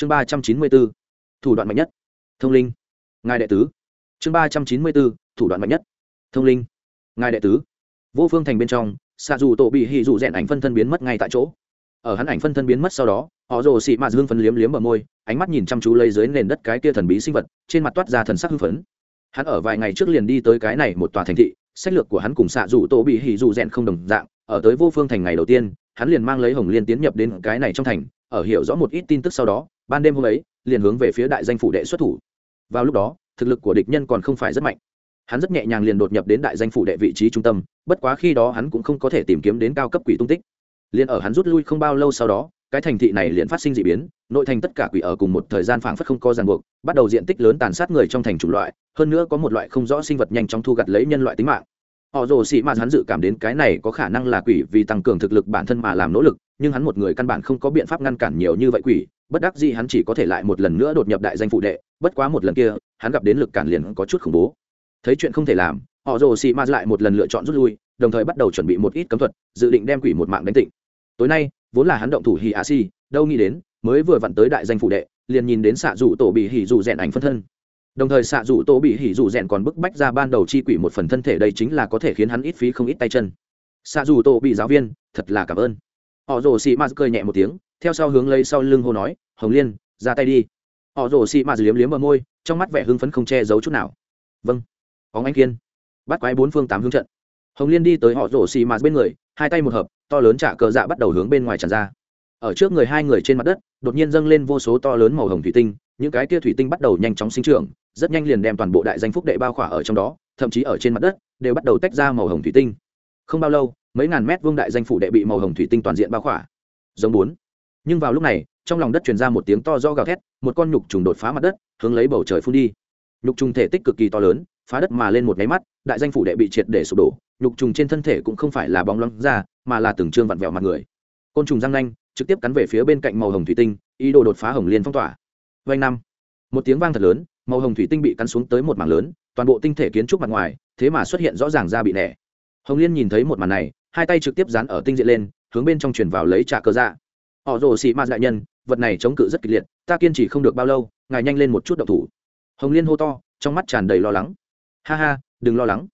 chương ba trăm chín mươi bốn thủ đoạn mạnh nhất. Thông linh. Ngài đệ tứ. Chương ba trăm chín mươi bốn thủ đoạn mạnh nhất. Thông linh. Ngài đệ tứ. Vô phương thành bên trong xạ dù tổ bị hì dù rèn ảnh phân thân biến mất ngay tại chỗ. Ở hắn ảnh phân thân biến mất sau đó, họ rồ xị mạt hương phấn liếm liếm ở môi, ánh mắt nhìn chăm chú lấy dưới nền đất cái kia thần bí sinh vật, trên mặt toát ra thần sắc hưng phấn. Hắn ở vài ngày trước liền đi tới cái này một tòa thành thị, sách lược của hắn cùng xạ dù tổ bị hì dù rèn không đồng dạng, ở tới vô phương thành ngày đầu tiên, hắn liền mang lấy hồng liên tiến nhập đến cái này trong thành, ở hiểu rõ một ít tin tức sau đó ban đêm hôm ấy, liền hướng về phía đại danh phủ đệ xuất thủ. Vào lúc đó, thực lực của địch nhân còn không phải rất mạnh. Hắn rất nhẹ nhàng liền đột nhập đến đại danh phủ đệ vị trí trung tâm, bất quá khi đó hắn cũng không có thể tìm kiếm đến cao cấp quỷ tung tích. Liền ở hắn rút lui không bao lâu sau đó, cái thành thị này liền phát sinh d ị biến, nội thành tất cả quỷ ở cùng một thời gian phảng phất không có ràng buộc, bắt đầu diện tích lớn tàn sát người trong thành chủng loại, hơn nữa có một loại không rõ sinh vật nhanh chóng thu gặt lấy nhân loại tính mạng. Họ rồ xị mà hắn dự cảm đến cái này có khả năng là quỷ vì tăng cường thực lực bản thân mà làm nỗ lực, nhưng hắn một người căn bản không có biện pháp ngăn cản nhiều như vậy quỷ bất đắc dĩ hắn chỉ có thể lại một lần nữa đột nhập đại danh phụ đệ, bất quá một lần kia, hắn gặp đến lực cản liền có chút khủng bố. Thấy chuyện không thể làm, họ rồ xì ma lại một lần lựa chọn rút lui, đồng thời bắt đầu chuẩn bị một ít cấm thuật, dự định đem quỷ một mạng đánh tịnh. Tối nay, vốn là hắn động thủ hì a si, đâu nghĩ đến, mới vừa vặn tới đại danh phụ đệ, liền nhìn đến xạ dụ tổ bị hỉ dụ rèn ảnh phân thân. Đồng thời xạ dụ tổ bị hỉ dụ rèn còn bức bách ra ban đầu chi quỷ một phần thân thể đây chính là có thể khiến hắn ít phí không ít tay chân. Xạ dụ tổ bị giáo viên, thật là cảm ơn. Họ rồ xì ma cười nhẹ một tiếng theo sau hướng lấy sau lưng hô nói, hồng liên, ra tay đi. Họ rồ xị mạt liếm liếm ở môi, trong mắt vẻ hưng phấn không che giấu chút nào. Vâng. Có anh kiên. Bắt quái bốn phương tám hướng trận. Hồng liên đi tới họ rồ xị mạt bên người, hai tay một hợp, to lớn trả cờ dạ bắt đầu hướng bên ngoài tràn ra. Ở trước người hai người trên mặt đất, đột nhiên dâng lên vô số to lớn màu hồng thủy tinh, những cái kia thủy tinh bắt đầu nhanh chóng sinh trưởng, rất nhanh liền đem toàn bộ đại danh phúc đệ bao khỏa ở trong đó, thậm chí ở trên mặt đất, đều bắt đầu tách ra màu hồng thủy tinh. Không bao lâu, mấy ngàn mét vuông đại danh phủ đệ bị màu hồng thủy tinh toàn diện bao khỏa. Giống bốn nhưng vào lúc này, trong lòng đất truyền ra một tiếng to do gào thét, một con nhục trùng đột phá mặt đất, hướng lấy bầu trời phun đi. Nhục trùng thể tích cực kỳ to lớn, phá đất mà lên một máy mắt, đại danh phủ đệ bị triệt để sụp đổ, nhục trùng trên thân thể cũng không phải là bóng loáng ra, mà là từng trương vặn vẹo mặt người. Côn trùng răng nanh, trực tiếp cắn về phía bên cạnh màu hồng thủy tinh, ý đồ đột phá hồng liên phong tỏa. Vanh năm. Một tiếng vang thật lớn, màu hồng thủy tinh bị cắn xuống tới một mảng lớn, toàn bộ tinh thể kiến trúc mặt ngoài, thế mà xuất hiện rõ ràng ra bị nẻ. Hồng liên nhìn thấy một màn này, hai tay trực tiếp dán ở tinh diện lên, hướng bên trong truyền vào lấy trà cơ dạ họ rồ xì ma đại nhân, vật này chống cự rất kịch liệt, ta kiên trì không được bao lâu, ngài nhanh lên một chút độc thủ. Hồng liên hô to, trong mắt tràn đầy lo lắng. Ha ha, đừng lo lắng.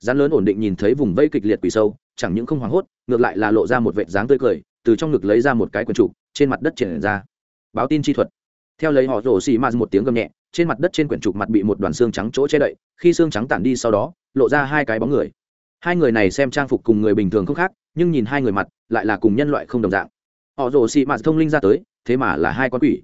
Rắn lớn ổn định nhìn thấy vùng vây kịch liệt quỷ sâu, chẳng những không hoảng hốt, ngược lại là lộ ra một vệt dáng tươi cười, từ trong ngực lấy ra một cái quần trụ, trên mặt đất triển ra. Báo tin chi thuật. Theo lấy họ rổ xì ma một tiếng gầm nhẹ, trên mặt đất trên quyển trục mặt bị một đoàn xương trắng chỗ che đậy, khi xương trắng tản đi sau đó, lộ ra hai cái bóng người. Hai người này xem trang phục cùng người bình thường không khác, nhưng nhìn hai người mặt, lại là cùng nhân loại không đồng dạng họ rổ xì mạt thông linh ra tới, thế mà là hai con quỷ.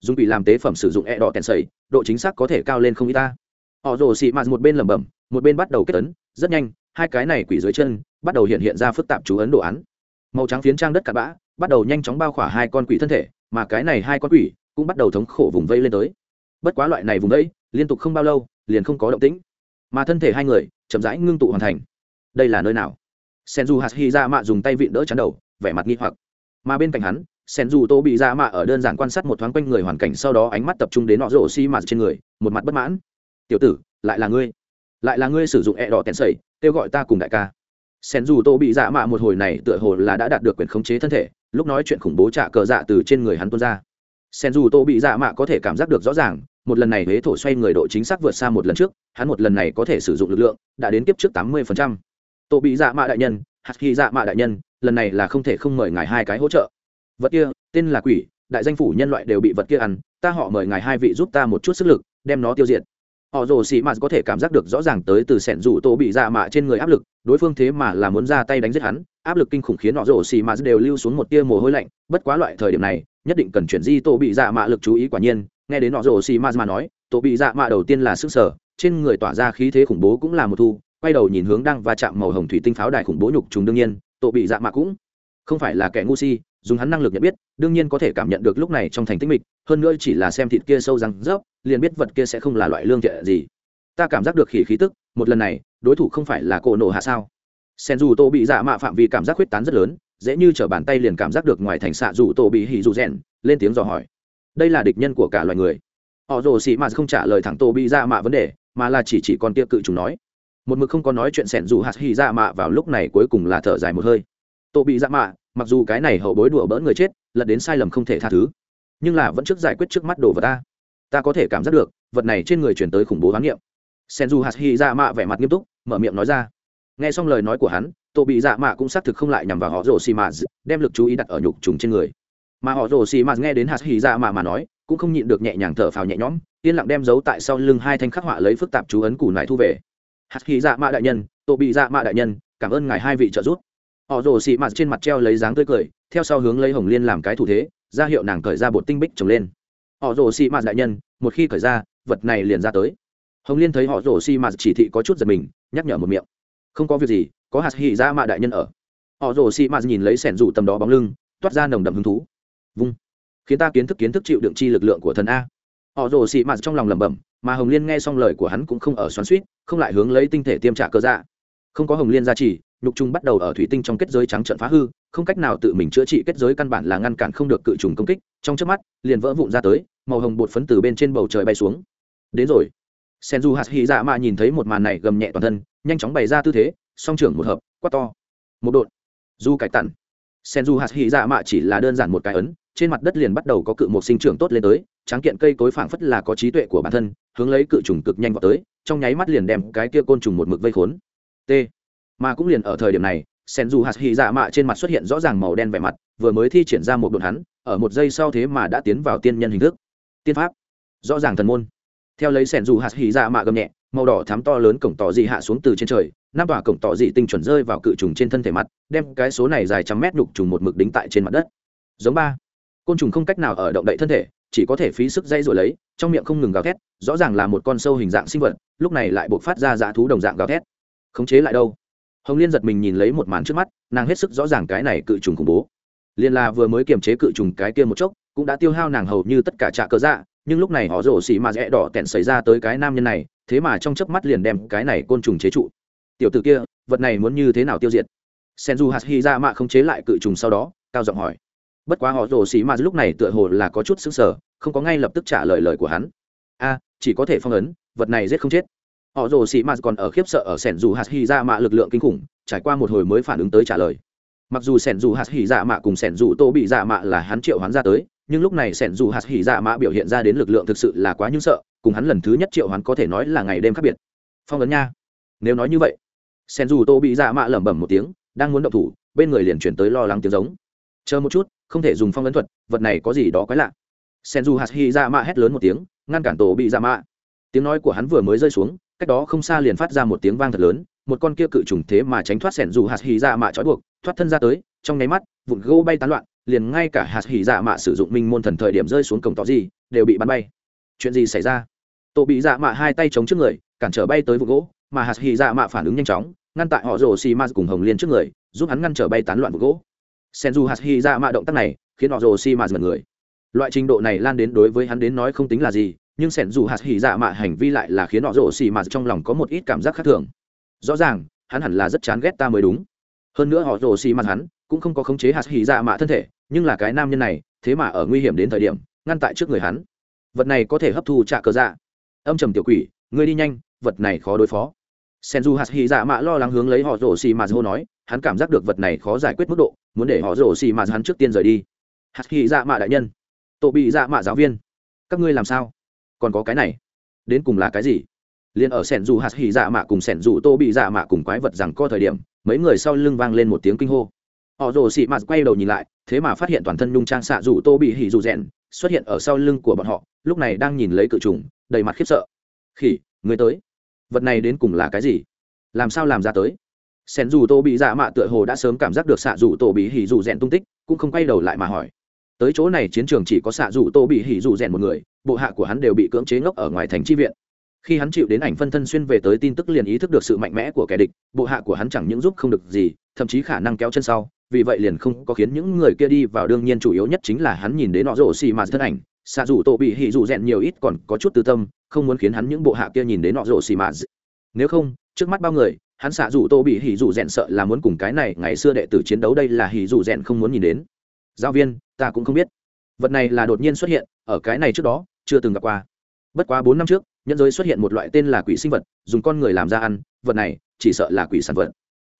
Dùng quỷ làm tế phẩm sử dụng e đỏ tèn sầy độ chính xác có thể cao lên không y ta. Họ rổ xì mạt một bên lẩm bẩm, một bên bắt đầu kết tấn rất nhanh, hai cái này quỷ dưới chân bắt đầu hiện hiện ra phức tạp chú ấn đồ án. Màu trắng phiến trang đất cặn bã, bắt đầu nhanh chóng bao khỏa hai con quỷ thân thể, mà cái này hai con quỷ cũng bắt đầu thống khổ vùng vây lên tới. Bất quá loại này vùng vây, liên tục không bao lâu, liền không có động tĩnh. Mà thân thể hai người chậm rãi ngưng tụ hoàn thành. Đây là nơi nào? Sen du hạt hy ra mạ dùng tay vịn đỡ chắn đầu, vẻ mặt nghi hoặc mà bên cạnh hắn, sen dù tô bị ra mạ ở đơn giản quan sát một thoáng quanh người hoàn cảnh, sau đó ánh mắt tập trung đến nọ rổ xi mạt trên người, một mặt bất mãn. Tiểu tử, lại là ngươi, lại là ngươi sử dụng e đỏ tèn sẩy, kêu gọi ta cùng đại ca. Sen dù tô bị dạ mạ một hồi này tựa hồ là đã đạt được quyền khống chế thân thể, lúc nói chuyện khủng bố trả cờ dạ từ trên người hắn tuôn ra. Sen dù tô bị dạ mạ có thể cảm giác được rõ ràng, một lần này huế thổ xoay người độ chính xác vượt xa một lần trước, hắn một lần này có thể sử dụng lực lượng đã đến tiếp trước tám mươi tô bị dạ mạ đại nhân, hạt khi dạ mạ đại nhân lần này là không thể không mời ngài hai cái hỗ trợ. Vật kia, tên là quỷ, đại danh phủ nhân loại đều bị vật kia ăn, ta họ mời ngài hai vị giúp ta một chút sức lực, đem nó tiêu diệt. Họ rồ xì mạt có thể cảm giác được rõ ràng tới từ sẻn rủ tô bị dạ mạ trên người áp lực, đối phương thế mà là muốn ra tay đánh giết hắn, áp lực kinh khủng khiến họ rồ xì mạt đều lưu xuống một tia mồ hôi lạnh, bất quá loại thời điểm này, nhất định cần chuyển di tô bị dạ mạ lực chú ý quả nhiên, nghe đến họ rồ xì mạt mà nói tô bị dạ mạ đầu tiên là sức sở, trên người tỏa ra khí thế khủng bố cũng là một thu, quay đầu nhìn hướng đang va chạm màu hồng thủy tinh pháo đài khủng bố nhục trùng đương nhiên tô bị dạ mạ cũng không phải là kẻ ngu si, dùng hắn năng lực nhận biết, đương nhiên có thể cảm nhận được lúc này trong thành tích mịch, hơn nữa chỉ là xem thịt kia sâu răng rớp, liền biết vật kia sẽ không là loại lương thiện gì. Ta cảm giác được khỉ khí tức, một lần này, đối thủ không phải là cổ nổ hạ sao? Sen dù tô bị dạ mạ phạm vi cảm giác huyết tán rất lớn, dễ như t r ở bàn tay liền cảm giác được ngoài thành xạ dù tô bị hỉ dù rèn, lên tiếng dò hỏi. Đây là địch nhân của cả loài người. Họ rồ sĩ mà không trả lời thẳng tô bị dạ mạ vấn đề, mà là chỉ chỉ con tia cự chúng nói một mực không có nói chuyện sẻn dù hạt hy dạ mạ vào lúc này cuối cùng là thở dài một hơi. Tổ bị dạ mạ, mặc dù cái này hậu bối đùa bỡn người chết, lật đến sai lầm không thể tha thứ, nhưng là vẫn trước giải quyết trước mắt đồ vật ta. Ta có thể cảm giác được, vật này trên người chuyển tới khủng bố hoán niệm. Senju hạt hy dạ mạ vẻ mặt nghiêm túc, mở miệng nói ra. Nghe xong lời nói của hắn, tổ bị dạ mạ cũng xác thực không lại nhằm vào họ rồ xì mạt, đem lực chú ý đặt ở nhục trùng trên người. Mà họ rồ xì mạt nghe đến hạt hy dạ mạ mà nói, cũng không nhịn được nhẹ nhàng thở phào nhẹ nhõm, yên lặng đem giấu tại sau lưng hai thanh khắc họa lấy phức tạp chú ấn củ nải thu về hạt hy dạ mạ đại nhân, tổ bị dạ mạ đại nhân, cảm ơn ngài hai vị trợ giúp. Họ rồ xì mạt trên mặt treo lấy dáng tươi cười, theo sau hướng lấy hồng liên làm cái thủ thế, ra hiệu nàng cởi ra bột tinh bích trồng lên. Họ rồ xì mạt đại nhân, một khi cởi ra, vật này liền ra tới. Hồng liên thấy họ rồ xì mạt chỉ thị có chút giật mình, nhắc nhở một miệng. Không có việc gì, có hạt hỉ ra dạ mạ đại nhân ở. Họ rồ xì mạt nhìn lấy sẻn rủ tầm đó bóng lưng, toát ra nồng đậm hứng thú. Vung. Khiến ta kiến thức kiến thức chịu đựng chi lực lượng của thần a họ rồ xị mạt trong lòng lẩm bẩm, mà hồng liên nghe xong lời của hắn cũng không ở xoắn suýt không lại hướng lấy tinh thể tiêm trả cơ dạ. Không có hồng liên gia trì, nhục trung bắt đầu ở thủy tinh trong kết giới trắng trận phá hư, không cách nào tự mình chữa trị kết giới căn bản là ngăn cản không được cự trùng công kích, trong trước mắt, liền vỡ vụn ra tới, màu hồng bột phấn từ bên trên bầu trời bay xuống. Đến rồi. Senju hạt hy dạ mạ nhìn thấy một màn này gầm nhẹ toàn thân, nhanh chóng bày ra tư thế, song trưởng một hợp, quát to. Một đột. Du cải tặn senju hạt hy dạ mạ chỉ là đơn giản một cái ấn, trên mặt đất liền bắt đầu có cự một sinh trưởng tốt lên tới, tráng kiện cây cối phảng phất là có trí tuệ của bản thân, hướng lấy cự trùng cực nhanh vào tới, trong nháy mắt liền đem cái kia côn trùng một mực vây khốn. T. Mà cũng liền ở thời điểm này sen dù hạt hy dạ mạ trên mặt xuất hiện rõ ràng màu đen vẻ mặt, vừa mới thi triển ra một đột hắn, ở một giây sau thế mà đã tiến vào tiên nhân hình thức. Tiên pháp. Rõ ràng thần môn. Theo lấy sẻn dù hạt hỉ dạ mạ gầm nhẹ, màu đỏ thám to lớn cổng tỏ dị hạ xuống từ trên trời năm tòa cổng tỏ dị tinh chuẩn rơi vào cự trùng trên thân thể mặt, đem cái số này dài trăm mét nhục trùng một mực đính tại trên mặt đất. Giống ba. Côn trùng không cách nào ở động đậy thân thể, chỉ có thể phí sức dây rồi lấy, trong miệng không ngừng gào thét, rõ ràng là một con sâu hình dạng sinh vật, lúc này lại buộc phát ra dã thú đồng dạng gào thét. Khống chế lại đâu? Hồng liên giật mình nhìn lấy một màn trước mắt, nàng hết sức rõ ràng cái này cự trùng khủng bố. Liên là vừa mới kiềm chế cự trùng cái kia một chốc, cũng đã tiêu hao nàng hầu như tất cả trạ cơ dạ nhưng lúc này họ rổ xì mà rẽ đỏ tẹn xảy ra tới cái nam nhân này, thế mà trong chớp mắt liền đem cái này côn trùng chế trụ tiểu t ử kia, vật này muốn như thế nào tiêu diệt? Sen du hạt hy ra mạ không chế lại cự trùng sau đó, cao giọng hỏi. Bất quá họ rồ xì mà lúc này tựa hồ là có chút xứng sở không có ngay lập tức trả lời lời của hắn. A, chỉ có thể phong ấn, vật này giết không chết. Họ rồ xì mạt còn ở khiếp sợ ở sẻn dù hạt hy ra mạ lực lượng kinh khủng, trải qua một hồi mới phản ứng tới trả lời. Mặc dù sẻn dù hạt hỉ dạ mạ cùng sẻn dù tô bị dạ mạ là hắn triệu hoán ra tới, nhưng lúc này sẻn dù hạt hỉ dạ mạ biểu hiện ra đến lực lượng thực sự là quá nhưng sợ, cùng hắn lần thứ nhất triệu hoán có thể nói là ngày đêm khác biệt. Phong ấn nha. Nếu nói như vậy sen dù tô bị dạ mạ lẩm bẩm một tiếng, đang muốn động thủ, bên người liền chuyển tới lo lắng tiếng giống. Chờ một chút, không thể dùng phong ấn thuật, vật này có gì đó quái lạ. Sen dù hạt hi dạ mạ hét lớn một tiếng, ngăn cản tổ bị dạ mạ. Tiếng nói của hắn vừa mới rơi xuống, cách đó không xa liền phát ra một tiếng vang thật lớn, một con kia cự trùng thế mà tránh thoát sẻn dù hạt hì dạ mạ trói buộc, thoát thân ra tới, trong nháy mắt, vụn gỗ bay tán loạn, liền ngay cả hạt hì dạ mạ sử dụng minh môn thần thời điểm rơi xuống cổng tỏ gì, đều bị bắn bay. Chuyện gì xảy ra? Tổ bị dạ mạ hai tay chống trước người, cản trở bay tới vụn gỗ mà hạt hy dạ mạ phản ứng nhanh chóng, ngăn tại họ rồ xì ma cùng hồng liên trước người, giúp hắn ngăn trở bay tán loạn vụ gỗ. Sen dù hạt hy dạ mạ động tác này, khiến họ rồ xì ma giật người. Loại trình độ này lan đến đối với hắn đến nói không tính là gì, nhưng sẻn dù hạt hỉ dạ mạ hành vi lại là khiến họ rồ xì ma trong lòng có một ít cảm giác khác thường. Rõ ràng, hắn hẳn là rất chán ghét ta mới đúng. Hơn nữa họ rồ xì mặt hắn, cũng không có khống chế hạt hỉ dạ mạ thân thể, nhưng là cái nam nhân này, thế mà ở nguy hiểm đến thời điểm, ngăn tại trước người hắn. Vật này có thể hấp thu trả cờ dạ. Âm trầm tiểu quỷ, ngươi đi nhanh, vật này khó đối phó sen du hạt hy dạ mạ lo lắng hướng lấy họ rổ xì mà hô nói, hắn cảm giác được vật này khó giải quyết mức độ, muốn để họ rổ xì mà hắn trước tiên rời đi. Hạt hy dạ mạ đại nhân. Tổ bị dạ mạ giáo viên. Các ngươi làm sao? Còn có cái này? Đến cùng là cái gì? Liền ở sẻn dù hạt hỉ dạ mạ cùng sẻn dù tô bị dạ mạ cùng quái vật rằng co thời điểm, mấy người sau lưng vang lên một tiếng kinh hô. Họ rồ xị mạt quay đầu nhìn lại, thế mà phát hiện toàn thân nhung trang xạ dù tô bị hỉ dù rẽn xuất hiện ở sau lưng của bọn họ, lúc này đang nhìn lấy cự trùng, đầy mặt khiếp sợ. Khỉ, người tới vật này đến cùng là cái gì? Làm sao làm ra tới? Sen dù tô bị dạ mạ tựa hồ đã sớm cảm giác được xạ dù tô bị hỉ dù rèn tung tích, cũng không quay đầu lại mà hỏi. Tới chỗ này chiến trường chỉ có xạ dù tô bị hỉ dù rèn một người, bộ hạ của hắn đều bị cưỡng chế ngốc ở ngoài thành tri viện. Khi hắn chịu đến ảnh phân thân xuyên về tới tin tức liền ý thức được sự mạnh mẽ của kẻ địch, bộ hạ của hắn chẳng những giúp không được gì, thậm chí khả năng kéo chân sau, vì vậy liền không có khiến những người kia đi vào, đương nhiên chủ yếu nhất chính là hắn nhìn đến nọ rổ xì mà thân ảnh xạ dù tổ bị hỉ dù rèn nhiều ít còn có chút tư tâm, không muốn khiến hắn những bộ hạ kia nhìn đến nọ rổ xì mà nếu không, trước mắt bao người, hắn xạ dù tô bị hỉ dù rèn sợ là muốn cùng cái này ngày xưa đệ tử chiến đấu đây là hỉ dù rèn không muốn nhìn đến. Giáo viên, ta cũng không biết. Vật này là đột nhiên xuất hiện, ở cái này trước đó, chưa từng gặp qua. Bất quá bốn năm trước, nhân giới xuất hiện một loại tên là quỷ sinh vật, dùng con người làm ra ăn, vật này chỉ sợ là quỷ sản vật.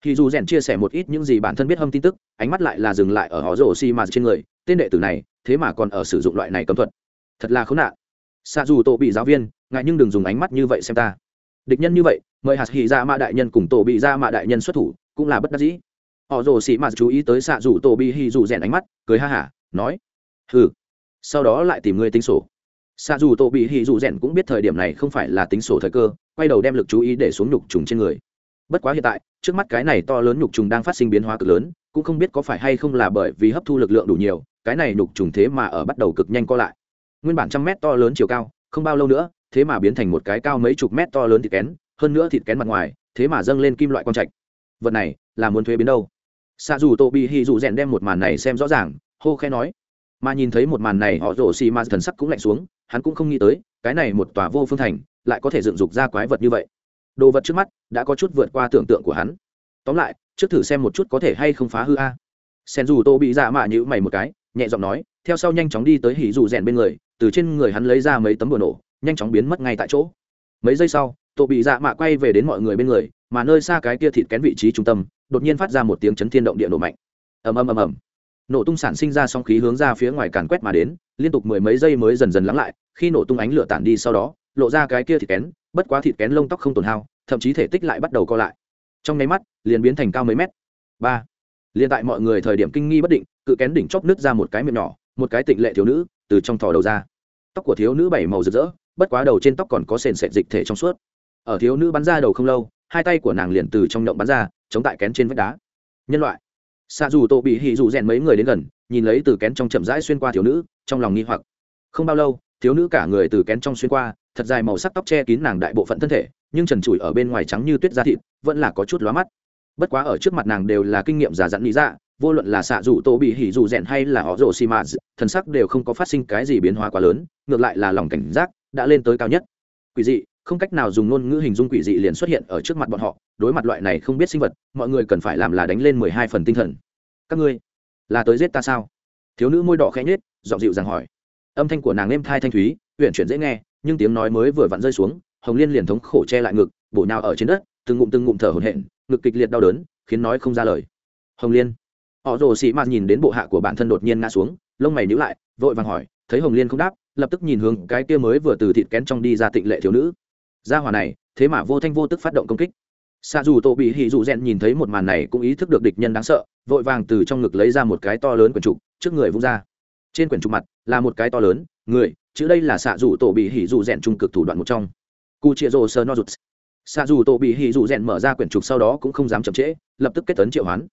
Hỉ dù rèn chia sẻ một ít những gì bản thân biết hâm tin tức, ánh mắt lại là dừng lại ở họ rổ xì mà trên người tên đệ tử này, thế mà còn ở sử dụng loại này cấm thuật. Thật là khốn nạn. Xa dù tổ bị giáo viên, ngại nhưng đừng dùng ánh mắt như vậy xem ta. Địch nhân như vậy, mời hạt hỉ ra mạ đại nhân cùng tổ bị ra mạ đại nhân xuất thủ, cũng là bất đắc dĩ. Họ rồ xị mạt chú ý tới xạ dù tổ bị hỉ dạ rủ rèn ánh mắt, cười ha hả, nói, hừ, sau đó lại tìm người tính sổ. Xạ dù tổ bị hỉ rủ rèn cũng biết thời điểm này không phải là tính sổ thời cơ, quay đầu đem lực chú ý để xuống nhục trùng trên người. Bất quá hiện tại, trước mắt cái này to lớn nhục trùng đang phát sinh biến hóa cực lớn, cũng không biết có phải hay không là bởi vì hấp thu lực lượng đủ nhiều cái này nhục trùng thế mà ở bắt đầu cực nhanh co lại. Nguyên bản trăm mét to lớn chiều cao, không bao lâu nữa, thế mà biến thành một cái cao mấy chục mét to lớn thịt kén, hơn nữa thịt kén mặt ngoài, thế mà dâng lên kim loại quang trạch. Vật này là muốn thuế biến đâu? Xa dù tô bị hì dù rèn đem một màn này xem rõ ràng, hô khe nói. Mà nhìn thấy một màn này, họ rổ xì ma thần sắc cũng lạnh xuống, hắn cũng không nghĩ tới, cái này một tòa vô phương thành, lại có thể dựng dục ra quái vật như vậy. Đồ vật trước mắt đã có chút vượt qua tưởng tượng của hắn. Tóm lại, trước thử xem một chút có thể hay không phá hư a. Sen dù tô bị dạ mạ nhữ mày một cái nhẹ giọng nói, theo sau nhanh chóng đi tới hỉ dù rèn bên người, từ trên người hắn lấy ra mấy tấm bừa nổ, nhanh chóng biến mất ngay tại chỗ. Mấy giây sau tổ bị dạ mạ quay về đến mọi người bên người, mà nơi xa cái kia thịt kén vị trí trung tâm, đột nhiên phát ra một tiếng chấn thiên động địa nổ mạnh. Ầm ầm ầm ầm. Nổ tung sản sinh ra sóng khí hướng ra phía ngoài càn quét mà đến, liên tục mười mấy giây mới dần dần lắng lại, khi nổ tung ánh lửa tản đi sau đó, lộ ra cái kia thịt kén, bất quá thịt kén lông tóc không tổn hao, thậm chí thể tích lại bắt đầu co lại. Trong nháy mắt, liền biến thành cao mấy mét. Ba liền tại mọi người thời điểm kinh nghi bất định, cự kén đỉnh chóp nước ra một cái miệng nhỏ, một cái tịnh lệ thiếu nữ, từ trong thò đầu ra. Tóc của thiếu nữ bảy màu rực rỡ, bất quá đầu trên tóc còn có sền sệt dịch thể trong suốt. Ở thiếu nữ bắn ra đầu không lâu, hai tay của nàng liền từ trong nhộng bắn ra, chống tại kén trên vách đá. Nhân loại. Xa dù tô bị hì dù rèn mấy người đến gần, nhìn lấy từ kén trong chậm rãi xuyên qua thiếu nữ, trong lòng nghi hoặc. Không bao lâu, thiếu nữ cả người từ kén trong xuyên qua, thật dài màu sắc tóc che kín nàng đại bộ phận thân thể, nhưng trần trụi ở bên ngoài trắng như tuyết da thịt, vẫn là có chút lóa mắt bất quá ở trước mặt nàng đều là kinh nghiệm giả dặn lý dạ vô luận là xạ dù tô bị hỉ dù rèn hay là họ rồ xì mạt, thần sắc đều không có phát sinh cái gì biến hóa quá lớn, ngược lại là lòng cảnh giác đã lên tới cao nhất. Quỷ dị, không cách nào dùng ngôn ngữ hình dung quỷ dị liền xuất hiện ở trước mặt bọn họ, đối mặt loại này không biết sinh vật, mọi người cần phải làm là đánh lên mười hai phần tinh thần. Các ngươi, là tới giết ta sao? Thiếu nữ môi đỏ khẽ nhết giọng dịu dàng hỏi. Âm thanh của nàng êm thai thanh thúy huyện chuyển dễ nghe, nhưng tiếng nói mới vừa vặn rơi xuống, hồng liên liền thống khổ che lại ngực, bổ nhào ở trên đất, từng ngụm từng ngụm thở hổn hển ngực kịch liệt đau đớn, khiến nói không ra lời. Hồng liên. Họ rồ sĩ mạt nhìn đến bộ hạ của bản thân đột nhiên ngã xuống, lông mày nhíu lại, vội vàng hỏi, thấy hồng liên không đáp, lập tức nhìn hướng cái kia mới vừa từ thịt kén trong đi ra tịnh lệ thiếu nữ. Ra hỏa này, thế mà vô thanh vô tức phát động công kích. Xa dù tổ bị hỉ dù rèn nhìn thấy một màn này cũng ý thức được địch nhân đáng sợ, vội vàng từ trong ngực lấy ra một cái to lớn quyển trục, trước người vung ra. Trên quyển trục mặt là một cái to lớn, người, chữ đây là xạ dù tổ bị hỉ dù rèn trung cực thủ đoạn một trong. Cu chia rô sơ nozuts xạ dù tổ bị hỉ dù rèn mở ra quyển trục sau đó cũng không dám chậm trễ, lập tức kết tấn triệu hoán.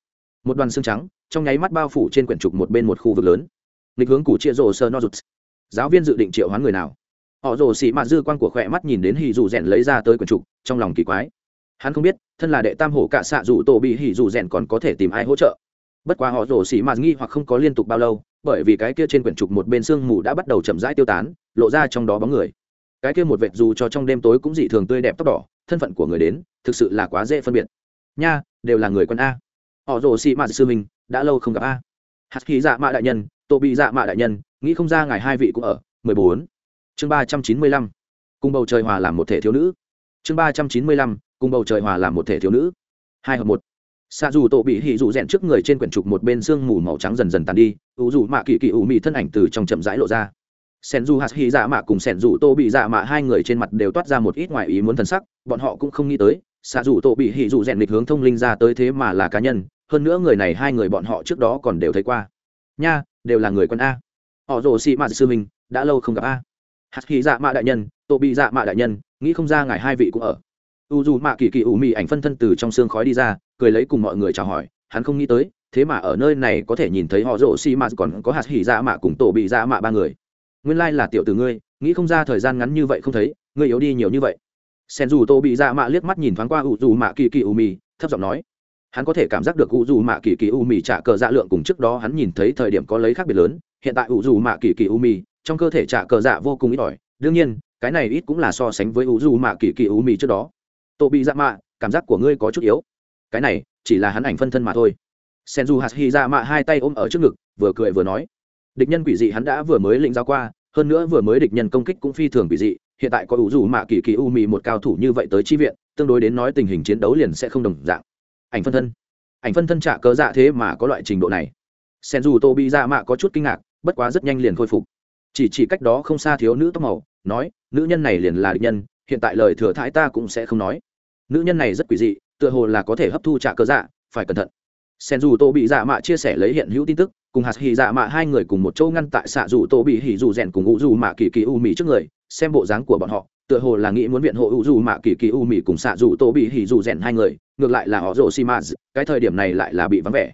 Một đoàn xương trắng, trong nháy mắt bao phủ trên quyển trục một bên một khu vực lớn. Lịch hướng củ chia rổ sơ nozuts giáo viên dự định triệu hoán người nào? Họ rồ xị mạt dư quan của khỏe mắt nhìn đến hỉ dù rèn lấy ra tới quyển trục, trong lòng kỳ quái. Hắn không biết, thân là đệ tam hổ cả xạ dù tổ bị hỉ dù rèn còn có thể tìm ai hỗ trợ. Bất quá họ rồ xị mạt nghi hoặc không có liên tục bao lâu, bởi vì cái kia trên quyển trục một bên sương mù đã bắt đầu chậm rãi tiêu tán, lộ ra trong đó bóng người. Cái kia một vệt dù cho trong đêm tối cũng dị thường tươi đẹp tóc đỏ thân phận của người đến, thực sự là quá dễ phân biệt. Nha, đều là người quân a. Họ rồ xị mạ sư mình đã lâu không gặp a. Hạt khí dạ mạ đại nhân, tổ bị dạ mạ đại nhân, nghĩ không ra ngài hai vị cũng ở. Mười bốn. Chương ba trăm chín mươi lăm. Cùng bầu trời hòa làm một thể thiếu nữ. Chương ba trăm chín mươi lăm, cùng bầu trời hòa làm một thể thiếu nữ. Hai hợp một. Xa dù tổ bị hỉ dù rèn trước người trên quyển trục một bên sương mù màu trắng dần dần tàn đi, ủ dù mạ kỳ kỳ ủ mị thân ảnh từ trong chậm rãi lộ ra sen du hạt hy dạ mạ cùng sen du tô bị dạ mạ hai người trên mặt đều toát ra một ít ngoài ý muốn thần sắc, bọn họ cũng không nghĩ tới xạ dù Tô bị hỉ dù rèn lịch hướng thông linh ra tới thế mà là cá nhân, hơn nữa người này hai người bọn họ trước đó còn đều thấy qua. Nha, đều là người quân a. Họ rồ xị mạ sư mình đã lâu không gặp a. Hạt hy dạ mạ đại nhân, tô bị dạ mạ đại nhân, nghĩ không ra ngài hai vị cũng ở. U dù mạ kỳ kỳ ủ mị ảnh phân thân từ trong xương khói đi ra, cười lấy cùng mọi người chào hỏi, hắn không nghĩ tới, thế mà ở nơi này có thể nhìn thấy họ rồ xị mạ còn có hạt hỉ dạ mạ cùng tổ bị dạ mạ ba người nguyên lai là tiểu tử ngươi, nghĩ không ra thời gian ngắn như vậy không thấy, ngươi yếu đi nhiều như vậy. Sen dù tô bị dạ mạ liếc mắt nhìn thoáng qua u dù mạ kỳ kỳ u mì, thấp giọng nói, hắn có thể cảm giác được u dù mạ kỳ kỳ u mì trả cờ dạ lượng cùng trước đó hắn nhìn thấy thời điểm có lấy khác biệt lớn, hiện tại u dù mạ kỳ kỳ u mì trong cơ thể trả cờ dạ vô cùng ít ỏi, đương nhiên, cái này ít cũng là so sánh với u dù mạ kỳ kỳ u mì trước đó. Tô bị dạ mạ, cảm giác của ngươi có chút yếu. Cái này chỉ là hắn ảnh phân thân mà thôi. Sen dù hạt hy dạ mạ hai tay ôm ở trước ngực, vừa cười vừa nói địch nhân quỷ dị hắn đã vừa mới lĩnh giáo qua, hơn nữa vừa mới địch nhân công kích cũng phi thường quỷ dị, hiện tại có ủ dù mạ kỳ kỳ u mì một cao thủ như vậy tới chi viện, tương đối đến nói tình hình chiến đấu liền sẽ không đồng dạng. Ảnh phân thân. Ảnh phân thân trả cớ dạ thế mà có loại trình độ này. Sen dù tô bị dạ mạ có chút kinh ngạc, bất quá rất nhanh liền khôi phục. Chỉ chỉ cách đó không xa thiếu nữ tóc màu, nói, nữ nhân này liền là địch nhân, hiện tại lời thừa thãi ta cũng sẽ không nói. Nữ nhân này rất quỷ dị, tựa hồ là có thể hấp thu trả cơ dạ phải cẩn thận. Sen dù tô bị dạ mạ chia sẻ lấy hiện hữu tin tức cùng hạt hỉ dạ mạ hai người cùng một chỗ ngăn tại xạ dù tô bị hỉ dù rèn cùng ngũ dù mạ kỳ kỳ u mì trước người, xem bộ dáng của bọn họ, tựa hồ là nghĩ muốn viện hộ u dù mạ kỳ kỳ u mì cùng xạ dù tô bị hỉ dù rèn hai người, ngược lại là họ rồ xi mã, cái thời điểm này lại là bị vắng vẻ.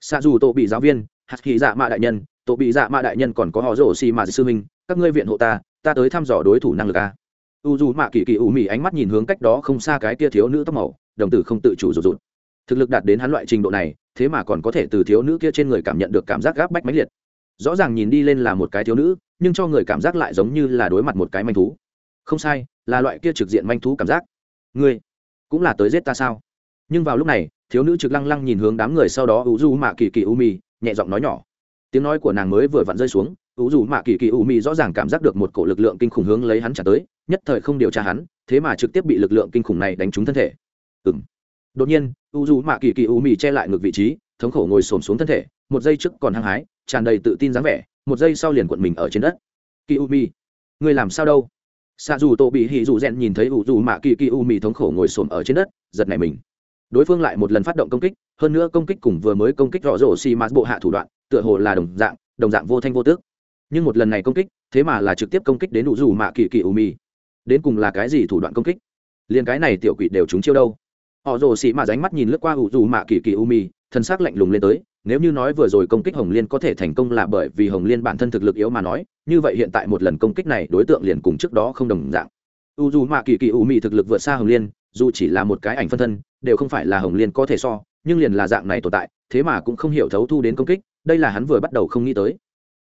Xạ dù tô bị giáo viên, hạt hỉ dạ mạ đại nhân, tô bị dạ mạ đại nhân còn có họ rồ xi mã sư minh các ngươi viện hộ ta ta tới thăm dò đối thủ năng lực a. U dù mạ kỳ kỳ u mì ánh mắt nhìn hướng cách đó không xa cái tia thiếu nữ tóc màu, đồng tử không tự chủ rụt rụt. Thực lực đạt đến hắn loại trình độ này thế mà còn có thể từ thiếu nữ kia trên người cảm nhận được cảm giác gáp bách mãnh liệt. Rõ ràng nhìn đi lên là một cái thiếu nữ, nhưng cho người cảm giác lại giống như là đối mặt một cái manh thú. Không sai, là loại kia trực diện manh thú cảm giác. Ngươi cũng là tới giết ta sao? Nhưng vào lúc này, thiếu nữ trực lăng lăng nhìn hướng đám người sau đó, ủ du mạ kỳ kỳ u mi nhẹ giọng nói nhỏ. Tiếng nói của nàng mới vừa vặn rơi xuống, ủ du mạ kỳ kỳ u mi rõ ràng cảm giác được một cổ lực lượng kinh khủng hướng lấy hắn trả tới, nhất thời không điều tra hắn, thế mà trực tiếp bị lực lượng kinh khủng này đánh trúng thân thể. Ừ m đột nhiên, u dù mạ kỳ kỳ u mì che lại ngược vị trí, thống khổ ngồi xổm xuống thân thể, một giây trước còn hăng hái, tràn đầy tự tin dáng vẻ, một giây sau liền cuộn mình ở trên đất. Kỳ u Mì người làm sao đâu? Xạ dù tổ bị hỉ dù rèn nhìn thấy u dù mạ kỳ kỳ u Mì thống khổ ngồi xổm ở trên đất, giật này mình. Đối phương lại một lần phát động công kích, hơn nữa công kích cùng vừa mới công kích rõ rổ xì mạt bộ hạ thủ đoạn, tựa hồ là đồng dạng đồng dạng vô thanh vô tước. Nhưng một lần này công kích, thế mà là trực tiếp công kích đến u dù mạ kỳ kỳ u Mì. Đến cùng là cái gì thủ đoạn công kích? Liền cái này tiểu quỷ đều trúng chiêu đâu? Họ rồ xì mà ránh mắt nhìn lướt qua u dù mạ kỳ kỳ u mi thân xác lạnh lùng lên tới. Nếu như nói vừa rồi công kích hồng liên có thể thành công là bởi vì hồng liên bản thân thực lực yếu mà nói như vậy hiện tại một lần công kích này đối tượng liền cùng trước đó không đồng dạng. U dù mạ kỳ kỳ u mi thực lực vượt xa hồng liên dù chỉ là một cái ảnh phân thân đều không phải là hồng liên có thể so nhưng liền là dạng này tồn tại thế mà cũng không hiểu thấu thu đến công kích đây là hắn vừa bắt đầu không nghĩ tới.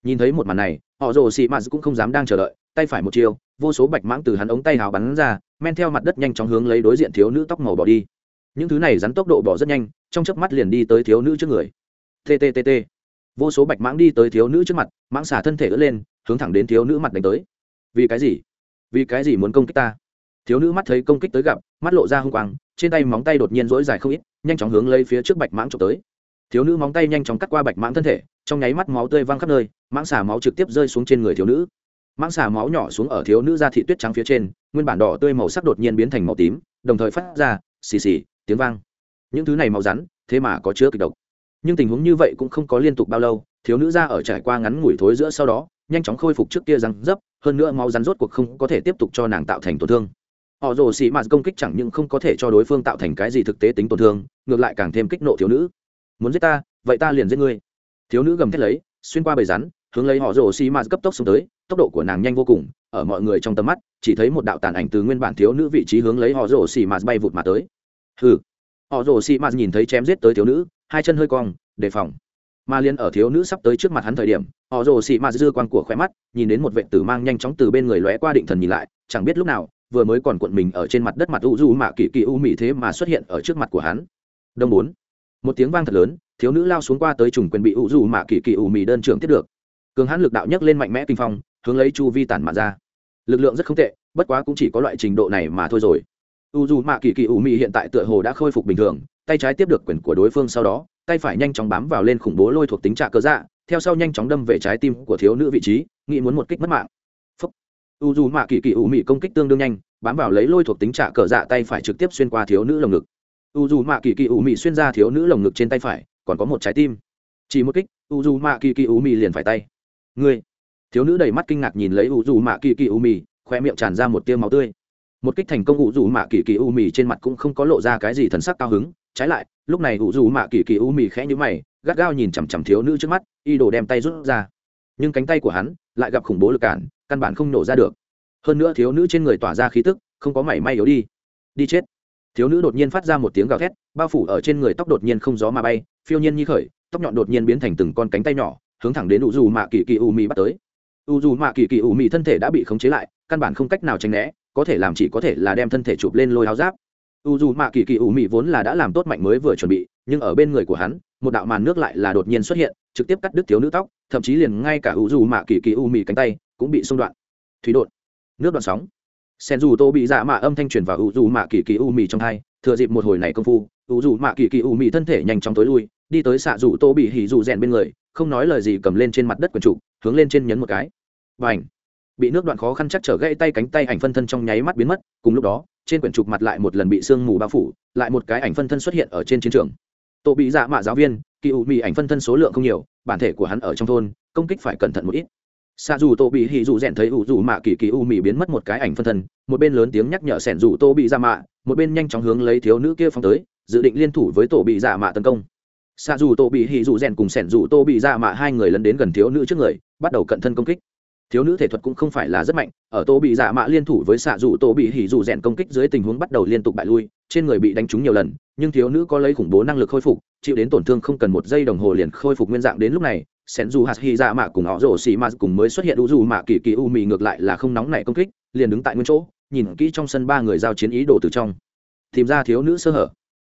Nhìn thấy một màn này họ rồ xị mạt cũng không dám đang chờ đợi tay phải một chiều, vô số bạch mãng từ hắn ống tay hào bắn ra men theo mặt đất nhanh chóng hướng lấy đối diện thiếu nữ tóc màu bỏ đi những thứ này rắn tốc độ bỏ rất nhanh, trong chớp mắt liền đi tới thiếu nữ trước người. Tttt vô số bạch mãng đi tới thiếu nữ trước mặt, mãng xả thân thể ướt lên, hướng thẳng đến thiếu nữ mặt đánh tới. Vì cái gì? Vì cái gì muốn công kích ta? Thiếu nữ mắt thấy công kích tới gặp, mắt lộ ra h u n g quang, trên tay móng tay đột nhiên rỗi dài không ít, nhanh chóng hướng lấy phía trước bạch mãng trộm tới. Thiếu nữ móng tay nhanh chóng cắt qua bạch mãng thân thể, trong nháy mắt máu tươi văng khắp nơi, mãng xả máu trực tiếp rơi xuống trên người thiếu nữ. Mãng xả máu nhỏ xuống ở thiếu nữ ra thị tuyết trắng phía trên, nguyên bản đỏ tươi màu sắc đột nhiên biến thành màu tím, đồng thời phát ra xì xì tiếng vang. Những thứ này màu rắn, thế mà có chứa kịch độc. Nhưng tình huống như vậy cũng không có liên tục bao lâu, thiếu nữ ra ở trải qua ngắn ngủi thối giữa sau đó, nhanh chóng khôi phục trước kia răng dấp, hơn nữa máu rắn rốt cuộc không có thể tiếp tục cho nàng tạo thành tổn thương. Họ rồ xì mạt công kích chẳng những không có thể cho đối phương tạo thành cái gì thực tế tính tổn thương, ngược lại càng thêm kích nộ thiếu nữ. Muốn giết ta, vậy ta liền giết ngươi. Thiếu nữ gầm thét lấy, xuyên qua bầy rắn, hướng lấy họ rồ xì mạt cấp tốc xuống tới, tốc độ của nàng nhanh vô cùng, ở mọi người trong tầm mắt, chỉ thấy một đạo tàn ảnh từ nguyên bản thiếu nữ vị trí hướng lấy họ rồ xì mạt bay vụt mà tới hừ. Họ rồ xì mạt nhìn thấy chém giết tới thiếu nữ, hai chân hơi cong, đề phòng. Mà liên ở thiếu nữ sắp tới trước mặt hắn thời điểm, họ rồ xì mạt dư quang của khóe mắt, nhìn đến một vệ tử mang nhanh chóng từ bên người lóe qua định thần nhìn lại, chẳng biết lúc nào, vừa mới còn cuộn mình ở trên mặt đất mặt u du mạ kỳ kỳ u mị thế mà xuất hiện ở trước mặt của hắn. Đông bốn. Một tiếng vang thật lớn, thiếu nữ lao xuống qua tới trùng quyền bị u du mạ kỳ kỳ u mị đơn trưởng tiếp được. Cường hãn lực đạo nhấc lên mạnh mẽ kinh phong, hướng lấy chu vi tản mạn ra. Lực lượng rất không tệ, bất quá cũng chỉ có loại trình độ này mà thôi rồi u dù mạ kỳ kỳ u mị hiện tại tựa hồ đã khôi phục bình thường tay trái tiếp được quyền của đối phương sau đó tay phải nhanh chóng bám vào lên khủng bố lôi thuộc tính trạ cơ dạ theo sau nhanh chóng đâm về trái tim của thiếu nữ vị trí nghĩ muốn một kích mất mạng. Phúc. u dù mạ kỳ kỳ u mị công kích tương đương nhanh bám vào lấy lôi thuộc tính trạ cờ dạ tay phải trực tiếp xuyên qua thiếu nữ lồng ngực. U dù mạ kỳ kỳ u mị xuyên ra thiếu nữ lồng ngực trên tay phải còn có một trái tim. Chỉ một kích u dù mạ kỳ kỳ u mị liền phải tay. Người, thiếu nữ đầy mắt kinh ngạc nhìn lấy u dù mạ kỳ kỳ u mị khoe miệng tràn ra một tiêu máu tươi một kích thành công u dù mạ kỳ kỳ u mì trên mặt cũng không có lộ ra cái gì thần sắc cao hứng. Trái lại, lúc này u dù mạ kỳ kỳ u mì khẽ nhữ mày, gắt gao nhìn chằm chằm thiếu nữ trước mắt, y đồ đem tay rút ra. Nhưng cánh tay của hắn lại gặp khủng bố lực cản, căn bản không nổ ra được. Hơn nữa thiếu nữ trên người tỏa ra khí tức, không có mảy may yếu đi. Đi chết. Thiếu nữ đột nhiên phát ra một tiếng gào thét, bao phủ ở trên người tóc đột nhiên không gió mà bay, phiêu nhiên như khởi, tóc nhọn đột nhiên biến thành từng con cánh tay nhỏ, hướng thẳng đến u dù mạ kỳ kỳ u mì bắt tới. U dù mạ kỳ kỳ u mì thân thể đã bị khống chế lại, căn bản không cách nào tránh né có thể làm chỉ có thể là đem thân thể chụp lên lôi áo giáp. U dù mạ kỳ kỳ u mị vốn là đã làm tốt mạnh mới vừa chuẩn bị, nhưng ở bên người của hắn, một đạo màn nước lại là đột nhiên xuất hiện, trực tiếp cắt đứt thiếu nữ tóc, thậm chí liền ngay cả u dù mạ kỳ kỳ u mị cánh tay cũng bị xung đoạn. Thủy đột. Nước đoạn sóng. Sen dù tô bị dạ mạ âm thanh truyền vào u dù mạ kỳ kỳ u mị trong hai, thừa dịp một hồi này công phu, u dù mạ kỳ kỳ u mị thân thể nhanh chóng tối lui, đi tới xạ dù tô bị hỉ dù rèn bên người, không nói lời gì cầm lên trên mặt đất quần trụ, hướng lên trên nhấn một cái. Và ảnh bị nước đoạn khó khăn chắc trở gãy tay cánh tay ảnh phân thân trong nháy mắt biến mất, cùng lúc đó, trên quyển trục mặt lại một lần bị sương mù bao phủ, lại một cái ảnh phân thân xuất hiện ở trên chiến trường. Tổ bị dạ mạ giáo viên, kỳ ủ mị ảnh phân thân số lượng không nhiều, bản thể của hắn ở trong thôn, công kích phải cẩn thận một ít. Xa dù tô bị hì dù rèn thấy ủ dù mạ kỳ kỳ u mị biến mất một cái ảnh phân thân, một bên lớn tiếng nhắc nhở sẻn dù tô bị dạ mạ, một bên nhanh chóng hướng lấy thiếu nữ kia phóng tới, dự định liên thủ với tổ bị dạ mạ tấn công. Xa dù tô bị hì dù rèn cùng sẻn dù tô bị dạ mạ hai người lấn đến gần thiếu nữ trước người, bắt đầu cận thân công kích thiếu nữ thể thuật cũng không phải là rất mạnh, ở tô bị dạ mạ liên thủ với xạ dù tô bị hỉ dù rèn công kích dưới tình huống bắt đầu liên tục bại lui, trên người bị đánh trúng nhiều lần, nhưng thiếu nữ có lấy khủng bố năng lực khôi phục, chịu đến tổn thương không cần một giây đồng hồ liền khôi phục nguyên dạng đến lúc này sen dù hạt hy dạ mạ cùng họ rổ xì mạ cùng mới xuất hiện u dù mạ kỳ kỳ u mì ngược lại là không nóng nảy công kích, liền đứng tại nguyên chỗ, nhìn kỹ trong sân ba người giao chiến ý đồ từ trong, tìm ra thiếu nữ sơ hở.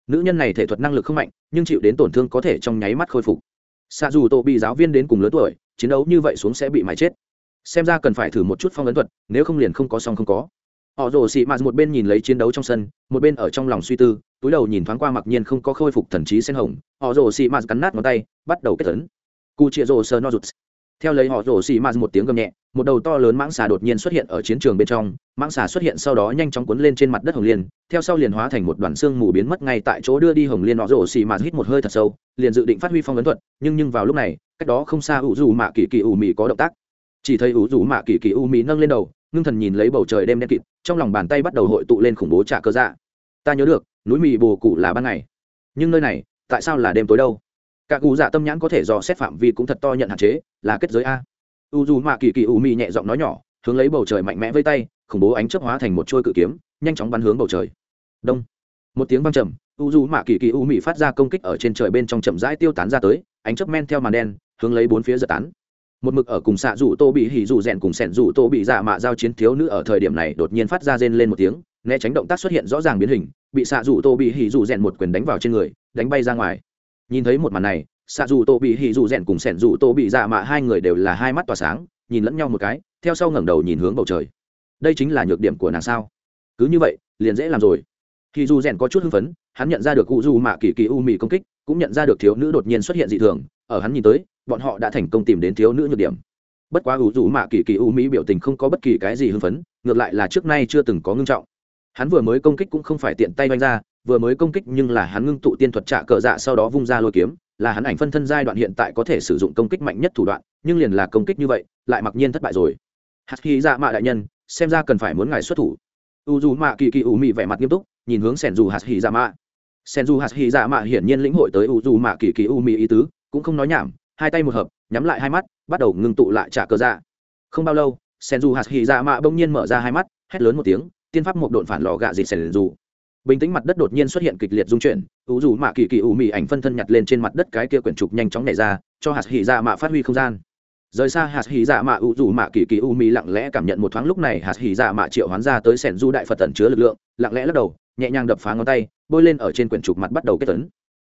Nữ nhân này thể thuật năng lực không mạnh, nhưng chịu đến tổn thương có thể trong nháy mắt khôi phục. Xạ dù tô bị giáo viên đến cùng lớn tuổi, chiến đấu như vậy xuống sẽ bị mái chết xem ra cần phải thử một chút phong ấn thuật, nếu không liền không có song không có. Họ rồ xị mạt một bên nhìn lấy chiến đấu trong sân, một bên ở trong lòng suy tư, túi đầu nhìn thoáng qua mặc nhiên không có khôi phục thần trí sen hồng. Họ rồ xị mạt cắn nát ngón tay, bắt đầu kết tấn cu chia rồ sơ no rụt. Theo lấy họ rồ xị mạt một tiếng gầm nhẹ, một đầu to lớn mãng xà đột nhiên xuất hiện ở chiến trường bên trong. Mãng xà xuất hiện sau đó nhanh chóng cuốn lên trên mặt đất hồng liên, theo sau liền hóa thành một đoàn xương mù biến mất ngay tại chỗ đưa đi hồng liên. Họ rồ xị mạt hít một hơi thật sâu, liền dự định phát huy phong ấn thuật, nhưng nhưng vào lúc này, cách đó không xa ủ dù mạ kỳ kỳ ủ mị có động tác chỉ thấy ủ rủ mạ kỳ kỳ u mỹ nâng lên đầu, ngưng thần nhìn lấy bầu trời đêm đen kịt, trong lòng bàn tay bắt đầu hội tụ lên khủng bố trả cơ dạ. Ta nhớ được, núi mì bồ cụ là ban ngày. Nhưng nơi này, tại sao là đêm tối đâu? Cả cụ dạ tâm nhãn có thể do xét phạm vi cũng thật to nhận hạn chế, là kết giới a. U dù mạ kỳ kỳ u mì nhẹ giọng nói nhỏ, hướng lấy bầu trời mạnh mẽ với tay, khủng bố ánh chớp hóa thành một chuôi cự kiếm, nhanh chóng bắn hướng bầu trời. Đông. Một tiếng vang trầm, u dù mạ kỳ kỳ u mì phát ra công kích ở trên trời bên trong chậm rãi tiêu tán ra tới, ánh chớp men theo màn đen, hướng lấy bốn phía giật tán một mực ở cùng xạ rủ tô bị hỉ rủ rèn cùng sẻn rủ tô bị dạ mạ giao chiến thiếu nữ ở thời điểm này đột nhiên phát ra rên lên một tiếng, né tránh động tác xuất hiện rõ ràng biến hình, bị xạ rủ tô bị hỉ rủ rèn một quyền đánh vào trên người, đánh bay ra ngoài. Nhìn thấy một màn này, xạ rủ tô bị hỉ rủ rèn cùng sẻn rủ tô bị dạ mạ hai người đều là hai mắt tỏa sáng, nhìn lẫn nhau một cái, theo sau ngẩng đầu nhìn hướng bầu trời. Đây chính là nhược điểm của nàng sao? Cứ như vậy, liền dễ làm rồi. Khi dù rèn có chút hưng phấn, hắn nhận ra được cụ dù mạ kỳ kỳ u mì công kích, cũng nhận ra được thiếu nữ đột nhiên xuất hiện dị thường, ở hắn nhìn tới bọn họ đã thành công tìm đến thiếu nữ nhược điểm. Bất quá ủ rủ mạ kỳ kỳ u mỹ biểu tình không có bất kỳ cái gì hưng phấn, ngược lại là trước nay chưa từng có ngưng trọng. Hắn vừa mới công kích cũng không phải tiện tay vanh ra, vừa mới công kích nhưng là hắn ngưng tụ tiên thuật trả cờ dạ sau đó vung ra lôi kiếm, là hắn ảnh phân thân giai đoạn hiện tại có thể sử dụng công kích mạnh nhất thủ đoạn, nhưng liền là công kích như vậy, lại mặc nhiên thất bại rồi. Hạt khi dạ mạ đại nhân, xem ra cần phải muốn ngài xuất thủ. U dù mạ kỳ kỳ u mỹ vẻ mặt nghiêm túc, nhìn hướng sẻn dù hạt hì dạ mạ. Sẻn dù hạt hì dạ mạ hiển nhiên lĩnh hội tới u dù mạ kỳ kỳ u mỹ ý tứ, cũng không nói nhảm hai tay một hợp, nhắm lại hai mắt, bắt đầu ngưng tụ lại trả cờ dạ. Không bao lâu sen du hạt hỉ dạ mạ bỗng nhiên mở ra hai mắt, hét lớn một tiếng, tiên pháp một độn phản lò gạ dịt sen dù bình tĩnh mặt đất đột nhiên xuất hiện kịch liệt dung chuyển ưu dù mạ kỳ kỳ ủ mị ảnh phân thân nhặt lên trên mặt đất cái kia quyển trục nhanh chóng nảy ra, cho hạt hỉ dạ mạ phát huy không gian. Rời xa hạt hỉ dạ mạ ưu dù mạ kỳ kỳ ủ mị lặng lẽ cảm nhận một thoáng lúc này hạt hỉ dạ mạ triệu hoán ra tới sẻn du đại phật tẩn chứa lực lượng, lặng lẽ lắc đầu, nhẹ nhàng đập phá ngón tay, bôi lên ở trên quyển trục mặt bắt đầu kết tấn.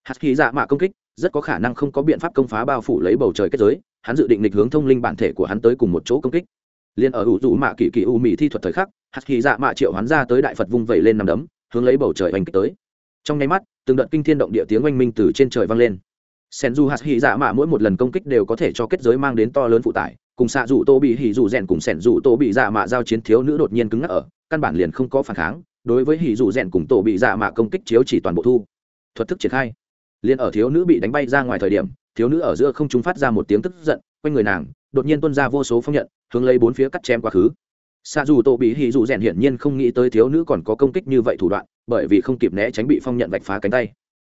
Hạt hỉ dạ mạ công kích rất có khả năng không có biện pháp công phá bao phủ lấy bầu trời kết giới, hắn dự định lịch hướng thông linh bản thể của hắn tới cùng một chỗ công kích. Liền ở ủ rũ mạ kỳ kỳ u mỹ thi thuật thời khắc, hạt kỳ dạ mạ triệu hắn ra tới đại phật vung vẩy lên nằm đấm, hướng lấy bầu trời oanh kích tới. Trong nháy mắt, từng đợt kinh thiên động địa tiếng oanh minh từ trên trời vang lên. Sen du hạt hy dạ mạ mỗi một lần công kích đều có thể cho kết giới mang đến to lớn phụ tải, cùng xạ dù tô bị hỉ dù rèn cùng sẻn dù tô bị dạ mạ giao chiến thiếu nữ đột nhiên cứng ngắc ở, căn bản liền không có phản kháng, đối với hỉ dù rèn cùng tổ bị dạ mạ công kích chiếu chỉ toàn bộ thu. Thuật thức triển khai liền ở thiếu nữ bị đánh bay ra ngoài thời điểm, thiếu nữ ở giữa không chúng phát ra một tiếng tức giận, quanh người nàng, đột nhiên tuôn ra vô số phong nhận, hướng lấy bốn phía cắt chém quá khứ. Xa dù tổ bị hì dù rèn hiển nhiên không nghĩ tới thiếu nữ còn có công kích như vậy thủ đoạn, bởi vì không kịp né tránh bị phong nhận vạch phá cánh tay.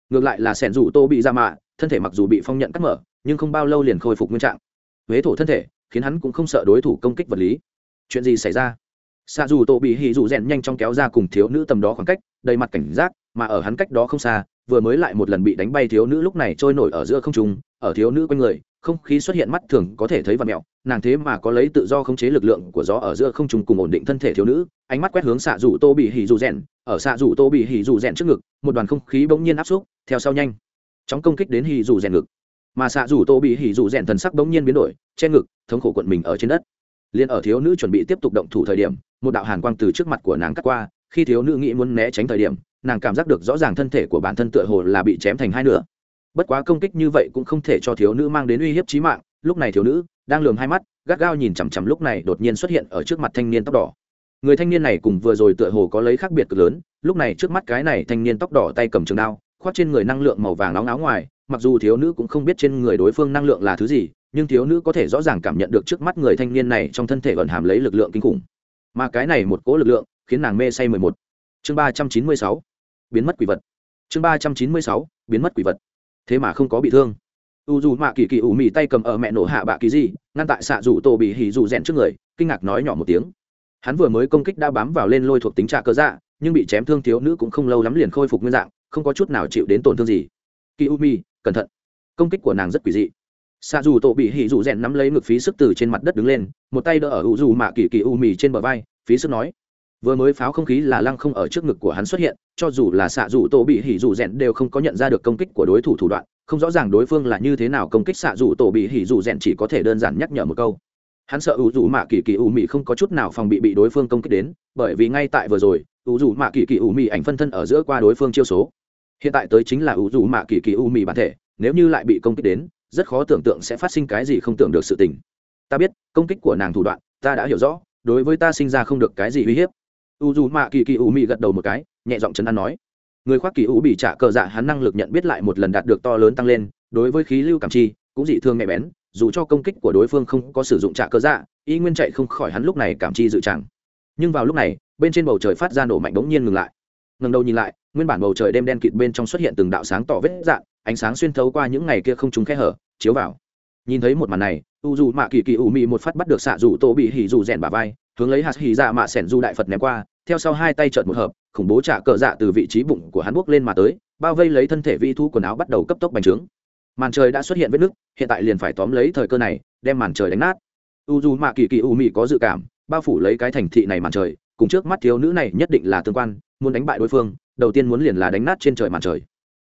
Ngược lại là sẻn dù tô bị ra mạ thân thể mặc dù bị phong nhận cắt mở, nhưng không bao lâu liền khôi phục nguyên trạng. Huế thổ thân thể, khiến hắn cũng không sợ đối thủ công kích vật lý. Chuyện gì xảy ra? Xa dù tô bị hì dù rèn nhanh chóng kéo ra cùng thiếu nữ tầm đó khoảng cách, đầy mặt cảnh giác, mà ở hắn cách đó không xa vừa mới lại một lần bị đánh bay thiếu nữ lúc này trôi nổi ở giữa không trung, ở thiếu nữ quanh người, không khí xuất hiện mắt thường có thể thấy vật mẹo, nàng thế mà có lấy tự do khống chế lực lượng của gió ở giữa không trung cùng ổn định thân thể thiếu nữ, ánh mắt quét hướng xạ rủ tô bị hỉ dù rèn ở xạ rủ tô bị hỉ dù rèn trước ngực, một đoàn không khí bỗng nhiên áp xúc, theo sau nhanh, chóng công kích đến hỉ dù rèn ngực, mà xạ rủ tô bị hỉ dù rèn thần sắc bỗng nhiên biến đổi, che ngực, thống khổ quận mình ở trên đất, liền ở thiếu nữ chuẩn bị tiếp tục động thủ thời điểm, một đạo hàn quang từ trước mặt của nàng cắt qua, khi thiếu nữ nghĩ muốn né tránh thời điểm nàng cảm giác được rõ ràng thân thể của bản thân tựa hồ là bị chém thành hai nửa. Bất quá công kích như vậy cũng không thể cho thiếu nữ mang đến uy hiếp chí mạng, lúc này thiếu nữ đang lường hai mắt, gắt gao nhìn chằm chằm lúc này đột nhiên xuất hiện ở trước mặt thanh niên tóc đỏ. Người thanh niên này cùng vừa rồi tựa hồ có lấy khác biệt cực lớn, lúc này trước mắt cái này thanh niên tóc đỏ tay cầm trường đao, khoác trên người năng lượng màu vàng nóng áo ngoài, mặc dù thiếu nữ cũng không biết trên người đối phương năng lượng là thứ gì, nhưng thiếu nữ có thể rõ ràng cảm nhận được trước mắt người thanh niên này trong thân thể ẩn hàm lấy lực lượng kinh khủng. Mà cái này một cỗ lực lượng khiến nàng mê say mười một. Chương ba trăm chín mươi sáu biến mất quỷ vật. Chương ba trăm chín mươi sáu, biến mất quỷ vật. Thế mà không có bị thương. U dù mạ kỳ kỳ ủ mì tay cầm ở mẹ nổ hạ bạ kỳ gì, ngăn tại xạ dù tổ bị hỉ dù rèn trước người, kinh ngạc nói nhỏ một tiếng. Hắn vừa mới công kích đã bám vào lên lôi thuộc tính trạ cơ dạ nhưng bị chém thương thiếu nữ cũng không lâu lắm liền khôi phục nguyên dạng, không có chút nào chịu đến tổn thương gì. Kỳ u mi cẩn thận. Công kích của nàng rất quỷ dị. Xạ dù tổ bị hỉ dù rèn nắm lấy ngực phí sức từ trên mặt đất đứng lên, một tay đỡ ở u dù mạ kỳ kỳ u mì trên bờ vai, phí sức nói vừa mới pháo không khí là lăng không ở trước ngực của hắn xuất hiện, cho dù là xạ dù tổ bị hỉ dù rèn đều không có nhận ra được công kích của đối thủ thủ đoạn, không rõ ràng đối phương là như thế nào công kích xạ dù tổ bị hỉ dù rèn chỉ có thể đơn giản nhắc nhở một câu. Hắn sợ ủ dù mạ kỳ kỳ ủ mị không có chút nào phòng bị bị đối phương công kích đến, bởi vì ngay tại vừa rồi, ủ dù mạ kỳ kỳ ủ mị ảnh phân thân ở giữa qua đối phương chiêu số. Hiện tại tới chính là ủ dù mạ kỳ kỳ ủ mị bản thể, nếu như lại bị công kích đến, rất khó tưởng tượng sẽ phát sinh cái gì không tưởng được sự tình. Ta biết, công kích của nàng thủ đoạn, ta đã hiểu rõ, đối với ta sinh ra không được cái gì uy hiếp u dù mạ kỳ kỳ u mị gật đầu một cái, nhẹ giọng chấn an nói. Người khoác kỳ u bị trả cờ dạ hắn năng lực nhận biết lại một lần đạt được to lớn tăng lên, đối với khí lưu cảm chi, cũng dị thương nhạy bén, dù cho công kích của đối phương không có sử dụng trả cờ dạ y nguyên chạy không khỏi hắn lúc này cảm chi dự tràng. nhưng vào lúc này, bên trên bầu trời phát ra nổ mạnh bỗng nhiên ngừng lại. Ngần đầu nhìn lại, nguyên bản bầu trời đêm đen kịt bên trong xuất hiện từng đạo sáng tỏ vết dạng, ánh sáng xuyên thấu qua những ngày kia không trúng khe hở, chiếu vào. Nhìn thấy một màn này, u dù mạ kỳ kỳ ủ mị một phát bắt được xạ dù tô bị hỉ dù rèn bà vai hướng lấy hạt hỉ dạ mạ sẻn du đại phật ném qua, theo sau hai tay trợn một hợp, khủng bố trả cờ dạ từ vị trí bụng của hắn buốc lên mà tới, bao vây lấy thân thể vi thu quần áo bắt đầu cấp tốc bành trướng. Màn trời đã xuất hiện vết nứt, hiện tại liền phải tóm lấy thời cơ này, đem màn trời đánh nát. U dù mạ kỳ kỳ u mị có dự cảm, bao phủ lấy cái thành thị này màn trời, cùng trước mắt thiếu nữ này nhất định là tương quan, muốn đánh bại đối phương, đầu tiên muốn liền là đánh nát trên trời màn trời.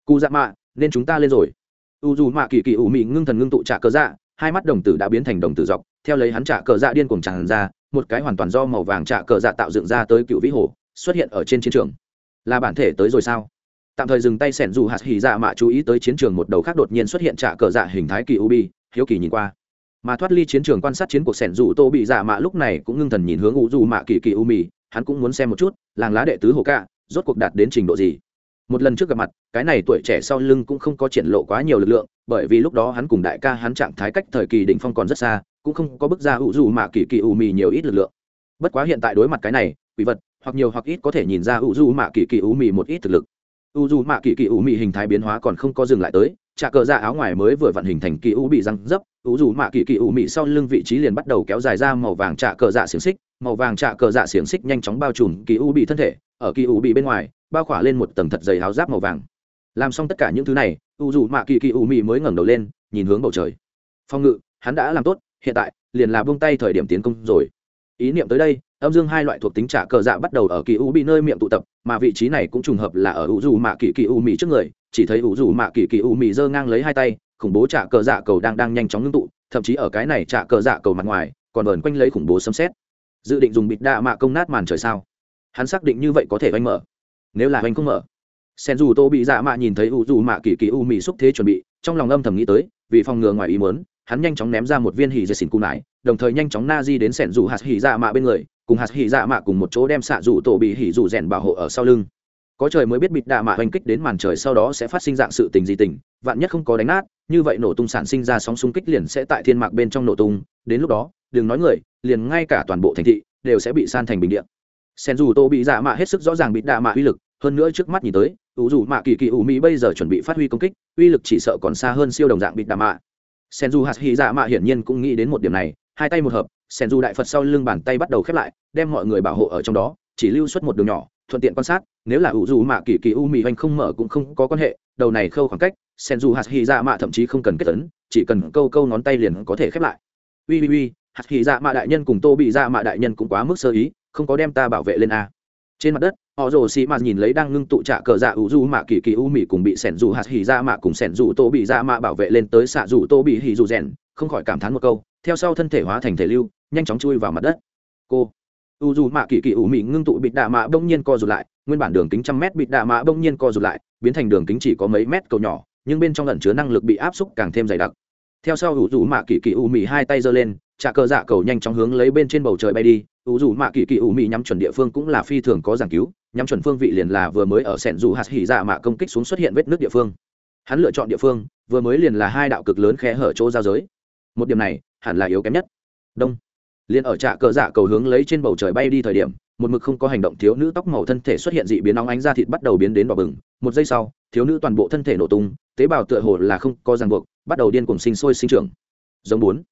Cụ dạ mạ, nên chúng ta lên rồi. U dù mạ kỳ kỳ u mị ngưng thần ngưng tụ trả cờ dạ hai mắt đồng tử đã biến thành đồng tử dọc, theo lấy hắn trả cờ dạ điên cuồng tràn ra một cái hoàn toàn do màu vàng trạ cờ dạ tạo dựng ra tới cựu vĩ hồ, xuất hiện ở trên chiến trường. Là bản thể tới rồi sao? Tạm thời dừng tay sẻn dù hạt hỉ dạ mạ chú ý tới chiến trường một đầu khác đột nhiên xuất hiện trạ cờ dạ hình thái kỳ ubi hiếu kỳ nhìn qua. Mà thoát ly chiến trường quan sát chiến cuộc sẻn dù tô bị dạ mạ lúc này cũng ngưng thần nhìn hướng u dù mạ kỳ kỳ u mì, hắn cũng muốn xem một chút, làng lá đệ tứ hồ cạ rốt cuộc đạt đến trình độ gì? Một lần trước gặp mặt, cái này tuổi trẻ sau lưng cũng không có triển lộ quá nhiều lực lượng, bởi vì lúc đó hắn cùng đại ca hắn trạng thái cách thời kỳ đỉnh phong còn rất xa, cũng không có bước ra ủ dù mạ kỳ kỳ u mì nhiều ít lực lượng. Bất quá hiện tại đối mặt cái này, quỷ vật, hoặc nhiều hoặc ít có thể nhìn ra ủ dù mạ kỳ kỳ u mì một ít thực lực. Ủ dù mạ kỳ kỳ u mì hình thái biến hóa còn không có dừng lại tới trả cờ ra áo ngoài mới vừa vận hình thành kỳ u bị răng dấp ủ dù mạ kỳ kỳ u mì sau lưng vị trí liền bắt đầu kéo dài ra màu vàng trả cờ dạ xiềng xích, màu vàng trả cờ dạ xiềng xích nhanh chóng bao trùm kỳ u bị thân thể, ở kỳ u bị bên ngoài bao khỏa lên một tầng thật dày áo giáp màu vàng. Làm xong tất cả những thứ này, u dù mạ kỳ kỳ u mì mới ngẩng đầu lên, nhìn hướng bầu trời. Phong ngự, hắn đã làm tốt, hiện tại, liền là buông tay thời điểm tiến công rồi. Ý niệm tới đây, âm dương hai loại thuộc tính trả cờ dạ bắt đầu ở kỳ u bị nơi miệng tụ tập, mà vị trí này cũng trùng hợp là ở u dù mạ kỳ kỳ u mì trước người, chỉ thấy u dù mạ kỳ kỳ u mì giơ ngang lấy hai tay, khủng bố trả cờ dạ cầu đang đang nhanh chóng ngưng tụ, thậm chí ở cái này trả cờ dạ cầu mặt ngoài, còn vờn quanh lấy khủng bố xâm xét dự định dùng bịt đạ mạ công nát màn trời sao? Hắn xác định như vậy có thể oanh mở nếu là anh không mở. Sen dù tô bị dạ mạ nhìn thấy u dù mạ kỳ kỳ u mì xúc thế chuẩn bị, trong lòng âm thầm nghĩ tới, vì phòng ngừa ngoài ý muốn, hắn nhanh chóng ném ra một viên hỉ dây xỉn cung nải, đồng thời nhanh chóng na di đến sẻn dù hạt hỉ dạ mạ bên người, cùng hạt hỉ dạ mạ cùng một chỗ đem xạ dù tổ bị hỉ dù rèn bảo hộ ở sau lưng. Có trời mới biết bịt đạ mạ hành kích đến màn trời sau đó sẽ phát sinh dạng sự tình gì tình, vạn nhất không có đánh nát, như vậy nổ tung sản sinh ra sóng xung kích liền sẽ tại thiên mạc bên trong nổ tung, đến lúc đó, đừng nói người, liền ngay cả toàn bộ thành thị, đều sẽ bị san thành bình điện sen dù tô bị dạ mạ hết sức rõ ràng bịt đạ mạ uy lực hơn nữa trước mắt nhìn tới, ủ dù mạ kỳ kỳ ủ mỹ bây giờ chuẩn bị phát huy công kích, uy lực chỉ sợ còn xa hơn siêu đồng dạng bịt đà mạ. Sen du hạt hy dạ mạ hiển nhiên cũng nghĩ đến một điểm này, hai tay một hợp sen du đại phật sau lưng bàn tay bắt đầu khép lại, đem mọi người bảo hộ ở trong đó, chỉ lưu xuất một đường nhỏ, thuận tiện quan sát, nếu là ủ dù mạ kỳ kỳ u mỹ anh không mở cũng không có quan hệ, đầu này khâu khoảng cách sen du hạt hy dạ mạ thậm chí không cần kết tấn chỉ cần câu câu ngón tay liền có thể khép lại. Ui ui ui hạt hy dạ mạ đại nhân cùng tô bị dạ mạ đại nhân cũng quá mức sơ ý, không có đem ta bảo vệ lên a trên mặt đất, họ rồ xì mạt nhìn lấy đang ngưng tụ trạ cờ dạ ủ du mạ kỳ kỳ u mị cùng bị sẻn dù hạt hỉ ra dạ mạ cùng sẻn dù tô bị ra mạ bảo vệ lên tới xạ dù tô bị hỉ dù rèn, không khỏi cảm thán một câu, theo sau thân thể hóa thành thể lưu, nhanh chóng chui vào mặt đất. Cô u dù mạ kỳ kỳ u mị ngưng tụ bịt đạ mạ bỗng nhiên co rụt lại, nguyên bản đường kính trăm mét bịt đạ mạ bỗng nhiên co rụt lại, biến thành đường kính chỉ có mấy mét cầu nhỏ, nhưng bên trong lẩn chứa năng lực bị áp xúc càng thêm dày đặc. Theo sau u du mạ kỳ kỳ u mì hai tay giơ lên trà cờ dạ cầu nhanh chóng hướng lấy bên trên bầu trời bay đi ủ dù mạ kỳ kỳ u mì nhắm chuẩn địa phương cũng là phi thường có giảng cứu, nhắm chuẩn phương vị liền là vừa mới ở sẻn dù hạt hỉ dạ mạ công kích xuống xuất hiện vết nước địa phương. Hắn lựa chọn địa phương, vừa mới liền là hai đạo cực lớn khe hở chỗ giao giới. Một điểm này, hẳn là yếu kém nhất. Đông. Liền ở trạ cờ dạ cầu hướng lấy trên bầu trời bay đi thời điểm, một mực không có hành động thiếu nữ tóc màu thân thể xuất hiện dị biến nóng ánh da thịt bắt đầu biến đến đỏ bừng. Một giây sau, thiếu nữ toàn bộ thân thể nổ tung, tế bào tựa hồ là không có ràng buộc, bắt đầu điên cùng sinh sôi sinh trưởng. Giống bốn.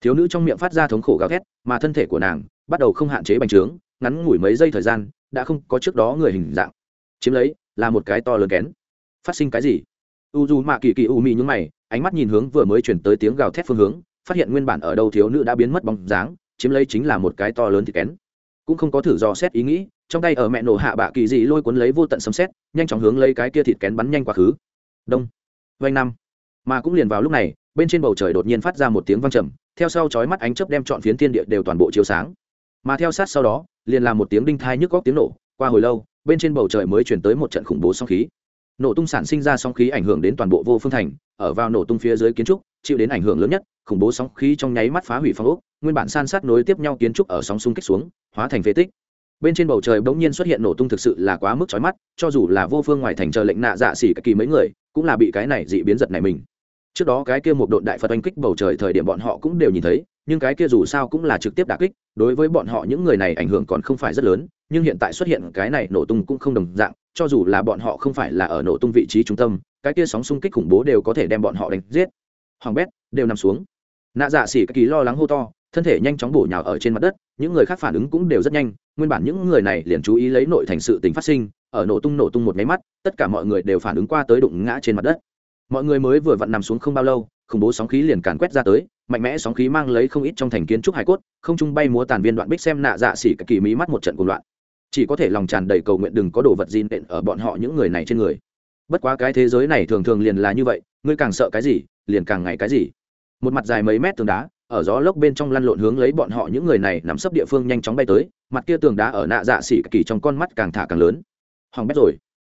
Thiếu nữ trong miệng phát ra thống khổ gào thét, mà thân thể của nàng bắt đầu không hạn chế bành trướng, ngắn ngủi mấy giây thời gian, đã không có trước đó người hình dạng. Chiếm lấy là một cái to lớn kén. Phát sinh cái gì? U dù mạ kỳ kỳ u mị nhúng mày, ánh mắt nhìn hướng vừa mới chuyển tới tiếng gào thét phương hướng, phát hiện nguyên bản ở đâu thiếu nữ đã biến mất bóng dáng, chiếm lấy chính là một cái to lớn thịt kén. Cũng không có thử dò xét ý nghĩ, trong tay ở mẹ nổ hạ bạ kỳ dị lôi cuốn lấy vô tận sấm xét nhanh chóng hướng lấy cái kia thịt kén bắn nhanh quá khứ. Đông. Vanh năm. Mà cũng liền vào lúc này, bên trên bầu trời đột nhiên phát ra một tiếng vang trầm, theo sau chói mắt ánh chớp đem trọn phiến thiên địa đều toàn bộ chiếu sáng mà theo sát sau đó, liền là một tiếng đinh thai nhức góc tiếng nổ, qua hồi lâu, bên trên bầu trời mới chuyển tới một trận khủng bố song khí. Nổ tung sản sinh ra sóng khí ảnh hưởng đến toàn bộ vô phương thành, ở vào nổ tung phía dưới kiến trúc, chịu đến ảnh hưởng lớn nhất, khủng bố sóng khí trong nháy mắt phá hủy phong ốc, nguyên bản san sát nối tiếp nhau kiến trúc ở sóng xung kích xuống, hóa thành phế tích. Bên trên bầu trời bỗng nhiên xuất hiện nổ tung thực sự là quá mức chói mắt, cho dù là vô phương ngoài thành chờ lệnh nạ dạ xỉ kỳ mấy người, cũng là bị cái này dị biến giật này mình trước đó cái kia một đội đại phật oanh kích bầu trời thời điểm bọn họ cũng đều nhìn thấy, nhưng cái kia dù sao cũng là trực tiếp đả kích, đối với bọn họ những người này ảnh hưởng còn không phải rất lớn, nhưng hiện tại xuất hiện cái này nổ tung cũng không đồng dạng, cho dù là bọn họ không phải là ở nổ tung vị trí trung tâm, cái kia sóng xung kích khủng bố đều có thể đem bọn họ đánh giết. Hoàng bét, đều nằm xuống. Nạ dạ xỉ kỳ lo lắng hô to, thân thể nhanh chóng bổ nhào ở trên mặt đất, những người khác phản ứng cũng đều rất nhanh, nguyên bản những người này liền chú ý lấy nội thành sự tình phát sinh, ở nổ tung nổ tung một máy mắt, tất cả mọi người đều phản ứng qua tới đụng ngã trên mặt đất mọi người mới vừa vặn nằm xuống không bao lâu, khủng bố sóng khí liền càn quét ra tới, mạnh mẽ sóng khí mang lấy không ít trong thành kiến trúc hải cốt, không trung bay múa tàn viên đoạn bích xem nạ dạ xỉ kỳ mí mắt một trận cuộc loạn. Chỉ có thể lòng tràn đầy cầu nguyện đừng có đồ vật gì nện ở bọn họ những người này trên người. Bất quá cái thế giới này thường thường liền là như vậy, ngươi càng sợ cái gì, liền càng ngày cái gì. Một mặt dài mấy mét tường đá, ở gió lốc bên trong lăn lộn hướng lấy bọn họ những người này nắm sấp địa phương nhanh chóng bay tới, mặt kia tường đá ở nạ dạ xỉ kỳ trong con mắt càng thả càng lớn. Hoàng bét rồi.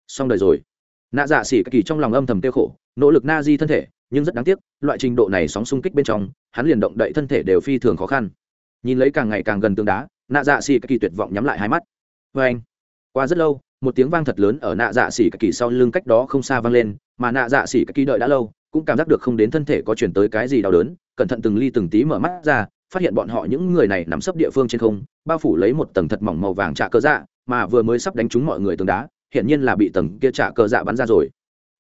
Xong đời rồi. Nạ dạ xỉ kỳ trong lòng âm thầm tiêu khổ nỗ lực na di thân thể, nhưng rất đáng tiếc, loại trình độ này sóng xung kích bên trong, hắn liền động đậy thân thể đều phi thường khó khăn. Nhìn lấy càng ngày càng gần tường đá nạ dạ xỉ kỳ tuyệt vọng nhắm lại hai mắt. Vê anh, qua rất lâu, một tiếng vang thật lớn ở nạ dạ xỉ kỳ sau lưng cách đó không xa vang lên, mà nạ dạ xỉ kỳ đợi đã lâu, cũng cảm giác được không đến thân thể có chuyển tới cái gì đau đớn, cẩn thận từng ly từng tí mở mắt ra, phát hiện bọn họ những người này nằm sấp địa phương trên không, bao phủ lấy một tầng thật mỏng màu vàng trạ cơ dạ mà vừa mới sắp đánh trúng mọi người tường đá hiện nhiên là bị tầng kia trạ cơ dạ bắn ra rồi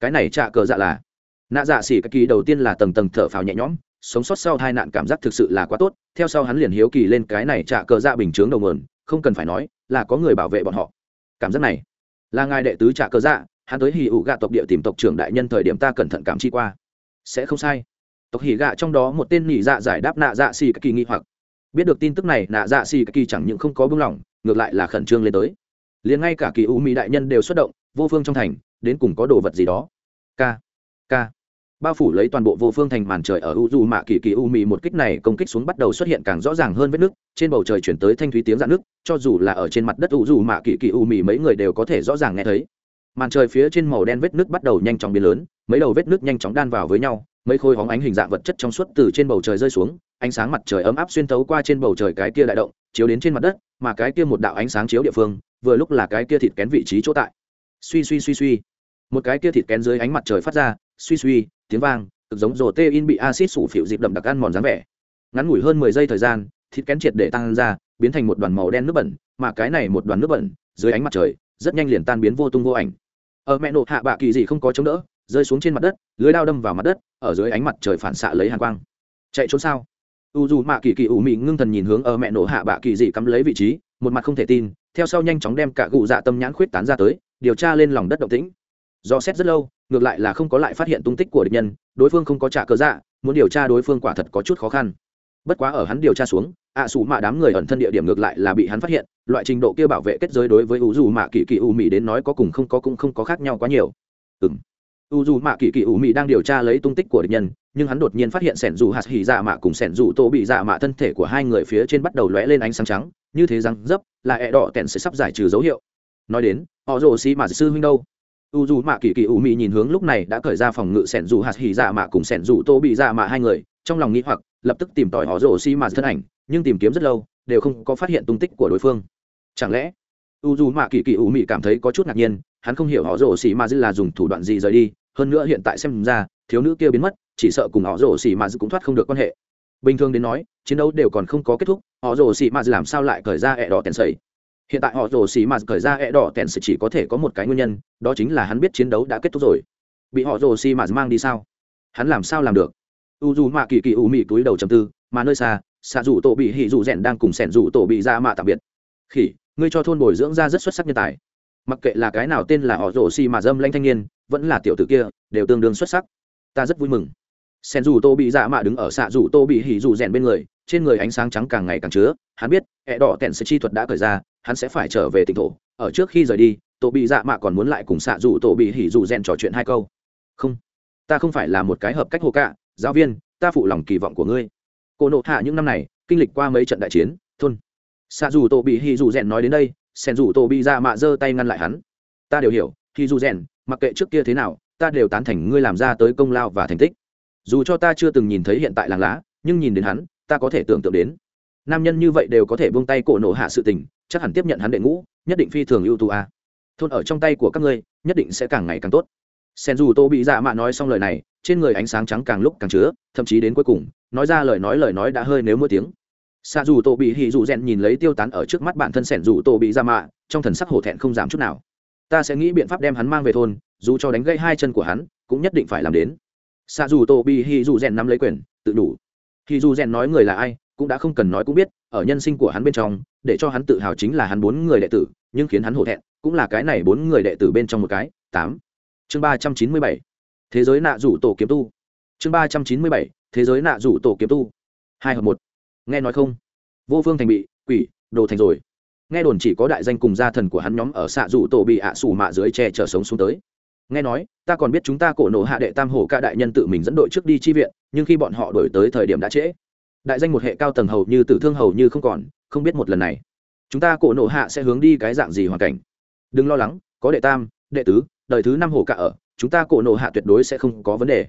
cái này trạ cờ dạ là. Nạ dạ xỉ kỳ đầu tiên là tầng tầng thở phào nhẹ nhõm, sống sót sau hai nạn cảm giác thực sự là quá tốt, theo sau hắn liền hiếu kỳ lên cái này trạ cờ dạ bình chướng đầu mườn không cần phải nói, là có người bảo vệ bọn họ. Cảm giác này, là ngài đệ tứ trạ cờ dạ hắn tới hì ủ gạ tộc địa tìm tộc trưởng đại nhân thời điểm ta cẩn thận cảm chi qua. Sẽ không sai. Tộc hỉ gạ trong đó một tên nỉ dạ giải đáp nạ dạ xì kỳ nghi hoặc. Biết được tin tức này, nạ dạ xì kỳ chẳng những không có bưng lỏng ngược lại là khẩn trương lên tới. Liền ngay cả kỳ u mỹ đại nhân đều xuất động, vô phương trong thành đến cùng có đồ vật gì đó. K k. Bao phủ lấy toàn bộ vô phương thành màn trời ở u du mạ kỳ kỳ u mỹ một kích này công kích xuống bắt đầu xuất hiện càng rõ ràng hơn vết nước, trên bầu trời chuyển tới thanh thúy tiếng dạn nước cho dù là ở trên mặt đất u du mạ kỳ kỳ u mỹ mấy người đều có thể rõ ràng nghe thấy. Màn trời phía trên màu đen vết nước bắt đầu nhanh chóng biến lớn, mấy đầu vết nước nhanh chóng đan vào với nhau, mấy khối hóng ánh hình dạng vật chất trong suốt từ trên bầu trời rơi xuống, ánh sáng mặt trời ấm áp xuyên tấu qua trên bầu trời cái kia đại động, chiếu đến trên mặt đất, mà cái kia một đạo ánh sáng chiếu địa phương, vừa lúc là cái kia thịt kén vị trí chỗ tại suy suy suy suy. Một cái kia thịt kén dưới ánh mặt trời phát ra, suy suy, tiếng vang, cực giống rổ tê in bị acid sủ phịu dịp đậm đặc ăn mòn dáng vẻ. Ngắn ngủi hơn mười giây thời gian, thịt kén triệt để tăng ra, biến thành một đoàn màu đen nước bẩn, mà cái này một đoàn nước bẩn, dưới ánh mặt trời, rất nhanh liền tan biến vô tung vô ảnh. Ở mẹ nộ hạ bạ kỳ gì không có chống đỡ, rơi xuống trên mặt đất, lưới đao đâm vào mặt đất, ở dưới ánh mặt trời phản xạ lấy hàn quang. Chạy trốn sao? U dù mạ kỳ kỳ ủ mị ngưng thần nhìn hướng ở mẹ nổ hạ bạ kỳ dị cắm lấy vị trí, một mặt không thể tin, theo sau nhanh chóng đem cả gù dạ tâm nhãn khuyết tán ra tới điều tra lên lòng đất động tĩnh. Do xét rất lâu, ngược lại là không có lại phát hiện tung tích của địch nhân, đối phương không có trả cớ dạ muốn điều tra đối phương quả thật có chút khó khăn. Bất quá ở hắn điều tra xuống, ạ à xù mạ đám người ẩn thân địa điểm ngược lại là bị hắn phát hiện, loại trình độ kia bảo vệ kết giới đối với u dù mạ kỳ kỳ u mị đến nói có cùng không có cũng không có khác nhau quá nhiều. Ừ u dù mạ kỳ kỳ u mị đang điều tra lấy tung tích của địch nhân, nhưng hắn đột nhiên phát hiện sẻn dù hạt hỉ dạ mạ cùng sẻn dù tô bị dạ mạ thân thể của hai người phía trên bắt đầu lóe lên ánh sáng trắng, như thế răng dấp, là ẹ đỏ tẹn sẽ sắp giải trừ dấu hiệu. Nói đến họ rồ xì mà sư huynh đâu? U dù mạ kỳ kỳ u mị nhìn hướng lúc này đã cởi ra phòng ngự sẻn dù hạt hỉ dạ mạ cùng sẻn dù tô bị dạ mạ hai người, trong lòng nghĩ hoặc, lập tức tìm tòi họ rồ xì mà thân ảnh, nhưng tìm kiếm rất lâu, đều không có phát hiện tung tích của đối phương. Chẳng lẽ, u dù mạ kỳ kỳ u mị cảm thấy có chút ngạc nhiên, hắn không hiểu họ rồ xì mà là dùng thủ đoạn gì rời đi, hơn nữa hiện tại xem ra, thiếu nữ kia biến mất, chỉ sợ cùng họ rồ xì mà cũng thoát không được quan hệ. Bình thường đến nói, chiến đấu đều còn không có kết thúc, họ rồ xì mà làm sao lại cởi ra ẹ đỏ tèn sầy hiện tại họ rồ xì mạt cởi ra e đỏ tèn sự chỉ có thể có một cái nguyên nhân, đó chính là hắn biết chiến đấu đã kết thúc rồi. Bị họ rồ xì mạt mang đi sao? Hắn làm sao làm được? U dù mạ kỳ kỳ u mị túi đầu chầm tư, mà nơi xa, xạ dù tổ bị hỉ dù rèn đang cùng sẻn dù tổ bị ra mạ tạm biệt. Khỉ, ngươi cho thôn bồi dưỡng ra rất xuất sắc nhân tài. Mặc kệ là cái nào tên là họ rồ xì mà dâm lanh thanh niên, vẫn là tiểu tử kia, đều tương đương xuất sắc. Ta rất vui mừng. Sen dù tô bị dạ mạ đứng ở xạ dù tô bị hỉ dù rèn bên người, trên người ánh sáng trắng càng ngày càng chứa. Hắn biết, ẹ đỏ tẹn sẽ chi thuật đã cởi ra hắn sẽ phải trở về tỉnh thổ. Ở trước khi rời đi, tổ bị dạ mạ còn muốn lại cùng xạ dù tổ bị hỉ dù rèn trò chuyện hai câu. Không, ta không phải là một cái hợp cách hồ cạ, giáo viên, ta phụ lòng kỳ vọng của ngươi. Cô nộ hạ những năm này, kinh lịch qua mấy trận đại chiến, thôn. Xạ dù tổ bị hỉ dù rèn nói đến đây sen dù tổ bị dạ mạ giơ tay ngăn lại hắn. Ta đều hiểu, hỉ dù rèn, mặc kệ trước kia thế nào, ta đều tán thành ngươi làm ra tới công lao và thành tích. Dù cho ta chưa từng nhìn thấy hiện tại làng lá, nhưng nhìn đến hắn, ta có thể tưởng tượng đến. Nam nhân như vậy đều có thể buông tay cổ nổ hạ sự tình chắc hẳn tiếp nhận hắn đệ ngũ, nhất định phi thường ưu tú a. Thôn ở trong tay của các ngươi, nhất định sẽ càng ngày càng tốt. Sen dù tô bị dạ mạ nói xong lời này, trên người ánh sáng trắng càng lúc càng chứa, thậm chí đến cuối cùng, nói ra lời nói lời nói đã hơi nếu mỗi tiếng. Xa dù tô bị hì dù rèn nhìn lấy tiêu tán ở trước mắt bản thân sẻn dù tô bị dạ mạ, trong thần sắc hổ thẹn không giảm chút nào. Ta sẽ nghĩ biện pháp đem hắn mang về thôn, dù cho đánh gây hai chân của hắn, cũng nhất định phải làm đến. Xa dù tô bị hì dù rèn nắm lấy quyền, tự đủ. Hì dù rèn nói người là ai cũng đã không cần nói cũng biết, ở nhân sinh của hắn bên trong, để cho hắn tự hào chính là hắn bốn người đệ tử, nhưng khiến hắn hổ thẹn, cũng là cái này bốn người đệ tử bên trong một cái. Tám. Chương ba trăm chín mươi bảy. Thế giới nạ rủ tổ kiếm tu. Chương ba trăm chín mươi bảy. Thế giới nạ rủ tổ kiếm tu. Hai hợp một. Nghe nói không? Vô phương thành bị, quỷ, đồ thành rồi. Nghe đồn chỉ có đại danh cùng gia thần của hắn nhóm ở xạ rủ tổ bị ạ à mạ dưới che chở sống xuống tới. Nghe nói, ta còn biết chúng ta cổ nổ hạ đệ tam hồ ca đại nhân tự mình dẫn đội trước đi chi viện, nhưng khi bọn họ đổi tới thời điểm đã trễ đại danh một hệ cao tầng hầu như tử thương hầu như không còn, không biết một lần này, chúng ta cổ nộ hạ sẽ hướng đi cái dạng gì hoàn cảnh. Đừng lo lắng, có đệ tam, đệ tứ, đời thứ năm hồ cả ở, chúng ta cổ nộ hạ tuyệt đối sẽ không có vấn đề.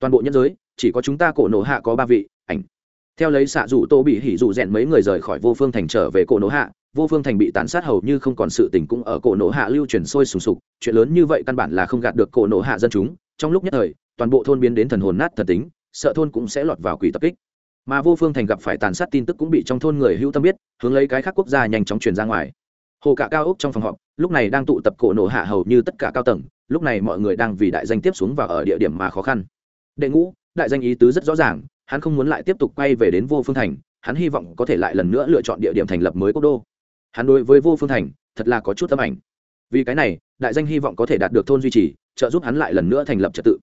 Toàn bộ nhân giới, chỉ có chúng ta cổ nộ hạ có ba vị, ảnh. Theo lấy xạ rủ tô bị hỉ dụ rèn mấy người rời khỏi vô phương thành trở về cổ nộ hạ, vô phương thành bị tàn sát hầu như không còn sự tình cũng ở cổ nộ hạ lưu truyền sôi sùng sục, chuyện lớn như vậy căn bản là không gạt được cổ nộ hạ dân chúng. Trong lúc nhất thời, toàn bộ thôn biến đến thần hồn nát thần tính, sợ thôn cũng sẽ lọt vào quỷ tập kích mà vô phương thành gặp phải tàn sát tin tức cũng bị trong thôn người hữu tâm biết, hướng lấy cái khác quốc gia nhanh chóng truyền ra ngoài. Hồ cả cao ốc trong phòng họp, lúc này đang tụ tập cổ nổ hạ hầu như tất cả cao tầng, lúc này mọi người đang vì đại danh tiếp xuống và ở địa điểm mà khó khăn. Đệ ngũ, đại danh ý tứ rất rõ ràng, hắn không muốn lại tiếp tục quay về đến vô phương thành, hắn hy vọng có thể lại lần nữa lựa chọn địa điểm thành lập mới quốc đô. Hắn đối với vô phương thành, thật là có chút tâm ảnh. Vì cái này, đại danh hy vọng có thể đạt được thôn duy trì, trợ giúp hắn lại lần nữa thành lập trật tự.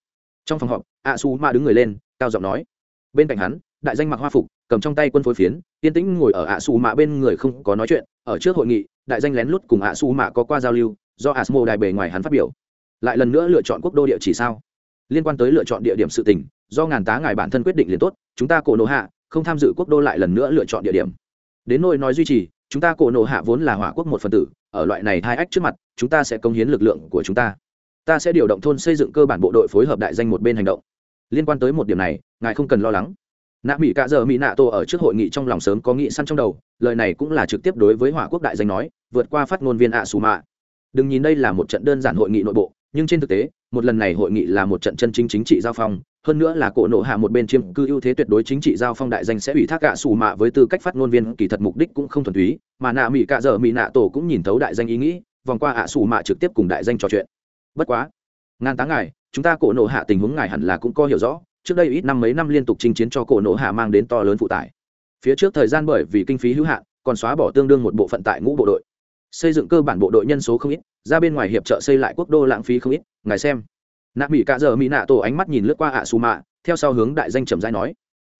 Trong phòng họp, a su ma đứng người lên, cao giọng nói. Bên cạnh hắn đại danh mặc hoa phục, cầm trong tay quân phối phiến, yên tĩnh ngồi ở ạ xù mạ bên người không có nói chuyện. Ở trước hội nghị, đại danh lén lút cùng ạ xù mạ có qua giao lưu, do asmo đài bề ngoài hắn phát biểu. Lại lần nữa lựa chọn quốc đô địa chỉ sao? Liên quan tới lựa chọn địa điểm sự tình, do ngàn tá ngài bản thân quyết định liền tốt, chúng ta cổ nộ hạ, không tham dự quốc đô lại lần nữa lựa chọn địa điểm. Đến nỗi nói duy trì, chúng ta cổ nộ hạ vốn là hỏa quốc một phần tử, ở loại này hai ách trước mặt, chúng ta sẽ công hiến lực lượng của chúng ta. Ta sẽ điều động thôn xây dựng cơ bản bộ đội phối hợp đại danh một bên hành động. Liên quan tới một điểm này, ngài không cần lo lắng nạ mỹ cạ giờ mỹ nạ tổ ở trước hội nghị trong lòng sớm có nghị săn trong đầu, lời này cũng là trực tiếp đối với hỏa quốc đại danh nói, vượt qua phát ngôn viên ạ xù mạ. Đừng nhìn đây là một trận đơn giản hội nghị nội bộ, nhưng trên thực tế, một lần này hội nghị là một trận chân chính chính trị giao phong, hơn nữa là cổ nộ hạ một bên chiếm cư ưu thế tuyệt đối chính trị giao phong đại danh sẽ ủy thác ạ xù mạ với tư cách phát ngôn viên, kỳ thật mục đích cũng không thuần túy, mà nạ mỹ cạ giờ mỹ nạ tổ cũng nhìn thấu đại danh ý nghĩ, vòng qua ạ xù mạ trực tiếp cùng đại danh trò chuyện. Bất quá, ngang tá ngài, chúng ta cổ nộ hạ tình huống ngài hẳn là cũng có hiểu rõ trước đây ít năm mấy năm liên tục chinh chiến cho cổ nổ hạ mang đến to lớn phụ tải. Phía trước thời gian bởi vì kinh phí hữu hạn, còn xóa bỏ tương đương một bộ phận tại ngũ bộ đội. Xây dựng cơ bản bộ đội nhân số không ít, ra bên ngoài hiệp trợ xây lại quốc đô lãng phí không ít, ngài xem. Nạp mỹ cạ giờ mỹ nạ tổ ánh mắt nhìn lướt qua ạ su mạ, theo sau hướng đại danh trầm giai nói.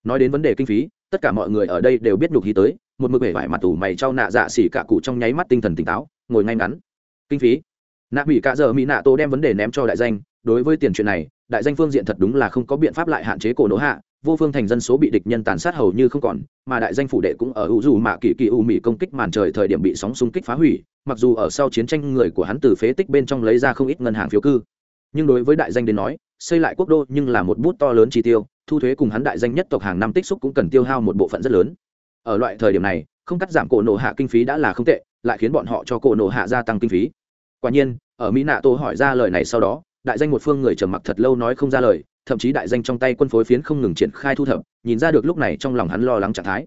Nói đến vấn đề kinh phí, tất cả mọi người ở đây đều biết nhục hí tới, một mực bể vải mặt tủ mày trao nạ dạ xỉ cả cụ trong nháy mắt tinh thần tỉnh táo, ngồi ngay ngắn. Kinh phí. Nạ mỹ cạ giờ mỹ nạ tổ đem vấn đề ném cho đại danh, đối với tiền chuyện này đại danh phương diện thật đúng là không có biện pháp lại hạn chế cổ nổ hạ, vô phương thành dân số bị địch nhân tàn sát hầu như không còn, mà đại danh phủ đệ cũng ở hữu dù mạ kỳ kỳ u mỹ công kích màn trời thời điểm bị sóng xung kích phá hủy, mặc dù ở sau chiến tranh người của hắn từ phế tích bên trong lấy ra không ít ngân hàng phiếu cư. Nhưng đối với đại danh đến nói, xây lại quốc đô nhưng là một bút to lớn chi tiêu, thu thuế cùng hắn đại danh nhất tộc hàng năm tích xúc cũng cần tiêu hao một bộ phận rất lớn. Ở loại thời điểm này, không cắt giảm cổ nổ hạ kinh phí đã là không tệ, lại khiến bọn họ cho cổ nổ hạ gia tăng kinh phí. Quả nhiên, ở mỹ nạ tô hỏi ra lời này sau đó đại danh một phương người trầm mặc thật lâu nói không ra lời, thậm chí đại danh trong tay quân phối phiến không ngừng triển khai thu thập, nhìn ra được lúc này trong lòng hắn lo lắng trạng thái.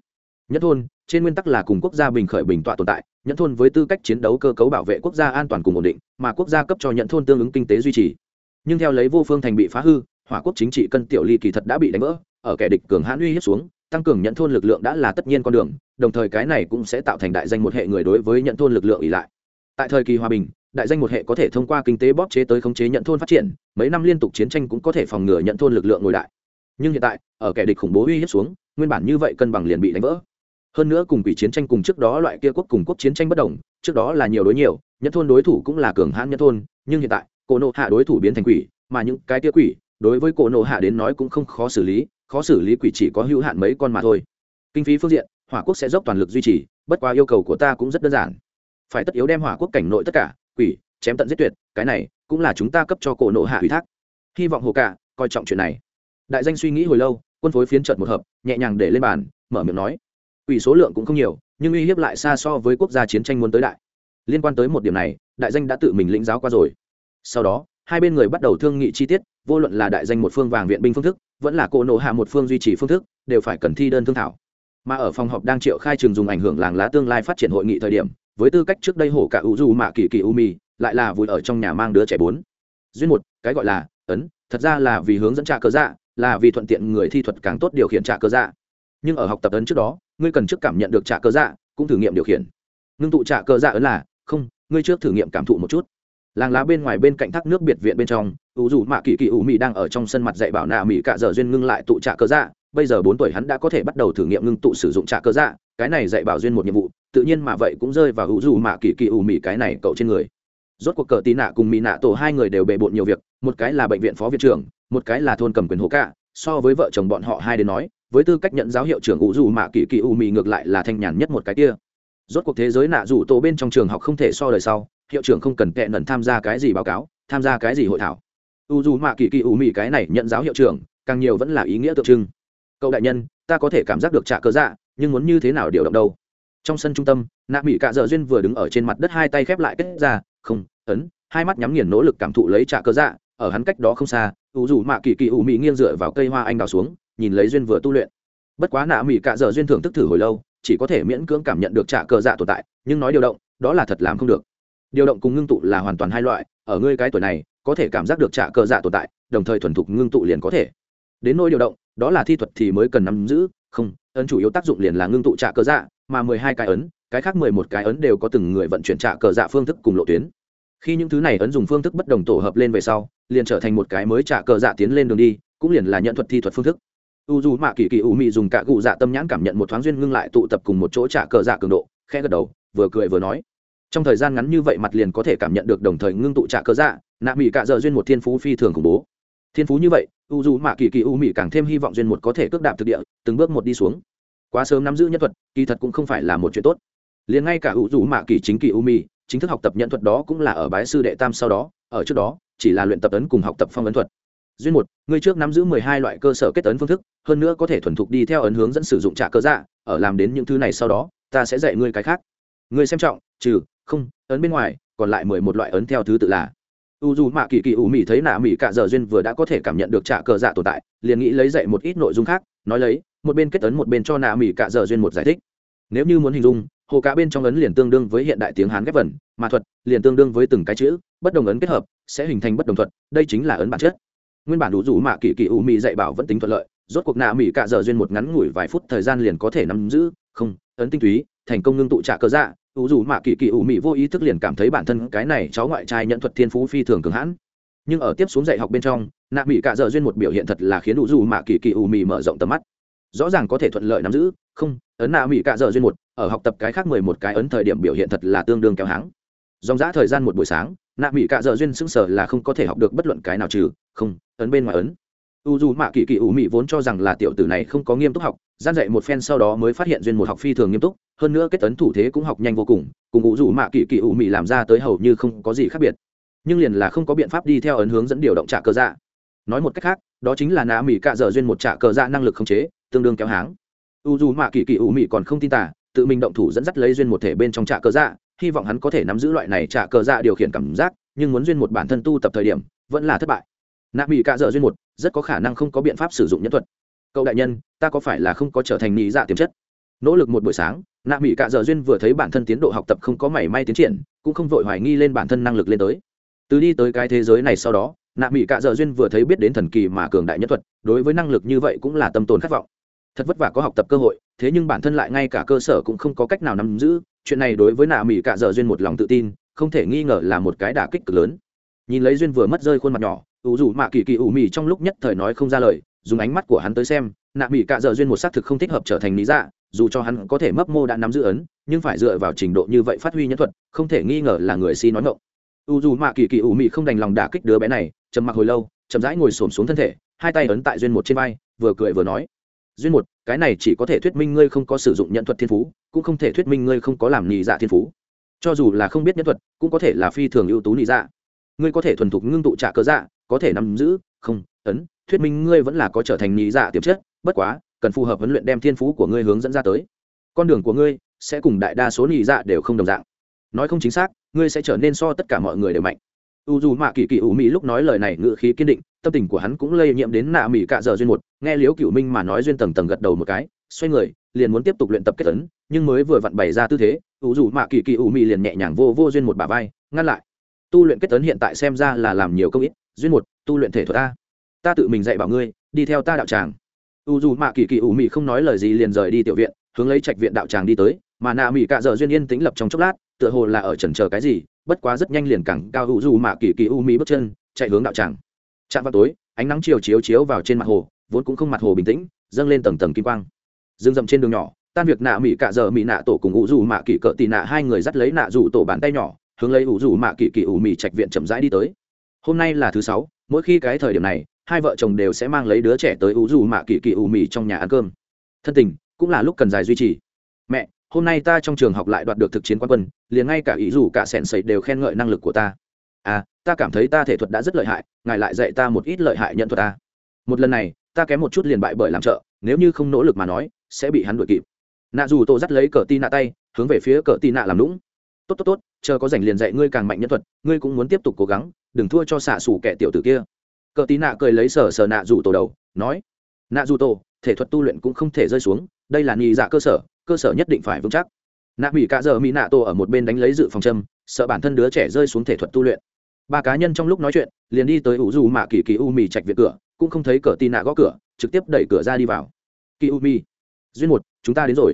Nhất thôn, trên nguyên tắc là cùng quốc gia bình khởi bình tọa tồn tại nhận thôn với tư cách chiến đấu cơ cấu bảo vệ quốc gia an toàn cùng ổn định, mà quốc gia cấp cho nhận thôn tương ứng kinh tế duy trì. Nhưng theo lấy vô phương thành bị phá hư, hỏa quốc chính trị cân tiểu ly kỳ thật đã bị đánh vỡ, ở kẻ địch cường hãn uy hiếp xuống, tăng cường nhận thôn lực lượng đã là tất nhiên con đường, đồng thời cái này cũng sẽ tạo thành đại danh một hệ người đối với nhận thôn lực lượng ỉ lại. Tại thời kỳ hòa bình đại danh một hệ có thể thông qua kinh tế bóp chế tới khống chế nhận thôn phát triển, mấy năm liên tục chiến tranh cũng có thể phòng ngừa nhận thôn lực lượng ngồi đại nhưng hiện tại, ở kẻ địch khủng bố uy hiếp xuống, nguyên bản như vậy cân bằng liền bị đánh vỡ. Hơn nữa cùng quỷ chiến tranh cùng trước đó loại kia quốc cùng quốc chiến tranh bất đồng, trước đó là nhiều đối nhiều, nhận thôn đối thủ cũng là cường hãn nhận thôn, nhưng hiện tại, cổ nộ hạ đối thủ biến thành quỷ, mà những cái kia quỷ, đối với cổ nộ hạ đến nói cũng không khó xử lý, khó xử lý quỷ chỉ có hữu hạn mấy con mà thôi. Kinh phí phương diện, hỏa quốc sẽ dốc toàn lực duy trì, bất quá yêu cầu của ta cũng rất đơn giản. Phải tất yếu đem hỏa quốc cảnh nội tất cả quỷ, chém tận giết tuyệt, cái này cũng là chúng ta cấp cho cổ nộ hạ ủy thác. Hy vọng hồ cả coi trọng chuyện này. Đại danh suy nghĩ hồi lâu, quân phối phiến trợt một hợp, nhẹ nhàng để lên bàn, mở miệng nói. Ủy số lượng cũng không nhiều, nhưng uy hiếp lại xa so với quốc gia chiến tranh muốn tới đại. Liên quan tới một điểm này, đại danh đã tự mình lĩnh giáo qua rồi. Sau đó, hai bên người bắt đầu thương nghị chi tiết, vô luận là đại danh một phương vàng viện binh phương thức, vẫn là cổ nộ hạ một phương duy trì phương thức, đều phải cần thi đơn thương thảo. Mà ở phòng họp đang triệu khai trường dùng ảnh hưởng làng lá tương lai phát triển hội nghị thời điểm với tư cách trước đây hổ cả u du mạ kỳ kỳ u mi, lại là vui ở trong nhà mang đứa trẻ bốn. Duyên một, cái gọi là ấn, thật ra là vì hướng dẫn trạ cơ dạ là vì thuận tiện người thi thuật càng tốt điều khiển trạ cơ dạ. Nhưng ở học tập ấn trước đó, ngươi cần trước cảm nhận được trạ cơ dạ cũng thử nghiệm điều khiển. Ngưng tụ trạ cơ dạ ấn là, không, ngươi trước thử nghiệm cảm thụ một chút. Làng lá bên ngoài bên cạnh thác nước biệt viện bên trong, ủ dù mạ kỳ kỳ ủ mị đang ở trong sân mặt dạy bảo nạ mỹ cạ giờ duyên ngưng lại tụ trạ cơ dạ. Bây giờ bốn tuổi hắn đã có thể bắt đầu thử nghiệm ngưng tụ sử dụng trạ cơ dạ. Cái này dạy bảo duyên một nhiệm vụ tự nhiên mà vậy cũng rơi vào hữu dù mạ kỳ kỳ ủ mị cái này cậu trên người. Rốt cuộc cờ tí nạ cùng mỹ nạ tổ hai người đều bề bộn nhiều việc, một cái là bệnh viện phó viện trưởng, một cái là thôn cầm quyền hố cả, so với vợ chồng bọn họ hai đến nói, với tư cách nhận giáo hiệu trưởng ủ dù mạ kỳ kỳ ủ mị ngược lại là thanh nhàn nhất một cái kia. Rốt cuộc thế giới nạ dù tổ bên trong trường học không thể so đời sau, hiệu trưởng không cần tệ nần tham gia cái gì báo cáo, tham gia cái gì hội thảo. U dù mạ kỳ kỳ ủ mị cái này nhận giáo hiệu trưởng, càng nhiều vẫn là ý nghĩa tượng trưng. Cậu đại nhân, ta có thể cảm giác được trả cơ dạ nhưng muốn như thế nào điều động đâu? Trong sân trung tâm, nạ mỹ cạ dợ duyên vừa đứng ở trên mặt đất hai tay khép lại kết ra, không, ấn, hai mắt nhắm nghiền nỗ lực cảm thụ lấy trả cơ dạ ở hắn cách đó không xa u dù mạ kỳ kỳ ủ mị nghiêng dựa vào cây hoa anh đào xuống, nhìn lấy duyên vừa tu luyện. Bất quá nạ mỹ cạ dợ duyên thưởng thức thử hồi lâu, chỉ có thể miễn cưỡng cảm nhận được trả cơ dạ tồn tại, nhưng nói điều động, đó là thật làm không được. Điều động cùng ngưng tụ là hoàn toàn hai loại, ở ngươi cái tuổi này, có thể cảm giác được trả cơ dạ tồn tại, đồng thời thuần thục ngưng tụ liền có thể. Đến nỗi điều động, đó là thi thuật thì mới cần nắm giữ, không, ấn chủ yếu tác dụng liền là ngưng tụ trả cơ dạ mà mười hai cái ấn, cái khác mười một cái ấn đều có từng người vận chuyển trả cờ dạ phương thức cùng lộ tuyến. Khi những thứ này ấn dùng phương thức bất đồng tổ hợp lên về sau, liền trở thành một cái mới trả cờ dạ tiến lên đường đi, cũng liền là nhận thuật thi thuật phương thức. U dù mạ kỳ kỳ u mị dùng cả cụ dạ tâm nhãn cảm nhận một thoáng duyên ngưng lại tụ tập cùng một chỗ trả cờ dạ cường độ khe gật đầu, vừa cười vừa nói. Trong thời gian ngắn như vậy mặt liền có thể cảm nhận được đồng thời ngưng tụ trả cờ dạ nạ mỹ cạ dợ duyên một thiên phú phi thường khủng bố. Thiên phú như vậy u dù mạ kỳ kỳ u mị càng thêm hy vọng duyên một có thể cước đạp thực địa, từng bước một đi xuống quá sớm nắm giữ nhân thuật, kỳ thật cũng không phải là một chuyện tốt. Liền ngay cả u dù mạ kỳ chính kỳ u mi chính thức học tập nhân thuật đó cũng là ở bái sư đệ tam sau đó, ở trước đó, chỉ là luyện tập ấn cùng học tập phong ấn thuật. Duyên một ngươi trước nắm giữ mười hai loại cơ sở kết ấn phương thức, hơn nữa có thể thuần thục đi theo ấn hướng dẫn sử dụng trả cơ dạ ở làm đến những thứ này sau đó, ta sẽ dạy ngươi cái khác. Ngươi xem trọng, trừ, không, ấn bên ngoài, còn lại mười một loại ấn theo thứ tự là u dù mạ kỳ kỳ ủ mị thấy nạ mị cạ giờ duyên vừa đã có thể cảm nhận được trả cờ dạ tồn tại, liền nghĩ lấy dạy một ít nội dung khác, nói lấy, một bên kết ấn một bên cho nạ mị cạ giờ duyên một giải thích. Nếu như muốn hình dung, hồ cá bên trong ấn liền tương đương với hiện đại tiếng hán ghép vần, mà thuật liền tương đương với từng cái chữ, bất đồng ấn kết hợp, sẽ hình thành bất đồng thuật, đây chính là ấn bản chất. Nguyên bản đủ rủ mạ kỳ kỳ ủ mị dạy bảo vẫn tính thuận lợi, rốt cuộc nạ mị cạ giờ duyên một ngắn ngủi vài phút thời gian liền có thể nắm giữ, không, ấn tinh túy, thành công ngưng tụ trả cờ dạ ủ dù mạ kỳ kỳ ủ mị vô ý thức liền cảm thấy bản thân cái này cháu ngoại trai nhận thuật thiên phú phi thường cường hãn. Nhưng ở tiếp xuống dạy học bên trong, nạ mỹ cạ dợ duyên một biểu hiện thật là khiến ủ dù mạ kỳ kỳ ủ mị mở rộng tầm mắt. Rõ ràng có thể thuận lợi nắm giữ, không, ấn nạ mỹ cạ dợ duyên một, ở học tập cái khác mười một cái ấn thời điểm biểu hiện thật là tương đương kéo háng dòng giã thời gian một buổi sáng, nạ mỹ cạ dợ duyên sững sờ là không có thể học được bất luận cái nào trừ, không, ấn bên ngoài ấn u dù mạ kỳ kỳ ủ mị vốn cho rằng là tiểu tử này không có nghiêm túc học, gian dạy một phen sau đó mới phát hiện duyên một học phi thường nghiêm túc, hơn nữa kết tấn thủ thế cũng học nhanh vô cùng cùng u dù mạ kỳ kỳ ủ mị làm ra tới hầu như không có gì khác biệt. Nhưng liền là không có biện pháp đi theo ấn hướng dẫn điều động trả cơ dạ. Nói một cách khác, đó chính là nạ mỹ cạ dở duyên một trả cờ dạ năng lực khống chế, tương đương kéo háng. U dù mạ kỳ kỳ ủ mị còn không tin tả tự mình động thủ dẫn dắt lấy duyên một thể bên trong trả cờ dạ hy vọng hắn có thể nắm giữ loại này trả cờ dạ điều khiển cảm giác, nhưng muốn duyên một bản thân tu tập thời điểm, vẫn là thất bại nạ mỹ cạ dở duyên một, rất có khả năng không có biện pháp sử dụng nhân thuật. Cậu đại nhân, ta có phải là không có trở thành nghĩ dạ tiềm chất? Nỗ lực một buổi sáng, nạ mỹ cạ dở duyên vừa thấy bản thân tiến độ học tập không có mảy may tiến triển, cũng không vội hoài nghi lên bản thân năng lực lên tới. Từ đi tới cái thế giới này sau đó, nạ mỹ cạ dợ duyên vừa thấy biết đến thần kỳ mà cường đại nhất thuật, đối với năng lực như vậy cũng là tâm tồn khát vọng. Thật vất vả có học tập cơ hội, thế nhưng bản thân lại ngay cả cơ sở cũng không có cách nào nắm giữ, chuyện này đối với nạ mỹ cạ dợ duyên một lòng tự tin, không thể nghi ngờ là một cái đả kích cực lớn. Nhìn lấy duyên vừa mất rơi khuôn mặt nhỏ ủ dù mạ kỳ kỳ ủ mì trong lúc nhất thời nói không ra lời, dùng ánh mắt của hắn tới xem, nạ mỹ cạ dợ duyên một xác thực không thích hợp trở thành lý dạ dù cho hắn có thể mấp mô đã nắm giữ ấn, nhưng phải dựa vào trình độ như vậy phát huy nhân thuật, không thể nghi ngờ là người si nói ngộng u dù mạ kỳ kỳ ủ mị không đành lòng đả kích đứa bé này, trầm mặc hồi lâu, chậm rãi ngồi xổm xuống thân thể, hai tay ấn tại duyên một trên vai, vừa cười vừa nói. Duyên một, cái này chỉ có thể thuyết minh ngươi không có sử dụng nhận thuật thiên phú, cũng không thể thuyết minh ngươi không có làm nhị dạ thiên phú. Cho dù là không biết nhân thuật, cũng có thể là phi thường ưu tú nhị dạ. Ngươi có thể thuần thục ngưng tụ trả cơ dạ có thể nắm giữ, không, ấn, thuyết minh ngươi vẫn là có trở thành nhị dạ tiềm chất, bất quá, cần phù hợp huấn luyện đem thiên phú của ngươi hướng dẫn ra tới. Con đường của ngươi sẽ cùng đại đa số nhị dạ đều không đồng dạng. Nói không chính xác, ngươi sẽ trở nên so tất cả mọi người đều mạnh. U dù mạ kỳ kỳ ủ mỹ lúc nói lời này ngự khí kiên định, tâm tình của hắn cũng lây nhiễm đến nạ mỹ cạ giờ duyên một, nghe liếu cựu minh mà nói duyên tầng tầng gật đầu một cái, xoay người, liền muốn tiếp tục luyện tập kết tấn nhưng mới vừa vặn bày ra tư thế u dù mạ kỳ kỳ ủ mỹ liền nhẹ nhàng vô vô duyên một bà vai, ngăn lại. Tu luyện kết tấn hiện tại xem ra là làm nhiều công ít duyên một, tu luyện thể thuật ta ta tự mình dạy bảo ngươi, đi theo ta đạo tràng. U dù mạ kỳ kỳ ủ mị không nói lời gì liền rời đi tiểu viện, hướng lấy trạch viện đạo tràng đi tới, mà nạ mị cạ dợ duyên yên tĩnh lập trong chốc lát, tựa hồ là ở trần chờ cái gì, bất quá rất nhanh liền cẳng cao u dù mạ kỳ kỳ u mị bước chân, chạy hướng đạo tràng. Chạm vào tối, ánh nắng chiều chiếu chiếu vào trên mặt hồ, vốn cũng không mặt hồ bình tĩnh, dâng lên tầng tầng kim quang. Dương dậm trên đường nhỏ, tan việc nạ mị cạ dợ mị nạ tổ cùng u dù mạ kỳ cỡ tị nạ hai người dắt lấy nạ dù tổ bàn tay nhỏ, hướng lấy u dù mạ kỳ kỳ ủ mị trạch viện chậm rãi đi tới hôm nay là thứ sáu, mỗi khi cái thời điểm này, hai vợ chồng đều sẽ mang lấy đứa trẻ tới ủ dù mạ kỳ kỳ ủ mì trong nhà ăn cơm. Thân tình, cũng là lúc cần dài duy trì. Mẹ, hôm nay ta trong trường học lại đoạt được thực chiến quan quân, liền ngay cả ý dù cả sẻn sầy đều khen ngợi năng lực của ta. À ta cảm thấy ta thể thuật đã rất lợi hại, ngài lại dạy ta một ít lợi hại nhận thuật ta. Một lần này, ta kém một chút liền bại bởi làm trợ, nếu như không nỗ lực mà nói, sẽ bị hắn đuổi kịp. Nạ dù tổ dắt lấy cờ tin nạ tay, hướng về phía cờ tin nạ làm lũng tốt tốt tốt, chờ có rảnh liền dạy ngươi càng mạnh nhân thuật, ngươi cũng muốn tiếp tục cố gắng, đừng thua cho xạ xủ kẻ tiểu tử kia. Cờ tí nạ cười lấy sờ sờ nạ rủ tổ đầu, nói, nạ rủ tổ, thể thuật tu luyện cũng không thể rơi xuống, đây là nghi dạ cơ sở cơ sở nhất định phải vững chắc. Nạ mỹ cạ giờ mỹ nạ tổ ở một bên đánh lấy dự phòng châm, sợ bản thân đứa trẻ rơi xuống thể thuật tu luyện. Ba cá nhân trong lúc nói chuyện, liền đi tới ủ dù mạ kỳ kỳ u mì chạch viện cửa, cũng không thấy cờ tì nạ gõ cửa, trực tiếp đẩy cửa ra đi vào. Kỳ u mì duyên một, chúng ta đến rồi.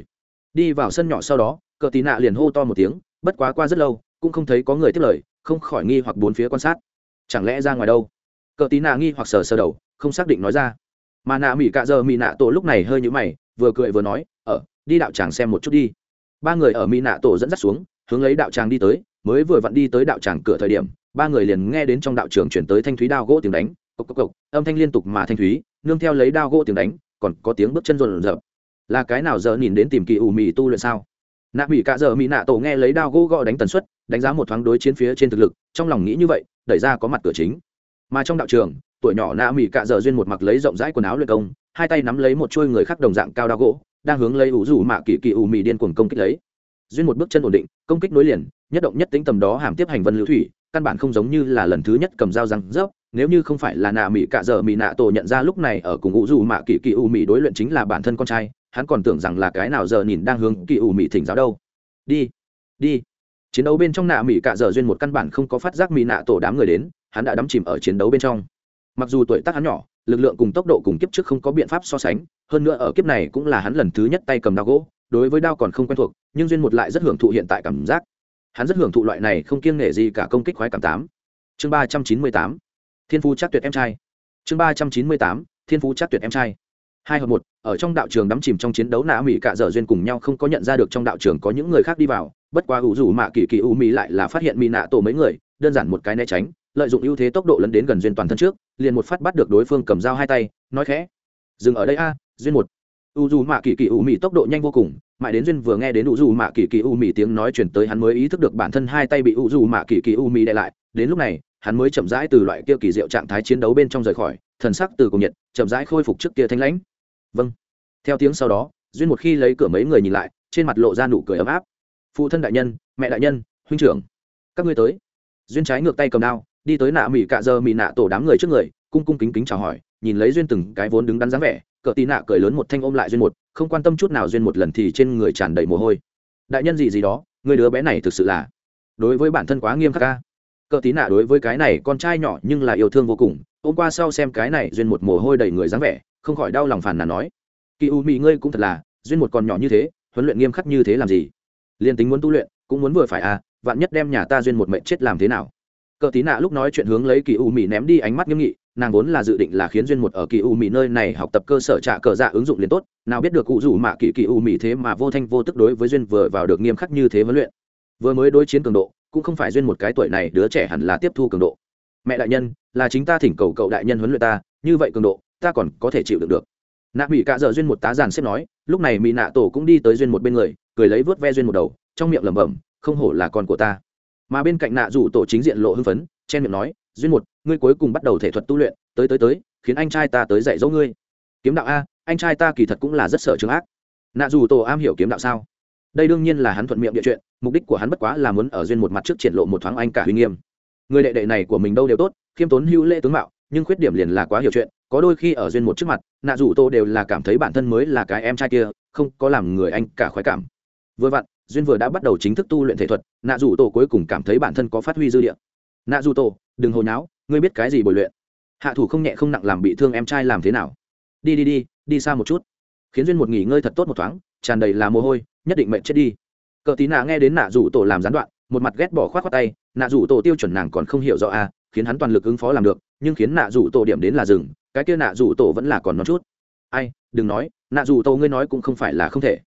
Đi vào sân nhỏ sau đó, cờ tì nạ liền hô to một tiếng bất quá qua rất lâu, cũng không thấy có người tiếp lời, không khỏi nghi hoặc bốn phía quan sát. Chẳng lẽ ra ngoài đâu? Cờ tí nạ nghi hoặc sờ sờ đầu, không xác định nói ra. Mà nạ mỹ cạ giờ mỹ nạ tổ lúc này hơi nhũ mày, vừa cười vừa nói ở đi đạo tràng xem một chút đi. Ba người ở mỹ nạ tổ dẫn dắt xuống, hướng lấy đạo tràng đi tới, mới vừa vặn đi tới đạo tràng cửa thời điểm, ba người liền nghe đến trong đạo trường chuyển tới thanh thúy đao gỗ tiếng đánh, cộc cộc cộc, âm thanh liên tục mà thanh thúy, nương theo lấy đao gỗ tiếng đánh, còn có tiếng bước chân rộn rợp là cái nào giờ nhìn đến tìm kỳ ủ mì tu luyện sao? Nạ mỹ cạ Dở mỹ nạ tổ nghe lấy đao gỗ gõ đánh tần suất, đánh giá một thoáng đối chiến phía trên thực lực, trong lòng nghĩ như vậy, đẩy ra có mặt cửa chính. Mà trong đạo trường, tuổi nhỏ nạ mỹ cạ Dở duyên một mặc lấy rộng rãi quần áo luyện công, hai tay nắm lấy một chuôi người khác đồng dạng cao đao gỗ, đang hướng lấy ủ rủ mạ kỳ kỳ ủ mì điên cuồng công kích lấy. Duyên một bước chân ổn định, công kích nối liền, nhất động nhất tính tầm đó hàm tiếp hành vân lưu thủy, căn bản không giống như là lần thứ nhất cầm dao răng rớp, nếu như không phải là nạ mỹ cạ Dở mỹ nạ tổ nhận ra lúc này ở cùng ủ rủ mạ kỳ kỳ ủ mỹ đối luyện chính là bản thân con trai hắn còn tưởng rằng là cái nào giờ nhìn đang hướng kỳ ủ mỹ thỉnh giáo đâu. Đi đi. Chiến đấu bên trong nạ mỹ cạ giờ duyên một căn bản không có phát giác mỹ nạ tổ đám người đến, hắn đã đắm chìm ở chiến đấu bên trong. Mặc dù tuổi tác hắn nhỏ, lực lượng cùng tốc độ cùng kiếp trước không có biện pháp so sánh, hơn nữa ở kiếp này cũng là hắn lần thứ nhất tay cầm đao gỗ, đối với đao còn không quen thuộc, nhưng duyên một lại rất hưởng thụ hiện tại cảm giác. Hắn rất hưởng thụ loại này không kiêng nể gì cả công kích khoái cảm tám. Chương ba trăm chín mươi tám, thiên phú chắc tuyệt em trai. Chương ba trăm chín mươi tám, thiên phú chắc tuyệt em trai hai hợp một, ở trong đạo trường đắm chìm trong chiến đấu nạ mỹ cạ dở duyên cùng nhau không có nhận ra được trong đạo trường có những người khác đi vào, bất quá ủ dù mạ kỳ kỳ u mỹ lại là phát hiện mỹ nạ tổ mấy người, đơn giản một cái né tránh, lợi dụng ưu thế tốc độ lấn đến gần duyên toàn thân trước, liền một phát bắt được đối phương cầm dao hai tay, nói khẽ, dừng ở đây a, duyên một. U dù mạ kỳ kỳ u mỹ tốc độ nhanh vô cùng, mãi đến duyên vừa nghe đến u dù mạ kỳ kỳ u mỹ tiếng nói chuyển tới hắn mới ý thức được bản thân hai tay bị u dù mạ kỳ kỳ u mì đè lại, đến lúc này, hắn mới chậm rãi từ loại kia kỳ diệu trạng thái chiến đấu bên trong rời khỏi, thần sắc từ cùng nhiệt, chậm rãi khôi phục trước kia thanh lãnh vâng. Theo tiếng sau đó, duyên một khi lấy cửa mấy người nhìn lại, trên mặt lộ ra nụ cười ấm áp. Phụ thân đại nhân, mẹ đại nhân, huynh trưởng, các ngươi tới. Duyên trái ngược tay cầm đao, đi tới nạ mỹ cạ giờ mỹ nạ tổ đám người trước người, cung cung kính kính chào hỏi, nhìn lấy duyên từng cái vốn đứng đắn dáng vẻ cỡ tì nạ cười lớn một thanh ôm lại duyên một, không quan tâm chút nào duyên một lần thì trên người tràn đầy mồ hôi. Đại nhân gì gì đó, người đứa bé này thực sự là, đối với bản thân quá nghiêm khắc ca cờ tí nạ đối với cái này con trai nhỏ nhưng là yêu thương vô cùng. Ôm qua sau xem cái này duyên một mồ hôi đầy người dáng vẻ, không khỏi đau lòng phản là nói. Kỳ u mỹ ngươi cũng thật là, duyên một con nhỏ như thế, huấn luyện nghiêm khắc như thế làm gì? Liền tính muốn tu luyện, cũng muốn vừa phải à vạn nhất đem nhà ta duyên một mệnh chết làm thế nào? Cờ tí nạ lúc nói chuyện hướng lấy kỳ u mỹ ném đi ánh mắt nghiêm nghị, nàng vốn là dự định là khiến duyên một ở kỳ u mỹ nơi này học tập cơ sở trả cờ dạ ứng dụng liền tốt, nào biết được cụ rủ mạ kỳ kỳ u mỹ thế mà vô thanh vô tức đối với duyên vừa vào được nghiêm khắc như thế huấn luyện. Vừa mới đối chiến cường độ cũng không phải duyên một cái tuổi này đứa trẻ hẳn là tiếp thu cường độ. Mẹ đại nhân, là chính ta thỉnh cầu cậu đại nhân huấn luyện ta, như vậy cường độ, ta còn có thể chịu được được. Nạ mỹ cạ dợ duyên một tá giàn xếp nói, lúc này mỹ nạ tổ cũng đi tới duyên một bên người, cười lấy vớt ve duyên một đầu, trong miệng lẩm bẩm, không hổ là con của ta. Mà bên cạnh nạ rủ tổ chính diện lộ hưng phấn, chen miệng nói, duyên một, ngươi cuối cùng bắt đầu thể thuật tu luyện, tới tới tới, khiến anh trai ta tới dạy dỗ ngươi. Kiếm đạo a, anh trai ta kỳ thật cũng là rất sợ trường ác. Nạ dù tổ am hiểu kiếm đạo sao? Đây đương nhiên là hắn thuận miệng địa chuyện mục đích của hắn bất quá là muốn ở duyên một mặt trước triển lộ một thoáng anh cả huy nghiêm. Người đệ đệ này của mình đâu đều tốt, khiêm tốn hữu lễ tướng mạo, nhưng khuyết điểm liền là quá hiểu chuyện, có đôi khi ở duyên một trước mặt, nạ dù tô đều là cảm thấy bản thân mới là cái em trai kia, không có làm người anh cả khoái cảm. Vừa vặn, duyên vừa đã bắt đầu chính thức tu luyện thể thuật, nạ dù tô cuối cùng cảm thấy bản thân có phát huy dư địa. Nạ dù tô, đừng hồi náo ngươi biết cái gì bồi luyện? Hạ thủ không nhẹ không nặng làm bị thương em trai làm thế nào? Đi đi đi đi xa một chút. Khiến duyên một nghỉ ngơi thật tốt một thoáng, tràn đầy là mồ hôi, nhất định mệnh chết đi cờ tí nạ nghe đến nạ rủ tổ làm gián đoạn, một mặt ghét bỏ khoát khoát tay, nạ rủ tổ tiêu chuẩn nàng còn không hiểu rõ a khiến hắn toàn lực ứng phó làm được, nhưng khiến nạ rủ tổ điểm đến là rừng cái kia nạ rủ tổ vẫn là còn nó chút. Ai, đừng nói, nạ rủ tổ ngươi nói cũng không phải là không thể.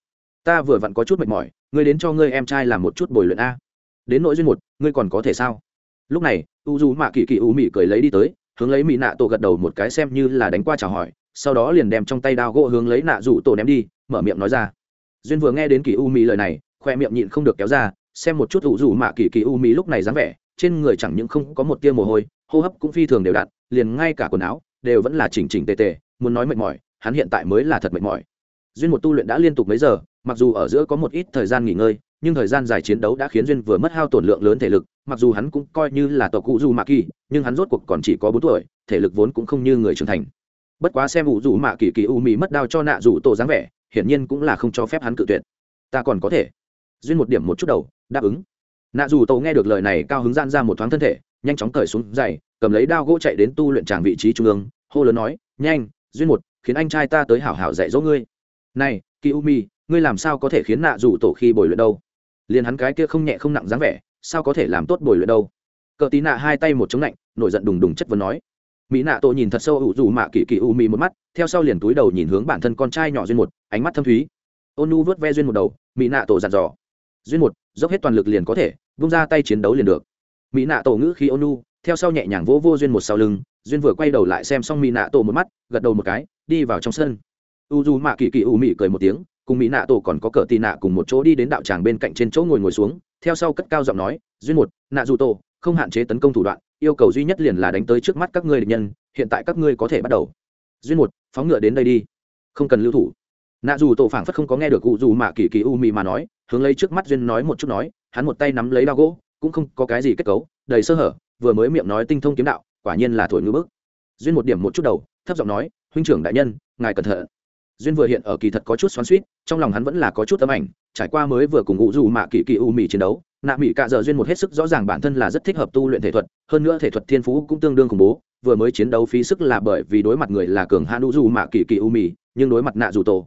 Ta vừa vặn có chút mệt mỏi, ngươi đến cho ngươi em trai làm một chút bồi luyện a. Đến nội duyên một, ngươi còn có thể sao? Lúc này, u dù mạ kỳ kỳ u mị cười lấy đi tới, hướng lấy mỹ nạ tổ gật đầu một cái xem như là đánh qua chào hỏi, sau đó liền đem trong tay đao gỗ hướng lấy nạ rủ tổ ném đi, mở miệng nói ra. Duyên vừa nghe đến kỳ u mỹ lời này khoe miệng nhịn không được kéo ra, xem một chút ủ rủ mạ kỳ kỳ u mỹ lúc này dáng vẻ, trên người chẳng những không có một tia mồ hôi, hô hấp cũng phi thường đều đặn, liền ngay cả quần áo đều vẫn là chỉnh chỉnh tề tề, muốn nói mệt mỏi, hắn hiện tại mới là thật mệt mỏi. Duyên một tu luyện đã liên tục mấy giờ, mặc dù ở giữa có một ít thời gian nghỉ ngơi, nhưng thời gian dài chiến đấu đã khiến duyên vừa mất hao tổn lượng lớn thể lực, mặc dù hắn cũng coi như là tộc cụ du mạ kỳ, nhưng hắn rốt cuộc còn chỉ có bốn tuổi, thể lực vốn cũng không như người trưởng thành. Bất quá xem ủ dù mạ kỳ kỳ u mỹ mất đao cho nạ rủ tổ dáng vẻ, hiển nhiên cũng là không cho phép hắn cự tuyệt. Ta còn có thể duyên một điểm một chút đầu, đáp ứng. Nạ dù tổ nghe được lời này cao hứng gian ra một thoáng thân thể, nhanh chóng cởi xuống dày cầm lấy đao gỗ chạy đến tu luyện tràng vị trí trung ương, hô lớn nói, nhanh, duyên một, khiến anh trai ta tới hảo hảo dạy dỗ ngươi. Này kỳ u mi ngươi làm sao có thể khiến nạ dù tổ khi bồi luyện đâu? Liền hắn cái kia không nhẹ không nặng dáng vẻ, sao có thể làm tốt bồi luyện đâu? Cờ tí nạ hai tay một chống lạnh, nổi giận đùng đùng chất vấn nói. Mỹ nạ tổ nhìn thật sâu ủ dù mạ kỳ kỳ u mi một mắt, theo sau liền túi đầu nhìn hướng bản thân con trai nhỏ duyên một, ánh mắt thâm thúy. Ôn nu vớt ve duyên một đầu, mỹ nạ tổ dặn dò duyên một, dốc hết toàn lực liền có thể, vung ra tay chiến đấu liền được. Mỹ nạ tổ ngữ khi ôn theo sau nhẹ nhàng vỗ vô duyên một sau lưng, duyên vừa quay đầu lại xem xong mỹ nạ tổ một mắt, gật đầu một cái, đi vào trong sân. U dù mạ kỳ kỳ u mị cười một tiếng, cùng mỹ nạ tổ còn có cờ tì nạ cùng một chỗ đi đến đạo tràng bên cạnh trên chỗ ngồi ngồi xuống, theo sau cất cao giọng nói, duyên một, nạ dù tổ, không hạn chế tấn công thủ đoạn, yêu cầu duy nhất liền là đánh tới trước mắt các ngươi địch nhân, hiện tại các ngươi có thể bắt đầu. Duyên một, phóng ngựa đến đây đi. Không cần lưu thủ. Nạ dù tổ phảng phất không có nghe được cụ dù mạ kỳ kỳ u mị mà nói hướng lấy trước mắt duyên nói một chút nói, hắn một tay nắm lấy đao gỗ, cũng không có cái gì kết cấu, đầy sơ hở, vừa mới miệng nói tinh thông kiếm đạo, quả nhiên là thổi ngư bức. Duyên một điểm một chút đầu, thấp giọng nói, huynh trưởng đại nhân, ngài cẩn thận. Duyên vừa hiện ở kỳ thật có chút xoắn suýt trong lòng hắn vẫn là có chút tấm ảnh, trải qua mới vừa cùng ngụ dù mạ kỳ kỳ u mì chiến đấu, nạ mỹ cạ dợ duyên một hết sức rõ ràng bản thân là rất thích hợp tu luyện thể thuật, hơn nữa thể thuật thiên phú cũng tương đương khủng bố, vừa mới chiến đấu phí sức là bởi vì đối mặt người là cường hạ u dù mạ kỳ kỳ u mì nhưng đối mặt nạ dù tổ.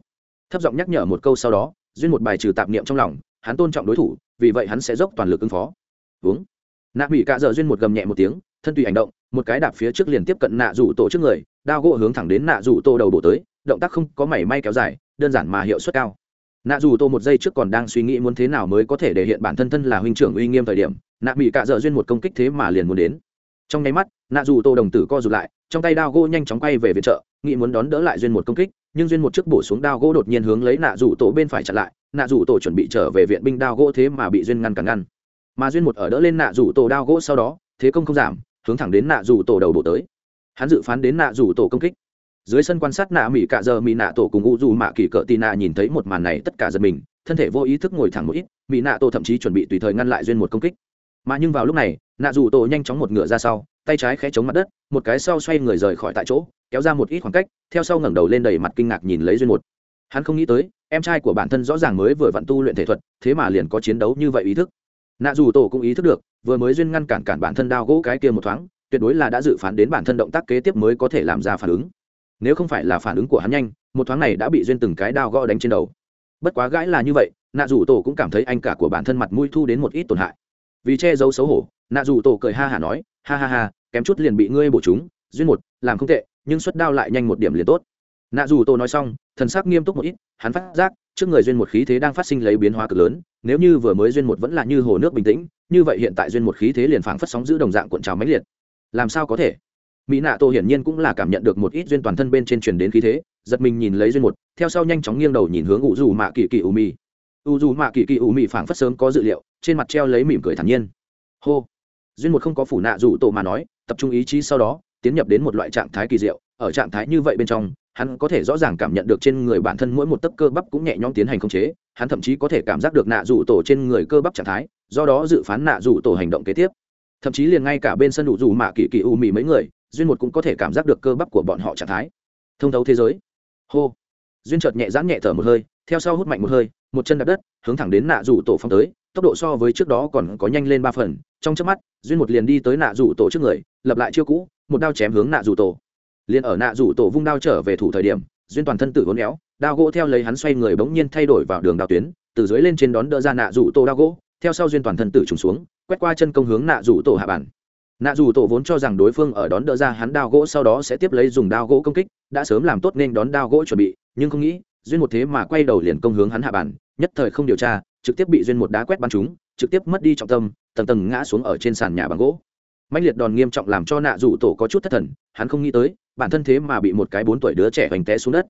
Thấp giọng nhắc nhở một câu sau đó duyên một bài trừ tạp niệm trong lòng, hắn tôn trọng đối thủ, vì vậy hắn sẽ dốc toàn lực ứng phó. Uống. Nạ mỹ cạ dợ duyên một gầm nhẹ một tiếng, thân tùy hành động, một cái đạp phía trước liền tiếp cận nạ rủ tổ trước người, đao gỗ hướng thẳng đến nạ rủ tổ đầu bổ tới, động tác không có mảy may kéo dài, đơn giản mà hiệu suất cao. Nạ dù tô một giây trước còn đang suy nghĩ muốn thế nào mới có thể để hiện bản thân thân là huynh trưởng uy nghiêm thời điểm, nạ mỹ cạ dợ duyên một công kích thế mà liền muốn đến. Trong nháy mắt, nạ dù tô đồng tử co rụt lại, trong tay đao gỗ nhanh chóng quay về viện trợ, nghĩ muốn đón đỡ lại duyên một công kích nhưng duyên một chiếc bổ xuống đao gỗ đột nhiên hướng lấy nạ rủ tổ bên phải chặn lại, nạ rủ tổ chuẩn bị trở về viện binh đao gỗ thế mà bị duyên ngăn cản ngăn. Mà duyên một ở đỡ lên nạ rủ tổ đao gỗ sau đó, thế công không giảm, hướng thẳng đến nạ rủ tổ đầu đổ tới. Hắn dự phán đến nạ rủ tổ công kích. Dưới sân quan sát nạ mỹ cạ giờ mỹ nạ tổ cùng u dù mạ kỳ cỡ tì nạ nhìn thấy một màn này, tất cả giật mình, thân thể vô ý thức ngồi thẳng một ít mỹ nạ tổ thậm chí chuẩn bị tùy thời ngăn lại duyên một công kích mà nhưng vào lúc này, nạ dù tổ nhanh chóng một ngựa ra sau, tay trái khẽ chống mặt đất, một cái sau xoay người rời khỏi tại chỗ, kéo ra một ít khoảng cách, theo sau ngẩng đầu lên đầy mặt kinh ngạc nhìn lấy duyên một. Hắn không nghĩ tới, em trai của bản thân rõ ràng mới vừa vặn tu luyện thể thuật, thế mà liền có chiến đấu như vậy ý thức. Nạ dù tổ cũng ý thức được, vừa mới duyên ngăn cản cản bản thân đao gỗ cái kia một thoáng, tuyệt đối là đã dự phán đến bản thân động tác kế tiếp mới có thể làm ra phản ứng. Nếu không phải là phản ứng của hắn nhanh, một thoáng này đã bị duyên từng cái đao gõ đánh trên đầu. Bất quá gãi là như vậy, nạ dù tổ cũng cảm thấy anh cả của bản thân mặt mũi thu đến một ít tổn hại vì che giấu xấu hổ, nạ dù tổ cười ha hả nói, ha ha ha, kém chút liền bị ngươi bổ chúng, duyên một, làm không tệ, nhưng xuất đao lại nhanh một điểm liền tốt. Nạ dù tổ nói xong, thần sắc nghiêm túc một ít, hắn phát giác, trước người duyên một khí thế đang phát sinh lấy biến hóa cực lớn, nếu như vừa mới duyên một vẫn là như hồ nước bình tĩnh, như vậy hiện tại duyên một khí thế liền phảng phất sóng giữ đồng dạng cuộn trào mãnh liệt. Làm sao có thể? Mỹ nạ tô hiển nhiên cũng là cảm nhận được một ít duyên toàn thân bên trên truyền đến khí thế, giật mình nhìn lấy duyên một, theo sau nhanh chóng nghiêng đầu nhìn hướng ủ dù mạ kỳ kỳ u mì u dù mạ kỳ kỳ u mị phảng phất sớm có dự liệu, trên mặt treo lấy mỉm cười thản nhiên. Hô. Duyên một không có phủ nạ dù tổ mà nói, tập trung ý chí sau đó, tiến nhập đến một loại trạng thái kỳ diệu. Ở trạng thái như vậy bên trong, hắn có thể rõ ràng cảm nhận được trên người bản thân mỗi một tấc cơ bắp cũng nhẹ nhõm tiến hành khống chế. Hắn thậm chí có thể cảm giác được nạ rủ tổ trên người cơ bắp trạng thái, do đó dự phán nạ rủ tổ hành động kế tiếp. Thậm chí liền ngay cả bên sân đủ rủ mạ kỳ kỳ u mì mấy người, duyên một cũng có thể cảm giác được cơ bắp của bọn họ trạng thái. Thông thấu thế giới. Hô. Duyên chợt nhẹ giãn nhẹ thở một hơi, theo sau hút mạnh một hơi một chân đạp đất, hướng thẳng đến nạ rủ tổ phong tới, tốc độ so với trước đó còn có nhanh lên ba phần, trong chớp mắt, duyên một liền đi tới nạ rủ tổ trước người, lập lại chiêu cũ, một đao chém hướng nạ rủ tổ. Liền ở nạ rủ tổ vung đao trở về thủ thời điểm, duyên toàn thân tử vốn éo, đao gỗ theo lấy hắn xoay người bỗng nhiên thay đổi vào đường đao tuyến, từ dưới lên trên đón đỡ ra nạ rủ tổ đao gỗ, theo sau duyên toàn thân tử trùng xuống, quét qua chân công hướng nạ rủ tổ hạ bản nạ rủ tổ vốn cho rằng đối phương ở đón đỡ ra hắn đao gỗ sau đó sẽ tiếp lấy dùng đao gỗ công kích, đã sớm làm tốt nên đón đao gỗ chuẩn bị, nhưng không nghĩ duyên một thế mà quay đầu liền công hướng hắn hạ bản, nhất thời không điều tra, trực tiếp bị duyên một đá quét bắn chúng, trực tiếp mất đi trọng tâm, tầng tầng ngã xuống ở trên sàn nhà bằng gỗ. Mạnh liệt đòn nghiêm trọng làm cho nạ rủ tổ có chút thất thần, hắn không nghĩ tới, bản thân thế mà bị một cái bốn tuổi đứa trẻ hoành té xuống đất.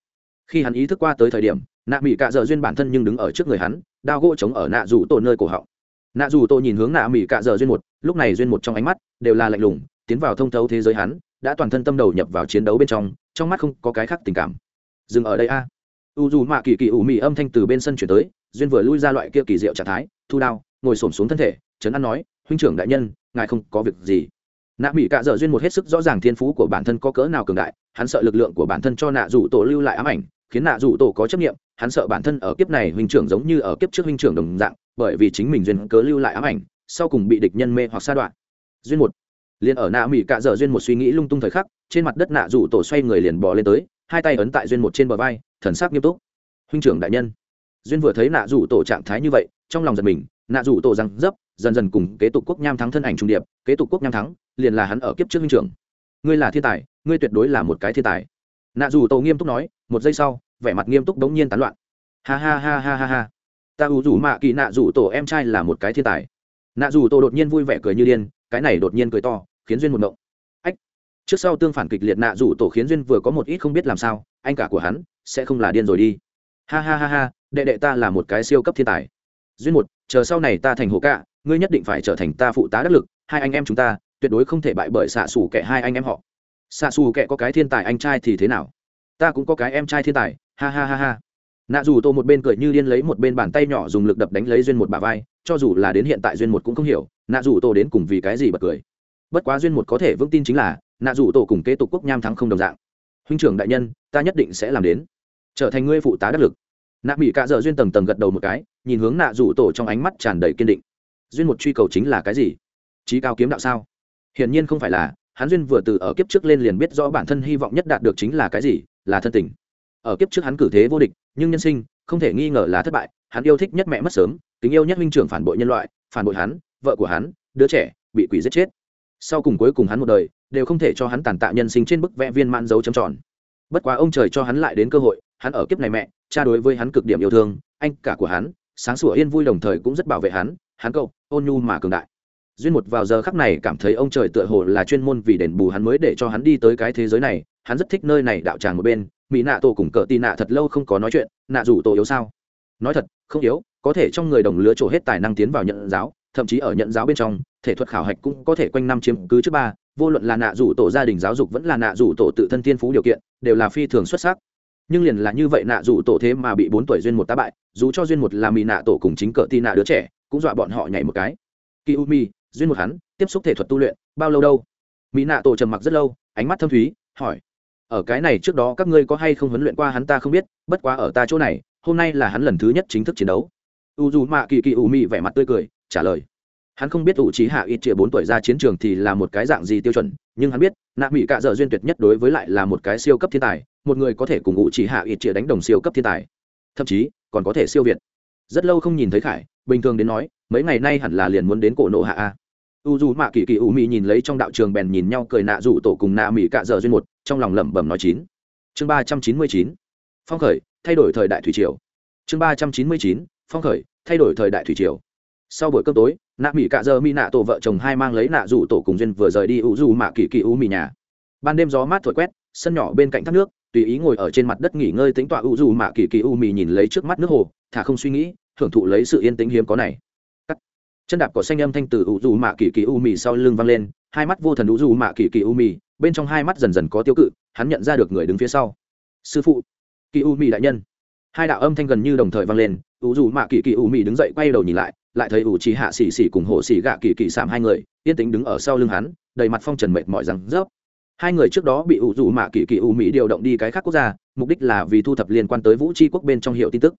Khi hắn ý thức qua tới thời điểm, nạ mỹ cạ dợ duyên bản thân nhưng đứng ở trước người hắn, đao gỗ chống ở nạ rủ tổ nơi cổ họng. Nạ rủ tổ nhìn hướng nạ mỹ cạ dợ duyên một, lúc này duyên một trong ánh mắt đều là lạnh lùng, tiến vào thông thấu thế giới hắn, đã toàn thân tâm đầu nhập vào chiến đấu bên trong trong mắt không có cái khác tình cảm. Dừng ở đây a u dù mạ kỳ kỳ ủ mị âm thanh từ bên sân chuyển tới, duyên vừa lui ra loại kia kỳ diệu trạng thái, thu đao, ngồi xổm xuống thân thể, trấn an nói, huynh trưởng đại nhân, ngài không có việc gì. Nạ mỹ cạ dợ duyên một hết sức rõ ràng thiên phú của bản thân có cỡ nào cường đại, hắn sợ lực lượng của bản thân cho nạ rủ tổ lưu lại ám ảnh, khiến nạ rủ tổ có chấp nghiệm hắn sợ bản thân ở kiếp này huynh trưởng giống như ở kiếp trước huynh trưởng đồng dạng, bởi vì chính mình duyên cớ lưu lại ám ảnh, sau cùng bị địch nhân mê hoặc sa đoạn. Duyên một. Liền ở nạ mỹ cạ dợ duyên một suy nghĩ lung tung thời khắc, trên mặt đất nạ rủ tổ xoay người liền bò lên tới, hai tay ấn tại duyên một trên bờ vai thần sắc nghiêm túc. Huynh trưởng đại nhân. Duyên vừa thấy nạ rủ tổ trạng thái như vậy, trong lòng giật mình, nạ rủ tổ rằng dấp, dần dần cùng kế tục quốc nham thắng thân ảnh trung điệp, kế tục quốc nham thắng, liền là hắn ở kiếp trước huynh trưởng. Ngươi là thiên tài, ngươi tuyệt đối là một cái thiên tài. Nạ rủ tổ nghiêm túc nói, một giây sau, vẻ mặt nghiêm túc đống nhiên tán loạn. Ha ha ha ha ha ha. Ta ủ rủ mạ kỳ nạ rủ tổ em trai là một cái thiên tài. Nạ rủ tổ đột nhiên vui vẻ cười như điên, cái này đột nhiên cười to, khiến duyên một ngộng. Ách, trước sau tương phản kịch liệt nạ rủ tổ khiến duyên vừa có một ít không biết làm sao anh cả của hắn sẽ không là điên rồi đi. Ha ha ha ha, đệ đệ ta là một cái siêu cấp thiên tài. Duyên một, chờ sau này ta thành hộ cạ, ngươi nhất định phải trở thành ta phụ tá đắc lực, hai anh em chúng ta tuyệt đối không thể bại bởi xạ xù kẻ hai anh em họ. Xạ xù kẻ có cái thiên tài anh trai thì thế nào? Ta cũng có cái em trai thiên tài, ha ha ha ha. Nạ dù tô một bên cười như điên lấy một bên bàn tay nhỏ dùng lực đập đánh lấy duyên một bà vai, cho dù là đến hiện tại duyên một cũng không hiểu, nạ dù tô đến cùng vì cái gì bật cười. Bất quá duyên một có thể vững tin chính là, nạ dù tô cùng kế tục quốc nham thắng không đồng dạng huynh trưởng đại nhân, ta nhất định sẽ làm đến. Trở thành ngươi phụ tá đắc lực. Nạ mỹ cạ dợ duyên tầng tầng gật đầu một cái, nhìn hướng nạ rủ tổ trong ánh mắt tràn đầy kiên định. Duyên một truy cầu chính là cái gì? Trí cao kiếm đạo sao? Hiển nhiên không phải là, hắn duyên vừa từ ở kiếp trước lên liền biết rõ bản thân hy vọng nhất đạt được chính là cái gì, là thân tình. Ở kiếp trước hắn cử thế vô địch, nhưng nhân sinh, không thể nghi ngờ là thất bại, hắn yêu thích nhất mẹ mất sớm, kính yêu nhất huynh trưởng phản bội nhân loại, phản bội hắn, vợ của hắn, đứa trẻ, bị quỷ giết chết. Sau cùng cuối cùng hắn một đời đều không thể cho hắn tàn tạ nhân sinh trên bức vẽ viên mãn dấu chấm tròn. Bất quá ông trời cho hắn lại đến cơ hội, hắn ở kiếp này mẹ, cha đối với hắn cực điểm yêu thương, anh cả của hắn, sáng sủa yên vui đồng thời cũng rất bảo vệ hắn hắn cậu, ôn nhu mà cường đại. Duyên một vào giờ khắc này cảm thấy ông trời tựa hồ là chuyên môn vì đền bù hắn mới để cho hắn đi tới cái thế giới này, hắn rất thích nơi này đạo tràng một bên, mỹ nạ tổ cùng cỡ tì nạ thật lâu không có nói chuyện, nạ rủ tổ yếu sao? Nói thật, không yếu, có thể trong người đồng lứa trổ hết tài năng tiến vào nhận giáo, thậm chí ở nhận giáo bên trong, thể thuật khảo hạch cũng có thể quanh năm chiếm cứ trước ba vô luận là nạ rủ tổ gia đình giáo dục vẫn là nạ rủ tổ tự thân thiên phú điều kiện, đều là phi thường xuất sắc. Nhưng liền là như vậy nạ rủ tổ thế mà bị bốn tuổi duyên một tá bại, dù cho duyên một là mỹ nạ tổ cùng chính cỡ tin nạ đứa trẻ, cũng dọa bọn họ nhảy một cái. Kỳ u mi duyên một hắn, tiếp xúc thể thuật tu luyện, bao lâu đâu? Mỹ nạ tổ trầm mặc rất lâu, ánh mắt thâm thúy, hỏi. Ở cái này trước đó các ngươi có hay không huấn luyện qua hắn ta không biết, bất quá ở ta chỗ này, hôm nay là hắn lần thứ nhất chính thức chiến đấu. U dù mạ kỳ kỳ u mi vẻ mặt tươi cười, trả lời hắn không biết ủ trí hạ ít chĩa bốn tuổi ra chiến trường thì là một cái dạng gì tiêu chuẩn, nhưng hắn biết, nạ mỹ cạ dợ duyên tuyệt nhất đối với lại là một cái siêu cấp thiên tài, một người có thể cùng ủ trí hạ ít chĩa đánh đồng siêu cấp thiên tài. Thậm chí, còn có thể siêu việt. Rất lâu không nhìn thấy khải, bình thường đến nói, mấy ngày nay hẳn là liền muốn đến cổ nộ hạ a. U dù mạ kỳ kỳ u mỹ nhìn lấy trong đạo trường bèn nhìn nhau cười nạ rủ tổ cùng nạ mỹ cạ dợ duyên một, trong lòng lẩm bẩm nói chín. Chương ba trăm chín mươi chín. Phong khởi, thay đổi thời đại thủy triều. Chương ba trăm chín mươi chín, phong khởi, thay đổi thời đại thủy triều sau buổi cơm tối, nạ mỹ cạ dơ mỹ nạ tổ vợ chồng hai mang lấy nạ rủ tổ cùng duyên vừa rời đi u dù mạ kỳ kỳ u mì nhà. Ban đêm gió mát thổi quét, sân nhỏ bên cạnh thác nước, tùy ý ngồi ở trên mặt đất nghỉ ngơi tính tọa u dù mạ kỳ kỳ u mì nhìn lấy trước mắt nước hồ, thả không suy nghĩ thưởng thụ lấy sự yên tĩnh hiếm có này. Cắt. chân đạp cỏ xanh âm thanh từ u dù mạ kỳ kỳ u mì sau lưng văng lên, hai mắt vô thần u dù mạ kỳ kỳ u mì bên trong hai mắt dần dần có tiêu cự, hắn nhận ra được người đứng phía sau. Sư phụ. Kỳ u mì đại nhân. Hai đạo âm thanh gần như đồng thời vang lên u dù mạ kỳ kỳ u mì đứng dậy quay đầu nhìn lại lại thấy ủ trì hạ xì xì cùng hộ xì gạ kỳ kỳ sảm hai người, yên tĩnh đứng ở sau lưng hắn, đầy mặt phong trần mệt mỏi rằng rớp. Hai người trước đó bị ủ dù mạ kỳ kỳ ủ mỹ điều động đi cái khác quốc gia, mục đích là vì thu thập liên quan tới vũ tri quốc bên trong hiệu tin tức.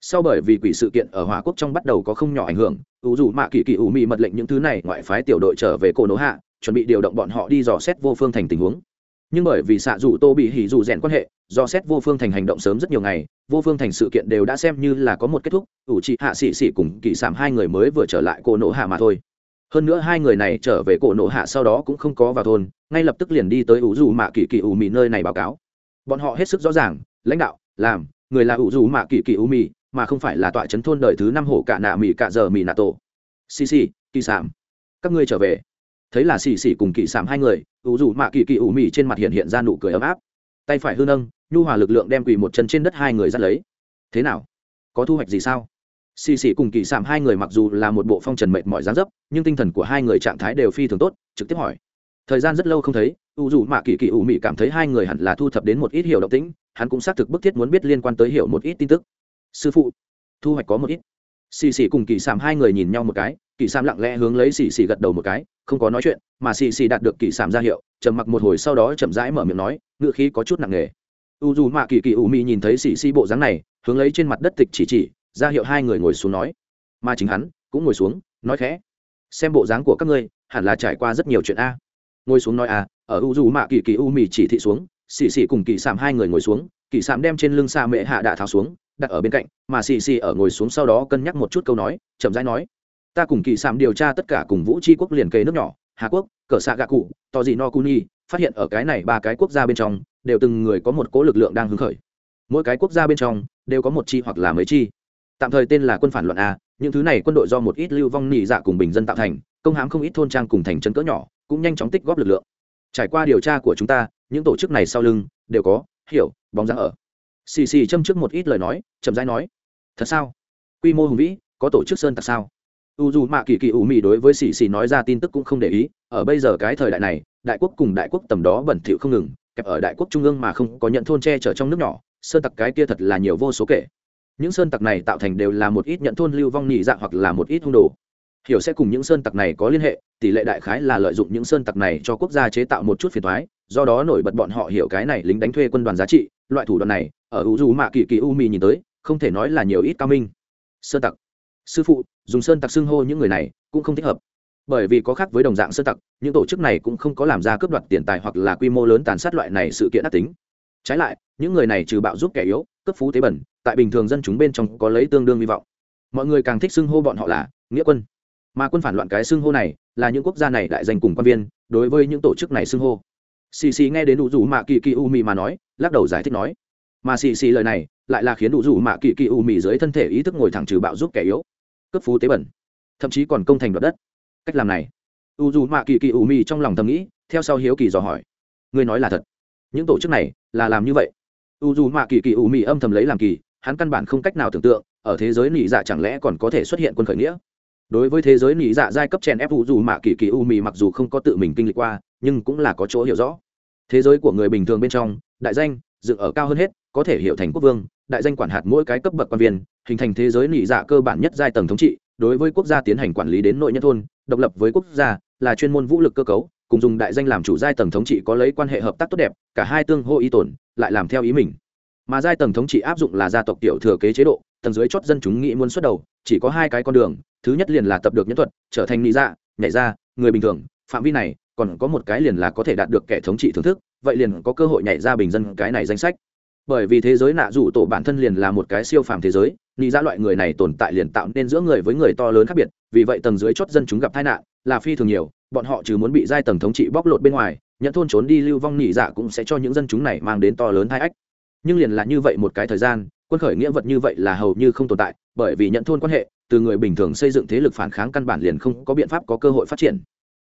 Sau bởi vì quỷ sự kiện ở hòa quốc trong bắt đầu có không nhỏ ảnh hưởng, ủ dù mạ kỳ kỳ ủ mỹ mật lệnh những thứ này ngoại phái tiểu đội trở về cổ nỗ hạ, chuẩn bị điều động bọn họ đi dò xét vô phương thành tình huống nhưng bởi vì xạ dù tô bị hỉ dù rèn quan hệ, do xét vô phương thành hành động sớm rất nhiều ngày, vô phương thành sự kiện đều đã xem như là có một kết thúc, ủ trị hạ xỉ xỉ cùng kỳ sảm hai người mới vừa trở lại cổ nộ hạ mà thôi. Hơn nữa hai người này trở về cổ nộ hạ sau đó cũng không có vào thôn, ngay lập tức liền đi tới ủ dù mạ kỳ kỳ ủ mì nơi này báo cáo. Bọn họ hết sức rõ ràng, lãnh đạo, làm, người là ủ dù mạ kỳ kỳ ủ mì mà không phải là tọa trấn thôn đời thứ năm hổ cả nạ mì cả giờ mì nạ tổ. Xì xì kỳ sảm, các ngươi trở về thấy là xì xì cùng kỳ sảm hai người, ủ dù mạ kỳ kỳ ủ mị trên mặt hiện hiện ra nụ cười ấm áp. Tay phải hư nâng, nhu hòa lực lượng đem quỳ một chân trên đất hai người dắt lấy. Thế nào? Có thu hoạch gì sao? Xì xì cùng kỳ sảm hai người mặc dù là một bộ phong trần mệt mỏi dáng dấp, nhưng tinh thần của hai người trạng thái đều phi thường tốt, trực tiếp hỏi. Thời gian rất lâu không thấy u dù mạ kỳ kỳ ủ mị cảm thấy hai người hẳn là thu thập đến một ít hiểu động tĩnh, hắn cũng xác thực bức thiết muốn biết liên quan tới hiểu một ít tin tức. Sư phụ, thu hoạch có một ít xì xì cùng kỳ sảm hai người nhìn nhau một cái, kỳ sảm lặng lẽ hướng lấy xì xì gật đầu một cái, không có nói chuyện, mà xì xì đạt được kỳ sảm ra hiệu, trầm mặc một hồi sau đó chậm rãi mở miệng nói, ngựa khí có chút nặng nề. U dù mạ kỳ kỳ ủ mị nhìn thấy xì xì bộ dáng này, hướng lấy trên mặt đất tịch chỉ chỉ, ra hiệu hai người ngồi xuống nói. Mà chính hắn, cũng ngồi xuống, nói khẽ. Xem bộ dáng của các ngươi, hẳn là trải qua rất nhiều chuyện a. Ngồi xuống nói a ở u dù mạ kỳ kỳ u mì chỉ thị xuống, xì xì cùng kỳ sảm hai người ngồi xuống, kỳ sảm đem trên lưng xa mẹ hạ đạ tháo xuống đặt ở bên cạnh, mà xì xì ở ngồi xuống sau đó cân nhắc một chút câu nói, chậm rãi nói, ta cùng kỳ sạm điều tra tất cả cùng vũ tri quốc liền kề nước nhỏ, hà quốc, cờ xạ gạ cụ, tò gì no kuni phát hiện ở cái này ba cái quốc gia bên trong, đều từng người có một cố lực lượng đang hứng khởi. Mỗi cái quốc gia bên trong, đều có một chi hoặc là mấy chi. Tạm thời tên là quân phản loạn a, những thứ này quân đội do một ít lưu vong nỉ dạ cùng bình dân tạo thành, công hãm không ít thôn trang cùng thành trấn cỡ nhỏ, cũng nhanh chóng tích góp lực lượng. Trải qua điều tra của chúng ta, những tổ chức này sau lưng, đều có, hiểu, bóng dáng ở xì xì châm trước một ít lời nói, chậm rãi nói, thật sao? Quy mô hùng vĩ, có tổ chức sơn tặc sao? U dù mạ kỳ kỳ ủ mị đối với xì xì nói ra tin tức cũng không để ý, ở bây giờ cái thời đại này, đại quốc cùng đại quốc tầm đó bẩn thỉu không ngừng, kẹp ở đại quốc trung ương mà không có nhận thôn che chở trong nước nhỏ, sơn tặc cái kia thật là nhiều vô số kể. Những sơn tặc này tạo thành đều là một ít nhận thôn lưu vong nhị dạng hoặc là một ít hung đồ. Hiểu sẽ cùng những sơn tặc này có liên hệ, tỷ lệ đại khái là lợi dụng những sơn tặc này cho quốc gia chế tạo một chút phiền thoái do đó nổi bật bọn họ hiểu cái này lính đánh thuê quân đoàn giá trị, loại thủ đoạn này, ở u dù mạ kỳ kỳ u mì nhìn tới, không thể nói là nhiều ít cao minh. Sơn tặc. Sư phụ, dùng sơn tặc xưng hô những người này cũng không thích hợp. Bởi vì có khác với đồng dạng sơn tặc, những tổ chức này cũng không có làm ra cướp đoạt tiền tài hoặc là quy mô lớn tàn sát loại này sự kiện ác tính. Trái lại, những người này trừ bạo giúp kẻ yếu cấp phú tế bẩn, tại bình thường dân chúng bên trong có lấy tương đương hy vọng. Mọi người càng thích xưng hô bọn họ là nghĩa quân. Mà quân phản loạn cái xưng hô này là những quốc gia này đại danh cùng quan viên, đối với những tổ chức này xưng hô xì xì nghe đến đủ dù mạ kỳ kỳ u mì mà nói, lắc đầu giải thích nói. Mà xì xì lời này, lại là khiến đủ dù mạ kỳ kỳ u mì dưới thân thể ý thức ngồi thẳng trừ bạo giúp kẻ yếu. Cấp phú tế bẩn. Thậm chí còn công thành đoạt đất. Cách làm này. U dù mạ kỳ kỳ u mi trong lòng thầm nghĩ, theo sau hiếu kỳ dò hỏi. Ngươi nói là thật. Những tổ chức này là làm như vậy. U dù mạ kỳ kỳ u mi âm thầm lấy làm kỳ, hắn căn bản không cách nào tưởng tượng, ở thế giới nỉ dạ chẳng lẽ còn có thể xuất hiện quân khởi nghĩa? Đối với thế giới nỉ dạ giai cấp chèn ép u dù mạ kỳ kỳ u mi mặc dù không có tự mình kinh lịch qua nhưng cũng là có chỗ hiểu rõ. Thế giới của người bình thường bên trong, đại danh dựng ở cao hơn hết, có thể hiểu thành quốc vương, đại danh quản hạt mỗi cái cấp bậc quan viên, hình thành thế giới nị dạ cơ bản nhất giai tầng thống trị, đối với quốc gia tiến hành quản lý đến nội nhân thôn, độc lập với quốc gia, là chuyên môn vũ lực cơ cấu, cùng dùng đại danh làm chủ giai tầng thống trị có lấy quan hệ hợp tác tốt đẹp, cả hai tương hô ý tổn lại làm theo ý mình. Mà giai tầng thống trị áp dụng là gia tộc tiểu thừa kế chế độ, tầng dưới chót dân chúng nghĩ muốn xuất đầu, chỉ có hai cái con đường, thứ nhất liền là tập được nhân thuật, trở thành nị dạ nhảy ra, người bình thường, phạm vi này còn có một cái liền là có thể đạt được kẻ thống trị thưởng thức, vậy liền có cơ hội nhảy ra bình dân cái này danh sách. Bởi vì thế giới nạ rủ tổ bản thân liền là một cái siêu phàm thế giới nghĩ ra dạ loại người này tồn tại liền tạo nên giữa người với người to lớn khác biệt, vì vậy tầng dưới chót dân chúng gặp tai nạn là phi thường nhiều, bọn họ trừ muốn bị giai tầng thống trị bóc lột bên ngoài nhận thôn trốn đi lưu vong nhị dạ cũng sẽ cho những dân chúng này mang đến to lớn thai ách. Nhưng liền là như vậy một cái thời gian, quân khởi nghĩa vật như vậy là hầu như không tồn tại, bởi vì nhận thôn quan hệ, từ người bình thường xây dựng thế lực phản kháng căn bản liền không có biện pháp có cơ hội phát triển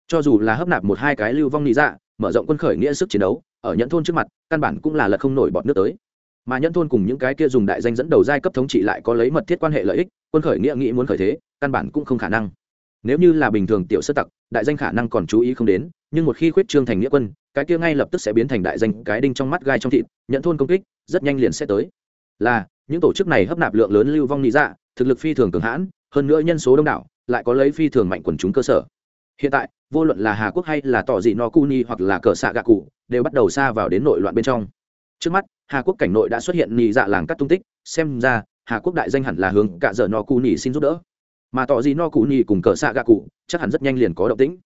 cho dù là hấp nạp một hai cái lưu vong nị dạ mở rộng quân khởi nghĩa sức chiến đấu, ở nhẫn thôn trước mặt, căn bản cũng là lật không nổi bọt nước tới. Mà nhẫn thôn cùng những cái kia dùng đại danh dẫn đầu giai cấp thống trị lại có lấy mật thiết quan hệ lợi ích, quân khởi nghĩa nghĩ muốn khởi thế, căn bản cũng không khả năng. Nếu như là bình thường tiểu sơ tặc, đại danh khả năng còn chú ý không đến, nhưng một khi khuyết trương thành nghĩa quân, cái kia ngay lập tức sẽ biến thành đại danh cái đinh trong mắt gai trong thịt nhận thôn công kích, rất nhanh liền sẽ tới. Là, những tổ chức này hấp nạp lượng lớn lưu vong nị dạ thực lực phi thường cường hãn, hơn nữa nhân số đông đảo, lại có lấy phi thường mạnh quần chúng cơ sở hiện tại, vô luận là hà quốc hay là tỏ dị no cu ni hoặc là cờ xạ gạ cụ, đều bắt đầu xa vào đến nội loạn bên trong. Trước mắt, hà quốc cảnh nội đã xuất hiện nhị dạ làng cắt tung tích, xem ra, hà quốc đại danh hẳn là hướng cả giờ no cu ni xin giúp đỡ. Mà tỏ dị no Cuni cùng cờ xạ gạ cụ, chắc hẳn rất nhanh liền có động tĩnh.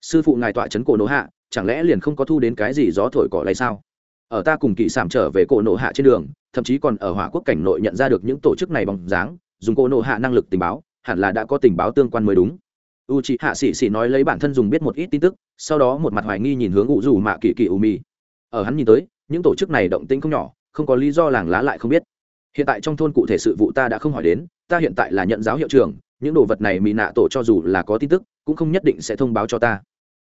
Sư phụ ngài tọa trấn cổ nổ hạ, chẳng lẽ liền không có thu đến cái gì gió thổi cỏ lay sao? Ở ta cùng kỳ sảm trở về cổ nổ hạ trên đường, thậm chí còn ở hỏa quốc cảnh nội nhận ra được những tổ chức này bằng dáng, dùng cổ nổ hạ năng lực tình báo, hẳn là đã có tình báo tương quan mới đúng u c hạ sĩ sĩ nói lấy bản thân dùng biết một ít tin tức, sau đó một mặt hoài nghi nhìn hướng ủ dù mạ kỳ kỳ u mi. Ở hắn nhìn tới, những tổ chức này động tĩnh không nhỏ, không có lý do làng lá lại không biết. Hiện tại trong thôn cụ thể sự vụ ta đã không hỏi đến, ta hiện tại là nhận giáo hiệu trưởng, những đồ vật này mỹ nạ tổ cho dù là có tin tức, cũng không nhất định sẽ thông báo cho ta.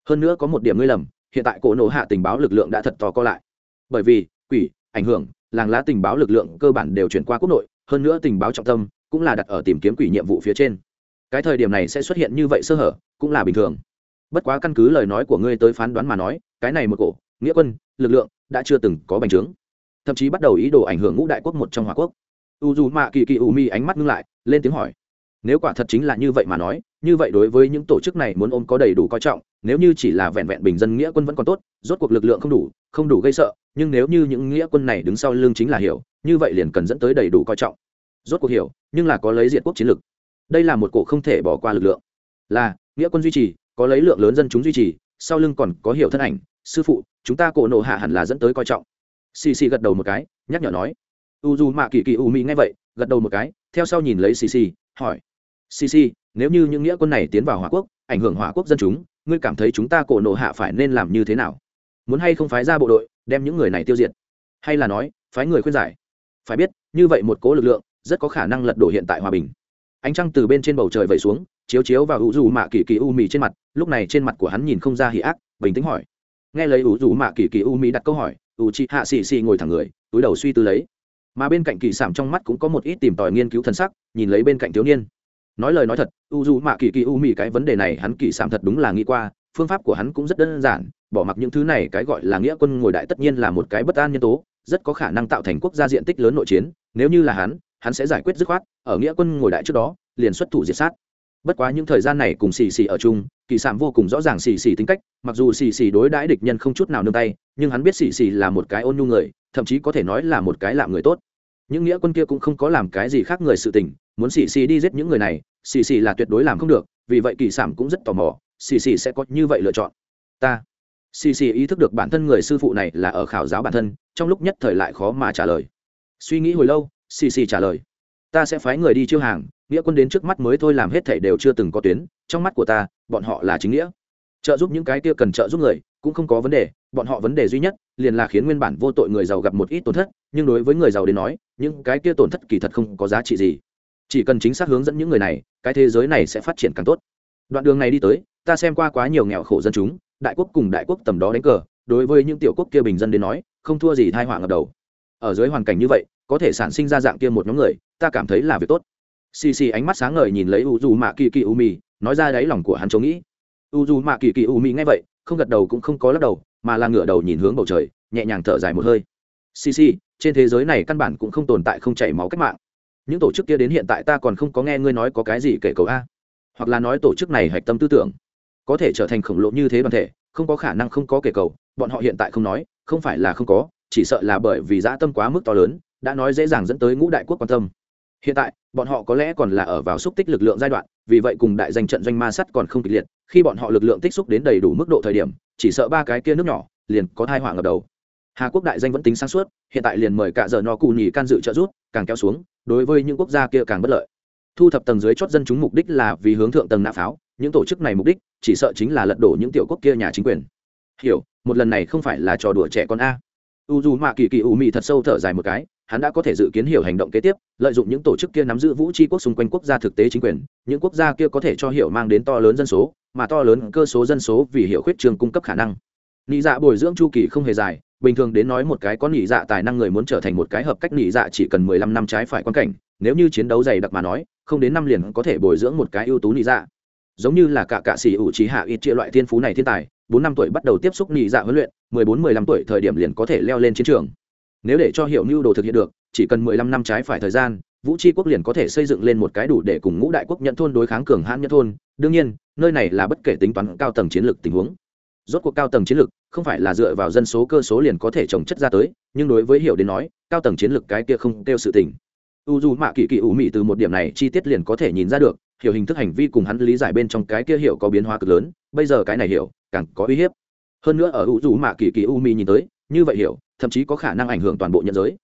Hơn nữa có một điểm ngươi lầm, hiện tại cổ nổ hạ tình báo lực lượng đã thật to co lại. Bởi vì, quỷ, ảnh hưởng, làng lá tình báo lực lượng cơ bản đều chuyển qua quốc nội, hơn nữa tình báo trọng tâm cũng là đặt ở tìm kiếm quỷ nhiệm vụ phía trên cái thời điểm này sẽ xuất hiện như vậy sơ hở, cũng là bình thường. Bất quá căn cứ lời nói của ngươi tới phán đoán mà nói, cái này một cổ, nghĩa quân, lực lượng, đã chưa từng có bành trướng. Thậm chí bắt đầu ý đồ ảnh hưởng ngũ đại quốc một trong hòa quốc. U dù mạ kỳ kỳ u mi ánh mắt ngưng lại, lên tiếng hỏi. Nếu quả thật chính là như vậy mà nói, như vậy đối với những tổ chức này muốn ôm có đầy đủ coi trọng, nếu như chỉ là vẹn vẹn bình dân nghĩa quân vẫn còn tốt, rốt cuộc lực lượng không đủ không đủ gây sợ, nhưng nếu như những nghĩa quân này đứng sau lương chính là hiểu, như vậy liền cần dẫn tới đầy đủ coi trọng. Rốt cuộc hiểu, nhưng là có lấy diện quốc chiến lược đây là một cổ không thể bỏ qua lực lượng. Là, nghĩa quân duy trì, có lấy lượng lớn dân chúng duy trì, sau lưng còn có hiểu thân ảnh, sư phụ, chúng ta cổ nộ hạ hẳn là dẫn tới coi trọng. Xì xì gật đầu một cái, nhắc nhở nói. U dù mạ kỳ kỳ u mỹ nghe vậy, gật đầu một cái, theo sau nhìn lấy xì xì, hỏi. Cc nếu như những nghĩa quân này tiến vào hỏa quốc, ảnh hưởng hỏa quốc dân chúng, ngươi cảm thấy chúng ta cổ nộ hạ phải nên làm như thế nào? Muốn hay không phái ra bộ đội, đem những người này tiêu diệt? Hay là nói, phái người khuyên giải? Phải biết, như vậy một cố lực lượng, rất có khả năng lật đổ hiện tại hòa bình ánh trăng từ bên trên bầu trời vẩy xuống, chiếu chiếu vào ủ dù mạ kỳ kỳ u mì trên mặt, lúc này trên mặt của hắn nhìn không ra hỉ ác, bình tĩnh hỏi. Nghe lấy ủ dù mạ kỳ kỳ u mì đặt câu hỏi ủ chị hạ xì xì ngồi thẳng người, túi đầu suy tư lấy. Mà bên cạnh kỳ sảm trong mắt cũng có một ít tìm tòi nghiên cứu thân sắc, nhìn lấy bên cạnh thiếu niên. Nói lời nói thật u dù mạ kỳ kỳ u mì cái vấn đề này hắn kỳ sảm thật đúng là nghĩ qua, phương pháp của hắn cũng rất đơn giản, bỏ mặc những thứ này cái gọi là nghĩa quân ngồi đại tất nhiên là một cái bất an nhân tố, rất có khả năng tạo thành quốc gia diện tích lớn nội chiến, nếu như là hắn hắn sẽ giải quyết dứt khoát, ở nghĩa quân ngồi đại trước đó, liền xuất thủ diệt sát. Bất quá những thời gian này cùng xì xì ở chung, kỳ sản vô cùng rõ ràng xì xì tính cách, mặc dù xì xì đối đãi địch nhân không chút nào nương tay, nhưng hắn biết xì xì là một cái ôn nhu người, thậm chí có thể nói là một cái làm người tốt. Những nghĩa quân kia cũng không có làm cái gì khác người sự tình, muốn xì xì đi giết những người này, xì xì là tuyệt đối làm không được, vì vậy kỳ sản cũng rất tò mò, xì xì sẽ có như vậy lựa chọn. Ta. Xì xì ý thức được bản thân người sư phụ này là ở khảo giáo bản thân, trong lúc nhất thời lại khó mà trả lời. Suy nghĩ hồi lâu xì xì trả lời. Ta sẽ phái người đi chiêu hàng, nghĩa quân đến trước mắt mới thôi làm hết thảy đều chưa từng có tuyến, trong mắt của ta, bọn họ là chính nghĩa. Trợ giúp những cái kia cần trợ giúp người, cũng không có vấn đề, bọn họ vấn đề duy nhất, liền là khiến nguyên bản vô tội người giàu gặp một ít tổn thất, nhưng đối với người giàu đến nói, những cái kia tổn thất kỳ thật không có giá trị gì. Chỉ cần chính xác hướng dẫn những người này, cái thế giới này sẽ phát triển càng tốt. Đoạn đường này đi tới, ta xem qua quá nhiều nghèo khổ dân chúng, đại quốc cùng đại quốc tầm đó đánh cờ, đối với những tiểu quốc kia bình dân đến nói, không thua gì thai họa ngập đầu ở dưới hoàn cảnh như vậy, có thể sản sinh ra dạng kia một nhóm người, ta cảm thấy là việc tốt. Xì xì ánh mắt sáng ngời nhìn lấy u dù mạ kỳ kỳ u mì nói ra đáy lòng của hắn chống nghĩ. U dù mạ kỳ kỳ u mì nghe vậy, không gật đầu cũng không có lắc đầu, mà là ngửa đầu nhìn hướng bầu trời, nhẹ nhàng thở dài một hơi. Xì xì, trên thế giới này căn bản cũng không tồn tại không chảy máu cách mạng. Những tổ chức kia đến hiện tại ta còn không có nghe ngươi nói có cái gì kể cầu a. Hoặc là nói tổ chức này hạch tâm tư tưởng, có thể trở thành khổng lồ như thế đoàn thể, không có khả năng không có kể cầu bọn họ hiện tại không nói, không phải là không có chỉ sợ là bởi vì dã tâm quá mức to lớn, đã nói dễ dàng dẫn tới ngũ đại quốc quan tâm. Hiện tại, bọn họ có lẽ còn là ở vào xúc tích lực lượng giai đoạn, vì vậy cùng đại danh trận doanh ma sắt còn không kịch liệt, khi bọn họ lực lượng tích xúc đến đầy đủ mức độ thời điểm, chỉ sợ ba cái kia nước nhỏ liền có thai họa ngập đầu. Hà quốc đại danh vẫn tính sáng suốt, hiện tại liền mời cả giờ no cù nhì can dự trợ giúp, càng kéo xuống, đối với những quốc gia kia càng bất lợi. Thu thập tầng dưới chót dân chúng mục đích là vì hướng thượng tầng nạ pháo, những tổ chức này mục đích chỉ sợ chính là lật đổ những tiểu quốc kia nhà chính quyền. Hiểu, một lần này không phải là trò đùa trẻ con a u dù mạ kỳ kỳ u mị thật sâu thở dài một cái, hắn đã có thể dự kiến hiểu hành động kế tiếp, lợi dụng những tổ chức kia nắm giữ vũ tri quốc xung quanh quốc gia thực tế chính quyền, những quốc gia kia có thể cho hiểu mang đến to lớn dân số, mà to lớn cơ số dân số vì hiểu khuyết trường cung cấp khả năng. Nị dạ bồi dưỡng chu kỳ không hề dài, bình thường đến nói một cái có nị dạ tài năng người muốn trở thành một cái hợp cách nị dạ chỉ cần mười lăm năm trái phải quan cảnh, nếu như chiến đấu dày đặc mà nói, không đến năm liền có thể bồi dưỡng một cái ưu tú nị dạ giống như là cả cạ sĩ ủ trí hạ ít chia loại thiên phú này thiên tài, bốn năm tuổi bắt đầu tiếp xúc nị dạ huấn luyện, mười bốn, mười lăm tuổi thời điểm liền có thể leo lên chiến trường. Nếu để cho hiệu mưu đồ thực hiện được, chỉ cần mười lăm năm trái phải thời gian, vũ tri quốc liền có thể xây dựng lên một cái đủ để cùng ngũ đại quốc nhận thôn đối kháng cường hãn nhất thôn. Đương nhiên, nơi này là bất kể tính toán cao tầng chiến lược tình huống. Rốt cuộc cao tầng chiến lược, không phải là dựa vào dân số cơ số liền có thể trồng chất ra tới, nhưng đối với hiểu đến nói, cao tầng chiến lược cái kia không kêu sự tình. U dù mạ kỳ kỳ ủ mị từ một điểm này chi tiết liền có thể nhìn ra được hiểu hình thức hành vi cùng hắn lý giải bên trong cái kia hiểu có biến hóa cực lớn, bây giờ cái này hiểu, càng có uy hiếp. Hơn nữa ở u dù mạ kỳ kỳ u Mi nhìn tới, như vậy hiểu, thậm chí có khả năng ảnh hưởng toàn bộ nhân giới.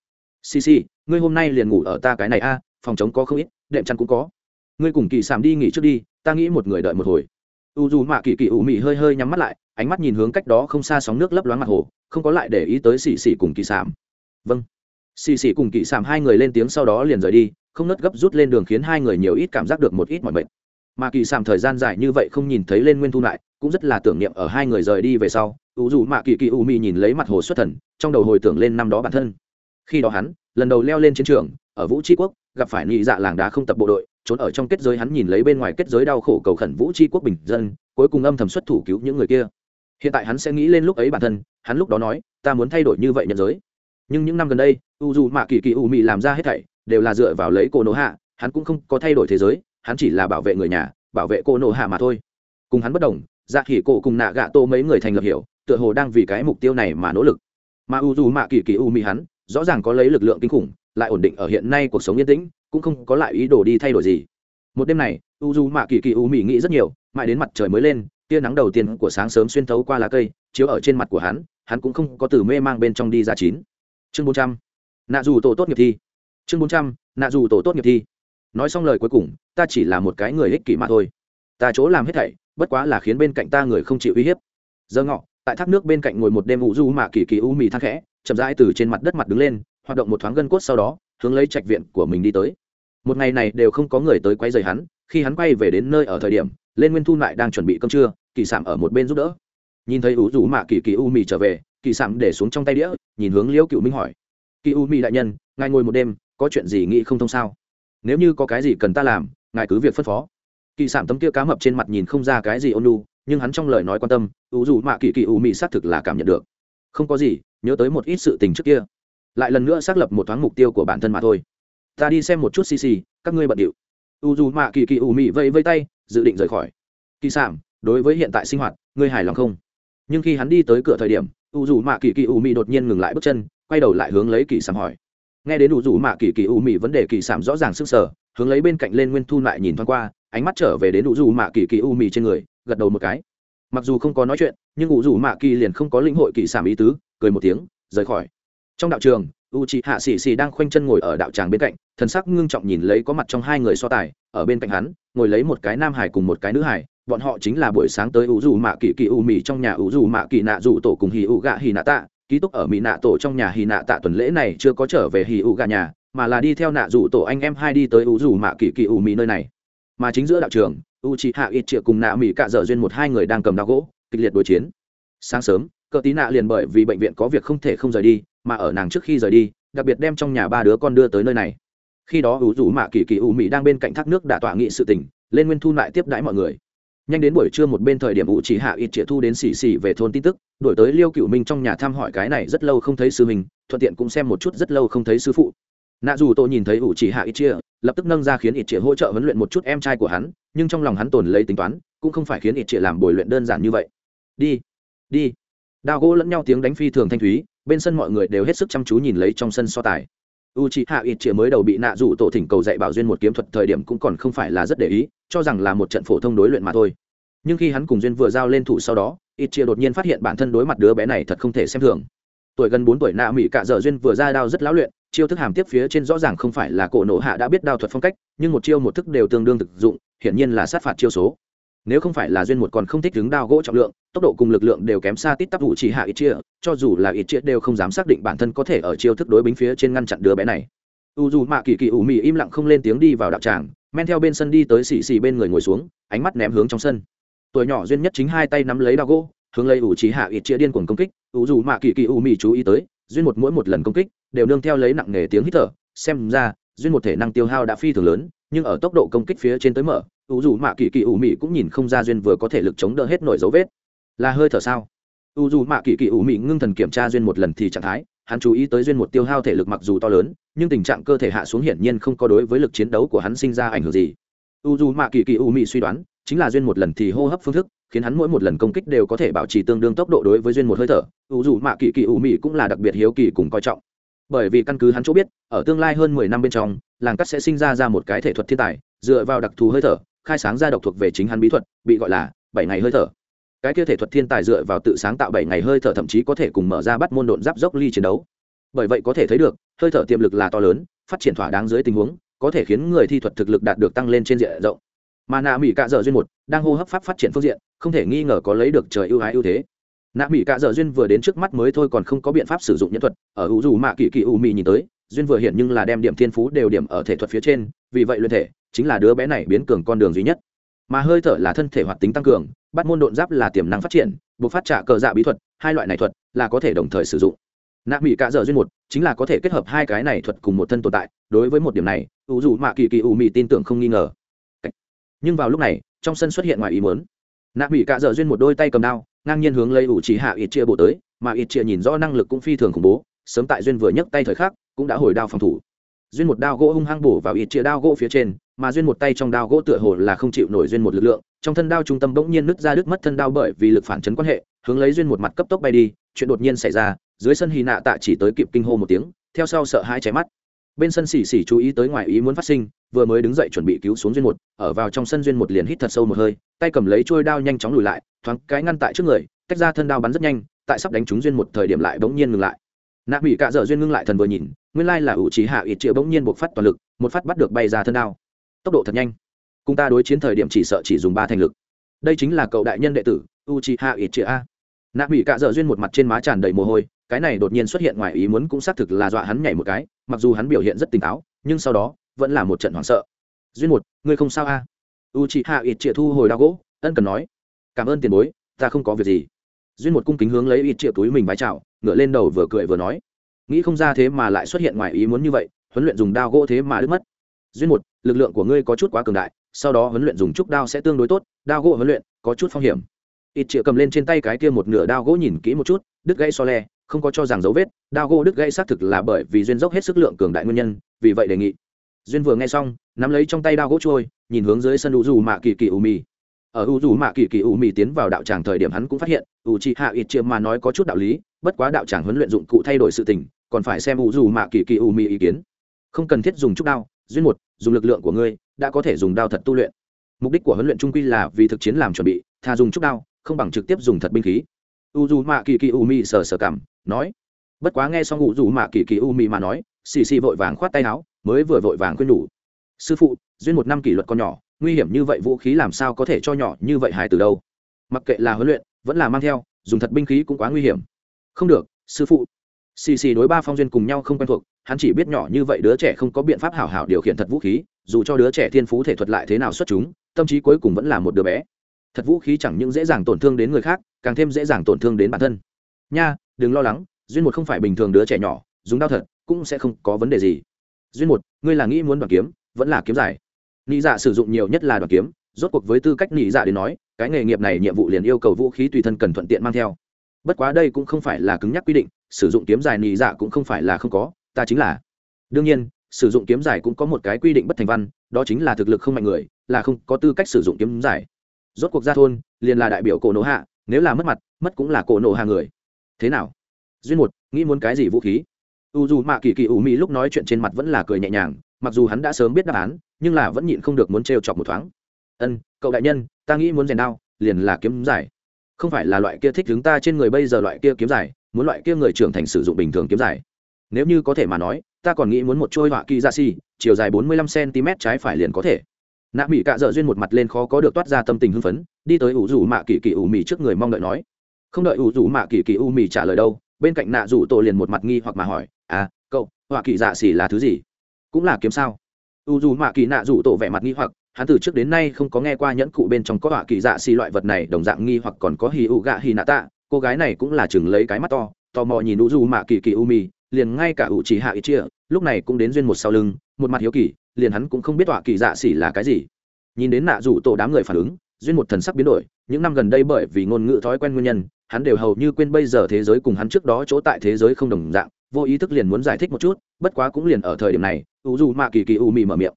Cc ngươi hôm nay liền ngủ ở ta cái này a, phòng chống có không ít, đệm chăn cũng có. Ngươi cùng kỳ sàm đi nghỉ trước đi, ta nghĩ một người đợi một hồi. U dù mạ kỳ kỳ u mi hơi hơi nhắm mắt lại, ánh mắt nhìn hướng cách đó không xa sóng nước lấp loáng mặt hồ, không có lại để ý tới xì xì cùng kỳ sàm vâng. Xì xì cùng kỳ sàm hai người lên tiếng sau đó liền rời đi không nớt gấp rút lên đường khiến hai người nhiều ít cảm giác được một ít mọi mệt. Mà kỳ sàm thời gian dài như vậy không nhìn thấy lên nguyên thu lại, cũng rất là tưởng niệm ở hai người rời đi về sau u dù mạ kỳ kỳ u mi nhìn lấy mặt hồ xuất thần, trong đầu hồi tưởng lên năm đó bản thân. Khi đó hắn, lần đầu leo lên chiến trường, ở vũ tri quốc, gặp phải nhị dạ làng đá không tập bộ đội, trốn ở trong kết giới hắn nhìn lấy bên ngoài kết giới đau khổ cầu khẩn vũ tri quốc bình dân, cuối cùng âm thầm xuất thủ cứu những người kia. Hiện tại hắn sẽ nghĩ lên lúc ấy bản thân, hắn lúc đó nói, ta muốn thay đổi như vậy nhận giới. Nhưng những năm gần đây u dù mạ kỳ kỳ u mị làm ra hết thảy đều là dựa vào lấy cô nô hạ, hắn cũng không có thay đổi thế giới, hắn chỉ là bảo vệ người nhà, bảo vệ cô nô hạ mà thôi. Cùng hắn bất đồng dạ khỉ cổ cùng nạ gạ tô mấy người thành lập hiểu, tựa hồ đang vì cái mục tiêu này mà nỗ lực. Mà u dù mạ kỳ kỳ u mỹ hắn, rõ ràng có lấy lực lượng kinh khủng, lại ổn định ở hiện nay cuộc sống yên tĩnh, cũng không có lại ý đồ đi thay đổi gì. Một đêm này, u dù mạ kỳ kỳ u mỹ nghĩ rất nhiều, mãi đến mặt trời mới lên, tia nắng đầu tiên của sáng sớm xuyên thấu qua lá cây, chiếu ở trên mặt của hắn hắn cũng không có từ mê mang bên trong đi ra chín. Chương bốn trăm. Nạ dù tổ tốt nghiệp thi chương bốn trăm, nạ dù tổ tốt nghiệp thi. Nói xong lời cuối cùng, ta chỉ là một cái người ích kỷ mà thôi. Ta chỗ làm hết thảy, bất quá là khiến bên cạnh ta người không chịu uy hiếp. Giờ ngọ, tại thác nước bên cạnh ngồi một đêm ủ du mạ kỳ kỳ u mì thang khẽ, chậm rãi từ trên mặt đất mặt đứng lên, hoạt động một thoáng gân cốt sau đó, hướng lấy trạch viện của mình đi tới. Một ngày này đều không có người tới quay rời hắn, khi hắn quay về đến nơi ở thời điểm, lên nguyên thu lại đang chuẩn bị cơm trưa, kỳ sạm ở một bên giúp đỡ. Nhìn thấy ủ rủ mạ kỳ kỳ u mì trở về, kỳ sạm để xuống trong tay đĩa, nhìn hướng liễu cựu minh hỏi. Kỳ u mì đại nhân, ngài ngồi một đêm có chuyện gì nghĩ không thông sao? Nếu như có cái gì cần ta làm ngài cứ việc phân phó. Kỳ sản tấm kia cá mập trên mặt nhìn không ra cái gì ôn lu nhưng hắn trong lời nói quan tâm ủ dù mạ kỳ kỳ ủ mị xác thực là cảm nhận được. Không có gì nhớ tới một ít sự tình trước kia. Lại lần nữa xác lập một thoáng mục tiêu của bản thân mà thôi. Ta đi xem một chút xì xì các ngươi bận điệu. U dù mạ kỳ kỳ ủ mị vây vây tay dự định rời khỏi. Kỳ sản, đối với hiện tại sinh hoạt ngươi hài lòng không? Nhưng khi hắn đi tới cửa thời điểm u dù mạ kỳ kỳ ủ mị đột nhiên ngừng lại bước chân quay đầu lại hướng lấy kỳ sản hỏi nghe đến đủ rủ mạ kỳ kỳ u mị vấn đề kỳ sảm rõ ràng sức sở hướng lấy bên cạnh lên nguyên thu lại nhìn thoáng qua, ánh mắt trở về đến đủ rủ mạ kỳ kỳ u mị trên người, gật đầu một cái. Mặc dù không có nói chuyện, nhưng đủ rủ mạ kỳ liền không có linh hội kỳ sảm ý tứ, cười một tiếng, rời khỏi. Trong đạo trường u c hạ xì xì đang khoanh chân ngồi ở đạo tràng bên cạnh, thần sắc ngưng trọng nhìn lấy có mặt trong hai người so tài, ở bên cạnh hắn, ngồi lấy một cái nam hải cùng một cái nữ hải bọn họ chính là buổi sáng tới u dù mạ kỳ kỳ u mì trong nhà u dù mạ kỳ nạ dù tổ cùng hì u gạ hì nạ tạ ký túc ở mỹ nạ tổ trong nhà hì nạ tạ tuần lễ này chưa có trở về hì ủ gà nhà, mà là đi theo nạ rủ tổ anh em hai đi tới u rủ mạ kỳ kỳ u mỹ nơi này. Mà chính giữa đạo trường u c hạ ít triệu cùng nạ mỹ cạ dở duyên một hai người đang cầm đao gỗ, kịch liệt đối chiến. Sáng sớm, cờ tí nạ liền bởi vì bệnh viện có việc không thể không rời đi, mà ở nàng trước khi rời đi, đặc biệt đem trong nhà ba đứa con đưa tới nơi này. Khi đó ủ rủ mạ kỳ kỳ ủ mỹ đang bên cạnh thác nước đã tọa nghị sự tỉnh lên nguyên thu lại tiếp đãi mọi người nhanh đến buổi trưa một bên thời điểm ủ chỉ hạ ít triệu thu đến xì xì về thôn tin tức, đổi tới liêu cựu minh trong nhà thăm hỏi cái này rất lâu không thấy sư mình thuận tiện cũng xem một chút rất lâu không thấy sư phụ. Nạ dù tôi nhìn thấy ủ chỉ hạ ít chia lập tức nâng ra khiến ít chia hỗ trợ huấn luyện một chút em trai của hắn, nhưng trong lòng hắn tồn lấy tính toán, cũng không phải khiến ít chia làm bồi luyện đơn giản như vậy. Đi đi. Đao gỗ lẫn nhau tiếng đánh phi thường thanh thúy, bên sân mọi người đều hết sức chăm chú nhìn lấy trong sân so tài u c h ị hạ ít chĩa mới đầu bị nạ rủ tổ thỉnh cầu dạy bảo duyên một kiếm thuật thời điểm cũng còn không phải là rất để ý, cho rằng là một trận phổ thông đối luyện mà thôi. Nhưng khi hắn cùng duyên vừa giao lên thủ sau đó ít chĩa đột nhiên phát hiện bản thân đối mặt đứa bé này thật không thể xem thường. Tuổi gần bốn tuổi nạ mỹ cạ dở duyên vừa ra đao rất lão luyện, chiêu thức hàm tiếp phía trên rõ ràng không phải là cổ nổ hạ đã biết đao thuật phong cách, nhưng một chiêu một thức đều tương đương thực dụng, hiển nhiên là sát phạt chiêu số nếu không phải là duyên một còn không thích đứng đao gỗ trọng lượng, tốc độ cùng lực lượng đều kém xa tít tắp vụ chỉ hạ ít chia, cho dù là ít chia đều không dám xác định bản thân có thể ở chiêu thức đối bính phía trên ngăn chặn đứa bé này. U dù mạ kỳ kỳ ủ mị im lặng không lên tiếng đi vào đạo tràng, men theo bên sân đi tới xì xì bên người ngồi xuống, ánh mắt ném hướng trong sân. Tuổi nhỏ duyên nhất chính hai tay nắm lấy đao gỗ, hướng lấy ủ chỉ hạ ít chia điên cuồng công kích, u dù mạ kỳ kỳ ủ mị chú ý tới, duyên một mỗi một lần công kích, đều nương theo lấy nặng nề tiếng hít thở, xem ra, duyên một thể năng tiêu hao đã phi thường lớn, nhưng ở tốc độ công kích phía trên tới mở u dù mạ kỳ kỳ ủ mị cũng nhìn không ra duyên vừa có thể lực chống đỡ hết nổi dấu vết. Là hơi thở sao? U dù mạ kỳ kỳ ủ mị ngưng thần kiểm tra duyên một lần thì trạng thái, hắn chú ý tới duyên một tiêu hao thể lực mặc dù to lớn, nhưng tình trạng cơ thể hạ xuống hiển nhiên không có đối với lực chiến đấu của hắn sinh ra ảnh hưởng gì. U dù mạ kỳ kỳ ủ mị suy đoán, chính là duyên một lần thì hô hấp phương thức, khiến hắn mỗi một lần công kích đều có thể bảo trì tương đương tốc độ đối với duyên một hơi thở. U dù mạ kỳ kỳ ủ mị cũng là đặc biệt hiếu kỳ cùng coi trọng. Bởi vì căn cứ hắn chỗ biết, ở tương lai hơn mười năm bên trong, làng cắt sẽ sinh ra ra một cái thể thuật thiên tài, dựa vào đặc thù hơi thở khai sáng ra độc thuộc về chính hắn bí thuật, bị gọi là bảy ngày hơi thở. Cái kia thể thuật thiên tài dựa vào tự sáng tạo bảy ngày hơi thở thậm chí có thể cùng mở ra bắt môn độn giáp dốc ly chiến đấu. Bởi vậy có thể thấy được, hơi thở tiềm lực là to lớn, phát triển thỏa đáng dưới tình huống, có thể khiến người thi thuật thực lực đạt được tăng lên trên diện rộng. Mà nạ mỹ cạ dở duyên một, đang hô hấp pháp phát triển phương diện, không thể nghi ngờ có lấy được trời ưu ái ưu thế. Nạ mỹ cạ dở duyên vừa đến trước mắt mới thôi còn không có biện pháp sử dụng nhân thuật, ở hữu dù mạ kỳ kỳ u mị nhìn tới, duyên vừa hiện nhưng là đem điểm thiên phú đều điểm ở thể thuật phía trên, vì vậy luyện thể chính là đứa bé này biến cường con đường duy nhất. Mà hơi thở là thân thể hoạt tính tăng cường, bắt môn độn giáp là tiềm năng phát triển, buộc phát trả cờ dạ bí thuật, hai loại này thuật là có thể đồng thời sử dụng. Nạ mỹ cạ dở duyên một, chính là có thể kết hợp hai cái này thuật cùng một thân tồn tại, đối với một điểm này, ủ dù mạ kỳ kỳ ủ mị tin tưởng không nghi ngờ. Nhưng vào lúc này, trong sân xuất hiện ngoài ý muốn. Nạ mỹ cạ dở duyên một đôi tay cầm đao, ngang nhiên hướng lấy ủ chỉ hạ ít chia bộ tới, mà ít chia nhìn rõ năng lực cũng phi thường khủng bố, sớm tại duyên vừa nhấc tay thời khắc, cũng đã hồi đao phòng thủ. Duyên một đao gỗ hung hăng bổ vào ít chia đao gỗ phía trên mà duyên một tay trong đao gỗ tựa hồ là không chịu nổi duyên một lực lượng, trong thân đao trung tâm bỗng nhiên nứt ra đứt mất thân đao bởi vì lực phản chấn quan hệ, hướng lấy duyên một mặt cấp tốc bay đi, chuyện đột nhiên xảy ra, dưới sân hy nạ tạ chỉ tới kịp kinh hô một tiếng, theo sau sợ hai cháy mắt. Bên sân xỉ xỉ chú ý tới ngoài ý muốn phát sinh, vừa mới đứng dậy chuẩn bị cứu xuống duyên một, ở vào trong sân duyên một liền hít thật sâu một hơi, tay cầm lấy trôi đao nhanh chóng lùi lại, thoáng cái ngăn tại trước người, tách ra thân đao bắn rất nhanh, tại sắp đánh trúng duyên một thời điểm lại bỗng nhiên ngừng lại. Nạ bị cạ dở duyên ngưng lại thần vừa nhìn, nguyên lai là ủ trí hạ ít triệu bỗng nhiên buộc phát toàn lực, một phát bắt được bay ra thân đao tốc độ thật nhanh. Cùng ta đối chiến thời điểm chỉ sợ chỉ dùng ba thành lực. Đây chính là cậu đại nhân đệ tử u chi ha ít triệu a nạ bị cạ dở duyên một mặt trên má tràn đầy mồ hôi, cái này đột nhiên xuất hiện ngoài ý muốn cũng xác thực là dọa hắn nhảy một cái, mặc dù hắn biểu hiện rất tỉnh táo, nhưng sau đó, vẫn là một trận hoảng sợ. Duyên một, ngươi không sao à? a u chi ha ít triệu thu hồi đao gỗ, ân cần nói. Cảm ơn tiền bối, ta không có việc gì. Duyên một cung kính hướng lấy ít triệu túi mình vái chào, ngửa lên đầu vừa cười vừa nói. Nghĩ không ra thế mà lại xuất hiện ngoài ý muốn như vậy, huấn luyện dùng đao gỗ thế mà đứt mất. Duyên một lực lượng của ngươi có chút quá cường đại, sau đó huấn luyện dùng trúc đao sẽ tương đối tốt, đao gỗ huấn luyện có chút phong hiểm. Ít triệu cầm lên trên tay cái kia một nửa đao gỗ nhìn kỹ một chút, đứt gãy so le, không có cho rằng dấu vết, đao gỗ đứt gãy xác thực là bởi vì duyên dốc hết sức lượng cường đại nguyên nhân, vì vậy đề nghị. Duyên vừa nghe xong, nắm lấy trong tay đao gỗ trôi, nhìn hướng dưới sân u dù mạ kỳ kỳ u mì ở u dù mạ kỳ kỳ u mì tiến vào đạo tràng thời điểm hắn cũng phát hiện u chị hạ ít chiêm mà nói có chút đạo lý, bất quá đạo tràng huấn luyện dụng cụ thay đổi sự tình, còn phải xem u dù mạ kỳ kỳ u mì ý kiến. Không cần thiết dùng chút đao, duyên một dùng lực lượng của ngươi, đã có thể dùng đao thật tu luyện. Mục đích của huấn luyện trung quy là vì thực chiến làm chuẩn bị thà dùng chút đao, không bằng trực tiếp dùng thật binh khí. U dù mạ kỳ kỳ u mi sờ sờ cảm, nói. Bất quá nghe xong u dù mạ kỳ kỳ u mi mà nói, xì xì vội vàng khoát tay áo, mới vừa vội vàng quên nhủ. Sư phụ, duyên một năm kỷ luật con nhỏ, nguy hiểm như vậy vũ khí làm sao có thể cho nhỏ như vậy hài từ đâu? Mặc kệ là huấn luyện, vẫn là mang theo, dùng thật binh khí cũng quá nguy hiểm. Không được, sư phụ xì xì đối ba phong duyên cùng nhau không quen thuộc, hắn chỉ biết nhỏ như vậy đứa trẻ không có biện pháp hảo hảo điều khiển thật vũ khí, dù cho đứa trẻ thiên phú thể thuật lại thế nào xuất chúng, tâm trí cuối cùng vẫn là một đứa bé. Thật vũ khí chẳng những dễ dàng tổn thương đến người khác, càng thêm dễ dàng tổn thương đến bản thân. Nha, đừng lo lắng, duyên một không phải bình thường đứa trẻ nhỏ, dùng đao thật cũng sẽ không có vấn đề gì. Duyên một, ngươi là nghĩ muốn đoàn kiếm, vẫn là kiếm giải? Nị dạ sử dụng nhiều nhất là đoàn kiếm, rốt cuộc với tư cách nị dạ đến nói, cái nghề nghiệp này nhiệm vụ liền yêu cầu vũ khí tùy thân cần thuận tiện mang theo. Bất quá đây cũng không phải là cứng nhắc quy định sử dụng kiếm dài nhị dạ cũng không phải là không có, ta chính là. Đương nhiên, sử dụng kiếm dài cũng có một cái quy định bất thành văn, đó chính là thực lực không mạnh người, là không có tư cách sử dụng kiếm dài rốt cuộc ra thôn, liền là đại biểu cổ nổ hạ, nếu là mất mặt, mất cũng là cổ nổ hạ người. Thế nào? Duyên một, nghĩ muốn cái gì vũ khí? U dù mạ kỳ kỳ ủ mỹ lúc nói chuyện trên mặt vẫn là cười nhẹ nhàng, mặc dù hắn đã sớm biết đáp án, nhưng là vẫn nhịn không được muốn trêu chọc một thoáng. Ân, cậu đại nhân, ta nghĩ muốn rèn đao, liền là kiếm giải. Không phải là loại kia thích chúng ta trên người bây giờ loại kia kiếm giải muốn loại kia người trưởng thành sử dụng bình thường kiếm dài. nếu như có thể mà nói, ta còn nghĩ muốn một trôi họa kỳ dạ ra xi chiều dài bốn mươi lăm cm trái phải liền có thể. Nạ mỹ cạ dợ duyên một mặt lên khó có được toát ra tâm tình hưng phấn, đi tới ủ rủ mạ kỳ kỳ ủ mì trước người mong đợi nói. Không đợi ủ rủ mạ kỳ kỳ u mì trả lời đâu, bên cạnh nạ rủ tổ liền một mặt nghi hoặc mà hỏi à cậu, họa kỳ dạ xỉ là thứ gì? Cũng là kiếm sao? Ủ dù mạ kỳ nạ rủ tổ vẻ mặt nghi hoặc, hắn từ trước đến nay không có nghe qua nhẫn cụ bên trong có họa kỳ dạ xỉ loại vật này, đồng dạng nghi hoặc còn có hì ụ gạ hì nạ tạ cô gái này cũng là chừng lấy cái mắt to, tò mò nhìn u dù mạ kỳ kỳ u mi liền ngay cả u chỉ hạ ít chia lúc này cũng đến duyên một sau lưng, một mặt hiếu kỳ, liền hắn cũng không biết họa kỳ dạ xỉ là cái gì. Nhìn đến nạ rủ tổ đám người phản ứng, duyên một thần sắc biến đổi, những năm gần đây bởi vì ngôn ngữ thói quen nguyên nhân, hắn đều hầu như quên bây giờ thế giới cùng hắn trước đó chỗ tại thế giới không đồng dạng, vô ý thức liền muốn giải thích một chút, bất quá cũng liền ở thời điểm này u dù mạ kỳ kỳ u mi mở miệng.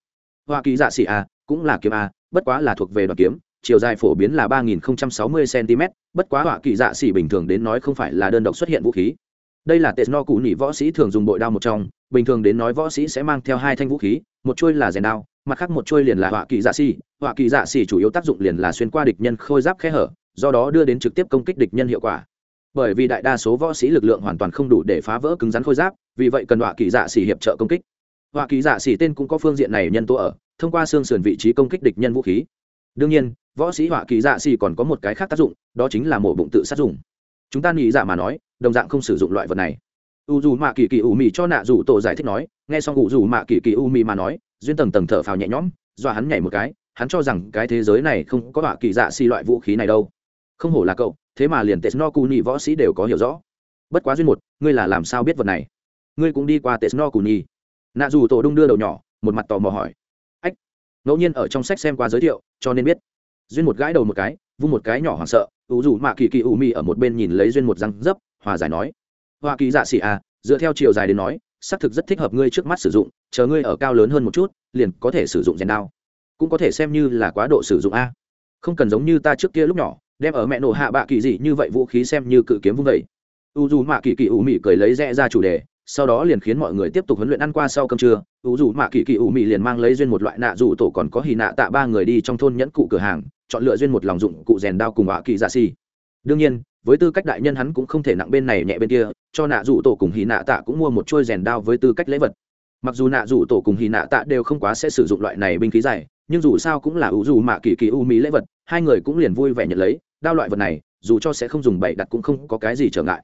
Hoa kỳ dạ xỉ a cũng là kiếm a bất quá là thuộc về đoàn kiếm chiều dài phổ biến là ba nghìn sáu mươi cm, bất quá họa kỳ dạ xỉ bình thường đến nói không phải là đơn độc xuất hiện vũ khí. Đây là tệ no cụ nỉ võ sĩ thường dùng bội đao một trong, bình thường đến nói võ sĩ sẽ mang theo hai thanh vũ khí, một chuôi là rèn đao, mặt khác một chuôi liền là họa kỳ dạ xỉ họa kỳ dạ xỉ chủ yếu tác dụng liền là xuyên qua địch nhân khôi giáp khe hở, do đó đưa đến trực tiếp công kích địch nhân hiệu quả. Bởi vì đại đa số võ sĩ lực lượng hoàn toàn không đủ để phá vỡ cứng rắn khôi giáp, vì vậy cần họa kỳ dạ xỉ hiệp trợ công kích. Họa kỳ dạ xỉ tên cũng có phương diện này nhân tố ở, thông qua xương sườn vị trí công kích địch nhân vũ khí đương nhiên, võ sĩ họa kỳ dạ xì còn có một cái khác tác dụng, đó chính là mổ bụng tự sát dùng. Chúng ta nghĩ dạ mà nói, đồng dạng không sử dụng loại vật này. U dù mạ kỳ kỳ u mì cho nạ dù tổ giải thích nói, nghe xong u dù mạ kỳ kỳ u mì mà nói, duyên tầng tầng thở phào nhẹ nhõm do hắn nhảy một cái, hắn cho rằng cái thế giới này không có họa kỳ dạ xì loại vũ khí này đâu. Không hổ là cậu, thế mà liền tes no cu nhị võ sĩ đều có hiểu rõ. Bất quá duyên một, ngươi là làm sao biết vật này? Ngươi cũng đi qua tes no cu nhị nạ dù tổ đung đưa đầu nhỏ, một mặt tò mò hỏi. Ách, ngẫu nhiên ở trong sách xem qua giới thiệu cho nên biết. Duyên một gãi đầu một cái, vung một cái nhỏ hoảng sợ, ủ dù mạ kỳ kỳ ủ mị ở một bên nhìn lấy duyên một răng dấp, hòa giải nói, hoa kỳ dạ xỉ à dựa theo chiều dài đến nói, xác thực rất thích hợp ngươi trước mắt sử dụng, chờ ngươi ở cao lớn hơn một chút, liền có thể sử dụng rèn đao. Cũng có thể xem như là quá độ sử dụng a. Không cần giống như ta trước kia lúc nhỏ, đem ở mẹ nổ hạ bạ kỳ dị như vậy vũ khí xem như cự kiếm vung vẩy u dù mạ kỳ kỳ ủ mị cười lấy rẽ ra chủ đề sau đó liền khiến mọi người tiếp tục huấn luyện ăn qua sau cơm trưa u dù mạ kỳ kỳ ủ mị liền mang lấy duyên một loại nạ dù tổ còn có hì nạ tạ ba người đi trong thôn nhẫn cụ cửa hàng, chọn lựa duyên một lòng dụng cụ rèn đao cùng ạ kỳ dạ xì. Đương nhiên, với tư cách đại nhân hắn cũng không thể nặng bên này nhẹ bên kia, cho nạ dù tổ cùng hì nạ tạ cũng mua một trôi rèn đao với tư cách lễ vật. Mặc dù nạ dù tổ cùng hì nạ tạ đều không quá sẽ sử dụng loại này binh khí dài, nhưng dù sao cũng là ủ dù mạ kỳ kỳ u mỹ lễ vật, hai người cũng liền vui vẻ nhận lấy, đao loại vật này, dù cho sẽ không dùng bậy đặt cũng không có cái gì trở ngại.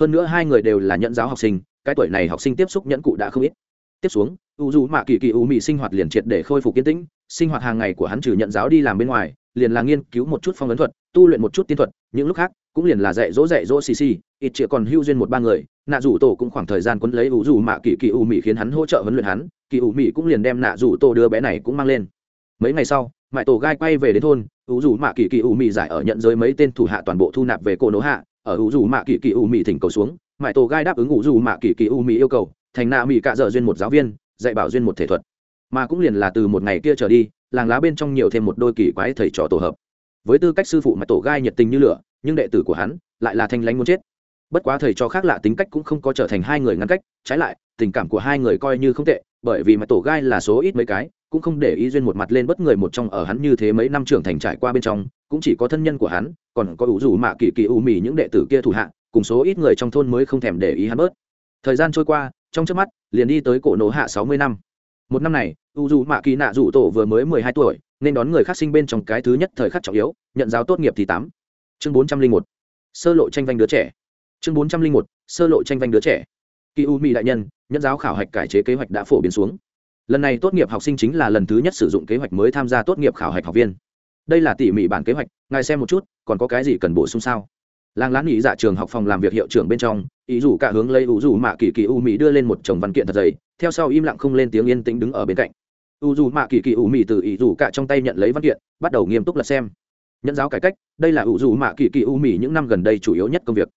Hơn nữa hai người đều là nhận giáo học sinh cái tuổi này học sinh tiếp xúc nhẫn cụ đã không ít. Tiếp xuống, u dù mạ kỳ kỳ u mị sinh hoạt liền triệt để khôi phục kiến tĩnh, sinh hoạt hàng ngày của hắn trừ nhận giáo đi làm bên ngoài, liền là nghiên cứu một chút phong ấn thuật, tu luyện một chút tiên thuật, những lúc khác, cũng liền là dạy dỗ dạy dỗ xì xì, ít chĩa còn hưu duyên một ba người, nạ rủ tổ cũng khoảng thời gian quấn lấy u rủ mạ kỳ kỳ u mị khiến hắn hỗ trợ huấn luyện hắn, kỳ u mị cũng liền đem nạ rủ tổ đứa bé này cũng mang lên. Mấy ngày sau mãi tổ gai quay về đến thôn, u rủ mạ kỳ kỳ u mị giải ở nhận giới mấy tên thủ hạ toàn bộ thu nạp về cổ nỗ hạ, ở u rủ mạ kỳ kỳ u mị thỉnh cầu xuống mãi tổ gai đáp ứng ngủ rủ mạ kỳ kỳ u mỹ yêu cầu, thành nạ mỹ cạ dợ duyên một giáo viên, dạy bảo duyên một thể thuật. Mà cũng liền là từ một ngày kia trở đi, làng lá bên trong nhiều thêm một đôi kỳ quái thầy trò tổ hợp. Với tư cách sư phụ mãi tổ gai nhiệt tình như lửa, nhưng đệ tử của hắn lại là thanh lãnh muốn chết. Bất quá thầy trò khác lạ tính cách cũng không có trở thành hai người ngăn cách, trái lại, tình cảm của hai người coi như không tệ, bởi vì mãi tổ gai là số ít mấy cái, cũng không để ý duyên một mặt lên bất người một trong ở hắn như thế mấy năm trưởng thành trải qua bên trong, cũng chỉ có thân nhân của hắn, còn có ủ rủ mạ kỳ kỳ u mì những đệ tử kia thủ hạ cùng số ít người trong thôn mới không thèm để ý hắn bớt. Thời gian trôi qua, trong trước mắt, liền đi tới cổ nổ hạ sáu mươi năm. Một năm này, u dù mạ kỳ nạ rủ tổ vừa mới mười hai tuổi, nên đón người khác sinh bên trong cái thứ nhất thời khắc trọng yếu, nhận giáo tốt nghiệp thì tám. Chương bốn trăm linh một, sơ lộ tranh vanh đứa trẻ. Chương bốn trăm linh một, sơ lộ tranh vanh đứa trẻ. Kỳ u mỹ đại nhân, nhận giáo khảo hạch cải chế kế hoạch đã phổ biến xuống. Lần này tốt nghiệp học sinh chính là lần thứ nhất sử dụng kế hoạch mới tham gia tốt nghiệp khảo hạch học viên. Đây là tỉ mỉ bản kế hoạch, ngài xem một chút, còn có cái gì cần bổ sung sao? Làng lán nghỉ dạ trường học phòng làm việc hiệu trưởng bên trong, ý rủ cả hướng lấy ủ rủ mạ kỳ kỳ u mỹ đưa lên một chồng văn kiện thật dày, theo sau im lặng không lên tiếng yên tĩnh đứng ở bên cạnh. U dù mạ kỳ kỳ u mỹ từ ý rủ cả trong tay nhận lấy văn kiện, bắt đầu nghiêm túc lật xem. Nhẫn giáo cải cách, đây là u dù mạ kỳ kỳ u mỹ những năm gần đây chủ yếu nhất công việc.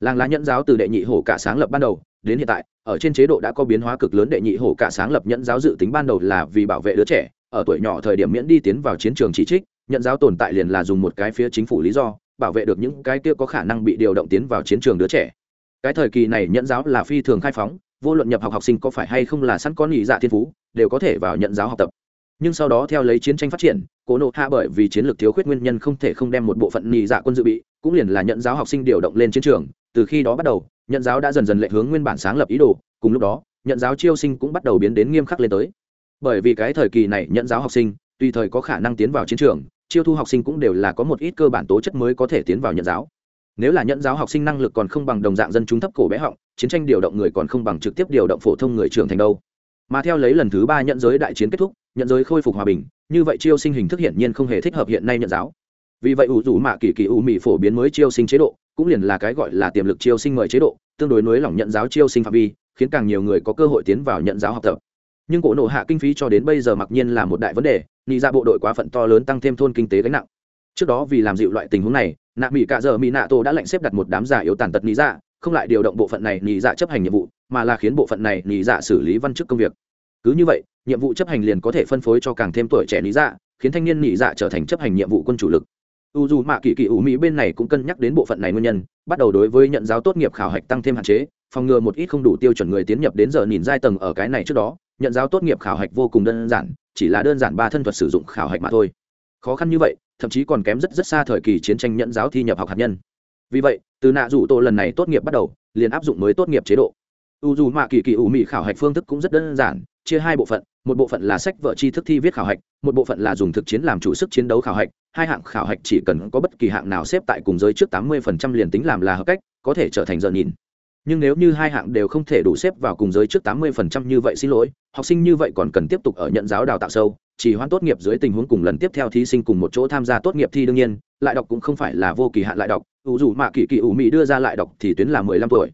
Làng lá nhẫn giáo từ đệ nhị hổ cả sáng lập ban đầu, đến hiện tại, ở trên chế độ đã có biến hóa cực lớn đệ nhị hổ cả sáng lập nhẫn giáo dự tính ban đầu là vì bảo vệ đứa trẻ, ở tuổi nhỏ thời điểm miễn đi tiến vào chiến trường chỉ trích nhận giáo tồn tại liền là dùng một cái phía chính phủ lý do bảo vệ được những cái kia có khả năng bị điều động tiến vào chiến trường đứa trẻ. Cái thời kỳ này nhận giáo là phi thường khai phóng, vô luận nhập học học sinh có phải hay không là sẵn có nghỉ dạ thiên phú, đều có thể vào nhận giáo học tập. Nhưng sau đó theo lấy chiến tranh phát triển, cố nộ hạ bởi vì chiến lược thiếu khuyết nguyên nhân không thể không đem một bộ phận nghỉ dạ quân dự bị, cũng liền là nhận giáo học sinh điều động lên chiến trường. Từ khi đó bắt đầu, nhận giáo đã dần dần lệ hướng nguyên bản sáng lập ý đồ, cùng lúc đó, nhận giáo chiêu sinh cũng bắt đầu biến đến nghiêm khắc lên tới. Bởi vì cái thời kỳ này nhận giáo học sinh, tùy thời có khả năng tiến vào chiến trường chiêu thu học sinh cũng đều là có một ít cơ bản tố chất mới có thể tiến vào nhận giáo. Nếu là nhận giáo học sinh năng lực còn không bằng đồng dạng dân chúng thấp cổ bé họng, chiến tranh điều động người còn không bằng trực tiếp điều động phổ thông người trưởng thành đâu. Mà theo lấy lần thứ ba nhận giới đại chiến kết thúc, nhận giới khôi phục hòa bình, như vậy chiêu sinh hình thức hiển nhiên không hề thích hợp hiện nay nhận giáo. Vì vậy ủ rủ mạ kỳ kỳ ủ mị phổ biến mới chiêu sinh chế độ, cũng liền là cái gọi là tiềm lực chiêu sinh mời chế độ, tương đối nối lỏng nhận giáo chiêu sinh phạm vi, khiến càng nhiều người có cơ hội tiến vào nhận giáo học tập. Nhưng cổ nộ hạ kinh phí cho đến bây giờ mặc nhiên là một đại vấn đề nị ra dạ bộ đội quá phận to lớn tăng thêm thôn kinh tế gánh nặng. Trước đó vì làm dịu loại tình huống này, nạ mỹ cạ giờ mỹ nạ tô đã lệnh xếp đặt một đám giả yếu tàn tật nị dạ không lại điều động bộ phận này nị dạ chấp hành nhiệm vụ, mà là khiến bộ phận này nị dạ xử lý văn chức công việc. Cứ như vậy, nhiệm vụ chấp hành liền có thể phân phối cho càng thêm tuổi trẻ nị dạ khiến thanh niên nị dạ trở thành chấp hành nhiệm vụ quân chủ lực. U dù mạ kỳ kỳ ủ mỹ bên này cũng cân nhắc đến bộ phận này nguyên nhân, bắt đầu đối với nhận giáo tốt nghiệp khảo hạch tăng thêm hạn chế, phòng ngừa một ít không đủ tiêu chuẩn người tiến nhập đến giờ nhìn giai tầng ở cái này trước đó, nhận giáo tốt nghiệp khảo hạch vô cùng đơn giản chỉ là đơn giản ba thân thuật sử dụng khảo hạch mà thôi. Khó khăn như vậy, thậm chí còn kém rất rất xa thời kỳ chiến tranh nhận giáo thi nhập học hạt nhân. Vì vậy, từ nạ rủ tổ lần này tốt nghiệp bắt đầu, liền áp dụng mới tốt nghiệp chế độ. U dù mạ kỳ kỳ ủ mị khảo hạch phương thức cũng rất đơn giản, chia hai bộ phận, một bộ phận là sách vợ tri thức thi viết khảo hạch, một bộ phận là dùng thực chiến làm chủ sức chiến đấu khảo hạch, hai hạng khảo hạch chỉ cần có bất kỳ hạng nào xếp tại cùng giới trước tám mươi phần trăm liền tính làm là hợp cách, có thể trở thành giờ nhìn nhưng nếu như hai hạng đều không thể đủ xếp vào cùng giới trước tám mươi phần trăm như vậy xin lỗi, học sinh như vậy còn cần tiếp tục ở nhận giáo đào tạo sâu, chỉ hoãn tốt nghiệp dưới tình huống cùng lần tiếp theo thí sinh cùng một chỗ tham gia tốt nghiệp thi đương nhiên, lại đọc cũng không phải là vô kỳ hạn lại đọc. Ủ dù mạ kỳ kỳ ủ mỹ đưa ra lại đọc thì tuyến là mười lăm tuổi.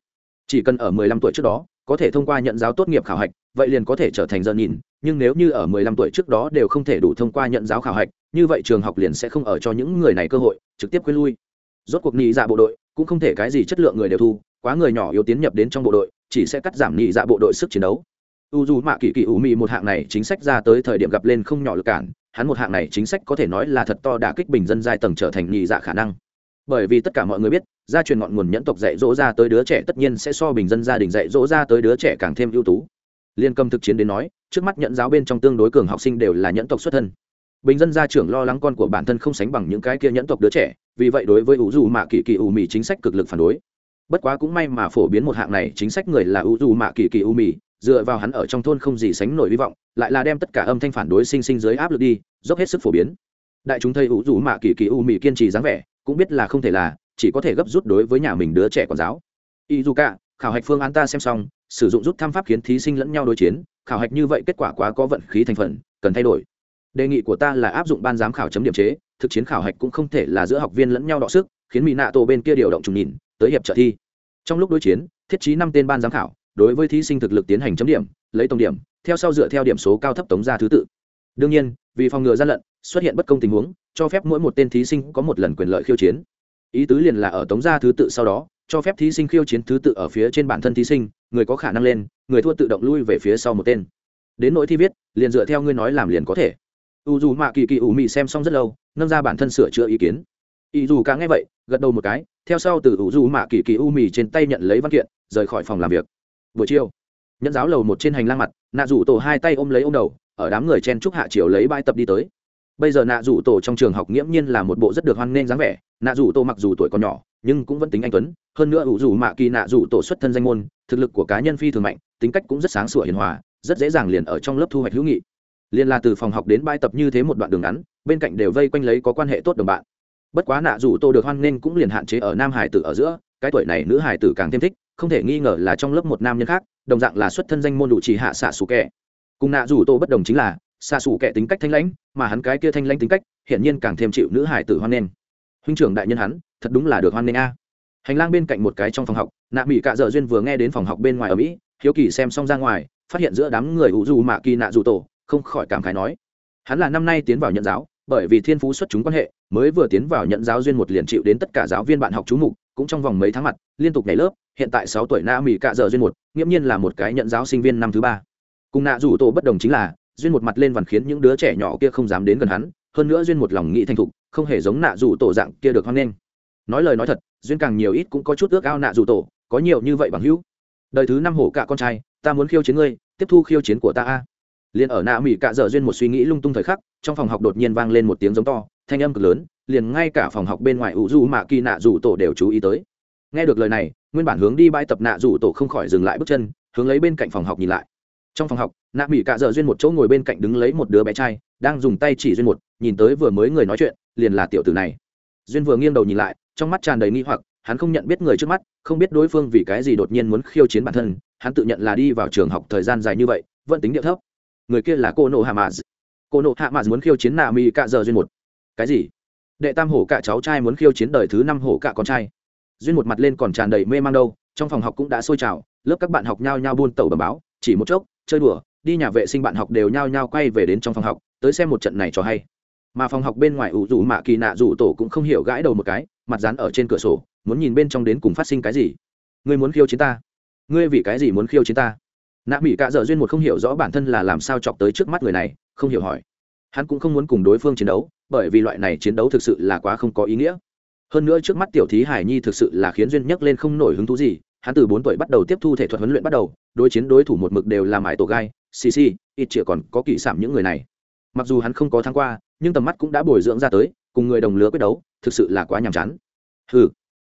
Chỉ cần ở mười lăm tuổi trước đó, có thể thông qua nhận giáo tốt nghiệp khảo hạch, vậy liền có thể trở thành giờ nhìn. Nhưng nếu như ở mười lăm tuổi trước đó đều không thể đủ thông qua nhận giáo khảo hạch, như vậy trường học liền sẽ không ở cho những người này cơ hội, trực tiếp quên lui. Rốt cuộc nghỉ dạ bộ đội cũng không thể cái gì chất lượng người đều thu quá người nhỏ yếu tiến nhập đến trong bộ đội, chỉ sẽ cắt giảm nhị dạ bộ đội sức chiến đấu. U dù mạ kỳ kỳ ủ mị một hạng này chính sách ra tới thời điểm gặp lên không nhỏ lực cản, hắn một hạng này chính sách có thể nói là thật to đả kích bình dân giai tầng trở thành nhị dạ khả năng. Bởi vì tất cả mọi người biết, gia truyền ngọn nguồn nhẫn tộc dạy dỗ ra tới đứa trẻ tất nhiên sẽ so bình dân gia đình dạy dỗ ra tới đứa trẻ càng thêm ưu tú. Liên cầm thực chiến đến nói, trước mắt nhận giáo bên trong tương đối cường học sinh đều là nhẫn tộc xuất thân. Bình dân gia trưởng lo lắng con của bản thân không sánh bằng những cái kia nhẫn tộc đứa trẻ, vì vậy đối với ủ dù mạ kỳ kỳ ủ mì chính sách cực lực phản đối bất quá cũng may mà phổ biến một hạng này chính sách người là u dù mạ kỳ kỳ u mì, dựa vào hắn ở trong thôn không gì sánh nổi hy vọng, lại là đem tất cả âm thanh phản đối sinh sinh dưới áp lực đi, dốc hết sức phổ biến. Đại chúng thấy u dù mạ kỳ kỳ u mì kiên trì dáng vẻ, cũng biết là không thể là, chỉ có thể gấp rút đối với nhà mình đứa trẻ quản giáo. Y dù cả khảo hạch phương án ta xem xong, sử dụng rút tham pháp khiến thí sinh lẫn nhau đối chiến, khảo hạch như vậy kết quả quá có vận khí thành phần, cần thay đổi. Đề nghị của ta là áp dụng ban giám khảo chấm điểm chế, thực chiến khảo hạch cũng không thể là giữa học viên lẫn nhau đọ sức khiến mỹ nạ tổ bên kia điều động trùng nhìn, tới hiệp trợ thi. Trong lúc đối chiến, thiết trí năm tên ban giám khảo, đối với thí sinh thực lực tiến hành chấm điểm, lấy tổng điểm, theo sau dựa theo điểm số cao thấp tống ra thứ tự. Đương nhiên, vì phòng ngừa gian lận, xuất hiện bất công tình huống, cho phép mỗi một tên thí sinh có một lần quyền lợi khiêu chiến. Ý tứ liền là ở tống ra thứ tự sau đó, cho phép thí sinh khiêu chiến thứ tự ở phía trên bản thân thí sinh, người có khả năng lên, người thua tự động lui về phía sau một tên. Đến nỗi thi viết, liền dựa theo ngươi nói làm liền có thể. U dù mạ kỳ kỳ ủ mị xem xong rất lâu, nâng ra bản thân sửa chữa ý kiến ý dù cả nghe vậy, gật đầu một cái, theo sau từ ủ dù mạ kỳ kỳ u mì trên tay nhận lấy văn kiện, rời khỏi phòng làm việc. Buổi chiều nhận giáo lầu một trên hành lang mặt, nạ rủ tổ hai tay ôm lấy ô m đầu, ở đám người chen trúc hạ chiều lấy bãi tập đi tới. Bây giờ nạ rủ tổ trong trường học nghiễm nhiên là một bộ rất được hoan nghênh dáng vẻ, nạ rủ tổ mặc dù tuổi còn nhỏ, nhưng cũng vẫn tính anh tuấn, hơn nữa ủ rủ mạ kỳ nạ rủ tổ xuất thân danh môn, thực lực của cá nhân phi thường mạnh, tính cách cũng rất sáng sủa hiền hòa, rất dễ dàng liền ở trong lớp thu hoạch hữu nghị. Liền là từ phòng học đến bãi tập như thế một đoạn đường ngắn, bên cạnh đều vây quanh lấy có quan hệ tốt đồng bạn bất quá nạ rủ tô được hoan nghênh cũng liền hạn chế ở nam hải tử ở giữa, cái tuổi này nữ hải tử càng thêm thích, không thể nghi ngờ là trong lớp một nam nhân khác, đồng dạng là xuất thân danh môn đủ chỉ hạ xạ xù kẹ cùng nạ rủ tô bất đồng chính là, xạ xù kẻ tính cách thanh lãnh, mà hắn cái kia thanh lãnh tính cách, hiển nhiên càng thêm chịu nữ hải tử hoan nghênh. Huynh trưởng đại nhân hắn, thật đúng là được hoan nghênh a. Hành lang bên cạnh một cái trong phòng học, nạ mỹ cạ dợ duyên vừa nghe đến phòng học bên ngoài ở mỹ, hiếu kỳ xem xong ra ngoài, phát hiện giữa đám người ủ dù mạ kỳ nạ dù tổ, không khỏi cảm khái nói. Hắn là năm nay tiến vào nhận giáo bởi vì thiên phú xuất chúng quan hệ, mới vừa tiến vào nhận giáo duyên một liền chịu đến tất cả giáo viên bạn học chú mục, cũng trong vòng mấy tháng mặt, liên tục nhảy lớp, hiện tại sáu tuổi na mỹ cạ giờ duyên một, nghiễm nhiên là một cái nhận giáo sinh viên năm thứ ba. Cùng nạ dù tổ bất đồng chính là, duyên một mặt lên vằn khiến những đứa trẻ nhỏ kia không dám đến gần hắn, hơn nữa duyên một lòng nghĩ thành thục, không hề giống nạ dù tổ dạng kia được hoan nghênh. Nói lời nói thật, duyên càng nhiều ít cũng có chút ước ao nạ dù tổ, có nhiều như vậy bằng hữu. Đời thứ năm hổ cả con trai, ta muốn khiêu chiến ngươi, tiếp thu khiêu chiến của ta a liền ở nạ mỹ cạ dở duyên một suy nghĩ lung tung thời khắc, trong phòng học đột nhiên vang lên một tiếng giống to, thanh âm cực lớn, liền ngay cả phòng học bên ngoài ủ du mạ kỳ nạ rủ tổ đều chú ý tới. Nghe được lời này, nguyên bản hướng đi bãi tập nạ rủ tổ không khỏi dừng lại bước chân, hướng lấy bên cạnh phòng học nhìn lại. Trong phòng học, nạ mỹ cạ dở duyên một chỗ ngồi bên cạnh đứng lấy một đứa bé trai, đang dùng tay chỉ duyên một, nhìn tới vừa mới người nói chuyện, liền là tiểu tử này. Duyên vừa nghiêng đầu nhìn lại, trong mắt tràn đầy nghi hoặc, hắn không nhận biết người trước mắt, không biết đối phương vì cái gì đột nhiên muốn khiêu chiến bản thân, hắn tự nhận là đi vào trường học thời gian dài như vậy, vẫn tính địa thấp người kia là cô nộ hạ mạ, cô nộ hạ mạ muốn khiêu chiến nạ mỹ cạ giờ duyên một. Cái gì? Đệ tam hổ cạ cháu trai muốn khiêu chiến đời thứ năm hổ cạ con trai. Duyên một mặt lên còn tràn đầy mê man đâu trong phòng học cũng đã sôi trào lớp các bạn học nhao nhao buôn tẩu bầm báo chỉ một chốc chơi đùa đi nhà vệ sinh bạn học đều nhao nhao quay về đến trong phòng học tới xem một trận này cho hay. Mà phòng học bên ngoài ủ rủ mạ kỳ nạ rủ tổ cũng không hiểu gãi đầu một cái mặt dán ở trên cửa sổ muốn nhìn bên trong đến cùng phát sinh cái gì. Ngươi muốn khiêu chiến ta? Ngươi vì cái gì muốn khiêu chiến ta? Nạ mỹ cạ dợ duyên một không hiểu rõ bản thân là làm sao chọc tới trước mắt người này, không hiểu hỏi. Hắn cũng không muốn cùng đối phương chiến đấu, bởi vì loại này chiến đấu thực sự là quá không có ý nghĩa. Hơn nữa trước mắt tiểu thí hải nhi thực sự là khiến duyên nhấc lên không nổi hứng thú gì, hắn từ bốn tuổi bắt đầu tiếp thu thể thuật huấn luyện bắt đầu, đối chiến đối thủ một mực đều làm mãi tổ gai, xì xì, ít chĩa còn có kỹ sảm những người này. Mặc dù hắn không có thắng qua, nhưng tầm mắt cũng đã bồi dưỡng ra tới, cùng người đồng lứa quyết đấu, thực sự là quá nhàm chán. Ừ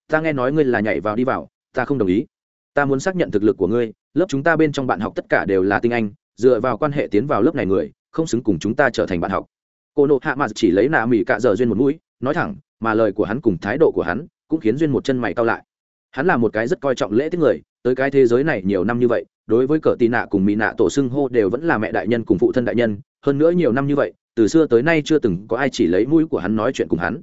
ta nghe nói ngươi là nhảy vào đi vào, ta không đồng ý. Ta muốn xác nhận thực lực của ngươi lớp chúng ta bên trong bạn học tất cả đều là tinh anh, dựa vào quan hệ tiến vào lớp này người, không xứng cùng chúng ta trở thành bạn học. Cô nộ hạ mặt chỉ lấy nạ mỹ cạ dở duyên một mũi, nói thẳng, mà lời của hắn cùng thái độ của hắn cũng khiến duyên một chân mày cao lại. Hắn là một cái rất coi trọng lễ tiết người, tới cái thế giới này nhiều năm như vậy, đối với cờ tì nạ cùng mỹ nạ tổ xưng hô đều vẫn là mẹ đại nhân cùng phụ thân đại nhân, hơn nữa nhiều năm như vậy, từ xưa tới nay chưa từng có ai chỉ lấy mũi của hắn nói chuyện cùng hắn.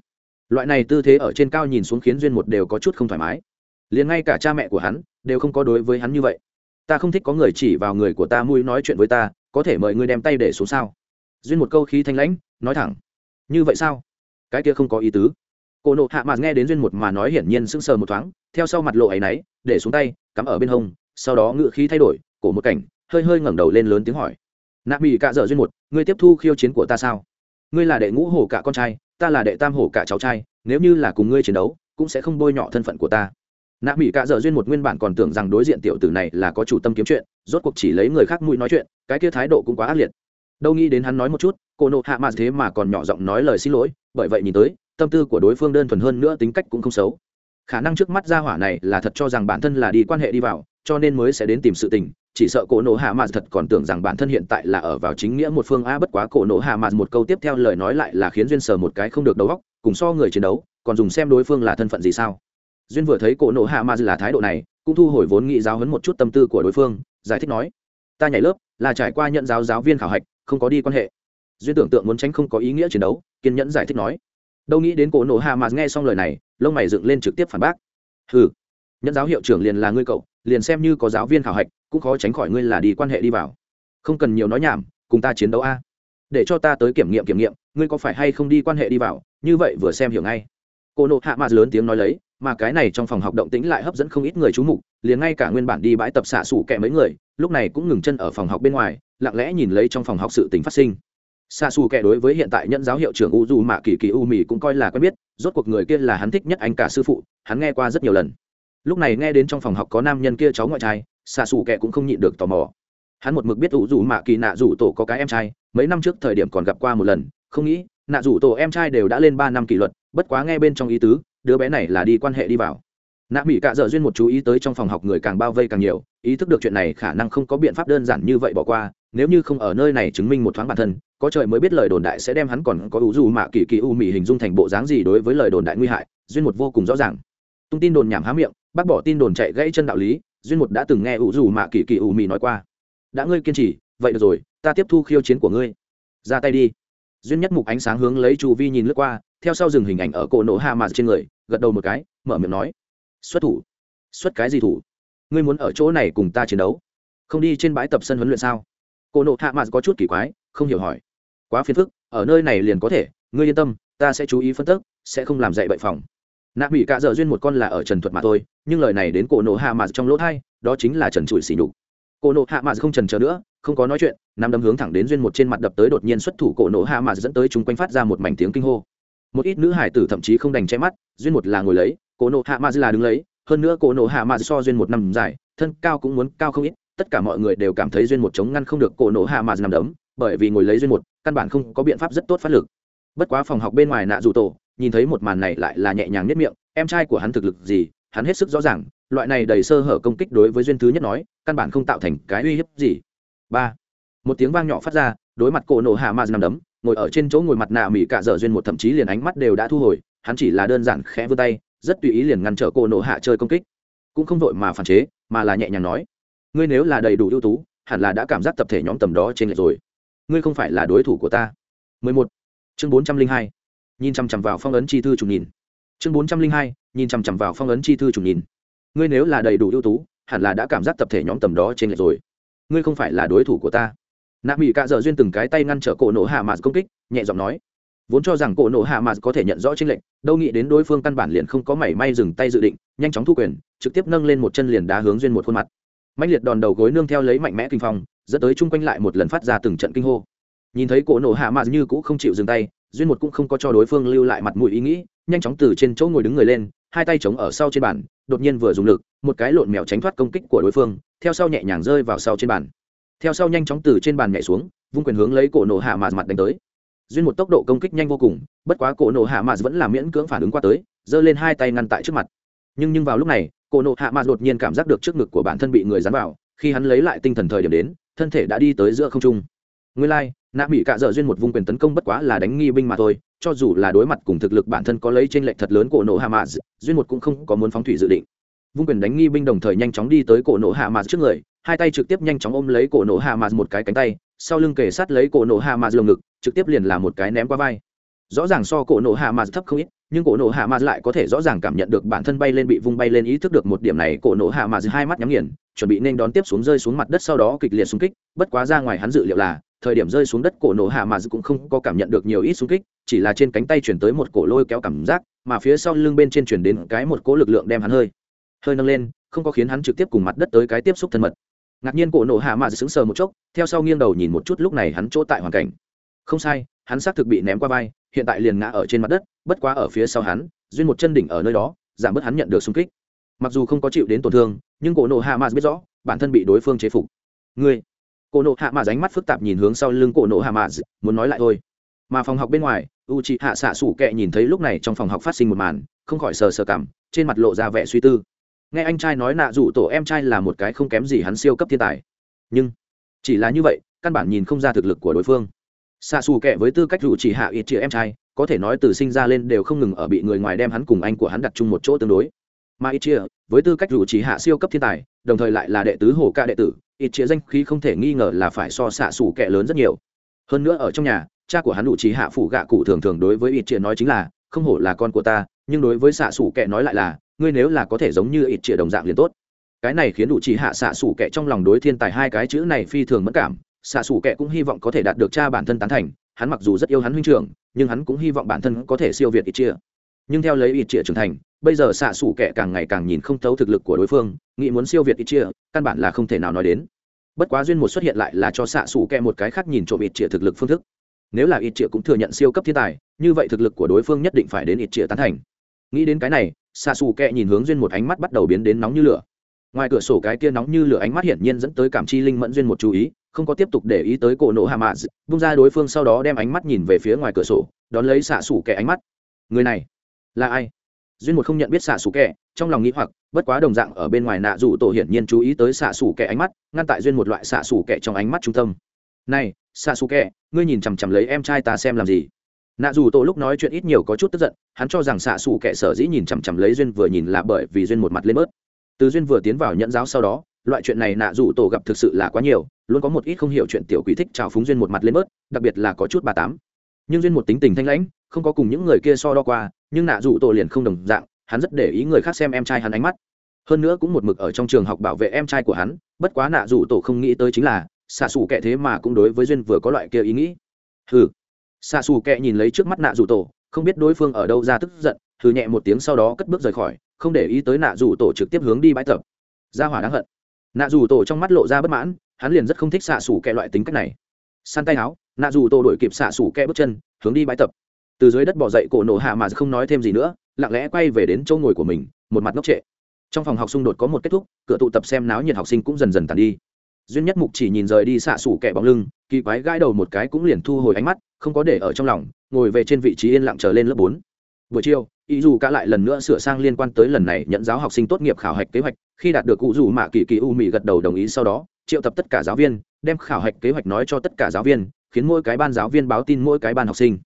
Loại này tư thế ở trên cao nhìn xuống khiến duyên một đều có chút không thoải mái. Liền ngay cả cha mẹ của hắn đều không có đối với hắn như vậy ta không thích có người chỉ vào người của ta mũi nói chuyện với ta, có thể mời ngươi đem tay để xuống sao? Duyên một câu khí thanh lãnh, nói thẳng. Như vậy sao? Cái kia không có ý tứ. Cô nộ hạ mạt nghe đến duyên một mà nói hiển nhiên sững sờ một thoáng, theo sau mặt lộ áy náy, để xuống tay, cắm ở bên hông, sau đó ngự khí thay đổi, cổ một cảnh, hơi hơi ngẩng đầu lên lớn tiếng hỏi. Nạp mỹ cạ dở duyên một, ngươi tiếp thu khiêu chiến của ta sao? Ngươi là đệ ngũ hổ cả con trai, ta là đệ tam hổ cả cháu trai, nếu như là cùng ngươi chiến đấu, cũng sẽ không bôi nhọ thân phận của ta nạ mỹ cạ dợ duyên một nguyên bản còn tưởng rằng đối diện tiểu tử này là có chủ tâm kiếm chuyện, rốt cuộc chỉ lấy người khác mũi nói chuyện, cái kia thái độ cũng quá ác liệt. Đâu nghĩ đến hắn nói một chút, cô nộ hạ mạ thế mà còn nhỏ giọng nói lời xin lỗi, bởi vậy nhìn tới, tâm tư của đối phương đơn thuần hơn nữa tính cách cũng không xấu. Khả năng trước mắt gia hỏa này là thật cho rằng bản thân là đi quan hệ đi vào, cho nên mới sẽ đến tìm sự tình, chỉ sợ cổ nổ hạ mạt thật còn tưởng rằng bản thân hiện tại là ở vào chính nghĩa một phương a, bất quá cổ nổ hạ mạt một câu tiếp theo lời nói lại là khiến duyên sờ một cái không được đầu óc, cùng so người chiến đấu, còn dùng xem đối phương là thân phận gì sao duyên vừa thấy cổ nổ hạ mạt là thái độ này, cũng thu hồi vốn nghị giáo hấn một chút tâm tư của đối phương, giải thích nói, ta nhảy lớp là trải qua nhận giáo giáo viên khảo hạch, không có đi quan hệ. Duyên tưởng tượng muốn tránh không có ý nghĩa chiến đấu, kiên nhẫn giải thích nói. Đâu nghĩ đến cổ nổ hạ mà nghe xong lời này, lông mày dựng lên trực tiếp phản bác. Ừ nhận giáo hiệu trưởng liền là ngươi cậu, liền xem như có giáo viên khảo hạch, cũng khó tránh khỏi ngươi là đi quan hệ đi vào. Không cần nhiều nói nhảm, cùng ta chiến đấu a. Để cho ta tới kiểm nghiệm kiểm nghiệm, ngươi có phải hay không đi quan hệ đi vào, như vậy vừa xem hiểu ngay. Cô nộ hạ mạt lớn tiếng nói lấy mà cái này trong phòng học động tĩnh lại hấp dẫn không ít người chú mục, liền ngay cả nguyên bản đi bãi tập xạ xủ kẹ mấy người, lúc này cũng ngừng chân ở phòng học bên ngoài, lặng lẽ nhìn lấy trong phòng học sự tình phát sinh. Xạ xù kẹ đối với hiện tại nhận giáo hiệu trưởng u du mạ kỳ kỳ u mì cũng coi là quen biết, rốt cuộc người kia là hắn thích nhất anh cả sư phụ, hắn nghe qua rất nhiều lần. Lúc này nghe đến trong phòng học có nam nhân kia cháu ngoại trai, xạ xù kẹ cũng không nhịn được tò mò. Hắn một mực biết u rủ mạ kỳ nạ rủ tổ có cái em trai, mấy năm trước thời điểm còn gặp qua một lần, không nghĩ, nạ rủ tổ em trai đều đã lên ba năm kỷ luật, bất quá nghe bên trong ý tứ đứa bé này là đi quan hệ đi vào. Nạ mỹ cạ dợ duyên một chú ý tới trong phòng học người càng bao vây càng nhiều, ý thức được chuyện này khả năng không có biện pháp đơn giản như vậy bỏ qua, nếu như không ở nơi này chứng minh một thoáng bản thân, có trời mới biết lời đồn đại sẽ đem hắn còn có ủ dù mạ kỳ kỳ u mỹ hình dung thành bộ dáng gì đối với lời đồn đại nguy hại, duyên một vô cùng rõ ràng. Tung tin đồn nhảm há miệng, bác bỏ tin đồn chạy gãy chân đạo lý, duyên một đã từng nghe ủ dù mạ kỳ kỳ u mỹ nói qua. Đã ngươi kiên trì, vậy được rồi, ta tiếp thu khiêu chiến của ngươi. Ra tay đi. Duyên nhất mục ánh sáng hướng lấy chu vi nhìn lướt qua theo sau dừng hình ảnh ở cổ nổ hạ mạt trên người, gật đầu một cái, mở miệng nói, xuất thủ. Xuất cái gì thủ? Ngươi muốn ở chỗ này cùng ta chiến đấu? Không đi trên bãi tập sân huấn luyện sao? Cổ nổ hạ mạt có chút kỳ quái, không hiểu hỏi. Quá phiền phức, ở nơi này liền có thể, ngươi yên tâm, ta sẽ chú ý phân tức, sẽ không làm dạy bệnh phòng. Nạp bị cạ dợ duyên một con là ở trần thuật mà thôi, nhưng lời này đến cổ nổ hạ mạt trong lỗ thai, đó chính là trần trụi xỉ nhục. Cổ nổ hạ mạt không trần chờ nữa, không có nói chuyện nằm đấm hướng thẳng đến duyên một trên mặt đập tới đột nhiên xuất thủ, cổ nổ hạ mạt dẫn tới chúng quanh phát ra một mảnh tiếng kinh hô một ít nữ hải tử thậm chí không đành che mắt, duyên một là ngồi lấy cổ nổ hạ ma dư là đứng lấy, hơn nữa cổ nổ hạ mạt so duyên một năm dài, thân cao cũng muốn cao không ít, tất cả mọi người đều cảm thấy duyên một chống ngăn không được cổ nổ hạ mạt nằm đấm, bởi vì ngồi lấy duyên một, căn bản không có biện pháp rất tốt phát lực. Bất quá phòng học bên ngoài nạ dù tổ, nhìn thấy một màn này lại là nhẹ nhàng nếp miệng, em trai của hắn thực lực gì, hắn hết sức rõ ràng, loại này đầy sơ hở công kích đối với duyên thứ nhất nói, căn bản không tạo thành cái uy hiếp gì. Ba, một tiếng vang nhỏ phát ra, đối mặt cổ nổ hạ ma nằm đấm ngồi ở trên chỗ ngồi mặt nạ mỹ cả dở duyên một thậm chí liền ánh mắt đều đã thu hồi, hắn chỉ là đơn giản khẽ vươn tay, rất tùy ý liền ngăn trở cô nộ hạ chơi công kích. Cũng không vội mà phản chế, mà là nhẹ nhàng nói, ngươi nếu là đầy đủ ưu tú, hẳn là đã cảm giác tập thể nhóm tầm đó trên lệch rồi. Ngươi không phải là đối thủ của ta. 11. chương 402. nhìn chằm chằm vào phong ấn chi thư trùng nhìn. Chương 402. nhìn chằm chằm vào phong ấn chi thư trùng nhìn. Ngươi nếu là đầy đủ ưu tú, hẳn là đã cảm giác tập thể nhóm tầm đó trên lệch rồi. Ngươi không phải là đối thủ của ta nạ mỹ cạ dợ duyên từng cái tay ngăn trở cổ nổ hạ mạt công kích, nhẹ giọng nói, vốn cho rằng cổ nổ hạ mạt có thể nhận rõ trên lệnh đâu nghĩ đến đối phương căn bản liền không có mảy may dừng tay dự định, nhanh chóng thu quyền, trực tiếp nâng lên một chân liền đá hướng duyên một khuôn mặt. Mạnh liệt đòn đầu gối nương theo lấy mạnh mẽ kinh phong, dẫn tới chung quanh lại một lần phát ra từng trận kinh hô. Nhìn thấy cổ nổ hạ mạt như cũ không chịu dừng tay, duyên một cũng không có cho đối phương lưu lại mặt mũi ý nghĩ, nhanh chóng từ trên chỗ ngồi đứng người lên, hai tay chống ở sau trên bàn, đột nhiên vừa dùng lực, một cái lộn mèo tránh thoát công kích của đối phương, theo sau nhẹ nhàng rơi vào sau trên bàn theo sau nhanh chóng từ trên bàn nhảy xuống vung quyền hướng lấy cổ nổ hạ mạt mặt đánh tới. Duyên một tốc độ công kích nhanh vô cùng bất quá cổ nổ hạ mạt vẫn là miễn cưỡng phản ứng qua tới giơ lên hai tay ngăn tại trước mặt. Nhưng nhưng vào lúc này cổ nổ hạ mạt đột nhiên cảm giác được trước ngực của bản thân bị người dán vào khi hắn lấy lại tinh thần thời điểm đến thân thể đã đi tới giữa không trung. Nguyên lai、like, nạ bị cạ dợ duyên một vung quyền tấn công bất quá là đánh nghi binh mà thôi cho dù là đối mặt cùng thực lực bản thân có lấy t r ê n lệch thật lớn cổ nổ hạ mạt duyên một cũng không có muốn phóng thủy dự định. Vung quyền đánh nghi binh đồng thời nhanh chóng đi tới cổ nổ hạ mạt trước người hai tay trực tiếp nhanh chóng ôm lấy cổ nổ hạ mạt một cái cánh tay, sau lưng kề sát lấy cổ nổ hạ mạt lồng ngực, trực tiếp liền là một cái ném qua vai. Rõ ràng so cổ nổ hạ mạt thấp không ít, nhưng cổ nổ hạ mạt lại có thể rõ ràng cảm nhận được bản thân bay lên bị vung bay lên ý thức được một điểm này, cổ nổ hạ mạt hai mắt nhắm nghiền, chuẩn bị nên đón tiếp xuống rơi xuống mặt đất sau đó kịch liệt xung kích, bất quá ra ngoài hắn dự liệu là, thời điểm rơi xuống đất cổ nổ hạ mạt cũng không có cảm nhận được nhiều ít xung kích, chỉ là trên cánh tay chuyển tới một cổ lôi kéo cảm giác, mà phía sau lưng bên trên chuyển đến cái một cỗ lực lượng đem hắn hơi hơi nâng lên, không có khiến hắn trực tiếp cùng mặt đất tới cái tiếp xúc thân mật ngạc nhiên cổ nổ hạ mạ sững sờ một chốc, theo sau nghiêng đầu nhìn một chút lúc này hắn chỗ tại hoàn cảnh. Không sai, hắn xác thực bị ném qua vai, hiện tại liền ngã ở trên mặt đất, bất quá ở phía sau hắn, duyên một chân đỉnh ở nơi đó, giảm bớt hắn nhận được xung kích. Mặc dù không có chịu đến tổn thương, nhưng cổ nổ hạ mạ biết rõ, bản thân bị đối phương chế phục. Ngươi. Cổ nổ hạ mạ ránh mắt phức tạp nhìn hướng sau lưng cổ nổ hạ mạ muốn nói lại thôi. Mà phòng học bên ngoài u chị hạ xạ sủ kệ nhìn thấy lúc này trong phòng học phát sinh một màn, không khỏi sờ sờ cảm, trên mặt lộ ra vẻ suy tư nghe anh trai nói nạ rủ tổ em trai là một cái không kém gì hắn siêu cấp thiên tài. Nhưng, chỉ là như vậy, căn bản nhìn không ra thực lực của đối phương. Xa xù kệ với tư cách rủ chỉ hạ ít chĩa em trai, có thể nói từ sinh ra lên đều không ngừng ở bị người ngoài đem hắn cùng anh của hắn đặt chung một chỗ tương đối. Mà ít chia với tư cách rủ chỉ hạ siêu cấp thiên tài, đồng thời lại là đệ tứ hồ ca đệ tử, ít chia danh khí không thể nghi ngờ là phải so xạ xù kệ lớn rất nhiều. Hơn nữa ở trong nhà, cha của hắn rủ chỉ hạ phủ gạ cụ thường thường đối với ít chia nói chính là, không hổ là con của ta, nhưng đối với xạ xù kệ nói lại là ngươi nếu là có thể giống như ít trịa đồng dạng liền tốt. Cái này khiến đủ chỉ hạ xạ xủ kệ trong lòng đối thiên tài hai cái chữ này phi thường mất cảm. Xạ xủ kệ cũng hy vọng có thể đạt được cha bản thân tán thành, hắn mặc dù rất yêu hắn huynh trưởng, nhưng hắn cũng hy vọng bản thân có thể siêu việt ít chia nhưng theo lấy ít chia trưởng thành, bây giờ xạ xủ kệ càng ngày càng nhìn không thấu thực lực của đối phương, nghĩ muốn siêu việt ít chia căn bản là không thể nào nói đến. Bất quá duyên một xuất hiện lại là cho xạ xủ kệ một cái khác nhìn trộm ít chia thực lực phương thức. Nếu là ít chia cũng thừa nhận siêu cấp thiên tài, như vậy thực lực của đối phương nhất định phải đến ít chia tán thành. Nghĩ đến cái này xa xù kẹ nhìn hướng duyên một ánh mắt bắt đầu biến đến nóng như lửa. Ngoài cửa sổ cái kia nóng như lửa ánh mắt hiển nhiên dẫn tới cảm chi linh mẫn duyên một chú ý, không có tiếp tục để ý tới cổ nộ hạ mạ bung ra đối phương sau đó đem ánh mắt nhìn về phía ngoài cửa sổ, đón lấy xạ xù kẹ ánh mắt. Người này là ai? Duyên một không nhận biết xạ xù kẹ, trong lòng nghĩ hoặc, bất quá đồng dạng ở bên ngoài nạ dù tổ hiển nhiên chú ý tới xạ xù kẹ ánh mắt, ngăn tại duyên một loại xạ xù kẹ trong ánh mắt trung tâm. Này xạ xù kẹ, ngươi nhìn chằm chằm lấy em trai ta xem làm gì? Nạ dù tổ lúc nói chuyện ít nhiều có chút tức giận, hắn cho rằng xạ xù kệ sở dĩ nhìn chằm chằm lấy duyên vừa nhìn là bởi vì duyên một mặt lên bớt. Từ duyên vừa tiến vào nhận giáo sau đó, loại chuyện này nạ dù tổ gặp thực sự là quá nhiều, luôn có một ít không hiểu chuyện tiểu quỷ thích chào phúng duyên một mặt lên bớt, đặc biệt là có chút bà tám. Nhưng duyên một tính tình thanh lãnh, không có cùng những người kia so đo qua, nhưng nạ dù tổ liền không đồng dạng, hắn rất để ý người khác xem em trai hắn ánh mắt. Hơn nữa cũng một mực ở trong trường học bảo vệ em trai của hắn, bất quá nạ dù tổ không nghĩ tới chính là, xạ xù kệ thế mà cũng đối với duyên vừa có loại kia ý nghĩ. Hừ xạ xù kệ nhìn lấy trước mắt nạ rủ tổ, không biết đối phương ở đâu ra tức giận thử nhẹ một tiếng sau đó cất bước rời khỏi, không để ý tới nạ rủ tổ trực tiếp hướng đi bãi tập. Ra hỏa đáng hận. Nạ rủ tổ trong mắt lộ ra bất mãn, hắn liền rất không thích xạ xù kẹ loại tính cách này. Săn tay áo, nạ rủ tổ đổi kịp xạ xù kẹ bước chân, hướng đi bãi tập. Từ dưới đất bỏ dậy cổ nổ hạ mà không nói thêm gì nữa, lặng lẽ quay về đến chỗ ngồi của mình, một mặt ngốc trệ. Trong phòng học xung đột có một kết thúc, cửa tụ tập xem náo nhiệt học sinh cũng dần dần tàn đi. Duyên nhất mục chỉ nhìn rời đi xạ xủ kẻ bóng lưng, kỳ quái gãi đầu một cái cũng liền thu hồi ánh mắt không có để ở trong lòng, ngồi về trên vị trí yên lặng trở lên lớp bốn. Buổi chiều, ý dù cả lại lần nữa sửa sang liên quan tới lần này nhận giáo học sinh tốt nghiệp khảo hạch kế hoạch, khi đạt được cụ dù mạ kỳ kỳ u mỹ gật đầu đồng ý sau đó, triệu tập tất cả giáo viên, đem khảo hạch kế hoạch nói cho tất cả giáo viên, khiến mỗi cái ban giáo viên báo tin mỗi cái ban học sinh.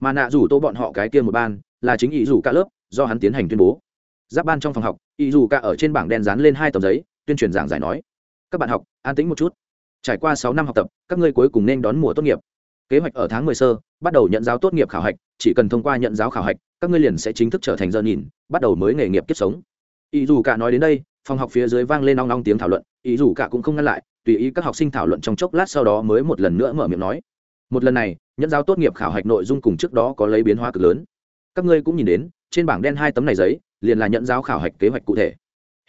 Mà nạ rủ tô bọn họ cái kia một ban, là chính ý dù cả lớp, do hắn tiến hành tuyên bố. Giáp ban trong phòng học, ý dù cả ở trên bảng đen dán lên hai tờ giấy, tuyên truyền giảng giải nói, các bạn học, an tĩnh một chút. Trải qua sáu năm học tập, các ngươi cuối cùng nên đón mùa tốt nghiệp kế hoạch ở tháng mười sơ, bắt đầu nhận giáo tốt nghiệp khảo hạch, chỉ cần thông qua nhận giáo khảo hạch, các ngươi liền sẽ chính thức trở thành giờ nhìn, bắt đầu mới nghề nghiệp kiếp sống. Ý dù cả nói đến đây, phòng học phía dưới vang lên nong nong tiếng thảo luận, ý dù cả cũng không ngăn lại, tùy ý các học sinh thảo luận trong chốc lát sau đó mới một lần nữa mở miệng nói. Một lần này, nhận giáo tốt nghiệp khảo hạch nội dung cùng trước đó có lấy biến hóa cực lớn. Các ngươi cũng nhìn đến, trên bảng đen hai tấm này giấy, liền là nhận giáo khảo hạch kế hoạch cụ thể.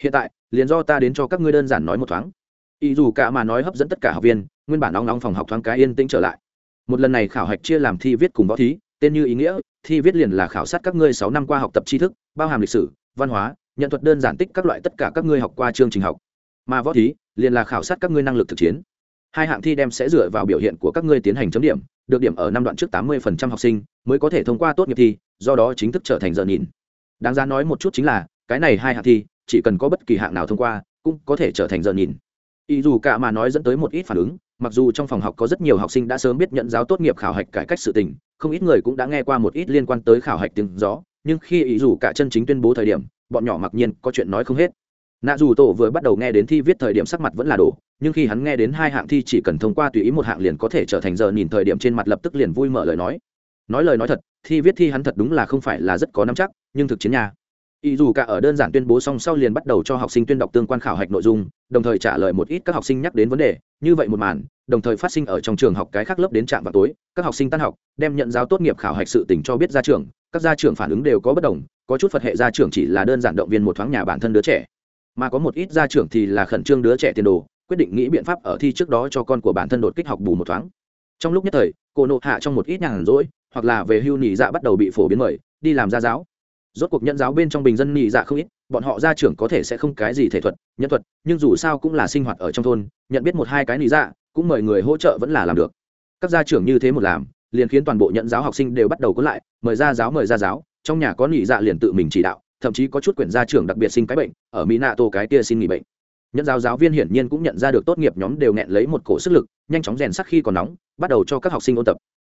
Hiện tại, liền do ta đến cho các ngươi đơn giản nói một thoáng. Ý dù cả mà nói hấp dẫn tất cả học viên, nguyên bản nóng nóng phòng học thoáng cái yên tĩnh trở lại một lần này khảo hạch chia làm thi viết cùng võ thí, tên như ý nghĩa, thi viết liền là khảo sát các ngươi sáu năm qua học tập tri thức, bao hàm lịch sử, văn hóa, nhận thuật đơn giản tích các loại tất cả các ngươi học qua chương trình học. Mà võ thí, liền là khảo sát các ngươi năng lực thực chiến. Hai hạng thi đem sẽ dựa vào biểu hiện của các ngươi tiến hành chấm điểm, được điểm ở năm đoạn trước tám mươi học sinh, mới có thể thông qua tốt nghiệp thi, do đó chính thức trở thành giờ nhìn. Đáng ra nói một chút chính là, cái này hai hạng thi, chỉ cần có bất kỳ hạng nào thông qua, cũng có thể trở thành giờ nhìn. Ý dù cả mà nói dẫn tới một ít phản ứng mặc dù trong phòng học có rất nhiều học sinh đã sớm biết nhận giáo tốt nghiệp khảo hạch cải cách sự tình, không ít người cũng đã nghe qua một ít liên quan tới khảo hạch tiếng gió, nhưng khi ý dù cả chân chính tuyên bố thời điểm, bọn nhỏ mặc nhiên có chuyện nói không hết. Nạ dù tổ vừa bắt đầu nghe đến thi viết thời điểm sắc mặt vẫn là đổ, nhưng khi hắn nghe đến hai hạng thi chỉ cần thông qua tùy ý một hạng liền có thể trở thành giờ nhìn thời điểm trên mặt lập tức liền vui mở lời nói. Nói lời nói thật, thi viết thi hắn thật đúng là không phải là rất có nắm chắc, nhưng thực chiến nhà ý dù cả ở đơn giản tuyên bố xong sau liền bắt đầu cho học sinh tuyên đọc tương quan khảo hạch nội dung, đồng thời trả lời một ít các học sinh nhắc đến vấn đề. Như vậy một màn, đồng thời phát sinh ở trong trường học cái khác lớp đến trạm vào tối, các học sinh tan học, đem nhận giáo tốt nghiệp khảo hạch sự tình cho biết ra trường, các gia trưởng phản ứng đều có bất đồng, có chút phật hệ gia trưởng chỉ là đơn giản động viên một thoáng nhà bản thân đứa trẻ, mà có một ít gia trưởng thì là khẩn trương đứa trẻ tiền đồ, quyết định nghĩ biện pháp ở thi trước đó cho con của bản thân đột kích học bù một thoáng. Trong lúc nhất thời, cô nộ hạ trong một ít nhàn rỗi, hoặc là về hưu nghỉ dạ bắt đầu bị phổ biến mời, đi làm gia giáo rốt cuộc nhận giáo bên trong bình dân nhị dạ không ít, bọn họ gia trưởng có thể sẽ không cái gì thể thuật, nhân thuật, nhưng dù sao cũng là sinh hoạt ở trong thôn, nhận biết một hai cái nhị dạ cũng mời người hỗ trợ vẫn là làm được. Các gia trưởng như thế một làm, liền khiến toàn bộ nhận giáo học sinh đều bắt đầu có lại, mời ra giáo, mời ra giáo, trong nhà có nhị dạ liền tự mình chỉ đạo, thậm chí có chút quyển gia trưởng đặc biệt sinh cái bệnh, ở mỹ nạ tô cái kia xin nghỉ bệnh. Nhận giáo giáo viên hiển nhiên cũng nhận ra được tốt nghiệp nhóm đều nghẹn lấy một cổ sức lực, nhanh chóng rèn sắc khi còn nóng, bắt đầu cho các học sinh ôn tập.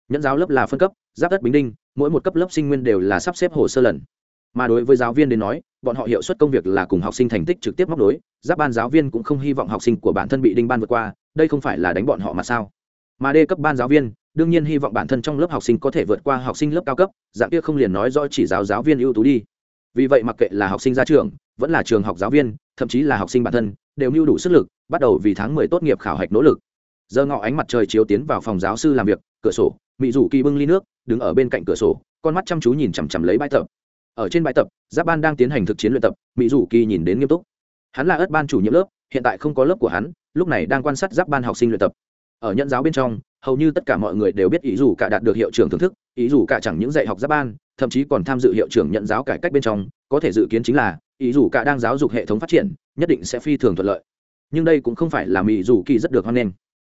Nhận giáo lớp là phân cấp, giáp đất bình đinh, mỗi một cấp lớp sinh nguyên đều là sắp xếp hồ sơ lần mà đối với giáo viên đến nói, bọn họ hiệu suất công việc là cùng học sinh thành tích trực tiếp móc đối giáp ban giáo viên cũng không hy vọng học sinh của bản thân bị đinh ban vượt qua, đây không phải là đánh bọn họ mà sao? Mà đê cấp ban giáo viên, đương nhiên hy vọng bản thân trong lớp học sinh có thể vượt qua học sinh lớp cao cấp, dạng kia không liền nói do chỉ giáo giáo viên ưu tú đi. Vì vậy mặc kệ là học sinh ra trường, vẫn là trường học giáo viên, thậm chí là học sinh bản thân, đều mưu đủ sức lực, bắt đầu vì tháng mười tốt nghiệp khảo hạch nỗ lực. Giờ ngọ ánh mặt trời chiếu tiến vào phòng giáo sư làm việc, cửa sổ mỹ rủ kỳ bưng ly nước, đứng ở bên cạnh cửa sổ, con mắt chăm chú nhìn chằm chằm lấy bãi tập ở trên bãi tập, giáp ban đang tiến hành thực chiến luyện tập, mỹ dù kỳ nhìn đến nghiêm túc. Hắn là ớt ban chủ nhiệm lớp, hiện tại không có lớp của hắn, lúc này đang quan sát giáp ban học sinh luyện tập. Ở nhận giáo bên trong, hầu như tất cả mọi người đều biết ý dù cả đạt được hiệu trưởng thưởng thức, ý dù cả chẳng những dạy học giáp ban, thậm chí còn tham dự hiệu trưởng nhận giáo cải cách bên trong, có thể dự kiến chính là ý dù cả đang giáo dục hệ thống phát triển, nhất định sẽ phi thường thuận lợi. Nhưng đây cũng không phải là mỹ dù kỳ rất được hoan nghênh.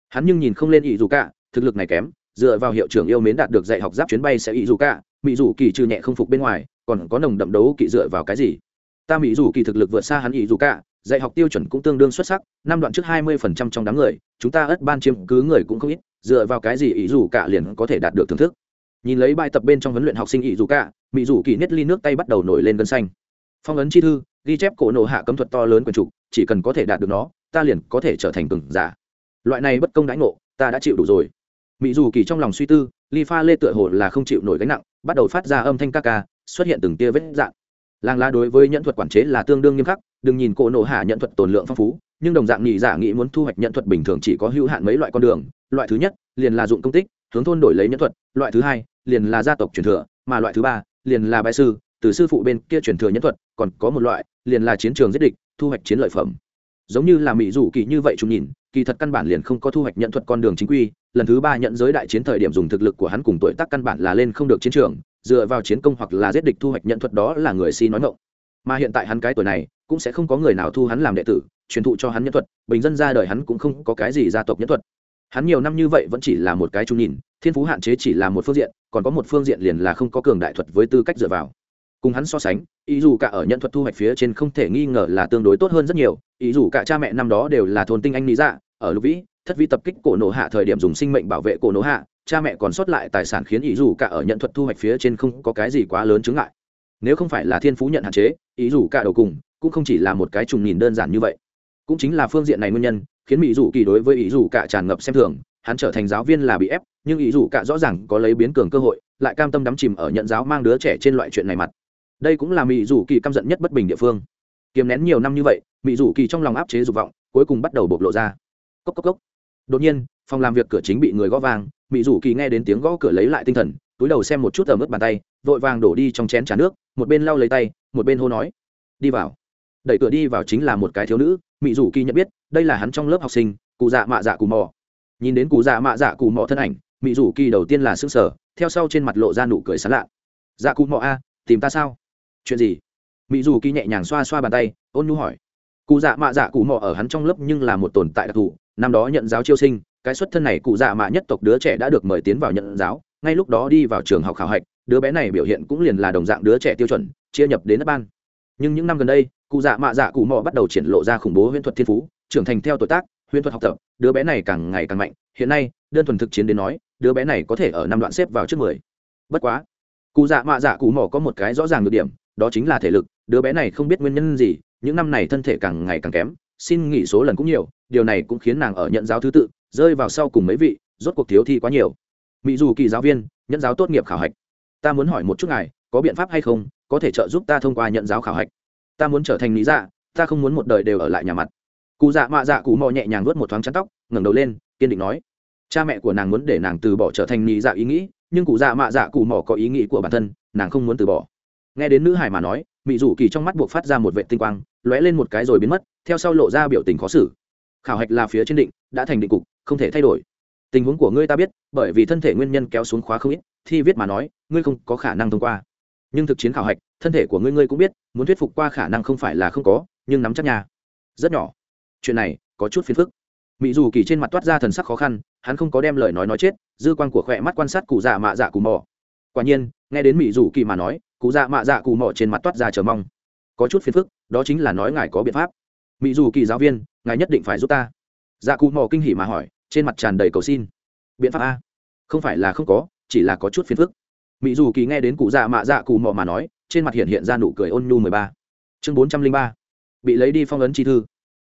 Hắn nhưng nhìn không lên ý dù cả, thực lực này kém, dựa vào hiệu trưởng yêu mến đạt được dạy học giáp chuyến bay sẽ ý dù cả, mỹ dù kỳ trừ nhẹ không phục bên ngoài còn có nồng đậm đấu kỵ dựa vào cái gì? Ta mỹ dù kỳ thực lực vượt xa hắn ý dù cả, dạy học tiêu chuẩn cũng tương đương xuất sắc, năm đoạn trước hai mươi phần trăm trong đám người, chúng ta ất ban chiếm cứ người cũng không ít, dựa vào cái gì ý dù cả liền có thể đạt được thưởng thức? Nhìn lấy bài tập bên trong huấn luyện học sinh ý dù cả, mỹ dù kỳ nết ly nước tay bắt đầu nổi lên gân xanh. Phong ấn chi thư, ghi chép cổ nổ hạ cấm thuật to lớn quần trục chỉ cần có thể đạt được nó, ta liền có thể trở thành cường giả. Loại này bất công đãi ngộ, ta đã chịu đủ rồi. Mỹ dù kỳ trong lòng suy tư ly pha lê tựa hồ là không chịu nổi gánh nặng, bắt đầu phát ra âm thanh ca ca xuất hiện từng tia vết dạn. Làng lá đối với nhận thuật quản chế là tương đương nghiêm khắc, đừng nhìn cổ nổ hạ nhận thuật tồn lượng phong phú, nhưng đồng dạng nhị giả nghĩ muốn thu hoạch nhận thuật bình thường chỉ có hữu hạn mấy loại con đường, loại thứ nhất, liền là dụng công tích, hướng thôn đổi lấy nhận thuật, loại thứ hai, liền là gia tộc truyền thừa, mà loại thứ ba, liền là bại sư, từ sư phụ bên kia truyền thừa nhân thuật, còn có một loại, liền là chiến trường giết địch, thu hoạch chiến lợi phẩm. Giống như là mỹ rủ kỳ như vậy chúng nhìn, kỳ thật căn bản liền không có thu hoạch nhận thuật con đường chính quy, lần thứ ba nhận giới đại chiến thời điểm dùng thực lực của hắn cùng tuổi tác căn bản là lên không được chiến trường dựa vào chiến công hoặc là giết địch thu hoạch nhận thuật đó là người si nói ngộng mà hiện tại hắn cái tuổi này, cũng sẽ không có người nào thu hắn làm đệ tử, truyền thụ cho hắn nhân thuật, bình dân ra đời hắn cũng không có cái gì gia tộc nhân thuật. Hắn nhiều năm như vậy vẫn chỉ là một cái trung nhìn, thiên phú hạn chế chỉ là một phương diện, còn có một phương diện liền là không có cường đại thuật với tư cách dựa vào. Cùng hắn so sánh, ý dù cả ở nhận thuật thu hoạch phía trên không thể nghi ngờ là tương đối tốt hơn rất nhiều, ý dù cả cha mẹ năm đó đều là thôn tinh anh lý dạ ở lục vĩ, thất vi tập kích cổ nổ hạ thời điểm dùng sinh mệnh bảo vệ cổ nổ hạ cha mẹ còn sót lại tài sản khiến ý dù cả ở nhận thuật thu hoạch phía trên không có cái gì quá lớn chứng ngại. Nếu không phải là thiên phú nhận hạn chế, ý dù cả đầu cùng cũng không chỉ là một cái trùng nhìn đơn giản như vậy. Cũng chính là phương diện này nguyên nhân, khiến mỹ dù kỳ đối với ý dù cả tràn ngập xem thường, hắn trở thành giáo viên là bị ép, nhưng ý dù cả rõ ràng có lấy biến cường cơ hội, lại cam tâm đắm chìm ở nhận giáo mang đứa trẻ trên loại chuyện này mặt. Đây cũng là mỹ dù kỳ căm giận nhất bất bình địa phương. Kiềm nén nhiều năm như vậy mỹ dù kỳ trong lòng áp chế dục vọng, cuối cùng bắt đầu bộc lộ ra. Cốc cốc cốc. Đột nhiên, phòng làm việc cửa chính bị người gõ vang mỹ dù kỳ nghe đến tiếng gõ cửa lấy lại tinh thần, túi đầu xem một chút tờ mất bàn tay, vội vàng đổ đi trong chén trà nước, một bên lau lấy tay, một bên hô nói, đi vào. Đẩy cửa đi vào chính là một cái thiếu nữ mỹ dù kỳ nhận biết, đây là hắn trong lớp học sinh, cụ dạ mạ dạ cù mò. Nhìn đến cụ dạ mạ dạ cù mò thân ảnh mỹ dù kỳ đầu tiên là s ư n g sở theo sau trên mặt lộ ra nụ cười sán lạ. Dạ cù mò a, tìm ta sao? Chuyện gì? Mỹ dù kỳ nhẹ nhàng xoa xoa bàn tay, ôn nhu hỏi. Cụ dạ mạ dạ Cù mò ở hắn trong lớp nhưng là một tồn tại đặc thù, năm đó nhận giáo chiêu sinh cái xuất thân này cụ dạ mạ nhất tộc đứa trẻ đã được mời tiến vào nhận giáo, ngay lúc đó đi vào trường học khảo hạch, đứa bé này biểu hiện cũng liền là đồng dạng đứa trẻ tiêu chuẩn, chia nhập đến đất ban. Nhưng những năm gần đây, cụ dạ mạ dạ cụ mò bắt đầu triển lộ ra khủng bố huyễn thuật thiên phú, trưởng thành theo tuổi tác, huyễn thuật học tập, đứa bé này càng ngày càng mạnh, hiện nay, đơn thuần thực chiến đến nói, đứa bé này có thể ở năm đoạn xếp vào trước mười. Bất quá, cụ dạ mạ dạ cụ mò có một cái rõ ràng được điểm, đó chính là thể lực, đứa bé này không biết nguyên nhân gì, những năm này thân thể càng ngày càng kém, xin nghỉ số lần cũng nhiều, điều này cũng khiến nàng ở nhận giáo thứ tự rơi vào sau cùng mấy vị, rốt cuộc thiếu thi quá nhiều. Mỹ dù kỳ giáo viên, nhận giáo tốt nghiệp khảo hạch. Ta muốn hỏi một chút ngài, có biện pháp hay không, có thể trợ giúp ta thông qua nhận giáo khảo hạch? Ta muốn trở thành lý dạ ta không muốn một đời đều ở lại nhà mặt. Cụ dạ mạ dạ cụ mò nhẹ nhàng vớt một thoáng chắn tóc, ngẩng đầu lên, kiên định nói. Cha mẹ của nàng muốn để nàng từ bỏ trở thành lý dạ ý nghĩ, nhưng cụ dạ mạ dạ cụ mò có ý nghĩ của bản thân, nàng không muốn từ bỏ. Nghe đến nữ hải mà nói mị dù kỳ trong mắt buộc phát ra một vệ tinh quang, lóe lên một cái rồi biến mất, theo sau lộ ra biểu tình khó xử. Khảo hạch là phía trên định đã thành định cục, không thể thay đổi. Tình huống của ngươi ta biết, bởi vì thân thể nguyên nhân kéo xuống khóa không ít, thi viết mà nói, ngươi không có khả năng thông qua. Nhưng thực chiến khảo hạch, thân thể của ngươi ngươi cũng biết, muốn thuyết phục qua khả năng không phải là không có, nhưng nắm chắc nhà rất nhỏ. Chuyện này, có chút phiền phức. Mỹ dù kỳ trên mặt toát ra thần sắc khó khăn, hắn không có đem lời nói nói chết, dư quan của khỏe mắt quan sát cụ dạ mạ dạ cù mò. Quả nhiên, nghe đến mỹ dù kỳ mà nói, cụ dạ mạ dạ cù mò trên mặt toát ra chờ mong. Có chút phiền phức, đó chính là nói ngài có biện pháp. Mỹ dù kỳ giáo viên, ngài nhất định phải giúp ta dạ cụ mò kinh hỉ mà hỏi, trên mặt tràn đầy cầu xin. Biện pháp a? Không phải là không có, chỉ là có chút phiền phức. Mỹ dù kỳ nghe đến cụ dạ mạ dạ cụ mò mà nói, trên mặt hiện hiện ra nụ cười ôn nhu mười ba. Chương bốn trăm linh ba. Bị lấy đi phong ấn chi thư.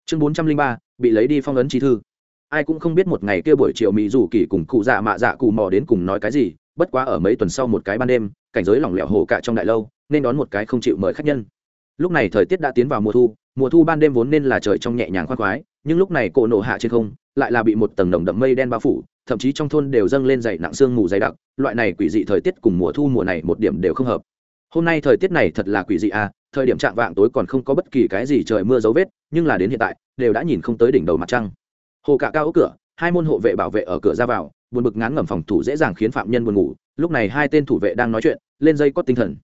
Chương bốn trăm linh ba, bị lấy đi phong ấn chi thư. Ai cũng không biết một ngày kia buổi chiều mỹ dù kỳ cùng cụ dạ mạ dạ cụ mò đến cùng nói cái gì, bất quá ở mấy tuần sau một cái ban đêm, cảnh giới lỏng lẻo hồ cả trong đại lâu, nên đón một cái không chịu mời khách nhân. Lúc này thời tiết đã tiến vào mùa thu mùa thu ban đêm vốn nên là trời trong nhẹ nhàng khoan khoái nhưng lúc này cỗ nổ hạ trên không lại là bị một tầng đồng đậm mây đen bao phủ, thậm chí trong thôn đều dâng lên dày nặng sương mù dày đặc, loại này quỷ dị thời tiết cùng mùa thu mùa này một điểm đều không hợp. Hôm nay thời tiết này thật là quỷ dị à thời điểm trạng vạng tối còn không có bất kỳ cái gì trời mưa dấu vết, nhưng là đến hiện tại, đều đã nhìn không tới đỉnh đầu mặt trăng. Hồ cả cao ốc cửa, hai môn hộ vệ bảo vệ ở cửa ra vào, buồn bực ngán ngẩm phòng thủ dễ dàng khiến phạm nhân buồn ngủ, lúc này hai tên thủ vệ đang nói chuyện, lên dây có tinh thần.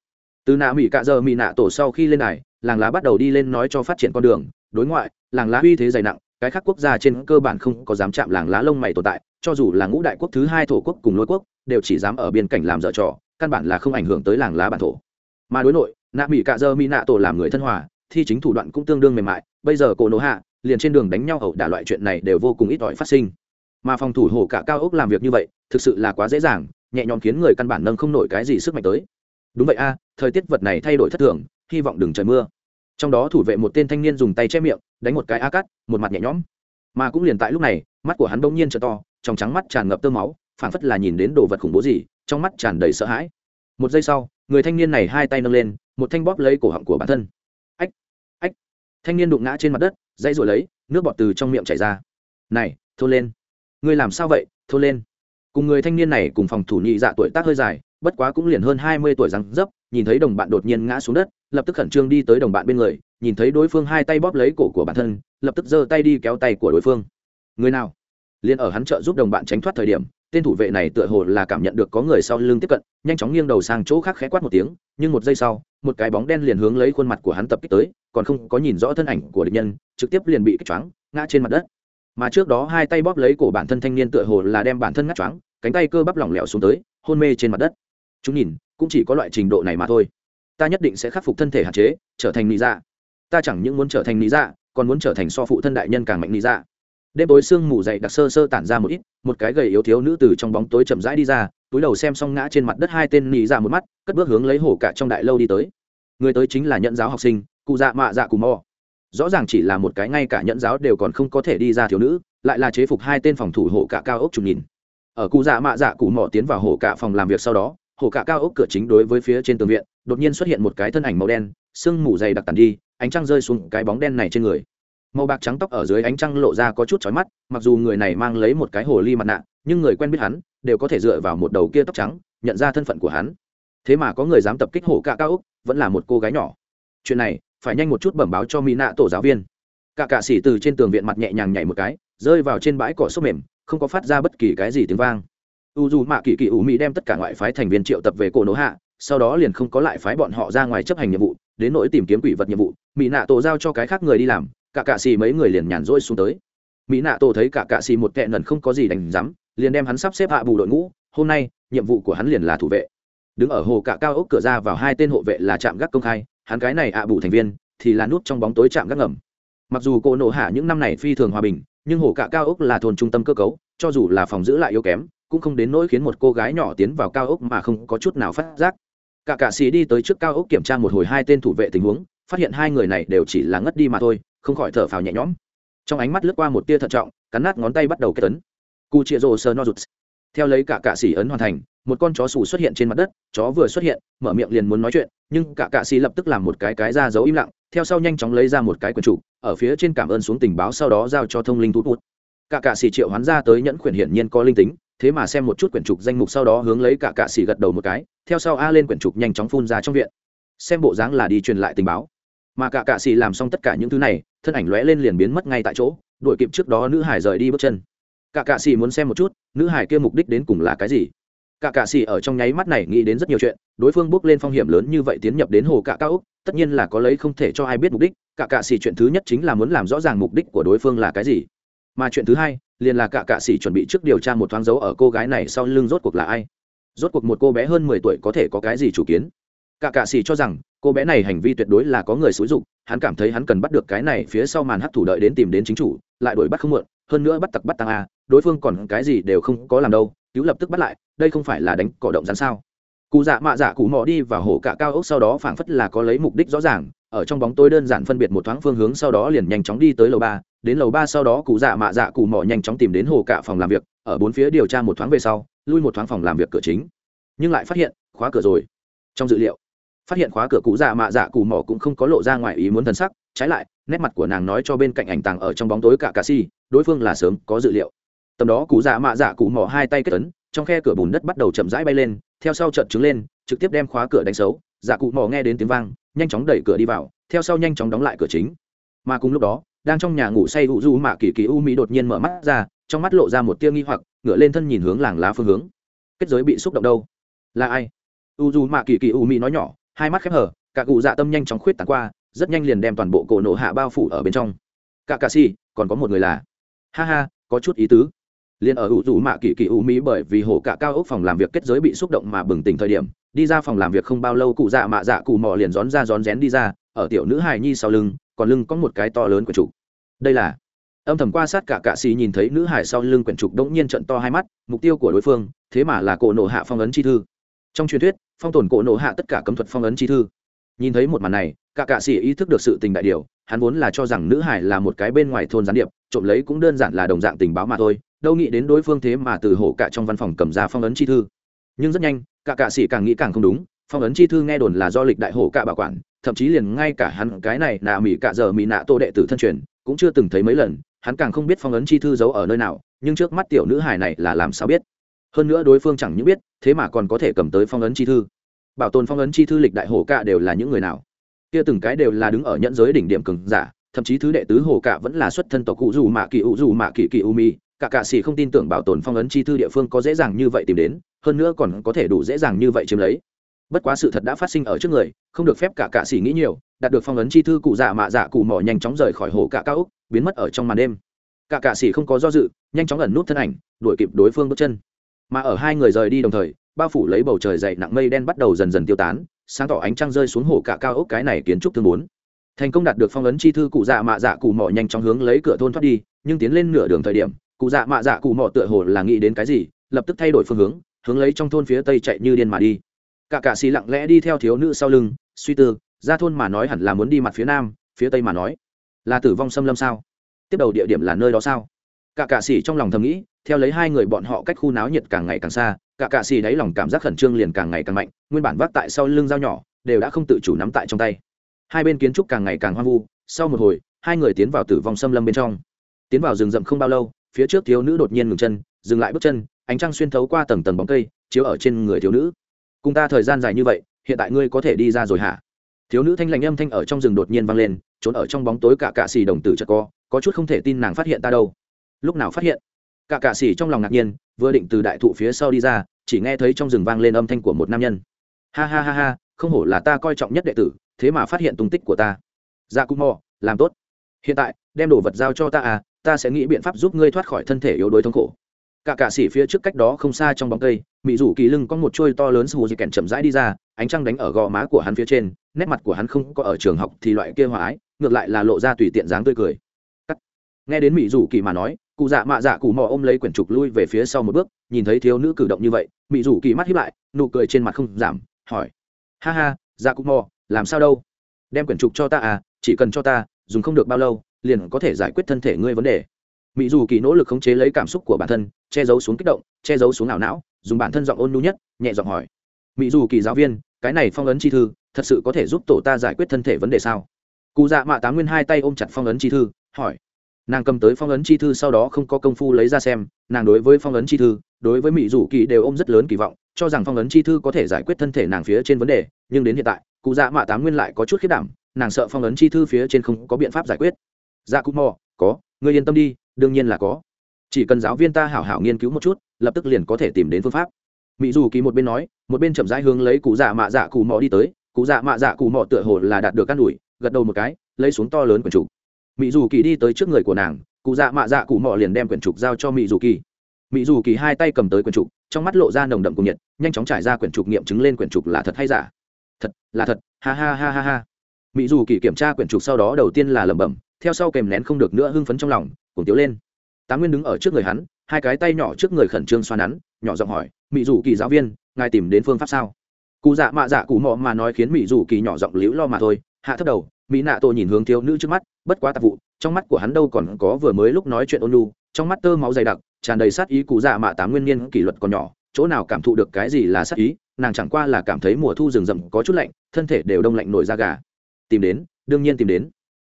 Từ nạ mỹ cạ giờ mỹ nạ tổ sau khi lên này làng lá bắt đầu đi lên nói cho phát triển con đường, đối ngoại, làng lá uy thế dày nặng cái khác quốc gia trên cơ bản không có dám chạm làng lá lông mày tồn tại, cho dù là ngũ đại quốc thứ hai thổ quốc cùng lôi quốc, đều chỉ dám ở biên cảnh làm dở trò, căn bản là không ảnh hưởng tới làng lá bản thổ. Mà đối nội, nạ mỹ cạ dơ mỹ nạ tổ làm người thân hòa, thi chính thủ đoạn cũng tương đương mềm mại, bây giờ cổ nổ hạ, liền trên đường đánh nhau ẩu đả loại chuyện này đều vô cùng ít ỏi phát sinh. Mà phòng thủ hổ cả cao ốc làm việc như vậy, thực sự là quá dễ dàng, nhẹ nhõm khiến người căn bản nâng không nổi cái gì sức mạnh tới. Đúng vậy a, thời tiết vật này thay đổi thất thường, hy vọng đừng trời mưa. Trong đó thủ vệ một tên thanh niên dùng tay che miệng đánh một cái a cắt, một mặt nhẹ nhõm. Mà cũng liền tại lúc này, mắt của hắn bỗng nhiên trở to, trong trắng mắt tràn ngập tơ máu, phảng phất là nhìn đến đồ vật khủng bố gì, trong mắt tràn đầy sợ hãi. Một giây sau, người thanh niên này hai tay nâng lên, một thanh bóp lấy cổ họng của bản thân. Ách ách. Thanh niên đụng ngã trên mặt đất dây rồi lấy, nước bọt từ trong miệng chảy ra. Này, thôn lên. Ngươi làm sao vậy, thôn lên. Cùng người thanh niên này cùng phòng thủ nhị dạ tuổi tác hơi dài, bất quá cũng liền hơn hai mươi tuổi răng dấp, nhìn thấy đồng bạn đột nhiên ngã xuống đất, lập tức khẩn trương đi tới đồng bạn bên người nhìn thấy đối phương hai tay bóp lấy cổ của bản thân, lập tức giơ tay đi kéo tay của đối phương. Người nào? Liền ở hắn trợ giúp đồng bạn tránh thoát thời điểm, tên thủ vệ này tựa hồ là cảm nhận được có người sau lưng tiếp cận, nhanh chóng nghiêng đầu sang chỗ khác khẽ quát một tiếng, nhưng một giây sau, một cái bóng đen liền hướng lấy khuôn mặt của hắn tập kích tới, còn không có nhìn rõ thân ảnh của địch nhân, trực tiếp liền bị kích choáng, ngã trên mặt đất. Mà trước đó hai tay bóp lấy cổ bản thân thanh niên tựa hồ là đem bản thân ngắt choáng, cánh tay cơ bắp lỏng lẻo xuống tới, hôn mê trên mặt đất. Chúng nhìn, cũng chỉ có loại trình độ này mà thôi. Ta nhất định sẽ khắc phục thân thể hạn chế, trở thành nị dạ ta chẳng những muốn trở thành lý dạ còn muốn trở thành so phụ thân đại nhân càng mạnh lý dạ. Đêm tối sương mù dậy đặc sơ sơ tản ra một ít, một cái gầy yếu thiếu nữ từ trong bóng tối chậm rãi đi ra, túi đầu xem xong ngã trên mặt đất hai tên nị dạ một mắt, cất bước hướng lấy hổ cả trong đại lâu đi tới. Người tới chính là nhận giáo học sinh, cụ dạ mạ dạ cù mò. Rõ ràng chỉ là một cái ngay cả nhẫn giáo đều còn không có thể đi ra thiếu nữ, lại là chế phục hai tên phòng thủ hộ cả cao ốc trùng nhìn. Ở cụ dạ mạ dạ cụ mò tiến vào hộ cả phòng làm việc sau đó hộ cả cao ốc cửa chính đối với phía trên tường viện đột nhiên xuất hiện một cái thân ảnh màu đen, sương mù dày đặc tàn đi, ánh trăng rơi xuống cái bóng đen này trên người. Màu bạc trắng tóc ở dưới ánh trăng lộ ra có chút chói mắt, mặc dù người này mang lấy một cái hồ ly mặt nạ, nhưng người quen biết hắn đều có thể dựa vào một đầu kia tóc trắng nhận ra thân phận của hắn. Thế mà có người dám tập kích hổ cạ cao úc, vẫn là một cô gái nhỏ. Chuyện này, phải nhanh một chút bẩm báo cho mỹ nạ tổ giáo viên. Cả cạ xỉ từ trên tường viện mặt nhẹ nhàng nhảy một cái, rơi vào trên bãi cỏ xốp mềm, không có phát ra bất kỳ cái gì tiếng vang. U dù mạ kỳ kỳ ủ mỹ đem tất cả ngoại phái thành viên triệu tập về cổ nỗ hạ sau đó liền không có lại phái bọn họ ra ngoài chấp hành nhiệm vụ, đến nỗi tìm kiếm quỷ vật nhiệm vụ, mỹ nạ tổ giao cho cái khác người đi làm, cả cạ xì mấy người liền nhàn rỗi xuống tới. Mỹ nạ tổ thấy cả cạ xì một tệ nần không có gì đành rắm liền đem hắn sắp xếp hạ bù đội ngũ, hôm nay, nhiệm vụ của hắn liền là thủ vệ. Đứng ở hồ cạ cao ốc cửa ra vào hai tên hộ vệ là trạm gác công khai, hắn cái này ạ bù thành viên, thì là nút trong bóng tối trạm gác ngầm. Mặc dù cô nổ hạ những năm này phi thường hòa bình, nhưng hồ cạ cao ốc là thôn trung tâm cơ cấu, cho dù là phòng giữ lại yếu kém, cũng không đến nỗi khiến một cô gái nhỏ tiến vào cao ốc mà không có chút nào phát giác cả cạ xì đi tới trước cao ốc kiểm tra một hồi hai tên thủ vệ tình huống phát hiện hai người này đều chỉ là ngất đi mà thôi không khỏi thở phào nhẹ nhõm. Trong ánh mắt lướt qua một tia thận trọng cắn nát ngón tay bắt đầu kết tấn cu chia rô sơ no rụt theo lấy cả cạ xỉ ấn hoàn thành một con chó sủ xuất hiện trên mặt đất chó vừa xuất hiện mở miệng liền muốn nói chuyện nhưng cả cạ xỉ lập tức làm một cái cái ra dấu im lặng theo sau nhanh chóng lấy ra một cái quyển chủ, ở phía trên cảm ơn xuống tình báo sau đó giao cho thông linh thu bút cả cạ xỉ triệu hoán ra tới nhẫn quyển hiển nhiên có linh tính thế mà xem một chút quyển trục danh mục sau đó hướng lấy cả cạ xỉ gật đầu một cái, theo sau a lên quyển trục nhanh chóng phun ra trong viện. Xem bộ dáng là đi truyền lại tình báo. Mà cả cạ xỉ làm xong tất cả những thứ này, thân ảnh lóe lên liền biến mất ngay tại chỗ, đuổi kịp trước đó nữ hải rời đi bước chân. Cả cạ xỉ muốn xem một chút, nữ hải kia mục đích đến cùng là cái gì? Cả cạ xỉ ở trong nháy mắt này nghĩ đến rất nhiều chuyện, đối phương bước lên phong hiểm lớn như vậy tiến nhập đến hồ cạ cao úc, tất nhiên là có lấy không thể cho ai biết mục đích, cả cạ xỉ chuyện thứ nhất chính là muốn làm rõ ràng mục đích của đối phương là cái gì. Mà chuyện thứ hai liền là cả cạ sĩ chuẩn bị trước điều tra một thoáng dấu ở cô gái này sau lưng rốt cuộc là ai. Rốt cuộc một cô bé hơn mười tuổi có thể có cái gì chủ kiến? Cả cạ sĩ cho rằng, cô bé này hành vi tuyệt đối là có người xúi dục, hắn cảm thấy hắn cần bắt được cái này phía sau màn hắc thủ đợi đến tìm đến chính chủ, lại đuổi bắt không muộn hơn nữa bắt tặc bắt tăng a, đối phương còn cái gì đều không có làm đâu, cứu lập tức bắt lại, đây không phải là đánh cỏ động rắn sao? Cụ dạ mạ dạ cụ mò đi và hổ cả cao ốc sau đó phảng phất là có lấy mục đích rõ ràng ở trong bóng tối đơn giản phân biệt một thoáng phương hướng sau đó liền nhanh chóng đi tới lầu ba, đến lầu ba sau đó cụ dạ mạ dạ cụ mò nhanh chóng tìm đến hồ cả phòng làm việc, ở bốn phía điều tra một thoáng về sau, lui một thoáng phòng làm việc cửa chính. Nhưng lại phát hiện, khóa cửa rồi. Trong dự liệu, phát hiện khóa cửa cụ dạ mạ dạ cụ mỏ cũng không có lộ ra ngoài ý muốn thần sắc, trái lại, nét mặt của nàng nói cho bên cạnh ảnh tàng ở trong bóng tối cả cà si, đối phương là sớm có dự liệu. Tầm đó cụ dạ mạ dạ cụ mỏ hai tay kết ấn, trong khe cửa bùn đất bắt đầu chậm rãi bay lên, theo sau trận trứng lên, trực tiếp đem khóa cửa đánh xấu dạ cụ mỏ nghe đến tiếng vang nhanh chóng đẩy cửa đi vào, theo sau nhanh chóng đóng lại cửa chính. Mà cùng lúc đó, đang trong nhà ngủ say u du mạ kỳ kỳ u mỹ đột nhiên mở mắt ra, trong mắt lộ ra một tia nghi hoặc ngựa lên thân nhìn hướng làng lá phương hướng. Kết giới bị xúc động đâu? Là ai? U du mạ kỳ kỳ u mỹ nói nhỏ, hai mắt khép hở cả cụ dạ tâm nhanh chóng khuyết tàn qua, rất nhanh liền đem toàn bộ cổ nổ hạ bao phủ ở bên trong. Cả cà si, còn có một người là. Ha ha, có chút ý tứ. Liền ở u du mạ kỳ kỳ u mỹ bởi vì hồ cả cao ốc phòng làm việc kết giới bị xúc động mà bừng tỉnh thời điểm đi ra phòng làm việc không bao lâu cụ dạ mạ dạ cụ mò liền rón ra rón rén đi ra, ở tiểu nữ hài nhi sau lưng, còn lưng có một cái to lớn của chủ đây là, âm thầm quan sát cả cạ xì nhìn thấy nữ hải sau lưng quyển trục đống nhiên trận to hai mắt, mục tiêu của đối phương, thế mà là cổ nộ hạ phong ấn chi thư. Trong truyền thuyết, phong tồn cổ nộ hạ tất cả cấm thuật phong ấn chi thư. Nhìn thấy một màn này, cả cạ xì ý thức được sự tình đại điều, hắn vốn là cho rằng nữ hải là một cái bên ngoài thôn gián điệp, trộm lấy cũng đơn giản là đồng dạng tình báo mà thôi, đâu nghĩ đến đối phương thế mà từ hổ cả trong văn phòng cầm ra phong ấn chi thư nhưng rất nhanh, cả cạ sĩ càng nghĩ càng không đúng, phong ấn chi thư nghe đồn là do lịch đại hổ cả bảo quản, thậm chí liền ngay cả hắn, cái này nà mỹ cả giờ mỹ nạ tô đệ tử thân truyền, cũng chưa từng thấy mấy lần, hắn càng không biết phong ấn chi thư giấu ở nơi nào, nhưng trước mắt tiểu nữ hải này là làm sao biết? Hơn nữa đối phương chẳng những biết, thế mà còn có thể cầm tới phong ấn chi thư. Bảo tồn phong ấn chi thư lịch đại hổ cả đều là những người nào? Kia từng cái đều là đứng ở nhẫn giới đỉnh điểm cường giả, thậm chí thứ đệ tứ hổ cả vẫn là xuất thân tộc cụ dù mạ kỳ ủ dù mạ kỳ kỳ u mi cả cạ sĩ không tin tưởng bảo tồn phong ấn chi thư địa phương có dễ dàng như vậy tìm đến hơn nữa còn có thể đủ dễ dàng như vậy chiếm lấy. Bất quá sự thật đã phát sinh ở trước người, không được phép cả cạ sĩ nghĩ nhiều, đạt được phong ấn chi thư cụ dạ mạ dạ cụ mỏ nhanh chóng rời khỏi hồ cả cao úc, biến mất ở trong màn đêm. Cả cạ sĩ không có do dự, nhanh chóng ẩn nút thân ảnh, đuổi kịp đối phương bước chân. Mà ở hai người rời đi đồng thời, bao phủ lấy bầu trời dậy nặng mây đen bắt đầu dần dần tiêu tán, sáng tỏ ánh trăng rơi xuống hồ cả cao ốc cái này kiến trúc thương bốn. Thành công đạt được phong ấn chi thư cụ dạ mạ dạ cụ mỏ nhanh chóng hướng lấy cửa thôn thoát đi, nhưng tiến lên nửa đường thời điểm, cụ dạ mạ dạ cụ mỏ tựa hồ là nghĩ đến cái gì, lập tức thay đổi phương hướng hướng lấy trong thôn phía tây chạy như điên mà đi. Cả cạ xì lặng lẽ đi theo thiếu nữ sau lưng, suy tư, ra thôn mà nói hẳn là muốn đi mặt phía nam, phía tây mà nói. Là tử vong xâm lâm sao? Tiếp đầu địa điểm là nơi đó sao? Cả cạ xì trong lòng thầm nghĩ, theo lấy hai người bọn họ cách khu náo nhiệt càng ngày càng xa, cả cạ xì đáy lòng cảm giác khẩn trương liền càng ngày càng mạnh, nguyên bản vác tại sau lưng dao nhỏ, đều đã không tự chủ nắm tại trong tay. Hai bên kiến trúc càng ngày càng hoang vu, sau một hồi, hai người tiến vào tử vong xâm lâm bên trong. Tiến vào rừng rậm không bao lâu, phía trước thiếu nữ đột nhiên ngừng chân, dừng lại bước chân ánh trăng xuyên thấu qua tầng tầng bóng cây, chiếu ở trên người thiếu nữ. Cùng ta thời gian dài như vậy, hiện tại ngươi có thể đi ra rồi hả? Thiếu nữ thanh lạnh âm thanh ở trong rừng đột nhiên vang lên, trốn ở trong bóng tối cả cạ xì đồng tử chợt co, có chút không thể tin nàng phát hiện ta đâu. Lúc nào phát hiện? Cả cạ xì trong lòng ngạc nhiên, vừa định từ đại thụ phía sau đi ra, chỉ nghe thấy trong rừng vang lên âm thanh của một nam nhân. Ha ha ha ha, không hổ là ta coi trọng nhất đệ tử, thế mà phát hiện tung tích của ta. Dạ ra cung mò, làm tốt. Hiện tại, đem đồ vật giao cho ta à ta sẽ nghĩ biện pháp giúp ngươi thoát khỏi thân thể yếu đuối thống khổ cả cạ sĩ phía trước cách đó không xa trong bóng cây mỹ rủ kỳ lưng có một chuôi to lớn sù di kèn chậm rãi đi ra, ánh trăng đánh ở gò má của hắn phía trên, nét mặt của hắn không có ở trường học thì loại kia hòa ái, ngược lại là lộ ra tùy tiện dáng tươi cười. Cắt. nghe đến mỹ rủ kỳ mà nói, cụ dạ mạ dạ cụ mò ôm lấy quyển trục lui về phía sau một bước, nhìn thấy thiếu nữ cử động như vậy mỹ rủ kỳ mắt hiếp lại, nụ cười trên mặt không giảm, hỏi. Ha ha dạ cụ mò, làm sao đâu? Đem quyển trục cho ta à chỉ cần cho ta, dùng không được bao lâu, liền có thể giải quyết thân thể ngươi vấn đề mỹ dù kỳ nỗ lực khống chế lấy cảm xúc của bản thân, che giấu xuống kích động, che giấu xuống ảo não, dùng bản thân giọng ôn nhu nhất, nhẹ giọng hỏi. Mỹ dù kỳ giáo viên, cái này phong ấn chi thư, thật sự có thể giúp tổ ta giải quyết thân thể vấn đề sao? Cụ dạ mạ tám nguyên hai tay ôm chặt phong ấn chi thư, hỏi. Nàng cầm tới phong ấn chi thư sau đó không có công phu lấy ra xem, nàng đối với phong ấn chi thư, đối với mỹ dù kỳ đều ôm rất lớn kỳ vọng, cho rằng phong ấn chi thư có thể giải quyết thân thể nàng phía trên vấn đề, nhưng đến hiện tại, cụ dạ mạ tám nguyên lại có chút khiết đảm, nàng sợ phong ấn chi thư phía trên không có biện pháp giải quyết. Dạ cụ mò, có, ngươi yên tâm đi đương nhiên là có. Chỉ cần giáo viên ta hảo hảo nghiên cứu một chút, lập tức liền có thể tìm đến phương pháp. Mỹ dù kỳ một bên nói, một bên chậm rãi hướng lấy cụ dạ mạ dạ cụ mò đi tới. Cụ dạ mạ dạ cụ mò tựa hồ là đạt được căn đùi gật đầu một cái, lấy xuống to lớn quyển trục. Mỹ dù kỳ đi tới trước người của nàng, cụ dạ mạ dạ cụ mò liền đem quyển trục giao cho mỹ dù kỳ. Mỹ dù kỳ hai tay cầm tới quyển trục, trong mắt lộ ra nồng đậm cùng nhiệt, nhanh chóng trải ra quyển trục nghiệm chứng lên quyển trục là thật hay giả. Thật, là thật, ha ha ha ha ha. Mỹ dù kỳ kiểm tra quyển trục sau đó đầu tiên là lẩm bẩm, theo sau kèm nén không được nữa hưng phấn trong lòng cùng tiếu lên. Tá nguyên đứng ở trước người hắn, hai cái tay nhỏ trước người khẩn trương xoa nắn, nhỏ giọng hỏi mỹ dù kỳ giáo viên, ngài tìm đến phương pháp sao? Cụ dạ mạ dạ cụ mọ mà nói khiến mỹ dù kỳ nhỏ giọng liễu lo mà thôi, hạ thấp đầu mỹ nạ tô nhìn hướng thiếu nữ trước mắt, bất quá tạp vụ, trong mắt của hắn đâu còn có vừa mới lúc nói chuyện ôn lu trong mắt tơ máu dày đặc, tràn đầy sát ý cụ dạ mạ tám nguyên niên kỷ luật còn nhỏ, chỗ nào cảm thụ được cái gì là sát ý, nàng chẳng qua là cảm thấy mùa thu rừng rậm có chút lạnh, thân thể đều đông lạnh nổi da gà. Tìm đến, đương nhiên tìm đến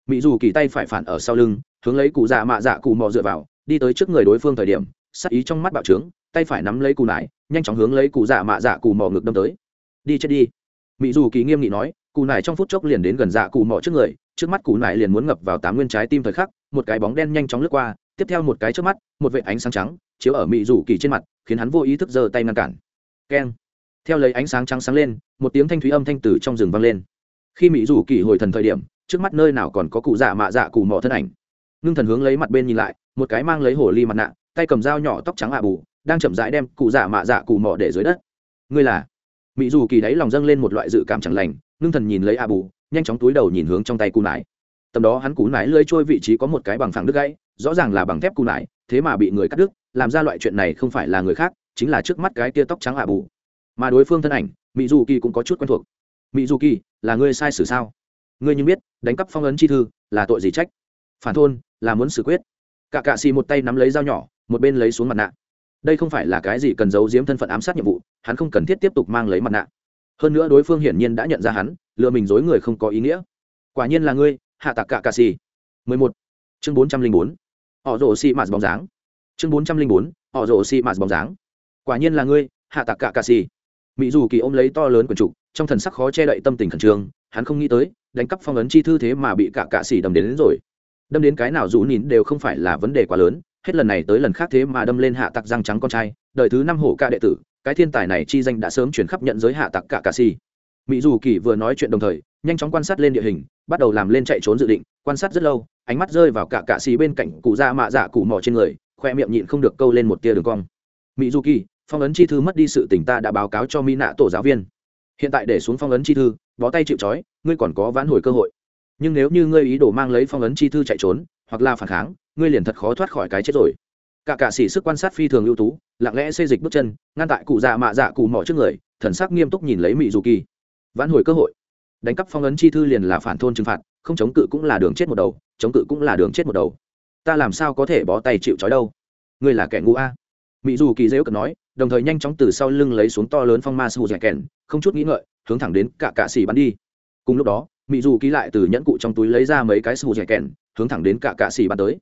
mỹ dù kỳ tay phải phản ở sau lưng, hướng lấy cụ dạ mạ dạ cụ mò dựa vào, đi tới trước người đối phương thời điểm, sắc ý trong mắt bạo trướng, tay phải nắm lấy cụ nải, nhanh chóng hướng lấy cụ dạ mạ dạ cụ mò ngực đâm tới. Đi chết đi. Mỹ dù kỳ nghiêm nghị nói, cụ nải trong phút chốc liền đến gần dạ cụ mò trước người, trước mắt cụ nải liền muốn ngập vào tám nguyên trái tim thời khắc, một cái bóng đen nhanh chóng lướt qua, tiếp theo một cái trước mắt, một vệ ánh sáng trắng, chiếu ở mỹ dù kỳ trên mặt, khiến hắn vô ý thức giơ tay ngăn cản. Keng. Theo lấy ánh sáng trắng sáng lên, một tiếng thanh thúy âm thanh từ trong rừng vang lên. Khi mỹ dù kỳ hồi thần thời điểm trước mắt nơi nào còn có cụ dạ mạ dạ cụ mò thân ảnh. Ngưng thần hướng lấy mặt bên nhìn lại, một cái mang lấy hồ ly mặt nạ, tay cầm dao nhỏ tóc trắng ạ bù, đang chậm rãi đem cụ dạ mạ dạ cụ mò để dưới đất. Ngươi là? Mỹ dù kỳ đáy lòng dâng lên một loại dự cảm chẳng lành, ngưng thần nhìn lấy ạ bù, nhanh chóng túi đầu nhìn hướng trong tay cụ nải. Tầm đó hắn cú nải lơi trôi vị trí có một cái bằng phẳng đứt gãy, rõ ràng là bằng thép cụ nải, thế mà bị người cắt đứt, làm ra loại chuyện này không phải là người khác, chính là trước mắt cái tia tóc trắng ạ bù. Mà đối phương thân ảnh mỹ dù kỳ cũng có chút quen thuộc. Mỹ dù kỳ, là ngươi sai sử sao? Ngươi nhưng biết, đánh cắp phong ấn chi thư là tội gì trách? Phản thôn là muốn xử quyết. Cả cạ xì một tay nắm lấy dao nhỏ, một bên lấy xuống mặt nạ. Đây không phải là cái gì cần giấu giếm thân phận ám sát nhiệm vụ, hắn không cần thiết tiếp tục mang lấy mặt nạ. Hơn nữa đối phương hiển nhiên đã nhận ra hắn, lừa mình dối người không có ý nghĩa. Quả nhiên là ngươi, hạ tạc cả cạ xì. Mười một. Chương bốn trăm linh bốn. Họ rổ xì mạt bóng dáng. Chương bốn trăm linh bốn. Họ rổ xì mạt bóng dáng. Quả nhiên là ngươi, hạ tạc cả cạ xì. Mỹ dù kỳ ôm lấy to lớn quần trục, trong thần sắc khó che đậy tâm tình khẩn trương hắn không nghĩ tới đánh cắp phong ấn chi thư thế mà bị cả cạ xì đâm đến, đến rồi. Đâm đến cái nào dù nín đều không phải là vấn đề quá lớn hết lần này tới lần khác thế mà đâm lên hạ tặc răng trắng con trai đời thứ năm hổ ca đệ tử cái thiên tài này chi danh đã sớm chuyển khắp nhận giới hạ tặc cả cạ xì mỹ dù kỳ vừa nói chuyện đồng thời nhanh chóng quan sát lên địa hình bắt đầu làm lên chạy trốn dự định quan sát rất lâu ánh mắt rơi vào cả cạ xì bên cạnh cụ da mạ dạ cụ mỏ trên người khoe miệng nhịn không được câu lên một tia đường cong. Mỹ dù kỳ phong ấn chi thư mất đi sự tỉnh ta đã báo cáo cho mỹ nạ tổ giáo viên. Hiện tại để xuống phong ấn chi thư bó tay chịu trói, ngươi còn có vãn hồi cơ hội. Nhưng nếu như ngươi ý đồ mang lấy phong ấn chi thư chạy trốn, hoặc là phản kháng, ngươi liền thật khó thoát khỏi cái chết rồi. Cả cả sĩ sức quan sát phi thường ưu tú, lặng lẽ xê dịch bước chân, ngăn tại cụ dạ mạ dạ cụ mỏ trước người, thần sắc nghiêm túc nhìn lấy mỹ dù kỳ. Vãn hồi cơ hội. Đánh cắp phong ấn chi thư liền là phản thôn trừng phạt, không chống cự cũng là đường chết một đầu, chống cự cũng là đường chết một đầu. Ta làm sao có thể bó tay chịu trói đâu? Ngươi là kẻ ngu a. Mỹ dù kỳ dễ cận nói đồng thời nhanh chóng từ sau lưng lấy xuống to lớn phong ma sư dẻ kèn, không chút nghĩ ngợi, hướng thẳng đến cả cạ xỉ bắn đi. Cùng lúc đó mỹ dù ký lại từ nhẫn cụ trong túi lấy ra mấy cái sư dẻ kèn, hướng thẳng đến cả cạ xỉ bắn tới.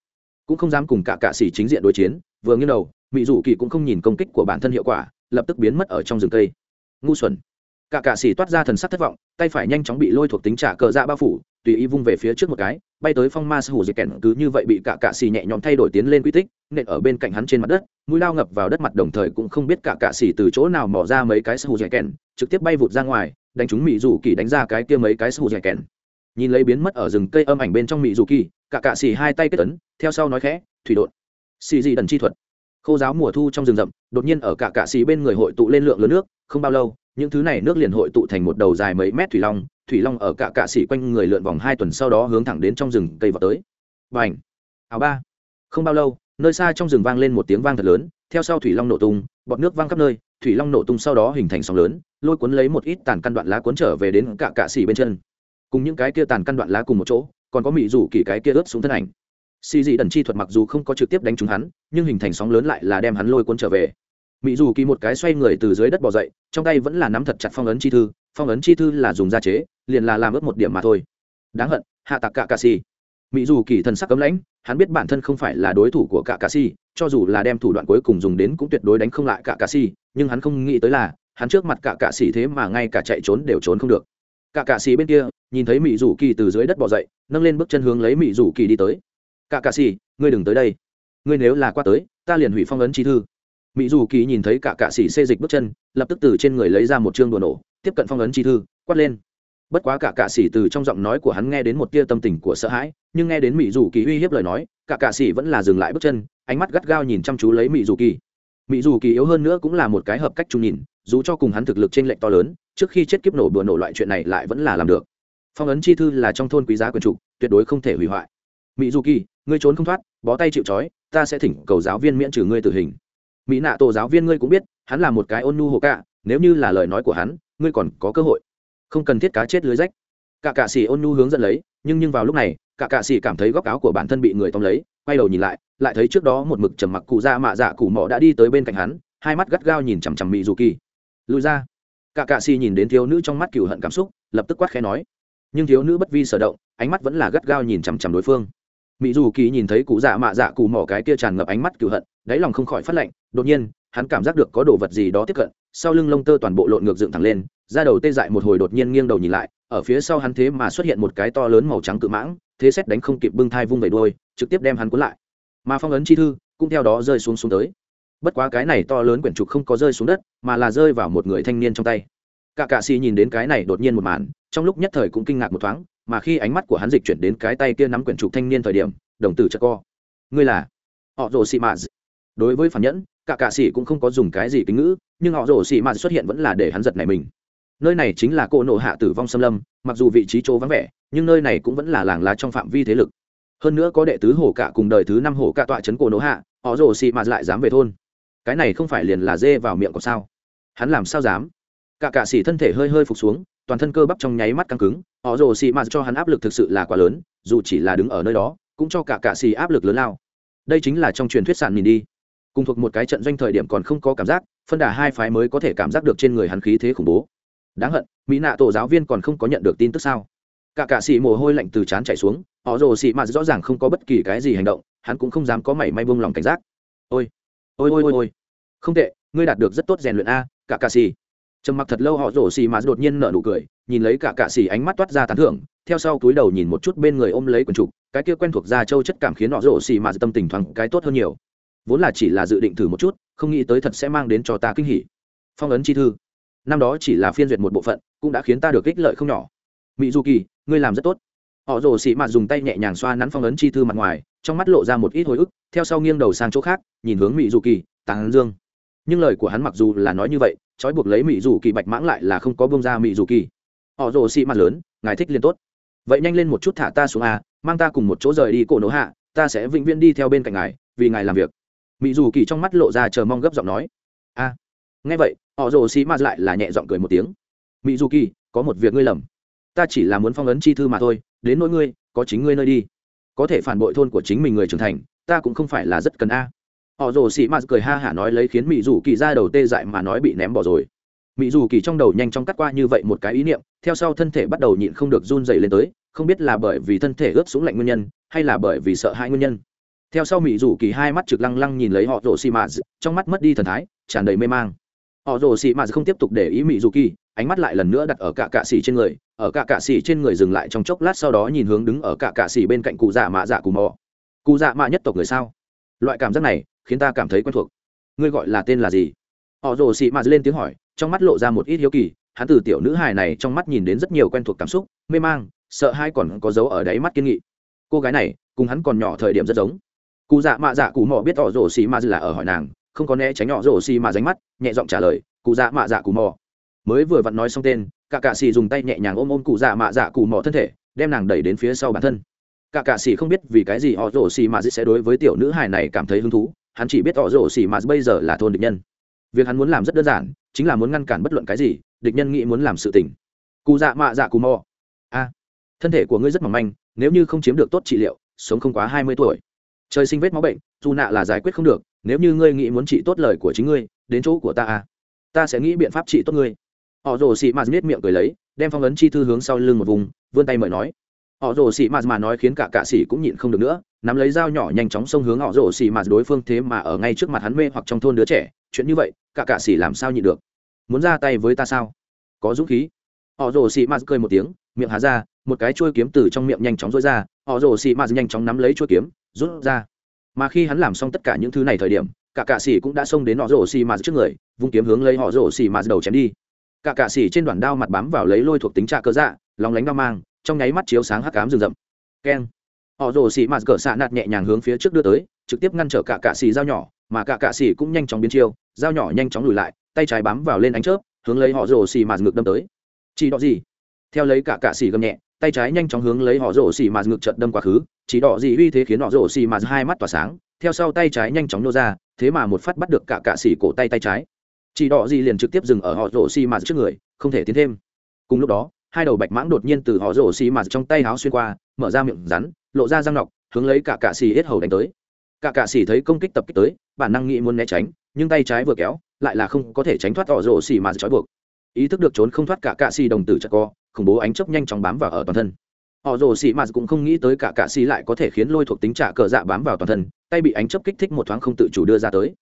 Cũng không dám cùng cả cạ xỉ chính diện đối chiến, vừa nghiêng đầu mỹ dù kỳ cũng không nhìn công kích của bản thân hiệu quả, lập tức biến mất ở trong rừng cây. Ngu xuẩn. Cả cạ xỉ toát ra thần sắc thất vọng, tay phải nhanh chóng bị lôi thuộc tính trả cờ dạ bao phủ, tùy ý vung về phía trước một cái, bay tới phong ma sư hủ kèn, cứ như vậy bị cả cạ xỉ nhẹ nhõm thay đổi tiến lên quy tích nện ở bên cạnh hắn trên mặt đất, mũi lao ngập vào đất mặt đồng thời cũng không biết cả cạ xỉ từ chỗ nào mò ra mấy cái sư hù dây kèn, trực tiếp bay vụt ra ngoài, đánh chúng mỹ dù kỳ đánh ra cái kia mấy cái sư hù dây kèn. Nhìn lấy biến mất ở rừng cây âm ảnh bên trong mỹ dù kỳ, cả cạ xỉ hai tay kết tấn theo sau nói khẽ, thủy đột xì dị đần chi thuật. Khô giáo mùa thu trong rừng rậm, đột nhiên ở cả cạ xỉ bên người hội tụ lên lượng lớn nước, không bao lâu, những thứ này nước liền hội tụ thành một đầu dài mấy mét thủy long thủy long ở cả cạ xỉ quanh người lượn vòng hai tuần sau đó hướng thẳng đến trong rừng cây vào tới. Và ảnh áo ba! Không bao lâu nơi xa trong rừng vang lên một tiếng vang thật lớn, theo sau thủy long nổ tung, bọt nước vang khắp nơi, thủy long nổ tung sau đó hình thành sóng lớn, lôi cuốn lấy một ít tàn căn đoạn lá cuốn trở về đến cả cạ xì bên chân. Cùng những cái kia tàn căn đoạn lá cùng một chỗ, còn có mỹ rủ kỳ cái kia ướt xuống thân ảnh. Xì dị đần chi thuật mặc dù không có trực tiếp đánh trúng hắn, nhưng hình thành sóng lớn lại là đem hắn lôi cuốn trở về. Mỹ dù kỳ một cái xoay người từ dưới đất bỏ dậy, trong tay vẫn là nắm thật chặt phong ấn chi thư, phong ấn chi thư là dùng da chế, liền là làm ướt một điểm mà thôi. Đáng hận, hạ tạc cả cạ xì mỹ dù kỳ thần sắc cấm lãnh, hắn biết bản thân không phải là đối thủ của cả cà xì cho dù là đem thủ đoạn cuối cùng dùng đến cũng tuyệt đối đánh không lại cả cà xì nhưng hắn không nghĩ tới là, hắn trước mặt cả cà xì thế mà ngay cả chạy trốn đều trốn không được. Cả cà xì bên kia, nhìn thấy mỹ dù kỳ từ dưới đất bỏ dậy, nâng lên bước chân hướng lấy mỹ dù kỳ đi tới. Cả cà xì ngươi đừng tới đây. Ngươi nếu là qua tới, ta liền hủy phong ấn chi thư. Mỹ dù kỳ nhìn thấy cả cạ xỉ xê dịch bước chân, lập tức từ trên người lấy ra một chương đồ nổ, tiếp cận phong ấn chi thư, quát lên bất quá cả cạ xỉ từ trong giọng nói của hắn nghe đến một tia tâm tình của sợ hãi, nhưng nghe đến mỹ dù kỳ uy hiếp lời nói, cả cạ xỉ vẫn là dừng lại bước chân, ánh mắt gắt gao nhìn chăm chú lấy mỹ dù kỳ. Mỹ dù kỳ yếu hơn nữa cũng là một cái hợp cách chung nhìn, dù cho cùng hắn thực lực trên lệnh to lớn, trước khi chết kiếp nổ bừa nổ loại chuyện này lại vẫn là làm được. Phong ấn chi thư là trong thôn quý giá quyền trục tuyệt đối không thể hủy hoại. Mỹ dù kỳ, ngươi trốn không thoát, bó tay chịu trói, ta sẽ thỉnh cầu giáo viên miễn trừ ngươi tử hình. Mỹ nạ tổ giáo viên ngươi cũng biết, hắn là một cái ôn nu hộ cạ, nếu như là lời nói của hắn, ngươi còn có cơ hội không cần thiết cá chết lưới rách. Cả cạ xỉ ôn nhu hướng dẫn lấy, nhưng nhưng vào lúc này, cả cạ xỉ cảm thấy góc áo của bản thân bị người tóm lấy, quay đầu nhìn lại lại thấy trước đó một mực trầm mặc cụ ra mạ dạ cụ mỏ đã đi tới bên cạnh hắn, hai mắt gắt gao nhìn chằm chằm mỹ dù kỳ lùi ra. Cả cạ xỉ nhìn đến thiếu nữ trong mắt cựu hận cảm xúc, lập tức quát khẽ nói. Nhưng thiếu nữ bất vi sở động, ánh mắt vẫn là gắt gao nhìn chằm chằm đối phương. Mỹ dù kỳ nhìn thấy cụ dạ mạ dạ cụ mỏ cái kia tràn ngập ánh mắt cựu hận, đáy lòng không khỏi phát lạnh đột nhiên hắn cảm giác được có đồ vật gì đó tiếp cận, sau lưng lông tơ toàn bộ lộn ngược dựng thẳng lên ra đầu tê dại một hồi đột nhiên nghiêng đầu nhìn lại, ở phía sau hắn thế mà xuất hiện một cái to lớn màu trắng cự mãng, thế xét đánh không kịp bưng thai vung về đôi trực tiếp đem hắn cuốn lại. Mà phong ấn chi thư cũng theo đó rơi xuống xuống tới. Bất quá cái này to lớn quyển trục không có rơi xuống đất, mà là rơi vào một người thanh niên trong tay. Cả cạ xì nhìn đến cái này đột nhiên một màn, trong lúc nhất thời cũng kinh ngạc một thoáng, mà khi ánh mắt của hắn dịch chuyển đến cái tay kia nắm quyển trục thanh niên thời điểm, đồng tử chợt co. Ngươi là họ rồ xì mạ đối với phản nhẫn cả cạ sĩ cũng không có dùng cái gì kính ngữ, nhưng họ rổ xì mạt xuất hiện vẫn là để hắn giật này mình. Nơi này chính là cô nổ hạ tử vong xâm lâm, mặc dù vị trí chỗ vắng vẻ, nhưng nơi này cũng vẫn là làng lá trong phạm vi thế lực. Hơn nữa có đệ tứ hổ cả cùng đời thứ năm hổ cả tọa trấn cổ nổ hạ, họ rồ xì mạt lại dám về thôn. Cái này không phải liền là dê vào miệng của sao? Hắn làm sao dám? Cả cạ sĩ thân thể hơi hơi phục xuống, toàn thân cơ bắp trong nháy mắt căng cứng, họ rồ xì mạt cho hắn áp lực thực sự là quá lớn, dù chỉ là đứng ở nơi đó, cũng cho cả cạ xì áp lực lớn lao. Đây chính là trong truyền thuyết sản nhìn đi cùng thuộc một cái trận doanh thời điểm còn không có cảm giác, phân đà hai phái mới có thể cảm giác được trên người hắn khí thế khủng bố. Đáng hận, mỹ nạ tổ giáo viên còn không có nhận được tin tức sao? Cả cạ xì mồ hôi lạnh từ trán chạy xuống, họ rồ xì mạt rõ ràng không có bất kỳ cái gì hành động, hắn cũng không dám có mảy may buông lòng cảnh giác. Ôi ôi ôi ôi ôi. Không tệ, ngươi đạt được rất tốt rèn luyện a, cả cạ xì. Trầm mặc thật lâu họ rồ xì mà đột nhiên nở nụ cười, nhìn lấy cả cạ xì ánh mắt toát ra tán thưởng, theo sau túi đầu nhìn một chút bên người ôm lấy quần trục, cái kia quen thuộc da châu chất cảm khiến họ rồ xì mà tâm tình thoáng cái tốt hơn nhiều vốn là chỉ là dự định thử một chút, không nghĩ tới thật sẽ mang đến cho ta kinh hỉ. Phong ấn chi thư. Năm đó chỉ là phiên duyệt một bộ phận, cũng đã khiến ta được ích lợi không nhỏ. Mỹ du kỳ ngươi làm rất tốt. Họ rồ xị mạt dùng tay nhẹ nhàng xoa nắn phong ấn chi thư mặt ngoài, trong mắt lộ ra một ít hồi ức, theo sau nghiêng đầu sang chỗ khác, nhìn hướng mỹ du kỳ tàng dương. Nhưng lời của hắn mặc dù là nói như vậy, trói buộc lấy mỹ dù kỳ bạch mãng lại là không có bông ra mỹ dù kỳ họ rồ xị mặt lớn, ngài thích liền tốt. Vậy nhanh lên một chút thả ta xuống a, mang ta cùng một chỗ rời đi cổ nỗ hạ, ta sẽ vĩnh viễn đi theo bên cạnh ngài, vì ngài làm việc mỹ dù kỳ trong mắt lộ ra chờ mong gấp giọng nói, a, nghe vậy, họ rồ xì mặt lại là nhẹ giọng cười một tiếng. Mỹ dù kỳ, có một việc ngươi lầm. Ta chỉ là muốn phong ấn chi thư mà thôi, đến nỗi ngươi, có chính ngươi nơi đi. Có thể phản bội thôn của chính mình người trưởng thành, ta cũng không phải là rất cần a. Họ rồ xì mạt cười ha hả nói lấy khiến mỹ dù kỳ ra đầu tê dại mà nói bị ném bỏ rồi. Mỹ dù kỳ trong đầu nhanh chóng cắt qua như vậy một cái ý niệm, theo sau thân thể bắt đầu nhịn không được run dày lên tới, không biết là bởi vì thân thể ướt xuống lạnh nguyên nhân, hay là bởi vì sợ hãi nguyên nhân theo sau mỹ dù kỳ hai mắt trực lăng lăng nhìn lấy họ rồ xì mạt trong mắt mất đi thần thái, tràn đầy mê mang. Họ rồ xì mạt không tiếp tục để ý mỹ dù kỳ, ánh mắt lại lần nữa đặt ở cả cạ xì trên người, ở cả cạ xì trên người dừng lại trong chốc lát sau đó nhìn hướng đứng ở cả cạ xì bên cạnh cụ dạ mạ dạ cù mò. Cụ dạ mạ nhất tộc người sao? Loại cảm giác này khiến ta cảm thấy quen thuộc. Ngươi gọi là tên là gì? Họ rồ xì mạt lên tiếng hỏi, trong mắt lộ ra một ít hiếu kỳ, hắn từ tiểu nữ hài này trong mắt nhìn đến rất nhiều quen thuộc cảm xúc, mê mang, sợ hai còn có dấu ở đáy mắt kiên nghị. Cô gái này cùng hắn còn nhỏ thời điểm rất giống cụ dạ mạ dạ cụ mò biết tỏ rổ xì xị mạt là ở hỏi nàng, không có né tránh nhỏ rổ xì mà ránh mắt, nhẹ giọng trả lời, cụ dạ mạ dạ cụ mò mới vừa vặn nói xong tên cả cạ xì dùng tay nhẹ nhàng ôm ôm cụ dạ mạ dạ cụ mò thân thể, đem nàng đẩy đến phía sau bản thân. Cả cạ xì không biết vì cái gì họ rổ xì mà sẽ đối với tiểu nữ hài này cảm thấy hứng thú, hắn chỉ biết tỏ rổ xì mà bây giờ là thôn địch nhân. Việc hắn muốn làm rất đơn giản, chính là muốn ngăn cản bất luận cái gì, địch nhân nghĩ muốn làm sự tình. Cụ dạ mạ dạ cụ mò a, thân thể của ngươi rất mỏng manh, nếu như không chiếm được tốt trị liệu, sống không quá hai mươi tuổi trời sinh vết máu bệnh dù nạ là giải quyết không được nếu như ngươi nghĩ muốn trị tốt lời của chính ngươi đến chỗ của ta à, ta sẽ nghĩ biện pháp trị tốt ngươi. Họ rồ xị mạt miết miệng cười lấy đem phong ấn chi thư hướng sau lưng một vùng vươn tay mời nói. Họ rồ xị mạt mà nói khiến cả cạ xỉ cũng nhịn không được nữa nắm lấy dao nhỏ nhanh chóng xông hướng họ rồ xì mạt đối phương thế mà ở ngay trước mặt hắn mê hoặc trong thôn đứa trẻ. Chuyện như vậy cả cạ xỉ làm sao nhịn được? Muốn ra tay với ta sao? Có dũng khí họ rồ xì mà cười một tiếng, miệng há ra, một cái chuôi kiếm từ trong miệng nhanh chóng rối ra. Họ rồ xì mà nhanh chóng nắm lấy chuôi kiếm, rút ra. Mà khi hắn làm xong tất cả những thứ này thời điểm, cả cạ xỉ cũng đã xông đến họ rồ xì mà trước người, vung kiếm hướng lấy họ rồ xì mà đầu chém đi. Cả cạ xỉ trên đoạn đao mặt bám vào lấy lôi thuộc tính trạ cơ dạ lóng lánh đao mang, trong nháy mắt chiếu sáng hắc ám rừng rậm. Keng. Họ rồ xì mạt cỡ xạ nạt nhẹ nhàng hướng phía trước đưa tới, trực tiếp ngăn trở cả cạ xì dao nhỏ, mà cả cạ xì cũng nhanh chóng biến chiêu, dao nhỏ nhanh chóng lùi lại, tay trái bám vào lên ánh chớp, hướng lấy họ rồ xì mạt ngược đâm tới chỉ đỏ gì? Theo lấy cả cạ xỉ gầm nhẹ, tay trái nhanh chóng hướng lấy họ rổ xỉ mà ngược trận đâm quá khứ, chỉ đỏ gì uy thế khiến họ rổ xỉ mà hai mắt tỏa sáng, theo sau tay trái nhanh chóng nô ra, thế mà một phát bắt được cả cạ xỉ cổ tay tay trái. Chỉ đỏ gì liền trực tiếp dừng ở họ rổ xỉ mà trước người, không thể tiến thêm. Cùng lúc đó, hai đầu bạch mãng đột nhiên từ họ rổ xỉ mà trong tay háo xuyên qua, mở ra miệng rắn, lộ ra răng nọc, hướng lấy cả cạ xỉ hết hầu đánh tới. Cả cạ xỉ thấy công kích tập kích tới, bản năng nghĩ muốn né tránh, nhưng tay trái vừa kéo, lại là không có thể tránh thoát họ rổ xỉ mà trói buộc ý thức được trốn không thoát cả cạ xì đồng tử chặt co, khủng bố ánh chớp nhanh chóng bám vào ở toàn thân. Họ rồ xì mà cũng không nghĩ tới cả cạ xì lại có thể khiến lôi thuộc tính trả cờ dạ bám vào toàn thân, tay bị ánh chớp kích thích một thoáng không tự chủ đưa ra tới.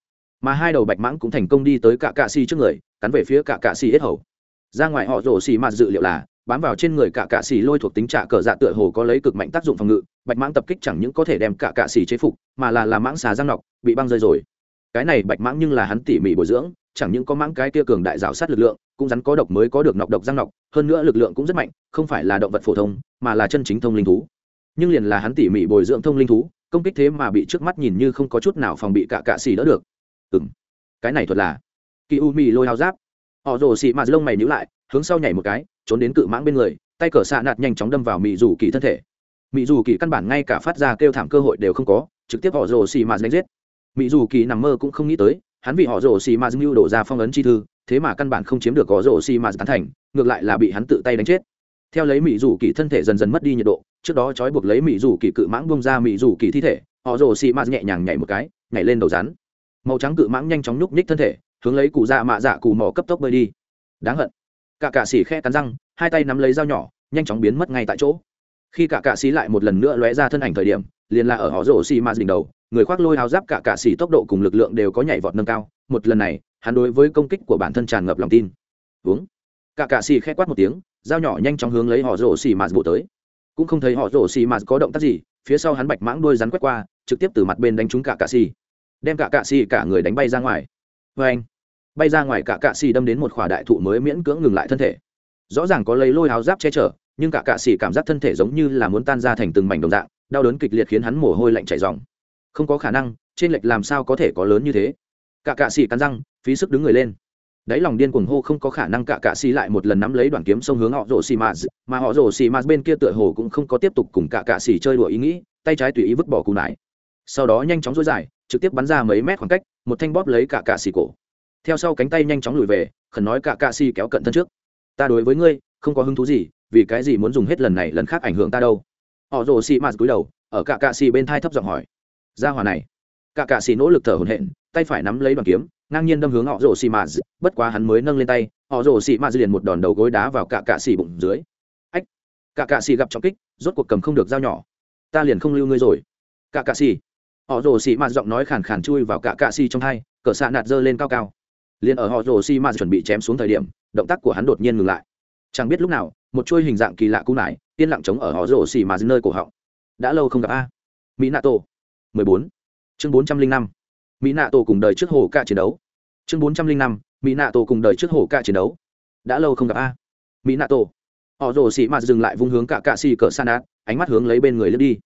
Mà hai đầu bạch mãng cũng thành công đi tới cả cạ xì trước người, cắn về phía cả cạ xì hết hầu. Ra ngoài họ rồ xì mà dự liệu là, bám vào trên người cả cạ xì lôi thuộc tính trả cờ dạ tựa hồ có lấy cực mạnh tác dụng phòng ngự, bạch mãng tập kích chẳng những có thể đem cả cạ xì chế phục, mà là làm mãng xà răng nọc, bị băng rơi rồi. Cái này bạch mãng nhưng là hắn tỉ mỉ bồi dưỡng chẳng những có mãng cái kia cường đại rào sát lực lượng, cũng rắn có độc mới có được nọc độc răng nọc, hơn nữa lực lượng cũng rất mạnh, không phải là động vật phổ thông, mà là chân chính thông linh thú. Nhưng liền là hắn tỉ mỉ bồi dưỡng thông linh thú, công kích thế mà bị trước mắt nhìn như không có chút nào phòng bị cả cạ xì đỡ được. Ừ m cái này thuật là kỳ u mì lôi hao giáp. Họ rồ xì mà lông mày nhữ lại, hướng sau nhảy một cái, trốn đến cự mãng bên người, tay cờ xạ nạt nhanh chóng đâm vào mị rủ kỳ thân thể. Mị rủ kỳ căn bản ngay cả phát ra kêu thảm cơ hội đều không có, trực tiếp họ rồ xì mà đánh giết. Mị rủ kỳ nằm mơ cũng không nghĩ tới hắn vì họ rồ xì mà dưng đổ ra phong ấn chi thư, thế mà căn bản không chiếm được có rổ xì mà tán thành, ngược lại là bị hắn tự tay đánh chết. Theo lấy mỹ rủ kỳ thân thể dần dần mất đi nhiệt độ, trước đó trói buộc lấy mỹ rủ kỳ cự mãng bông ra mỹ rủ kỳ thi thể, họ rồ xì mạt nhẹ nhàng nhảy một cái, nhảy lên đầu rắn. Màu trắng cự mãng nhanh chóng nhúc nhích thân thể, hướng lấy cụ dạ mạ dạ cù mỏ cấp tốc bơi đi. Đáng hận. Cả cạ xỉ khe cắn răng, hai tay nắm lấy dao nhỏ, nhanh chóng biến mất ngay tại chỗ. Khi cả cạ xỉ lại một lần nữa lóe ra thân ảnh thời điểm liền là ở họ rổ xì mà đỉnh đầu, người khoác lôi áo giáp cả cạ xỉ tốc độ cùng lực lượng đều có nhảy vọt nâng cao. Một lần này, hắn đối với công kích của bản thân tràn ngập lòng tin. Uống. Cả cạ xỉ khẽ quát một tiếng, dao nhỏ nhanh chóng hướng lấy họ rổ xì mà bộ tới. Cũng không thấy họ rổ xì mà có động tác gì, phía sau hắn bạch mãng đuôi rắn quét qua, trực tiếp từ mặt bên đánh trúng cả cạ xỉ đem cả cạ xỉ cả người đánh bay ra ngoài. Vê anh, bay ra ngoài cả cạ xỉ đâm đến một khỏa đại thụ mới miễn cưỡng ngừng lại thân thể. Rõ ràng có lấy lôi áo giáp che chở, nhưng cả cạ xỉ cảm giác thân thể giống như là muốn tan ra thành từng mảnh đồng dạng đau đớn kịch liệt khiến hắn mồ hôi lạnh chảy ròng, không có khả năng trên lệch làm sao có thể có lớn như thế? Cả cạ xỉ cắn răng phí sức đứng người lên. Đáy lòng điên cuồng hô không có khả năng cả cạ xỉ lại một lần nắm lấy đoàn kiếm sông hướng họ rổ xì mà mà họ rổ xì mà bên kia tựa hồ cũng không có tiếp tục cùng cả cạ xỉ chơi đùa ý nghĩ tay trái tùy ý vứt bỏ cù nải. Sau đó nhanh chóng dối dài trực tiếp bắn ra mấy mét khoảng cách một thanh bóp lấy cả cạ xỉ cổ. Theo sau cánh tay nhanh chóng lùi về khẩn nói cả cạ xỉ kéo cận thân trước. Ta đối với ngươi không có hứng thú gì vì cái gì muốn dùng hết lần này lần khác ảnh hưởng ta đâu? Họ rồ xì mạt cúi đầu, ở cả cạ xì bên thai thấp giọng hỏi. Ra hòa này. Cả cạ xì nỗ lực thở hổn hển, tay phải nắm lấy đoàn kiếm, ngang nhiên đâm hướng họ rồ xì mạt bất quá hắn mới nâng lên tay, họ rồ xì mạt liền một đòn đầu gối đá vào cả cạ xì bụng dưới. Ách cả cạ xì gặp trọng kích, rốt cuộc cầm không được dao nhỏ. Ta liền không lưu ngươi rồi. Cả cạ xì. Họ rồ xì mạt giọng nói khàn khàn chui vào cả cạ xì trong hai cỡ xạ nạt dơ lên cao cao. Liền ở họ rồ xì mạt chuẩn bị chém xuống thời điểm, động tác của hắn đột nhiên ngừng lại. Chẳng biết lúc nào một chuôi hình dạng kỳ lạ cú nải, yên lặng trống ở họ rồ xì mà nơi cổ họng. Đã lâu không gặp a. Mỹ nato mười bốn. Chương bốn trăm linh năm. Mỹ nato cùng đời trước hồ ca chiến đấu. Chương bốn trăm linh năm. Mỹ nato cùng đời trước hồ ca chiến đấu. Đã lâu không gặp a. Mỹ nato họ rồ xì mà dừng lại vung hướng cả cạ xì cỡ san át ánh mắt hướng lấy bên người lướt đi.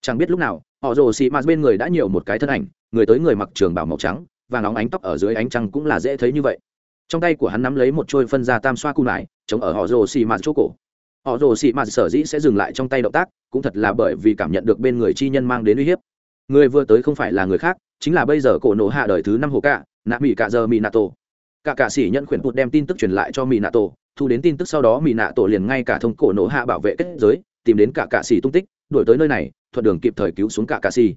Chẳng biết lúc nào, họ rồ xì mà bên người đã nhiều một cái thân ảnh, người tới người mặc trường bảo màu trắng và nóng ánh tóc ở dưới ánh trăng cũng là dễ thấy như vậy trong tay của hắn nắm lấy một trôi phân ra tam xoa cu nải chống ở họ rồ xì mạt chỗ cổ. Họ rồ xì mạt sở dĩ sẽ dừng lại trong tay động tác, cũng thật là bởi vì cảm nhận được bên người chi nhân mang đến uy hiếp. Người vừa tới không phải là người khác, chính là bây giờ cổ nổ hạ đời thứ năm hồ cạ, nạ mỹ cạ giờ mỹ nato cả cạ sĩ nhận khuyển tụt đem tin tức truyền lại cho mỹ nato thu đến tin tức sau đó mỹ nạ tổ liền ngay cả thông cổ nổ hạ bảo vệ kết giới, tìm đến cả cạ sĩ tung tích, đuổi tới nơi này, thuận đường kịp thời cứu xuống cả cạ sĩ.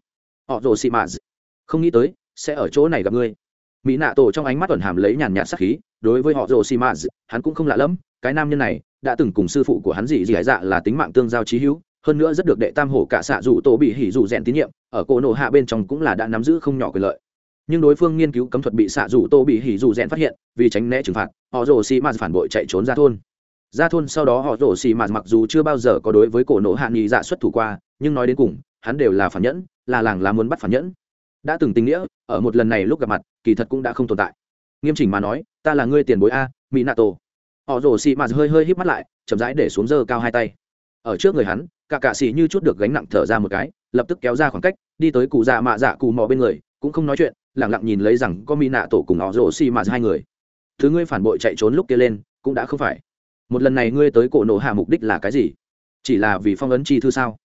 Họ rồ xì mạt, không nghĩ tới, sẽ ở chỗ này gặp ngươi mỹ nạ tổ trong ánh mắt tuần hàm lấy nhàn nhạt sắc khí, đối với họ rồ xì mạt hắn cũng không lạ lẫm, cái nam nhân này đã từng cùng sư phụ của hắn dị dị hải dạ là tính mạng tương giao trí hữu, hơn nữa rất được đệ tam hổ cả xạ dù tổ bị hỉ dù rèn tín nhiệm, ở cổ nổ hạ bên trong cũng là đã nắm giữ không nhỏ quyền lợi. Nhưng đối phương nghiên cứu cấm thuật bị xạ dù tô bị hỉ dù rèn phát hiện, vì tránh né trừng phạt, họ rồ xì mạt phản bội chạy trốn ra thôn. Ra thôn sau đó họ rồ xì mạt mặc dù chưa bao giờ có đối với cổ nổ hạ nghị dạ xuất thủ qua, nhưng nói đến cùng, hắn đều là phản nhẫn, là làng là muốn bắt phản nhẫn đã từng tình nghĩa, ở một lần này lúc gặp mặt, kỳ thật cũng đã không tồn tại. Nghiêm chỉnh mà nói, ta là ngươi tiền bối a mỹ nato họ rồ xị mạt hơi hơi híp mắt lại, chậm rãi để xuống dơ cao hai tay. Ở trước người hắn, cả cạ xị như chút được gánh nặng thở ra một cái, lập tức kéo ra khoảng cách, đi tới cụ già mạ dạ cụ mò bên người, cũng không nói chuyện lẳng lặng nhìn lấy rằng có mỹ nạ tổ cùng họ rồ xị mạt hai người. Thứ ngươi phản bội chạy trốn lúc kia lên, cũng đã không phải. Một lần này ngươi tới cổ nổ hạ mục đích là cái gì? Chỉ là vì phong ấn chi thư sao?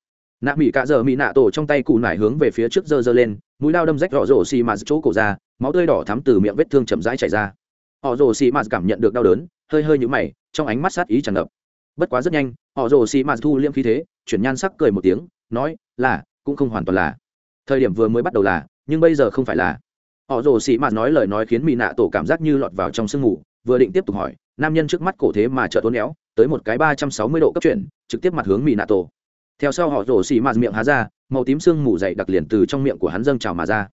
Nạ mỹ cạ giờ mỹ nạ tổ trong tay cụ nải hướng về phía trước giơ giơ lên, mũi lao đâm rách rõ rổ xì mạt chỗ cổ ra, máu tươi đỏ thắm từ miệng vết thương chậm rãi chảy ra. Họ rổ xì mạt cảm nhận được đau đớn, hơi hơi nhũ mày, trong ánh mắt sát ý tràn ngập. Bất quá rất nhanh, họ rổ xì mạt thu liêm khí thế, chuyển nhan sắc cười một tiếng, nói, là, cũng không hoàn toàn là. Thời điểm vừa mới bắt đầu là, nhưng bây giờ không phải là. Họ rồ xì mạt nói lời nói khiến mỹ nạ tổ cảm giác như lọt vào trong sương mù, vừa định tiếp tục hỏi, nam nhân trước mắt cổ thế mà chợt tốn éo, tới một cái ba trăm sáu mươi độ cấp chuyển, trực tiếp mặt hướng mỹ nạ tổ theo sau họ rổ xì mạt miệng há ra, màu tím sương mù dày đặc liền từ trong miệng của hắn dâng trào mà ra.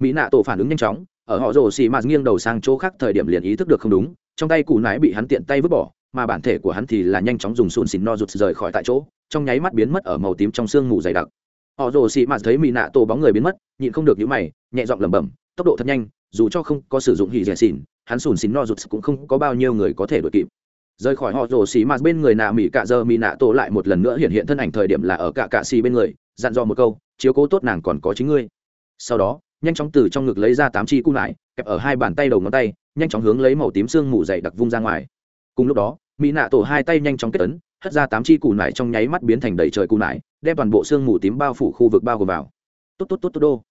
Mỹ nạ tổ phản ứng nhanh chóng, ở họ rổ xì mạt nghiêng đầu sang chỗ khác thời điểm liền ý thức được không đúng, trong tay cụ nái bị hắn tiện tay vứt bỏ, mà bản thể của hắn thì là nhanh chóng dùng sùn xịn no rụt rời khỏi tại chỗ, trong nháy mắt biến mất ở màu tím trong sương mù dày đặc. Họ rồ xì mạt thấy mỹ nạ tổ bóng người biến mất, nhịn không được những mày, nhẹ giọng lẩm bẩm, tốc độ thật nhanh, dù cho không có sử dụng hỉ rẻ xỉn, hắn sùn xịn no rụt cũng không có bao nhiêu người có thể đuổi kịp rời khỏi họ rồ xì mạt bên người nạ mỹ cạ giờ mỹ nạ tổ lại một lần nữa hiện hiện thân ảnh thời điểm là ở cả cạ xì bên người, dặn dò một câu, chiếu cố tốt nàng còn có chính ngươi. Sau đó, nhanh chóng từ trong ngực lấy ra tám chi cung lại, kẹp ở hai bàn tay đầu ngón tay, nhanh chóng hướng lấy màu tím xương mù dày đặc vung ra ngoài. Cùng lúc đó mỹ nạ tổ hai tay nhanh chóng kết ấn, hất ra tám chi cù nải trong nháy mắt biến thành đầy trời cù nải đem toàn bộ xương mù tím bao phủ khu vực bao gồm vào. Tốt tốt tốt tốt, đô.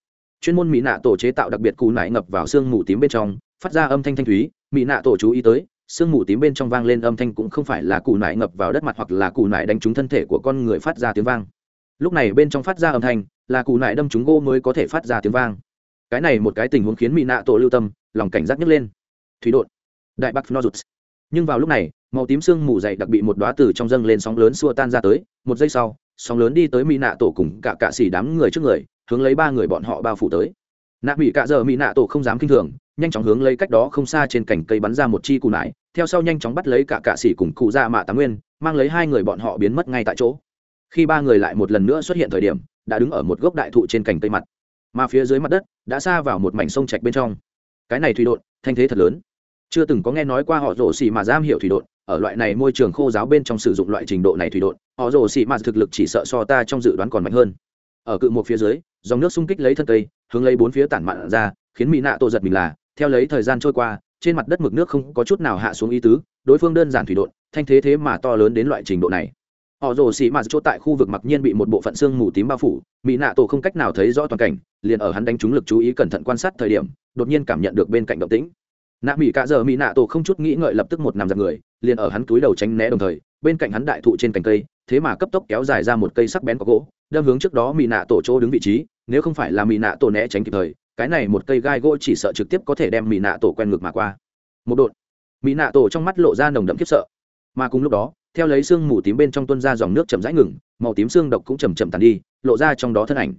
Chuyên môn mỹ nạ tổ chế tạo đặc biệt cù nải ngập vào xương mù tím bên trong, phát ra âm thanh thanh thúy mỹ nạ tổ chú ý tới sương mù tím bên trong vang lên âm thanh cũng không phải là cù nải ngập vào đất mặt hoặc là cù nải đánh trúng thân thể của con người phát ra tiếng vang. Lúc này bên trong phát ra âm thanh, là cù nải đâm trúng gỗ mới có thể phát ra tiếng vang. Cái này một cái tình huống khiến mỹ nạ tổ lưu tâm, lòng cảnh giác nhấc lên. Thủy đột đại bắc nozuts nhưng vào lúc này, màu tím sương mù dày đặc bị một đoá từ trong dâng lên sóng lớn xua tan ra tới. Một giây sau, sóng lớn đi tới mỹ nạ tổ cùng cả cạ xỉ đám người trước người, hướng lấy ba người bọn họ bao phủ tới. Nạ bị cạ giờ mỹ nạ tổ không dám kinh thường, nhanh chóng hướng lấy cách đó không xa trên cành cây bắn ra một chi cù nải theo sau nhanh chóng bắt lấy cả cạ xỉ cùng cụ ra mạ tám nguyên, mang lấy hai người bọn họ biến mất ngay tại chỗ. Khi ba người lại một lần nữa xuất hiện thời điểm, đã đứng ở một gốc đại thụ trên cành cây mặt. Mà phía dưới mặt đất, đã xa vào một mảnh sông trạch bên trong. Cái này thủy đột thanh thế thật lớn. Chưa từng có nghe nói qua họ rổ xì mà giam hiểu thủy đột ở loại này môi trường khô giáo bên trong sử dụng loại trình độ này thủy đột họ rổ xì mà thực lực chỉ sợ so ta trong dự đoán còn mạnh hơn. Ở cự một phía dưới, dòng nước xung kích lấy thân cây, hướng lấy bốn phía tản mạn ra, khiến mỹ nạ tô giật mình là, theo lấy thời gian trôi qua trên mặt đất mực nước không có chút nào hạ xuống ý tứ, đối phương đơn giản thủy đột thanh thế thế mà to lớn đến loại trình độ này. Họ rồ xì mà chỗ tại khu vực mặc nhiên bị một bộ phận xương mù tím bao phủ, mỹ nạ tổ không cách nào thấy rõ toàn cảnh, liền ở hắn đánh trúng lực chú ý cẩn thận quan sát thời điểm, đột nhiên cảm nhận được bên cạnh động tĩnh. Nạ mỹ cả giờ mỹ nạ tổ không chút nghĩ ngợi lập tức một nằm giặc người, liền ở hắn túi đầu tránh né đồng thời, bên cạnh hắn đại thụ trên cành cây, thế mà cấp tốc kéo dài ra một cây sắc bén có gỗ, đâm hướng trước đó mỹ nạ tổ chỗ đứng vị trí, nếu không phải là mỹ nạ tổ né tránh kịp thời cái này một cây gai gỗ chỉ sợ trực tiếp có thể đem mỹ nạ tổ quen ngược mà qua. Một đột mỹ nạ tổ trong mắt lộ ra nồng đậm khiếp sợ. Mà cùng lúc đó, theo lấy xương mù tím bên trong tuân ra dòng nước chậm rãi ngừng, màu tím xương độc cũng chầm chậm tàn đi, lộ ra trong đó thân ảnh.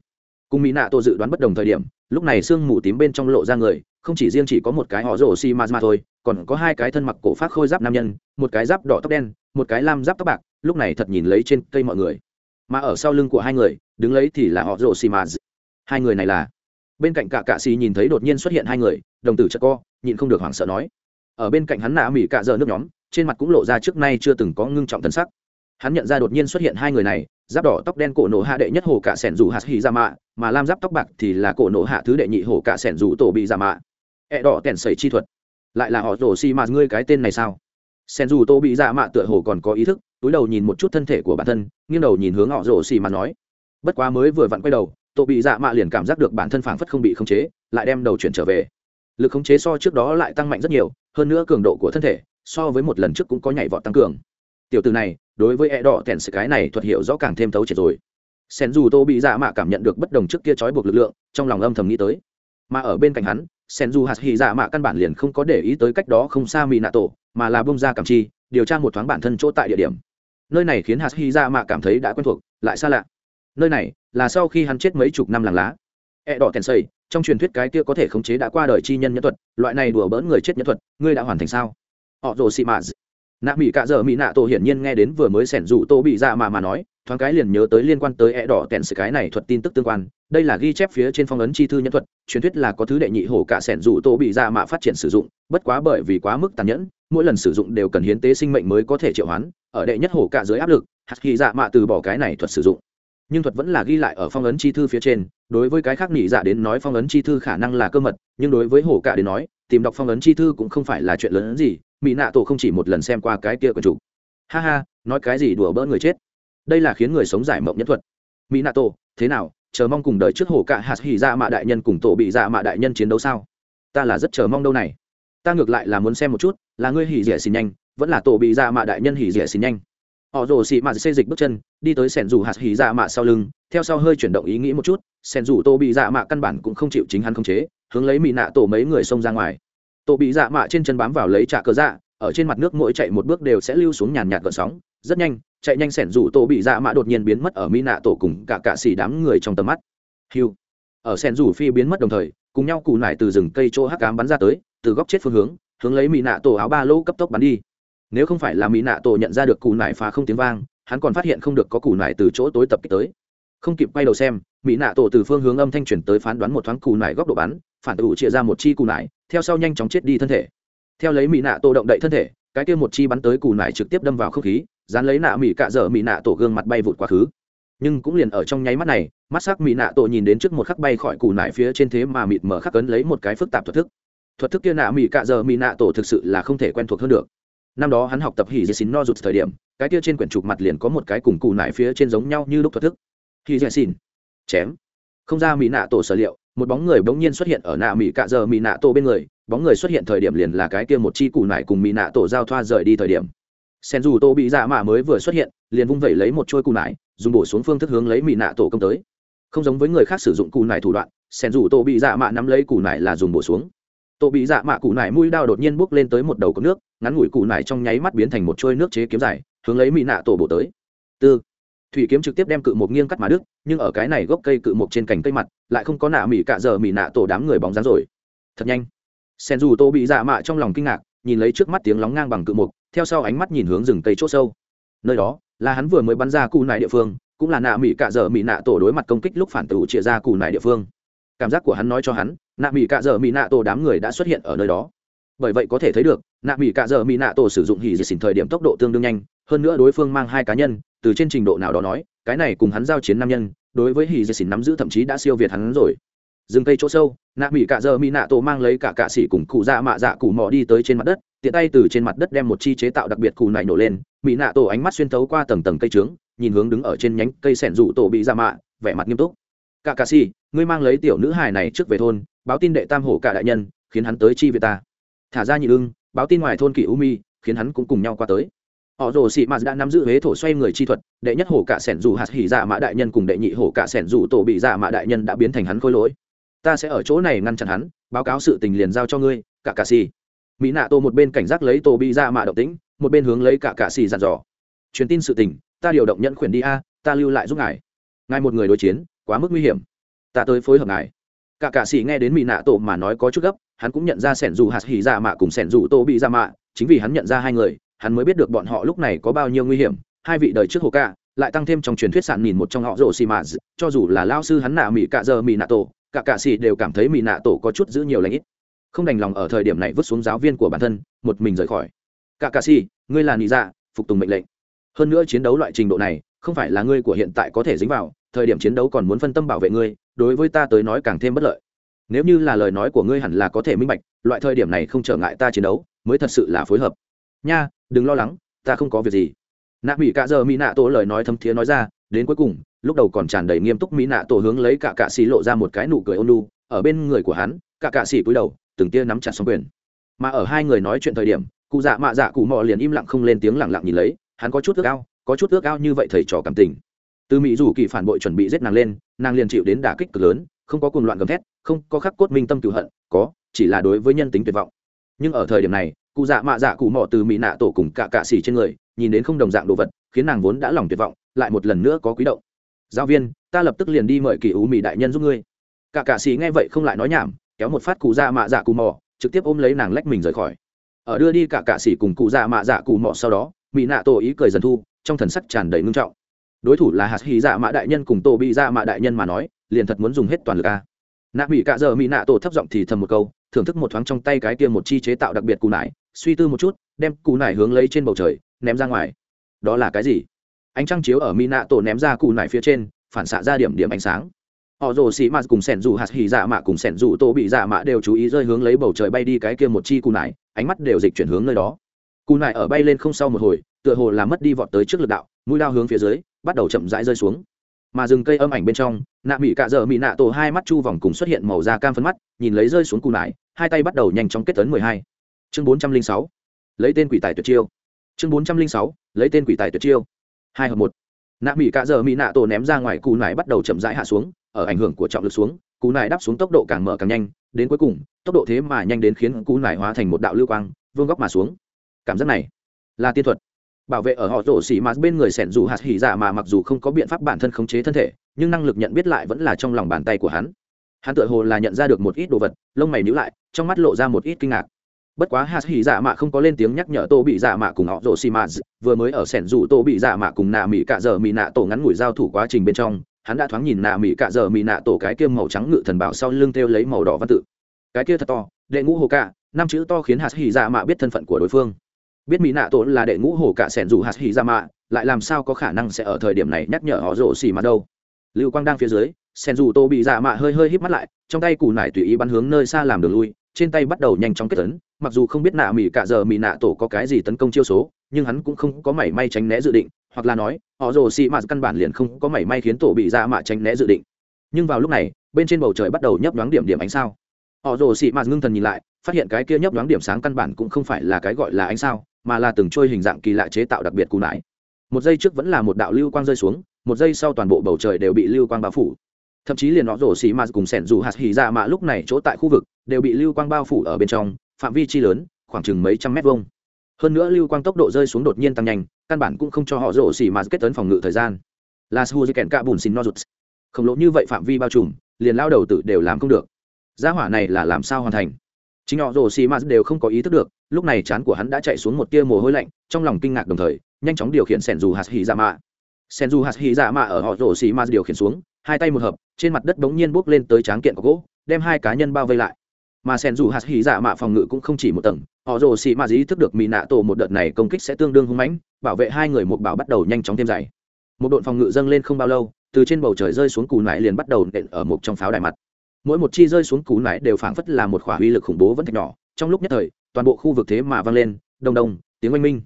Cùng mỹ nạ tổ dự đoán bất đồng thời điểm, lúc này xương mù tím bên trong lộ ra người, không chỉ riêng chỉ có một cái họ rổ xi ma thôi, còn có hai cái thân mặc cổ phát khôi giáp nam nhân, một cái giáp đỏ tóc đen, một cái lam giáp tóc bạc, lúc này thật nhìn lấy trên cây mọi người. Mà ở sau lưng của hai người, đứng lấy thì là họ rổ xi ma. Hai người này là bên cạnh cả cạ xì nhìn thấy đột nhiên xuất hiện hai người, đồng tử chợt co, nhịn không được hoảng sợ nói. Ở bên cạnh hắn nạ mỹ cạ dợ nước nhóm, trên mặt cũng lộ ra trước nay chưa từng có ngưng trọng thân sắc. Hắn nhận ra đột nhiên xuất hiện hai người này, giáp đỏ tóc đen cổ nổ hạ đệ nhất hồ cả sẻn dù hạt hì ra dạ mạ, mà lam giáp tóc bạc thì là cổ nổ hạ thứ đệ nhị hồ cả sẻn dù tổ bị ra mạ. E đỏ tẻn sẩy chi thuật. Lại là họ rổ xi mà ngươi cái tên này sao? Sẻn dù tổ bị ra mạ tựa hồ còn có ý thức, túi đầu nhìn một chút thân thể của bản thân, nghiêng đầu nhìn hướng họ rổ xi mà nói. Bất quá mới vừa vặn quay đầu tổ bị dạ mạ liền cảm giác được bản thân phảng phất không bị khống chế, lại đem đầu chuyển trở về. Lực khống chế so trước đó lại tăng mạnh rất nhiều, hơn nữa cường độ của thân thể, so với một lần trước cũng có nhảy vọt tăng cường. Tiểu từ này, đối với e đỏ tèn sự cái này thuật hiệu rõ càng thêm thấu triệt rồi. Sen dù tô bị dạ mạ cảm nhận được bất đồng trước kia trói buộc lực lượng, trong lòng âm thầm nghĩ tới. Mà ở bên cạnh hắn sen dù hạt hì dạ mạ căn bản liền không có để ý tới cách đó không xa mỹ nạ tổ mà là bông ra cảm chi, điều tra một thoáng bản thân chỗ tại địa điểm. Nơi này khiến hạt hì dạ mạ cảm thấy đã quen thuộc, lại xa lạ nơi này là sau khi hắn chết mấy chục năm làng lá. E đỏ tèn xây trong truyền thuyết cái kia có thể khống chế đã qua đời chi nhân nhân thuật, loại này đùa bỡn người chết nhân thuật, ngươi đã hoàn thành sao? Họ rồ xị mạ nạ mỹ cạ dợ mỹ nạ tổ hiển nhiên nghe đến vừa mới sẻn dụ tô bị dạ mà mà nói, thoáng cái liền nhớ tới liên quan tới e đỏ tèn sự cái này thuật tin tức tương quan. Đây là ghi chép phía trên phong ấn chi thư nhân thuật, truyền thuyết là có thứ đệ nhị hổ cả sẻn dụ tô bị dạ mà phát triển sử dụng, bất quá bởi vì quá mức tàn nhẫn, mỗi lần sử dụng đều cần hiến tế sinh mệnh mới có thể triệu hoán, ở đệ nhất hổ cả dưới áp lực, hạt khi dạ mạ từ bỏ cái này thuật sử dụng nhưng thuật vẫn là ghi lại ở phong ấn chi thư phía trên, đối với cái khác nghĩ dạ đến nói phong ấn chi thư khả năng là cơ mật, nhưng đối với hổ cả đến nói, tìm đọc phong ấn chi thư cũng không phải là chuyện lớn gì, mỹ nạ tổ không chỉ một lần xem qua cái kia của chủ. Ha ha, nói cái gì đùa bỡ người chết. Đây là khiến người sống giải mộng nhất thuật. Mỹ nạ tổ, thế nào, chờ mong cùng đợi trước hổ cả hạt hỉ dạ mạ đại nhân cùng tổ bị dạ mạ đại nhân chiến đấu sao? Ta là rất chờ mong đâu này. Ta ngược lại là muốn xem một chút, là ngươi hỉ rỉa xin nhanh, vẫn là tổ bị dạ mạ đại nhân hỉ rỉa xin nhanh họ rồ xị mạ xê dịch bước chân, đi tới sẻn dù hạt hỉ dạ mạ sau lưng. Theo sau hơi chuyển động ý nghĩ một chút, sẻn dù tô bị dạ mạ căn bản cũng không chịu chính hắn khống chế, hướng lấy mỹ nạ tổ mấy người xông ra ngoài. Tổ bị dạ mạ trên chân bám vào lấy trả cờ dạ ở trên mặt nước mỗi chạy một bước đều sẽ lưu xuống nhàn nhạt gợn sóng. Rất nhanh, chạy nhanh sẻn rủ tổ bị dạ mạ đột nhiên biến mất ở mỹ nạ tổ cùng cả cạ xỉ đám người trong tầm mắt. Hiu. Ở sẻn rủ phi biến mất đồng thời, cùng nhau cù nải từ rừng cây chỗ hắc cám bắn ra tới, từ góc chết phương hướng hướng lấy mỹ nạ tổ áo ba lỗ cấp tốc bắn đi nếu không phải là mỹ nạ tổ nhận ra được cù nải phá không tiếng vang, hắn còn phát hiện không được có cù nải từ chỗ tối tập kích tới. Không kịp quay đầu xem, mỹ nạ tổ từ phương hướng âm thanh chuyển tới phán đoán một thoáng cù nải góc độ bắn, phản tử chia ra một chi cù nải, theo sau nhanh chóng chết đi thân thể. Theo lấy mỹ nạ tổ động đậy thân thể, cái kia một chi bắn tới cù nải trực tiếp đâm vào không khí, dán lấy nạ mỹ cạ dở mỹ nạ tổ gương mặt bay vụt quá khứ. Nhưng cũng liền ở trong nháy mắt này, mắt sắc mỹ nạ tổ nhìn đến trước một khắc bay khỏi cù nải phía trên thế mà mịt mở khắc cấn lấy một cái phức tạp thuật thức. Thuật thức kia nạ mỹ cạ dở mỹ nạ tổ thực sự là không thể quen thuộc hơn được năm đó hắn học tập hỉ dì xin no rụt thời điểm, cái kia trên quyển chụp mặt liền có một cái cùng cụ nải phía trên giống nhau như lúc thuật thức. Hỉ dì xin chém. Không ra mỹ nạ tổ sở liệu, một bóng người bỗng nhiên xuất hiện ở nạ mỹ cạ giờ mỹ nạ tổ bên người, bóng người xuất hiện thời điểm liền là cái kia một chi củ nải cùng mỹ nạ tổ giao thoa rời đi thời điểm. Sen dù tô bị dạ mạ mới vừa xuất hiện, liền vung vẩy lấy một trôi cụ nải, dùng bổ xuống phương thức hướng lấy mỹ nạ tổ công tới. Không giống với người khác sử dụng cụ nải thủ đoạn, sen dù tô bị dạ mạ nắm lấy cụ nải là dùng bổ xuống tổ bị dạ mạ cụ nải mũi đao đột nhiên bốc lên tới một đầu cốc nước, ngắn ngủi cụ nải trong nháy mắt biến thành một trôi nước chế kiếm dài, hướng lấy mỹ nạ tổ bổ tới. Tư. Thủy kiếm trực tiếp đem cự một nghiêng cắt mà đứt, nhưng ở cái này gốc cây cự một trên cành cây mặt, lại không có nạ mỹ cạ giờ mỹ nạ tổ đám người bóng dáng rồi. Thật nhanh. Sen dù tô bị dạ mạ trong lòng kinh ngạc, nhìn lấy trước mắt tiếng lóng ngang bằng cự mộc theo sau ánh mắt nhìn hướng rừng cây c h ỗ sâu. Nơi đó, là hắn vừa mới bắn ra cụ nải địa phương, cũng là nạ mỹ cạ giờ mỹ nạ tổ đối mặt công kích lúc phản tử chia ra cụ nải địa phương. Cảm giác của hắn nói cho hắn nạ mỹ cạ dở mỹ nạ tổ đám người đã xuất hiện ở nơi đó. Bởi vậy có thể thấy được, nạ mỹ cạ dở mỹ nạ tổ sử dụng hỉ dị xỉn thời điểm tốc độ tương đương nhanh, hơn nữa đối phương mang hai cá nhân, từ trên trình độ nào đó nói, cái này cùng hắn giao chiến nam nhân, đối với hỉ dị xỉn nắm giữ thậm chí đã siêu việt hắn rồi. Dừng cây chỗ sâu, nạ mỹ cạ dơ mỹ nạ tổ mang lấy cả cạ xỉ cùng cụ dạ mạ dạ cụ mò đi tới trên mặt đất, tiện tay từ trên mặt đất đem một chi chế tạo đặc biệt cụ này nổ lên mỹ nạ tổ ánh mắt xuyên thấu qua tầng tầng cây trướng, nhìn hướng đứng ở trên nhánh cây sẻn rủ tổ bị dạ mạ, vẻ mặt nghiêm túc. Cả cạ xỉ ngươi mang lấy tiểu nữ hài này trước về thôn báo tin đệ tam hổ cả đại nhân, khiến hắn tới chi về ta. Thả ra nhị ưng báo tin ngoài thôn kỷ u mi, khiến hắn cũng cùng nhau qua tới. Họ rồ sĩ mạt đã nắm giữ huế thổ xoay người chi thuật, đệ nhất hổ cả sẻn dù hạt hỉ dạ mã đại nhân cùng đệ nhị hổ cả sẻn dù tổ bị dạ mã đại nhân đã biến thành hắn khôi lỗi. Ta sẽ ở chỗ này ngăn chặn hắn, báo cáo sự tình liền giao cho ngươi, cả cà xì. Mỹ nạ tô một bên cảnh giác lấy tổ bị dạ mã động tĩnh, một bên hướng lấy cả cà xì dặn dò. Truyền tin sự tình, ta điều động nhận khuyển đi a, ta lưu lại giúp ngài. Ngài một người đối chiến, quá mức nguy hiểm. Ta tới phối hợp ngài cả cạ xì nghe đến mỹ nạ tổ mà nói có chút gấp, hắn cũng nhận ra sẻn dù hạt hỉ dạ mạ cùng sẻn dù tô bị dạ mạ. Chính vì hắn nhận ra hai người, hắn mới biết được bọn họ lúc này có bao nhiêu nguy hiểm. Hai vị đời trước hồ cạ lại tăng thêm trong truyền thuyết sản nhìn một trong họ rổ xì mạ. Cho dù là lao sư hắn nạ mỹ cạ giờ mỹ nạ tổ, cả cạ xì đều cảm thấy mỹ nạ tổ có chút giữ nhiều lãnh ít. Không đành lòng ở thời điểm này vứt xuống giáo viên của bản thân, một mình rời khỏi. Cả cạ xì ngươi là nị dạ phục tùng mệnh lệnh. Hơn nữa chiến đấu loại trình độ này, không phải là ngươi của hiện tại có thể dính vào thời điểm chiến đấu còn muốn phân tâm bảo vệ ngươi, đối với ta tới nói càng thêm bất lợi. Nếu như là lời nói của ngươi hẳn là có thể minh bạch, loại thời điểm này không trở ngại ta chiến đấu, mới thật sự là phối hợp. Nha, đừng lo lắng, ta không có việc gì. Nạ mỹ cạ giờ mỹ nạ tổ lời nói thâm thiế nói ra, đến cuối cùng, lúc đầu còn tràn đầy nghiêm túc mỹ nạ tổ hướng lấy cả cạ xì lộ ra một cái nụ cười ôn lu ở bên người của hắn cả cạ xì cúi đầu, từng tia nắm chặt xong quyền. Mà ở hai người nói chuyện thời điểm, cụ dạ mạ dạ cụ mò liền im lặng không lên tiếng lặng lặng nhìn lấy, hắn có chút ước ao, có chút ước ao như vậy thầy trò cảm tình từ mỹ dù kỳ phản bội chuẩn bị giết nàng lên, nàng liền chịu đến đả kích cực lớn, không có cuồng loạn gầm thét, không có khắc cốt minh tâm cựu hận, có, chỉ là đối với nhân tính tuyệt vọng. Nhưng ở thời điểm này, cụ dạ mạ dạ cụ mò từ mỹ nạ tổ cùng cả cạ xỉ trên người, nhìn đến không đồng dạng đồ vật, khiến nàng vốn đã lòng tuyệt vọng, lại một lần nữa có quý động. Giáo viên, ta lập tức liền đi mời kỳ ú mỹ đại nhân giúp ngươi. Cả cạ xỉ nghe vậy không lại nói nhảm, kéo một phát cụ dạ mạ dạ cụ mò trực tiếp ôm lấy nàng lách mình rời khỏi. Ở đưa đi cả cạ xỉ cùng cụ dạ mạ dạ cụ mò sau đó, mỹ nạ tổ ý cười dần thu, trong thần sắc tràn đầy ngưng trọng đối thủ là hạt hy dạ mạ đại nhân cùng tổ bị dạ mạ đại nhân mà nói, liền thật muốn dùng hết toàn lực a. Nạ mỹ cạ giờ mỹ nạ tổ thấp giọng thì thầm một câu, thưởng thức một thoáng trong tay cái kia một chi chế tạo đặc biệt cù nải, suy tư một chút, đem cù nải hướng lấy trên bầu trời, ném ra ngoài. Đó là cái gì? Ánh trăng chiếu ở mỹ nạ tổ ném ra cù nải phía trên, phản xạ ra điểm điểm ánh sáng. Họ rồ xì mạt cùng sẻn dù hạt hì dạ mạ cùng sẻn dù tô bị dạ mạ đều chú ý rơi hướng lấy bầu trời bay đi cái kia một chi cù nải, ánh mắt đều dịch chuyển hướng nơi đó. Cù nải ở bay lên không sau một hồi, tựa hồ là mất đi vọt tới trước lực đạo mũi lao hướng phía dưới, bắt đầu chậm rãi rơi xuống. Mà rừng cây âm ảnh bên trong, nạ mỹ cạ giờ mỹ nạ tổ hai mắt chu vòng cùng xuất hiện màu da cam phân mắt, nhìn lấy rơi xuống cù nải, hai tay bắt đầu nhanh chóng kết tấn mười hai. Chương bốn trăm linh sáu, lấy tên quỷ tài tuyệt chiêu. Chương bốn trăm linh sáu, lấy tên quỷ tài tuyệt chiêu. Hai hợp một. Nạ mỹ cạ giờ mỹ nạ tổ ném ra ngoài cù nải bắt đầu chậm rãi hạ xuống, ở ảnh hưởng của trọng lực xuống, cù nải đáp xuống tốc độ càng mở càng nhanh, đến cuối cùng, tốc độ thế mà nhanh đến khiến cù nải hóa thành một đạo lưu quang, vương góc mà xuống. Cảm giác này là tiên thuật bảo vệ ở họ rổ xỉ mà bên người sẻn dù hạt hỉ dạ mà mặc dù không có biện pháp bản thân khống chế thân thể, nhưng năng lực nhận biết lại vẫn là trong lòng bàn tay của hắn. Hắn tự hồ là nhận ra được một ít đồ vật, lông mày nhữ lại, trong mắt lộ ra một ít kinh ngạc. Bất quá hạt hỉ dạ mạ không có lên tiếng nhắc nhở tô bị dạ mạ cùng họ rổ xì mạ vừa mới ở sẻn dù tô bị dạ mạ cùng nạ mỹ cạ dở mỹ nạ tổ ngắn ngủi giao thủ quá trình bên trong, hắn đã thoáng nhìn nạ mỹ cạ dở mỹ nạ tổ cái kia màu trắng ngự thần bảo sau lưng theo lấy màu đỏ văn tự. Cái kia thật to, đệ ngũ hồ cạ, năm chữ to khiến hạt hỉ dạ mạ biết thân phận của đối phương biết mỹ nạ tổ là đệ ngũ hồ cả sẻn dù hạt hỉ ra mạ lại làm sao có khả năng sẽ ở thời điểm này nhắc nhở họ rổ xì mà đâu? Lưu quang đang phía dưới, sẻn dù tô bị dạ mạ hơi hơi híp mắt lại, trong tay cù nải tùy ý bắn hướng nơi xa làm đường lui, trên tay bắt đầu nhanh chóng kết tấn. Mặc dù không biết nạ mỹ cả giờ mỹ nạ tổ có cái gì tấn công chiêu số, nhưng hắn cũng không có mảy may tránh né dự định, hoặc là nói, họ rồ xì mạ căn bản liền không có mảy may khiến tổ bị dạ mạ tránh né dự định. Nhưng vào lúc này, bên trên bầu trời bắt đầu nhấp đoán điểm điểm ánh sao. Họ rồ xì mạt ngưng thần nhìn lại, phát hiện cái kia nhấp đoán điểm sáng căn bản cũng không phải là cái gọi là ánh sao mà là từng trôi hình dạng kỳ lạ chế tạo đặc biệt cù nải. Một giây trước vẫn là một đạo lưu quang rơi xuống, một giây sau toàn bộ bầu trời đều bị lưu quang bao phủ. Thậm chí liền nó rổ xì mạt cùng sẻn dù hạt hỉ ra mạ lúc này chỗ tại khu vực đều bị lưu quang bao phủ ở bên trong, phạm vi chi lớn, khoảng chừng mấy trăm mét vuông. Hơn nữa lưu quang tốc độ rơi xuống đột nhiên tăng nhanh, căn bản cũng không cho họ rổ xì mạt kết tấn phòng ngự thời gian. Là su kèn cạ bùn xin nozuts khổng lỗ như vậy phạm vi bao trùm, liền lao đầu tự đều làm không được. Gia hỏa này là làm sao hoàn thành? Chính họ rổ xì mạt đều không có ý thức được lúc này chán của hắn đã chạy xuống một tia mồ hôi lạnh, trong lòng kinh ngạc đồng thời, nhanh chóng điều khiển sẻn dù hạt hỉ dạ mạ sẻn dù hạt hỉ dạ mạ ở họ rổ xì ma điều khiển xuống, hai tay một hợp, trên mặt đất bỗng nhiên bốc lên tới tráng kiện có gỗ, đem hai cá nhân bao vây lại. Mà sen dù hạt hỉ dạ mạ phòng ngự cũng không chỉ một tầng, họ rổ xì ma dí thức được mỹ nạ tổ một đợt này công kích sẽ tương đương hung mãnh, bảo vệ hai người một bảo bắt đầu nhanh chóng thêm dày. Một đội phòng ngự dâng lên không bao lâu, từ trên bầu trời rơi xuống cù nải liền bắt đầu nện ở một trong pháo đài mặt. Mỗi một chi rơi xuống cú nải đều phảng phất là một khỏa uy lực khủng bố vẫn thạch nhỏ, trong lúc nhất thời toàn bộ khu vực thế mà vang lên, đông đông, tiếng oanh minh.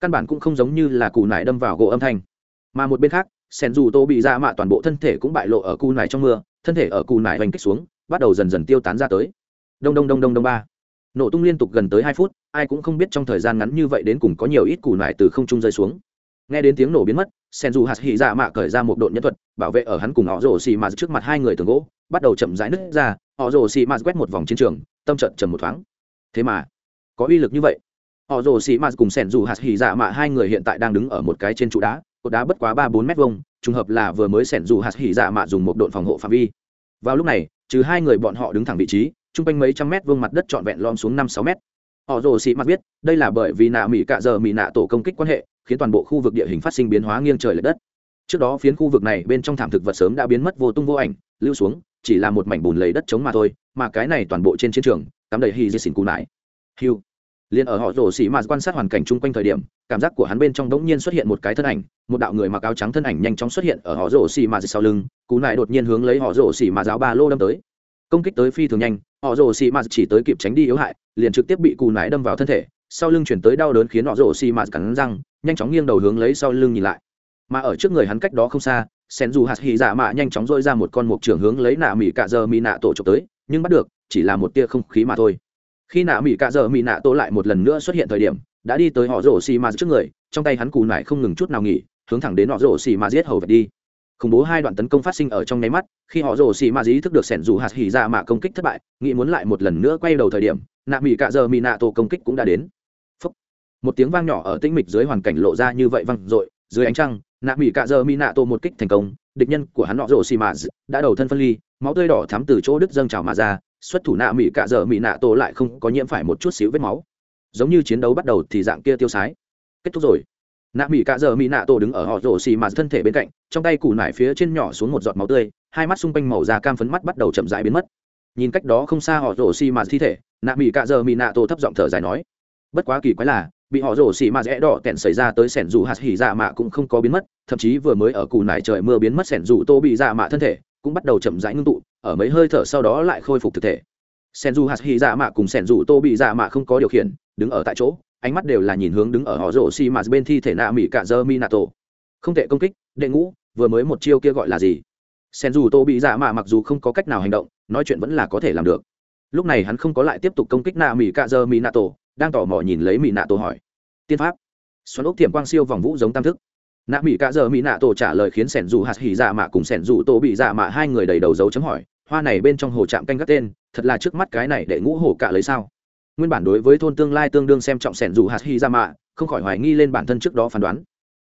Căn bản cũng không giống như là cù nải đâm vào gỗ âm thanh. Mà một bên khác, sen dù tô bị ra mạ toàn bộ thân thể cũng bại lộ ở cù nải trong mưa, thân thể ở cù nải hoành kích xuống, bắt đầu dần dần tiêu tán ra tới. Đông đông đông đông đông ba. Nổ tung liên tục gần tới hai phút, ai cũng không biết trong thời gian ngắn như vậy đến cùng có nhiều ít cù nải từ không trung rơi xuống. Nghe đến tiếng nổ biến mất, sen dù hạt hỉ dạ mạ cởi ra một đội nhân thuật, bảo vệ ở hắn cùng họ rổ xì mà trước mặt hai người tường gỗ, bắt đầu chậm rãi nứt ra, họ rồ xì mạt quét một vòng chiến trường, tâm trận trầm một thoáng. Thế mà có uy lực như vậy. Họ rồ xì mạt cùng sẻn dù hạt hỉ dạ mạ hai người hiện tại đang đứng ở một cái trên trụ đá, cột đá bất quá ba bốn mét vuông, trùng hợp là vừa mới sẻn dù hạt hỉ dạ mạ dùng một độn phòng hộ phạm vi. Vào lúc này, trừ hai người bọn họ đứng thẳng vị trí, chung quanh mấy trăm mét vuông mặt đất trọn vẹn lom xuống năm sáu mét. Họ rồ xì mạt biết, đây là bởi vì nạ mỹ cạ giờ mỹ nạ tổ công kích quan hệ, khiến toàn bộ khu vực địa hình phát sinh biến hóa nghiêng trời l ệ đất. Trước đó phiến khu vực này bên trong thảm thực vật sớm đã biến mất vô tung vô ảnh, lưu xuống, chỉ là một mảnh bùn lấy đất trống mà thôi, mà cái này toàn bộ trên chiến trường, cắm đầy hy di xỉn cù nải. Hiu liền ở họ rổ xỉ mà quan sát hoàn cảnh chung quanh thời điểm, cảm giác của hắn bên trong đống nhiên xuất hiện một cái thân ảnh, một đạo người mặc áo trắng thân ảnh nhanh chóng xuất hiện ở họ rổ xỉ mà sau lưng, cú nại đột nhiên hướng lấy họ rổ xỉ mà giáo ba lô đâm tới. Công kích tới phi thường nhanh, họ rổ xỉ mà chỉ tới kịp tránh đi yếu hại, liền trực tiếp bị cù nại đâm vào thân thể, sau lưng chuyển tới đau đớn khiến họ rổ xỉ mà cắn răng, nhanh chóng nghiêng đầu hướng lấy sau lưng nhìn lại. Mà ở trước người hắn cách đó không xa, sen dù hạt hy dạ mạ nhanh chóng dôi ra một con mục trưởng hướng lấy nạ mỹ cạ giờ mỹ nạ tổ trộm tới, nhưng bắt được, chỉ là một tia không khí mà thôi khi nạ mỹ cạ giờ mỹ nạ tô lại một lần nữa xuất hiện thời điểm, đã đi tới họ rổ xì mà trước người, trong tay hắn cù nải không ngừng chút nào nghỉ, hướng thẳng đến họ rổ xì mà giết hầu vật đi khủng bố hai đoạn tấn công phát sinh ở trong nháy mắt, khi họ rổ xì mà dí thức được sẻn dù hạt hỉ ra mà công kích thất bại, nghĩ muốn lại một lần nữa quay đầu thời điểm, nạ mỹ cạ giờ mỹ nạ tô công kích cũng đã đến Phúc. một tiếng vang nhỏ ở tĩnh mịch dưới hoàn cảnh lộ ra như vậy vang dội, dưới ánh trăng, nạ mỹ cạ giờ mỹ nạ tô một kích thành công, địch nhân của hắn họ rổ xì mà đã đầu thân phân ly, máu tươi đỏ thắm từ chỗ đứt dâng trào mà ra xuất thủ nạ mỹ cạ dở mỹ nạ tổ lại không có nhiễm phải một chút xíu vết máu. Giống như chiến đấu bắt đầu thì dạng kia tiêu sái. Kết thúc rồi. Nạ mỹ cạ dở mỹ nạ tổ đứng ở họ rổ xì mà thân thể bên cạnh, trong tay củ nải phía trên nhỏ xuống một giọt máu tươi, hai mắt xung quanh màu da cam phấn mắt bắt đầu chậm rãi biến mất. Nhìn cách đó không xa họ rổ xì mà thi thể, nạ mỹ cạ dở mỹ nạ tổ thấp giọng thở dài nói, bất quá kỳ quái là, bị họ rổ xì mà rẽ đỏ tẹn xảy ra tới sẻn dù hạt hỉ dạ mạ cũng không có biến mất, thậm chí vừa mới ở cù nải trời mưa biến mất sẻn dù tô bị dạ mạ thân thể cũng bắt đầu chậm rãi ngưng tụ, ở mấy hơi thở sau đó lại khôi phục thực thể. Sen du hạt hy dạ mạ cùng sen du tô bị dạ mạ không có điều khiển, đứng ở tại chỗ, ánh mắt đều là nhìn hướng đứng ở họ rổ xì mà bên thi thể nạ mỹ cả dơ mi nạ tổ không thể công kích, đệ ngũ, vừa mới một chiêu kia gọi là gì? Sen du tô bị dạ mạ mặc dù không có cách nào hành động, nói chuyện vẫn là có thể làm được. Lúc này hắn không có lại tiếp tục công kích nạ mỹ cạ dơ mi nạ tổ đang tò mò nhìn lấy mỹ nạ tổ hỏi. Tiên pháp. Xoắn ốc tiềm quang siêu vòng vũ giống tam thức nạ mỹ cả giờ mỹ nạ tổ trả lời khiến sẻn dù hạt hỉ dạ mạ cùng sẻn dù tổ bị dạ mạ hai người đầy đầu dấu chấm hỏi, hoa này bên trong hồ trạm canh các tên, thật là trước mắt cái này để ngũ hồ cả lấy sao? Nguyên bản đối với thôn tương lai tương đương xem trọng sẻn dù hạt hỉ dạ mạ, không khỏi hoài nghi lên bản thân trước đó phán đoán.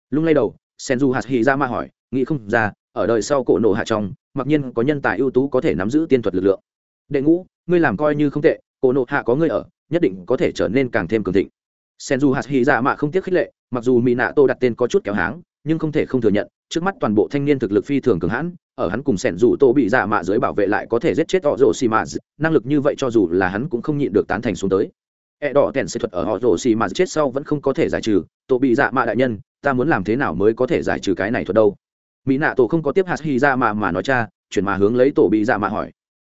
Lung lay đầu, sẻn dù hạt hỉ dạ mạ hỏi, nghĩ không ra, ở đời sau cổ nổ hạ trong, mặc nhiên có nhân tài ưu tú có thể nắm giữ tiên thuật lực lượng. Đệ ngũ, ngươi làm coi như không tệ, cổ nộ hạ có ngươi ở, nhất định có thể trở nên càng thêm cường thịnh. Sen dù hạt hy dạ mạ không tiếc khích lệ mặc dù mỹ nạ tô đặt tên có chút kéo háng, nhưng không thể không thừa nhận, trước mắt toàn bộ thanh niên thực lực phi thường cường hãn, ở hắn cùng sẻn dù tô bị dạ mạ dưới bảo vệ lại có thể giết chết họ rổ xì mạ năng lực như vậy cho dù là hắn cũng không nhịn được tán thành xuống tới. E đỏ tèn sẽ thuật ở họ rổ xì mạ chết sau vẫn không có thể giải trừ, tô bị dạ mạ đại nhân, ta muốn làm thế nào mới có thể giải trừ cái này thuật đâu? Mỹ nạ tổ không có tiếp hạt hy dạ mạ mà nói cha, chuyển mà hướng lấy tổ bị dạ mạ hỏi.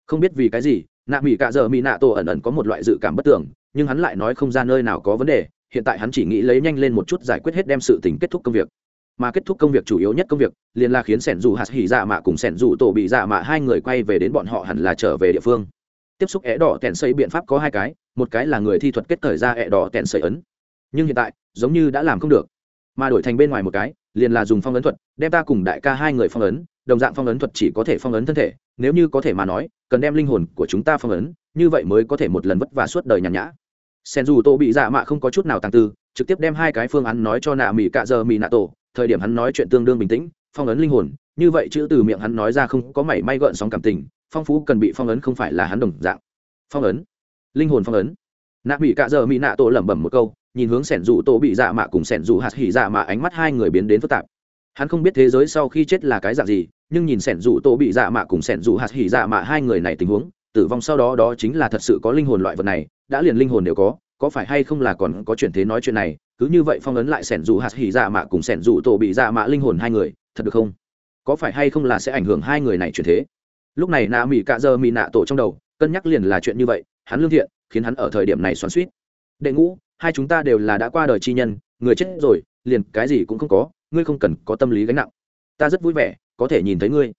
Không biết vì cái gì, nạ mỹ cạ giờ mỹ nạ tổ ẩn ẩn có một loại dự cảm bất tưởng nhưng hắn lại nói không ra nơi nào có vấn đề hiện tại hắn chỉ nghĩ lấy nhanh lên một chút giải quyết hết đem sự tình kết thúc công việc. Mà kết thúc công việc chủ yếu nhất công việc, liền là khiến sẻn dù hạt hỉ dạ mạ cùng sẻn dù tổ bị dạ mạ hai người quay về đến bọn họ hẳn là trở về địa phương. Tiếp xúc é đỏ tèn xây biện pháp có hai cái, một cái là người thi thuật kết thời ra é đỏ tèn xây ấn. Nhưng hiện tại, giống như đã làm không được. Mà đổi thành bên ngoài một cái, liền là dùng phong ấn thuật, đem ta cùng đại ca hai người phong ấn, đồng dạng phong ấn thuật chỉ có thể phong ấn thân thể, nếu như có thể mà nói, cần đem linh hồn của chúng ta phong ấn, như vậy mới có thể một lần vất vả suốt đời nhàn nhã sen dù tô bị dạ mạ không có chút nào tàng tư, trực tiếp đem hai cái phương án nói cho nạ mỹ cạ giờ mỹ nạ tổ, thời điểm hắn nói chuyện tương đương bình tĩnh, phong ấn linh hồn, như vậy chữ từ miệng hắn nói ra không có mảy may gợn sóng cảm tình, phong phú cần bị phong ấn không phải là hắn đồng dạng. Phong ấn, linh hồn phong ấn. Nạ mỹ cạ giờ mỹ nạ tổ lẩm bẩm một câu, nhìn hướng sẻn dù tổ bị dạ mạ cùng sẻn dù hạt hỉ dạ mạ ánh mắt hai người biến đến phức tạp. Hắn không biết thế giới sau khi chết là cái dạng gì, nhưng nhìn sẻn dù tổ bị dạ mạ cùng sẻn dù hạt hỉ dạ mạ hai người này tình huống tử vong sau đó đó chính là thật sự có linh hồn loại vật này, đã liền linh hồn đều có có phải hay không là còn có chuyện thế nói chuyện này, cứ như vậy phong ấn lại sẻn dù hạt hỉ dạ mạ cùng sẻn dù tổ bị dạ mạ linh hồn hai người, thật được không? Có phải hay không là sẽ ảnh hưởng hai người này chuyển thế? Lúc này nạ mỹ cạ giờ mỹ nạ tổ trong đầu, cân nhắc liền là chuyện như vậy, hắn lương thiện, khiến hắn ở thời điểm này xoắn suýt đệ ngũ, hai chúng ta đều là đã qua đời chi nhân, người chết rồi, liền cái gì cũng không có, ngươi không cần có tâm lý gánh nặng. Ta rất vui vẻ, có thể nhìn thấy ngươi.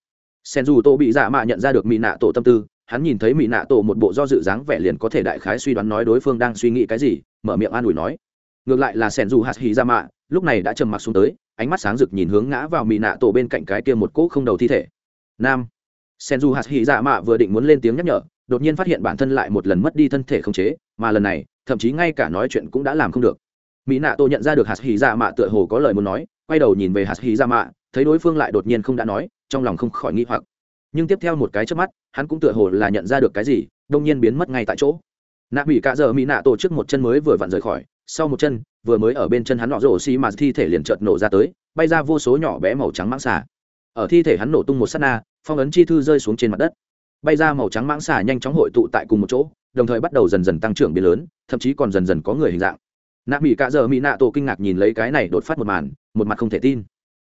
Sen dù tổ bị dạ mạ nhận ra được mỹ nạ tổ tâm tư hắn nhìn thấy mỹ nạ tổ một bộ do dự dáng vẻ liền có thể đại khái suy đoán nói đối phương đang suy nghĩ cái gì, mở miệng an ủi nói. Ngược lại là sen dù hạt hì ra dạ mạ, lúc này đã trầm mặc xuống tới, ánh mắt sáng rực nhìn hướng ngã vào mỹ nạ tổ bên cạnh cái kia một cỗ không đầu thi thể. Nam. Sen dù hạt hì ra dạ mạ vừa định muốn lên tiếng nhắc nhở, đột nhiên phát hiện bản thân lại một lần mất đi thân thể không chế, mà lần này, thậm chí ngay cả nói chuyện cũng đã làm không được. Mỹ nạ tổ nhận ra được hạt hì ra dạ mạ tựa hồ có lời muốn nói, quay đầu nhìn về hạt hì ra mạ, thấy đối phương lại đột nhiên không đã nói, trong lòng không khỏi nghĩ hoặc. Nhưng tiếp theo một cái trước mắt hắn cũng tựa hồ là nhận ra được cái gì, đông nhiên biến mất ngay tại chỗ. Nạ bị cạ dợ mỹ nạ tổ chức một chân mới vừa vặn rời khỏi, sau một chân, vừa mới ở bên chân hắn nọ rổ xi mà thi thể liền chợt nổ ra tới, bay ra vô số nhỏ bé màu trắng mãng xà. Ở thi thể hắn nổ tung một sát na, phong ấn chi thư rơi xuống trên mặt đất. Bay ra màu trắng mãng xà nhanh chóng hội tụ tại cùng một chỗ, đồng thời bắt đầu dần dần tăng trưởng biến lớn, thậm chí còn dần dần có người hình dạng. Nạ mỹ cạ dợ mỹ nạ tổ kinh ngạc nhìn lấy cái này đột phát một màn, một mặt không thể tin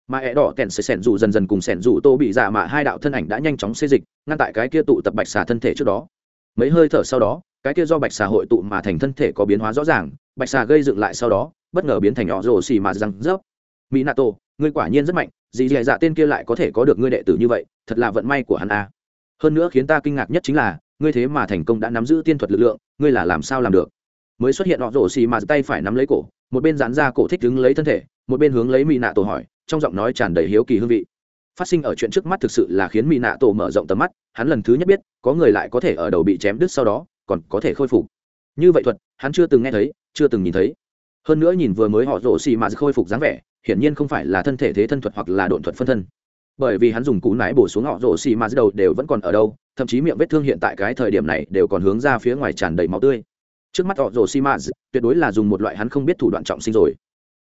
mà ẹ đỏ kèn sẽ sẻn dù dần dần cùng sẻn dù tô bị dạ mạ hai đạo thân ảnh đã nhanh chóng xê dịch, ngăn tại cái kia tụ tập bạch xà thân thể trước đó. Mấy hơi thở sau đó, cái kia do bạch xà hội tụ mà thành thân thể có biến hóa rõ ràng, bạch xà gây dựng lại sau đó, bất ngờ biến thành nhỏ rồ xì mà răng rớp. Mỹ nato ngươi quả nhiên rất mạnh, dì dì dạ tên kia lại có thể có được ngươi đệ tử như vậy, thật là vận may của hắn a. Hơn nữa khiến ta kinh ngạc nhất chính là, ngươi thế mà thành công đã nắm giữ tiên thuật lực lượng, ngươi là làm sao làm được? Mới xuất hiện họ rổ xì mà tay phải nắm lấy cổ, một bên dán ra cổ thích đứng lấy thân thể, một bên hướng lấy mỹ nạ tổ hỏi trong giọng nói tràn đầy hiếu kỳ hương vị. Phát sinh ở chuyện trước mắt thực sự là khiến mỹ nạ tổ mở rộng tầm mắt, hắn lần thứ nhất biết, có người lại có thể ở đầu bị chém đứt sau đó, còn có thể khôi phục. Như vậy thuật, hắn chưa từng nghe thấy, chưa từng nhìn thấy. Hơn nữa nhìn vừa mới họ rổ xì mà khôi phục dáng vẻ, hiển nhiên không phải là thân thể thế thân thuật hoặc là độn thuật phân thân. Bởi vì hắn dùng cú nái bổ xuống họ rổ xì mà đầu đều vẫn còn ở đâu, thậm chí miệng vết thương hiện tại cái thời điểm này đều còn hướng ra phía ngoài tràn đầy máu tươi. Trước mắt họ rổ xì mà, tuyệt đối là dùng một loại hắn không biết thủ đoạn trọng sinh rồi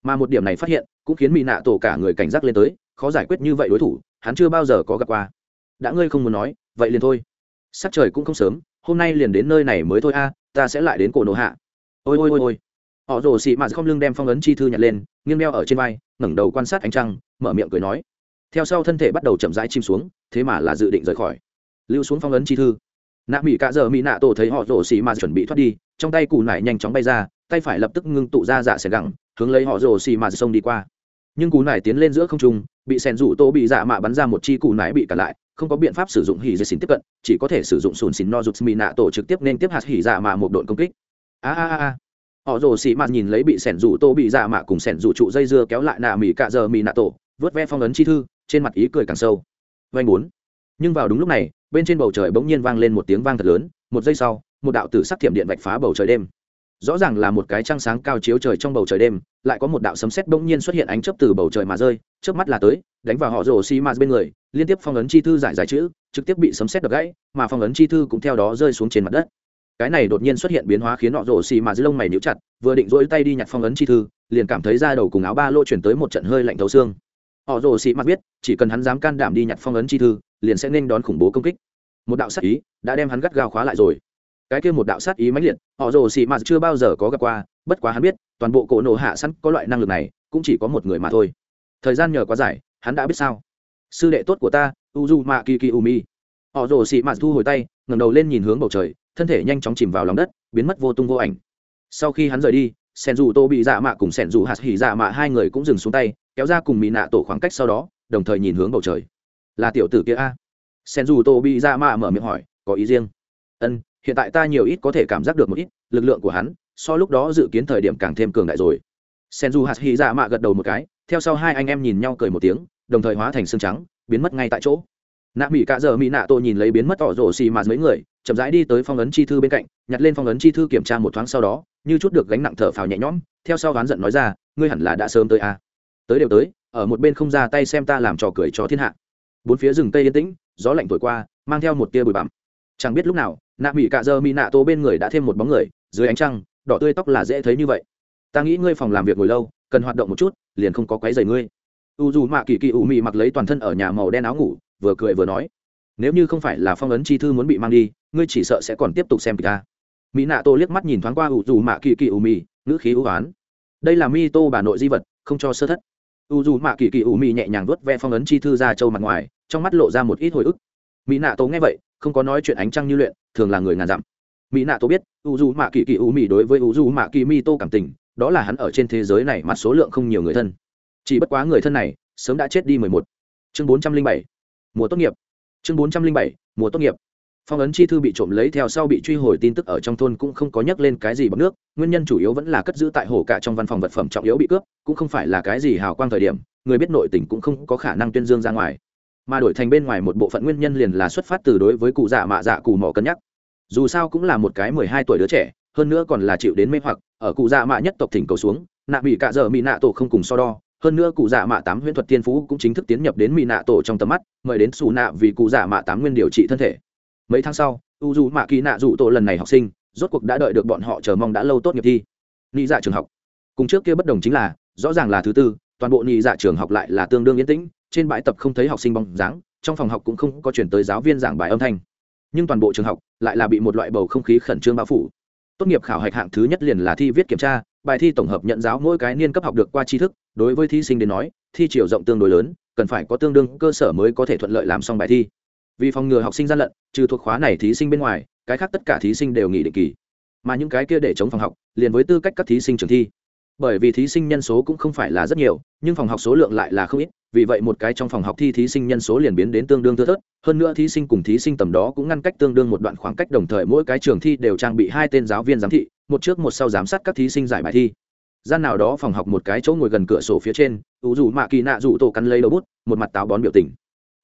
mà một điểm này phát hiện, cũng khiến mỹ nạ tổ cả người cảnh giác lên tới, khó giải quyết như vậy đối thủ, hắn chưa bao giờ có gặp qua. Đã ngươi không muốn nói, vậy liền thôi. Sắc trời cũng không sớm, hôm nay liền đến nơi này mới thôi a, ta sẽ lại đến cổ nổ hạ. Ôi ôi ôi ôi. Họ rồ xị mạt không lưng đem phong ấn chi thư nhặt lên, nghiêng đeo ở trên vai, ngẩng đầu quan sát ánh trăng, mở miệng cười nói. Theo sau thân thể bắt đầu chậm rãi chim xuống, thế mà là dự định rời khỏi. Lưu xuống phong ấn chi thư. Nạ mỹ cả giờ mỹ nạ tổ thấy họ rồ xị mạt chuẩn bị thoát đi, trong tay cụ nải nhanh chóng bay ra, tay phải lập tức ngưng tụ ra dạ xẻ gẳng hướng lấy họ rồ xì mà sông đi qua. Nhưng cú nải tiến lên giữa không trung, bị sèn rủ tô bị dạ mạ bắn ra một chi cú nải bị cản lại, không có biện pháp sử dụng hỉ dây xỉn tiếp cận, chỉ có thể sử dụng sùn xỉn no rụt mì nạ tổ trực tiếp nên tiếp hạt hỉ dạ mạ một đội công kích. A a a họ rồ xì mạt nhìn lấy bị sẻn rủ tô bị dạ mạ cùng sẻn rủ trụ dây dưa kéo lại nạ mì cạ giờ mì nạ tổ, vớt ve phong ấn chi thư, trên mặt ý cười càng sâu. Vanh bốn. Nhưng vào đúng lúc này, bên trên bầu trời bỗng nhiên vang lên một tiếng vang thật lớn, một giây sau, một đạo tử sắc thiểm điện vạch phá bầu trời đêm rõ ràng là một cái trăng sáng cao chiếu trời trong bầu trời đêm, lại có một đạo sấm sét bỗng nhiên xuất hiện ánh chớp từ bầu trời mà rơi, chớp mắt là tới, đánh vào họ rồ xi ma bên người, liên tiếp phong ấn chi thư giải giải chữ, trực tiếp bị sấm sét đập gãy, mà phong ấn chi thư cũng theo đó rơi xuống trên mặt đất. Cái này đột nhiên xuất hiện biến hóa khiến họ rồ xi ma lông mày níu chặt, vừa định rỗi tay đi nhặt phong ấn chi thư, liền cảm thấy da đầu cùng áo ba lô chuyển tới một trận hơi lạnh thấu xương. Họ rồ xi ma biết, chỉ cần hắn dám can đảm đi nhặt phong ấn chi thư, liền sẽ nên đón khủng bố công kích. Một đạo sắc ý đã đem hắn gắt gao khóa lại rồi cái kia một đạo sát ý mãnh liệt, họ rồ xì mạt chưa bao giờ có gặp qua, bất quá hắn biết, toàn bộ cổ nổ hạ sẵn có loại năng lực này, cũng chỉ có một người mà thôi. Thời gian nhờ quá dài, hắn đã biết sao. Sư đệ tốt của ta, uzu ma u mi họ rồ xì mạt thu hồi tay, ngẩng đầu lên nhìn hướng bầu trời, thân thể nhanh chóng chìm vào lòng đất, biến mất vô tung vô ảnh. Sau khi hắn rời đi sen dù tô bị dạ mạ cùng sen dù hạt hỉ dạ mạ hai người cũng dừng xuống tay, kéo ra cùng mỹ nạ tổ khoảng cách sau đó, đồng thời nhìn hướng bầu trời. Là tiểu tử kia a. Sen dù tô bị dạ mạ mở miệng hỏi, có ý riêng? Ân hiện tại ta nhiều ít có thể cảm giác được một ít, lực lượng của hắn, so lúc đó dự kiến thời điểm càng thêm cường đại rồi. Sen dù hạt hy dạ mạ gật đầu một cái, theo sau hai anh em nhìn nhau cười một tiếng, đồng thời hóa thành xương trắng, biến mất ngay tại chỗ. Nạ mỹ cạ giờ mỹ nạ tôi nhìn lấy biến mất tỏ rổ xì mà mấy người, chậm rãi đi tới phong ấn chi thư bên cạnh, nhặt lên phong ấn chi thư kiểm tra một thoáng sau đó, như chút được gánh nặng thở phào nhẹ nhõm, theo sau oán giận nói ra, ngươi hẳn là đã sớm tới à. tới đều tới, ở một bên không ra tay xem ta làm trò cười cho thiên hạ. Bốn phía rừng tây yên tĩnh, gió lạnh thổi qua, mang theo một tia bụi bặm. Chẳng biết lúc nào nạ mỹ cạ giờ mỹ nạ tô bên người đã thêm một bóng người, dưới ánh trăng, đỏ tươi tóc là dễ thấy như vậy. Ta nghĩ ngươi phòng làm việc ngồi lâu, cần hoạt động một chút, liền không có quấy giày ngươi. U dù mạ kỳ kỳ u mị mặc lấy toàn thân ở nhà màu đen áo ngủ, vừa cười vừa nói, nếu như không phải là phong ấn chi thư muốn bị mang đi, ngươi chỉ sợ sẽ còn tiếp tục xem kịch ta. Mỹ nạ tô liếc mắt nhìn thoáng qua u dù mạ kỳ kỳ u mị, ngữ khí ưu oán. Đây là mi tô bà nội di vật, không cho sơ thất. U dù mạ kỳ kỳ u mị nhẹ nhàng vớt ve phong ấn chi thư ra châu mặt ngoài, trong mắt lộ ra một ít hồi ức. Mỹ nạ tô nghe vậy, không có nói chuyện ánh trăng như luyện thường là người ngàn dặm. Mỹ nạ tô biết u du mạ kỳ kỳ u mỹ đối với u du mạ kỳ mi tô cảm tình, đó là hắn ở trên thế giới này mà số lượng không nhiều người thân. Chỉ bất quá người thân này, sớm đã chết đi mười một. Chương bốn trăm linh bảy, mùa tốt nghiệp. Chương bốn trăm linh bảy, mùa tốt nghiệp. Phong ấn chi thư bị trộm lấy theo sau bị truy hồi tin tức ở trong thôn cũng không có nhắc lên cái gì bằng nước, nguyên nhân chủ yếu vẫn là cất giữ tại hồ cả trong văn phòng vật phẩm trọng yếu bị cướp, cũng không phải là cái gì hào quang thời điểm, người biết nội tình cũng không có khả năng tuyên dương ra ngoài mà đổi thành bên ngoài một bộ phận nguyên nhân liền là xuất phát từ đối với cụ dạ mạ dạ cù mỏ cân nhắc. Dù sao cũng là một cái mười hai tuổi đứa trẻ, hơn nữa còn là chịu đến mê hoặc, ở cụ dạ mạ nhất tộc thỉnh cầu xuống, nạ bị cạ dở mỹ nạ tổ không cùng so đo, hơn nữa cụ dạ mạ tám huyễn thuật tiên phú cũng chính thức tiến nhập đến mỹ nạ tổ trong tầm mắt, mời đến xù nạ vì cụ dạ mạ tám nguyên điều trị thân thể. Mấy tháng sau, u dù mạ kỳ nạ dụ tổ lần này học sinh, rốt cuộc đã đợi được bọn họ chờ mong đã lâu tốt nghiệp thi. Nghĩ dạ trường học. Cùng trước kia bất đồng chính là, rõ ràng là thứ tư, toàn bộ nghĩ dạ trường học lại là tương đương yên tĩnh trên bãi tập không thấy học sinh bóng dáng, trong phòng học cũng không có chuyển tới giáo viên giảng bài âm thanh. Nhưng toàn bộ trường học lại là bị một loại bầu không khí khẩn trương bao phủ. Tốt nghiệp khảo hạch hạng thứ nhất liền là thi viết kiểm tra, bài thi tổng hợp nhận giáo mỗi cái niên cấp học được qua tri thức, đối với thí sinh đến nói, thi chiều rộng tương đối lớn, cần phải có tương đương cơ sở mới có thể thuận lợi làm xong bài thi. Vì phòng ngừa học sinh gian lận, trừ thuộc khóa này thí sinh bên ngoài, cái khác tất cả thí sinh đều nghỉ định kỳ. Mà những cái kia để chống phòng học, liền với tư cách các thí sinh trường thi bởi vì thí sinh nhân số cũng không phải là rất nhiều, nhưng phòng học số lượng lại là không ít, vì vậy một cái trong phòng học thi thí sinh nhân số liền biến đến tương đương thưa thớt. Hơn nữa thí sinh cùng thí sinh tầm đó cũng ngăn cách tương đương một đoạn khoảng cách đồng thời mỗi cái trường thi đều trang bị hai tên giáo viên giám thị, một trước một sau giám sát các thí sinh giải bài thi. Gian nào đó phòng học một cái chỗ ngồi gần cửa sổ phía trên ủ rủ mạ kỳ nạ rủ tổ cắn lấy đầu bút, một mặt táo bón biểu tình.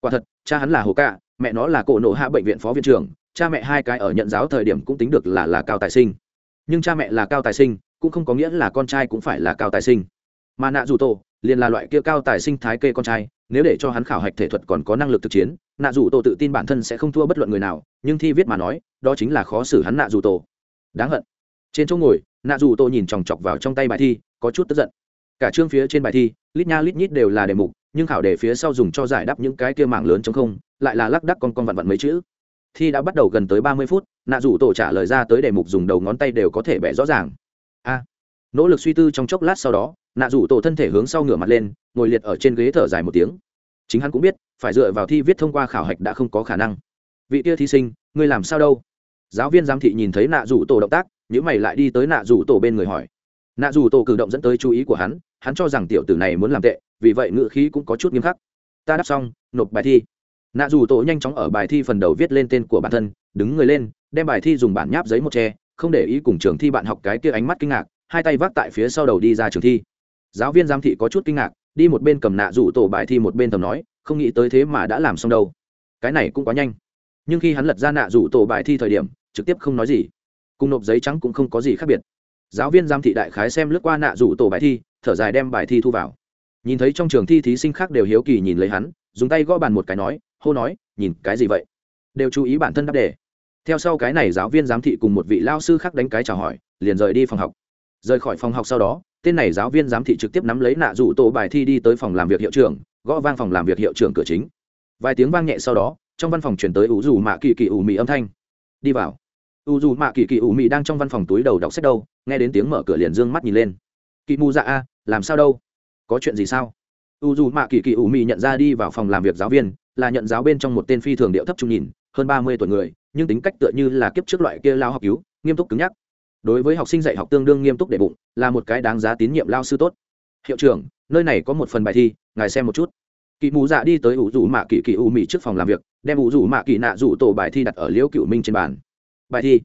Quả thật, cha hắn là hồ cạ, mẹ nó là cổ nộ hạ bệnh viện phó viện trưởng, cha mẹ hai cái ở nhận giáo thời điểm cũng tính được là là cao tài sinh. Nhưng cha mẹ là cao tài sinh cũng không có nghĩa là con trai cũng phải là cao tài sinh. Mà nạ dù tổ liền là loại kia cao tài sinh thái kê con trai, nếu để cho hắn khảo hạch thể thuật còn có năng lực thực chiến, nạ dù tổ tự tin bản thân sẽ không thua bất luận người nào, nhưng thi viết mà nói, đó chính là khó xử hắn nạ dù tổ. Đáng hận. Trên chỗ ngồi, nạ dù tổ nhìn chòng chọc vào trong tay bài thi, có chút tức giận. Cả chương phía trên bài thi, lít nha lít nhít đều là đề mục, nhưng khảo đề phía sau dùng cho giải đáp những cái kia mảng lớn chống không, lại là lắc đắc con con vặn vặn mấy chữ. Thi đã bắt đầu gần tới ba mươi phút, nạ dù tổ trả lời ra tới đề mục dùng đầu ngón tay đều có thể bẻ rõ ràng nỗ lực suy tư trong chốc lát sau đó, nạ rủ tổ thân thể hướng sau ngửa mặt lên, ngồi liệt ở trên ghế thở dài một tiếng. Chính hắn cũng biết, phải dựa vào thi viết thông qua khảo hạch đã không có khả năng. Vị kia thí sinh, ngươi làm sao đâu? Giáo viên giám thị nhìn thấy nạ rủ tổ động tác những mày lại đi tới nạ rủ tổ bên người hỏi. Nạ rủ tổ cử động dẫn tới chú ý của hắn hắn cho rằng tiểu tử này muốn làm tệ, vì vậy ngự khí cũng có chút nghiêm khắc. Ta đáp xong, nộp bài thi. Nạ dù tổ nhanh chóng ở bài thi phần đầu viết lên tên của bản thân, đứng người lên, đem bài thi dùng bản nháp giấy một tre không để ý cùng trường thi bạn học cái kia ánh mắt kinh ngạc hai tay vác tại phía sau đầu đi ra trường thi. Giáo viên giám thị có chút kinh ngạc, đi một bên cầm nạ rủ tổ bài thi một bên tầm nói, không nghĩ tới thế mà đã làm xong đâu. Cái này cũng quá nhanh. Nhưng khi hắn lật ra nạ rủ tổ bài thi thời điểm, trực tiếp không nói gì. Cùng nộp giấy trắng cũng không có gì khác biệt. Giáo viên giám thị đại khái xem lướt qua nạ rủ tổ bài thi, thở dài đem bài thi thu vào. Nhìn thấy trong trường thi thí sinh khác đều hiếu kỳ nhìn lấy hắn, dùng tay gõ bàn một cái nói, hô nói, nhìn cái gì vậy? Đều chú ý bản thân đáp đề. Theo sau cái này giáo viên giám thị cùng một vị lao sư khác đánh cái chào hỏi, liền rời đi phòng học rời khỏi phòng học sau đó, tên này giáo viên giám thị trực tiếp nắm lấy nạ rủ tổ bài thi đi tới phòng làm việc hiệu trưởng, gõ vang phòng làm việc hiệu trưởng cửa chính. Vài tiếng vang nhẹ sau đó, trong văn phòng chuyển tới ủ rủ mạ kỳ kỳ ủ mị âm thanh. Đi vào. U dù mạ kỳ kỳ ủ mị đang trong văn phòng túi đầu đọc sách đâu, nghe đến tiếng mở cửa liền d ư ơ n g mắt nhìn lên. Kỳ mù dạ a, làm sao đâu? Có chuyện gì sao? U dù mạ kỳ kỳ ủ mị nhận ra đi vào phòng làm việc giáo viên, là nhận giáo bên trong một tên phi thường điệu thấp trung nhìn hơn ba mươi tuổi người, nhưng tính cách tựa như là kiếp trước loại kia lao học cứu, nghiêm túc cứng nhắc đối với học sinh dạy học tương đương nghiêm túc để bụng, là một cái đáng giá tín nhiệm lao sư tốt. Hiệu trưởng, nơi này có một phần bài thi, ngài xem một chút. Kỳ mù dạ đi tới ủ rủ mạ kỳ kỳ u mì trước phòng làm việc, đem ủ rủ mạ kỳ nạ rủ tổ bài thi đặt ở liễu cựu minh trên bàn. Bài thi?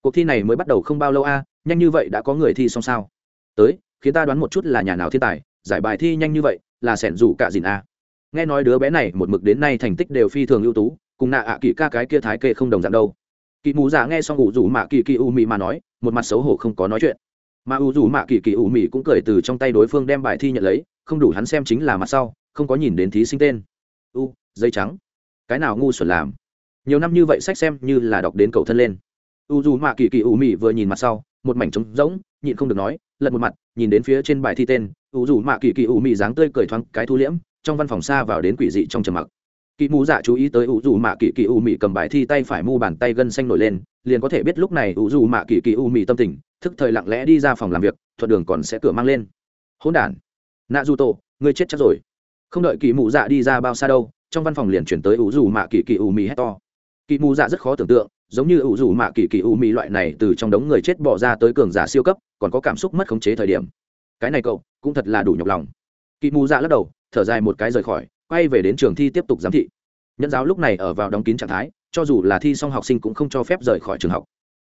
Cuộc thi này mới bắt đầu không bao lâu a, nhanh như vậy đã có người thi xong sao? Tới, khiến ta đoán một chút là nhà nào thiên tài, giải bài thi nhanh như vậy, là sẻn rủ cả dìn a. Nghe nói đứa bé này một mực đến nay thành tích đều phi thường ưu tú, cùng nạ ạ kỳ ca cái kia thái kê không đồng dạng đâu kỳ mù dạ nghe xong ủ rủ mạ kỳ kỳ u mì mà nói, một mặt xấu hổ không có nói chuyện. Mà ủ rủ mạ kỳ kỳ u mì cũng cười từ trong tay đối phương đem bài thi nhận lấy, không đủ hắn xem chính là mặt sau, không có nhìn đến thí sinh tên. U, dây trắng. Cái nào ngu xuẩn làm? Nhiều năm như vậy sách xem như là đọc đến cầu thân lên. U dù mạ kỳ kỳ u mị vừa nhìn mặt sau, một mảnh trống rỗng, nhịn không được nói, lật một mặt, nhìn đến phía trên bài thi tên u dù mạ kỳ kỳ u mị dáng tươi cười thoáng cái thu liễm, trong văn phòng xa vào đến quỷ dị trong trầm mặc kỳ mù dạ chú ý tới ủ dù mạ kỳ kỳ u mị cầm bài thi tay phải mu bàn tay gân xanh nổi lên, liền có thể biết lúc này ủ dù mạ kỳ kỳ u mị tâm tình, thức thời lặng lẽ đi ra phòng làm việc, thuận đường còn sẽ cửa mang lên. Hỗn đản. Nạ du tổ ngươi chết chắc rồi. Không đợi kỳ mù dạ đi ra bao xa đâu, trong văn phòng liền chuyển tới ủ dù mạ kỳ kỳ u mị hét to. Kỳ mù dạ rất khó tưởng tượng, giống như ủ dù mạ kỳ kỳ u mị loại này từ trong đống người chết bỏ ra tới cường giả siêu cấp, còn có cảm xúc mất khống chế thời điểm. Cái này cậu, cũng thật là đủ nhọc lòng. Kỳ mù dạ lắc đầu, thở dài một cái rời khỏi quay về đến trường thi tiếp tục giám thị. Nhẫn giáo lúc này ở vào đóng kín trạng thái, cho dù là thi xong học sinh cũng không cho phép rời khỏi trường học.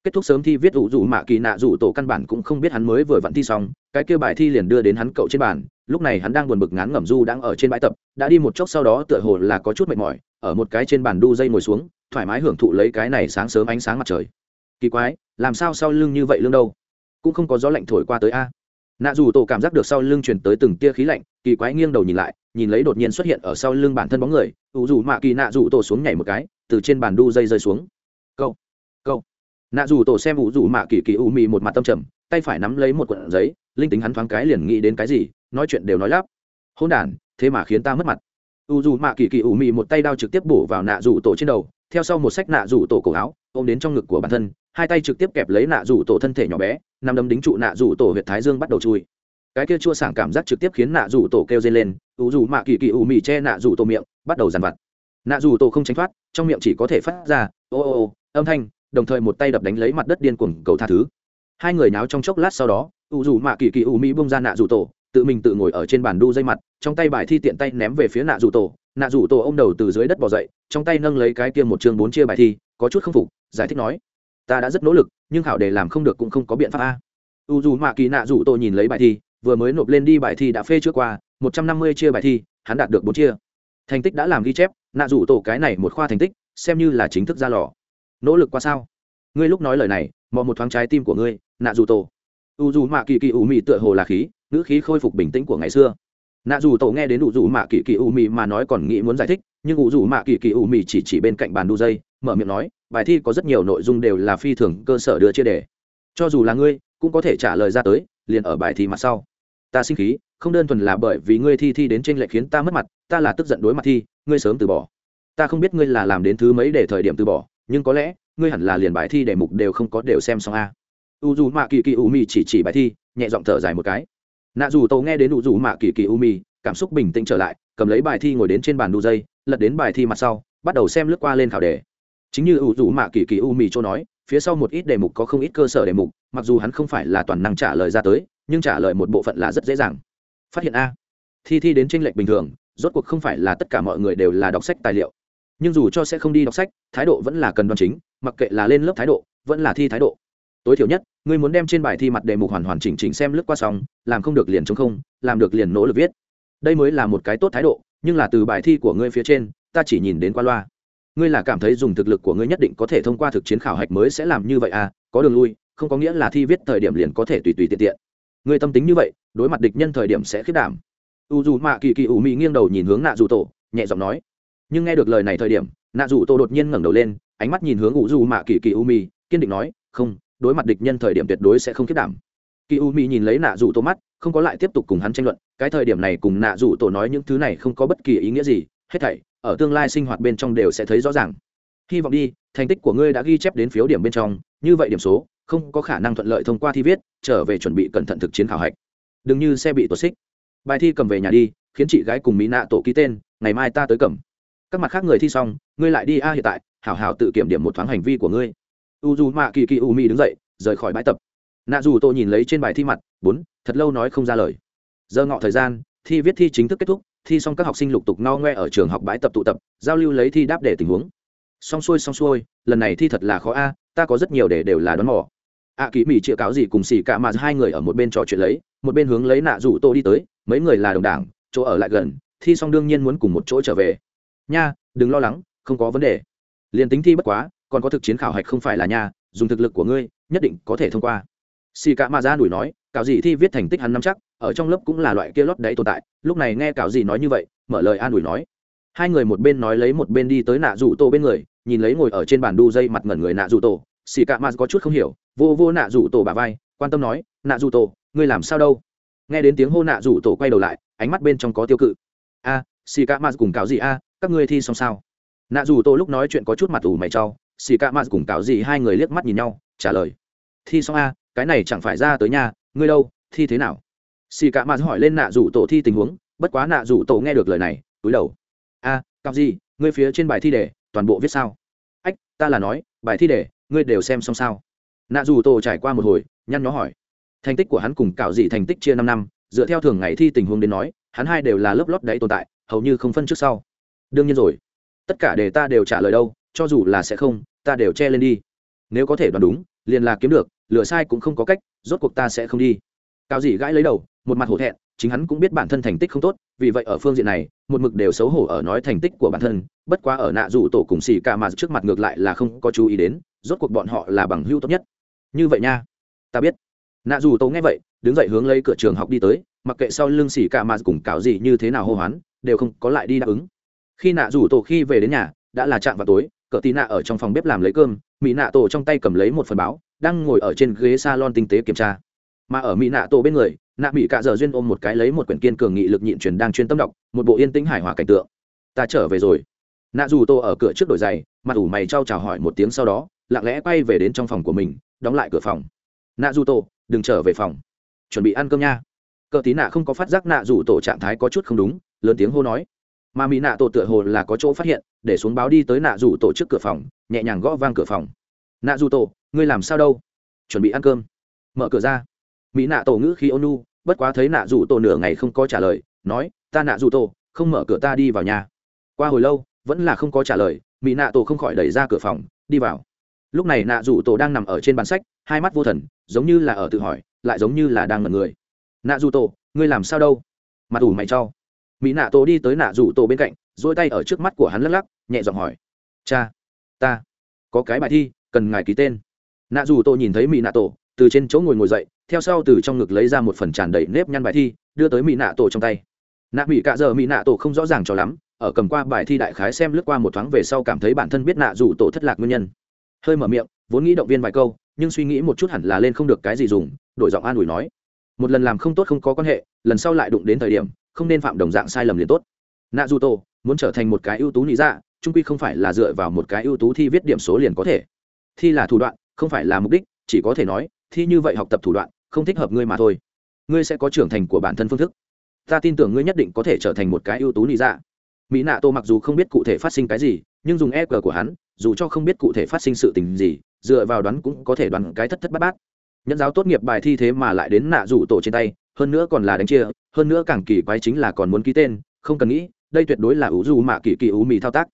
Kết thúc sớm thi viết ủ dù mạ kỳ nạ dù tổ căn bản cũng không biết hắn mới vừa vặn thi xong, cái kêu bài thi liền đưa đến hắn cậu trên bàn, lúc này hắn đang buồn bực ngán ngẩm du đang ở trên bãi tập, đã đi một chốc sau đó tựa hồ là có chút mệt mỏi, ở một cái trên bàn đu dây ngồi xuống, thoải mái hưởng thụ lấy cái này sáng sớm ánh sáng mặt trời. Kỳ quái, làm sao sau lưng như vậy lưng đâu? Cũng không có gió lạnh thổi qua tới a. Nạ dù tổ cảm giác được sau lưng truyền tới từng tia khí lạnh, kỳ quái nghiêng đầu nhìn lại nhìn lấy đột nhiên xuất hiện ở sau lưng bản thân bóng người, ủ dù mạ kỳ nạ dù tổ xuống nhảy một cái, từ trên bàn đu dây rơi xuống. Câu câu nạ dù tổ xem ủ dù mạ kỳ kỳ u mị một mặt tâm trầm, tay phải nắm lấy một cuộn giấy, linh tính hắn thoáng cái liền nghĩ đến cái gì, nói chuyện đều nói lắp. Hôn đản, thế mà khiến ta mất mặt. U dù mạ kỳ kỳ u mị một tay đao trực tiếp bổ vào nạ dù tổ trên đầu, theo sau một sách nạ dù tổ cổ áo, ôm đến trong ngực của bản thân, hai tay trực tiếp kẹp lấy nạ dù tổ thân thể nhỏ bé, nằm đấm đính trụ nạ dù tổ huyệt thái dương bắt đầu chui cái kia chua sảng cảm giác trực tiếp khiến nạ rủ tổ kêu dây lên, ủ dù mạ kỳ kỳ ủ mì che nạ rủ tổ miệng, bắt đầu dàn vặt. Nạ rủ tổ không tránh thoát, trong miệng chỉ có thể phát ra, ô ô ô, âm thanh, đồng thời một tay đập đánh lấy mặt đất điên cuồng cầu tha thứ. Hai người náo trong chốc lát sau đó, ủ dù mạ kỳ kỳ ủ mì bông ra nạ rủ tổ, tự mình tự ngồi ở trên bàn đu dây mặt, trong tay bài thi tiện tay ném về phía nạ rủ tổ. Nạ rủ tổ ô m đầu từ dưới đất bỏ dậy, trong tay nâng lấy cái kia một chương bốn chia bài thi, có chút không phục, giải thích nói, ta đã rất nỗ lực, nhưng khảo đề làm không được cũng không có biện pháp a. U dù mạ kỳ nạ rủ tổ nhìn lấy bài thi vừa mới nộp lên đi bài thi đã phê trước qua, một trăm năm mươi chia bài thi, hắn đạt được bốn chia. Thành tích đã làm ghi chép, nạ rủ tổ cái này một khoa thành tích, xem như là chính thức ra lò. Nỗ lực qua sao? Ngươi lúc nói lời này, mò một thoáng trái tim của ngươi, nạ rủ tổ. U dù mạ kỳ kỳ u mị tựa hồ là khí, ngữ khí khôi phục bình tĩnh của ngày xưa. Nạ dù tổ nghe đến u dù mạ kỳ kỳ u mị mà nói còn nghĩ muốn giải thích, nhưng u dù mạ kỳ kỳ u mị chỉ chỉ bên cạnh bàn đu dây, mở miệng nói, bài thi có rất nhiều nội dung đều là phi thường cơ sở đưa chia đề. Cho dù là ngươi, cũng có thể trả lời ra tới, liền ở bài thi mặt sau ta sinh khí, không đơn thuần là bởi vì ngươi thi thi đến trên lệ khiến ta mất mặt, ta là tức giận đối mặt thi, ngươi sớm từ bỏ. Ta không biết ngươi là làm đến thứ mấy để thời điểm từ bỏ, nhưng có lẽ, ngươi hẳn là liền bài thi đề mục đều không có đều xem xong a. U dù mạ kỳ kỳ u mi chỉ chỉ bài thi, nhẹ giọng thở dài một cái. Nạ dù tàu nghe đến u dù mạ kỳ kỳ u mi cảm xúc bình tĩnh trở lại, cầm lấy bài thi ngồi đến trên bàn đu dây, lật đến bài thi mặt sau, bắt đầu xem lướt qua lên khảo đề. Chính như u dù mạ kỳ kỳ u mi cho nói, phía sau một ít đề mục có không ít cơ sở đề mục, mặc dù hắn không phải là toàn năng trả lời ra tới nhưng trả lời một bộ phận là rất dễ dàng. Phát hiện a. Thi thi đến tranh lệch bình thường, rốt cuộc không phải là tất cả mọi người đều là đọc sách tài liệu. Nhưng dù cho sẽ không đi đọc sách, thái độ vẫn là cần đoan chính, mặc kệ là lên lớp thái độ, vẫn là thi thái độ. Tối thiểu nhất, ngươi muốn đem trên bài thi mặt đề mục hoàn hoàn chỉnh chỉnh xem lướt qua xong, làm không được liền chống không, làm được liền nỗ lực viết. Đây mới là một cái tốt thái độ, nhưng là từ bài thi của ngươi phía trên, ta chỉ nhìn đến qua loa. Ngươi là cảm thấy dùng thực lực của ngươi nhất định có thể thông qua thực chiến khảo hạch mới sẽ làm như vậy à có đường lui, không có nghĩa là thi viết thời điểm liền có thể tùy tùy tiện tiện ngươi tâm tính như vậy, đối mặt địch nhân thời điểm sẽ khiết đảm. U dù mạ kỳ kỳ ủ mị nghiêng đầu nhìn hướng nạ dù tổ, nhẹ giọng nói. Nhưng nghe được lời này thời điểm, nạ dù tổ đột nhiên ngẩng đầu lên, ánh mắt nhìn hướng u dù mạ kỳ kỳ u mị, kiên định nói, không, đối mặt địch nhân thời điểm tuyệt đối sẽ không khiết đảm. Kỳ u mị nhìn lấy nạ dù tổ mắt, không có lại tiếp tục cùng hắn tranh luận, cái thời điểm này cùng nạ dù tổ nói những thứ này không có bất kỳ ý nghĩa gì, hết thảy, ở tương lai sinh hoạt bên trong đều sẽ thấy rõ ràng. Hy vọng đi, thành tích của ngươi đã ghi chép đến phiếu điểm bên trong, như vậy điểm số không có khả năng thuận lợi thông qua thi viết, trở về chuẩn bị cẩn thận thực chiến khảo hạch. Đừng như xe bị tuột xích. Bài thi cầm về nhà đi, khiến chị gái cùng mỹ nạ tổ ký tên, ngày mai ta tới cầm. Các mặt khác người thi xong, ngươi lại đi a hiện tại, hảo hảo tự kiểm điểm một thoáng hành vi của ngươi. U dù mạ kỳ kỳ u mi đứng dậy, rời khỏi bãi tập. Nạ dù tô nhìn lấy trên bài thi mặt, bốn, thật lâu nói không ra lời. Giờ ngọ thời gian, thi viết thi chính thức kết thúc, thi xong các học sinh lục tục no ngoe ở trường học bãi tập tụ tập, giao lưu lấy thi đáp để tình huống. Xong xuôi xong xuôi, lần này thi thật là khó a, ta có rất nhiều để đều là đón bỏ ạ à, kỳ mỹ chĩa cáo gì cùng xì cả mà hai người ở một bên trò chuyện lấy một bên hướng lấy nạ rủ tô đi tới mấy người là đồng đảng chỗ ở lại gần thi xong đương nhiên muốn cùng một chỗ trở về. Nha đừng lo lắng không có vấn đề. Liền tính thi bất quá còn có thực chiến khảo hạch không phải là nha dùng thực lực của ngươi nhất định có thể thông qua. Xì cả mà ra đuổi nói cáo gì thi viết thành tích hắn năm chắc ở trong lớp cũng là loại kia lót đáy tồn tại lúc này nghe cáo gì nói như vậy mở lời an ủi nói. Hai người một bên nói lấy một bên đi tới nạ rủ tô bên người nhìn lấy ngồi ở trên bàn đu dây mặt ngẩn người nạ rủ tổ xì cạ mạt có chút không hiểu vô vô nạ rủ tổ bà vai quan tâm nói nạ rủ tổ ngươi làm sao đâu? Nghe đến tiếng hô nạ rủ tổ quay đầu lại ánh mắt bên trong có tiêu cự. A à, xì cạ mạt cùng cáo gì a các ngươi thi xong sao? Nạ rủ tổ lúc nói chuyện có chút mặt ủ mày cho, xì cạ mạt cùng cáo gì hai người liếc mắt nhìn nhau trả lời thi xong a cái này chẳng phải ra tới nhà ngươi đâu thi thế nào? Xì cạ mạt hỏi lên nạ rủ tổ thi tình huống bất quá nạ rủ tổ nghe được lời này túi đầu. A cáo gì ngươi phía trên bài thi đề toàn bộ viết sao? Ách ta là nói bài thi đề ngươi đều xem xong sao? Nạ dù tổ trải qua một hồi, nhăn nhó hỏi. Thành tích của hắn cùng cạo dị thành tích chia năm năm, dựa theo thường ngày thi tình huống đến nói, hắn hai đều là lớp lót đấy tồn tại, hầu như không phân trước sau. Đương nhiên rồi. Tất cả đề ta đều trả lời đâu, cho dù là sẽ không, ta đều che lên đi. Nếu có thể đoán đúng, liền là kiếm được lựa sai cũng không có cách, rốt cuộc ta sẽ không đi. Cao dị gãi lấy đầu, một mặt hổ thẹn, chính hắn cũng biết bản thân thành tích không tốt, vì vậy ở phương diện này, một mực đều xấu hổ ở nói thành tích của bản thân, bất quá ở nạ dù tổ cùng xì ca mà trước mặt ngược lại là không có chú ý đến rốt cuộc bọn họ là bằng hưu tốt nhất. Như vậy nha. Ta biết. Nạ dù tổ nghe vậy, đứng dậy hướng lấy cửa trường học đi tới, mặc kệ sau lưng xỉ ca mà cùng cáo gì như thế nào hô hoán, đều không có lại đi đáp ứng. Khi nạ dù tổ khi về đến nhà, đã là chạm vào tối, cỡ tí nạ ở trong phòng bếp làm lấy cơm, mỹ nạ tổ trong tay cầm lấy một phần báo, đang ngồi ở trên ghế salon tinh tế kiểm tra. Mà ở mỹ nạ tổ bên người, nạ mỹ cạ giờ duyên ôm một cái lấy một quyển kiên cường nghị lực nhịn truyền đang chuyên tâm đọc, một bộ yên tĩnh hải hòa cảnh tượng. Ta trở về rồi. Nạ dù tô ở cửa trước đổi giày, mặt ủ mày trao chào hỏi một tiếng sau đó lặng lẽ quay về đến trong phòng của mình đóng lại cửa phòng. Nạ dù tổ, đừng trở về phòng. Chuẩn bị ăn cơm nha. Cờ tí nạ không có phát giác nạ dù tổ trạng thái có chút không đúng lớn tiếng hô nói. Mà mỹ nạ tổ tựa hồ là có chỗ phát hiện để xuống báo đi tới nạ dù tổ trước cửa phòng nhẹ nhàng gõ vang cửa phòng. Nạ dù tổ ngươi làm sao đâu? Chuẩn bị ăn cơm. Mở cửa ra. Mỹ nạ tổ ngữ khi ônu bất quá thấy nạ dù tổ nửa ngày không có trả lời nói ta nạ dù tổ không mở cửa ta đi vào nhà. Qua hồi lâu vẫn là không có trả lời mỹ nạ tổ không khỏi đẩy ra cửa phòng đi vào lúc này nạ dù tổ đang nằm ở trên bàn sách, hai mắt vô thần, giống như là ở tự hỏi, lại giống như là đang ngẩn người. Nạ dù tổ, ngươi làm sao đâu? Mặt ủ mày cho. Mỹ nạ tổ đi tới nạ dù tổ bên cạnh dỗi tay ở trước mắt của hắn lắc lắc, nhẹ giọng hỏi. Cha, ta, có cái bài thi, cần ngài ký tên. Nạ dù tổ nhìn thấy mỹ nạ tổ, từ trên chỗ ngồi ngồi dậy, theo sau từ trong ngực lấy ra một phần tràn đầy nếp nhăn bài thi, đưa tới mỹ nạ tổ trong tay. Nạ mỹ cạ giờ mỹ nạ tổ không rõ ràng cho lắm, ở cầm qua bài thi đại khái xem lướt qua một thoáng về sau cảm thấy bản thân biết nạ dù tổ thất lạc nguyên nhân hơi mở miệng, vốn nghĩ động viên vài câu, nhưng suy nghĩ một chút hẳn là lên không được cái gì dùng, đổi giọng an ủi nói. Một lần làm không tốt không có quan hệ, lần sau lại đụng đến thời điểm, không nên phạm đồng dạng sai lầm liền tốt. Nạ dù tổ muốn trở thành một cái ưu tú lý dạ trung quy không phải là dựa vào một cái ưu tú thi viết điểm số liền có thể. Thi là thủ đoạn, không phải là mục đích, chỉ có thể nói, thi như vậy học tập thủ đoạn, không thích hợp ngươi mà thôi. Ngươi sẽ có trưởng thành của bản thân phương thức. Ta tin tưởng ngươi nhất định có thể trở thành một cái ưu tú lý dạ. Mỹ nạ tô mặc dù không biết cụ thể phát sinh cái gì, nhưng dùng e cờ của hắn dù cho không biết cụ thể phát sinh sự tình gì, dựa vào đoán cũng có thể đoán cái thất thất bát bát. Nhẫn giáo tốt nghiệp bài thi thế mà lại đến nạ rủ tổ trên tay, hơn nữa còn là đánh chia, hơn nữa càng kỳ quái chính là còn muốn ký tên, không cần nghĩ, đây tuyệt đối là ủ dù mạ kỳ kỳ ủ mì thao tác.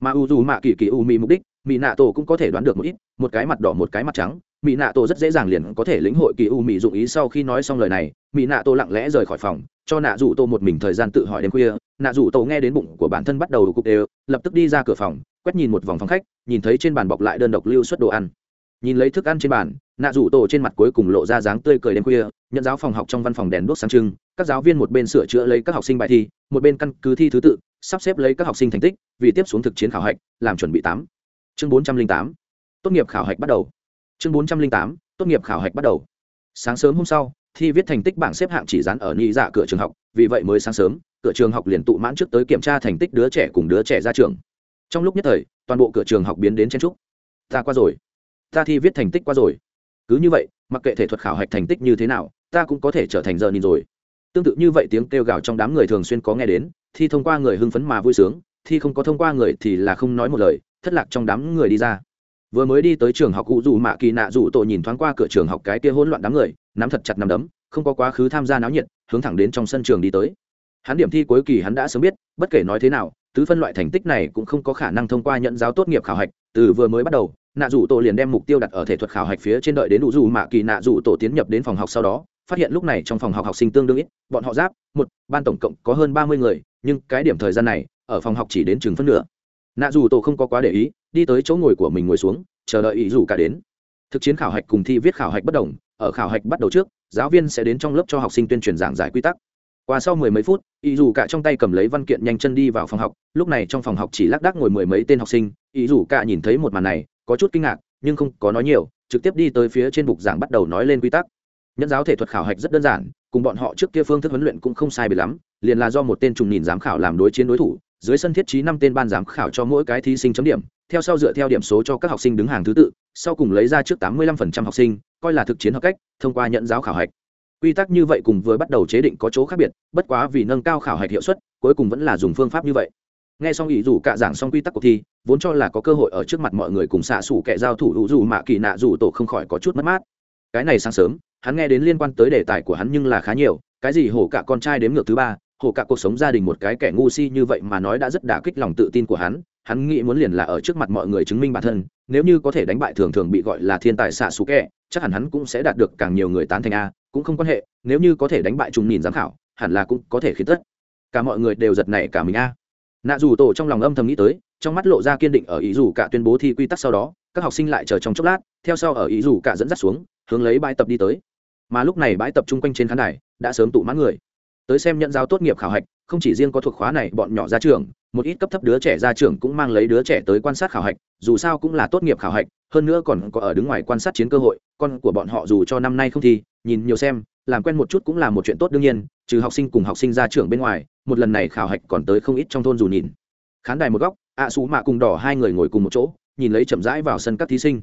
Mà ủ dù mạ kỳ kỳ ủ mì mục đích mỹ nạ tổ cũng có thể đoán được một ít, một cái mặt đỏ, một cái mặt trắng. Mỹ nạ tổ rất dễ dàng liền có thể lĩnh hội kỳ u mỹ dụng ý sau khi nói xong lời này mỹ nạ tổ lặng lẽ rời khỏi phòng, cho nạ rủ tô một mình thời gian tự hỏi đến khuya. Nạ rủ tổ nghe đến bụng của bản thân bắt đầu cục đều, lập tức đi ra cửa phòng quét nhìn một vòng phòng khách, nhìn thấy trên bàn bọc lại đơn độc lưu suất đồ ăn. Nhìn lấy thức ăn trên bàn, nạ rủ tổ trên mặt cuối cùng lộ ra dáng tươi cười đêm khuya, nhận giáo phòng học trong văn phòng đèn đốt sáng trưng, các giáo viên một bên sửa chữa lấy các học sinh bài thi, một bên căn cứ thi thứ tự, sắp xếp lấy các học sinh thành tích, vì tiếp xuống thực chiến khảo hạch, làm chuẩn bị tám. Chương bốn trăm linh tám. Tốt nghiệp khảo hạch bắt đầu. Chương bốn trăm linh tám. Tốt nghiệp khảo hạch bắt đầu. Sáng sớm hôm sau, thi viết thành tích bảng xếp hạng chỉ dán ở nhị dạ cửa trường học, vì vậy mới sáng sớm, cửa trường học liền tụ mãn trước tới kiểm tra thành tích đứa trẻ cùng đứa trẻ ra trường trong lúc nhất thời, toàn bộ cửa trường học biến đến chen trúc ta qua rồi. Ta thi viết thành tích qua rồi. Cứ như vậy, mặc kệ thể thuật khảo hạch thành tích như thế nào, ta cũng có thể trở thành giờ nhìn rồi. Tương tự như vậy tiếng kêu gào trong đám người thường xuyên có nghe đến, thi thông qua người hưng phấn mà vui sướng, thi không có thông qua người thì là không nói một lời, thất lạc trong đám người đi ra. Vừa mới đi tới trường học cụ dù mạ kỳ nạ dù tổ nhìn thoáng qua cửa trường học cái kia hỗn loạn đám người, nắm thật chặt nắm đấm, không có quá khứ tham gia náo nhiệt, hướng thẳng đến trong sân trường đi tới. Hắn điểm thi cuối kỳ hắn đã sớm biết, bất kể nói thế nào tứ phân loại thành tích này cũng không có khả năng thông qua nhận giáo tốt nghiệp khảo hạch, từ vừa mới bắt đầu, nạ dù tổ liền đem mục tiêu đặt ở thể thuật khảo hạch phía trên đợi đến đủ dù mạ kỳ nạ dù tổ tiến nhập đến phòng học sau đó, phát hiện lúc này trong phòng học học sinh tương đương ít, bọn họ giáp, một, ban tổng cộng có hơn ba mươi người, nhưng cái điểm thời gian này, ở phòng học chỉ đến chừng phân nửa. Nạ dù tổ không có quá để ý, đi tới chỗ ngồi của mình ngồi xuống, chờ đợi ý dù cả đến. Thực chiến khảo hạch cùng thi viết khảo hạch bất đồng, ở khảo hạch bắt đầu trước, giáo viên sẽ đến trong lớp cho học sinh tuyên truyền giảng giải quy tắc qua sau mười mấy phút ý dù cả trong tay cầm lấy văn kiện nhanh chân đi vào phòng học, lúc này trong phòng học chỉ lác đác ngồi mười mấy tên học sinh ý dù cả nhìn thấy một màn này, có chút kinh ngạc, nhưng không có nói nhiều, trực tiếp đi tới phía trên bục giảng bắt đầu nói lên quy tắc. Nhân giáo thể thuật khảo hạch rất đơn giản, cùng bọn họ trước kia phương thức huấn luyện cũng không sai bị lắm, liền là do một tên trùng nhìn giám khảo làm đối chiến đối thủ, dưới sân thiết trí năm tên ban giám khảo cho mỗi cái thí sinh chấm điểm, theo sau dựa theo điểm số cho các học sinh đứng hàng thứ tự, sau cùng lấy ra trước tám mươi 85% học sinh, coi là thực chiến hợp cách, thông qua nhận giáo khảo hạch quy tắc như vậy cùng với bắt đầu chế định có chỗ khác biệt, bất quá vì nâng cao khảo hạch hiệu suất, cuối cùng vẫn là dùng phương pháp như vậy. Nghe xong ý dù cả giảng xong quy tắc cuộc thi, vốn cho là có cơ hội ở trước mặt mọi người cùng xạ xủ kẻ giao thủ hữu dù mạ kỳ nạ dù tổ không khỏi có chút mất mát. Cái này sáng sớm, hắn nghe đến liên quan tới đề tài của hắn nhưng là khá nhiều, cái gì hổ cả con trai đếm ngược thứ ba, hổ cả cuộc sống gia đình một cái kẻ ngu si như vậy mà nói đã rất đả kích lòng tự tin của hắn hắn nghĩ muốn liền là ở trước mặt mọi người chứng minh bản thân, nếu như có thể đánh bại thường thường bị gọi là thiên tài xạ xù kẹ chắc hẳn hắn cũng sẽ đạt được càng nhiều người tán thành a cũng không quan hệ, nếu như có thể đánh bại trùng nhìn giám khảo, hẳn là cũng có thể khiến tất cả mọi người đều giật nảy cả mình a. Nạ dù tổ trong lòng âm thầm nghĩ tới, trong mắt lộ ra kiên định ở ý dù cả tuyên bố thi quy tắc sau đó, các học sinh lại chờ trong chốc lát, theo sau ở ý dù cả dẫn dắt xuống, hướng lấy bãi tập đi tới. Mà lúc này bãi tập chung quanh trên khán đài, đã sớm tụ mãn người. Tới xem nhận giáo tốt nghiệp khảo hạch không chỉ riêng có thuộc khóa này, bọn nhỏ ra trường, một ít cấp thấp đứa trẻ ra trường cũng mang lấy đứa trẻ tới quan sát khảo hạch, dù sao cũng là tốt nghiệp khảo hạch, hơn nữa còn có ở đứng ngoài quan sát chiến cơ hội, con của bọn họ dù cho năm nay không thi, nhìn nhiều xem, làm quen một chút cũng là một chuyện tốt đương nhiên, trừ học sinh cùng học sinh ra trường bên ngoài, một lần này khảo hạch còn tới không ít trong thôn dù nhìn. Khán đài một góc, ạ à xú mạ cùng đỏ hai người ngồi cùng một chỗ, nhìn lấy chậm rãi vào sân các thí sinh.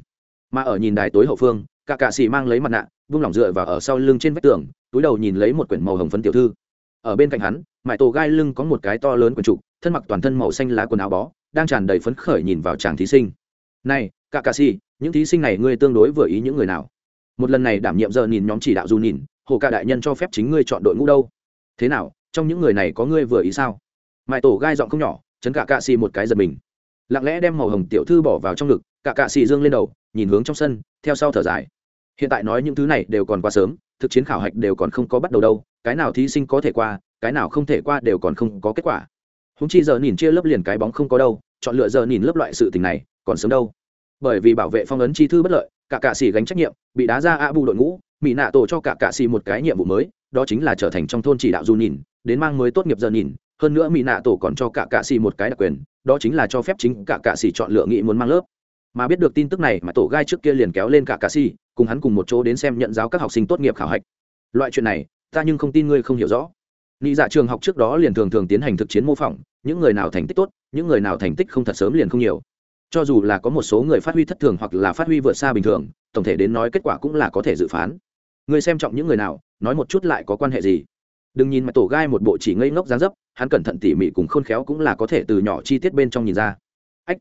Mà ở nhìn đài tối hậu phương, cả cạ xì mang lấy mặt nạ, vung lỏng dựa vào ở sau lưng trên vách tường, túi đầu nhìn lấy một quyển màu hồng phấn tiểu thư ở bên cạnh hắn mãi tổ gai lưng có một cái to lớn quần trục, thân mặc toàn thân màu xanh lá quần áo bó, đang tràn đầy phấn khởi nhìn vào chàng thí sinh. Này cả cà si những thí sinh này ngươi tương đối vừa ý những người nào? Một lần này đảm nhiệm giờ nhìn nhóm chỉ đạo dù nhìn, hồ ca đại nhân cho phép chính ngươi chọn đội ngũ đâu. Thế nào, trong những người này có ngươi vừa ý sao? Mãi tổ gai giọng không nhỏ, chấn cả cạ si một cái giật mình. Lặng lẽ đem màu hồng tiểu thư bỏ vào trong ngực cả cạ si dương lên đầu, nhìn hướng trong sân, theo sau thở dài. Hiện tại nói những thứ này đều còn quá sớm thực chiến khảo hạch đều còn không có bắt đầu đâu, cái nào thí sinh có thể qua, cái nào không thể qua đều còn không có kết quả. Húng chi giờ nhìn chia lớp liền cái bóng không có đâu, chọn lựa giờ nhìn lớp loại sự tình này, còn sớm đâu. Bởi vì bảo vệ phong ấn chi thư bất lợi, cả cạ xỉ gánh trách nhiệm, bị đá ra a bu đội ngũ, mỹ nạ tổ cho cả cạ xỉ một cái nhiệm vụ mới, đó chính là trở thành trong thôn chỉ đạo du nhìn, đến mang mới tốt nghiệp giờ nhìn, hơn nữa mỹ nạ tổ còn cho cả cạ xỉ một cái đặc quyền, đó chính là cho phép chính cả cạ xỉ chọn lựa nghị muốn mang lớp. Mà biết được tin tức này mà tổ gai trước kia liền kéo lên cả cạ xỉ cùng hắn cùng một chỗ đến xem nhận giáo các học sinh tốt nghiệp khảo hạch. Loại chuyện này, ta nhưng không tin ngươi không hiểu rõ. Nghĩ dạ trường học trước đó liền thường thường tiến hành thực chiến mô phỏng, những người nào thành tích tốt, những người nào thành tích không thật sớm liền không nhiều. Cho dù là có một số người phát huy thất thường hoặc là phát huy vượt xa bình thường, tổng thể đến nói kết quả cũng là có thể dự phán. Người xem trọng những người nào, nói một chút lại có quan hệ gì? Đừng nhìn mà tổ gai một bộ chỉ ngây ngốc dáng dấp, hắn cẩn thận tỉ mỉ cùng khôn khéo cũng là có thể từ nhỏ chi tiết bên trong nhìn ra. Ách,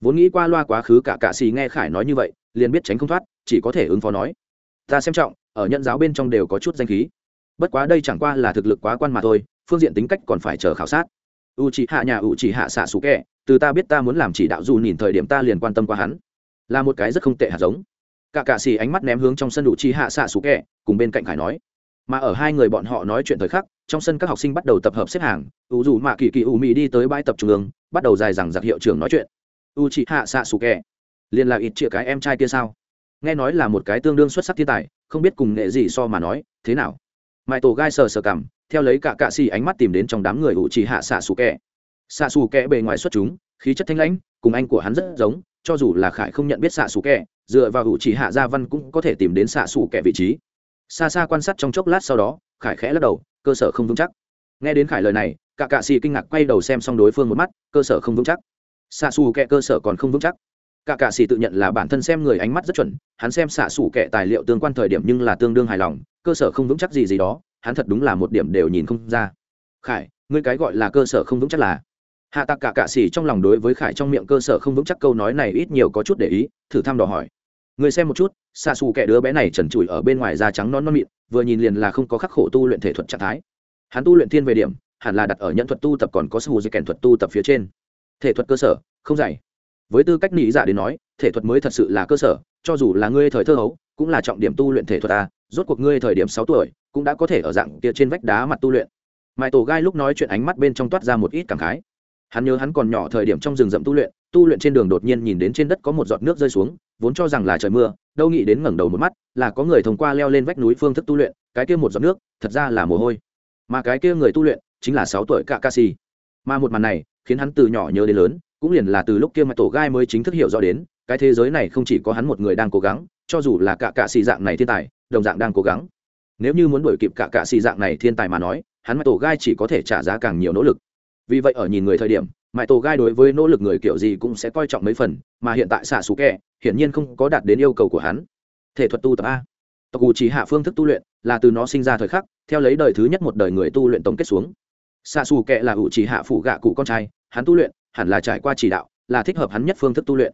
vốn nghĩ qua loa quá khứ cả cạ xì nghe khải nói như vậy, liền biết tránh không thoát chỉ có thể ứng phó nói. Ta xem trọng, ở nhận giáo bên trong đều có chút danh khí. Bất quá đây chẳng qua là thực lực quá quan mà thôi, phương diện tính cách còn phải chờ khảo sát. U chỉ hạ nhà u chỉ hạ xạ xú kẹ từ ta biết ta muốn làm chỉ đạo dù nhìn thời điểm ta liền quan tâm qua hắn. Là một cái rất không tệ hạt giống. Cả cạ xì ánh mắt ném hướng trong sân u chỉ hạ xạ xú kẹ cùng bên cạnh khải nói. Mà ở hai người bọn họ nói chuyện thời khắc, trong sân các học sinh bắt đầu tập hợp xếp hàng u dù mạ kỳ kỳ u mỹ đi tới bãi tập trung ương, bắt đầu dài rằng giặc hiệu trưởng nói chuyện. U chỉ hạ xạ xú kẹ liền là ít chĩa cái em trai kia sao? Nghe nói là một cái tương đương xuất sắc thiên tài, không biết cùng nghệ gì so mà nói, thế nào? Mãi tổ gai sờ sờ cảm theo lấy cả cạ xì ánh mắt tìm đến trong đám người ủ trì hạ xạ xù kẹ. Xạ xù kẹ bề ngoài xuất chúng, khí chất thanh lãnh, cùng anh của hắn rất giống, cho dù là khải không nhận biết xạ xù kẹ, dựa vào ủ trì hạ gia văn cũng có thể tìm đến xạ xù kẹ vị trí. Xa xa quan sát trong chốc lát sau đó, khải khẽ lắc đầu, cơ sở không vững chắc. Nghe đến khải lời này, cả cạ xì kinh ngạc quay đầu xem xong đối phương một mắt, cơ sở không vững chắc. Xạ xù kẹ cơ sở còn không vững chắc cả cạ xì tự nhận là bản thân xem người ánh mắt rất chuẩn, hắn xem xạ xủ kệ tài liệu tương quan thời điểm nhưng là tương đương hài lòng, cơ sở không vững chắc gì gì đó, hắn thật đúng là một điểm đều nhìn không ra. Khải, ngươi cái gọi là cơ sở không vững chắc là? Hạ tạc cả cạ xỉ trong lòng đối với khải trong miệng cơ sở không vững chắc câu nói này ít nhiều có chút để ý, thử thăm dò hỏi. Người xem một chút xa xù kẻ đứa bé này trần trụi ở bên ngoài da trắng non non mịn, vừa nhìn liền là không có khắc khổ tu luyện thể thuật trạng thái. Hắn tu luyện thiên về điểm, hẳn là đặt ở nhận thuật tu tập còn có sự di kèn thuật tu tập phía trên. Thể thuật cơ sở, không dạy với tư cách nghĩ giả dạ đến nói, thể thuật mới thật sự là cơ sở, cho dù là ngươi thời thơ hấu, cũng là trọng điểm tu luyện thể thuật à? rốt cuộc ngươi thời điểm sáu tuổi, cũng đã có thể ở dạng kia trên vách đá mặt tu luyện. Mãi tổ gai lúc nói chuyện ánh mắt bên trong toát ra một ít cảm khái. Hắn nhớ hắn còn nhỏ thời điểm trong rừng rậm tu luyện tu luyện trên đường đột nhiên nhìn đến trên đất có một giọt nước rơi xuống, vốn cho rằng là trời mưa, đâu nghĩ đến ngẩng đầu một mắt, là có người thông qua leo lên vách núi phương thức tu luyện, cái kia một giọt nước, thật ra là mồ hôi. Mà cái kia người tu luyện, chính là sáu tuổi cạ ca si mà một màn này, khiến hắn từ nhỏ nhớ đến lớn cũng liền là từ lúc kia mà tổ gai mới chính thức hiểu rõ đến, cái thế giới này không chỉ có hắn một người đang cố gắng, cho dù là cả cạ xì dạng này thiên tài, đồng dạng đang cố gắng. Nếu như muốn đuổi kịp cả cạ xì dạng này thiên tài mà nói, hắn mà tổ gai chỉ có thể trả giá càng nhiều nỗ lực. Vì vậy ở nhìn người thời điểm mãi tổ gai đối với nỗ lực người kiểu gì cũng sẽ coi trọng mấy phần, mà hiện tại xạ xù kẹ, hiển nhiên không có đạt đến yêu cầu của hắn. Thể thuật tu tập a. Tộc ủ chỉ hạ phương thức tu luyện là từ nó sinh ra thời khắc, theo lấy đời thứ nhất một đời người tu luyện tổng kết xuống. Xạ xù kệ là ủ chỉ hạ phụ gạ cụ con trai, hắn tu luyện hẳn là trải qua chỉ đạo, là thích hợp hắn nhất phương thức tu luyện.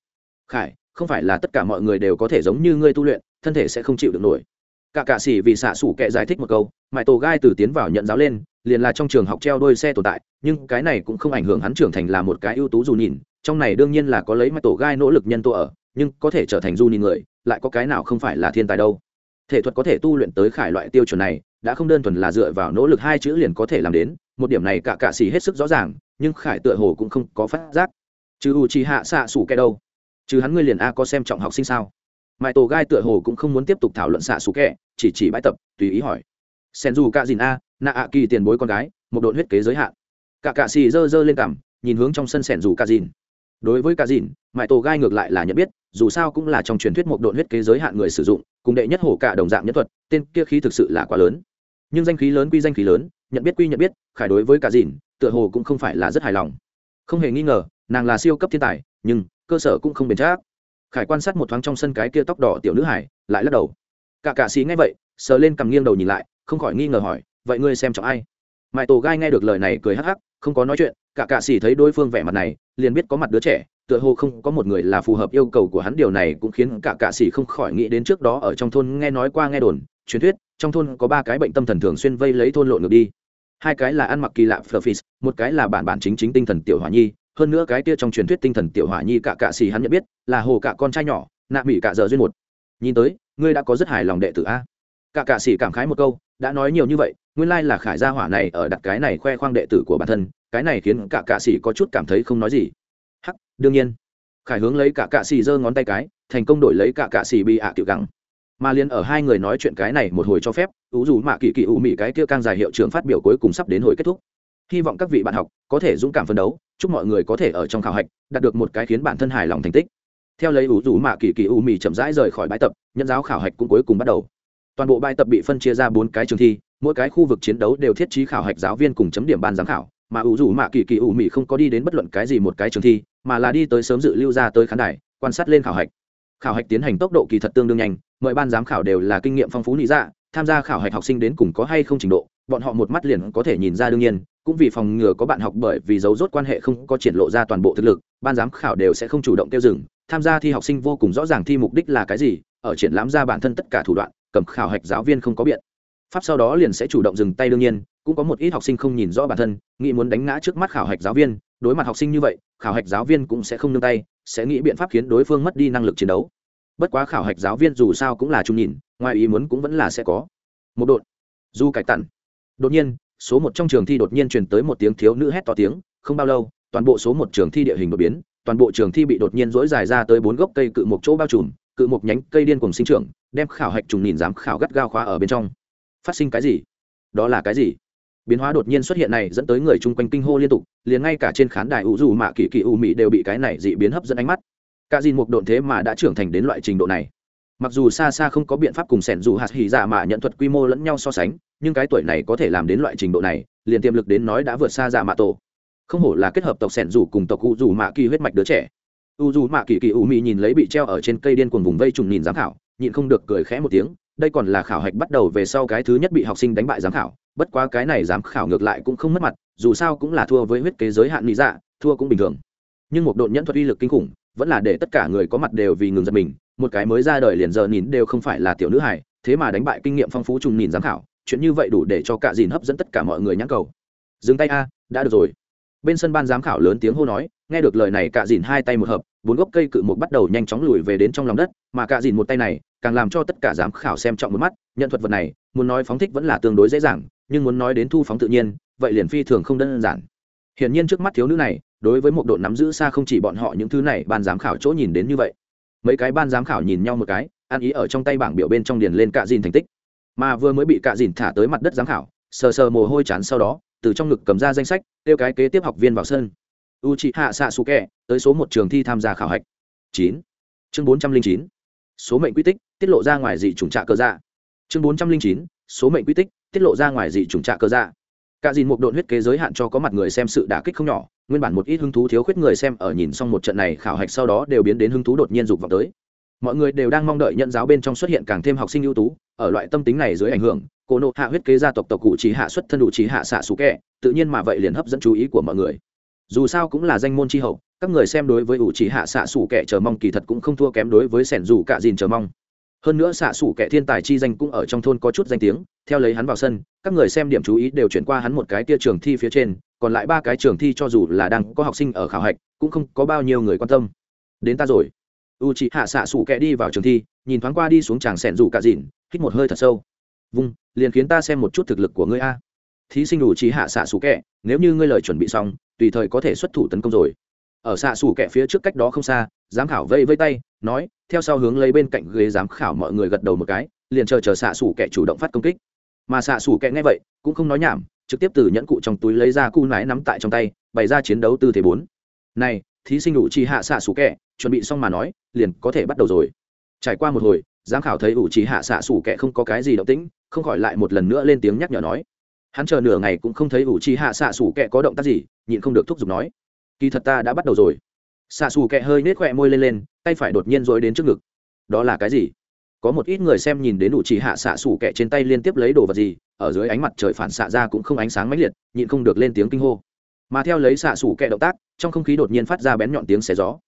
Khải, không phải là tất cả mọi người đều có thể giống như ngươi tu luyện, thân thể sẽ không chịu được nổi. Cả cạ sĩ vì xạ xủ kệ giải thích một câu mãi tổ gai từ tiến vào nhận giáo lên, liền là trong trường học treo đôi xe tồn tại, nhưng cái này cũng không ảnh hưởng hắn trưởng thành là một cái ưu tú dù nhìn, trong này đương nhiên là có lấy mãi tổ gai nỗ lực nhân tổ ở, nhưng có thể trở thành du nhìn người, lại có cái nào không phải là thiên tài đâu. Thể thuật có thể tu luyện tới khải loại tiêu chuẩn này, đã không đơn thuần là dựa vào nỗ lực hai chữ liền có thể làm đến, một điểm này cả cạ sĩ hết sức rõ ràng nhưng khải tựa hồ cũng không có phát giác. Chứ u chi hạ xạ xủ kẻ đâu? Chứ hắn ngươi liền a có xem trọng học sinh sao? Mãi tổ gai tựa hồ cũng không muốn tiếp tục thảo luận xạ xủ kẻ, chỉ chỉ bãi tập, tùy ý hỏi. Sen dù cạ dìn a nạ ạ kỳ tiền bối con gái, một đội huyết kế giới hạn. Cả cạ xì dơ dơ lên cằm, nhìn hướng trong sân sẻn dù cạ dìn đối với cạ dìn mãi tổ gai ngược lại là nhận biết, dù sao cũng là trong truyền thuyết một đội huyết kế giới hạn người sử dụng, cùng đệ nhất hổ cả đồng dạng nhất thuật, tên kia khí thực sự là quá lớn. Nhưng danh khí lớn quy danh khí lớn, nhận biết quy nhận biết, khải đối với cả dìn tựa hồ cũng không phải là rất hài lòng. Không hề nghi ngờ, nàng là siêu cấp thiên tài, nhưng cơ sở cũng không bền chắc. Khải quan sát một thoáng trong sân cái kia tóc đỏ tiểu nữ hải, lại lắc đầu. Cả cạ xí nghe vậy, sờ lên cầm nghiêng đầu nhìn lại, không khỏi nghi ngờ hỏi, vậy ngươi xem trọng ai? Mãi tổ gai nghe được lời này cười hắc hắc, không có nói chuyện, cả cạ xỉ thấy đối phương vẻ mặt này, liền biết có mặt đứa trẻ, tựa hồ không có một người là phù hợp yêu cầu của hắn, điều này cũng khiến cả cạ xỉ không khỏi nghĩ đến trước đó ở trong thôn nghe nói qua nghe đồn, truyền thuyết, trong thôn có ba cái bệnh tâm thần thường xuyên vây lấy thôn lộn ngược đi hai cái là ăn mặc kỳ lạ phờ một cái là bản bản chính chính tinh thần tiểu hỏa nhi, hơn nữa cái kia trong truyền thuyết tinh thần tiểu hỏa nhi cả cạ xì hắn nhận biết, là hồ cả con trai nhỏ, nạ mỹ cả giờ duyên một. Nhìn tới, ngươi đã có rất hài lòng đệ tử a. Cả cạ xì cảm khái một câu, đã nói nhiều như vậy, nguyên lai là khải gia hỏa này ở đặt cái này khoe khoang đệ tử của bản thân, cái này khiến cả cạ xì có chút cảm thấy không nói gì. Hắc, đương nhiên. Khải hướng lấy cả cạ xì giơ ngón tay cái, thành công đổi lấy cả cạ xì bị ạ tiểu gắng mà liền ở hai người nói chuyện cái này một hồi cho phép ủ dù mạ kỳ kỳ ủ mị cái kia càng dài hiệu trưởng phát biểu cuối cùng sắp đến hồi kết thúc. Hy vọng các vị bạn học có thể dũng cảm phấn đấu, chúc mọi người có thể ở trong khảo hạch, đạt được một cái khiến bản thân hài lòng thành tích. Theo lấy ủ dù mạ kỳ kỳ ủ mị chậm rãi rời khỏi bãi tập, nhân giáo khảo hạch cũng cuối cùng bắt đầu. Toàn bộ bài tập bị phân chia ra bốn cái trường thi, mỗi cái khu vực chiến đấu đều thiết trí khảo hạch giáo viên cùng chấm điểm ban giám khảo, mà ủ dù mạ kỳ kỳ ủ mị không có đi đến bất luận cái gì một cái trường thi, mà là đi tới sớm dự lưu ra tới khán đài, quan sát lên khảo hạch. Khảo hạch tiến hành tốc độ kỳ thật tương đương nhanh mọi ban giám khảo đều là kinh nghiệm phong phú lý dạ tham gia khảo hạch học sinh đến cùng có hay không trình độ, bọn họ một mắt liền có thể nhìn ra đương nhiên, cũng vì phòng ngừa có bạn học bởi vì dấu rốt quan hệ không có triển lộ ra toàn bộ thực lực, ban giám khảo đều sẽ không chủ động tiêu dừng, tham gia thi học sinh vô cùng rõ ràng thi mục đích là cái gì, ở triển lãm ra bản thân tất cả thủ đoạn, cầm khảo hạch giáo viên không có biện. Pháp sau đó liền sẽ chủ động dừng tay đương nhiên, cũng có một ít học sinh không nhìn rõ bản thân, nghĩ muốn đánh ngã trước mắt khảo hạch giáo viên, đối mặt học sinh như vậy, khảo hạch giáo viên cũng sẽ không nương tay, sẽ nghĩ biện pháp khiến đối phương mất đi năng lực chiến đấu bất quá khảo hạch giáo viên dù sao cũng là trung nhìn, ngoài ý muốn cũng vẫn là sẽ có. Một đội du cải tặn đột nhiên, số một trong trường thi đột nhiên truyền tới một tiếng thiếu nữ hét to tiếng, không bao lâu, toàn bộ số một trường thi địa hình đột biến, toàn bộ trường thi bị đột nhiên dỗi dài ra tới bốn gốc cây cự một chỗ bao trùm, cự một nhánh cây điên cùng sinh trưởng, đem khảo hạch trùng nhìn dám khảo gắt gao khóa ở bên trong. Phát sinh cái gì? Đó là cái gì? Biến hóa đột nhiên xuất hiện này dẫn tới người chung quanh kinh hô liên tục, liền ngay cả trên khán đài ủ dù mạ kỳ kỳ u mị đều bị cái này dị biến hấp dẫn ánh mắt cả dìn mục độn thế mà đã trưởng thành đến loại trình độ này. Mặc dù xa xa không có biện pháp cùng sẻn dù hạt hỉ dạ mà nhận thuật quy mô lẫn nhau so sánh, nhưng cái tuổi này có thể làm đến loại trình độ này, liền tiềm lực đến nói đã vượt xa dạ mạ tổ. Không hổ là kết hợp tộc sẻn dù cùng tộc u dù mạ kỳ huyết mạch đứa trẻ. U dù mạ kỳ kỳ u mị nhìn lấy bị treo ở trên cây điên cuồng vùng vây trùng nhìn giám khảo, nhịn không được cười khẽ một tiếng, đây còn là khảo hạch bắt đầu về sau cái thứ nhất bị học sinh đánh bại giám khảo, bất quá cái này giám khảo ngược lại cũng không mất mặt, dù sao cũng là thua với huyết kế giới hạn lý dạ thua cũng bình thường. Nhưng một đội nhẫn thuật uy lực kinh khủng vẫn là để tất cả người có mặt đều vì ngừng giật mình, một cái mới ra đời liền giờ nhìn đều không phải là tiểu nữ hải thế mà đánh bại kinh nghiệm phong phú trùng nhìn giám khảo, chuyện như vậy đủ để cho cả dìn hấp dẫn tất cả mọi người nhãn cầu. Dừng tay a, đã được rồi. Bên sân ban giám khảo lớn tiếng hô nói, nghe được lời này cả dìn hai tay một hợp, bốn gốc cây cự một bắt đầu nhanh chóng lùi về đến trong lòng đất, mà cả dìn một tay này, càng làm cho tất cả giám khảo xem trọng một mắt, nhận thuật vật này, muốn nói phóng thích vẫn là tương đối dễ dàng, nhưng muốn nói đến thu phóng tự nhiên, vậy liền phi thường không đơn giản. Hiển nhiên trước mắt thiếu nữ này đối với một độ nắm giữ xa không chỉ bọn họ những thứ này, ban giám khảo chỗ nhìn đến như vậy. Mấy cái ban giám khảo nhìn nhau một cái, ăn ý ở trong tay bảng biểu bên trong điền lên cạ dìn thành tích. Mà vừa mới bị cạ dìn thả tới mặt đất giám khảo, sờ sờ mồ hôi chán sau đó, từ trong ngực cầm ra danh sách, kêu cái kế tiếp học viên vào sân. U chị hạ xạ xù kẹ tới số một trường thi tham gia khảo hạch. Chín. Chương bốn trăm linh chín. Số mệnh quy tích, tiết lộ ra ngoài dị chủng trạ cơ dạ. Chương bốn trăm linh chín. Số mệnh quy tích, tiết lộ ra ngoài dị chủng trạ cơ dạ cả dìn một độn huyết kế giới hạn cho có mặt người xem sự đả kích không nhỏ, nguyên bản một ít hứng thú thiếu khuyết người xem ở nhìn xong một trận này khảo hạch sau đó đều biến đến hứng thú đột nhiên dục vào tới. Mọi người đều đang mong đợi nhận giáo bên trong xuất hiện càng thêm học sinh ưu tú, ở loại tâm tính này dưới ảnh hưởng, cô nộ hạ huyết kế gia tộc tộc cụ trí hạ xuất thân đủ trí hạ xạ xú kẹ tự nhiên mà vậy liền hấp dẫn chú ý của mọi người. Dù sao cũng là danh môn tri hậu, các người xem đối với ủ trí hạ xạ xủ kẻ chờ mong kỳ thật cũng không thua kém đối với sẻn dù cạ dìn chờ mong hơn nữa xạ xủ kẻ thiên tài chi danh cũng ở trong thôn có chút danh tiếng, theo lấy hắn vào sân, các người xem điểm chú ý đều chuyển qua hắn một cái tia trường thi phía trên, còn lại ba cái trường thi cho dù là đang có học sinh ở khảo hạch, cũng không có bao nhiêu người quan tâm. Đến ta rồi. U chị hạ xạ xủ kẻ đi vào trường thi, nhìn thoáng qua đi xuống tràng sẻn rủ cạ dìn hít một hơi thật sâu. Vung, liền khiến ta xem một chút thực lực của ngươi a. Thí sinh đủ trí hạ xạ xù kẹ nếu như ngươi lời chuẩn bị xong, tùy thời có thể xuất thủ tấn công rồi ở xạ xủ kẹ phía trước cách đó không xa, giám khảo vây vây tay, nói, theo sau hướng lấy bên cạnh ghế giám khảo mọi người gật đầu một cái, liền chờ chờ xạ xủ kẹ chủ động phát công kích. Mà xạ xủ kẹ nghe vậy, cũng không nói nhảm, trực tiếp từ nhẫn cụ trong túi lấy ra cu nái nắm tại trong tay, bày ra chiến đấu tư thế bốn. Này, thí sinh đủ chi hạ xạ xủ kẹ chuẩn bị xong mà nói, liền có thể bắt đầu rồi. Trải qua một hồi, giám khảo thấy ủ trí hạ xạ xủ kẹ không có cái gì động tĩnh, không khỏi lại một lần nữa lên tiếng nhắc nhở nói. Hắn chờ nửa ngày cũng không thấy ủ trí hạ xạ xủ kẹ có động tác gì, nhịn không được thúc giục nói kỳ thật ta đã bắt đầu rồi. Xạ xù kẹ hơi nết khỏe môi lên lên, tay phải đột nhiên dối đến trước ngực. Đó là cái gì? Có một ít người xem nhìn đến ủ chỉ hạ xạ xù kẹ trên tay liên tiếp lấy đồ vật gì, ở dưới ánh mặt trời phản xạ ra cũng không ánh sáng mãnh liệt, nhịn không được lên tiếng kinh hô. Mà theo lấy xạ xù kẹ động tác, trong không khí đột nhiên phát ra bén nhọn tiếng xé gió.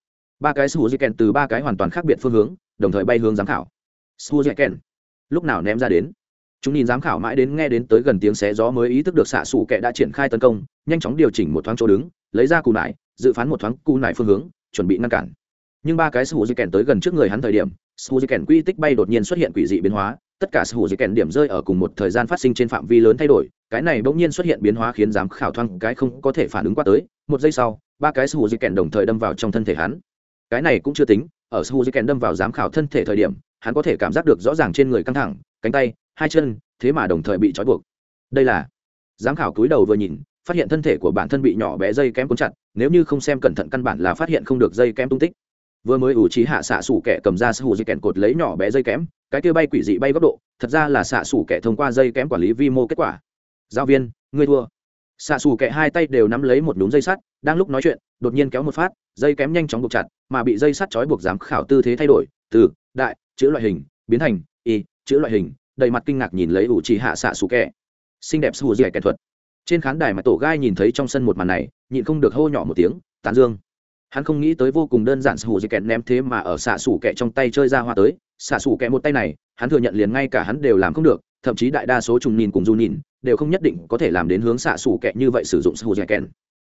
Ba cái sù di kèn từ ba cái hoàn toàn khác biệt phương hướng, đồng thời bay hướng giám khảo. Sù di kèn lúc nào ném ra đến? Chúng nhìn giám khảo mãi đến nghe đến tới gần tiếng xé gió mới ý thức được xạ xù kệ đã triển khai tấn công, nhanh chóng điều chỉnh một thoáng chỗ đứng, lấy ra cù nải, dự phán một thoáng cù nải phương hướng, chuẩn bị ngăn cản. Nhưng ba cái sù di kèn tới gần trước người hắn thời điểm sù di kèn quy tích bay đột nhiên xuất hiện quỷ dị biến hóa, tất cả sù di kèn điểm rơi ở cùng một thời gian phát sinh trên phạm vi lớn thay đổi, cái này bỗng nhiên xuất hiện biến hóa khiến giám khảo thoáng cái không có thể phản ứng qua tới, một giây sau, ba cái sù di kèn đồng thời đâm vào trong thân thể hắn. Cái này cũng chưa tính, ở sù di kèn đâm vào giám khảo thân thể thời điểm hắn có thể cảm giác được rõ ràng trên người căng thẳng, cánh tay, hai chân, thế mà đồng thời bị trói buộc. Đây là, giám khảo cúi đầu vừa nhìn, phát hiện thân thể của bản thân bị nhỏ bé dây kém cuốn chặt, nếu như không xem cẩn thận căn bản là phát hiện không được dây kém tung tích. Vừa mới ủ trí hạ xạ sủ kẻ cầm ra sủ dây kèn cột lấy nhỏ bé dây kém, cái kia bay quỷ dị bay góc độ, thật ra là xạ sủ kẻ thông qua dây kém quản lý vi mô kết quả. Giáo viên, ngươi thua. Xạ xù kẻ hai tay đều nắm lấy một đống dây sắt, đang lúc nói chuyện, đột nhiên kéo một phát, dây kém nhanh chóng buộc chặt, mà bị dây sắt trói buộc giám khảo tư thế thay đổi, từ, đại chữ loại hình, biến thành, y, chữ loại hình, đầy mặt kinh ngạc nhìn lấy ủ trì hạ xạ xù kẹ xinh đẹp xù dẻ kẻ thuật. Trên khán đài mà tổ gai nhìn thấy trong sân một màn này, nhịn không được hô nhỏ một tiếng tàn dương. Hắn không nghĩ tới vô cùng đơn giản xù dẻ kẹt ném thế mà ở xạ xù kẹ trong tay chơi ra hoa tới. Xạ xù kẹ một tay này, hắn thừa nhận liền ngay cả hắn đều làm không được, thậm chí đại đa số trùng nhìn cùng du nhìn, đều không nhất định có thể làm đến hướng xạ xù kẹ như vậy sử dụng xù dẻ kẹt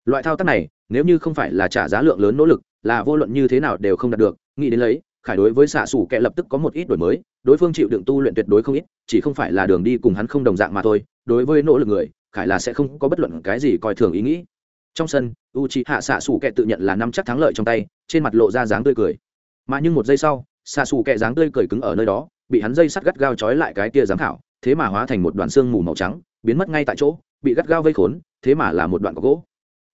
loại thao tác này, nếu như không phải là trả giá lượng lớn nỗ lực, là vô luận như thế nào đều không đạt được, nghĩ đến lấy khải đối với xạ xủ kệ lập tức có một ít đổi mới, đối phương chịu đựng tu luyện tuyệt đối không ít, chỉ không phải là đường đi cùng hắn không đồng dạng mà thôi, đối với nỗ lực người, khải là sẽ không có bất luận cái gì coi thường ý nghĩ. Trong sân u c h i hạ xạ xù kệ tự nhận là năm chắc thắng lợi trong tay, trên mặt lộ ra dáng tươi cười. Mà nhưng một giây sau, xạ xù kệ dáng tươi cười cứng ở nơi đó, bị hắn dây sắt gắt gao trói lại cái kia giám khảo, thế mà hóa thành một đoàn xương mù màu trắng, biến mất ngay tại chỗ, bị gắt gao vây khốn, thế mà là một đoạn có gỗ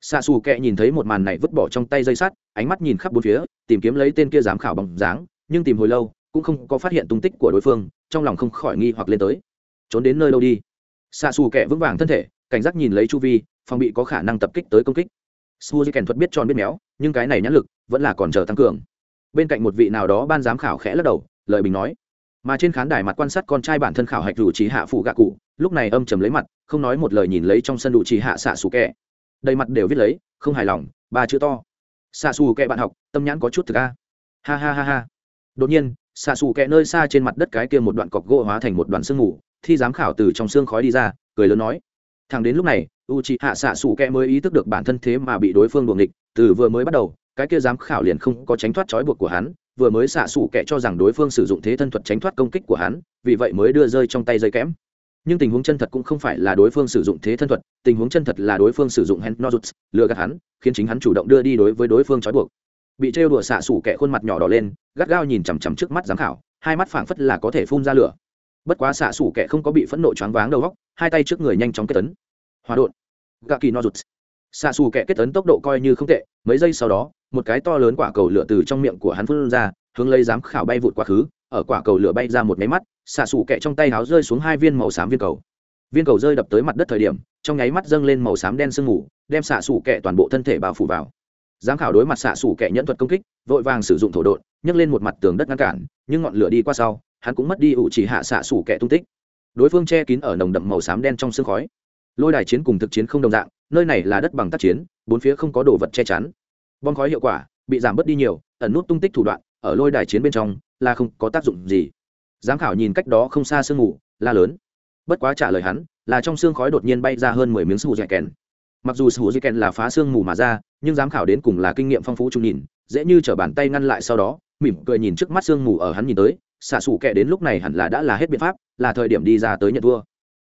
xạ xù kệ nhìn thấy một màn này vứt bỏ trong tay dây sắt, ánh mắt nhìn khắp bốn phía, tìm kiếm lấy tên kia giám khảo bằng dáng, nhưng tìm hồi lâu, cũng không có phát hiện tung tích của đối phương, trong lòng không khỏi nghi hoặc lên tới. Trốn đến nơi đâu đi? Xạ xù kệ vững vàng thân thể, cảnh giác nhìn lấy chu vi, phòng bị có khả năng tập kích tới công kích. Su di kèn thuật biết tròn biết méo, nhưng cái này nhãn lực vẫn là còn chờ tăng cường. Bên cạnh một vị nào đó ban giám khảo khẽ lắc đầu, lời bình nói. Mà trên khán đài mặt quan sát con trai bản thân khảo hạch rủ trí hạ phụ gạ cụ, lúc này âm trầm lấy mặt, không nói một lời nhìn lấy trong sân đủ trí hạ xạ xù kẹ đầy mặt đều viết lấy, không hài lòng, ba chữ to. Xa xù kẹ bạn học, tâm nhãn có chút thực a. Ha ha ha ha. Đột nhiên xa xù kẹ nơi xa trên mặt đất cái kia một đoạn cọc gỗ hóa thành một đoàn sương mù, thi giám khảo từ trong xương khói đi ra, cười lớn nói. Thằng đến lúc này u c h ị hạ xạ xù kẹ mới ý thức được bản thân thế mà bị đối phương đuồng địch từ vừa mới bắt đầu, cái kia giám khảo liền không có tránh thoát trói buộc của hắn, vừa mới xạ xù kẹ cho rằng đối phương sử dụng thế thân thuật tránh thoát công kích của hắn, vì vậy mới đưa rơi trong tay dây kẽm nhưng tình huống chân thật cũng không phải là đối phương sử dụng thế thân thuật, tình huống chân thật là đối phương sử dụng hand nozuts, lừa gạt hắn, khiến chính hắn chủ động đưa đi đối với đối phương trói buộc. Bị trêu đùa xạ xủ kẻ khuôn mặt nhỏ đỏ lên, gắt gao nhìn chằm chằm trước mắt giám khảo, hai mắt phảng phất là có thể phun ra lửa. Bất quá xạ xủ kẻ không có bị phẫn nộ choáng váng đầu góc, hai tay trước người nhanh chóng kết tấn. Hòa đột gạ kỳ nozuts. Xạ xù kẻ kết tấn tốc độ coi như không tệ, mấy giây sau đó, một cái to lớn quả cầu lửa từ trong miệng của hắn phun ra, hướng lấy giám khảo bay vụt quá khứ ở quả cầu lửa bay ra một máy mắt, xạ xù kẹ trong tay háo rơi xuống hai viên màu xám viên cầu. Viên cầu rơi đập tới mặt đất thời điểm, trong nháy mắt dâng lên màu xám đen sương mù, đem xạ xù kẹ toàn bộ thân thể bao phủ vào. Giám khảo đối mặt xạ xù kẹ nhẫn thuật công kích, vội vàng sử dụng thổ đột nhấc lên một mặt tường đất ngăn cản, nhưng ngọn lửa đi qua sau, hắn cũng mất đi ủ chỉ hạ xạ xù kẹ tung tích. Đối phương che kín ở nồng đậm màu xám đen trong sương khói. Lôi đài chiến cùng thực chiến không đồng dạng, nơi này là đất bằng tác chiến, bốn phía không có đồ vật che chắn. Bom khói hiệu quả bị giảm bớt đi nhiều, ẩn nút tung tích thủ đoạn, ở lôi đài chiến bên trong là không có tác dụng gì. Giám khảo nhìn cách đó không xa sương mù, la lớn. Bất quá trả lời hắn, là trong xương khói đột nhiên bay ra hơn mười miếng sù dạy kèn. Mặc dù sù dạy kèn là phá xương mù mà ra, nhưng giám khảo đến cùng là kinh nghiệm phong phú trung nhìn, dễ như t bàn tay ngăn lại sau đó, mỉm cười nhìn trước mắt xương mù ở hắn nhìn tới, xạ xù kẹ đến lúc này hẳn là đã là hết biện pháp, là thời điểm đi ra tới nhận vua.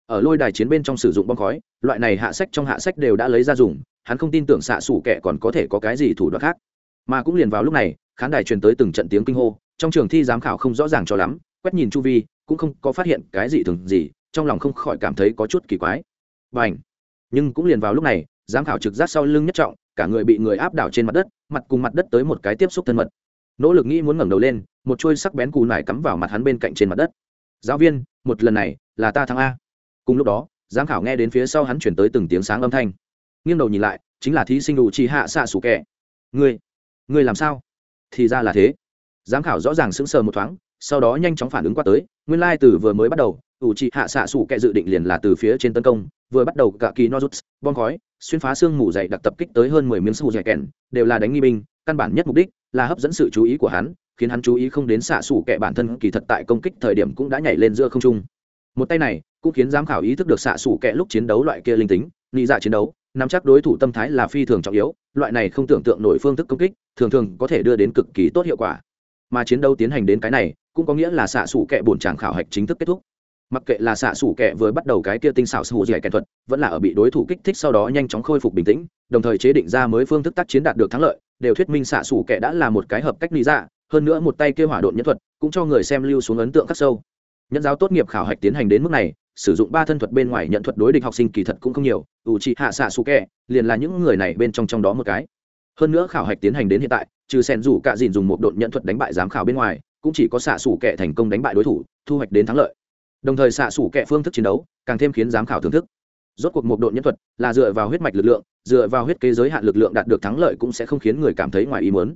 Ở lôi đài chiến bên trong sử dụng bom khói, loại này hạ sách trong hạ sách đều đã lấy ra dùng, hắn không tin tưởng xạ xù kẹ còn có thể có cái gì thủ đoạn khác. Mà cũng liền vào lúc này, khán đài truyền tới từng trận tiếng kinh hô trong trường thi giám khảo không rõ ràng cho lắm, quét nhìn chu vi, cũng không có phát hiện cái gì thường gì, trong lòng không khỏi cảm thấy có chút kỳ quái. B à n h nhưng cũng liền vào lúc này, giám khảo trực giác sau lưng nhất trọng, cả người bị người áp đảo trên mặt đất, mặt cùng mặt đất tới một cái tiếp xúc thân mật. Nỗ lực nghĩ muốn ngẩng đầu lên, một chuôi sắc bén cù nải cắm vào mặt hắn bên cạnh trên mặt đất. Giáo viên, một lần này là ta thắng a. Cùng lúc đó, giám khảo nghe đến phía sau hắn chuyển tới từng tiếng sáng âm thanh. Nghiêng đầu nhìn lại, chính là thí sinh đủ trì hạ xạ sủ kẻ. Ngươi ngươi làm sao? Thì ra là thế giám khảo rõ ràng sững sờ một thoáng, sau đó nhanh chóng phản ứng qua tới, nguyên lai、like、từ vừa mới bắt đầu, ủ trị hạ xạ xủ kẹ dự định liền là từ phía trên tấn công, vừa bắt đầu cả kỳ nozuts, bom khói, xuyên phá xương mù dày đặc tập kích tới hơn mười miếng sù dày kèn đều là đánh nghi binh, căn bản nhất mục đích là hấp dẫn sự chú ý của hắn, khiến hắn chú ý không đến xạ xủ kẹ bản thân, kỳ thật tại công kích thời điểm cũng đã nhảy lên giữa không trung. Một tay này cũng khiến giám khảo ý thức được xạ xủ kẹ lúc chiến đấu loại kia linh tính nghĩ dạ chiến đấu, nắm chắc đối thủ tâm thái là phi thường trọng yếu, loại này không tưởng tượng nổi phương thức công kích, thường thường có thể đưa đến cực kỳ tốt hiệu quả mà chiến đấu tiến hành đến cái này, cũng có nghĩa là xạ xủ kẻ bổn tràng khảo hạch chính thức kết thúc. Mặc kệ là xạ xủ kẻ vừa bắt đầu cái kia tinh xảo sủ dẻ kẻ thuật, vẫn là ở bị đối thủ kích thích sau đó nhanh chóng khôi phục bình tĩnh, đồng thời chế định ra mới phương thức tác chiến đạt được thắng lợi, đều thuyết minh xạ xủ kẻ đã là một cái hợp cách lý ra hơn nữa một tay kêu hỏa độn nhân thuật cũng cho người xem lưu xuống ấn tượng khắc sâu. Nhân giáo tốt nghiệp khảo hạch tiến hành đến mức này, sử dụng ba thân thuật bên ngoài nhận thuật đối địch học sinh kỳ thật cũng không nhiều, ủ trị hạ xạ xù kẹ liền là những người này bên trong trong đó một cái. Hơn nữa khảo hạch tiến hành đến hiện tại trừ sen rủ cạ dìn dùng một độn nhận thuật đánh bại giám khảo bên ngoài, cũng chỉ có xạ xủ kẹ thành công đánh bại đối thủ, thu hoạch đến thắng lợi. Đồng thời xạ xủ kẹ phương thức chiến đấu càng thêm khiến giám khảo thưởng thức. Rốt cuộc một độn nhân thuật là dựa vào huyết mạch lực lượng, dựa vào huyết kế giới hạn lực lượng đạt được thắng lợi cũng sẽ không khiến người cảm thấy ngoài ý muốn.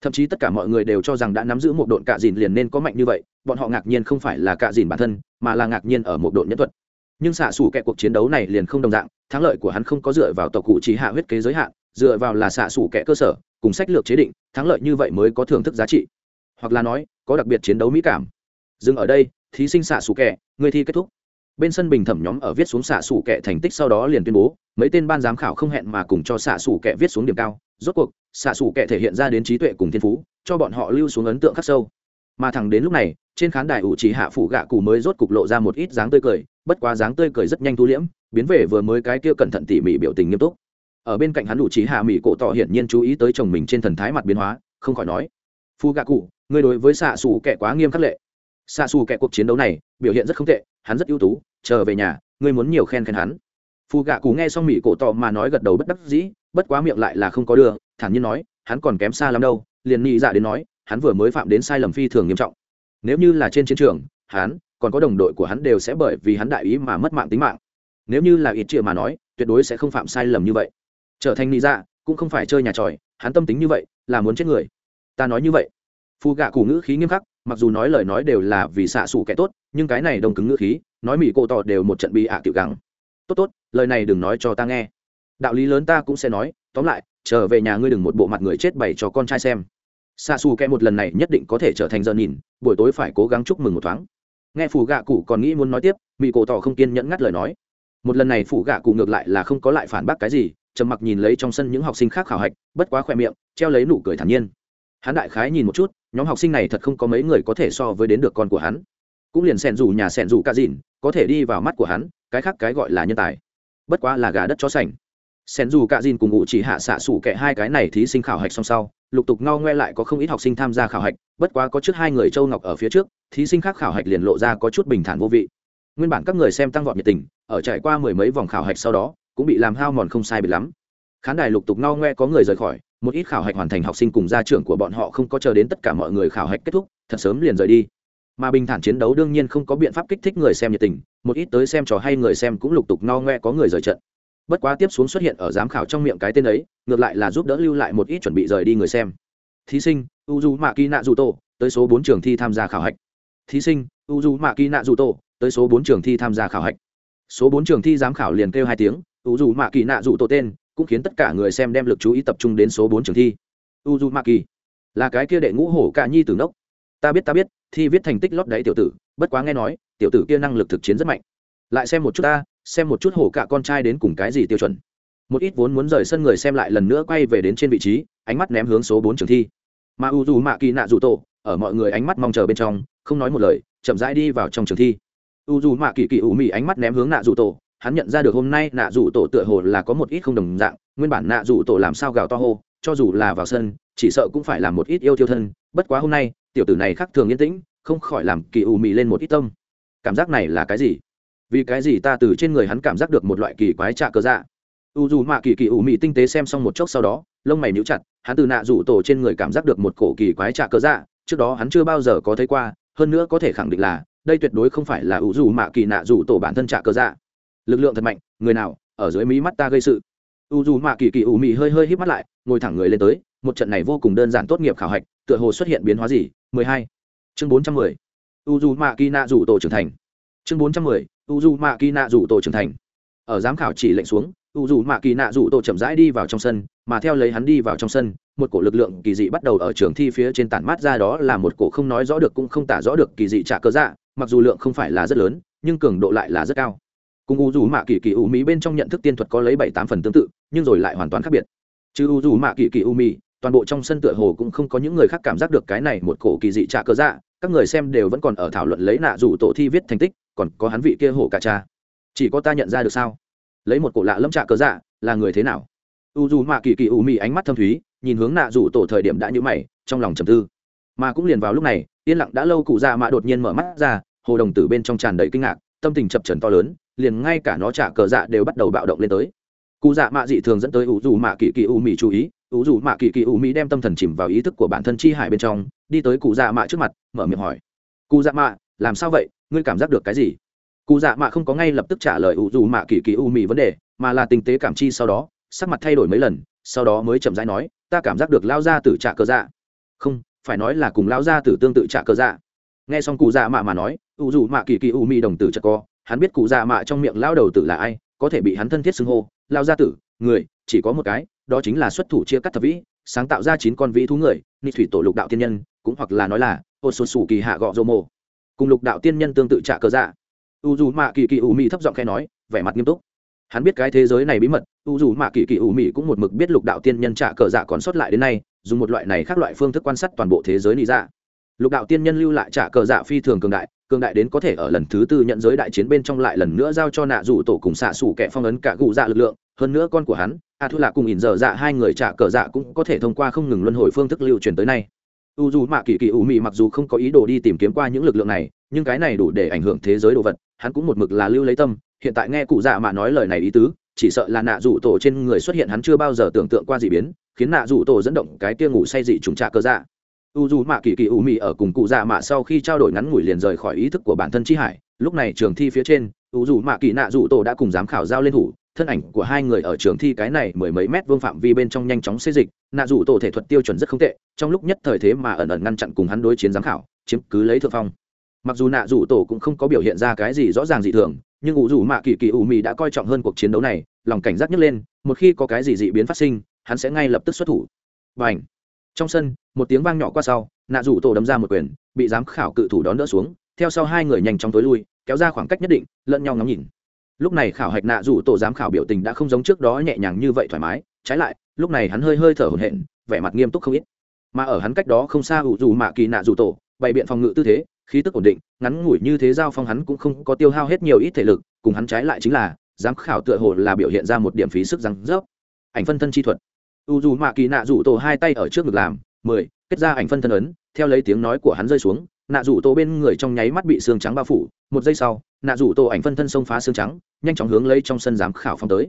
Thậm chí tất cả mọi người đều cho rằng đã nắm giữ một độn cạ dìn liền nên có mạnh như vậy, bọn họ ngạc nhiên không phải là cạ dìn bản thân, mà là ngạc nhiên ở một độn nhân thuật. Nhưng xạ xủ kẹ cuộc chiến đấu này liền không đồng dạng, thắng lợi của hắn không có dựa vào tộc cụ chỉ hạ huyết kế giới hạn, dựa vào là xạ xủ kẹ cơ sở cùng sách lược chế định, thắng lợi như vậy mới có thưởng thức giá trị. Hoặc là nói, có đặc biệt chiến đấu mỹ cảm. Dừng ở đây, thí sinh xạ xù kẹ người thi kết thúc. Bên sân bình thẩm nhóm ở viết xuống xạ xù kẹ thành tích sau đó liền tuyên bố, mấy tên ban giám khảo không hẹn mà cùng cho xạ xù kẹ viết xuống điểm cao. Rốt cuộc, xạ xù kẹ thể hiện ra đến trí tuệ cùng thiên phú, cho bọn họ lưu xuống ấn tượng khắc sâu. Mà thẳng đến lúc này, trên khán đài ủ chỉ hạ phủ gạ cụ mới rốt cục lộ ra một ít dáng tươi cười, bất quá dáng tươi cười rất nhanh thu liễm, biến về vừa mới cái kia cẩn thận tỉ mỉ biểu tình nghiêm túc ở bên cạnh hắn đủ trí hạ mỹ cổ tỏ hiển nhiên chú ý tới chồng mình trên thần thái mặt biến hóa, không khỏi nói, phu gạ cụ, ngươi đối với xạ xù kẻ quá nghiêm khắc lệ. Xạ xù kẻ cuộc chiến đấu này, biểu hiện rất không tệ, hắn rất ưu tú, trở về nhà, ngươi muốn nhiều khen khen hắn. Phù gạ cụ nghe xong mỹ cổ tỏ mà nói gật đầu bất đắc dĩ, bất quá miệng lại là không có đưa, thản nhiên nói, hắn còn kém xa lắm đâu. Liền nghĩ dạ đến nói, hắn vừa mới phạm đến sai lầm phi thường nghiêm trọng. Nếu như là trên chiến trường, hắn, còn có đồng đội của hắn đều sẽ bởi vì hắn đại ý mà mất mạng tính mạng. Nếu như là ít triệu mà nói, tuyệt đối sẽ không phạm sai lầm như vậy trở thành nị dạ cũng không phải chơi nhà tròi, hắn tâm tính như vậy, là muốn chết người. Ta nói như vậy. Phù gạ cụ ngữ khí nghiêm khắc, mặc dù nói lời nói đều là vì xạ xủ kẻ tốt, nhưng cái này đồng cứng ngữ khí, nói mỹ cô tỏ đều một trận bị ạ à tiểu gắng tốt tốt, lời này đừng nói cho ta nghe. Đạo lý lớn ta cũng sẽ nói, tóm lại, trở về nhà ngươi đừng một bộ mặt người chết bày cho con trai xem. Xa xù kẹ một lần này nhất định có thể trở thành giờ nhìn, buổi tối phải cố gắng chúc mừng một thoáng. Nghe phủ gạ cụ còn nghĩ muốn nói tiếp mỹ cổ tỏ không kiên nhẫn ngắt lời nói. Một lần này phủ gạ cụ ngược lại là không có lại phản bác cái gì trầm mặc nhìn lấy trong sân những học sinh khác khảo hạch, bất quá khoe miệng, treo lấy nụ cười thản nhiên. Hắn đại khái nhìn một chút, nhóm học sinh này thật không có mấy người có thể so với đến được con của hắn. Cũng liền xẹn rủ nhà xẹn rủ ca dìn có thể đi vào mắt của hắn, cái khác cái gọi là nhân tài. Bất quá là gà đất chó sành. Xẹn rủ cạ dìn cùng ngụ chỉ hạ xạ sủ kệ hai cái này thí sinh khảo hạch song sau, lục tục ngao ngoe lại có không ít học sinh tham gia khảo hạch, bất quá có trước hai người châu ngọc ở phía trước, thí sinh khác khảo hạch liền lộ ra có chút bình thản vô vị. Nguyên bản các người xem tăng vọt nhiệt tình, ở trải qua mười mấy vòng khảo hạch sau đó cũng bị làm hao mòn không sai biệt lắm. Khán đài lục tục no ngoe có người rời khỏi, một ít khảo hạch hoàn thành học sinh cùng gia trưởng của bọn họ không có chờ đến tất cả mọi người khảo hạch kết thúc, thật sớm liền rời đi. Mà bình thản chiến đấu đương nhiên không có biện pháp kích thích người xem nhiệt tình, một ít tới xem trò hay người xem cũng lục tục no ngoe có người rời trận. Bất quá tiếp xuống xuất hiện ở giám khảo trong miệng cái tên ấy, ngược lại là giúp đỡ lưu lại một ít chuẩn bị rời đi người xem. Thí sinh Uju du mạ kỳ nạ dù tổ tới số bốn trường thi tham gia khảo hạch. Thí sinh Uju du mạ kỳ nạ dù tổ tới số bốn trường thi tham gia khảo hạch. Số bốn trường thi giám khảo liền kêu hai tiếng u dù mạ kỳ nạ dù tổ tên, cũng khiến tất cả người xem đem lực chú ý tập trung đến số bốn trường thi. U dù mạ kỳ, là cái kia đệ ngũ hổ cả nhi tử nốc ta biết ta biết, thi viết thành tích lót đáy tiểu tử, bất quá nghe nói, tiểu tử kia năng lực thực chiến rất mạnh. Lại xem một chút ta, xem một chút hổ cả con trai đến cùng cái gì tiêu chuẩn. Một ít vốn muốn rời sân người xem lại lần nữa quay về đến trên vị trí, ánh mắt ném hướng số bốn trường thi. Mà u dù mạ kỳ nạ dù tổ, ở mọi người ánh mắt mong chờ bên trong, không nói một lời, chậm rãi đi vào trong trường thi. U dù mạ kỳ kỳ ủ mị ánh mắt ném hướng nạ dù tổ hắn nhận ra được hôm nay nạ rủ tổ tựa hồ là có một ít không đồng dạng, nguyên bản nạ rủ tổ làm sao gào to hô, cho dù là vào sân, chỉ sợ cũng phải làm một ít yêu thiêu thân, bất quá hôm nay, tiểu tử này khác thường yên tĩnh, không khỏi làm kỳ ù mị lên một ít tâm. Cảm giác này là cái gì? Vì cái gì ta từ trên người hắn cảm giác được một loại kỳ quái trạ cơ dạ? U dù mạ kỳ kỳ ủ mị tinh tế xem xong một chốc sau đó, lông mày níu chặt, hắn từ nạ rủ tổ trên người cảm giác được một cổ kỳ quái trạ cơ dạ trước đó hắn chưa bao giờ có thấy qua, hơn nữa có thể khẳng định là, đây tuyệt đối không phải là u dù mạ kỳ nạ rủ tổ bản thân trạ cơ dạ lực lượng thật mạnh, người nào, ở dưới mí mắt ta gây sự u dù mạ kỳ kỳ ủ mị hơi hơi hít mắt lại, ngồi thẳng người lên tới, một trận này vô cùng đơn giản tốt nghiệp khảo hạch, tựa hồ xuất hiện biến hóa gì 12. chương 410. u dù mạ kỳ nạ rủ tổ trưởng thành chương 410. u dù mạ kỳ nạ rủ tổ trưởng thành ở giám khảo chỉ lệnh xuống, u dù mạ kỳ nạ rủ tổ chậm rãi đi vào trong sân, mà theo lấy hắn đi vào trong sân, một cổ lực lượng kỳ dị bắt đầu ở trường thi phía trên tản mát ra đó là một cổ không nói rõ được cũng không tả rõ được kỳ dị trả cơ dạ mặc dù lượng không phải là rất lớn, nhưng cường độ lại là rất cao cùng u dù mạ kỳ kỳ u mỹ bên trong nhận thức tiên thuật có lấy bảy tám phần tương tự, nhưng rồi lại hoàn toàn khác biệt. Chứ u dù mạ kỳ kỳ u mỹ toàn bộ trong sân tựa hồ cũng không có những người khác cảm giác được cái này một cổ kỳ dị trả cơ dạ các người xem đều vẫn còn ở thảo luận lấy nạ dù tổ thi viết thành tích, còn có hắn vị kia hổ cả cha. Chỉ có ta nhận ra được sao? Lấy một cổ lạ lâm trạ cơ dạ là người thế nào? U dù mạ kỳ kỳ u mỹ ánh mắt thâm thúy, nhìn hướng nạ dù tổ thời điểm đã nhữ mày, trong lòng trầm tư. Mà cũng liền vào lúc này, yên lặng đã lâu cụ dạ mạ đột nhiên mở mắt ra, hồ đồng tử bên trong tràn đầy kinh ngạc tâm tình chập trần to lớn, liền ngay cả nó trả cờ dạ đều bắt đầu bạo động lên tới. Cụ dạ mạ dị thường dẫn tới u dù mạ kỳ kỳ u mỹ chú ý u dù mạ kỳ kỳ u mỹ đem tâm thần chìm vào ý thức của bản thân chi hải bên trong, đi tới cụ dạ mạ trước mặt, mở miệng hỏi. Cụ dạ mạ, làm sao vậy? Ngươi cảm giác được cái gì? Cụ dạ mạ không có ngay lập tức trả lời u dù mạ kỳ kỳ u mỹ vấn đề, mà là tình tế cảm chi sau đó, sắc mặt thay đổi mấy lần, sau đó mới chậm rãi nói, ta cảm giác được lao ra từ trả cờ dạ. Không, phải nói là cùng lao ra từ tương tự trả cờ dạ. Nghe xong cụ dạ mạ mà nói u dù mạ kỳ kỳ u mi đồng tử chợt co, hắn biết cụ già mạ trong miệng lao đầu tử là ai, có thể bị hắn thân thiết xưng hô lao gia tử, người, chỉ có một cái, đó chính là xuất thủ chia cắt thập vĩ, sáng tạo ra chín con vĩ thú người ni thủy tổ lục đạo tiên nhân, cũng hoặc là nói là ô xuân xù kỳ hạ gọ dô mô. Cùng lục đạo tiên nhân tương tự trả cờ dạ. U dù mạ kỳ kỳ u mi thấp giọng khe nói, vẻ mặt nghiêm túc. Hắn biết cái thế giới này bí mật, u dù mạ kỳ kỳ u mi cũng một mực biết lục đạo tiên nhân trả cờ dạ còn sót lại đến nay, dùng một loại này khác loại phương thức quan sát toàn bộ thế giới lý dạ. Lục đạo tiên nhân lưu lại trả cờ dạ phi thường cường đại cường đại đến có thể ở lần thứ tư nhận giới đại chiến bên trong lại lần nữa giao cho nạ rủ tổ cùng xạ xủ kẻ phong ấn cả gù dạ lực lượng. Hơn nữa con của hắn, a thu là cùng ỉn dở dạ hai người trả cờ dạ cũng có thể thông qua không ngừng luân hồi phương thức lưu truyền tới nay. U dù mạ kỳ kỳ ủ mị mặc dù không có ý đồ đi tìm kiếm qua những lực lượng này, nhưng cái này đủ để ảnh hưởng thế giới đồ vật, hắn cũng một mực là lưu lấy tâm. Hiện tại nghe cụ dạ mạ nói lời này ý tứ, chỉ sợ là nạ rủ tổ trên người xuất hiện hắn chưa bao giờ tưởng tượng qua dị biến, khiến nạ rủ tổ dẫn động cái kia ngủ say dị trùng trạ cơ dạ u dù mạ kỳ kỳ u mị ở cùng cụ dạ mạ sau khi trao đổi ngắn ngủi liền rời khỏi ý thức của bản thân chi hải. Lúc này trường thi phía trên, u dù mạ kỳ nạ rủ tổ đã cùng giám khảo giao lên thủ. Thân ảnh của hai người ở trường thi cái này mười mấy mét vương phạm vi bên trong nhanh chóng xê dịch. Nạ rủ tổ thể thuật tiêu chuẩn rất không tệ, trong lúc nhất thời thế mà ẩn ẩn ngăn chặn cùng hắn đối chiến giám khảo, chiếm cứ lấy thượng phong. Mặc dù nạ rủ tổ cũng không có biểu hiện ra cái gì rõ ràng dị thường, nhưng ủ dù mạ kỳ kỳ u mị đã coi trọng hơn cuộc chiến đấu này, lòng cảnh giác nhấc lên, một khi có cái gì dị biến phát sinh, hắn sẽ ngay lập tức xuất thủ. Và ảnh trong sân, một tiếng vang nhỏ qua sau, nạ rủ tổ đấm ra một quyền, bị giám khảo cự thủ đón đỡ xuống, theo sau hai người nhanh chóng tối lui, kéo ra khoảng cách nhất định, lẫn nhau ngắm nhìn. Lúc này khảo hạch nạ rủ tổ giám khảo biểu tình đã không giống trước đó nhẹ nhàng như vậy thoải mái, trái lại, lúc này hắn hơi hơi thở hổn hển, vẻ mặt nghiêm túc không ít. Mà ở hắn cách đó không xa ủ dù mạ kỳ nạ rủ tổ, bày biện phòng ngự tư thế, khí tức ổn định, ngắn ngủi như thế giao phong hắn cũng không có tiêu hao hết nhiều ít thể lực, cùng hắn trái lại chính là, giám khảo tựa hồ là biểu hiện ra một điểm phí sức răng rớp. Ảnh phân thân chi thuật u dù mạ kỳ nạ rủ tổ hai tay ở trước ngực làm, mười, kết ra ảnh phân thân ấn, theo lấy tiếng nói của hắn rơi xuống, nạ rủ tổ bên người trong nháy mắt bị xương trắng bao phủ, một giây sau, nạ rủ tổ ảnh phân thân xông phá xương trắng, nhanh chóng hướng lấy trong sân giám khảo phong tới.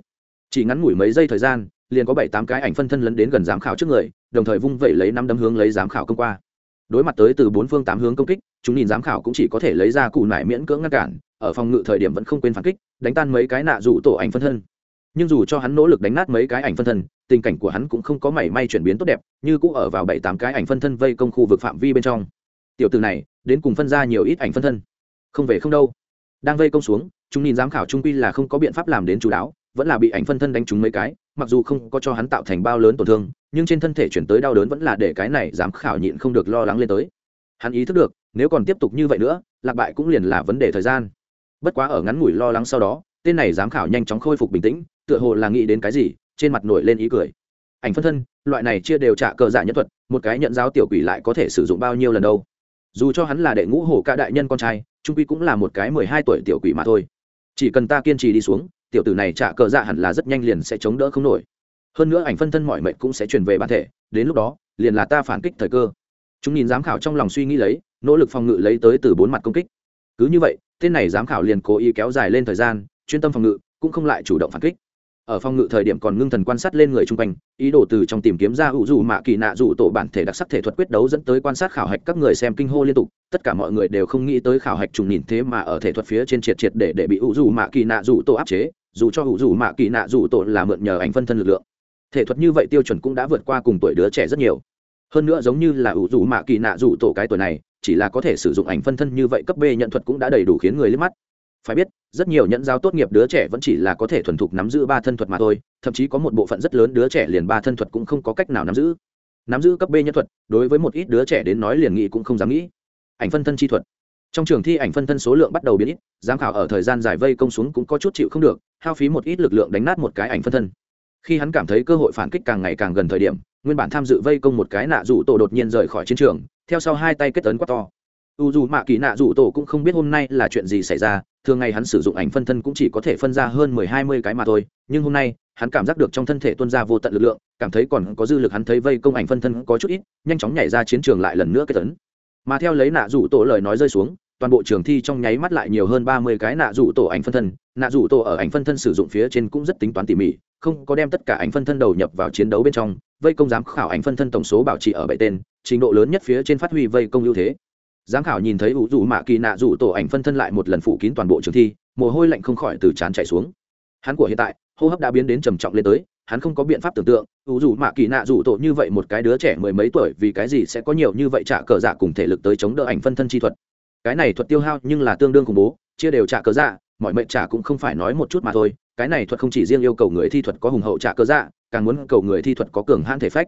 Chỉ ngắn ngủi mấy giây thời gian, liền có bảy tám cái ảnh phân thân lấn đến gần giám khảo trước người, đồng thời vung vẩy lấy năm đấm hướng lấy giám khảo công qua. Đối mặt tới từ bốn phương tám hướng công kích, chúng nhìn giám khảo cũng chỉ có thể lấy ra cụ nải miễn cưỡng ngăn cản, ở phòng ngự thời điểm vẫn không quên phản kích, đánh tan mấy cái nạ rủ tổ ảnh phân thân nhưng dù cho hắn nỗ lực đánh nát mấy cái ảnh phân thân, tình cảnh của hắn cũng không có mảy may chuyển biến tốt đẹp, như cũng ở vào bảy tám cái ảnh phân thân vây công khu vực phạm vi bên trong. Tiểu từ này, đến cùng phân ra nhiều ít ảnh phân thân? Không về không đâu. Đang vây công xuống, chúng nhìn giám khảo trung quy là không có biện pháp làm đến chú đáo, vẫn là bị ảnh phân thân đánh trúng mấy cái, mặc dù không có cho hắn tạo thành bao lớn tổn thương, nhưng trên thân thể chuyển tới đau đớn vẫn là để cái này giám khảo nhịn không được lo lắng lên tới. Hắn ý thức được, nếu còn tiếp tục như vậy nữa, lạc bại cũng liền là vấn đề thời gian. Bất quá ở ngắn ngủi lo lắng sau đó tên này giám khảo nhanh chóng khôi phục bình tĩnh, tựa hồ là nghĩ đến cái gì, trên mặt nổi lên ý cười. Ảnh phân thân, loại này chia đều trả cờ giả nhân thuật, một cái nhận giáo tiểu quỷ lại có thể sử dụng bao nhiêu lần đâu? Dù cho hắn là đệ ngũ hổ ca đại nhân con trai, trung quy cũng là một cái mười hai tuổi tiểu quỷ mà thôi. Chỉ cần ta kiên trì đi xuống, tiểu tử này trả cờ dạ hẳn là rất nhanh liền sẽ chống đỡ không nổi. Hơn nữa ảnh phân thân mọi mệnh cũng sẽ truyền về bản thể, đến lúc đó, liền là ta phản kích thời cơ. Chúng nhìn giám khảo trong lòng suy nghĩ lấy, nỗ lực phòng ngự lấy tới từ bốn mặt công kích. Cứ như vậy, tên này giám khảo liền cố ý kéo dài lên thời gian chuyên tâm phòng ngự, cũng không lại chủ động phản kích. Ở phòng ngự thời điểm còn ngưng thần quan sát lên người chung quanh, ý đồ từ trong tìm kiếm ra hữu dù mạ kỳ nạ dù tổ bản thể đặc sắc thể thuật quyết đấu dẫn tới quan sát khảo hạch các người xem kinh hô liên tục, tất cả mọi người đều không nghĩ tới khảo hạch trùng nhìn thế mà ở thể thuật phía trên triệt triệt để để bị hữu dù mạ kỳ nạ dù tổ áp chế, dù cho hữu dù mạ kỳ nạ dù tổ là mượn nhờ ảnh phân thân lực lượng. Thể thuật như vậy tiêu chuẩn cũng đã vượt qua cùng tuổi đứa trẻ rất nhiều. Hơn nữa giống như là hữu dù mạ kỳ nạ dù tổ cái tuổi này, chỉ là có thể sử dụng ảnh phân thân như vậy cấp b nhận thuật cũng đã đầy đủ khiến người liếc mắt phải biết, rất nhiều nhận giáo tốt nghiệp đứa trẻ vẫn chỉ là có thể thuần thục nắm giữ ba thân thuật mà thôi, thậm chí có một bộ phận rất lớn đứa trẻ liền ba thân thuật cũng không có cách nào nắm giữ. Nắm giữ cấp b nhân thuật, đối với một ít đứa trẻ đến nói liền nghĩ cũng không dám nghĩ. Ảnh phân thân chi thuật. Trong trường thi ảnh phân thân số lượng bắt đầu biến ít, giám khảo ở thời gian dài vây công xuống cũng có chút chịu không được, hao phí một ít lực lượng đánh nát một cái ảnh phân thân. Khi hắn cảm thấy cơ hội phản kích càng ngày càng gần thời điểm, nguyên bản tham dự vây công một cái nạ rủ tổ đột nhiên rời khỏi chiến trường, theo sau hai tay kết tấn quá to u dù mạ kỳ nạ dù tổ cũng không biết hôm nay là chuyện gì xảy ra, thường ngày hắn sử dụng ảnh phân thân cũng chỉ có thể phân ra hơn mười hai mươi cái mà thôi, nhưng hôm nay, hắn cảm giác được trong thân thể tuân ra vô tận lực lượng, cảm thấy còn có dư lực hắn thấy vây công ảnh phân thân có chút ít, nhanh chóng nhảy ra chiến trường lại lần nữa kết tấn. Mà theo lấy nạ rủ tổ lời nói rơi xuống, toàn bộ trường thi trong nháy mắt lại nhiều hơn ba mươi cái nạ rủ tổ ảnh phân thân, nạ rủ tổ ở ảnh phân thân sử dụng phía trên cũng rất tính toán tỉ mỉ, không có đem tất cả ảnh phân thân đầu nhập vào chiến đấu bên trong, vây công giám khảo ảnh phân thân tổng số bảo trì ở bảy tên, trình độ lớn nhất phía trên phát huy vây công ưu thế giám khảo nhìn thấy ủ rủ mạ kỳ nạ rủ tổ ảnh phân thân lại một lần phủ kín toàn bộ trường thi, mồ hôi lạnh không khỏi từ trán chạy xuống. Hắn của hiện tại, hô hấp đã biến đến trầm trọng lên tới, hắn không có biện pháp tưởng tượng, ủ rủ mạ kỳ nạ rủ tổ như vậy một cái đứa trẻ mười mấy tuổi vì cái gì sẽ có nhiều như vậy trả cờ giả cùng thể lực tới chống đỡ ảnh phân thân chi thuật. Cái này thuật tiêu hao nhưng là tương đương khủng bố, chia đều trả cờ giả mọi mệnh trả cũng không phải nói một chút mà thôi, cái này thuật không chỉ riêng yêu cầu người thi thuật có hùng hậu trả cờ giả càng muốn cầu người thi thuật có cường hãn thể phách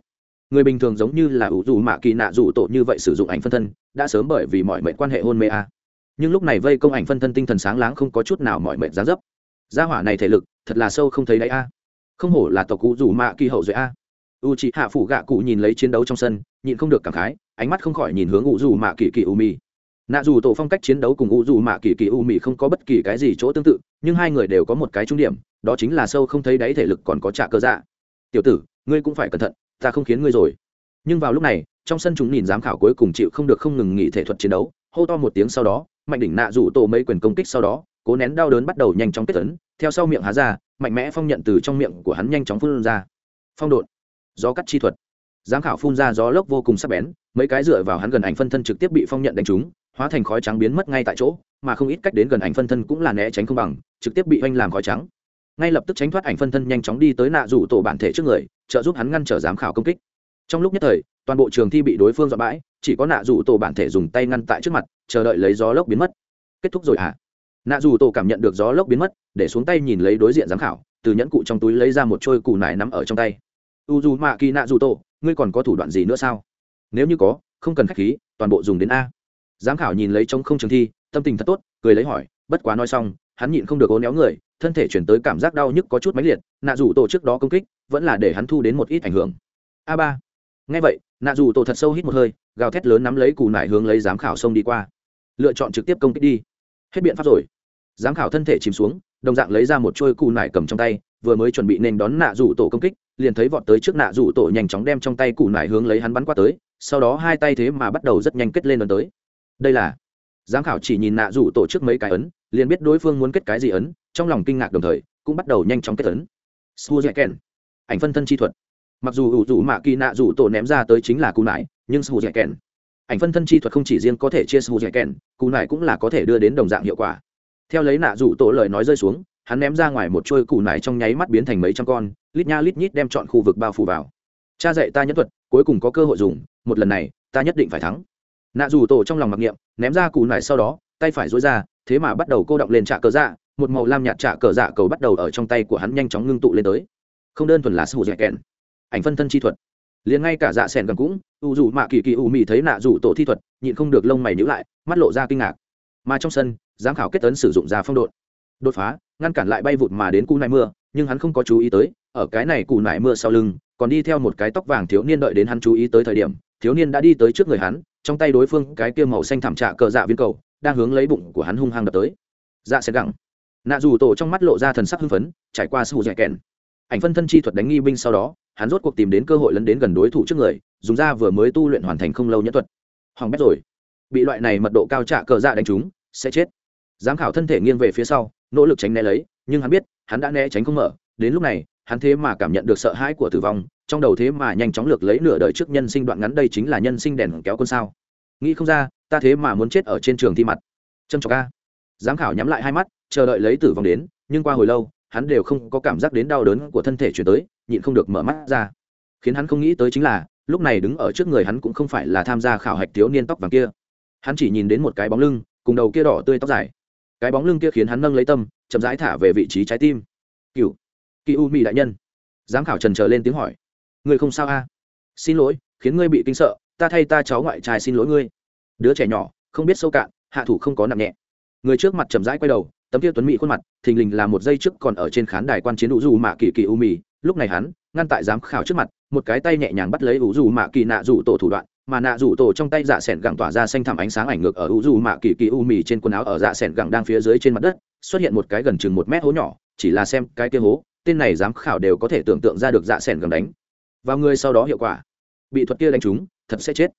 người bình thường giống như là ủ dù mạ kỳ nạ dù tổ như vậy sử dụng ảnh phân thân, đã sớm bởi vì mọi mệnh quan hệ hôn mê a. Nhưng lúc này vây công ảnh phân thân tinh thần sáng láng không có chút nào mọi mệnh giá dấp. Gia hỏa này thể lực, thật là sâu không thấy đáy a. Không hổ là tộc cụ dù mạ kỳ hậu duệ a. U chị hạ phủ gạ cụ nhìn lấy chiến đấu trong sân, nhịn không được cảm khái, ánh mắt không khỏi nhìn hướng u dù mạ kỳ kỳ u mi nạ dù tổ phong cách chiến đấu cùng u dù mạ kỳ kỳ u mi không có bất kỳ cái gì chỗ tương tự, nhưng hai người đều có một cái trung điểm, đó chính là sâu không thấy đáy thể lực còn có trả cơ dạ. Tiểu tử, ngươi cũng phải cẩn thận ta không khiến ngươi rồi. Nhưng vào lúc này, trong sân chúng nhìn giám khảo cuối cùng chịu không được không ngừng nghỉ thể thuật chiến đấu, hô to một tiếng sau đó, mạnh đỉnh nạ rủ tổ mấy quyền công kích sau đó, cố nén đau đớn bắt đầu nhanh chóng kết tấn theo sau miệng há ra, mạnh mẽ phong nhận từ trong miệng của hắn nhanh chóng phun ra. Phong độn, gió cắt chi thuật. Giám khảo phun ra gió lốc vô cùng sắc bén, mấy cái dựa vào hắn gần ảnh phân thân trực tiếp bị phong nhận đánh trúng, hóa thành khói trắng biến mất ngay tại chỗ, mà không ít cách đến gần ảnh phân thân cũng là né tránh không bằng, trực tiếp bị oanh làm khói trắng ngay lập tức tránh thoát ảnh phân thân nhanh chóng đi tới nạ rủ tổ bản thể trước người, trợ giúp hắn ngăn trở giám khảo công kích. Trong lúc nhất thời, toàn bộ trường thi bị đối phương dọa bãi, chỉ có nạ rủ tổ bản thể dùng tay ngăn tại trước mặt, chờ đợi lấy gió lốc biến mất. Kết thúc rồi à nạ rủ tổ cảm nhận được gió lốc biến mất, để xuống tay nhìn lấy đối diện giám khảo, từ nhẫn cụ trong túi lấy ra một trôi củ nải nắm ở trong tay. U dù mạ kỳ nạ rủ tổ, ngươi còn có thủ đoạn gì nữa sao? Nếu như có, không cần khách khí, toàn bộ dùng đến a. Giám khảo nhìn lấy trống không trường thi, tâm tình thật tốt, cười lấy hỏi, bất quá nói xong hắn nhịn không được ố néo người, thân thể chuyển tới cảm giác đau nhức có chút máy liệt, nạ dù tổ trước đó công kích, vẫn là để hắn thu đến một ít ảnh hưởng. A ba. Ngay vậy, nạ dù tổ thật sâu hít một hơi, gào thét lớn nắm lấy cù nải hướng lấy giám khảo xông đi qua. Lựa chọn trực tiếp công kích đi. Hết biện pháp rồi. Giám khảo thân thể chìm xuống, đồng dạng lấy ra một trôi cù nải cầm trong tay, vừa mới chuẩn bị nên đón nạ rủ tổ công kích, liền thấy vọt tới trước nạ rủ tổ nhanh chóng đem trong tay cù nải hướng lấy hắn bắn qua tới, sau đó hai tay thế mà bắt đầu rất nhanh kết lên lần tới. Đây là. Giám khảo chỉ nhìn nạ rủ tổ trước mấy cái ấn liền biết đối phương muốn kết cái gì ấn trong lòng kinh ngạc đồng thời cũng bắt đầu nhanh chóng kết ấn. Suzuken, ảnh phân thân chi thuật. Mặc dù ủ rủ mạ kỳ nạ rủ tổ ném ra tới chính là cù nải nhưng Suzuken, ảnh phân thân chi thuật không chỉ riêng có thể chia Suzuken, cù nải cũng là có thể đưa đến đồng dạng hiệu quả. Theo lấy nạ rủ tổ lời nói rơi xuống hắn ném ra ngoài một trôi cù nải trong nháy mắt biến thành mấy trăm con lít nha lít nhít đem chọn khu vực bao phủ vào. Cha dạy ta nhất thuật cuối cùng có cơ hội dùng một lần này ta nhất định phải thắng. Nạ rủ tổ trong lòng mặc niệm ném ra cù nải sau đó tay phải dối ra thế mà bắt đầu cô động lên trạ cờ dạ một màu lam nhạt trạ cờ dạ cầu bắt đầu ở trong tay của hắn nhanh chóng ngưng tụ lên tới. Không đơn thuần là sư hữu dạ kèn ảnh phân thân chi thuật. Liền ngay cả dạ s gần cũng, u dù mạ kỳ kỳ u mì thấy nạ dù tổ thi thuật, nhịn không được lông mày nhữ lại, mắt lộ ra kinh ngạc. Mà trong sân, giám khảo kết tấn sử dụng ra phong độn đột phá, ngăn cản lại bay vụt mà đến cú nải mưa, nhưng hắn không có chú ý tới, ở cái này cù nải mưa sau lưng, còn đi theo một cái tóc vàng thiếu niên đợi đến hắn chú ý tới thời điểm, thiếu niên đã đi tới trước người hắn, trong tay đối phương cái kia màu xanh thảm trạ cờ dạ viên cầu đang hướng lấy bụng của hắn hung hăng đập tới. Dạ sẽ gẳng nạ dù tổ trong mắt lộ ra thần sắc hưng phấn, trải qua sự dạy kèn ảnh phân thân chi thuật đánh nghi binh sau đó, hắn rốt cuộc tìm đến cơ hội lấn đến gần đối thủ trước người, dùng ra vừa mới tu luyện hoàn thành không lâu nhất thuật. Hoàng bét rồi. Bị loại này mật độ cao trạ cờ dạ đánh trúng, sẽ chết. Giám khảo thân thể nghiêng về phía sau, nỗ lực tránh né lấy, nhưng hắn biết, hắn đã né tránh không mở. Đến lúc này, hắn thế mà cảm nhận được sợ hãi của tử vong, trong đầu thế mà nhanh chóng lược lấy nửa đời trước nhân sinh đoạn ngắn đây chính là nhân sinh đèn kéo quân sao nghĩ không ra, ta thế mà muốn chết ở trên trường thi mặt. Trâm trọc ca giám khảo nhắm lại hai mắt, chờ đợi lấy tử vong đến, nhưng qua hồi lâu, hắn đều không có cảm giác đến đau đớn của thân thể chuyển tới, nhịn không được mở mắt ra. Khiến hắn không nghĩ tới chính là, lúc này đứng ở trước người hắn cũng không phải là tham gia khảo hạch thiếu niên tóc vàng kia. Hắn chỉ nhìn đến một cái bóng lưng, cùng đầu kia đỏ tươi tóc dài. Cái bóng lưng kia khiến hắn nâng lấy tâm, chậm rãi thả về vị trí trái tim. Cựu kỳ u mỹ đại nhân. Giám khảo trần trờ lên tiếng hỏi. Người không sao a? Xin lỗi, khiến ngươi bị kinh sợ ta thay ta cháu ngoại trai xin lỗi ngươi. Đứa trẻ nhỏ, không biết sâu cạn, hạ thủ không có nặng nhẹ. Người trước mặt chậm rãi quay đầu, tấm kia tuấn mỹ khuôn mặt, thình lình là một giây trước còn ở trên khán đài quan chiến u dù mạ kỳ kỳ u mì. Lúc này hắn, ngăn tại giám khảo trước mặt, một cái tay nhẹ nhàng bắt lấy ủ dù mạ kỳ nạ dù tổ thủ đoạn, mà nạ dù tổ trong tay dạ s ẻ n gẳng tỏa ra xanh thẳm ánh sáng ảnh ngược ở ủ dù mạ kỳ kỳ u mì trên quần áo ở dạ s ẻ n gẳng đang phía dưới trên mặt đất, xuất hiện một cái gần chừng một mét hố nhỏ, chỉ là xem cái kia hố, tên này giám khảo đều có thể tưởng tượng ra được dạ s ẻ n gẳng đánh. Vào người sau đó hiệu quả. Bị thuật kia đánh trúng thật sẽ chết.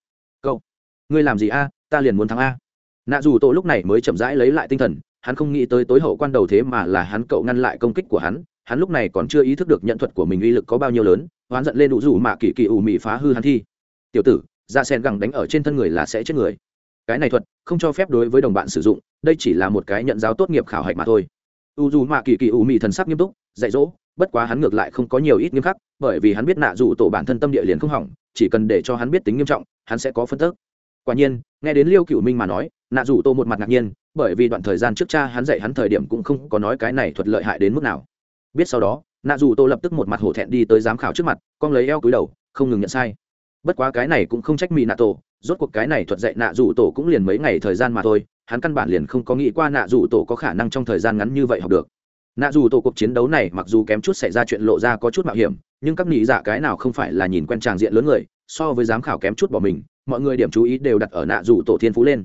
Câu. Ngươi làm gì a? Ta liền muốn thắng a. Nạ dù tổ lúc này mới chậm rãi lấy lại tinh thần, hắn không nghĩ tới tối hậu quan đầu thế mà là hắn cậu ngăn lại công kích của hắn hắn lúc này còn chưa ý thức được nhận thuật của mình uy lực có bao nhiêu lớn hoán giận lên đủ rủ mạ kỳ kỳ ủ mị phá hư hắn thi. Tiểu tử, ra sen gẳng đánh ở trên thân người là sẽ chết người. Cái này thuật, không cho phép đối với đồng bạn sử dụng, đây chỉ là một cái nhận giáo tốt nghiệp khảo hạch mà thôi. U dù mạ kỳ kỳ ủ mị thần sắc nghiêm túc, dạy dỗ bất quá hắn ngược lại không có nhiều ít nghiêm khắc, bởi vì hắn biết nạ dù tổ bản thân tâm địa liền không hỏng, chỉ cần để cho hắn biết tính nghiêm trọng, hắn sẽ có phân tức. Quả nhiên, nghe đến liêu cựu minh mà nói, nạ dù tô một mặt ngạc nhiên, bởi vì đoạn thời gian trước cha hắn dạy hắn thời điểm cũng không có nói cái này thuật lợi hại đến mức nào. Biết sau đó, nạ dù tô lập tức một mặt hổ thẹn đi tới giám khảo trước mặt, con lấy eo cúi đầu, không ngừng nhận sai. Bất quá cái này cũng không trách mỹ nạ tổ, rốt cuộc cái này thuật dạy nạ dù tổ cũng liền mấy ngày thời gian mà thôi, hắn căn bản liền không có nghĩ qua nạ dù tổ có khả năng trong thời gian ngắn như vậy học được nạ dù tổ cuộc chiến đấu này mặc dù kém chút xảy ra chuyện lộ ra có chút mạo hiểm, nhưng các nghĩ giả dạ cái nào không phải là nhìn quen tràng diện lớn người, so với giám khảo kém chút bỏ mình, mọi người điểm chú ý đều đặt ở nạ dù tổ thiên phú lên.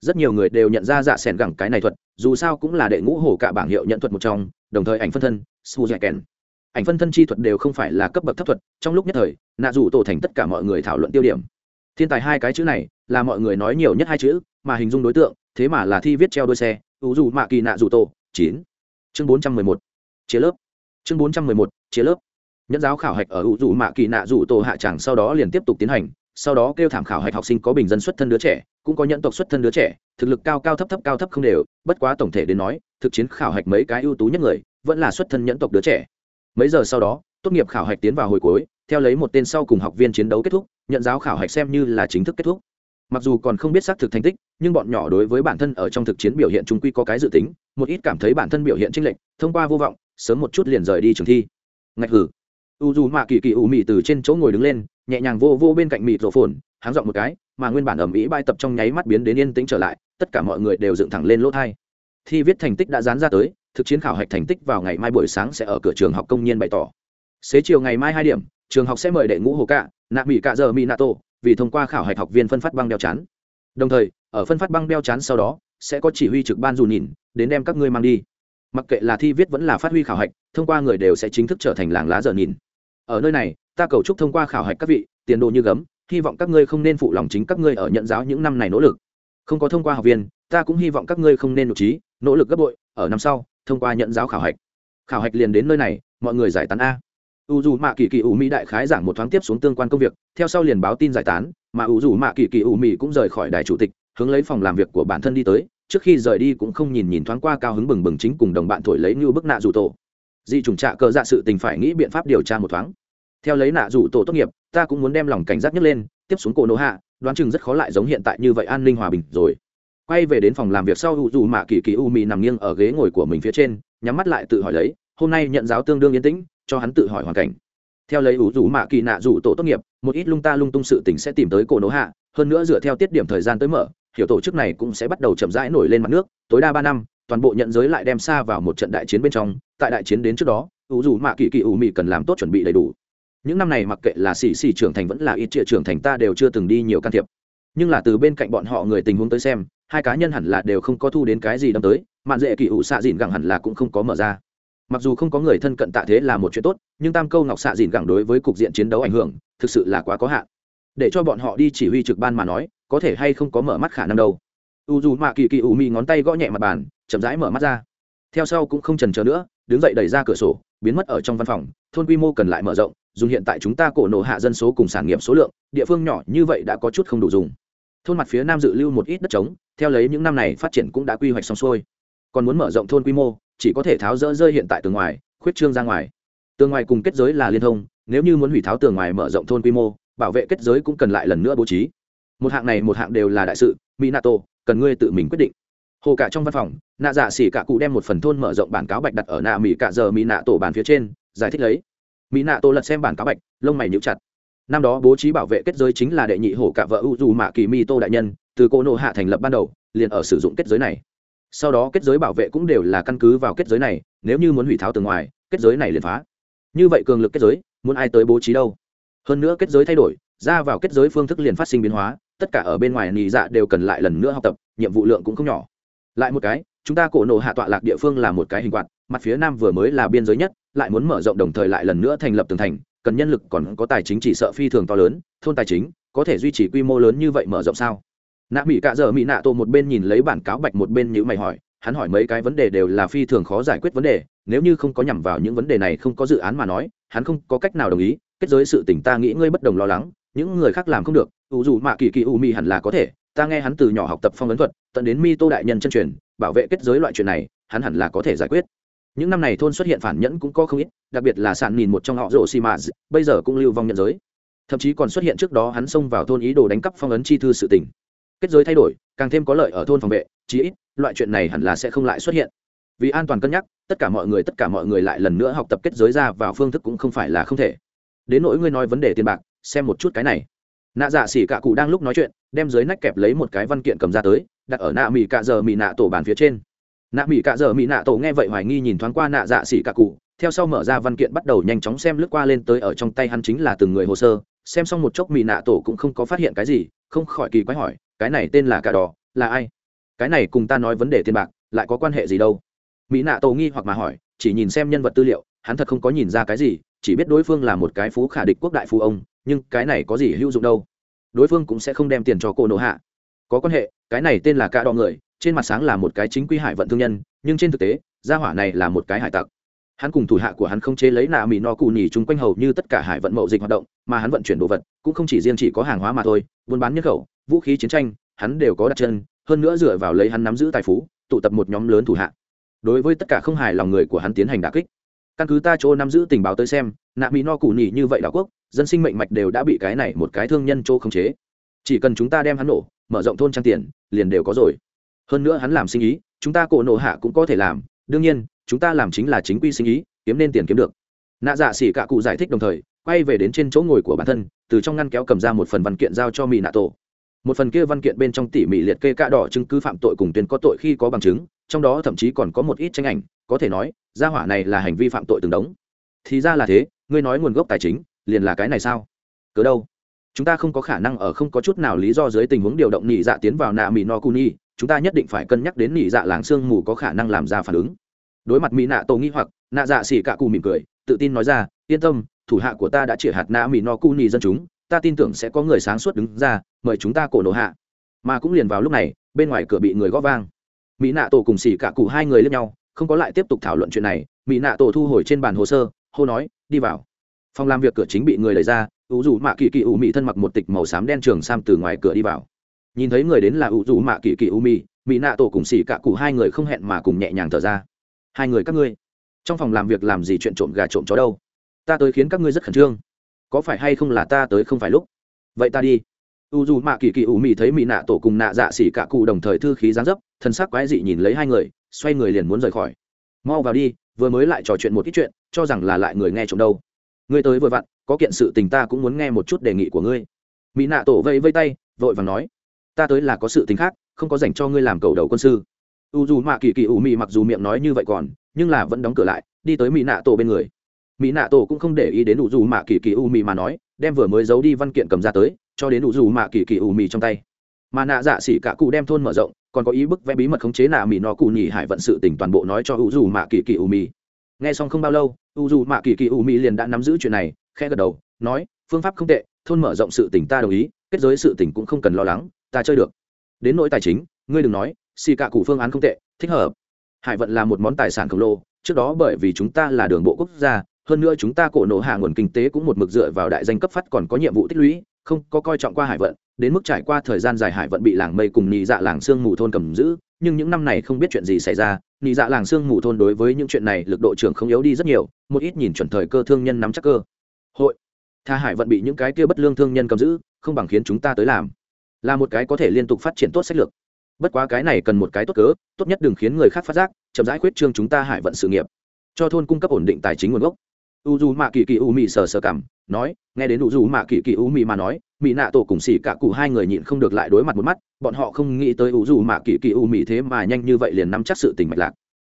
Rất nhiều người đều nhận ra dạ s ẻ n gẳng cái này thuật, dù sao cũng là đệ ngũ hổ cả bảng hiệu nhận thuật một trong, đồng thời ảnh phân thân, su dạy kèn. Ảnh phân thân chi thuật đều không phải là cấp bậc thấp thuật, trong lúc nhất thời, nạ dù tổ thành tất cả mọi người thảo luận tiêu điểm. Thiên tài hai cái chữ này, là mọi người nói nhiều nhất hai chữ, mà hình dung đối tượng, thế mà là thi viết treo đôi xe ưu dù mạ kỳ nạ dù tổ, chín chương bốn trăm mười một, chia lớp. Chương bốn trăm mười một, chia lớp. Nhẫn giáo khảo hạch ở ủ dù mạ kỳ nạ dù tổ hạ tràng sau đó liền tiếp tục tiến hành, sau đó kêu thảm khảo hạch học sinh có bình dân xuất thân đứa trẻ, cũng có nhận tộc xuất thân đứa trẻ, thực lực cao cao thấp thấp cao thấp không đều, bất quá tổng thể đến nói, thực chiến khảo hạch mấy cái ưu tú nhất người, vẫn là xuất thân nhẫn tộc đứa trẻ. Mấy giờ sau đó, tốt nghiệp khảo hạch tiến vào hồi cuối, theo lấy một tên sau cùng học viên chiến đấu kết thúc nhận giáo khảo hạch xem như là chính thức kết thúc. Mặc dù còn không biết xác thực thành tích, nhưng bọn nhỏ đối với bản thân ở trong thực chiến biểu hiện trung quy có cái dự tính một ít cảm thấy bản thân biểu hiện chênh lệch, thông qua vô vọng, sớm một chút liền rời đi trường thi. Ngạch hử. U dù mạ kỳ kỳ ủ mị từ trên chỗ ngồi đứng lên, nhẹ nhàng vô vô bên cạnh mịt rổ phồn, háng dọn một cái, mà nguyên bản ẩm ĩ bay tập trong nháy mắt biến đến yên tĩnh trở lại, tất cả mọi người đều dựng thẳng lên lỗ thai. Thi viết thành tích đã dán ra tới, thực chiến khảo hạch thành tích vào ngày mai buổi sáng sẽ ở cửa trường học công nhân bày tỏ. Xế chiều ngày mai hai điểm, trường học sẽ mời đệ ngũ hồ cạ, nạ mỹ cạ giờ mỹ nato vì thông qua khảo hạch học viên phân phát băng đeo chán. Đồng thời, ở phân phát băng đeo chán sau đó sẽ có chỉ huy trực ban dù nhìn, đến đem các ngươi mang đi. Mặc kệ là thi viết vẫn là phát huy khảo hạch, thông qua người đều sẽ chính thức trở thành làng lá dở nhìn. Ở nơi này, ta cầu chúc thông qua khảo hạch các vị, tiền đồ như gấm, hy vọng các ngươi không nên phụ lòng chính các ngươi ở nhận giáo những năm này nỗ lực. Không có thông qua học viên, ta cũng hy vọng các ngươi không nên nội trí, nỗ lực gấp bội, ở năm sau, thông qua nhận giáo khảo hạch. Khảo hạch liền đến nơi này, mọi người giải tán a. U dù mạ kỳ kỳ ủ mỹ đại khái giảng một thoáng tiếp xuống tương quan công việc, theo sau liền báo tin giải tán, mà u dù mạ kỳ kỳ ủ mỹ cũng rời khỏi đài chủ tịch hướng lấy phòng làm việc của bản thân đi tới, trước khi rời đi cũng không nhìn nhìn thoáng qua cao hứng bừng bừng chính cùng đồng bạn thổi lấy như bức nạ dù tổ. Di trùng trạ cờ dạ sự tình phải nghĩ biện pháp điều tra một thoáng. Theo lấy nạ dù tổ tốt nghiệp, ta cũng muốn đem lòng cảnh giác nhất lên, tiếp xuống cổ nổ hạ, đoán chừng rất khó lại giống hiện tại như vậy an ninh hòa bình rồi. Quay về đến phòng làm việc sau u dù mạ kỳ kỳ u mị nằm nghiêng ở ghế ngồi của mình phía trên, nhắm mắt lại tự hỏi lấy, hôm nay nhận giáo tương đương yên tĩnh, cho hắn tự hỏi hoàn cảnh. Theo lấy ủ rủ mạ kỳ nạ rủ tổ tốt nghiệp, một ít lung ta lung tung sự tình sẽ tìm tới cổ nổ hạ, hơn nữa dựa theo tiết điểm thời gian tới mở hiểu tổ chức này cũng sẽ bắt đầu chậm rãi nổi lên mặt nước, tối đa ba năm, toàn bộ nhận giới lại đem xa vào một trận đại chiến bên trong, tại đại chiến đến trước đó ủ dù mạ kỳ kỳ ủ mị cần làm tốt chuẩn bị đầy đủ. Những năm này mặc kệ là xì xì trưởng thành vẫn là ít trịa trưởng thành ta đều chưa từng đi nhiều can thiệp. Nhưng là từ bên cạnh bọn họ người tình huống tới xem, hai cá nhân hẳn là đều không có thu đến cái gì đâm tới, mạn dễ kỳ ủ xạ dìn gẳng hẳn là cũng không có mở ra. Mặc dù không có người thân cận tạ thế là một chuyện tốt, nhưng tam câu ngọc xạ dìn gẳng đối với cục diện chiến đấu ảnh hưởng, thực sự là quá có hạn. Để cho bọn họ đi chỉ huy trực ban mà nói có thể hay không có mở mắt khả năng đâu. U dù mạ kỳ kỳ ủ mị ngón tay gõ nhẹ mặt bàn, chậm rãi mở mắt ra. Theo sau cũng không trần chờ nữa, đứng dậy đẩy ra cửa sổ, biến mất ở trong văn phòng, thôn quy mô cần lại mở rộng dùng hiện tại chúng ta cổ nổ hạ dân số cùng sản nghiệp số lượng, địa phương nhỏ như vậy đã có chút không đủ dùng. Thôn mặt phía nam dự lưu một ít đất trống, theo lấy những năm này phát triển cũng đã quy hoạch xong xuôi. Còn muốn mở rộng thôn quy mô, chỉ có thể tháo rỡ rơi hiện tại tường ngoài, khuyết trương ra ngoài. Tường ngoài cùng kết giới là liên thông, nếu như muốn hủy tháo tường ngoài mở rộng thôn quy mô, bảo vệ kết giới cũng cần lại lần nữa bố trí một hạng này một hạng đều là đại sự mỹ nato cần ngươi tự mình quyết định. Hồ cả trong văn phòng, nạ dạ xỉ cả cụ đem một phần thôn mở rộng bản cáo bạch đặt ở nạ mỹ cả giờ mỹ nạ tổ bàn phía trên, giải thích lấy. Mỹ nạ tổ lật xem bản cáo bạch, lông mày nhíu chặt. Năm đó bố trí bảo vệ kết giới chính là đệ nhị hổ cả vợ u dù mạ kỳ mi tô đại nhân, từ cô nộ hạ thành lập ban đầu, liền ở sử dụng kết giới này. Sau đó kết giới bảo vệ cũng đều là căn cứ vào kết giới này, nếu như muốn hủy tháo từ ngoài, kết giới này liền phá. Như vậy cường lực kết giới, muốn ai tới bố trí đâu? Hơn nữa kết giới thay đổi, ra vào kết giới phương thức liền phát sinh biến hóa tất cả ở bên ngoài nhị dạ đều cần lại lần nữa học tập, nhiệm vụ lượng cũng không nhỏ. Lại một cái, chúng ta cổ nộ hạ tọa lạc địa phương là một cái hình quạt, mặt phía nam vừa mới là biên giới nhất, lại muốn mở rộng đồng thời lại lần nữa thành lập tường thành, cần nhân lực còn có tài chính chỉ sợ phi thường to lớn, thôn tài chính, có thể duy trì quy mô lớn như vậy mở rộng sao? Nạ mỹ cạ dở mỹ nạ tô một bên nhìn lấy bản cáo bạch một bên nhữ mày hỏi, hắn hỏi mấy cái vấn đề đều là phi thường khó giải quyết vấn đề, nếu như không có nhằm vào những vấn đề này không có dự án mà nói, hắn không có cách nào đồng ý, kết giới sự tỉnh ta nghĩ ngươi bất đồng lo lắng, những người khác làm không được ủ dù mạ kỳ kỳ u mi hẳn là có thể, ta nghe hắn từ nhỏ học tập phong ấn thuật, tận đến mi tô đại nhân chân truyền, bảo vệ kết giới loại chuyện này, hắn hẳn là có thể giải quyết. Những năm này thôn xuất hiện phản nhẫn cũng có không ít, đặc biệt là sàn nhìn một trong họ rổ xi mã bây giờ cũng lưu vong nhận giới. Thậm chí còn xuất hiện trước đó hắn xông vào thôn ý đồ đánh cắp phong ấn chi thư sự tình. Kết giới thay đổi, càng thêm có lợi ở thôn phòng vệ, chí ít, loại chuyện này hẳn là sẽ không lại xuất hiện. Vì an toàn cân nhắc, tất cả mọi người, tất cả mọi người lại lần nữa học tập kết giới ra vào phương thức cũng không phải là không thể. Đến nỗi ngươi nói vấn đề tiền bạc, xem một chút cái này nạ dạ xỉ cạ cụ đang lúc nói chuyện, đem dưới nách kẹp lấy một cái văn kiện cầm ra tới, đặt ở nạ mỹ cạ giờ mỹ nạ tổ bàn phía trên. Nạ mỹ cạ giờ mỹ nạ tổ nghe vậy hoài nghi nhìn thoáng qua nạ dạ xỉ cạ cụ, theo sau mở ra văn kiện bắt đầu nhanh chóng xem lướt qua lên tới ở trong tay hắn chính là từng người hồ sơ, xem xong một chốc mỹ nạ tổ cũng không có phát hiện cái gì, không khỏi kỳ quái hỏi, cái này tên là cà đỏ, là ai? Cái này cùng ta nói vấn đề tiền bạc, lại có quan hệ gì đâu? Mỹ nạ tổ nghi hoặc mà hỏi, chỉ nhìn xem nhân vật tư liệu, hắn thật không có nhìn ra cái gì, chỉ biết đối phương là một cái phú khả địch quốc đại phú ông nhưng cái này có gì hữu dụng đâu. Đối phương cũng sẽ không đem tiền cho cô nộ hạ. Có quan hệ, cái này tên là ca đo người, trên mặt sáng là một cái chính quy hải vận thương nhân, nhưng trên thực tế, gia hỏa này là một cái hải tặc. Hắn cùng thủ hạ của hắn không chế lấy nạ mỹ no cù nhì chung quanh hầu như tất cả hải vận mậu dịch hoạt động, mà hắn vận chuyển đồ vật, cũng không chỉ riêng chỉ có hàng hóa mà thôi, buôn bán nhân khẩu, vũ khí chiến tranh, hắn đều có đặt chân, hơn nữa dựa vào lấy hắn nắm giữ tài phú, tụ tập một nhóm lớn thủ hạ. Đối với tất cả không hài lòng người của hắn tiến hành đà kích căn cứ ta chỗ nắm giữ tình báo tới xem, nạ mỹ no cụ nỉ như vậy đảo quốc, dân sinh mệnh mạch đều đã bị cái này một cái thương nhân chỗ khống chế. Chỉ cần chúng ta đem hắn nổ, mở rộng thôn trang tiền, liền đều có rồi. Hơn nữa hắn làm sinh ý, chúng ta cổ nổ hạ cũng có thể làm. Đương nhiên, chúng ta làm chính là chính quy sinh ý, kiếm nên tiền kiếm được. Nạ dạ xỉ cạ cụ giải thích đồng thời, quay về đến trên chỗ ngồi của bản thân, từ trong ngăn kéo cầm ra một phần văn kiện giao cho mỹ nạ tổ. Một phần kia văn kiện bên trong tỉ mỉ liệt kê cạ đỏ chứng cứ phạm tội cùng tuyên có tội khi có bằng chứng trong đó thậm chí còn có một ít tranh ảnh, có thể nói, gia hỏa này là hành vi phạm tội từng đống. Thì ra là thế, ngươi nói nguồn gốc tài chính, liền là cái này sao? Cớ đâu? Chúng ta không có khả năng ở không có chút nào lý do dưới tình huống điều động nhị dạ tiến vào nạ mỹ no cuni chúng ta nhất định phải cân nhắc đến nhị dạ làng sương mù có khả năng làm ra phản ứng. Đối mặt mỹ nạ tổ nghi hoặc, nạ dạ xỉ cả cù mỉm cười, tự tin nói ra, yên tâm, thủ hạ của ta đã chỉ hạt nạ mỹ no cuni dân chúng, ta tin tưởng sẽ có người sáng suốt đứng ra, mời chúng ta cổ nổ hạ. Mà cũng liền vào lúc này, bên ngoài cửa bị người gõ vang mỹ nạ tổ cùng xỉ cả cụ hai người lên nhau, không có lại tiếp tục thảo luận chuyện này. Mỹ nạ tổ thu hồi trên bàn hồ sơ, hô nói, đi vào. Phòng làm việc cửa chính bị người đẩy ra, ủ dù mạ kỳ kỳ ủ mị thân mặc một tịch màu xám đen trường sam từ ngoài cửa đi vào. Nhìn thấy người đến là ủ dù mạ kỳ kỳ ủ mị, mỹ nạ tổ cùng xỉ cả cụ hai người không hẹn mà cùng nhẹ nhàng thở ra. Hai người các ngươi, trong phòng làm việc làm gì chuyện trộm gà trộm chó đâu? Ta tới khiến các ngươi rất khẩn trương. Có phải hay không là ta tới không phải lúc? Vậy ta đi u dù mạ kỳ kỳ ủ mị thấy mỹ nạ tổ cùng nạ dạ xỉ cạ cụ đồng thời thư khí gián dấp thân sắc quái dị nhìn lấy hai người, xoay người liền muốn rời khỏi. Mau vào đi, vừa mới lại trò chuyện một ít chuyện, cho rằng là lại người nghe trộm đâu. Ngươi tới vừa vặn, có kiện sự tình ta cũng muốn nghe một chút đề nghị của ngươi. Mỹ nạ tổ vây vây tay, vội và nói, ta tới là có sự tình khác, không có dành cho ngươi làm cầu đầu quân sư. U dù mạ kỳ kỳ ủ mị mặc dù miệng nói như vậy còn, nhưng là vẫn đóng cửa lại, đi tới mỹ nạ tổ bên người. Mỹ nạ tổ cũng không để ý đến u dù mạ kỳ kỳ ủ mị mà nói, đem vừa mới giấu đi văn kiện cầm ra tới cho đến đủ dù mạ kỳ kỳ ủ mì trong tay. Mà nạ dạ xỉ cả cụ đem thôn mở rộng, còn có ý bức vẽ bí mật khống chế nạ mì nó cụ nhỉ hải vận sự tỉnh toàn bộ nói cho u dù mạ kỳ kỳ ủ mị nghe xong không bao lâu u dù mạ kỳ kỳ ủ mì liền đã nắm giữ chuyện này khe gật đầu, nói, phương pháp không tệ, thôn mở rộng sự tỉnh ta đồng ý, kết giới sự tỉnh cũng không cần lo lắng, ta chơi được. Đến nỗi tài chính, ngươi đừng nói xì cả cụ phương án không tệ, thích hợp. Hải vận là một món tài sản khổng lồ, trước đó bởi vì chúng ta là đường bộ quốc gia, hơn nữa chúng ta cổ nổ hạ nguồn kinh tế cũng một mực dựa vào đại danh cấp phát còn có nhiệm vụ tích lũy không có coi trọng qua hải vận, đến mức trải qua thời gian dài hải vận bị làng mây cùng nhị dạ làng sương mù thôn cầm giữ, nhưng những năm này không biết chuyện gì xảy ra. Nhị dạ làng sương mù thôn đối với những chuyện này lực độ trưởng không yếu đi rất nhiều, một ít nhìn chuẩn thời cơ thương nhân nắm chắc cơ. Hội, tha hải vận bị những cái kia bất lương thương nhân cầm giữ, không bằng khiến chúng ta tới làm. Là một cái có thể liên tục phát triển tốt sách lược. Bất quá cái này cần một cái tốt cớ, tốt nhất đừng khiến người khác phát giác, chậm rãi khuyết trương chúng ta hải vận sự nghiệp. Cho thôn cung cấp ổn định tài chính nguồn gốc. U dù mạ kỳ kỳ u mị sờ sờ cảm nói, nghe đến u dù mạ kỳ kỳ u mị mà nói mỹ nạ tổ cùng xỉ cả cụ hai người nhịn không được lại đối mặt một mắt, bọn họ không nghĩ tới u dù mạ kỳ kỳ u mị thế mà nhanh như vậy liền nắm chắc sự tình mạch lạc.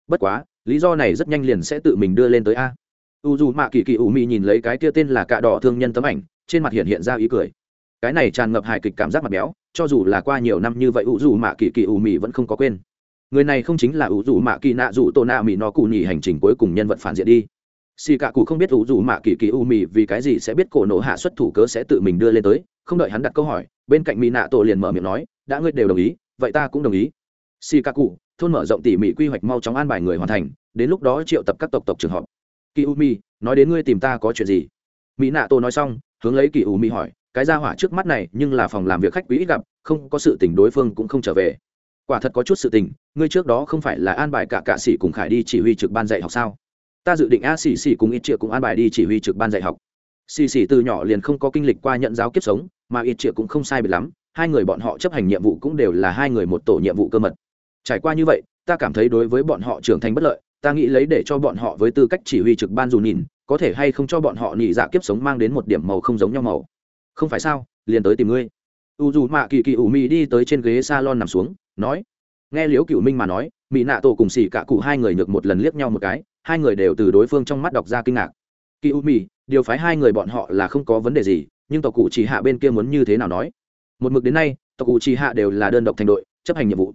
Bất quá, lý do này rất nhanh liền sẽ tự mình đưa lên tới a. U dù mạ kỳ kỳ u mị nhìn lấy cái kia tên là cạ đỏ thương nhân tấm ảnh, trên mặt hiện hiện ra ý cười. Cái này tràn ngập hài kịch cảm giác mặt béo, cho dù là qua nhiều năm như vậy u dù mạ kỳ kỳ u mị vẫn không có quên. Người này không chính là u dù mạ kỳ nạ dù tô nạ mị nó cụ nhỉ hành trình cuối cùng nhân vật phản diện đi xì cả cụ không biết ủ dù mạ kỳ kỳ u mì vì cái gì sẽ biết cổ nổ hạ xuất thủ cớ sẽ tự mình đưa lên tới, không đợi hắn đặt câu hỏi, bên cạnh mỹ nạ tổ liền mở miệng nói, đã ngươi đều đồng ý, vậy ta cũng đồng ý. Xì cả cụ, thôn mở rộng tỉ mỉ quy hoạch mau chóng an bài người hoàn thành, đến lúc đó triệu tập các tộc tộc trường họp. Kỳ u mì, nói đến ngươi tìm ta có chuyện gì? Mỹ nạ tổ nói xong, hướng lấy kỳ u mì hỏi, cái ra hỏa trước mắt này, nhưng là phòng làm việc khách quý ít gặp, không có sự tình đối phương cũng không trở về. Quả thật có chút sự tình, ngươi trước đó không phải là an bài cả cạ sĩ cùng khải đi chỉ huy trực ban dạy học sao? Ta dự định a xỉ xỉ cùng ít triệu cũng an bài đi chỉ huy trực ban dạy học. Xỉ xỉ từ nhỏ liền không có kinh lịch qua nhận giáo kiếp sống, mà ít triệu cũng không sai biệt lắm, hai người bọn họ chấp hành nhiệm vụ cũng đều là hai người một tổ nhiệm vụ cơ mật. Trải qua như vậy, ta cảm thấy đối với bọn họ trưởng thành bất lợi, ta nghĩ lấy để cho bọn họ với tư cách chỉ huy trực ban dù nhìn, có thể hay không cho bọn họ nhị dạ kiếp sống mang đến một điểm màu không giống nhau màu. Không phải sao, liền tới tìm ngươi. U dù mạ kỳ kỳ ủ mị đi tới trên ghế s a lon nằm xuống, nói. Nghe liếu cựu minh mà nói mỹ nạ tổ cùng xỉ cả cụ hai người nhược một lần liếc nhau một cái hai người đều từ đối phương trong mắt đọc ra kinh ngạc. Kỳ u mì điều phái hai người bọn họ là không có vấn đề gì, nhưng tộc cụ chỉ hạ bên kia muốn như thế nào nói? Một mực đến nay, tộc cụ chỉ hạ đều là đơn độc thành đội, chấp hành nhiệm vụ.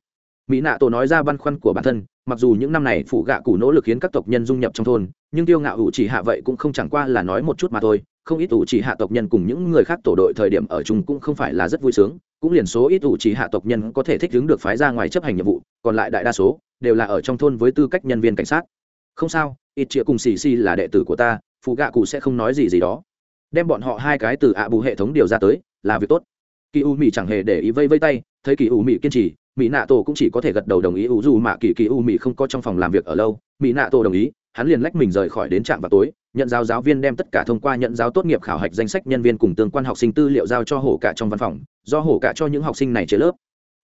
Mỹ nạ tổ nói ra băn khoăn của bản thân, mặc dù những năm này phụ gạ cụ nỗ lực khiến các tộc nhân dung nhập trong thôn, nhưng tiêu ngạo ủ chỉ hạ vậy cũng không chẳng qua là nói một chút mà thôi. Không ít ủ chỉ hạ tộc nhân cùng những người khác tổ đội thời điểm ở chung cũng không phải là rất vui sướng, cũng liền số ít ủ chỉ hạ tộc nhân có thể thích ứng được phái ra ngoài chấp hành nhiệm vụ, còn lại đại đa số đều là ở trong thôn với tư cách nhân viên cảnh sát không sao, ít chĩa cùng xì xì là đệ tử của ta phụ gạ cụ sẽ không nói gì gì đó. Đem bọn họ hai cái từ ạ bù hệ thống điều ra tới, là việc tốt. Kỳ u mỹ chẳng hề để ý vây vây tay, thấy kỳ u mỹ kiên trì mỹ nạ tổ cũng chỉ có thể gật đầu đồng ý u dù mà kỳ kỳ u mỹ không có trong phòng làm việc ở lâu. Mỹ nạ tổ đồng ý, hắn liền lách mình rời khỏi đến trạm vào tối, nhận giáo giáo viên đem tất cả thông qua nhận giáo tốt nghiệp khảo hạch danh sách nhân viên cùng tương quan học sinh tư liệu giao cho hổ cả trong văn phòng, do hổ cả cho những học sinh này chế lớp.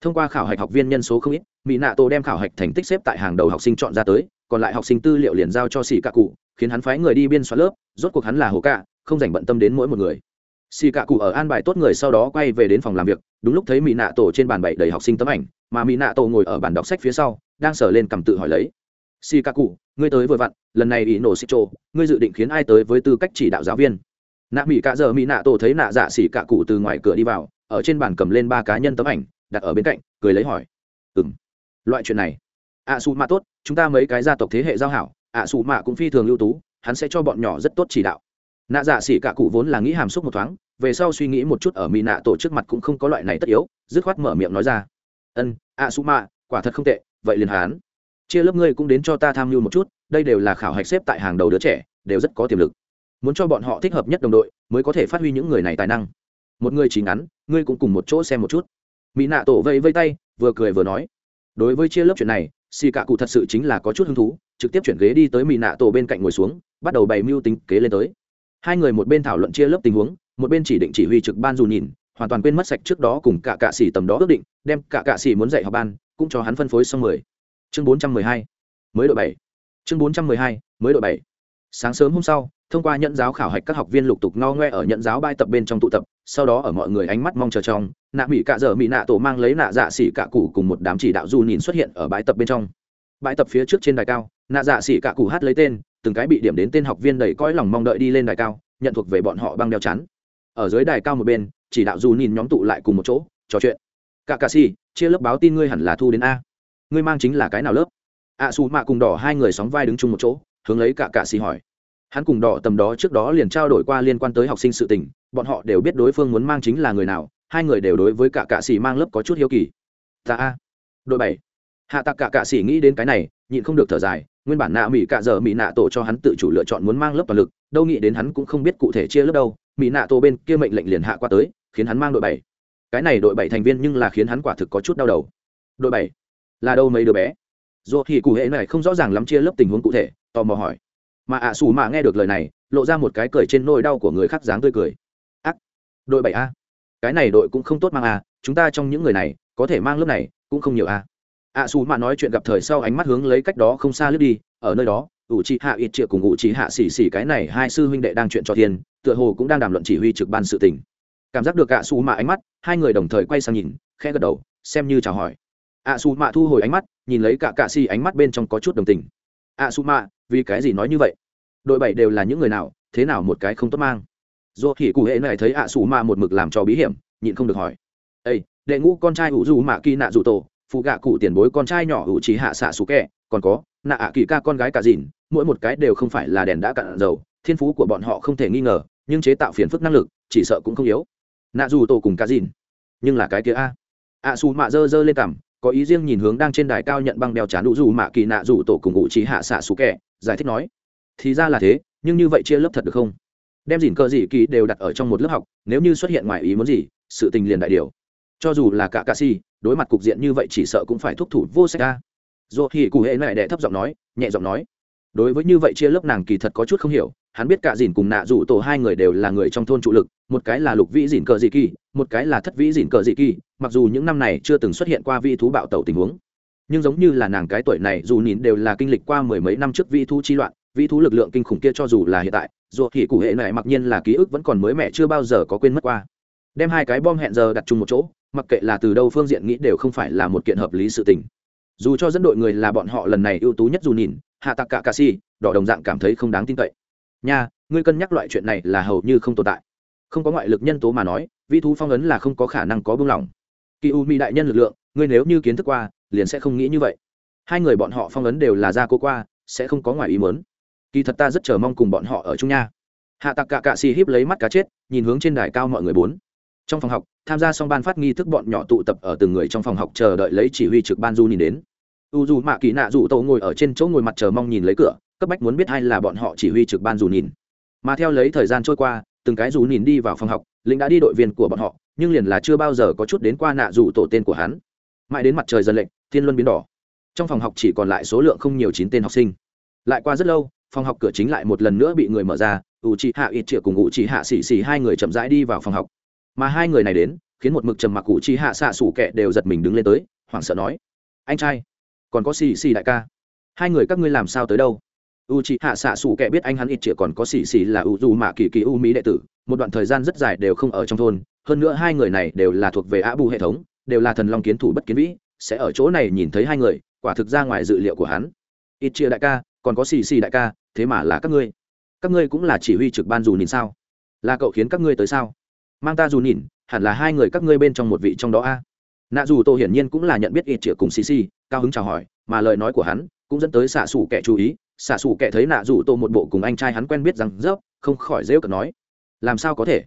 Thông qua khảo hạch học viên nhân số không ít mỹ nạ tổ đem khảo hạch thành tích xếp tại hàng đầu học sinh chọn ra tới còn lại học sinh tư liệu liền giao cho xì cả cụ, khiến hắn phái người đi biên soạn lớp, rốt cuộc hắn là hồ cả không dành bận tâm đến mỗi một người. Xì cạ cụ ở an bài tốt người sau đó quay về đến phòng làm việc, đúng lúc thấy mỹ nạ tổ trên bàn bậy đầy học sinh tấm ảnh, mà mỹ nạ tổ ngồi ở bàn đọc sách phía sau, đang sờ lên cầm tự hỏi lấy. Xì cạ cụ, ngươi tới vừa vặn, lần này ý nổ xích trộ ngươi dự định khiến ai tới với tư cách chỉ đạo giáo viên? Nạ mỹ cạ giờ mỹ nạ tổ thấy nạ dạ xì cạ cụ từ ngoài cửa đi vào, ở trên bàn cầm lên ba cá nhân tấm ảnh, đặt ở bên cạnh, cười lấy hỏi. Ừ m loại chuyện này ạ xù mạ tốt, chúng ta mấy cái gia tộc thế hệ giao hảo, ạ xù mạ cũng phi thường ưu tú, hắn sẽ cho bọn nhỏ rất tốt chỉ đạo. Nạ dạ xỉ cả cụ vốn là nghĩ hàm xúc một thoáng, về sau suy nghĩ một chút ở mỹ nạ tổ trước mặt cũng không có loại này tất yếu, dứt khoát mở miệng nói ra. Ân, ạ xù mạ, quả thật không tệ, vậy liền hán. Chia lớp ngươi cũng đến cho ta tham mưu một chút, đây đều là khảo hạch xếp tại hàng đầu đứa trẻ, đều rất có tiềm lực. Muốn cho bọn họ thích hợp nhất đồng đội, mới có thể phát huy những người này tài năng. Một người chỉ ngắn, ngươi cũng cùng một chỗ xem một chút. Mỹ nạ tổ vây vây tay, vừa cười vừa nói. Đối với chia lớp chuyện này xì cạ cụ thật sự chính là có chút hứng thú, trực tiếp chuyển ghế đi tới mỹ nạ tổ bên cạnh ngồi xuống, bắt đầu bày mưu tính kế lên tới. Hai người một bên thảo luận chia lớp tình huống, một bên chỉ định chỉ huy trực ban dù nhìn, hoàn toàn quên mất sạch trước đó cùng cả cạ xỉ tầm đó ước định, đem cả cạ xỉ muốn dạy học ban, cũng cho hắn phân phối xong mười. Chương bốn trăm mười hai, mới đội bảy. Chương bốn trăm mười hai, mới đội bảy. Sáng sớm hôm sau thông qua nhận giáo khảo hạch các học viên lục tục no ngoe ở nhận giáo bài tập bên trong tụ tập sau đó ở mọi người ánh mắt mong chờ trong nạ mỹ cạ dở mỹ nạ tổ mang lấy nạ dạ xỉ cạ cụ cùng một đám chỉ đạo du nhìn xuất hiện ở bãi tập bên trong. Bãi tập phía trước trên đài cao nạ dạ xỉ cạ cụ hát lấy tên từng cái bị điểm đến tên học viên đầy cõi lòng mong đợi đi lên đài cao nhận thuộc về bọn họ băng đeo chắn. Ở dưới đài cao một bên chỉ đạo du nhìn nhóm tụ lại cùng một chỗ trò chuyện. Cạ cạ xỉ chia lớp báo tin ngươi hẳn là thu đến a. Ngươi mang chính là cái nào lớp? A à, xù mạ cùng đỏ hai người sóng vai đứng chung một chỗ hướng lấy cạ cạ xỉ hỏi hắn cùng đỏ tầm đó trước đó liền trao đổi qua liên quan tới học sinh sự tình, bọn họ đều biết đối phương muốn mang chính là người nào, hai người đều đối với cả cạ xỉ mang lớp có chút hiếu kỳ. Ta a. Đội bảy. Hạ tạc cả cạ xỉ nghĩ đến cái này, nhịn không được thở dài, nguyên bản nạ mỹ cạ giờ mỹ nạ tổ cho hắn tự chủ lựa chọn muốn mang lớp toàn lực, đâu nghĩ đến hắn cũng không biết cụ thể chia lớp đâu mỹ nạ tổ bên kia mệnh lệnh liền hạ qua tới, khiến hắn mang đội bảy. Cái này đội bảy thành viên nhưng là khiến hắn quả thực có chút đau đầu. Đội bảy. Là đâu mấy đứa bé? Dù thì cụ hệ này không rõ ràng lắm chia lớp tình huống cụ thể, tò mò hỏi mà ạ à xù mạ nghe được lời này, lộ ra một cái cười trên nôi đau của người khác dáng tươi cười. Ác! Đội bảy a. Cái này đội cũng không tốt mang a, chúng ta trong những người này, có thể mang lớp này, cũng không nhiều a. Ạ xù mạ nói chuyện gặp thời sau ánh mắt hướng lấy cách đó không xa lướt đi, ở nơi đó, ủ trì hạ ít triệu cùng ủ trì hạ xì xì cái này hai sư huynh đệ đang chuyện cho thiên tựa hồ cũng đang đàm luận chỉ huy trực ban sự tình. Cảm giác được ạ xù mạ ánh mắt, hai người đồng thời quay sang nhìn, khẽ gật đầu, xem như chào hỏi. Ạ xù mạ thu hồi ánh mắt, nhìn lấy cả cạ xì ánh mắt bên trong có chút đồng tình a su ma vì cái gì nói như vậy? Đội bảy đều là những người nào, thế nào một cái không tốt mang? Dù thì cụ hệ này thấy a su ma một mực làm cho bí hiểm, nhịn không được hỏi. Ây đệ ngũ con trai ủ dù mạ kỳ nạ dù tổ, phụ gạ cụ tiền bối con trai nhỏ ủ trí hạ xạ xù kẹ, còn có, nạ ạ kỳ ca con gái cả dìn mỗi một cái đều không phải là đèn đã cạn dầu, thiên phú của bọn họ không thể nghi ngờ, nhưng chế tạo phiền phức năng lực, chỉ sợ cũng không yếu. Nạ dù tổ cùng cả dìn nhưng là cái kia a. Ạ xù mạ dơ dơ lên cằm có ý riêng nhìn hướng đang trên đài cao nhận băng đeo chán đủ dù mạ kỳ nạ dù tổ cùng ngụ trí hạ xạ xù kẻ, giải thích nói, thì ra là thế, nhưng như vậy chia lớp thật được không? Đem dìn cờ dị kỳ đều đặt ở trong một lớp học, nếu như xuất hiện ngoài ý muốn gì, sự tình liền đại điều. Cho dù là cả ca si, đối mặt cục diện như vậy chỉ sợ cũng phải thúc thủ vô sách ca dù thì cụ hệ này đệ thấp giọng nói, nhẹ giọng nói, đối với như vậy chia lớp nàng kỳ thật có chút không hiểu hắn biết cả dìn cùng nạ rủ tổ hai người đều là người trong thôn trụ lực, một cái là lục vĩ dìn cờ dị kỳ, một cái là thất vĩ dìn cờ dị kỳ, mặc dù những năm này chưa từng xuất hiện qua vi thú bạo tẩu tình huống. Nhưng giống như là nàng cái tuổi này, dù nhìn đều là kinh lịch qua mười mấy năm trước vi thú chi loạn, vi thú lực lượng kinh khủng kia cho dù là hiện tại, dù thì cụ hệ này mặc nhiên là ký ức vẫn còn mới mẻ chưa bao giờ có quên mất qua. Đem hai cái bom hẹn giờ đặt chung một chỗ, mặc kệ là từ đâu phương diện nghĩ đều không phải là một kiện hợp lý sự tình. Dù cho dẫn đội người là bọn họ lần này ưu tú nhất dù nhìn, hạ tạc cả cà si, đỏ đồng dạng cảm thấy không đáng tin cậy nha, ngươi cân nhắc loại chuyện này là hầu như không tồn tại. Không có ngoại lực nhân tố mà nói, vi thú phong ấn là không có khả năng có buông lỏng. Kỳ u mỹ đại nhân lực lượng, ngươi nếu như kiến thức qua, liền sẽ không nghĩ như vậy. Hai người bọn họ phong ấn đều là gia cô qua, sẽ không có ngoài ý mớn kỳ thật ta rất chờ mong cùng bọn họ ở chung nha. Hạ Tặc cả cạ xì híp lấy mắt cá chết, nhìn hướng trên đài cao mọi người bốn. Trong phòng học, tham gia xong ban phát nghi thức bọn nhỏ tụ tập ở từng người trong phòng học chờ đợi lấy chỉ huy trực ban du nhìn đến. U dù mạ kỳ nạ dù tổ ngồi ở trên chỗ ngồi mặt chờ mong nhìn lấy cửa cấp bách muốn biết hay là bọn họ chỉ huy trực ban dù nhìn. Mà theo lấy thời gian trôi qua, từng cái dù nhìn đi vào phòng học lĩnh đã đi đội viên của bọn họ, nhưng liền là chưa bao giờ có chút đến qua nạ dù tổ tên của hắn. Mãi đến mặt trời dần lệnh thiên luân biến đỏ. Trong phòng học chỉ còn lại số lượng không nhiều chín tên học sinh. Lại qua rất lâu, phòng học cửa chính lại một lần nữa bị người mở ra, ủ chị hạ ít triệu cùng ủ chị hạ xì xì hai người chậm rãi đi vào phòng học. Mà hai người này đến, khiến một mực trầm mặc ủ chị hạ xạ sủ kẹ đều giật mình đứng lên tới, hoảng sợ nói, anh trai, còn có xì xì đại ca. Hai người các ngươi làm sao tới đâu? U c hạ xạ xù kẻ biết anh hắn ít chĩa còn có xì xì là u dù mạ kỳ kỳ u mỹ đệ tử một đoạn thời gian rất dài đều không ở trong thôn hơn nữa hai người này đều là thuộc về á bù hệ thống, đều là thần long kiến thủ bất kiến vĩ, sẽ ở chỗ này nhìn thấy hai người quả thực ra ngoài dự liệu của hắn ít chia đại ca còn có xì xì đại ca thế mà là các ngươi các ngươi cũng là chỉ huy trực ban dù nhìn sao? Là cậu khiến các ngươi tới sao? Mang ta dù nhìn hẳn là hai người các ngươi bên trong một vị trong đó a nạ dù tô hiển nhiên cũng là nhận biết ít chĩa cùng xì xì cao hứng chào hỏi, mà lời nói của hắn cũng dẫn tới xạ xủ kẻ chú ý xạ xù kệ thấy nạ rủ tô một bộ cùng anh trai hắn quen biết rằng, dốc, không khỏi dễ cợt nói, làm sao có thể?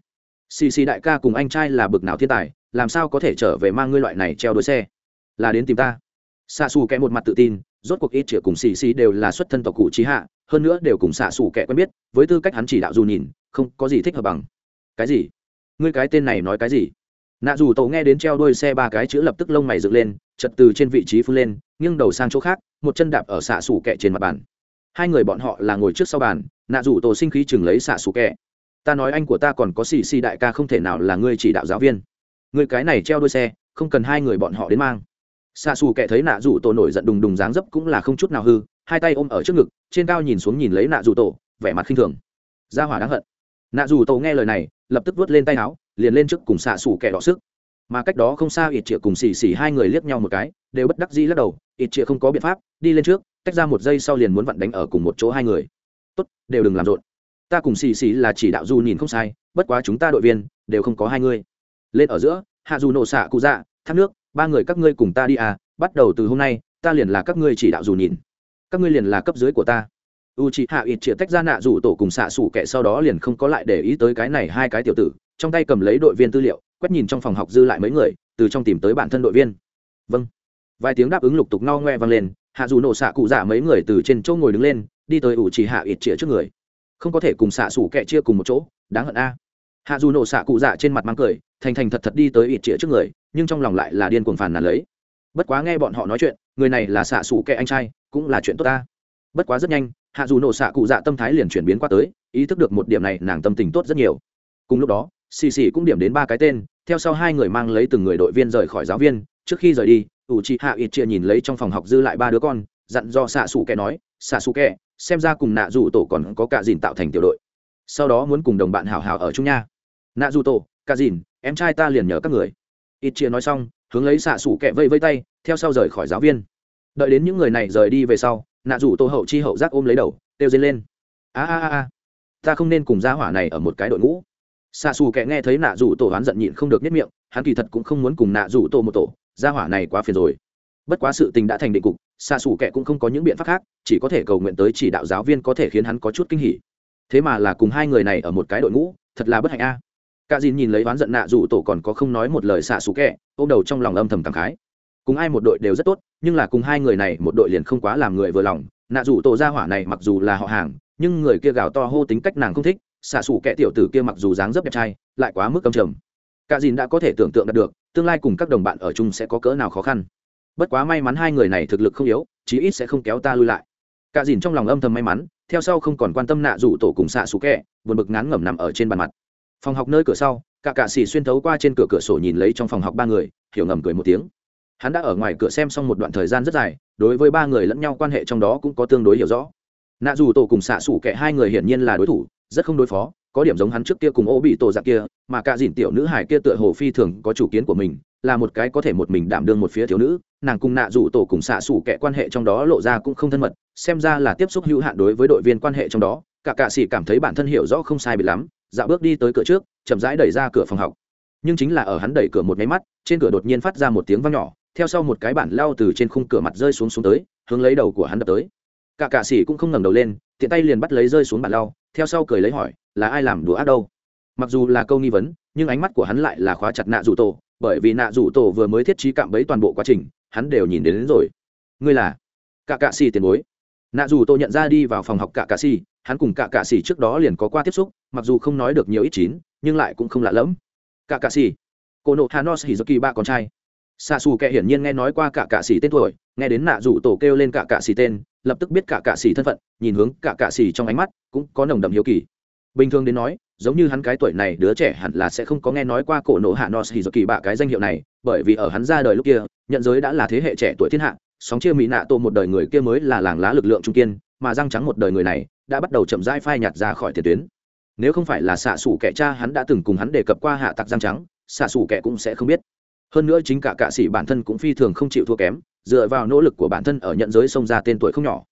Xì xì đại ca cùng anh trai là bực nào thiên tài, làm sao có thể trở về mang ngươi loại này treo đuôi xe? Là đến tìm ta. Xạ xù kệ một mặt tự tin, rốt cuộc ít chĩa cùng xì xì đều là xuất thân tộc cụ trí hạ, hơn nữa đều cùng xạ xù kệ quen biết, với tư cách hắn chỉ đạo dù nhìn, không có gì thích hợp bằng. Cái gì? Ngươi cái tên này nói cái gì? Nạ dù tổ nghe đến treo đuôi xe ba cái chữ lập tức lông mày dựng lên chật từ trên vị trí phun lên, nghiêng đầu sang chỗ khác, một chân đạp ở xạ xù kẹ trên mặt bàn hai người bọn họ là ngồi trước sau bàn, nạ rủ tổ sinh khí chừng lấy xạ xù kẹ. Ta nói anh của ta còn có xì xì đại ca không thể nào là ngươi chỉ đạo giáo viên. Người cái này treo đuôi xe, không cần hai người bọn họ đến mang. Xạ xù kẹ thấy nạ rủ tổ nổi giận đùng đùng dáng dấp cũng là không chút nào hư, hai tay ôm ở trước ngực, trên cao nhìn xuống nhìn lấy nạ rủ tổ, vẻ mặt khinh thường. Ra hỏa đáng hận. Nạ rủ tổ nghe lời này, lập tức vớt lên tay áo, liền lên trước cùng xạ xù kẹ đỏ sức. Mà cách đó không xa ít triệu cùng xì xì hai người liếc nhau một cái, đều bất đắc dĩ lắc đầu ít triệu không có biện pháp, đi lên trước tách ra một giây sau liền muốn vặn đánh ở cùng một chỗ hai người. Tốt, đều đừng làm rộn. Ta cùng xì xì là chỉ đạo du nhìn không sai, bất quá chúng ta đội viên đều không có hai người. Lên ở giữa, hạ dù nổ xạ cụ dạ thác nước, ba người các ngươi cùng ta đi à bắt đầu từ hôm nay, ta liền là các ngươi chỉ đạo dù nhìn. Các ngươi liền là cấp dưới của ta. U c h ị hạ ít chĩa tách ra nạ rủ tổ cùng xạ xủ kệ sau đó liền không có lại để ý tới cái này hai cái tiểu tử, trong tay cầm lấy đội viên tư liệu, quét nhìn trong phòng học dư lại mấy người, từ trong tìm tới bản thân đội viên. Vâng. Vài tiếng đáp ứng lục tục no ngoe vang lên hạ dù nổ xạ cụ dạ mấy người từ trên chỗ ngồi đứng lên, đi tới ủ chỉ hạ ít chĩa trước người. Không có thể cùng xạ xủ kệ chia cùng một chỗ, đáng hận a. Hạ dù nổ xạ cụ dạ trên mặt mang cười, thành thành thật thật đi tới ít chĩa trước người, nhưng trong lòng lại là điên cuồng phản nàn lấy. Bất quá nghe bọn họ nói chuyện, người này là xạ xủ kệ anh trai, cũng là chuyện tốt ta. Bất quá rất nhanh, hạ dù nổ xạ cụ dạ tâm thái liền chuyển biến qua tới, ý thức được một điểm này nàng tâm tình tốt rất nhiều. Cùng lúc đó, xì xì cũng điểm đến ba cái tên, theo sau hai người mang lấy từng người đội viên rời khỏi giáo viên, trước khi rời đi ủ chị hạ ít chia nhìn lấy trong phòng học dư lại ba đứa con, dặn do xạ xù kẻ nói, xạ xù kẻ, xem ra cùng nạ dù tổ còn có cả dìn tạo thành tiểu đội. Sau đó muốn cùng đồng bạn hào hào ở chung nha. Nạ dù tổ, cả dìn, em trai ta liền nhờ các người. Ít chia nói xong, hướng lấy xạ xù kẻ vây vây tay, theo sau rời khỏi giáo viên. Đợi đến những người này rời đi về sau, nạ dù tổ hậu chi hậu giác ôm lấy đầu têu dây lên. A a a ta không nên cùng gia hỏa này ở một cái đội ngũ. Xạ xù kẻ nghe thấy nạ dù tổ oán giận nhịn không được nhất miệng, hắn kỳ thật cũng không muốn cùng nạ dù tổ một tổ gia hỏa này quá phiền rồi. Bất quá sự tình đã thành định cục xa xù kẻ cũng không có những biện pháp khác, chỉ có thể cầu nguyện tới chỉ đạo giáo viên có thể khiến hắn có chút kinh hỉ. Thế mà là cùng hai người này ở một cái đội ngũ, thật là bất hạnh a. À. cả dìn nhìn lấy oán giận nạ rủ tổ còn có không nói một lời xạ xù kẻ ôm đầu trong lòng âm thầm cảm khái. Cùng ai một đội đều rất tốt, nhưng là cùng hai người này một đội liền không quá làm người vừa lòng. Nạ dù tổ gia hỏa này mặc dù là họ hàng, nhưng người kia gào to hô tính cách nàng không thích xạ xù kẻ tiểu tử kia mặc dù dáng dấp đẹp trai, lại quá mức cầm trầm. Cả dìn đã có thể tưởng tượng được tương lai cùng các đồng bạn ở chung sẽ có cỡ nào khó khăn. Bất quá may mắn hai người này thực lực không yếu, chí ít sẽ không kéo ta lui lại. Cả dìn trong lòng âm thầm may mắn, theo sau không còn quan tâm nạ rủ tổ cùng xạ xù kẹ, buồn bực ngán ngẩm nằm ở trên bàn mặt. Phòng học nơi cửa sau, cả cạ xì xuyên thấu qua trên cửa cửa sổ nhìn lấy trong phòng học ba người, hiểu ngầm cười một tiếng. Hắn đã ở ngoài cửa xem xong một đoạn thời gian rất dài, đối với ba người lẫn nhau quan hệ trong đó cũng có tương đối hiểu rõ. Nạ dù tổ cùng xạ xủ kệ hai người hiển nhiên là đối thủ, rất không đối phó có điểm giống hắn trước kia cùng ô bị tổ dạng kia, mà cả dìn tiểu nữ hải kia tựa hồ phi thường có chủ kiến của mình, là một cái có thể một mình đảm đương một phía thiếu nữ, nàng cùng nạ rủ tổ cùng xạ xủ kẻ quan hệ trong đó lộ ra cũng không thân mật, xem ra là tiếp xúc hữu hạn đối với đội viên quan hệ trong đó, cả cạ sĩ cảm thấy bản thân hiểu rõ không sai bị lắm, dạo bước đi tới cửa trước, chậm rãi đẩy ra cửa phòng học. Nhưng chính là ở hắn đẩy cửa một máy mắt, trên cửa đột nhiên phát ra một tiếng vang nhỏ, theo sau một cái bản lao từ trên khung cửa mặt rơi xuống xuống tới, hướng lấy đầu của hắn đập tới. Cả cạ sĩ cũng không ngẩng đầu lên tiện tay liền bắt lấy rơi xuống bàn lau, theo sau cười lấy hỏi là ai làm đùa ác đâu? Mặc dù là câu nghi vấn nhưng ánh mắt của hắn lại là khóa chặt nạ rủ tổ bởi vì nạ rủ tổ vừa mới thiết trí cạm bẫy toàn bộ quá trình hắn đều nhìn đến, đến rồi. Ngươi là cả cạ xì tiền bối. Nạ rủ tổ nhận ra đi vào phòng học cả cạ xì hắn cùng cả cạ xì trước đó liền có qua tiếp xúc mặc dù không nói được nhiều ít chín nhưng lại cũng không lạ lẫm. Cả cạ xì cô nộ hà nos kỳ ba con trai xạ xù kệ hiển nhiên nghe nói qua cả cạ xỉ tên tuổi, nghe đến nạ rủ tổ kêu lên cả cạ xỉ tên, lập tức biết cả cạ xỉ thân phận, nhìn hướng cả cạ xỉ trong ánh mắt cũng có nồng đậm hiếu kỳ. Bình thường đến nói, giống như hắn cái tuổi này, đứa trẻ hẳn là sẽ không có nghe nói qua cổ nổ hạ nos hỉ kỳ bạ cái danh hiệu này, bởi vì ở hắn ra đời lúc kia, nhận giới đã là thế hệ trẻ tuổi thiên hạ, sóng chia mỹ nạ tô một đời người kia mới là làng lá lực lượng trung kiên, mà răng trắng một đời người này đã bắt đầu chậm rãi phai nhạt ra khỏi tiền tuyến. Nếu không phải là xạ xủ kẻ cha hắn đã từng cùng hắn đề cập qua hạ tặc răng trắng xạ xủ kẻ cũng sẽ không biết hơn nữa chính cả cạ sĩ bản thân cũng phi thường không chịu thua kém, dựa vào nỗ lực của bản thân ở nhận giới xông ra tên tuổi không nhỏ.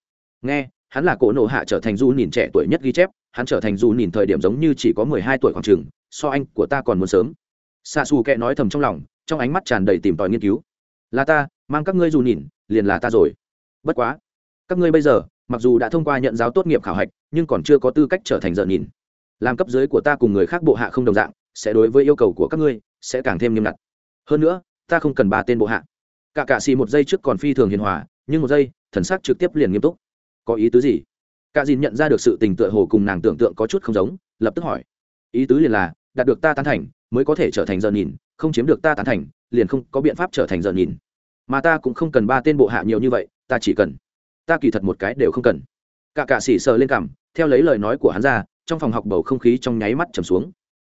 Nghe, hắn là cổ nộ hạ trở thành du nhìn trẻ tuổi nhất ghi chép, hắn trở thành du nhìn thời điểm giống như chỉ có mười hai tuổi khoảng chừng, so anh của ta còn muốn sớm. Xa xù kệ nói thầm trong lòng, trong ánh mắt tràn đầy tìm tòi nghiên cứu. Là ta, mang các ngươi dù nhìn liền là ta rồi. Bất quá, các ngươi bây giờ, mặc dù đã thông qua nhận giáo tốt nghiệp khảo hạch, nhưng còn chưa có tư cách trở thành giờ nhìn làm cấp dưới của ta cùng người khác bộ hạ không đồng dạng, sẽ đối với yêu cầu của các ngươi, sẽ càng thêm nghiêm ngặt hơn nữa, ta không cần ba tên bộ hạ. Cả cạ xì một giây trước còn phi thường hiền hòa, nhưng một giây, thần sắc trực tiếp liền nghiêm túc. Có ý tứ gì? Cả dìn nhận ra được sự tình tựa hồ cùng nàng tưởng tượng có chút không giống, lập tức hỏi. Ý tứ liền là, đạt được ta tán thành, mới có thể trở thành giờ nhìn, không chiếm được ta tán thành, liền không có biện pháp trở thành giờ nhìn. Mà ta cũng không cần ba tên bộ hạ nhiều như vậy, ta chỉ cần. Ta kỳ thật một cái đều không cần. Cả cạ xỉ sờ lên cằm, theo lấy lời nói của hắn ra, trong phòng học bầu không khí trong nháy mắt trầm xuống.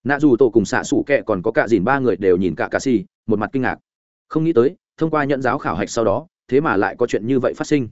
Nạ dù tổ cùng xạ xủ kẹ còn có cả dìn ba người đều nhìn cả cạ xỉ một mặt kinh ngạc. Không nghĩ tới, thông qua nhận giáo khảo hạch sau đó, thế mà lại có chuyện như vậy phát sinh.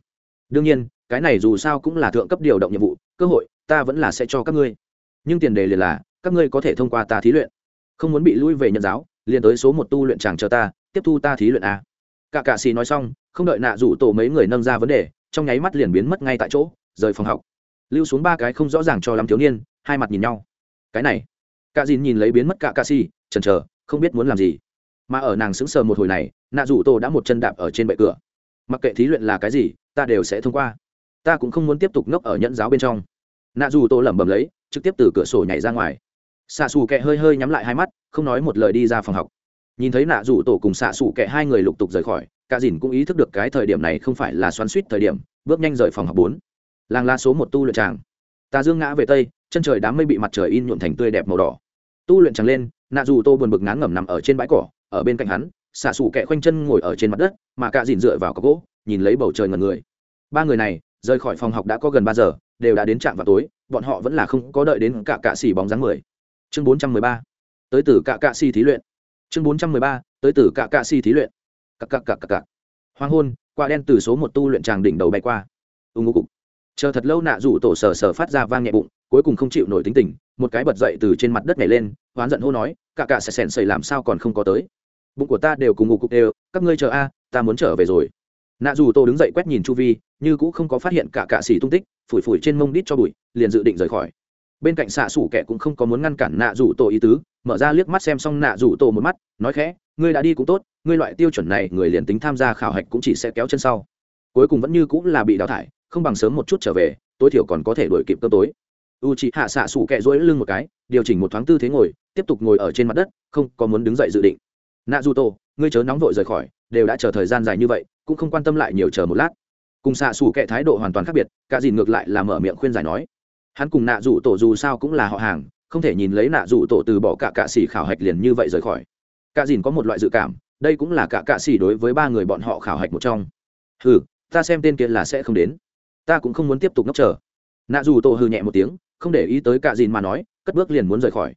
Đương nhiên, cái này dù sao cũng là thượng cấp điều động nhiệm vụ, cơ hội, ta vẫn là sẽ cho các ngươi. Nhưng tiền đề liền là, các ngươi có thể thông qua ta thí luyện. Không muốn bị lui về nhận giáo, liền tới số một tu luyện chàng chờ ta, tiếp thu ta thí luyện a cả cạ xì nói xong, không đợi nạ rủ tổ mấy người nâng ra vấn đề, trong nháy mắt liền biến mất ngay tại chỗ, rời phòng học. Lưu xuống ba cái không rõ ràng cho lắm thiếu niên, hai mặt nhìn nhau. Cái này cả dìn nhìn lấy biến mất cả cạ xì, chần chờ, không biết muốn làm gì mà ở nàng sững sờ một hồi này, nạ dù tô đã một chân đạp ở trên bệ cửa. Mặc kệ thí luyện là cái gì, ta đều sẽ thông qua. Ta cũng không muốn tiếp tục ngốc ở nhẫn giáo bên trong. Nạ dù tô lẩm bẩm lấy, trực tiếp từ cửa sổ nhảy ra ngoài. Xạ xù kẹ hơi hơi nhắm lại hai mắt, không nói một lời đi ra phòng học. Nhìn thấy nạ dù tổ cùng xạ xù kẹ hai người lục tục rời khỏi, cả dìn cũng ý thức được cái thời điểm này không phải là xoắn suýt thời điểm, bước nhanh rời phòng học bốn. Làng la số một tu luyện tràng. Tà dương ngã về tây, chân trời đám mây bị mặt trời in nhuộm thành tươi đẹp màu đỏ. Tu luyện tràng lên, nạ dù tô buồn bực ngán ngẩm nằm ở trên bãi cỏ ở bên cạnh hắn xạ xù kẹ khoanh chân ngồi ở trên mặt đất, mà cả dìn dựa vào cọc gỗ, nhìn lấy bầu trời ngần người. Ba người này, rời khỏi phòng học đã có gần ba giờ, đều đã đến trạm vào tối, bọn họ vẫn là không có đợi đến cả cạ xỉ bóng dáng mười. Chương bốn trăm mười ba. Tới từ cả cạ xỉ thí luyện. Chương bốn trăm mười ba, tới từ cả cạ xỉ thí luyện. Cạ cạ cạ cạ cạ hoàng hôn, quả đen từ số một tu luyện tràng đỉnh đầu bay qua. Ưng ngô cục. Chờ thật lâu nạ rủ tổ sờ sờ phát ra vang nhẹ bụng, cuối cùng không chịu nổi tính tình, một cái bật dậy từ trên mặt đất này lên, hoán giận hô nói, cả cả sẽ sèn sầy làm sao còn không có tới? Bụng của ta đều cùng ngủ cục đều, các ngươi chờ a, ta muốn trở về rồi. Nạ dù tô đứng dậy quét nhìn chu vi, như cũng không có phát hiện cả cạ xỉ tung tích, phủi phủi trên mông đít cho bụi, liền dự định rời khỏi. Bên cạnh xạ xủ kẻ cũng không có muốn ngăn cản nạ rủ tổ ý tứ, mở ra liếc mắt xem xong nạ rủ tổ một mắt, nói khẽ, ngươi đã đi cũng tốt, ngươi loại tiêu chuẩn này, người liền tính tham gia khảo hạch cũng chỉ sẽ kéo chân sau. Cuối cùng vẫn như cũng là bị đào thải, không bằng sớm một chút trở về, tối thiểu còn có thể đuổi kịp cơm tối. U chị hạ xạ xủ kẹ dỗi lưng một cái, điều chỉnh một thoáng tư thế ngồi, tiếp tục ngồi ở trên mặt đất, không có muốn đứng dậy dự định nạ dù tô ngươi chớ nóng vội rời khỏi, đều đã chờ thời gian dài như vậy, cũng không quan tâm lại nhiều chờ một lát. Cùng xạ xù kệ thái độ hoàn toàn khác biệt, cả dìn ngược lại là mở miệng khuyên giải nói. Hắn cùng nạ Dù tổ dù sao cũng là họ hàng, không thể nhìn lấy nạ Dù tổ từ bỏ cả cạ xỉ khảo hạch liền như vậy rời khỏi. Cả dìn có một loại dự cảm, đây cũng là cả cạ xỉ đối với ba người bọn họ khảo hạch một trong. Hừ, ta xem tên kia là sẽ không đến. Ta cũng không muốn tiếp tục ngốc chờ. Nạ dù tổ hừ nhẹ một tiếng, không để ý tới cả dìn mà nói, cất bước liền muốn rời khỏi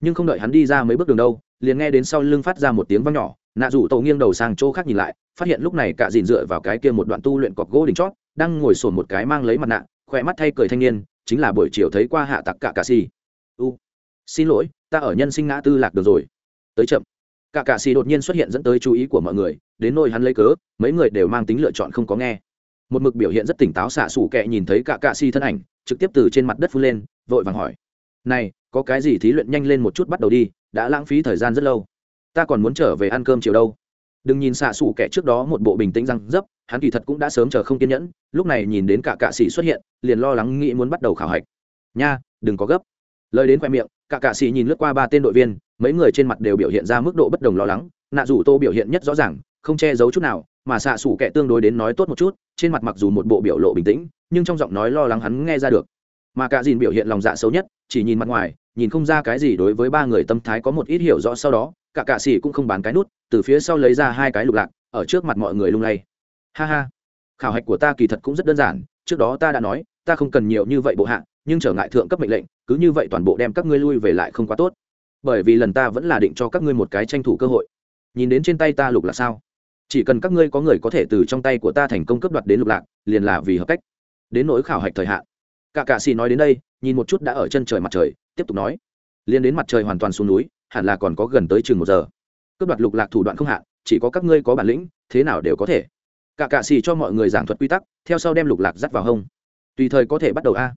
nhưng không đợi hắn đi ra mấy bước đường đâu, liền nghe đến sau lưng phát ra một tiếng vang nhỏ, nạ rủ tổ nghiêng đầu sang chỗ khác nhìn lại, phát hiện lúc này cả dìn dựa vào cái kia một đoạn tu luyện cọc gỗ đỉnh chót, đang ngồi sổn một cái mang lấy mặt nạ, khỏe mắt thay cười thanh niên, chính là buổi chiều thấy qua hạ tặc cả cà xì. U, xin lỗi, ta ở nhân sinh ngã tư lạc được rồi. Tới chậm. Cả cà xì đột nhiên xuất hiện dẫn tới chú ý của mọi người, đến nôi hắn lấy cớ, mấy người đều mang tính lựa chọn không có nghe. Một mực biểu hiện rất tỉnh táo xả sủ kệ nhìn thấy cả cạ xì thân ảnh, trực tiếp từ trên mặt đất phun lên, vội vàng hỏi này, có cái gì thí luyện nhanh lên một chút bắt đầu đi, đã lãng phí thời gian rất lâu. Ta còn muốn trở về ăn cơm chiều đâu. Đừng nhìn xạ xù kẻ trước đó một bộ bình tĩnh răng dấp, hắn kỳ thật cũng đã sớm chờ không kiên nhẫn, lúc này nhìn đến cả cạ sĩ xuất hiện, liền lo lắng nghĩ muốn bắt đầu khảo hạch. Nha, đừng có gấp. Lời đến khoe miệng, cả cạ sĩ nhìn lướt qua ba tên đội viên, mấy người trên mặt đều biểu hiện ra mức độ bất đồng lo lắng, nạ rủ tô biểu hiện nhất rõ ràng, không che giấu chút nào, mà xạ xù kẻ tương đối đến nói tốt một chút, trên mặt mặc dù một bộ biểu lộ bình tĩnh, nhưng trong giọng nói lo lắng hắn nghe ra được mà cả dìn biểu hiện lòng dạ xấu nhất, chỉ nhìn mặt ngoài, nhìn không ra cái gì đối với ba người tâm thái có một ít hiểu rõ sau đó, cả cạ xỉ cũng không bán cái nút, từ phía sau lấy ra hai cái lục lạc, ở trước mặt mọi người lung lay. Ha ha, khảo hạch của ta kỳ thật cũng rất đơn giản, trước đó ta đã nói, ta không cần nhiều như vậy bộ hạ, nhưng trở ngại thượng cấp mệnh lệnh, cứ như vậy toàn bộ đem các ngươi lui về lại không quá tốt. Bởi vì lần ta vẫn là định cho các ngươi một cái tranh thủ cơ hội. Nhìn đến trên tay ta lục là sao? Chỉ cần các ngươi có người có thể từ trong tay của ta thành công cấp đoạt đến lục lạc, liền là vì hợp cách. Đến nỗi khảo hạch thời hạn cả cạ xì nói đến đây, nhìn một chút đã ở chân trời mặt trời, tiếp tục nói. Liên đến mặt trời hoàn toàn xuống núi, hẳn là còn có gần tới chừng một giờ. Cướp đoạt lục lạc thủ đoạn không hạn, chỉ có các ngươi có bản lĩnh, thế nào đều có thể. Cả cạ xì cho mọi người giảng thuật quy tắc, theo sau đem lục lạc dắt vào hông. Tùy thời có thể bắt đầu a.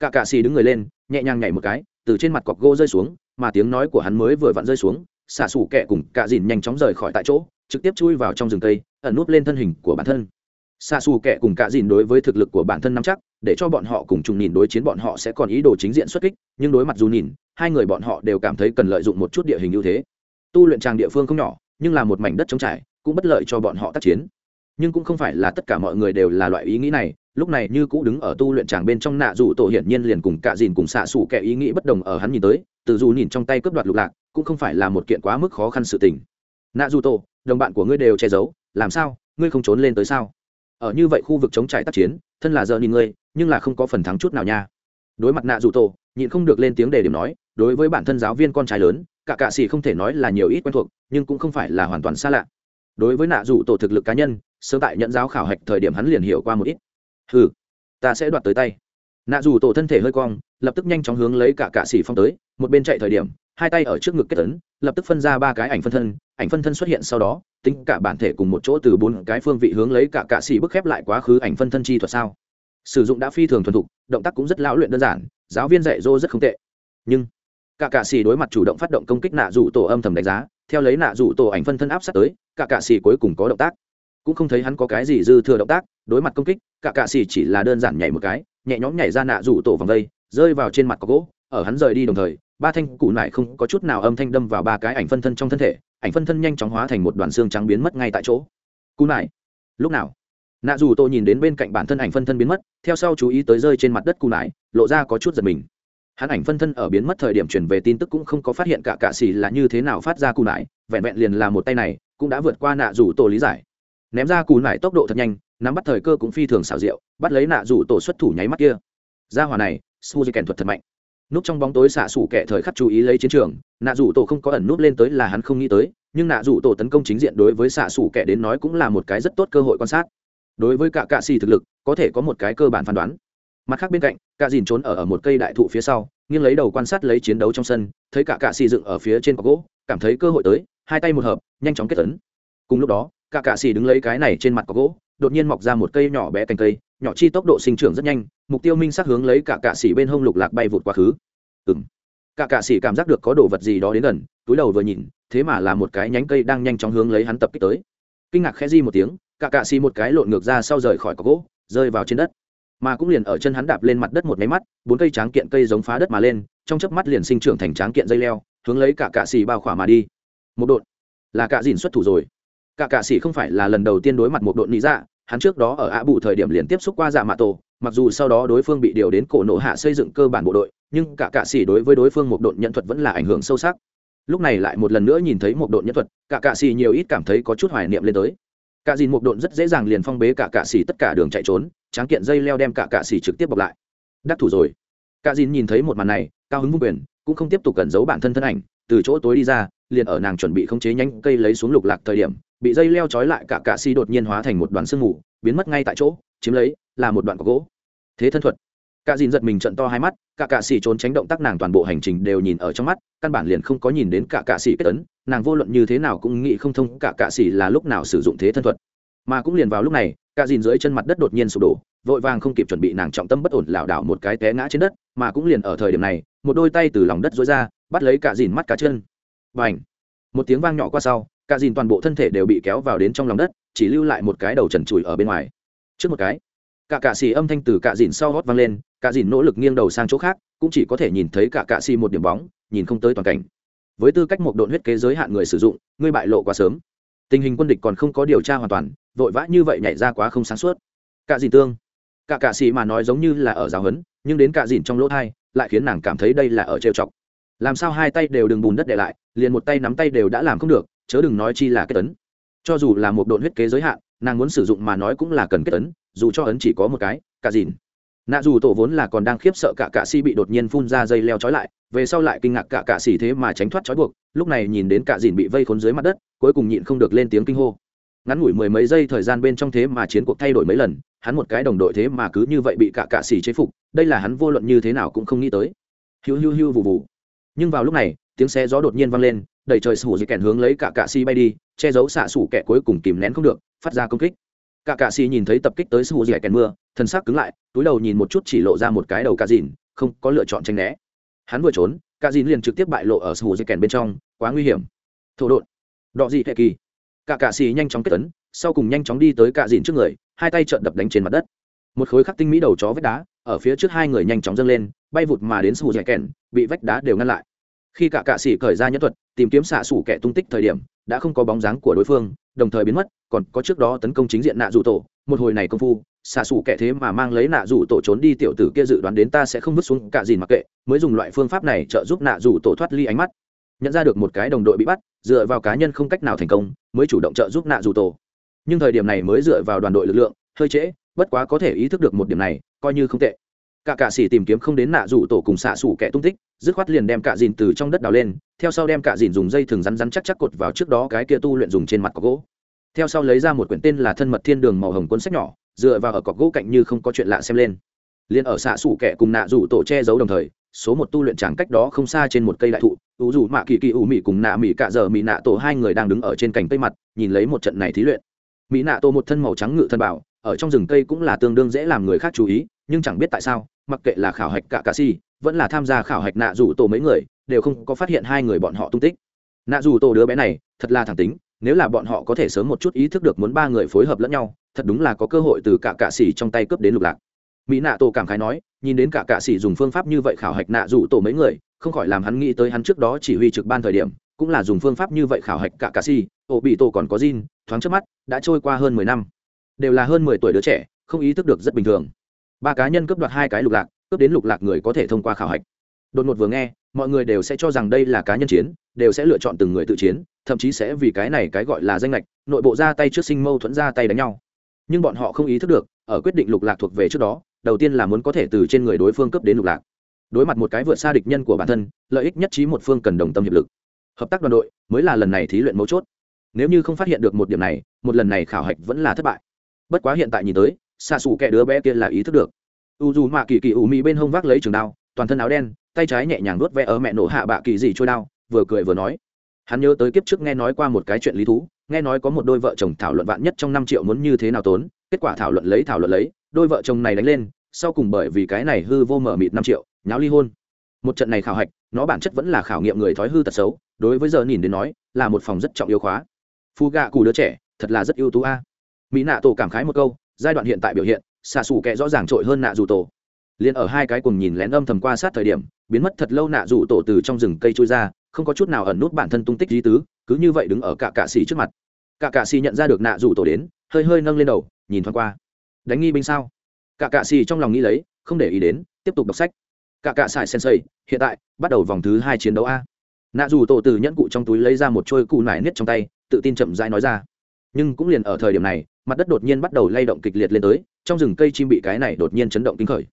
Cả cạ xì đứng người lên, nhẹ nhàng nhảy một cái, từ trên mặt cọc gỗ rơi xuống, mà tiếng nói của hắn mới vừa vặn rơi xuống, xả sủ kẹ cùng cạ dìn nhanh chóng rời khỏi tại chỗ, trực tiếp chui vào trong rừng cây, ẩn núp lên thân hình của bản thân. Xa xù kẹ cùng cạ dìn đối với thực lực của bản thân nắm chắc để cho bọn họ cùng trùng nhìn đối chiến bọn họ sẽ còn ý đồ chính diện xuất kích, nhưng đối mặt dù nhìn, hai người bọn họ đều cảm thấy cần lợi dụng một chút địa hình ưu thế. Tu luyện tràng địa phương không nhỏ, nhưng là một mảnh đất trống trải, cũng bất lợi cho bọn họ tác chiến. Nhưng cũng không phải là tất cả mọi người đều là loại ý nghĩ này, lúc này như cũ đứng ở tu luyện tràng bên trong nạ dù tổ hiển nhiên liền cùng cạ dìn cùng xạ xủ kẻ ý nghĩ bất đồng ở hắn nhìn tới, từ dù nhìn trong tay cướp đoạt lục lạc, cũng không phải là một kiện quá mức khó khăn sự tình. Nạ dù tổ, đồng bạn của ngươi đều che giấu, làm sao, ngươi không trốn lên tới sao? Ở như vậy khu vực chống trải tác chiến, thân là giờ nhìn ngươi nhưng là không có phần thắng chút nào nha. Đối mặt nạ dù tổ, nhịn không được lên tiếng để điểm nói, đối với bản thân giáo viên con trai lớn, cả cạ xì không thể nói là nhiều ít quen thuộc, nhưng cũng không phải là hoàn toàn xa lạ. Đối với nạ dù tổ thực lực cá nhân, sớm tại nhận giáo khảo hạch thời điểm hắn liền hiểu qua một ít. Ừ ta sẽ đoạt tới tay. Nạ dù tổ thân thể hơi cong, lập tức nhanh chóng hướng lấy cả cạ xì phong tới, một bên chạy thời điểm, hai tay ở trước ngực kết tấn lập tức phân ra ba cái ảnh phân thân, ảnh phân thân xuất hiện sau đó, tính cả bản thể cùng một chỗ từ bốn cái phương vị hướng lấy cả cạ xì bức khép lại quá khứ ảnh phân thân chi thuật sao? Sử dụng đã phi thường thuần thục, động tác cũng rất lão luyện đơn giản, giáo viên dạy dỗ rất không tệ. Nhưng, cả cạ xì đối mặt chủ động phát động công kích nạ rủ tổ âm thầm đánh giá, theo lấy nạ rủ tổ ảnh phân thân áp sát tới, cả cạ xì cuối cùng có động tác. Cũng không thấy hắn có cái gì dư thừa động tác, đối mặt công kích, cả cạ xì chỉ là đơn giản nhảy một cái, nhẹ nhõm nhảy ra nạ rủ tổ vòng vây rơi vào trên mặt có gỗ, ở hắn rời đi đồng thời, ba thanh cụ nải không có chút nào âm thanh đâm vào ba cái ảnh phân thân trong thân thể, ảnh phân thân nhanh chóng hóa thành một đoàn xương trắng biến mất ngay tại chỗ. Cụ nải, lúc nào? Nạ dù tôi nhìn đến bên cạnh bản thân ảnh phân thân biến mất, theo sau chú ý tới rơi trên mặt đất cù nải, lộ ra có chút giật mình. Hắn ảnh phân thân ở biến mất thời điểm chuyển về tin tức cũng không có phát hiện cả cạ xỉ là như thế nào phát ra cù nải, vẹn vẹn liền là một tay này, cũng đã vượt qua nạ dù tổ lý giải. Ném ra cù nải tốc độ thật nhanh, nắm bắt thời cơ cũng phi thường xảo diệu, bắt lấy nạ dù tổ xuất thủ nháy mắt kia. Ra hòa này su di kèn thuật thật mạnh. Núp trong bóng tối xạ xủ kẻ thời khắc chú ý lấy chiến trường, nạ dù tổ không có ẩn núp lên tới là hắn không nghĩ tới, nhưng nạ dù tổ tấn công chính diện đối với xạ xủ kẻ đến nói cũng là một cái rất tốt cơ hội quan sát đối với cả cạ xì thực lực có thể có một cái cơ bản phán đoán. Mặt khác bên cạnh cạ dìn trốn ở, ở một cây đại thụ phía sau nghiêng lấy đầu quan sát lấy chiến đấu trong sân thấy cả cạ xì dựng ở phía trên có gỗ cảm thấy cơ hội tới hai tay một hợp nhanh chóng kết tấn. Cùng lúc đó cả cạ xì đứng lấy cái này trên mặt có gỗ đột nhiên mọc ra một cây nhỏ bé cành cây nhỏ chi tốc độ sinh trưởng rất nhanh mục tiêu minh sát hướng lấy cả cạ xì bên hông lục lạc bay vụt quá khứ. Ừng cả cạ xì cảm giác được có đồ vật gì đó đến gần túi đầu vừa nhìn thế mà là một cái nhánh cây đang nhanh chóng hướng lấy hắn tập kích tới kinh ngạc khẽ di một tiếng, cả cạ xì một cái lộn ngược ra sau rời khỏi có gỗ, rơi vào trên đất. Mà cũng liền ở chân hắn đạp lên mặt đất một máy mắt, bốn cây tráng kiện cây giống phá đất mà lên, trong chớp mắt liền sinh trưởng thành tráng kiện dây leo, hướng lấy cả cạ xì bao khỏa mà đi. Một đột là cạ dìn xuất thủ rồi. Cả cạ xì không phải là lần đầu tiên đối mặt một đột nị dạ hắn trước đó ở ạ bù thời điểm liền tiếp xúc qua dạ mạ tổ, mặc dù sau đó đối phương bị điều đến cổ nổ hạ xây dựng cơ bản bộ đội, nhưng cả cạ xì đối với đối phương một đột nhận thuật vẫn là ảnh hưởng sâu sắc lúc này lại một lần nữa nhìn thấy một độn nhân thuật, cả cạ xì nhiều ít cảm thấy có chút hoài niệm lên tới. Cả dìn một độn rất dễ dàng liền phong bế cả cạ xì tất cả đường chạy trốn, tráng kiện dây leo đem cả cạ xì trực tiếp bọc lại. Đắc thủ rồi. Cả dìn nhìn thấy một màn này, cao hứng vung quyền, cũng không tiếp tục cẩn giấu bản thân thân ảnh, từ chỗ tối đi ra, liền ở nàng chuẩn bị khống chế nhanh cây lấy xuống lục lạc thời điểm, bị dây leo trói lại cả cạ xì đột nhiên hóa thành một đoàn sương mù, biến mất ngay tại chỗ, chiếm lấy, là một đoạn có gỗ. Thế thân thuật cả dìn giật mình trận to hai mắt, cả cạ xì trốn tránh động tác nàng toàn bộ hành trình đều nhìn ở trong mắt, căn bản liền không có nhìn đến cả cạ xì kết tấn nàng vô luận như thế nào cũng nghĩ không thông cả cạ xì là lúc nào sử dụng thế thân thuật. Mà cũng liền vào lúc này, cả dìn dưới chân mặt đất đột nhiên sụp đổ, vội vàng không kịp chuẩn bị nàng trọng tâm bất ổn lảo đảo một cái té ngã trên đất, mà cũng liền ở thời điểm này, một đôi tay từ lòng đất dối ra, bắt lấy cả dìn mắt cả chân. Và ảnh một tiếng vang nhỏ qua sau, cả dìn toàn bộ thân thể đều bị kéo vào đến trong lòng đất, chỉ lưu lại một cái đầu trần trụi ở bên ngoài. Trước một cái cả cạ xì âm thanh từ cạ dìn sau hót vang lên, cạ dìn nỗ lực nghiêng đầu sang chỗ khác, cũng chỉ có thể nhìn thấy cả cạ xì một điểm bóng, nhìn không tới toàn cảnh. Với tư cách một độn huyết kế giới hạn người sử dụng, ngươi bại lộ quá sớm. Tình hình quân địch còn không có điều tra hoàn toàn, vội vã như vậy nhảy ra quá không sáng suốt. Cạ dìn tương. Cả cạ xì mà nói giống như là ở giáo huấn, nhưng đến cạ dìn trong lỗ thai, lại khiến nàng cảm thấy đây là ở trêu chọc. Làm sao hai tay đều đừng bùn đất để lại, liền một tay nắm tay đều đã làm không được, chớ đừng nói chi là kết tấn. Cho dù là một độn huyết kế giới hạn nàng muốn sử dụng mà nói cũng là cần kết ấn, dù cho ấn chỉ có một cái cả dìn. Nạ dù tổ vốn là còn đang khiếp sợ cả cạ si bị đột nhiên phun ra dây leo trói lại về sau lại kinh ngạc cả cạ xỉ thế mà tránh thoát trói buộc lúc này nhìn đến cả dìn bị vây khốn dưới mặt đất cuối cùng nhịn không được lên tiếng kinh hô. Ngắn ngủi mười mấy giây thời gian bên trong thế mà chiến cuộc thay đổi mấy lần hắn một cái đồng đội thế mà cứ như vậy bị cả cạ xỉ chế phục đây là hắn vô luận như thế nào cũng không nghĩ tới. Hiu hiu hiu vù vù, nhưng vào lúc này tiếng xe gió đột nhiên vang lên đẩy trời sủ dị kèn hướng lấy cả cạ xỉ bay đi che giấu xạ sủ kẻ cuối cùng kìm nén không được phát ra công kích. Cả cạ xì nhìn thấy tập kích tới sủ dị kèn mưa thân xác cứng lại, túi đầu nhìn một chút chỉ lộ ra một cái đầu cà dìn, không có lựa chọn tranh né. Hắn vừa trốn, cà dìn liền trực tiếp bại lộ ở sủ dị kèn bên trong, quá nguy hiểm. Thổ đột đọ dị hệ kỳ. Cả cạ xì nhanh chóng kết tấn sau cùng nhanh chóng đi tới cạ dìn trước người, hai tay trợn đập đánh trên mặt đất. Một khối khắc tinh mỹ đầu chó vách đá, ở phía trước hai người nhanh chóng dâng lên, bay vụt mà đến sủ dẻ kèn, bị vách đá đều ngăn lại khi cả cạ sĩ cởi ra nhất thuật, tìm kiếm xạ xủ kẻ tung tích thời điểm, đã không có bóng dáng của đối phương, đồng thời biến mất, còn có trước đó tấn công chính diện nạ rủ tổ, một hồi này công phu, xạ xủ kẻ thế mà mang lấy nạ rủ tổ trốn đi tiểu tử kia dự đoán đến ta sẽ không vứt xuống cả gì mặc kệ, mới dùng loại phương pháp này trợ giúp nạ rủ tổ thoát ly ánh mắt. Nhận ra được một cái đồng đội bị bắt, dựa vào cá nhân không cách nào thành công, mới chủ động trợ giúp nạ rủ tổ. Nhưng thời điểm này mới dựa vào đoàn đội lực lượng, hơi trễ, bất quá có thể ý thức được một điểm này, coi như không tệ cả cạ sĩ tìm kiếm không đến nạ rủ tổ cùng xạ xủ kẻ tung tích, dứt khoát liền đem cạ dìn từ trong đất đào lên, theo sau đem cạ dìn dùng dây thừng rắn rắn chắc chắc cột vào trước đó cái kia tu luyện dùng trên mặt cọc gỗ. Theo sau lấy ra một quyển tên là thân mật thiên đường màu hồng cuốn sách nhỏ, dựa vào ở cọc gỗ cạnh như không có chuyện lạ xem lên. Liền ở xạ xủ kẻ cùng nạ rủ tổ che giấu đồng thời, số một tu luyện tràng cách đó không xa trên một cây đại thụ ủ rủ mạ kỳ kỳ ủ mị cùng nạ mị cạ giờ mị nạ tổ hai người đang đứng ở trên cành cây mặt, nhìn lấy một trận này thí luyện. Mỹ nạ tổ một thân màu trắng ngự thân bảo ở trong rừng cây cũng là tương đương dễ làm người khác chú ý, nhưng chẳng biết tại sao, mặc kệ là khảo hạch cả cà si, vẫn là tham gia khảo hạch nạ rủ tổ mấy người, đều không có phát hiện hai người bọn họ tung tích. Nạ rủ tổ đứa bé này, thật là thẳng tính, nếu là bọn họ có thể sớm một chút ý thức được muốn ba người phối hợp lẫn nhau, thật đúng là có cơ hội từ cả cạ xỉ trong tay cướp đến lục lạc. Mỹ nạ tổ cảm khái nói, nhìn đến cả cạ xỉ dùng phương pháp như vậy khảo hạch nạ rủ tổ mấy người, không khỏi làm hắn nghĩ tới hắn trước đó chỉ huy trực ban thời điểm, cũng là dùng phương pháp như vậy khảo hạch cả cạ xỉ tổ bị tổ còn có gin, thoáng trước mắt, đã trôi qua hơn mười năm đều là hơn mười tuổi đứa trẻ, không ý thức được rất bình thường. Ba cá nhân cướp đoạt hai cái lục lạc, cướp đến lục lạc người có thể thông qua khảo hạch. Đột ngột vừa nghe, mọi người đều sẽ cho rằng đây là cá nhân chiến, đều sẽ lựa chọn từng người tự chiến, thậm chí sẽ vì cái này cái gọi là danh lệch nội bộ ra tay trước sinh mâu thuẫn ra tay đánh nhau. Nhưng bọn họ không ý thức được, ở quyết định lục lạc thuộc về trước đó, đầu tiên là muốn có thể từ trên người đối phương cướp đến lục lạc. Đối mặt một cái vượt xa địch nhân của bản thân, lợi ích nhất trí một phương cần đồng tâm hiệp lực. Hợp tác đoàn đội mới là lần này thí luyện mấu chốt. Nếu như không phát hiện được một điểm này, một lần này khảo hạch vẫn là thất bại bất quá hiện tại nhìn tới xa xù kẻ đứa bé kia là ý thức được. U dù mạ kỳ kỳ ủ mị bên hông vác lấy trường đao, toàn thân áo đen, tay trái nhẹ nhàng nuốt vẽ ở mẹ nổ hạ bạ kỳ gì trôi đao, vừa cười vừa nói. Hắn nhớ tới kiếp trước nghe nói qua một cái chuyện lý thú, nghe nói có một đôi vợ chồng thảo luận vạn nhất trong năm triệu muốn như thế nào tốn, kết quả thảo luận lấy thảo luận lấy, đôi vợ chồng này đánh lên, sau cùng bởi vì cái này hư vô mở mịt năm triệu, nháo ly hôn. Một trận này khảo hạch, nó bản chất vẫn là khảo nghiệm người thói hư tật xấu, đối với giờ nhìn đến nói, là một phòng rất trọng yếu khóa. Phu gạ cù đứa trẻ, thật là rất ưu tú a mỹ nạ tổ cảm khái một câu, giai đoạn hiện tại biểu hiện, xạ xù kệ rõ ràng trội hơn nạ dù tổ. Liền ở hai cái cùng nhìn lén âm thầm qua sát thời điểm, biến mất thật lâu nạ dù tổ từ trong rừng cây trôi ra, không có chút nào ẩn nút bản thân tung tích lý tứ, cứ như vậy đứng ở cả cạ xì trước mặt. Cả cạ xì nhận ra được nạ dù tổ đến, hơi hơi nâng lên đầu, nhìn thoáng qua. Đánh nghi binh sao? Cả cạ xì trong lòng nghĩ lấy, không để ý đến, tiếp tục đọc sách. Cả cạ xài sensei hiện tại, bắt đầu vòng thứ hai chiến đấu a. Nạ dù tổ từ nhẫn cụ trong túi lấy ra một trôi cụ nải nết trong tay, tự tin chậm rãi nói ra. Nhưng cũng liền ở thời điểm này mặt đất đột nhiên bắt đầu lay động kịch liệt lên tới, trong rừng cây chim bị cái này đột nhiên chấn động kinh khởi.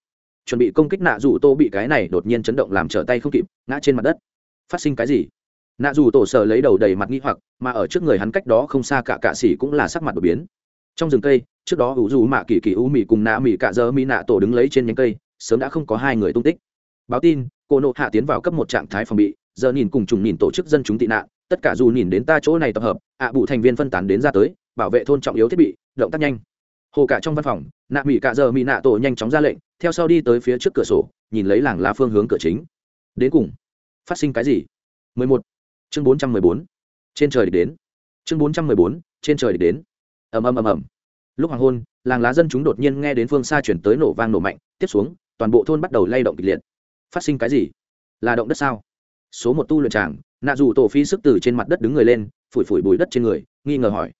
Chuẩn bị công kích nạ dù tô bị cái này đột nhiên chấn động làm trở tay không kịp, ngã trên mặt đất. Phát sinh cái gì? Nạ dù tổ sợ lấy đầu đầy mặt nghi hoặc, mà ở trước người hắn cách đó không xa cả cạ xỉ cũng là sắc mặt đột biến. Trong rừng cây, trước đó ủ dù mạ kỳ kỳ u mị cùng nạ mị cạ dơ mỹ nạ tổ đứng lấy trên nhánh cây, sớm đã không có hai người tung tích. Báo tin, cô nộ hạ tiến vào cấp một trạng thái phòng bị, giờ nhìn cùng trùng nhìn tổ chức dân chúng tị nạn, tất cả dù nhìn đến ta chỗ này tập hợp, ạ à bụ thành viên phân tán đến ra tới, bảo vệ thôn trọng yếu thiết bị động tác nhanh. Hồ cả trong văn phòng, nạ mỹ cạ giờ mỹ nạ tổ nhanh chóng ra lệnh, theo sau đi tới phía trước cửa sổ, nhìn lấy làng lá phương hướng cửa chính. Đến cùng, phát sinh cái gì? 11. chương 414. trên trời đến. Chương 414. trên trời đến. Ầm ầm ầm ầm. Lúc hoàng hôn, làng lá dân chúng đột nhiên nghe đến phương xa chuyển tới nổ vang nổ mạnh, tiếp xuống, toàn bộ thôn bắt đầu lay động kịch liệt. Phát sinh cái gì? Là động đất sao? Số một tu luyện tràng, nạ dù tổ phi sức từ trên mặt đất đứng người lên, phủi phủi bụi đất trên người, nghi ngờ hỏi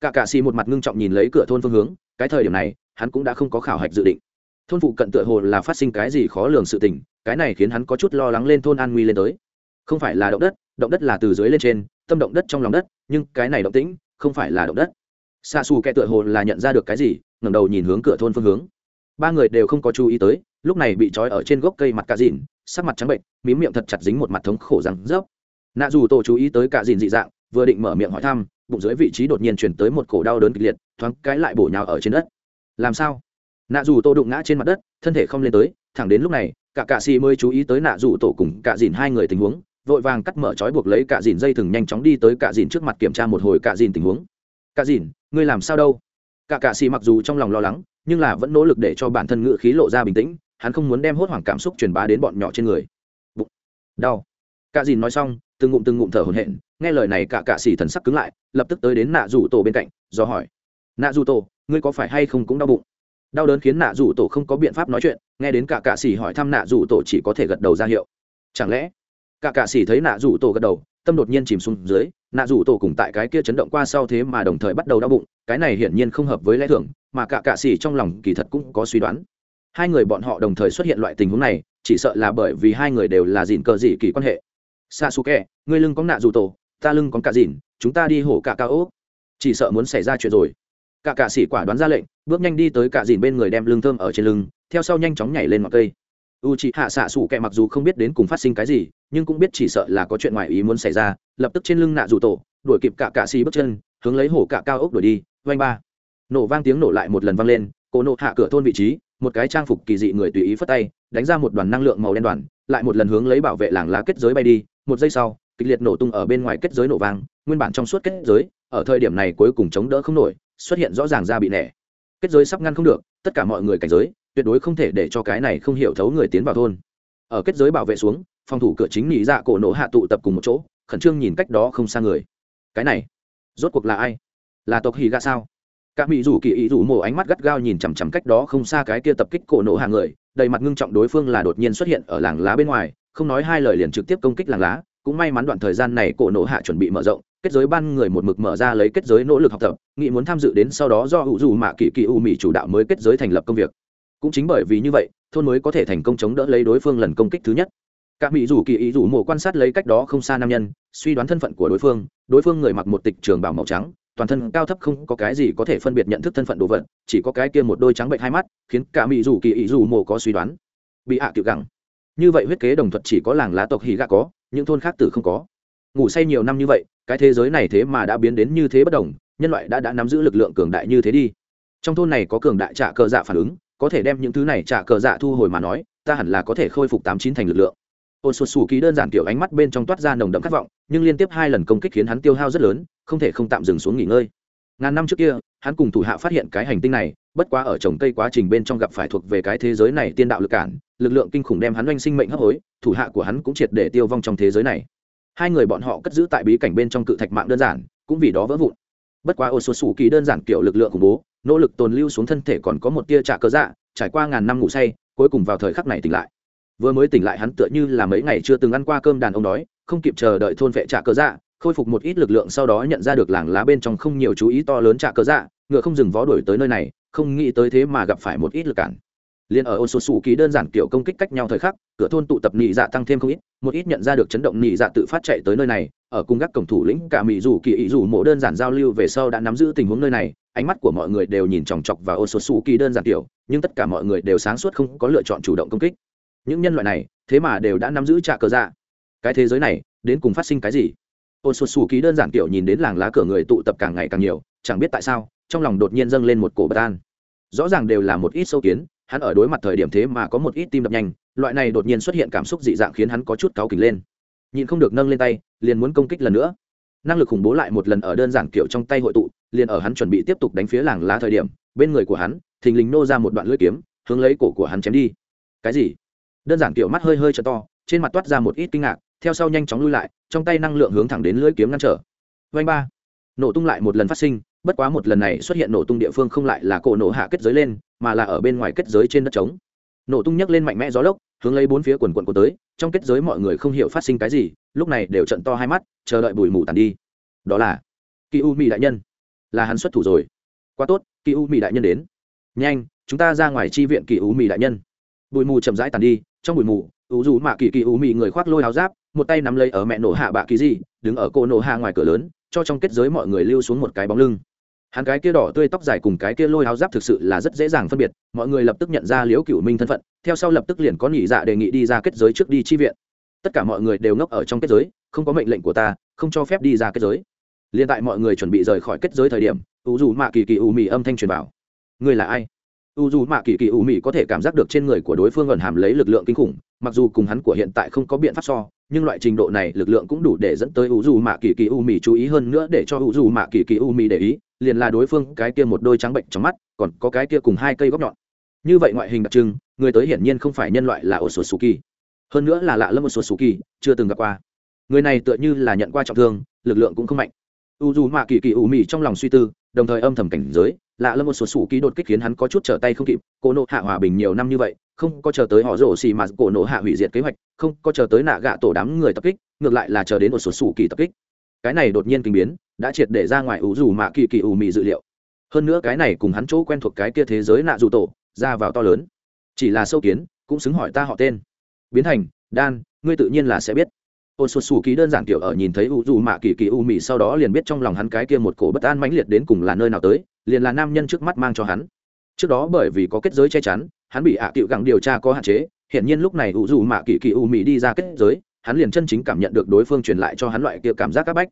cả cạ xì một mặt ngưng trọng nhìn lấy cửa thôn phương hướng, cái thời điểm này, hắn cũng đã không có khảo hạch dự định. Thôn phụ cận tựa hồ là phát sinh cái gì khó lường sự tình, cái này khiến hắn có chút lo lắng lên thôn an nguy lên tới. Không phải là động đất động đất là từ dưới lên trên, tâm động đất trong lòng đất, nhưng cái này động tĩnh, không phải là động đất. Xa xù kẻ tựa hồ là nhận ra được cái gì, ngẩng đầu nhìn hướng cửa thôn phương hướng. Ba người đều không có chú ý tới, lúc này bị trói ở trên gốc cây mặt cà dìn sắc mặt trắng bệnh, mím miệng thật chặt dính một mặt thống khổ rằng rớp nạ dù tổ chú ý tới cà dìn dị dạng vừa định mở miệng hỏi thăm, bụng dưới vị trí đột nhiên chuyển tới một cổ đau đớn kịch liệt, thoáng cái lại bổ nhào ở trên đất. Làm sao? Nạ dù tô đụng ngã trên mặt đất, thân thể không lên tới, thẳng đến lúc này, cả cạ xì mới chú ý tới nạ dù tổ cùng cạ dìn hai người tình huống, vội vàng cắt mở trói buộc lấy cạ dìn dây thừng nhanh chóng đi tới cạ dìn trước mặt kiểm tra một hồi cạ dìn tình huống. Cạ dìn, ngươi làm sao đâu? Cả cạ xì mặc dù trong lòng lo lắng, nhưng là vẫn nỗ lực để cho bản thân ngự khí lộ ra bình tĩnh, hắn không muốn đem hốt hoảng cảm xúc truyền bá đến bọn nhỏ trên người. Bụng, đau. Cạ dìn nói xong, từng ngụm từng ngụm thở hổn hển nghe lời này cả cạ xì thần sắc cứng lại, lập tức tới đến nạ rủ tổ bên cạnh, do hỏi. Nạ rủ tổ, ngươi có phải hay không cũng đau bụng? Đau đớn khiến nạ rủ tổ không có biện pháp nói chuyện, nghe đến cả cạ xì hỏi thăm nạ rủ tổ chỉ có thể gật đầu ra hiệu. Chẳng lẽ? Cả cạ xì thấy nạ rủ tổ gật đầu, tâm đột nhiên chìm xuống dưới, nạ rủ tổ cùng tại cái kia chấn động qua sau thế mà đồng thời bắt đầu đau bụng, cái này hiển nhiên không hợp với lẽ thường, mà cả cạ xì trong lòng kỳ thật cũng có suy đoán. Hai người bọn họ đồng thời xuất hiện loại tình huống này, chỉ sợ là bởi vì hai người đều là dịn cờ dị kỳ quan hệ. Xa xù kẹ ngươi lưng có nạ rủ tổ ta lưng có cả dìn, chúng ta đi hổ cả cao ốc. Chỉ sợ muốn xảy ra chuyện rồi. Cả cạ sĩ quả đoán ra lệnh, bước nhanh đi tới cả dìn bên người đem lưng thơm ở trên lưng, theo sau nhanh chóng nhảy lên ngọn cây. U chị hạ xạ xủ kẹ mặc dù không biết đến cùng phát sinh cái gì, nhưng cũng biết chỉ sợ là có chuyện ngoài ý muốn xảy ra, lập tức trên lưng nạ rủ tổ, đuổi kịp cả cạ xì bước chân, hướng lấy hổ cả cao ốc đuổi đi vanh ba. Nổ vang tiếng nổ lại một lần vang lên cổ nộ hạ cửa thôn vị trí, một cái trang phục kỳ dị người tùy ý phất tay, đánh ra một đoàn năng lượng màu đen đoàn, lại một lần hướng lấy bảo vệ làng lá kết giới bay đi, một giây sau kịch liệt nổ tung ở bên ngoài kết giới nổ vang, nguyên bản trong suốt kết giới, ở thời điểm này cuối cùng chống đỡ không nổi, xuất hiện rõ ràng ra bị nẻ. Kết giới sắp ngăn không được, tất cả mọi người cảnh giới, tuyệt đối không thể để cho cái này không hiểu thấu người tiến vào thôn. Ở kết giới bảo vệ xuống, phòng thủ cửa chính nhị dạ cổ nổ hạ tụ tập cùng một chỗ, khẩn trương nhìn cách đó không xa người. Cái này, rốt cuộc là ai? Là tộc hì gạ sao? Các mỹ rủ kỳ ý rủ mồ ánh mắt gắt gao nhìn chằm chằm cách đó không xa cái kia tập kích cổ nổ hạ người, đầy mặt ngưng trọng đối phương là đột nhiên xuất hiện ở làng lá bên ngoài, không nói hai lời liền trực tiếp công kích làng lá cũng may mắn đoạn thời gian này cổ nổ hạ chuẩn bị mở rộng, kết giới ban người một mực mở ra lấy kết giới nỗ lực học tập, nghĩ muốn tham dự đến sau đó do hữu dù mạ kỳ kỳ u mỹ chủ đạo mới kết giới thành lập công việc. Cũng chính bởi vì như vậy, thôn mới có thể thành công chống đỡ lấy đối phương lần công kích thứ nhất. Các mỹ rủ kỳ ý rủ mộ quan sát lấy cách đó không xa nam nhân, suy đoán thân phận của đối phương đối phương người mặc một tịch trường bảo màu trắng, toàn thân cao thấp không có cái gì có thể phân biệt nhận thức thân phận đồ vật, chỉ có cái kia một đôi trắng bệnh hai mắt, khiến cả mỹ rủ kỳ ý rủ mộ có suy đoán. Bị hạ à cựu gẳng như vậy huyết kế đồng thuật chỉ có làng lá tộc hì gạ có, những thôn khác tử không có. Ngủ say nhiều năm như vậy, cái thế giới này thế mà đã biến đến như thế bất đồng, nhân loại đã đã nắm giữ lực lượng cường đại như thế đi. Trong thôn này có cường đại trả cờ dạ phản ứng, có thể đem những thứ này trả cờ dạ thu hồi mà nói, ta hẳn là có thể khôi phục tám chín thành lực lượng. Ôn sụt sù ký đơn giản kiểu ánh mắt bên trong toát ra nồng đậm khát vọng, nhưng liên tiếp hai lần công kích khiến hắn tiêu hao rất lớn, không thể không tạm dừng xuống nghỉ ngơi. Ngàn năm trước kia, hắn cùng thủ hạ phát hiện cái hành tinh này, bất quá ở trồng cây quá trình bên trong gặp phải thuộc về cái thế giới này tiên đạo lực cản lực lượng kinh khủng đem hắn oanh sinh mệnh hấp hối, thủ hạ của hắn cũng triệt để tiêu vong trong thế giới này. Hai người bọn họ cất giữ tại bí cảnh bên trong cự thạch mạng đơn giản, cũng vì đó vỡ vụn. Bất quá ô số sủ kỳ đơn giản kiểu lực lượng khủng bố, nỗ lực tồn lưu xuống thân thể còn có một tia trả cơ dạ trải qua ngàn năm ngủ say, cuối cùng vào thời khắc này tỉnh lại. Vừa mới tỉnh lại hắn tựa như là mấy ngày chưa từng ăn qua cơm đàn ông đói, không kịp chờ đợi thôn vệ trả cơ dạ khôi phục một ít lực lượng sau đó nhận ra được làng lá bên trong không nhiều chú ý to lớn trả cơ dạ ngựa không dừng vó đuổi tới nơi này, không nghĩ tới thế mà gặp phải một ít lực cản liền ở ô số sủ kỳ đơn giản kiểu công kích cách nhau thời khắc, cửa thôn tụ tập nị dạ tăng thêm không ít, một ít nhận ra được chấn động nị dạ tự phát chạy tới nơi này, ở cùng các cổng thủ lĩnh cả mỹ dù kỳ ý dù mộ đơn giản giao lưu về sau đã nắm giữ tình huống nơi này, ánh mắt của mọi người đều nhìn chòng chọc vào ô số sủ kỳ đơn giản kiểu, nhưng tất cả mọi người đều sáng suốt không có lựa chọn chủ động công kích. Những nhân loại này, thế mà đều đã nắm giữ trả cờ dạ. Cái thế giới này, đến cùng phát sinh cái gì? Ô số sủ kỳ đơn giản kiểu nhìn đến làng lá cửa người tụ tập càng ngày càng nhiều, chẳng biết tại sao, trong lòng đột nhiên dâng lên một cổ bất an. Rõ ràng đều là một ít sâu kiến hắn ở đối mặt thời điểm thế mà có một ít tim đập nhanh, loại này đột nhiên xuất hiện cảm xúc dị dạng khiến hắn có chút cáu kỉnh lên. Nhìn không được nâng lên tay, liền muốn công kích lần nữa. Năng lực khủng bố lại một lần ở đơn giản kiểu trong tay hội tụ, liền ở hắn chuẩn bị tiếp tục đánh phía làng lá thời điểm, bên người của hắn, thình lình nô ra một đoạn lưỡi kiếm, hướng lấy cổ của hắn chém đi. Cái gì? Đơn giản kiểu mắt hơi hơi trợ to, trên mặt toát ra một ít kinh ngạc, theo sau nhanh chóng lui lại, trong tay năng lượng hướng thẳng đến lưỡi kiếm ngăn trở. Vanh ba. Nổ tung lại một lần phát sinh, bất quá một lần này xuất hiện nổ tung địa phương không lại là cổ nổ hạ kết giới lên mà là ở bên ngoài kết giới trên đất trống. Nổ tung nhấc lên mạnh mẽ gió lốc, hướng lấy bốn phía quần quận của tới, trong kết giới mọi người không hiểu phát sinh cái gì, lúc này đều trận to hai mắt, chờ đợi bụi mù tàn đi. Đó là kỳ u mỹ đại nhân. Là hắn xuất thủ rồi. Quá tốt kỳ u mỹ đại nhân đến. Nhanh, chúng ta ra ngoài chi viện kỳ u mỹ đại nhân. Bụi mù chậm rãi tàn đi, trong bụi mù u dù mạ kỳ kỳ u mỹ người khoác lôi áo giáp, một tay nắm lấy ở mẹ nổ hạ bạ kỳ gì, đứng ở cô nổ hạ ngoài cửa lớn, cho trong kết giới mọi người lưu xuống một cái bóng lưng hắn cái kia đỏ tươi tóc dài cùng cái kia lôi áo giáp thực sự là rất dễ dàng phân biệt, mọi người lập tức nhận ra liễu cựu minh thân phận, theo sau lập tức liền có nhị dạ đề nghị đi ra kết giới trước đi chi viện. Tất cả mọi người đều ngốc ở trong kết giới, không có mệnh lệnh của ta, không cho phép đi ra kết giới. Liền tại mọi người chuẩn bị rời khỏi kết giới thời điểm, u dù mạ kỳ kỳ u mì âm thanh truyền vào. Người là ai? U dù mạ kỳ kỳ u mì có thể cảm giác được trên người của đối phương ẩn hàm lấy lực lượng kinh khủng, mặc dù cùng hắn của hiện tại không có biện pháp so, nhưng loại trình độ này lực lượng cũng đủ để dẫn tới u dù mạ kỳ kỳ u mì chú ý hơn nữa để cho u dù mạ kỳ kỳ u mì để ý liền là đối phương cái kia một đôi trắng bệnh trong mắt, còn có cái kia cùng hai cây góc nhọn. Như vậy ngoại hình đặc trưng, người tới hiển nhiên không phải nhân loại là ổ sô sù kỳ hơn nữa là lạ lâm ổ sô sù kỳ chưa từng gặp qua. Người này tựa như là nhận qua trọng thương, lực lượng cũng không mạnh. U dù mạ kỳ kỳ ủ mị trong lòng suy tư, đồng thời âm thầm cảnh giới, lạ lâm một số sủ ký đột kích khiến hắn có chút trở tay không kịp, cổ nộ hạ hòa bình nhiều năm như vậy, không có chờ tới họ rổ xì mà cổ nộ hạ hủy diệt kế hoạch, không có chờ tới nạ gạ tổ đám người tập kích, ngược lại là chờ đến một số sủ kỳ tập kích cái này đột nhiên kinh biến, đã triệt để ra ngoài ủ dù mạ kỳ kỳ ủ mị dự liệu. Hơn nữa cái này cùng hắn chỗ quen thuộc cái kia thế giới nạ dù tổ, ra vào to lớn. Chỉ là sâu kiến, cũng xứng hỏi ta họ tên. Biến thành đan ngươi tự nhiên là sẽ biết. Ôn xuất xù ký đơn giản kiểu ở nhìn thấy u dù mạ kỳ kỳ u mị sau đó liền biết trong lòng hắn cái kia một cổ bất an mãnh liệt đến cùng là nơi nào tới, liền là nam nhân trước mắt mang cho hắn. Trước đó bởi vì có kết giới che chắn, hắn bị ạ à tiệu gặng điều tra có hạn chế hiện nhiên lúc này u dù mạ kỳ kỳ u mị đi ra kết giới hắn liền chân chính cảm nhận được đối phương truyền lại cho hắn loại kia cảm giác áp bách.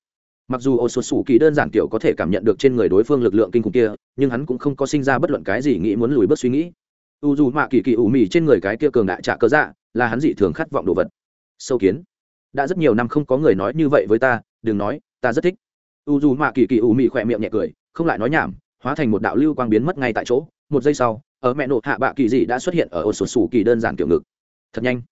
Mặc dù ô sột sủ kỳ đơn giản kiểu có thể cảm nhận được trên người đối phương lực lượng kinh khủng kia, nhưng hắn cũng không có sinh ra bất luận cái gì nghĩ muốn lùi bước suy nghĩ. U dù mạ kỳ kỳ ủ mị trên người cái kia cường đại trả cơ dạ là hắn dị thường khát vọng đồ vật. Sâu kiến. Đã rất nhiều năm không có người nói như vậy với ta, đừng nói, ta rất thích. U dù mạ kỳ kỳ ủ mị khỏe miệng nhẹ cười, không lại nói nhảm, hóa thành một đạo lưu quang biến mất ngay tại chỗ. Một giây sau, ở mẹ nộ hạ bạ kỳ dị đã xuất hiện ở ổ sổ sủ kỳ đơn giản kiểu ngực. Thật nhanh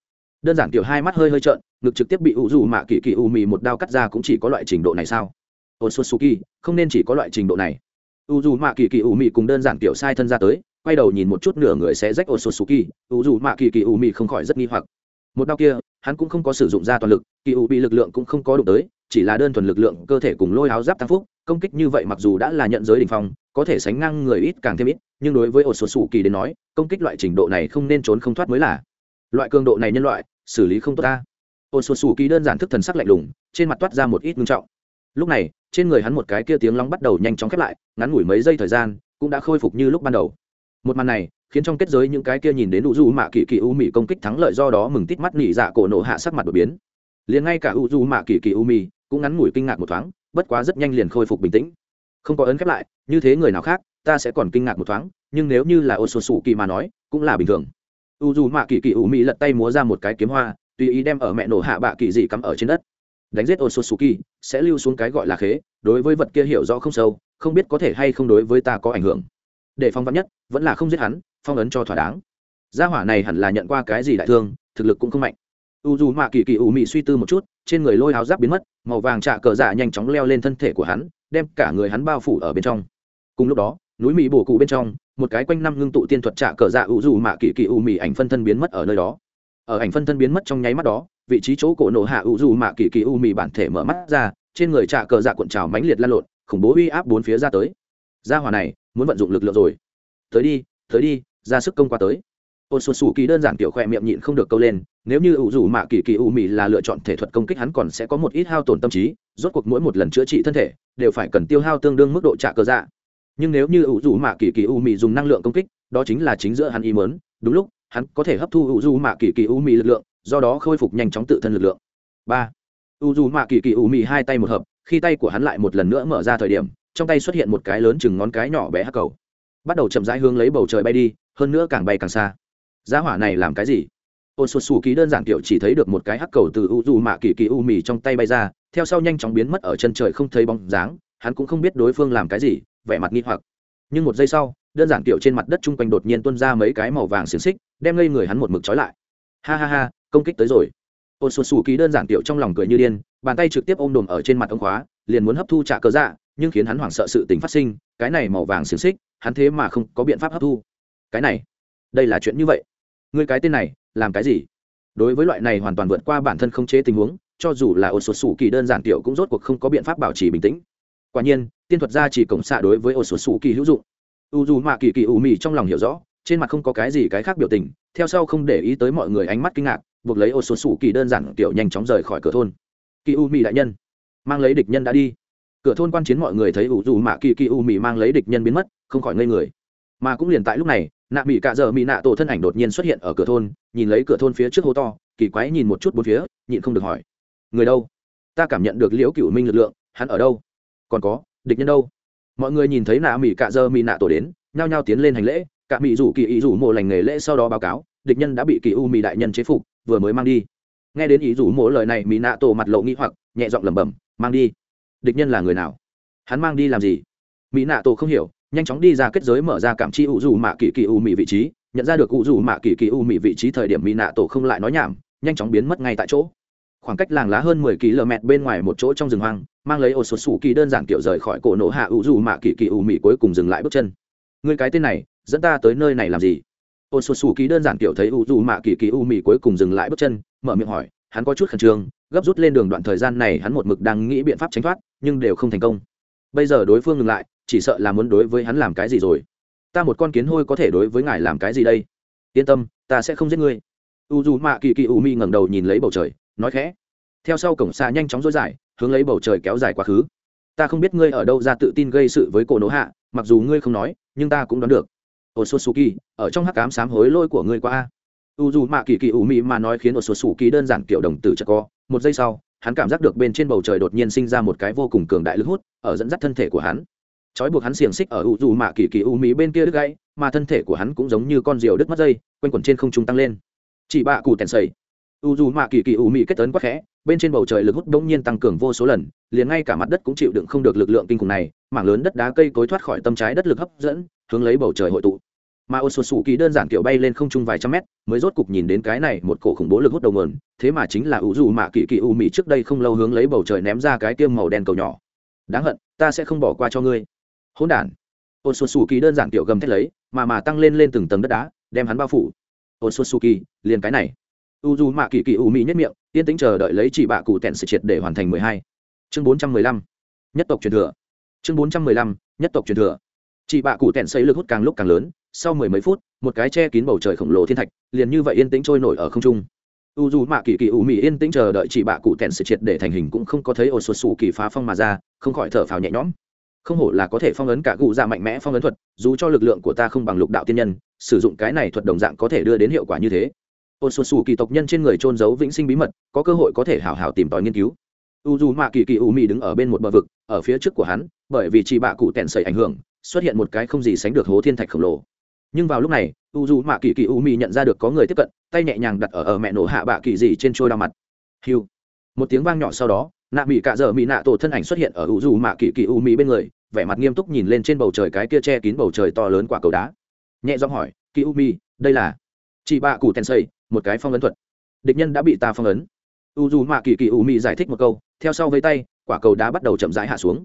đơn giản kiểu hai mắt hơi hơi trợn, ngực trực tiếp bị u dù mạ kỳ kỳ U mị một đao cắt ra cũng chỉ có loại trình độ này sao? Ồn xuân suki không nên chỉ có loại trình độ này. U dù mạ kỳ kỳ U mị cùng đơn giản kiểu sai thân ra tới, quay đầu nhìn một chút nửa người sẽ rách ồn xuân suki u dù mạ kỳ kỳ U mị không khỏi rất nghi hoặc. Một đao kia, hắn cũng không có sử dụng ra toàn lực kỳ U bị lực lượng cũng không có đụng tới, chỉ là đơn thuần lực lượng cơ thể cùng lôi áo giáp tăng phúc, công kích như vậy mặc dù đã là nhận giới đình phong, có thể sánh ngang người ít càng thêm ít, nhưng đối với ổ sột sủ kỳ đến nói, công kích loại trình độ này không nên trốn không thoát mới là. Loại cường độ này nhân loại xử lý không tốt ta. Ôn xuân xù kỳ đơn giản thức thần sắc lạnh lùng, trên mặt toát ra một ít ngưng trọng. Lúc này, trên người hắn một cái kia tiếng long bắt đầu nhanh chóng khép lại, ngắn ngủi mấy giây thời gian, cũng đã khôi phục như lúc ban đầu. Một màn này, khiến trong kết giới những cái kia nhìn đến u du mạ kỳ kỳ u mì công kích thắng lợi do đó mừng tít mắt nỉ dạ cổ nộ hạ sắc mặt đột biến. Liền ngay cả u du mạ kỳ kỳ u mì cũng ngắn ngủi kinh ngạc một thoáng, bất quá rất nhanh liền khôi phục bình tĩnh. Không có ấn khép lại, như thế người nào khác, ta sẽ còn kinh ngạc một thoáng, nhưng nếu như là ô sô sù kỳ mà nói, cũng là bình thường u dù mạ kỳ kỳ u mỹ lật tay múa ra một cái kiếm hoa, tùy ý đem ở mẹ nổ hạ bạ kỳ dị cắm ở trên đất. Đánh giết ô sô su kỳ sẽ lưu xuống cái gọi là khế, đối với vật kia hiểu rõ không sâu, không biết có thể hay không đối với ta có ảnh hưởng. Để phong vắn nhất, vẫn là không giết hắn, phong ấn cho thỏa đáng. Gia hỏa này hẳn là nhận qua cái gì đại thương, thực lực cũng không mạnh. U dù mạ kỳ kỳ ủ mị suy tư một chút, trên người lôi áo giáp biến mất, màu vàng trạ cờ dạ nhanh chóng leo lên thân thể của hắn, đem cả người hắn bao phủ ở bên trong. Cùng lúc đó, núi mỹ bổ cụ bên trong một cái quanh năm ngưng tụ tiên thuật trạ cờ dạ ủ dù mạ kỳ kỳ ủ mị ảnh phân thân biến mất ở nơi đó. Ở ảnh phân thân biến mất trong nháy mắt đó, vị trí chỗ cổ nổ hạ ủ dù mạ kỳ kỳ u mị bản thể mở mắt ra, trên người trạ cờ dạ cuộn trào mãnh liệt lan lộn, khủng bố uy áp bốn phía ra tới. Ra hỏa này, muốn vận dụng lực lượng rồi. Tới đi tới đi, ra sức công qua tới. Ôn xuân xù kỳ đơn giản kiểu khỏe miệng nhịn không được câu lên, nếu như ủ dù mạ kỳ kỳ u mì là lựa chọn thể thuật công kích hắn còn sẽ có một ít hao tổn tâm trí, rốt cuộc mỗi một lần chữa trị thân thể, đều phải cần tiêu hao tương đương mức độ trả cơ dạ nhưng nếu như ủ dù mạ kỳ kỳ u mì dùng năng lượng công kích, đó chính là chính giữa hắn ý mớn đúng lúc, hắn có thể hấp thu ủ dù mạ kỳ kỳ u mì lực lượng, do đó khôi phục nhanh chóng tự thân lực lượng. Ba, ủ dù mạ kỳ kỳ u mì hai tay một hợp, khi tay của hắn lại một lần nữa mở ra thời điểm, trong tay xuất hiện một cái lớn chừng ngón cái nhỏ bé hắc cầu. Bắt đầu chậm rãi hướng lấy bầu trời bay đi, hơn nữa càng bay càng xa. Giá hỏa này làm cái gì? Ôn sụt sù ký đơn giản kiểu chỉ thấy được một cái hắc cầu từ u dù mạ kỳ kỳ u mì trong tay bay ra, theo sau nhanh chóng biến mất ở chân trời không thấy bóng dáng hắn cũng không biết đối phương làm cái gì, vẻ mặt nghi hoặc. Nhưng một giây sau, đơn giản kiểu trên mặt đất chung quanh đột nhiên tuôn ra mấy cái màu vàng xiềng xích, đem ngây người hắn một mực trói lại. Ha ha ha, công kích tới rồi. Ôn xuân xù ký đơn giản kiểu trong lòng cười như điên, bàn tay trực tiếp ôm đồm ở trên mặt ông khóa, liền muốn hấp thu trả cờ dạ nhưng khiến hắn hoảng sợ sự tình phát sinh, cái này màu vàng xiềng xích, hắn thế mà không có biện pháp hấp thu. Cái này, đây là chuyện như vậy. Ngươi cái tên này, làm cái gì? Đối với loại này hoàn toàn vượt qua bản thân không chế tình huống, cho dù là ô xuân xù kỳ đơn giản tiểu cũng rốt cuộc không có biện pháp bảo trì bình tĩnh quả nhiên, tiên thuật gia chỉ cổng xạ đối với ô sột sủ kỳ hữu dụng. U dù mạ kỳ kỳ ủ mị trong lòng hiểu rõ, trên mặt không có cái gì cái khác biểu tình, theo sau không để ý tới mọi người ánh mắt kinh ngạc, buộc lấy ô sột sủ kỳ đơn giản tiểu nhanh chóng rời khỏi cửa thôn. Kỳ u mị đại nhân, mang lấy địch nhân đã đi. Cửa thôn quan chiến mọi người thấy u dù mạ kỳ kỳ u mị mang lấy địch nhân biến mất, không khỏi ngây người. Mà cũng liền tại lúc này, nạ mỹ cạ giờ mỹ nạ tổ thân ảnh đột nhiên xuất hiện ở cửa thôn, nhìn lấy cửa thôn phía trước hố to, kỳ quái nhìn một chút bốn phía, nhịn không được hỏi. Người đâu? Ta cảm nhận được liễu cựu minh lực lượng, hắn ở đâu? Còn có, địch nhân đâu? Mọi người nhìn thấy nạ mỹ cạ dơ mỹ nạ tổ đến, nhao nhao tiến lên hành lễ, cạ mỹ rủ kỳ ý rủ mộ lành nghề lễ sau đó báo cáo, địch nhân đã bị kỳ u mỹ đại nhân chế phục, vừa mới mang đi. Nghe đến ý rủ mộ lời này mỹ nạ tổ mặt lộ nghĩ hoặc, nhẹ giọng lẩm bẩm, mang đi. Địch nhân là người nào? Hắn mang đi làm gì? Mỹ nạ tổ không hiểu, nhanh chóng đi ra kết giới mở ra cảm chi ủ rủ mạ kỳ kỳ u mỹ vị trí, nhận ra được ủ rủ mạ kỳ kỳ u mỹ vị trí thời điểm mỹ nạ tổ không lại nói nhảm, nhanh chóng biến mất ngay tại chỗ khoảng cách làng lá hơn mười km bên ngoài một chỗ trong rừng hoang, mang lấy ô số sủ kỳ đơn giản kiểu rời khỏi cổ nổ hạ vũ rủ mạ kỳ kỳ u mị cuối cùng dừng lại bước chân. Người cái tên này, dẫn ta tới nơi này làm gì? Ô số sủ kỳ đơn giản kiểu thấy vũ rủ mạ kỳ kỳ u mị cuối cùng dừng lại bước chân, mở miệng hỏi, hắn có chút khẩn trương, gấp rút lên đường đoạn thời gian này hắn một mực đang nghĩ biện pháp tránh thoát, nhưng đều không thành công. Bây giờ đối phương ngừng lại, chỉ sợ là muốn đối với hắn làm cái gì rồi. Ta một con kiến hôi có thể đối với ngài làm cái gì đây? Yên tâm, ta sẽ không giết ngươi. U dù mạ kỳ kỳ u mi ngẩng đầu nhìn lấy bầu trời nói khẽ. Theo sau cổng xa nhanh chóng dối dài hướng lấy bầu trời kéo dài quá khứ. Ta không biết ngươi ở đâu ra tự tin gây sự với cổ nỗ hạ, mặc dù ngươi không nói, nhưng ta cũng đoán được. Ô sô su kỳ ở trong hắc cám sám hối lôi của ngươi qua a. U dù mạ kỳ kỳ u Mị mà nói khiến ô sô su kỳ đơn giản kiểu đồng tử chật co. Một giây sau, hắn cảm giác được bên trên bầu trời đột nhiên sinh ra một cái vô cùng cường đại lực hút, ở dẫn dắt thân thể của hắn. Trói buộc hắn xiềng xích ở u dù mạ kỳ kỳ u mỹ bên kia đứt gãy, mà thân thể của hắn cũng giống như con diều đứt mất dây, quanh quẩn trên không trung tăng lên. Chị bạ cụ tèn sầy u dù mạ kỳ kỳ u mị kết tấn quá khẽ, bên trên bầu trời lực hút đông nhiên tăng cường vô số lần, liền ngay cả mặt đất cũng chịu đựng không được lực lượng kinh khủng này, mảng lớn đất đá cây cối thoát khỏi tâm trái đất lực hấp dẫn, hướng lấy bầu trời hội tụ. Mà ô sụt sù kỳ đơn giản kiểu bay lên không trung vài trăm mét, mới rốt cục nhìn đến cái này một cổ khủng bố lực hút đầu nguồn, thế mà chính là u dù mạ kỳ kỳ u mị trước đây không lâu hướng lấy bầu trời ném ra cái tiêm màu đen cầu nhỏ. Đáng hận, ta sẽ không bỏ qua cho ngươi. Hỗn đản. Ô sụt sù kỳ đơn giản tiểu gầm thét lấy, mà mà tăng lên lên từng tầng đất đá, đem hắn bao phủ. Ô sụt sù kỳ liền cái này u dù mạ kỳ kỳ u mỹ nhất miệng, yên tĩnh chờ đợi lấy chỉ bạ cụ tẹn sự triệt để hoàn thành mười hai. Chương bốn trăm mười lăm. Nhất tộc truyền thừa. Chương bốn trăm mười lăm, nhất tộc truyền thừa. Chị bạ cụ tẹn xây lực hút càng lúc càng lớn, sau mười mấy phút, một cái che kín bầu trời khổng lồ thiên thạch, liền như vậy yên tĩnh trôi nổi ở không trung. U dù mạ kỳ kỳ u mỹ yên tĩnh chờ đợi chị bạ cụ tẹn sự triệt để thành hình cũng không có thấy ô xuất xù kỳ phá phong mà ra, không khỏi thở phào nhẹ nhõm. Không hổ là có thể phong ấn cả cụ ra mạnh mẽ phong ấn thuật, dù cho lực lượng của ta không bằng lục đạo tiên nhân, sử dụng cái này thuật đồng dạng có thể đưa đến hiệu quả như thế ôn xuân xù kỳ tộc nhân trên người trôn giấu vĩnh sinh bí mật, có cơ hội có thể hào hào tìm tòi nghiên cứu. U dù mạ kỳ kỳ u mị đứng ở bên một bờ vực, ở phía trước của hắn, bởi vì chị bạ cụ tẹn sẩy ảnh hưởng, xuất hiện một cái không gì sánh được hố thiên thạch khổng lồ. Nhưng vào lúc này u dù mạ kỳ kỳ u mị nhận ra được có người tiếp cận, tay nhẹ nhàng đặt ở ở mẹ nổ hạ bạ kỳ gì trên trôi đao mặt. Hiu. Một tiếng vang nhỏ sau đó, nạ mỹ cạ dở mỹ nạ tổ thân ảnh xuất hiện ở u dù mạ kỳ kỳ u mị bên người, vẻ mặt nghiêm túc nhìn lên trên bầu trời cái kia che kín bầu trời to lớn quả cầu đá. Nhẹ giọng hỏi, kỳ u mị đây là? Chị bạ cụ tèn xây một cái phong ấn thuật. Địch nhân đã bị ta phong ấn. U dù mạ kỳ kỳ u mị giải thích một câu, theo sau với tay, quả cầu đá bắt đầu chậm rãi hạ xuống.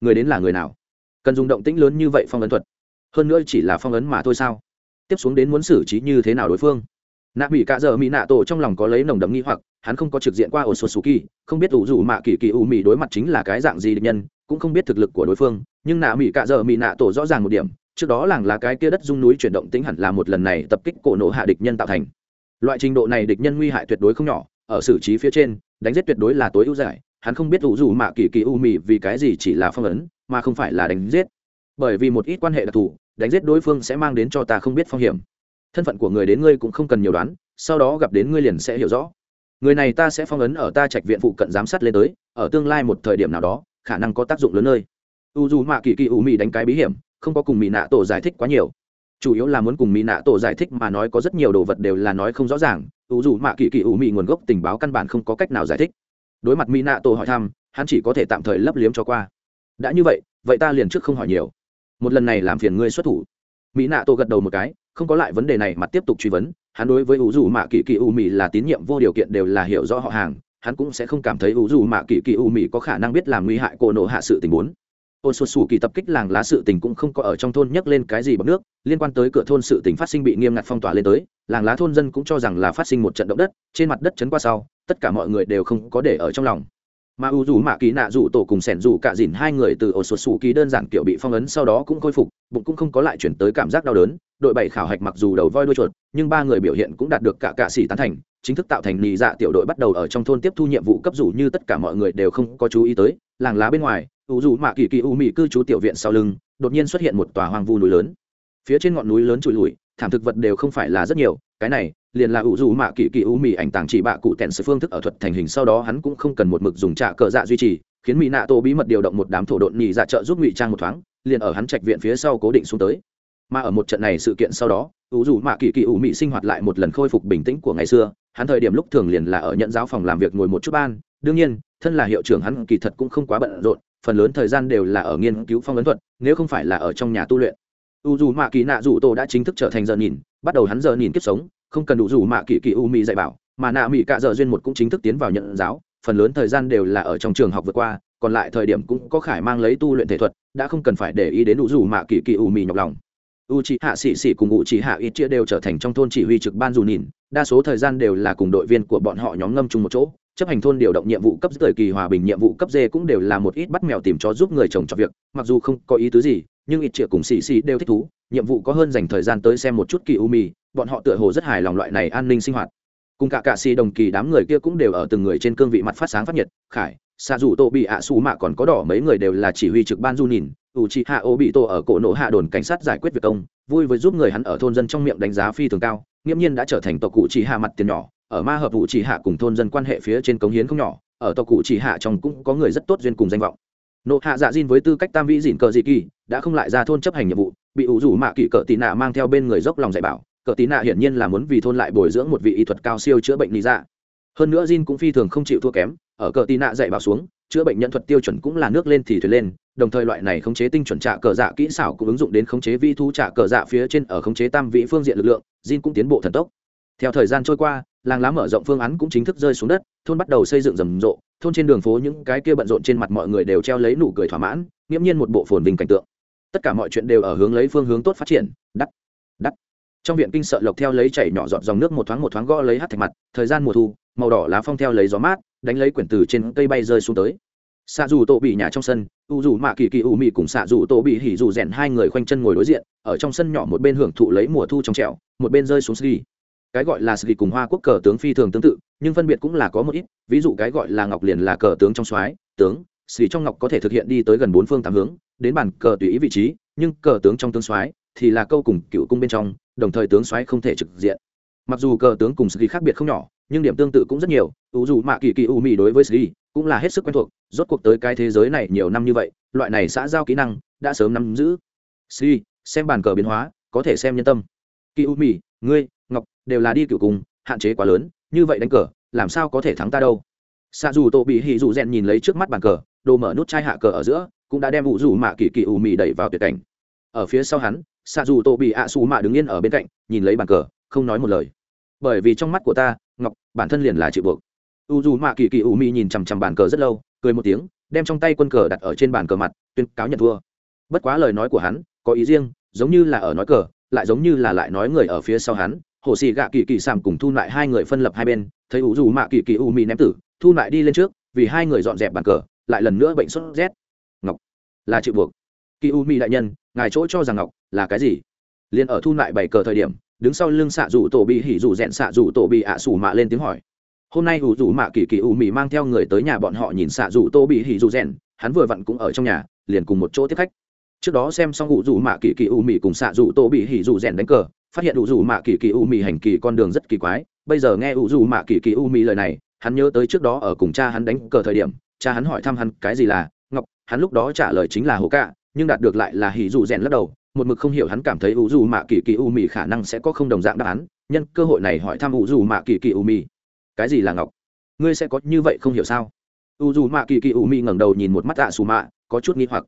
Người đến là người nào? Cần dùng động tĩnh lớn như vậy phong ấn thuật? Hơn nữa chỉ là phong ấn mà thôi sao? Tiếp xuống đến muốn xử trí như thế nào đối phương? Nạ mỹ cạ dợ mỹ nạ tổ trong lòng có lấy nồng đậm nghi hoặc, hắn không có trực diện qua ổ sô su kỳ không biết ủ dù mạ kỳ kỳ u mỹ đối mặt chính là cái dạng gì địch nhân, cũng không biết thực lực của đối phương, nhưng nạ mỹ cạ dợ mỹ nạ tổ rõ ràng một điểm, trước đó làng là cái kia đất dung núi chuyển động tính hẳn là một lần này tập kích cổ nổ hạ địch nhân tạo thành loại trình độ này địch nhân nguy hại tuyệt đối không nhỏ, ở xử trí phía trên, đánh giết tuyệt đối là tối ưu giải, hắn không biết ủ dù mạ kỳ kỳ u mì vì cái gì chỉ là phong ấn, mà không phải là đánh giết. Bởi vì một ít quan hệ đặc thù, đánh giết đối phương sẽ mang đến cho ta không biết phong hiểm. Thân phận của người đến ngươi cũng không cần nhiều đoán, sau đó gặp đến ngươi liền sẽ hiểu rõ. Người này ta sẽ phong ấn ở ta trạch viện phụ cận giám sát lên tới, ở tương lai một thời điểm nào đó, khả năng có tác dụng lớn nơi. U dù mạ kỳ kỳ u mì đánh cái bí hiểm, không có cùng mỹ nạ tổ giải thích quá nhiều chủ yếu là muốn cùng mỹ nạ tổ giải thích mà nói có rất nhiều đồ vật đều là nói không rõ ràng u dù mạ kỳ kỳ u Mị nguồn gốc tình báo căn bản không có cách nào giải thích. Đối mặt mỹ nạ tổ hỏi thăm, hắn chỉ có thể tạm thời lấp liếm cho qua. Đã như vậy vậy ta liền trước không hỏi nhiều. Một lần này làm phiền ngươi xuất thủ. Mỹ nạ tổ gật đầu một cái, không có lại vấn đề này mà tiếp tục truy vấn. Hắn đối với u dù mạ kỳ kỳ u Mị là tín nhiệm vô điều kiện đều là hiểu rõ họ hàng, hắn cũng sẽ không cảm thấy u dù mạ kỳ kỳ u Mị có khả năng biết làm nguy hại cô nộ hạ sự tình bốn ôn sột sủ kỳ tập kích làng lá sự tình cũng không có ở trong thôn nhắc lên cái gì bằng nước, liên quan tới cửa thôn sự tình phát sinh bị nghiêm ngặt phong tỏa lên tới, làng lá thôn dân cũng cho rằng là phát sinh một trận động đất, trên mặt đất chấn qua sau, tất cả mọi người đều không có để ở trong lòng. Mà u dù mạ kỳ nạ dù tổ cùng sẻn dù cả dìn hai người từ ổ sột sủ kỳ đơn giản kiểu bị phong ấn sau đó cũng khôi phục, bụng cũng không có lại chuyển tới cảm giác đau đớn, đội bảy khảo hạch mặc dù đầu voi đuôi chuột, nhưng ba người biểu hiện cũng đạt được cả cạ sĩ tán thành, chính thức tạo thành nị dạ tiểu đội bắt đầu ở trong thôn tiếp thu nhiệm vụ cấp dù như tất cả mọi người đều không có chú ý tới, làng lá bên ngoài u dù mạ kỳ kỳ u mị cư trú tiểu viện sau lưng, đột nhiên xuất hiện một tòa hoang vu núi lớn. Phía trên ngọn núi lớn trụi lùi, thảm thực vật đều không phải là rất nhiều, cái này, liền là u dù mạ kỳ kỳ u mị ảnh tàng chỉ bạ cụ tẹn sự phương thức ở thuật thành hình, sau đó hắn cũng không cần một mực dùng trạ cờ dạ duy trì, khiến mỹ nạ tổ bí mật điều động một đám thổ độn nhị dạ trợ giúp ngụy trang một thoáng, liền ở hắn trạch viện phía sau cố định xuống tới. Mà ở một trận này sự kiện sau đó, ủ dù mạ kỳ kỳ ủ mị sinh hoạt lại một lần khôi phục bình tĩnh của ngày xưa, hắn thời điểm lúc thường liền là ở nhận giáo phòng làm việc ngồi một chút ban, đương nhiên, thân là hiệu trưởng hắn kỳ thật cũng không quá bận rộn phần lớn thời gian đều là ở nghiên cứu phong ấn thuật, nếu không phải là ở trong nhà tu luyện. U dù mạ kỳ nạ dù tổ đã chính thức trở thành giờ nhìn, bắt đầu hắn giờ nhìn kiếp sống, không cần đủ dù mạ kỳ kỳ u mỹ dạy bảo, mà nạ mỹ cạ giờ duyên một cũng chính thức tiến vào nhận giáo, phần lớn thời gian đều là ở trong trường học vượt qua, còn lại thời điểm cũng có khải mang lấy tu luyện thể thuật, đã không cần phải để ý đến đủ dù mạ kỳ kỳ u mỹ nhọc lòng. U chị hạ sĩ sĩ cùng u chị hạ ít chia đều trở thành trong thôn chỉ huy trực ban dù nhìn, đa số thời gian đều là cùng đội viên của bọn họ nhóm ngâm chung một chỗ chấp hành thôn điều động nhiệm vụ cấp thời kỳ hòa bình, nhiệm vụ cấp d cũng đều là một ít bắt mèo tìm chó giúp người chồng cho việc, mặc dù không có ý tứ gì, nhưng ít triệu cùng xì xì đều thích thú, nhiệm vụ có hơn dành thời gian tới xem một chút kỳ u mì bọn họ tựa hồ rất hài lòng loại này an ninh sinh hoạt. Cùng cả cạ xì đồng kỳ đám người kia cũng đều ở từng người trên cương vị mặt phát sáng phát nhiệt, khải xa dù tô bị ạ xù mạ còn có đỏ mấy người đều là chỉ huy trực ban du nhìn ủ chị hạ ô bị tô ở cổ nổ hạ đồn cảnh sát giải quyết việc công, vui với giúp người hắn ở thôn dân trong miệng đánh giá phi thường cao, nghiễm nhiên đã trở thành tộc cụ chỉ hạ mặt tiền nhỏ ở ma hợp vụ chỉ hạ cùng thôn dân quan hệ phía trên cống hiến không nhỏ, ở tộc cụ chỉ hạ trong cũng có người rất tốt duyên cùng danh vọng. Nộ hạ dạ dìn với tư cách tam vĩ dìn cờ dị kỳ, đã không lại ra thôn chấp hành nhiệm vụ, bị ủ rủ mạ kỵ cờ tị nạ mang theo bên người dốc lòng dạy bảo. Cờ tị nạ hiển nhiên là muốn vì thôn lại bồi dưỡng một vị y thuật cao siêu chữa bệnh lý dạ. Hơn nữa Jin cũng phi thường không chịu thua kém, ở cờ tị nạ dạy bảo xuống, chữa bệnh nhân thuật tiêu chuẩn cũng là nước lên thì thuyền lên, đồng thời loại này khống chế tinh chuẩn trạ cờ dạ kỹ xảo cũng ứng dụng đến khống chế vi thu trạ cờ dạ phía trên ở khống chế tam vị phương diện lực lượng, Jin cũng tiến bộ thần tốc. Theo thời gian trôi qua làng lá mở rộng phương án cũng chính thức rơi xuống đất, thôn bắt đầu xây dựng rầm rộ, thôn trên đường phố những cái kia bận rộn trên mặt mọi người đều treo lấy nụ cười thỏa mãn, nghiễm nhiên một bộ phồn vinh cảnh tượng. Tất cả mọi chuyện đều ở hướng lấy phương hướng tốt phát triển đắt đắt trong viện kinh sợ lộc theo lấy chảy nhỏ giọt dòng nước một thoáng một thoáng gõ lấy hát thạch mặt, thời gian mùa thu, màu đỏ lá phong theo lấy gió mát, đánh lấy quyển từ trên cây bay rơi xuống tới. Xạ dù tổ bị nhà trong sân, u dù mạ kỳ kỳ u mị cùng xạ dù tổ bị hỉ dù rèn hai người khoanh chân ngồi đối diện, ở trong sân nhỏ một bên hưởng thụ lấy mùa thu trong trẻo, một bên rơi xuống ski cái gọi là sĩ cùng hoa quốc cờ tướng phi thường tương tự, nhưng phân biệt cũng là có một ít, ví dụ cái gọi là ngọc liền là cờ tướng trong soái, tướng sĩ trong ngọc có thể thực hiện đi tới gần bốn phương tám hướng, đến bàn cờ tùy ý vị trí, nhưng cờ tướng trong tướng soái thì là câu cùng cựu cung bên trong, đồng thời tướng soái không thể trực diện. Mặc dù cờ tướng cùng sĩ khác biệt không nhỏ, nhưng điểm tương tự cũng rất nhiều ủ dù mạ kỳ kỳ u mì đối với sĩ cũng là hết sức quen thuộc, rốt cuộc tới cái thế giới này nhiều năm như vậy, loại này xã giao kỹ năng đã sớm nắm giữ. Sĩ xem bàn cờ biến hóa, có thể xem nhân tâm. Kỳ u mì ngươi đều là đi cựu cùng, hạn chế quá lớn, như vậy đánh cờ, làm sao có thể thắng ta đâu? Xạ dù tổ bị hỉ dù rèn nhìn lấy trước mắt bàn cờ, đồ mở nút chai hạ cờ ở giữa, cũng đã đem ủ dù mạ kỳ kỳ ủ mì đẩy vào tuyệt cảnh. Ở phía sau hắn xạ dù tổ bị ạ xù mạ đứng yên ở bên cạnh, nhìn lấy bàn cờ, không nói một lời. Bởi vì trong mắt của ta, ngọc, bản thân liền là chịu buộc. U dù mạ kỳ kỳ ủ mị nhìn chằm chằm bàn cờ rất lâu, cười một tiếng, đem trong tay quân cờ đặt ở trên bàn cờ mặt, tuyên cáo nhận thua. Bất quá lời nói của hắn, có ý riêng, giống như là ở nói cờ, lại giống như là lại nói người ở phía sau hắn hồ xì gạ kỳ kỳ sàm cùng thu lại hai người phân lập hai bên, thấy ủ dù mạ kỳ kỳ u mì ném tử, thu lại đi lên trước, vì hai người dọn dẹp bàn cờ, lại lần nữa bệnh sốt rét. Ngọc, là chịu buộc. Kỳ u mì đại nhân, ngài chỗ cho rằng ngọc, là cái gì? Liền ở thu lại bảy cờ thời điểm, đứng sau lưng xạ rủ tổ bị hỉ rủ rẽn xạ rủ tổ bị ạ à sủ mạ lên tiếng hỏi. Hôm nay ủ rủ mạ kỳ kỳ u mì mang theo người tới nhà bọn họ nhìn xạ rủ tô bị hỉ rủ rẽn hắn vừa vặn cũng ở trong nhà, liền cùng một chỗ tiếp khách. Trước đó xem xong ủ rủ mạ kỳ kỳ u mì cùng xạ rủ tô bị hỉ rủ rẽn đánh cờ phát hiện ủ dù mạ kỳ kỳ u mì hành kỳ con đường rất kỳ quái. Bây giờ nghe ủ dù mạ kỳ kỳ u mì lời này, hắn nhớ tới trước đó ở cùng cha hắn đánh cờ thời điểm, cha hắn hỏi thăm hắn cái gì là ngọc, hắn lúc đó trả lời chính là hồ cạ, nhưng đạt được lại là hỉ dù rèn lắc đầu, một mực không hiểu hắn cảm thấy u dù mạ kỳ kỳ u mì khả năng sẽ có không đồng dạng đáp án, nhân cơ hội này hỏi thăm u dù mạ kỳ kỳ u mì. Cái gì là ngọc? Ngươi sẽ có như vậy không hiểu sao? U dù mạ kỳ kỳ u mì ngẩng đầu nhìn một mắt ạ xù mạ, có chút nghi hoặc.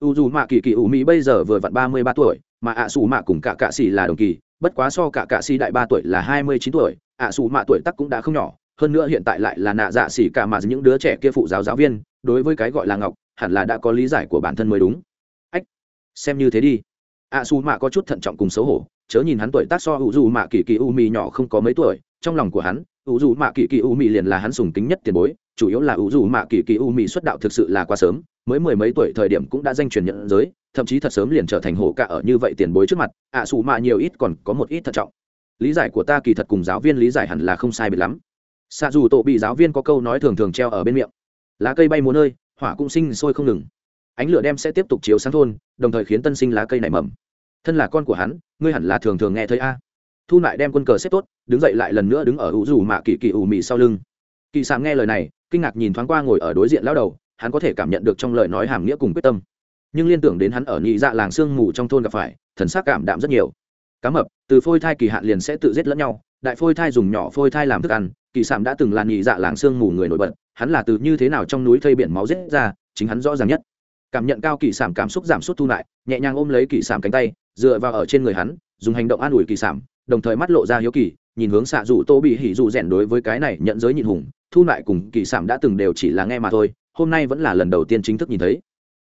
U dù mạ kỳ kỳ u mì bây giờ vừa vặn ba mươi ba tuổi, mà ạ xù mạ cùng cả cạ xì là đồng kỳ bất quá so cả cạ Si đại ba tuổi là hai mươi chín tuổi, ạ xù mạ tuổi tắc cũng đã không nhỏ, hơn nữa hiện tại lại là nạ dạ xỉ cả mà những đứa trẻ kia phụ giáo giáo viên, đối với cái gọi là ngọc, hẳn là đã có lý giải của bản thân mới đúng. Ách, xem như thế đi. Ạ xù mạ có chút thận trọng cùng xấu hổ, chớ nhìn hắn tuổi tác so u dù mạ kỳ kỳ u mì nhỏ không có mấy tuổi, trong lòng của hắn u dù mạ kỳ kỳ u mì liền là hắn sùng tính nhất tiền bối, chủ yếu là u dù mạ kỳ kỳ u mì xuất đạo thực sự là quá sớm, mới mười mấy tuổi thời điểm cũng đã danh truyền nhận giới thậm chí thật sớm liền trở thành hổ cả ở như vậy tiền bối trước mặt ạ à, mạ nhiều ít còn có một ít thận trọng. Lý giải của ta kỳ thật cùng giáo viên lý giải hẳn là không sai biệt lắm. Xạ dù tổ bị giáo viên có câu nói thường thường treo ở bên miệng. Lá cây bay múa nơi hỏa cũng sinh sôi không ngừng. Ánh lửa đem sẽ tiếp tục chiếu sáng thôn đồng thời khiến tân sinh lá cây nảy mầm. Thân là con của hắn ngươi hẳn là thường thường nghe thấy a. Thu lại đem quân cờ xếp tốt đứng dậy lại lần nữa đứng ở hữu rủ mạ kỳ kỳ ủ mị sau lưng. Kỳ sàm nghe lời này kinh ngạc nhìn thoáng qua ngồi ở đối diện lao đầu hắn có thể cảm nhận được trong lời nói hàm nghĩa cùng quyết tâm nhưng liên tưởng đến hắn ở nhị dạ làng sương mù trong thôn gặp phải, thần sắc cảm đạm rất nhiều. Cá mập, từ phôi thai kỳ hạn liền sẽ tự giết lẫn nhau, đại phôi thai dùng nhỏ phôi thai làm thức ăn, kỳ sạm đã từng là nhị dạ làng sương mù người nổi bật, hắn là từ như thế nào trong núi thây biển máu giết ra, chính hắn rõ ràng nhất. Cảm nhận cao kỳ sảm cảm xúc giảm sút thu lại, nhẹ nhàng ôm lấy kỳ sảm cánh tay, dựa vào ở trên người hắn, dùng hành động an ủi kỳ sảm đồng thời mắt lộ ra hiếu kỳ, nhìn hướng xạ dù tô bị hỉ dù rèn đối với cái này nhận giới nhịn hùng, thu lại cùng kỳ sảm đã từng đều chỉ là nghe mà thôi, hôm nay vẫn là lần đầu tiên chính thức nhìn thấy.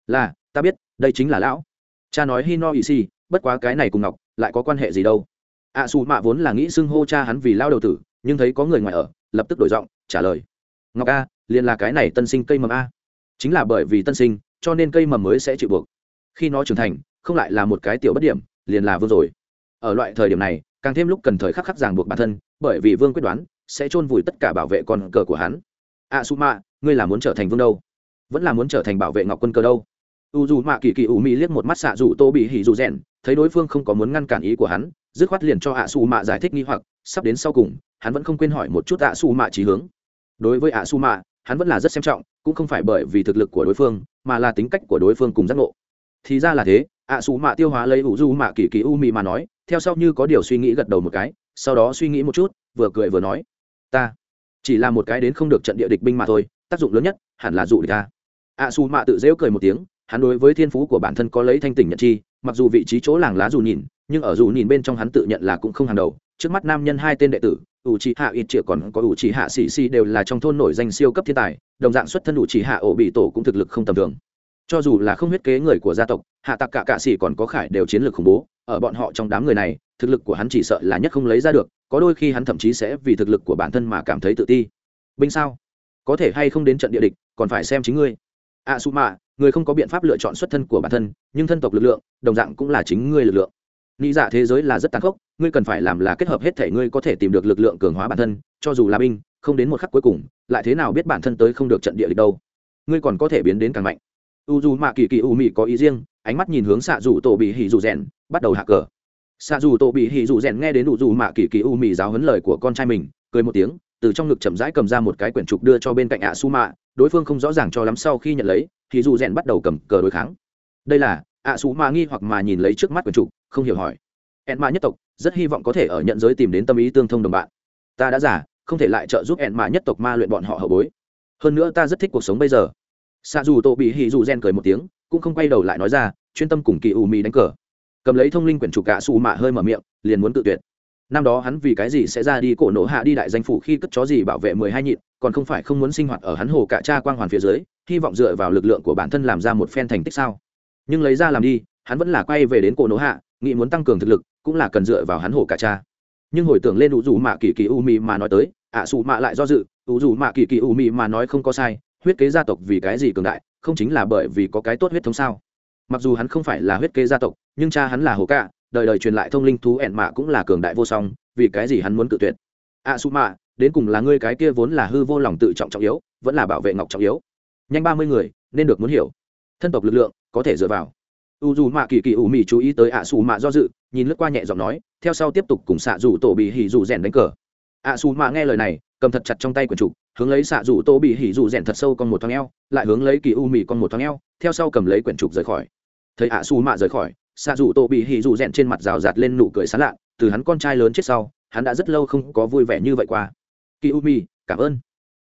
Là ta biết đây chính là lão. Cha nói hi no ỵ si bất quá cái này cùng ngọc lại có quan hệ gì đâu. Ạ à, xù mạ vốn là nghĩ xưng hô cha hắn vì lao đầu tử nhưng thấy có người ngoài ở lập tức đổi giọng trả lời. Ngọc a liền là cái này tân sinh cây mầm a. Chính là bởi vì tân sinh cho nên cây mầm mới sẽ chịu buộc. Khi nó trưởng thành không lại là một cái tiểu bất điểm liền là vương rồi. Ở loại thời điểm này càng thêm lúc cần thời khắc khắc ràng buộc bản thân bởi vì vương quyết đoán sẽ chôn vùi tất cả bảo vệ con cờ của hắn. A su mạ ngươi là muốn trở thành vương đâu? Vẫn là muốn trở thành bảo vệ ngọc quân cờ đâu? U dù mạ kỳ kỳ u mỹ liếc một mắt xạ dù tô bị hỉ dù rèn, thấy đối phương không có muốn ngăn cản ý của hắn, dứt khoát liền cho ạ su mạ giải thích nghi hoặc, sắp đến sau cùng, hắn vẫn không quên hỏi một chút ạ su mạ trí hướng. Đối với ạ su mạ, hắn vẫn là rất xem trọng, cũng không phải bởi vì thực lực của đối phương, mà là tính cách của đối phương cùng giác ngộ. Thì ra là thế, ạ su mạ tiêu hóa lấy u du mạ kỳ kỳ u mi mà nói, theo sau như có điều suy nghĩ gật đầu một cái, sau đó suy nghĩ một chút, vừa cười vừa nói, ta chỉ là một cái đến không được trận địa địch binh mà thôi, tác dụng lớn nhất hẳn là dụ địch ta. ạ su mạ tự dễu cười một tiếng hắn đối với thiên phú của bản thân có lấy thanh tỉnh nhận chi, mặc dù vị trí chỗ làng lá dù nhìn, nhưng ở dù nhìn bên trong hắn tự nhận là cũng không hàng đầu. Trước mắt nam nhân hai tên đệ tử ủ trì hạ ít triệu còn có ủ trì hạ xì xì đều là trong thôn nổi danh siêu cấp thiên tài, đồng dạng xuất thân ủ trì hạ ổ bị tổ cũng thực lực không tầm thường. Cho dù là không huyết kế người của gia tộc, hạ tặc cả cạ xì còn có khải đều chiến lược khủng bố, ở bọn họ trong đám người này, thực lực của hắn chỉ sợ là nhất không lấy ra được, có đôi khi hắn thậm chí sẽ vì thực lực của bản thân mà cảm thấy tự ti. Binh sao? Có thể hay không đến trận địa địch, còn phải xem chính ngươi a su mạ người không có biện pháp lựa chọn xuất thân của bản thân, nhưng thân tộc lực lượng, đồng dạng cũng là chính ngươi lực lượng. Nghĩ dạ thế giới là rất tàn khốc, ngươi cần phải làm là kết hợp hết thể ngươi có thể tìm được lực lượng cường hóa bản thân, cho dù là binh, không đến một khắc cuối cùng, lại thế nào biết bản thân tới không được trận địa địch đâu. Ngươi còn có thể biến đến càng mạnh. U dù mạ kỳ kỳ u mị có ý riêng, ánh mắt nhìn hướng xạ dù tổ bị hỉ dù rèn bắt đầu hạ cờ. Xạ dù tổ bị hỉ dù rèn nghe đến u dù mạ kỳ kỳ u mị giáo huấn lời của con trai mình, cười một tiếng từ trong ngực chậm rãi cầm ra một cái quyển trục đưa cho bên cạnh ạ su mạ đối phương không rõ ràng cho lắm sau khi nhận lấy, thì dù rèn bắt đầu cầm cờ đối kháng. Đây là ạ su mạ nghi hoặc mà nhìn lấy trước mắt quyển trục, không hiểu hỏi. Ẹn mạ nhất tộc, rất hy vọng có thể ở nhận giới tìm đến tâm ý tương thông đồng bạn. Ta đã giả không thể lại trợ giúp ẹn mạ nhất tộc ma luyện bọn họ hậu bối. Hơn nữa ta rất thích cuộc sống bây giờ. Xa dù tổ bị hì dù gen cười một tiếng, cũng không quay đầu lại nói ra, chuyên tâm cùng kỳ ù mì đánh cờ. Cầm lấy thông linh quyển trục ạ su mạ hơi mở miệng, liền muốn tự tuyệt năm đó hắn vì cái gì sẽ ra đi cổ nổ hạ đi đại danh phủ khi cất chó gì bảo vệ mười hai nhịn còn không phải không muốn sinh hoạt ở hắn hồ cả cha quang hoàn phía dưới hy vọng dựa vào lực lượng của bản thân làm ra một phen thành tích sao? Nhưng lấy ra làm đi hắn vẫn là quay về đến cổ nổ hạ nghĩ muốn tăng cường thực lực cũng là cần dựa vào hắn hồ cả cha. Nhưng hồi tưởng lên ủ dù mạ kỳ kỳ u mì mà nói tới ạ à, xù mạ lại do dự ủ dù mạ kỳ kỳ u mì mà nói không có sai huyết kế gia tộc vì cái gì cường đại không chính là bởi vì có cái tốt huyết thống sao? Mặc dù hắn không phải là huyết kế gia tộc nhưng cha hắn là hồ cả đời đời truyền lại thông linh thú ẹn mạ cũng là cường đại vô song, vì cái gì hắn muốn cự tuyệt? À, A su mạ, đến cùng là ngươi cái kia vốn là hư vô lòng tự trọng trọng yếu, vẫn là bảo vệ ngọc trọng yếu. Nhanh ba mươi người, nên được muốn hiểu. Thân tộc lực lượng, có thể dựa vào. U dù mạ kỳ kỳ ủ mị chú ý tới ạ su mạ do dự, nhìn lướt qua nhẹ giọng nói, theo sau tiếp tục cùng xạ dù tổ bị hỉ dù rèn đánh cờ. ạ su mạ nghe lời này, cầm thật chặt trong tay quần trục, hướng lấy xạ dù tổ bị hỉ dù rèn thật sâu con một thoáng eo, lại hướng lấy kỳ u mị con một thoáng eo, theo sau cầm lấy quyển trục rời khỏi. Thấy ạ su mạ rời khỏi xạ dù tổ bị hỉ dù rèn trên mặt rào rạt lên nụ cười sán lạ từ hắn con trai lớn chết sau, hắn đã rất lâu không có vui vẻ như vậy qua. Kỳ u mi cảm ơn.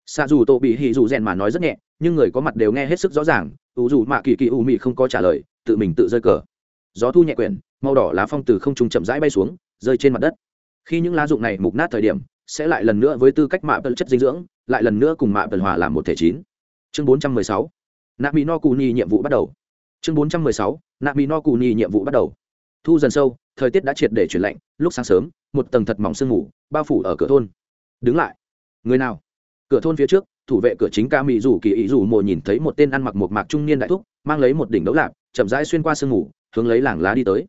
Xạ dù tổ bị hỉ dù rèn mà nói rất nhẹ, nhưng người có mặt đều nghe hết sức rõ ràng u dù mạ kỳ kỳ u mi không có trả lời, tự mình tự rơi cờ. Gió thu nhẹ quyển, màu đỏ lá phong từ không trung chậm rãi bay xuống, rơi trên mặt đất. Khi những lá dụng này mục nát thời điểm, sẽ lại lần nữa với tư cách mạ tân chất dinh dưỡng, lại lần nữa cùng mạ bần hòa làm một thể chín. Chương bốn trăm mười sáu. Nạ mỹ no cù ni nhiệm vụ bắt đầu chương bốn trăm mười sáu nạ mỹ no cù ni nhiệm vụ bắt đầu. Thu dần sâu, thời tiết đã triệt để chuyển lạnh, lúc sáng sớm, một tầng thật mỏng sương mù bao phủ ở cửa thôn. Đứng lại. Người nào? Cửa thôn phía trước, thủ vệ cửa chính ca mỹ rủ kỳ ý rủ mồ nhìn thấy một tên ăn mặc một mạc trung niên đại thúc, mang lấy một đỉnh đấu lạp, chậm rãi xuyên qua sương mù, hướng lấy làng lá đi tới.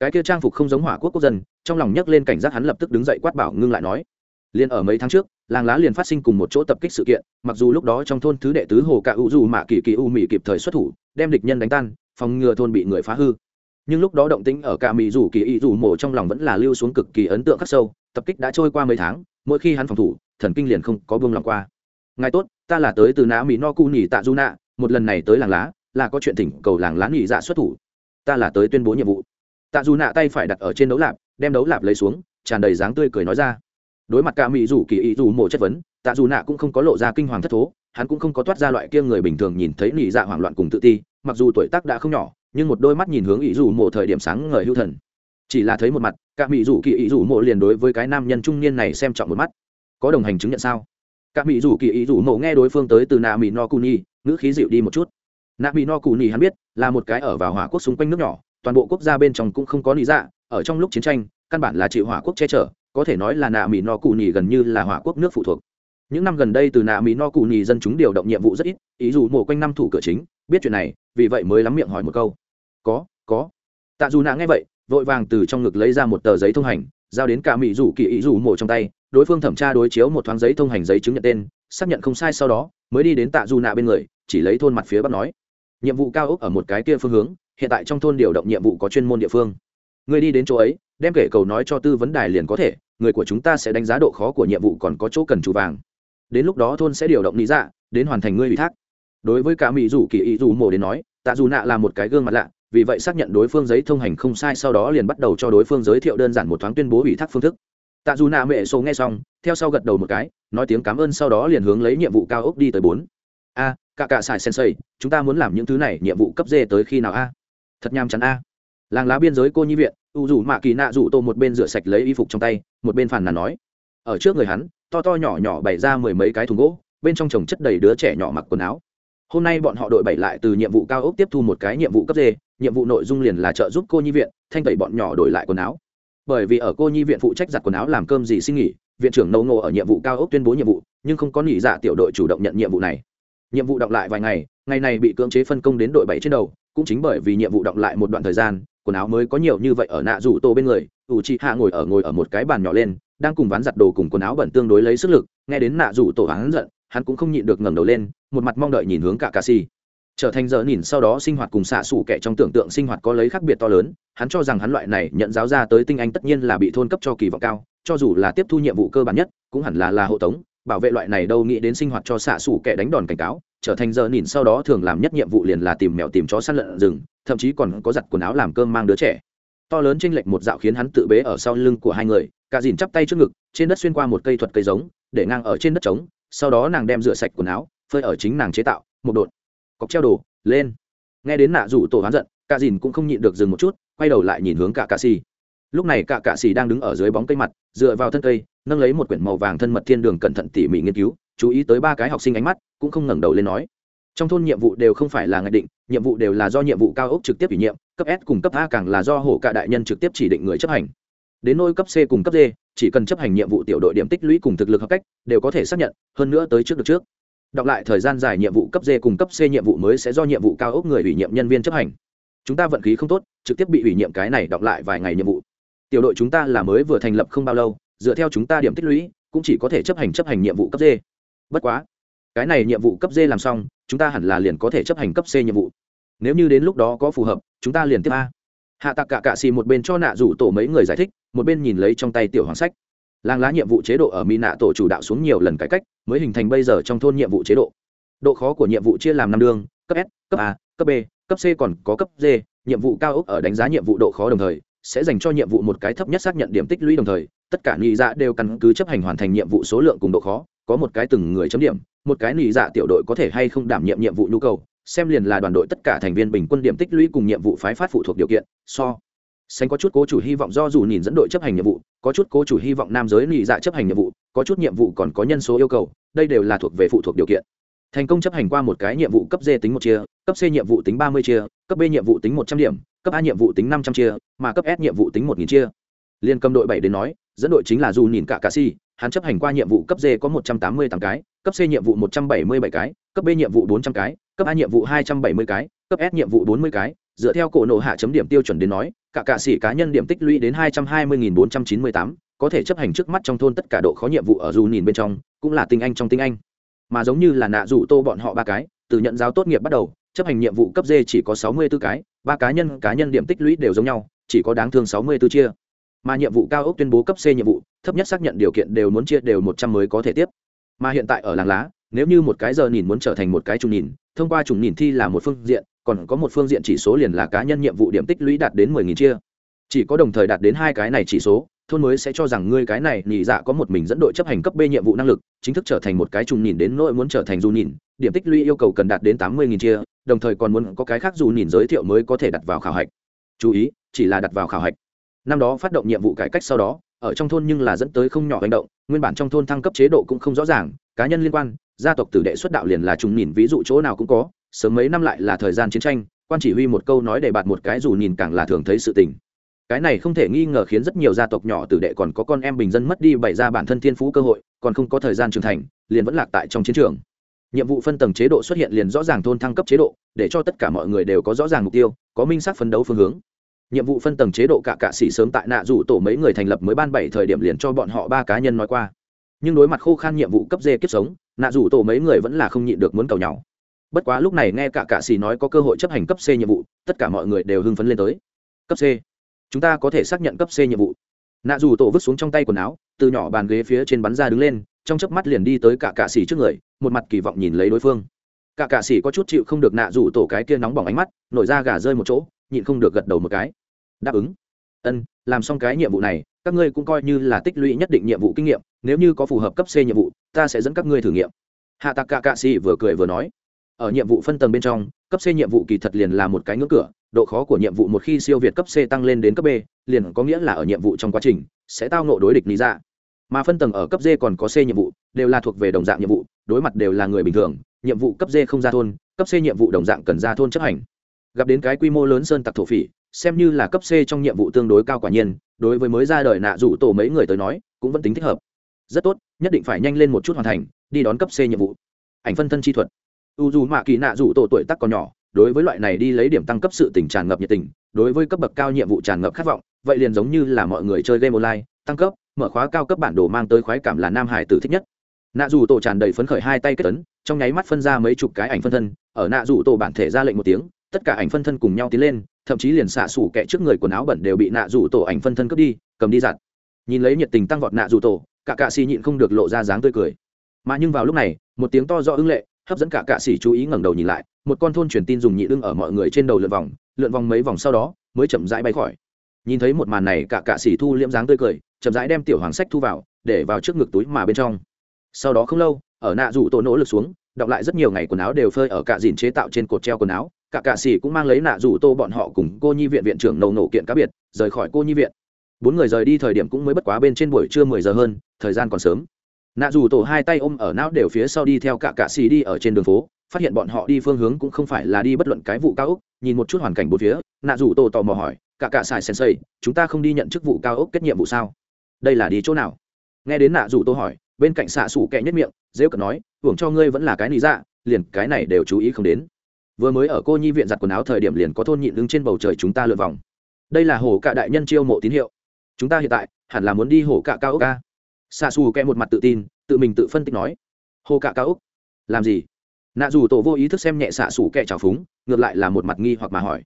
Cái kia trang phục không giống hỏa quốc quốc dân, trong lòng nhấc lên cảnh giác hắn lập tức đứng dậy quát bảo ngưng lại nói. Liền ở mấy tháng trước làng lá liền phát sinh cùng một chỗ tập kích sự kiện, mặc dù lúc đó trong thôn thứ đệ tứ hồ cạ u dù mạ kỳ kỳ u mỹ kịp thời xuất thủ, đem địch nhân đánh tan, phòng ngừa thôn bị người phá hư. Nhưng lúc đó động tĩnh ở cả mỹ dù kỳ y dù mổ trong lòng vẫn là lưu xuống cực kỳ ấn tượng khắc sâu, tập kích đã trôi qua mấy tháng, mỗi khi hắn phòng thủ, thần kinh liền không có buông lòng qua. Ngài tốt, ta là tới từ nã mỹ no cu nỉ tạ du nạ, một lần này tới làng lá, là có chuyện thỉnh cầu làng lá nghỉ dạ xuất thủ. Ta là tới tuyên bố nhiệm vụ. Tạ du nạ tay phải đặt ở trên đấu lạp, đem đấu lạp lấy xuống, tràn đầy dáng tươi cười nói ra đối mặt cả mỹ dù kỳ ý dù mộ chất vấn, tạ dù nạ cũng không có lộ ra kinh hoàng thất thố, hắn cũng không có toát ra loại kia người bình thường nhìn thấy nỉ dạ hoảng loạn cùng tự ti, mặc dù tuổi tác đã không nhỏ, nhưng một đôi mắt nhìn hướng ý dù mộ thời điểm sáng ngời hưu thần. Chỉ là thấy một mặt, cả mỹ dù kỳ ý dù mộ liền đối với cái nam nhân trung niên này xem trọng một mắt. Có đồng hành chứng nhận sao? Cả mỹ dù kỳ ý dù mộ nghe đối phương tới từ nạ mỹ no cuni ngữ khí dịu đi một chút. Nạ mỹ no cuni hắn biết, là một cái ở vào hỏa quốc xung quanh nước nhỏ, toàn bộ quốc gia bên trong cũng không có lý dạ ở trong lúc chiến tranh, căn bản là chịu hỏa quốc che chở có thể nói là nạ mỹ no cù nhì gần như là hỏa quốc nước phụ thuộc. Những năm gần đây từ nạ mỹ no cù nhì dân chúng điều động nhiệm vụ rất ít, ý dù mổ quanh năm thủ cửa chính, biết chuyện này, vì vậy mới lắm miệng hỏi một câu. Có có. Tạ dù nạ nghe vậy, vội vàng từ trong ngực lấy ra một tờ giấy thông hành, giao đến cả mỹ dù kỳ ý dù mổ trong tay, đối phương thẩm tra đối chiếu một thoáng giấy thông hành giấy chứng nhận tên, xác nhận không sai sau đó, mới đi đến tạ dù nạ bên người, chỉ lấy thôn mặt phía bắc nói. Nhiệm vụ cao ốc ở một cái kia phương hướng, hiện tại trong thôn điều động nhiệm vụ có chuyên môn địa phương. Người đi đến chỗ ấy, đem kể cầu nói cho tư vấn đài liền có thể người của chúng ta sẽ đánh giá độ khó của nhiệm vụ còn có chỗ cần chủ vàng. Đến lúc đó thôn sẽ điều động lý dạ đến hoàn thành ngươi ủy thác. Đối với cả mỹ dù kỳ ý dù mổ đến nói, tạ dù nạ là một cái gương mặt lạ, vì vậy xác nhận đối phương giấy thông hành không sai sau đó liền bắt đầu cho đối phương giới thiệu đơn giản một thoáng tuyên bố ủy thác phương thức. Tạ dù nạ mẹ số nghe xong, theo sau gật đầu một cái, nói tiếng cảm ơn sau đó liền hướng lấy nhiệm vụ cao ốc đi tới bốn. A, cả cả xài sensei, chúng ta muốn làm những thứ này, nhiệm vụ cấp dê tới khi nào a? Thật nham chắn a. Làng lá biên giới cô nhi viện u dù mạ kỳ nạ dù tô một bên rửa sạch lấy y phục trong tay, một bên phàn nàn nói. Ở trước người hắn, to to nhỏ nhỏ bày ra mười mấy cái thùng gỗ, bên trong trồng chất đầy đứa trẻ nhỏ mặc quần áo. Hôm nay bọn họ đội bảy lại từ nhiệm vụ cao ốc tiếp thu một cái nhiệm vụ cấp d, nhiệm vụ nội dung liền là trợ giúp cô nhi viện thanh tẩy bọn nhỏ đổi lại quần áo. Bởi vì ở cô nhi viện phụ trách giặt quần áo làm cơm gì xin nghỉ, viện trưởng nâu ngộ ở nhiệm vụ cao ốc tuyên bố nhiệm vụ, nhưng không có nghỉ dạ tiểu đội chủ động nhận nhiệm vụ này. Nhiệm vụ đọc lại vài ngày ngày này bị cưỡng chế phân công đến đội bảy trên đầu cũng chính bởi vì nhiệm vụ động lại một đoạn thời gian quần áo mới có nhiều như vậy ở nạ rủ tô bên người ủ chị hạ ngồi ở ngồi ở một cái bàn nhỏ lên đang cùng ván giặt đồ cùng quần áo bẩn tương đối lấy sức lực nghe đến nạ rủ tổ hắn giận hắn cũng không nhịn được ngẩng đầu lên một mặt mong đợi nhìn hướng cả cà si, trở thành giờ nhìn sau đó sinh hoạt cùng xạ xủ kẻ trong tưởng tượng sinh hoạt có lấy khác biệt to lớn hắn cho rằng hắn loại này nhận giáo ra tới tinh anh tất nhiên là bị thôn cấp cho kỳ vọng cao cho dù là tiếp thu nhiệm vụ cơ bản nhất cũng hẳn là là hộ tống bảo vệ loại này đâu nghĩ đến sinh hoạt cho xạ xủ kẻ đánh đòn cảnh cáo trở thành giờ nhìn sau đó thường làm nhất nhiệm vụ liền là tìm mèo tìm chó săn lợn rừng, thậm chí còn có giặt quần áo làm cơm mang đứa trẻ. To lớn chênh lệch một dạo khiến hắn tự bế ở sau lưng của hai người, cả dìn chắp tay trước ngực, trên đất xuyên qua một cây thuật cây giống, để ngang ở trên đất trống, sau đó nàng đem rửa sạch quần áo, phơi ở chính nàng chế tạo, một đột cọc treo đồ, lên. Nghe đến nạ rủ tổ hắn giận, cả dìn cũng không nhịn được dừng một chút, quay đầu lại nhìn hướng cả cạ xì. Lúc này cả cạ xì đang đứng ở dưới bóng cây mặt, dựa vào thân cây, nâng lấy một quyển màu vàng thân mật thiên đường cẩn thận tỉ mỉ nghiên cứu chú ý tới ba cái học sinh ánh mắt, cũng không ngẩng đầu lên nói. Trong thôn nhiệm vụ đều không phải là ngạch định, nhiệm vụ đều là do nhiệm vụ cao ốc trực tiếp ủy nhiệm, cấp s cùng cấp a càng là do hổ cả đại nhân trực tiếp chỉ định người chấp hành. Đến nôi cấp c cùng cấp d, chỉ cần chấp hành nhiệm vụ tiểu đội điểm tích lũy cùng thực lực hợp cách, đều có thể xác nhận, hơn nữa tới trước được trước. Đọc lại thời gian dài nhiệm vụ cấp d cùng cấp c nhiệm vụ mới sẽ do nhiệm vụ cao ốc người ủy nhiệm nhân viên chấp hành. Chúng ta vận khí không tốt, trực tiếp bị ủy nhiệm cái này đọc lại vài ngày nhiệm vụ. Tiểu đội chúng ta là mới vừa thành lập không bao lâu, dựa theo chúng ta điểm tích lũy, cũng chỉ có thể chấp hành chấp hành nhiệm vụ cấp d bất quá, cái này nhiệm vụ cấp d làm xong, chúng ta hẳn là liền có thể chấp hành cấp c nhiệm vụ. Nếu như đến lúc đó có phù hợp, chúng ta liền tiếp a. Hạ tạc cả cạ xì một bên cho nạ rủ tổ mấy người giải thích, một bên nhìn lấy trong tay tiểu hoàng sách. Làng lá nhiệm vụ chế độ ở mỹ nạ tổ chủ đạo xuống nhiều lần cải cách, mới hình thành bây giờ trong thôn nhiệm vụ chế độ. Độ khó của nhiệm vụ chia làm năm đương cấp s, cấp a, cấp b, cấp c còn có cấp d nhiệm vụ cao ốc ở đánh giá nhiệm vụ độ khó đồng thời, sẽ dành cho nhiệm vụ một cái thấp nhất xác nhận điểm tích lũy đồng thời, tất cả nghị dạ đều căn cứ chấp hành hoàn thành nhiệm vụ số lượng cùng độ khó có một cái từng người chấm điểm, một cái nỉ dạ tiểu đội có thể hay không đảm nhiệm nhiệm vụ nhu cầu, xem liền là đoàn đội tất cả thành viên bình quân điểm tích lũy cùng nhiệm vụ phái phát phụ thuộc điều kiện, so. Sánh có chút cố chủ hy vọng do dù nhìn dẫn đội chấp hành nhiệm vụ, có chút cố chủ hy vọng nam giới nỉ dạ chấp hành nhiệm vụ, có chút nhiệm vụ còn có nhân số yêu cầu, đây đều là thuộc về phụ thuộc điều kiện. Thành công chấp hành qua một cái nhiệm vụ cấp d tính một chia, cấp c nhiệm vụ tính ba mươi chia, cấp b nhiệm vụ tính một trăm điểm, cấp a nhiệm vụ tính năm trăm chia, mà cấp s nhiệm vụ tính một nghìn chia. Liên cầm đội bảy đến nói dẫn đội chính là dù nhìn cả cà si hắn chấp hành qua nhiệm vụ cấp D có một trăm tám mươi tám cái, cấp C nhiệm vụ một trăm bảy mươi bảy cái, cấp B nhiệm vụ bốn trăm cái, cấp A nhiệm vụ hai trăm bảy mươi cái, cấp S nhiệm vụ bốn mươi cái, dựa theo cổ nổ hạ chấm điểm tiêu chuẩn đến nói, cả cạ sĩ cá nhân điểm tích lũy đến hai trăm hai mươi bốn trăm chín mươi tám, có thể chấp hành trước mắt trong thôn tất cả độ khó nhiệm vụ ở dù nhìn bên trong, cũng là tinh anh trong tinh anh. Mà giống như là nạ dụ tô bọn họ ba cái, từ nhận giáo tốt nghiệp bắt đầu, chấp hành nhiệm vụ cấp D chỉ có sáu mươi 64 cái, ba cá nhân cá nhân điểm tích lũy đều giống nhau, chỉ có đáng thương sáu mươi 64 chia mà nhiệm vụ cao ốc tuyên bố cấp c nhiệm vụ, thấp nhất xác nhận điều kiện đều muốn chia đều một trăm mới có thể tiếp. Mà hiện tại ở làng lá, nếu như một cái giờ nhìn muốn trở thành một cái trùng nhìn, thông qua trùng nhìn thi là một phương diện, còn có một phương diện chỉ số liền là cá nhân nhiệm vụ điểm tích lũy đạt đến mười nghìn chia. Chỉ có đồng thời đạt đến hai cái này chỉ số, thôn mới sẽ cho rằng ngươi cái này nhị dạ có một mình dẫn đội chấp hành cấp b nhiệm vụ năng lực, chính thức trở thành một cái trùng nhìn đến nỗi muốn trở thành dù nhìn, điểm tích lũy yêu cầu cần đạt đến tám mươi nghìn chia, đồng thời còn muốn có cái khác dù nhìn giới thiệu mới có thể đặt vào khảo hạch. Chú ý, chỉ là đặt vào khảo hạch năm đó phát động nhiệm vụ cải cách sau đó, ở trong thôn nhưng là dẫn tới không nhỏ hành động, nguyên bản trong thôn thăng cấp chế độ cũng không rõ ràng, cá nhân liên quan, gia tộc tử đệ xuất đạo liền là trùng nhìn ví dụ chỗ nào cũng có, sớm mấy năm lại là thời gian chiến tranh, quan chỉ huy một câu nói để bạt một cái dù nhìn càng là thường thấy sự tình. Cái này không thể nghi ngờ khiến rất nhiều gia tộc nhỏ tử đệ còn có con em bình dân mất đi bày ra bản thân thiên phú cơ hội, còn không có thời gian trưởng thành, liền vẫn lạc tại trong chiến trường. Nhiệm vụ phân tầng chế độ xuất hiện liền rõ ràng thôn thăng cấp chế độ, để cho tất cả mọi người đều có rõ ràng mục tiêu, có minh xác phấn đấu phương hướng nhiệm vụ phân tầng chế độ cả cạ sĩ sớm tại nạ rủ tổ mấy người thành lập mới ban bảy thời điểm liền cho bọn họ ba cá nhân nói qua. Nhưng đối mặt khô khan nhiệm vụ cấp dê kiếp sống, nạ rủ tổ mấy người vẫn là không nhịn được muốn cầu nhau. Bất quá lúc này nghe cả cạ sĩ nói có cơ hội chấp hành cấp c nhiệm vụ, tất cả mọi người đều hưng phấn lên tới. Cấp c. Chúng ta có thể xác nhận cấp c nhiệm vụ. Nạ dù tổ vứt xuống trong tay quần áo, từ nhỏ bàn ghế phía trên bắn ra đứng lên, trong chớp mắt liền đi tới cả cạ xỉ trước người, một mặt kỳ vọng nhìn lấy đối phương. Cả cạ xỉ có chút chịu không được nạ dù tổ cái kia nóng bỏng ánh mắt, nổi ra gà rơi một chỗ nhịn không được gật đầu một cái. Đáp ứng. Ân, làm xong cái nhiệm vụ này, các ngươi cũng coi như là tích lũy nhất định nhiệm vụ kinh nghiệm, nếu như có phù hợp cấp c nhiệm vụ, ta sẽ dẫn các ngươi thử nghiệm. Hạ tạc cả cạ xì vừa cười vừa nói. Ở nhiệm vụ phân tầng bên trong, cấp c nhiệm vụ kỳ thật liền là một cái ngưỡng cửa, độ khó của nhiệm vụ một khi siêu việt cấp c tăng lên đến cấp b, liền có nghĩa là ở nhiệm vụ trong quá trình, sẽ tao nộ đối địch lý ra mà phân tầng ở cấp d còn có c nhiệm vụ, đều là thuộc về đồng dạng nhiệm vụ, đối mặt đều là người bình thường, nhiệm vụ cấp d không ra thôn, cấp c nhiệm vụ đồng dạng cần ra thôn chấp hành gặp đến cái quy mô lớn sơn tặc thổ phỉ, xem như là cấp c trong nhiệm vụ tương đối cao quả nhiên, đối với mới ra đời nạ rủ tổ mấy người tới nói, cũng vẫn tính thích hợp. Rất tốt, nhất định phải nhanh lên một chút hoàn thành, đi đón cấp c nhiệm vụ. Ảnh phân thân chi thuật. U dù mạ kỳ nạ rủ tổ tuổi tắc còn nhỏ, đối với loại này đi lấy điểm tăng cấp sự tình tràn ngập nhiệt tình, đối với cấp bậc cao nhiệm vụ tràn ngập khát vọng, vậy liền giống như là mọi người chơi game online, tăng cấp, mở khóa cao cấp bản đồ mang tới khoái cảm là nam hải tử thích nhất. Nạ dù tổ tràn đầy phấn khởi hai tay kết tấn trong nháy mắt phân ra mấy chục cái ảnh phân thân, ở nạ dù tổ bản thể ra lệnh một tiếng tất cả ảnh phân thân cùng nhau tiến lên, thậm chí liền xạ xủ kẹ trước người quần áo bẩn đều bị nạ rủ tổ ảnh phân thân cướp đi, cầm đi giặt. Nhìn lấy nhiệt tình tăng vọt nạ rủ tổ, cả cạ xì nhịn không được lộ ra dáng tươi cười. Mà nhưng vào lúc này, một tiếng to rõ ưng lệ, hấp dẫn cả cạ xì chú ý ngẩng đầu nhìn lại, một con thôn truyền tin dùng nhị ưng ở mọi người trên đầu lượn vòng lượn vòng mấy vòng sau đó, mới chậm rãi bay khỏi. Nhìn thấy một màn này, cả cạ xì thu liễm dáng tươi cười, chậm rãi đem tiểu hoàng sách thu vào, để vào trước ngực túi mà bên trong. Sau đó không lâu, ở nạ rủ tổ nỗ lực xuống, đọc lại rất nhiều ngày quần áo đều phơi ở cạ dìn chế tạo trên cột treo quần áo cả cạ sĩ cũng mang lấy nạ rủ tô bọn họ cùng cô nhi viện viện trưởng nầu nổ kiện cá biệt, rời khỏi cô nhi viện. Bốn người rời đi thời điểm cũng mới bất quá bên trên buổi trưa mười giờ hơn, thời gian còn sớm. Nạ rủ tổ hai tay ôm ở não đều phía sau đi theo cả cạ xì đi ở trên đường phố, phát hiện bọn họ đi phương hướng cũng không phải là đi bất luận cái vụ cao ốc, nhìn một chút hoàn cảnh bốn phía, nạ rủ tổ tò mò hỏi, cả cả xài sensei, chúng ta không đi nhận chức vụ cao ốc kết nhiệm vụ sao? Đây là đi chỗ nào? Nghe đến nạ rủ tô hỏi, bên cạnh xạ xủ kẹ nhất miệng dễ cận nói, hưởng cho ngươi vẫn là cái lý dạ liền cái này đều chú ý không đến vừa mới ở cô nhi viện giặt quần áo thời điểm liền có thôn nhịn đứng trên bầu trời chúng ta lượn vòng. Đây là hồ cạ đại nhân chiêu mộ tín hiệu. Chúng ta hiện tại, hẳn là muốn đi hồ cạ cao ốc ca xa xù kẹ một mặt tự tin, tự mình tự phân tích nói. Hồ cạ cao ốc? Làm gì? Nạ dù tổ vô ý thức xem nhẹ xạ xù kẹ trào phúng, ngược lại là một mặt nghi hoặc mà hỏi.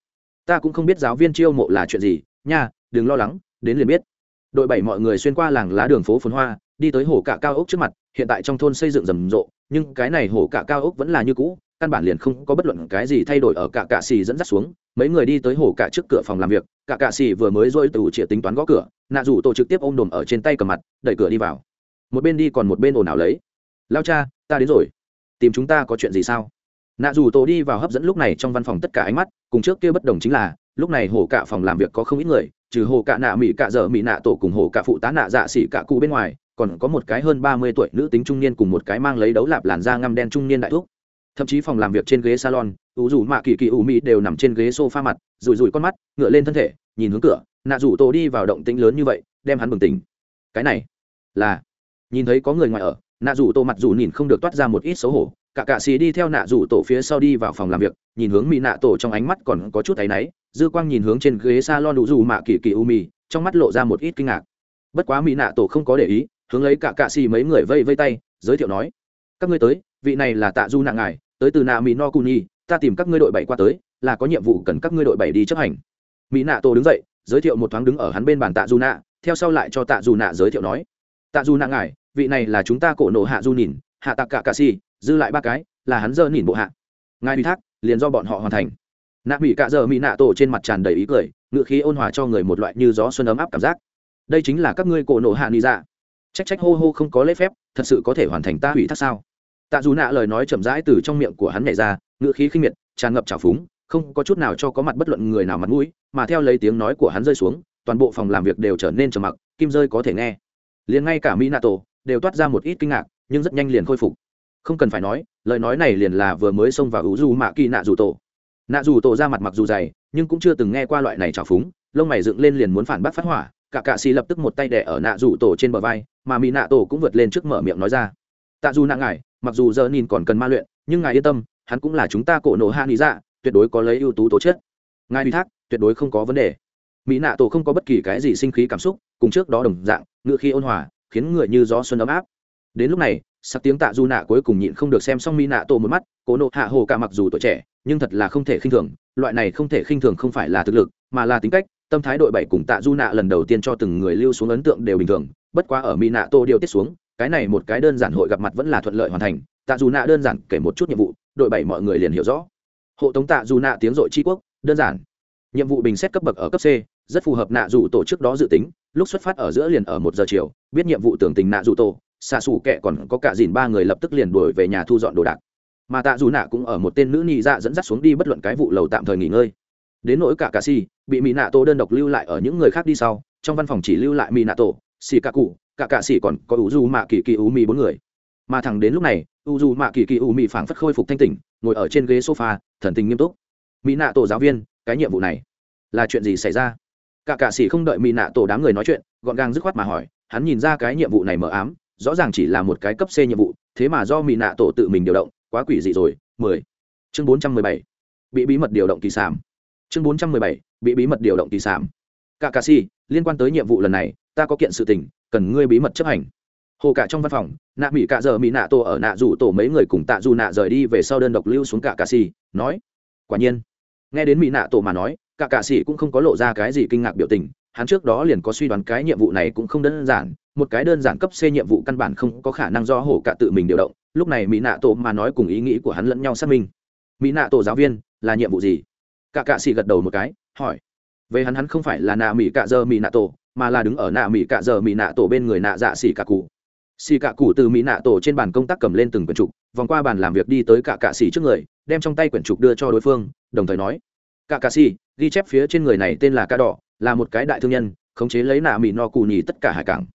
Ta cũng không biết giáo viên chiêu mộ là chuyện gì, nha, đừng lo lắng, đến liền biết. Đội bảy mọi người xuyên qua làng lá đường phố phồn hoa, đi tới hồ cạ cao ốc trước mặt, hiện tại trong thôn xây dựng rầm rộ, nhưng cái này hồ cạ cao ốc vẫn là như cũ căn bản liền không có bất luận cái gì thay đổi ở cả cạ xì dẫn dắt xuống, mấy người đi tới hồ cạ trước cửa phòng làm việc, cả cạ xì vừa mới rôi từ chĩa tính toán gõ cửa, nạ rủ tổ trực tiếp ôm đồm ở trên tay cầm mặt, đẩy cửa đi vào. Một bên đi còn một bên ồn ào lấy. Lao cha, ta đến rồi. Tìm chúng ta có chuyện gì sao? Nạ dù tổ đi vào hấp dẫn lúc này trong văn phòng tất cả ánh mắt, cùng trước kia bất đồng chính là, lúc này hồ cạ phòng làm việc có không ít người, trừ hồ cạ nạ mỹ cạ dở mỹ nạ tổ cùng hồ cạ phụ tá nạ dạ xỉ cạ cụ bên ngoài, còn có một cái hơn ba mươi tuổi nữ tính trung niên cùng một cái mang lấy đấu lạp làn da ngăm đen trung niên đại thúc thậm chí phòng làm việc trên ghế salon, ủ rủ mạ kỳ kỳ ủ mỹ đều nằm trên ghế s o f a mặt, rủi rủi con mắt, ngựa lên thân thể, nhìn hướng cửa. Nạ rủ tổ đi vào động tĩnh lớn như vậy, đem hắn bừng tỉnh. Cái này là, nhìn thấy có người ngoài ở, nạ rủ tổ mặt rủ nhìn không được toát ra một ít xấu hổ. Cả cạ xì đi theo nạ rủ tổ phía sau đi vào phòng làm việc, nhìn hướng mỹ nạ tổ trong ánh mắt còn có chút áy náy. Dư quang nhìn hướng trên ghế s a lon đủ mạ kỳ kỳ u mì trong mắt lộ ra một ít kinh ngạc. Bất quá mỹ nạ tổ không có để ý, hướng lấy cả cạ xì mấy người vây vây tay, giới thiệu nói, các ngươi tới, vị này là tạ du nạ ngài tới từ nạ mỹ no cu ta tìm các ngươi đội bảy qua tới, là có nhiệm vụ cần các ngươi đội bảy đi chấp hành. Mỹ nạ tổ đứng dậy, giới thiệu một thoáng đứng ở hắn bên bàn tạ du nạ, theo sau lại cho tạ du nạ giới thiệu nói, tạ du nạ ngài, vị này là chúng ta cổ nộ hạ du nhìn, hạ tạc cả cà si, dư lại ba cái, là hắn dơ nhìn bộ hạ. Ngài ủy thác, liền do bọn họ hoàn thành. Nạ mỹ cạ giờ mỹ nạ tổ trên mặt tràn đầy ý cười, ngựa khí ôn hòa cho người một loại như gió xuân ấm áp cảm giác. Đây chính là các ngươi cổ nộ hạ ni dạ. Trách trách hô hô không có lễ phép, thật sự có thể hoàn thành ta ủy thác sao? Tạ dù nạ lời nói chậm rãi từ trong miệng của hắn nhảy ra ngựa khí khinh miệt, tràn ngập trào phúng, không có chút nào cho có mặt bất luận người nào mặt mũi, mà theo lấy tiếng nói của hắn rơi xuống, toàn bộ phòng làm việc đều trở nên trầm mặc, kim rơi có thể nghe. Liền ngay cả mỹ nạ tổ đều toát ra một ít kinh ngạc, nhưng rất nhanh liền khôi phục. Không cần phải nói, lời nói này liền là vừa mới xông vào ủ du mạ kỳ nạ dù tổ. Nạ dù tổ ra mặt mặc dù dày, nhưng cũng chưa từng nghe qua loại này trào phúng, lông mày dựng lên liền muốn phản bác phát hỏa, cả cạ xì lập tức một tay đẻ ở nạ dù tổ trên bờ vai, mà mỹ nạ tổ cũng vượt lên trước mở miệng nói ra. Tạ dù nạ ngài mặc dù giờ nhìn còn cần ma luyện, nhưng ngài yên tâm, hắn cũng là chúng ta cổ nổ hạ nghĩ dạ tuyệt đối có lấy ưu tú tố chất. Ngài ủy thác, tuyệt đối không có vấn đề. Mỹ nạ tổ không có bất kỳ cái gì sinh khí cảm xúc, cùng trước đó đồng dạng, ngựa khi ôn hòa, khiến người như gió xuân ấm áp. Đến lúc này, sắc tiếng tạ du nạ cuối cùng nhịn không được xem xong mỹ nạ tổ một mắt, cổ nộ hạ hồ cả mặc dù tuổi trẻ, nhưng thật là không thể khinh thường, loại này không thể khinh thường không phải là thực lực, mà là tính cách, tâm thái đội bảy cùng tạ du nạ lần đầu tiên cho từng người lưu xuống ấn tượng đều bình thường, bất quá ở mỹ nạ tô điều tiết xuống cái này một cái đơn giản hội gặp mặt vẫn là thuận lợi hoàn thành, tạ dù nạ đơn giản kể một chút nhiệm vụ, đội bảy mọi người liền hiểu rõ. Hộ tống tạ dù nạ tiếng dội tri quốc, đơn giản. Nhiệm vụ bình xét cấp bậc ở cấp c, rất phù hợp nạ dù tổ chức đó dự tính, lúc xuất phát ở giữa liền ở một giờ chiều, biết nhiệm vụ tưởng tình nạ dù tổ, xạ xù kệ còn có cả dìn ba người lập tức liền đuổi về nhà thu dọn đồ đạc. Mà tạ dù nạ cũng ở một tên nữ nhị dạ dẫn dắt xuống đi bất luận cái vụ lầu tạm thời nghỉ ngơi. Đến nỗi cả cà si, bị mỹ nạ tổ đơn độc lưu lại ở những người khác đi sau, trong văn phòng chỉ lưu lại mỹ nạ tổ, xì cà cụ cả cạ sĩ còn có u du mạ kỳ kỳ u mi bốn người. Mà thẳng đến lúc này u du mạ kỳ kỳ u mi phảng phất khôi phục thanh tỉnh, ngồi ở trên ghế sofa, thần tình nghiêm túc. Mỹ nạ tổ giáo viên, cái nhiệm vụ này là chuyện gì xảy ra? Cả cạ sĩ không đợi mỹ nạ tổ đám người nói chuyện, gọn gàng dứt khoát mà hỏi, hắn nhìn ra cái nhiệm vụ này mờ ám, rõ ràng chỉ là một cái cấp c nhiệm vụ, thế mà do mỹ nạ tổ tự mình điều động, quá quỷ dị rồi. Mười. Chương bốn trăm mười bảy. Bị bí mật điều động kỳ sản chương bốn trăm mười bảy. Bị bí mật điều động kỳ sản cả cà si liên quan tới nhiệm vụ lần này, ta có kiện sự tình cần ngươi bí mật chấp hành. Hồ cả trong văn phòng, nạ mỹ cạ giờ mỹ nạ tổ ở nạ rủ tổ mấy người cùng tạ dù nạ rời đi về sau đơn độc lưu xuống cả cà xì, nói, quả nhiên. Nghe đến mỹ nạ tổ mà nói, cả cà xì cũng không có lộ ra cái gì kinh ngạc biểu tình, hắn trước đó liền có suy đoán cái nhiệm vụ này cũng không đơn giản, một cái đơn giản cấp c nhiệm vụ căn bản không có khả năng do hổ cả tự mình điều động, lúc này mỹ nạ tổ mà nói cùng ý nghĩ của hắn lẫn nhau xác minh. Mỹ nạ tổ giáo viên, là nhiệm vụ gì? Cả cạ xì gật đầu một cái, hỏi. Về hắn hắn không phải là nạ mỹ cạ giờ mỹ nạ tổ mà là đứng ở nạ mỹ cạ giờ mỹ nạ tổ bên người nạ dạ xỉ cạ cụ. Xỉ cạ cụ từ mỹ nạ tổ trên bàn công tác cầm lên từng quyển trục, vòng qua bàn làm việc đi tới cả cạ xỉ trước người, đem trong tay quyển trục đưa cho đối phương, đồng thời nói, cạ cạ xỉ, ghi chép phía trên người này tên là ca đỏ, là một cái đại thương nhân, khống chế lấy nạ mỹ no cù nhì tất cả hải cảng.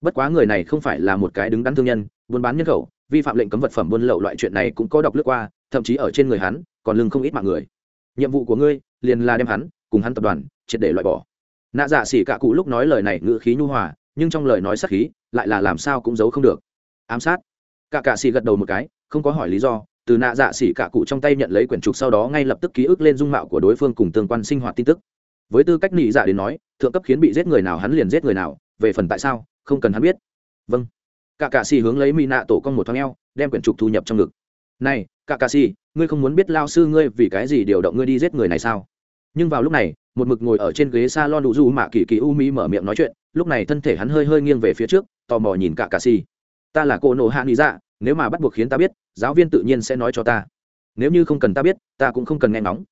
Bất quá người này không phải là một cái đứng đắn thương nhân, buôn bán nhân khẩu, vi phạm lệnh cấm vật phẩm buôn lậu loại chuyện này cũng có đọc lướt qua, thậm chí ở trên người hắn, còn lưng không ít mạng người. Nhiệm vụ của ngươi liền là đem hắn cùng hắn tập đoàn triệt để loại bỏ nạ dạ xỉ cả cụ lúc nói lời này ngữ khí nhu hòa, nhưng trong lời nói sắc khí, lại là làm sao cũng giấu không được. Ám sát. Cả cạ xỉ gật đầu một cái, không có hỏi lý do, từ nạ dạ xỉ cả cụ trong tay nhận lấy quyển trục sau đó ngay lập tức ký ức lên dung mạo của đối phương cùng tương quan sinh hoạt tin tức. Với tư cách nị dạ đến nói, thượng cấp khiến bị giết người nào hắn liền giết người nào, về phần tại sao, không cần hắn biết. Vâng. Cả cạ xỉ hướng lấy mỹ nạ tổ con một thoáng eo, đem quyển trục thu nhập trong ngực. Này, cả cạ xỉ ngươi không muốn biết lao sư ngươi vì cái gì điều động ngươi đi giết người này sao? Nhưng vào lúc này một mực ngồi ở trên ghế s a lon đủ du mạ kỳ kỳ u mỹ mở miệng nói chuyện, lúc này thân thể hắn hơi hơi nghiêng về phía trước, tò mò nhìn cả cà si ta là cô nộ hạ nghĩ dạ nếu mà bắt buộc khiến ta biết, giáo viên tự nhiên sẽ nói cho ta. Nếu như không cần ta biết, ta cũng không cần nghe ngóng.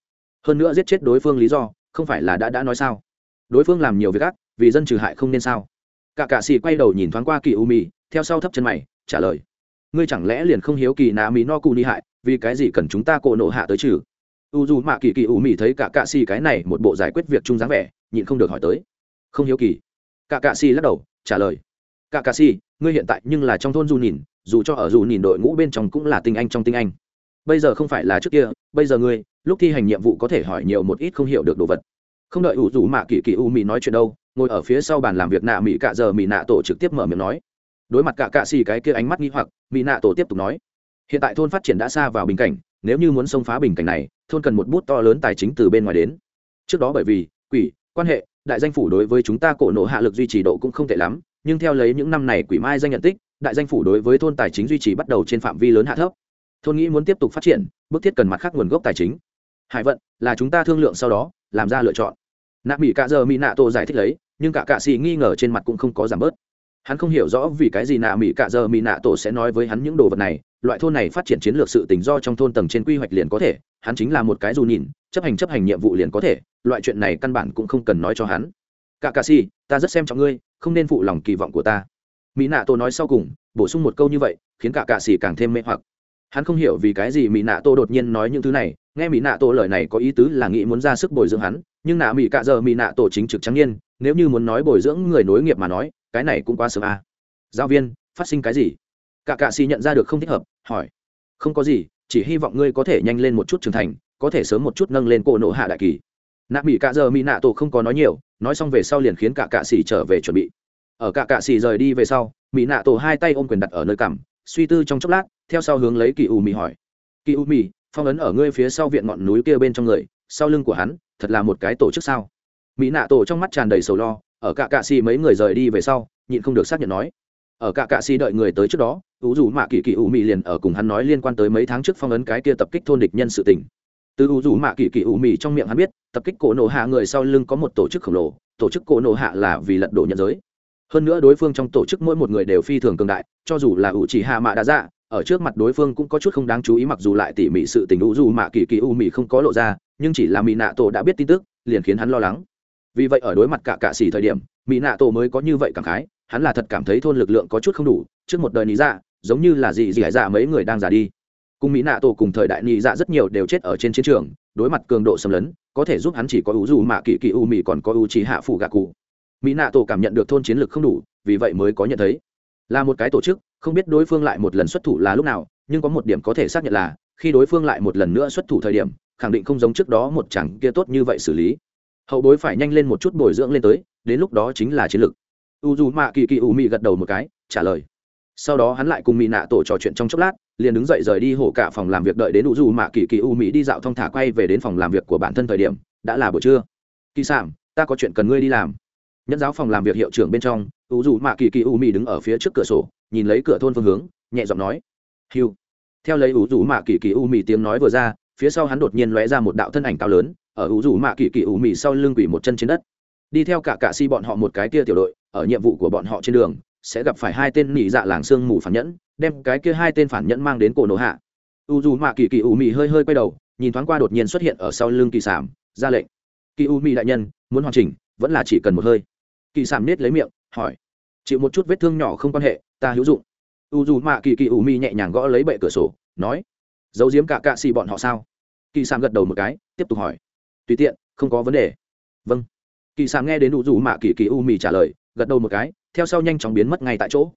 Hơn nữa giết chết đối phương lý do, không phải là đã đã nói sao? Đối phương làm nhiều việc ác, vì dân trừ hại không nên sao? Cả cà si quay đầu nhìn thoáng qua kỳ u mỹ theo sau thấp chân mày, trả lời. Ngươi chẳng lẽ liền không hiếu kỳ nà mỹ no cụ ni hại, vì cái gì cần chúng ta cộ nộ hạ tới trừ? U dù mạ kỳ kỳ ủ mị thấy cả cạ xì cái này một bộ giải quyết việc chung dáng vẻ, nhịn không được hỏi tới. Không hiếu kỳ. Cả cạ xì lắc đầu, trả lời. Cả cạ xì, ngươi hiện tại nhưng là trong thôn dù nhìn dù cho ở dù nhìn đội ngũ bên trong cũng là tinh anh trong tinh anh. Bây giờ không phải là trước kia, bây giờ ngươi, lúc thi hành nhiệm vụ có thể hỏi nhiều một ít không hiểu được đồ vật. Không đợi ủ dù mạ kỳ kỳ u mị nói chuyện đâu, ngồi ở phía sau bàn làm việc nạ mỹ cạ giờ mỹ nạ tổ trực tiếp mở miệng nói. Đối mặt cả cạ xì cái kia ánh mắt nghi hoặc mỹ nạ tổ tiếp tục nói. Hiện tại thôn phát triển đã xa vào bình cảnh nếu như muốn xông phá bình cảnh này, thôn cần một bút to lớn tài chính từ bên ngoài đến. Trước đó bởi vì quỷ, quan hệ, đại danh phủ đối với chúng ta cổ nộ hạ lực duy trì độ cũng không tệ lắm, nhưng theo lấy những năm này quỷ mai danh nhận tích, đại danh phủ đối với thôn tài chính duy trì bắt đầu trên phạm vi lớn hạ thấp. Thôn nghĩ muốn tiếp tục phát triển, bức thiết cần mặt khác nguồn gốc tài chính. Hải vận, là chúng ta thương lượng sau đó, làm ra lựa chọn. Nạ mỹ cạ giờ mỹ nạ tô giải thích lấy, nhưng cả cạ xì nghi ngờ trên mặt cũng không có giảm bớt. Hắn không hiểu rõ vì cái gì nạ mỹ cạ giờ mỹ nạ tổ sẽ nói với hắn những đồ vật này loại thôn này phát triển chiến lược sự tình do trong thôn tầng trên quy hoạch liền có thể, hắn chính là một cái dù nhìn, chấp hành chấp hành nhiệm vụ liền có thể, loại chuyện này căn bản cũng không cần nói cho hắn. Cả cà si ta rất xem trọng ngươi, không nên phụ lòng kỳ vọng của ta. Mỹ nạ tô nói sau cùng, bổ sung một câu như vậy, khiến cả cà si càng thêm mê hoặc. Hắn không hiểu vì cái gì mỹ nạ tô đột nhiên nói những thứ này, nghe mỹ nạ tô lời này có ý tứ là nghĩ muốn ra sức bồi dưỡng hắn, nhưng nạ mỹ cạ giờ mỹ nạ tổ chính trực trắng nhiên nếu như muốn nói bồi dưỡng người nối nghiệp mà nói, cái này cũng quá sớm à. giáo viên, phát sinh cái gì? Cả cạ xì nhận ra được không thích hợp, hỏi. Không có gì, chỉ hy vọng ngươi có thể nhanh lên một chút trưởng thành, có thể sớm một chút nâng lên cổ nộ hạ đại kỳ. Nạ mỹ cạ giờ mỹ nạ tổ không có nói nhiều, nói xong về sau liền khiến cả cạ xì trở về chuẩn bị. Ở cả cạ xì rời đi về sau mỹ nạ tổ hai tay ôm quyền đặt ở nơi cằm, suy tư trong chốc lát, theo sau hướng lấy kỳ u mỹ hỏi. Kỳ u mỹ phong ấn ở ngươi phía sau viện ngọn núi kia bên trong người, sau lưng của hắn, thật là một cái tổ chức sao? Mỹ nạ tổ trong mắt tràn đầy sầu lo, ở cả cạ xì mấy người rời đi về sau, nhịn không được xác nhận nói ở cả cạ si đợi người tới trước đó, ủ dù mạ kỳ kỳ u Mị liền ở cùng hắn nói liên quan tới mấy tháng trước phong ấn cái kia tập kích thôn địch nhân sự tình. Từ ủ dù mạ kỳ kỳ u Mị trong miệng hắn biết, tập kích cổ nổ hạ người sau lưng có một tổ chức khổng lồ, tổ chức cổ nổ hạ là vì lật đổ nhân giới. Hơn nữa đối phương trong tổ chức mỗi một người đều phi thường cường đại, cho dù là ủ chỉ hạ mạ đã dạ ở trước mặt đối phương cũng có chút không đáng chú ý mặc dù lại tỉ mỉ sự tình ủ dù mạ kỳ kỳ u Mị không có lộ ra, nhưng chỉ là Mị nạ tổ đã biết tin tức, liền khiến hắn lo lắng vì vậy ở đối mặt cả cạ xỉ thời điểm mỹ nạ tổ mới có như vậy cảm khái, hắn là thật cảm thấy thôn lực lượng có chút không đủ, trước một đời lý dạ giống như là gì gì hải dạ mấy người đang già đi. Cùng mỹ nạ tổ cùng thời đại lý dạ rất nhiều đều chết ở trên chiến trường, đối mặt cường độ xâm lấn, có thể giúp hắn chỉ có ủ dù mà kỳ kỳ u mỹ còn có u trí hạ phủ gạ cụ mỹ nạ tổ cảm nhận được thôn chiến lực không đủ, vì vậy mới có nhận thấy. Là một cái tổ chức, không biết đối phương lại một lần xuất thủ là lúc nào, nhưng có một điểm có thể xác nhận là, khi đối phương lại một lần nữa xuất thủ thời điểm, khẳng định không giống trước đó một chẳng kia tốt như vậy xử lý hậu bối phải nhanh lên một chút bồi dưỡng lên tới, đến lúc đó chính là chiến lược u dù mạ kỳ kỳ u mị gật đầu một cái, trả lời. Sau đó hắn lại cùng mỹ nạ tổ trò chuyện trong chốc lát, liền đứng dậy rời đi hổ cả phòng làm việc đợi đến u dù mạ kỳ kỳ u mỹ đi dạo thong thả quay về đến phòng làm việc của bản thân thời điểm, đã là buổi trưa. Kỳ sản ta có chuyện cần ngươi đi làm. Nhân giáo phòng làm việc hiệu trưởng bên trong, u dù mạ kỳ kỳ u mỹ đứng ở phía trước cửa sổ, nhìn lấy cửa thôn phương hướng, nhẹ giọng nói. Hiu theo lấy u dù mạ kỳ kỳ u mỹ tiếng nói vừa ra, phía sau hắn đột nhiên lóe ra một đạo thân ảnh cao lớn ở u rủ mạ kỳ kỳ u mị sau lưng quỷ một chân trên đất. Đi theo cả cạ si bọn họ một cái kia tiểu đội, ở nhiệm vụ của bọn họ trên đường, sẽ gặp phải hai tên nỉ dạ làng sương mù phản nhẫn, đem cái kia hai tên phản nhẫn mang đến cổ nổ hạ. U dù mạ kỳ kỳ u mị hơi hơi quay đầu, nhìn thoáng qua đột nhiên xuất hiện ở sau lưng kỳ sảm, ra lệnh. Kỳ u mị đại nhân, muốn hoàn chỉnh, vẫn là chỉ cần một hơi. Kỳ sảm nết lấy miệng, hỏi. Chịu một chút vết thương nhỏ không quan hệ, ta hữu dụng. U dù mạ kỳ kỳ u mị nhẹ nhàng gõ lấy bệ cửa sổ, nói. Giấu giếm cả cạ xì bọn họ sao? Kỳ sảm gật đầu một cái, tiếp tục hỏi tùy tiện, không có vấn đề. Vâng. Kỳ sảm nghe đến u dù mạ kỳ kỳ u mì trả lời, gật đầu một cái, theo sau nhanh chóng biến mất ngay tại chỗ.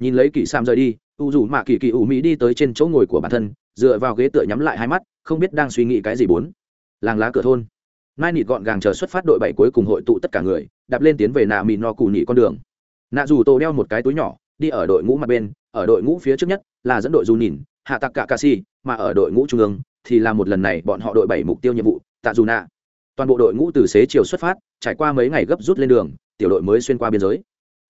Nhìn lấy kỳ sam rời đi u dù mạ kỳ kỳ u mỹ đi tới trên chỗ ngồi của bản thân, dựa vào ghế tựa nhắm lại hai mắt, không biết đang suy nghĩ cái gì bốn. Làng lá cửa thôn. Nai nịt gọn gàng chờ xuất phát đội bảy cuối cùng hội tụ tất cả người, đạp lên tiến về nạ mì no cù nhị con đường. Nạ dù tô đeo một cái túi nhỏ, đi ở đội ngũ mặt bên, ở đội ngũ phía trước nhất là dẫn đội dù nhìn hạ tặc cả ca si, mà ở đội ngũ trung ương thì là một lần này bọn họ đội bảy mục tiêu nhiệm vụ, tạ dù nạ toàn bộ đội ngũ từ xế chiều xuất phát trải qua mấy ngày gấp rút lên đường tiểu đội mới xuyên qua biên giới.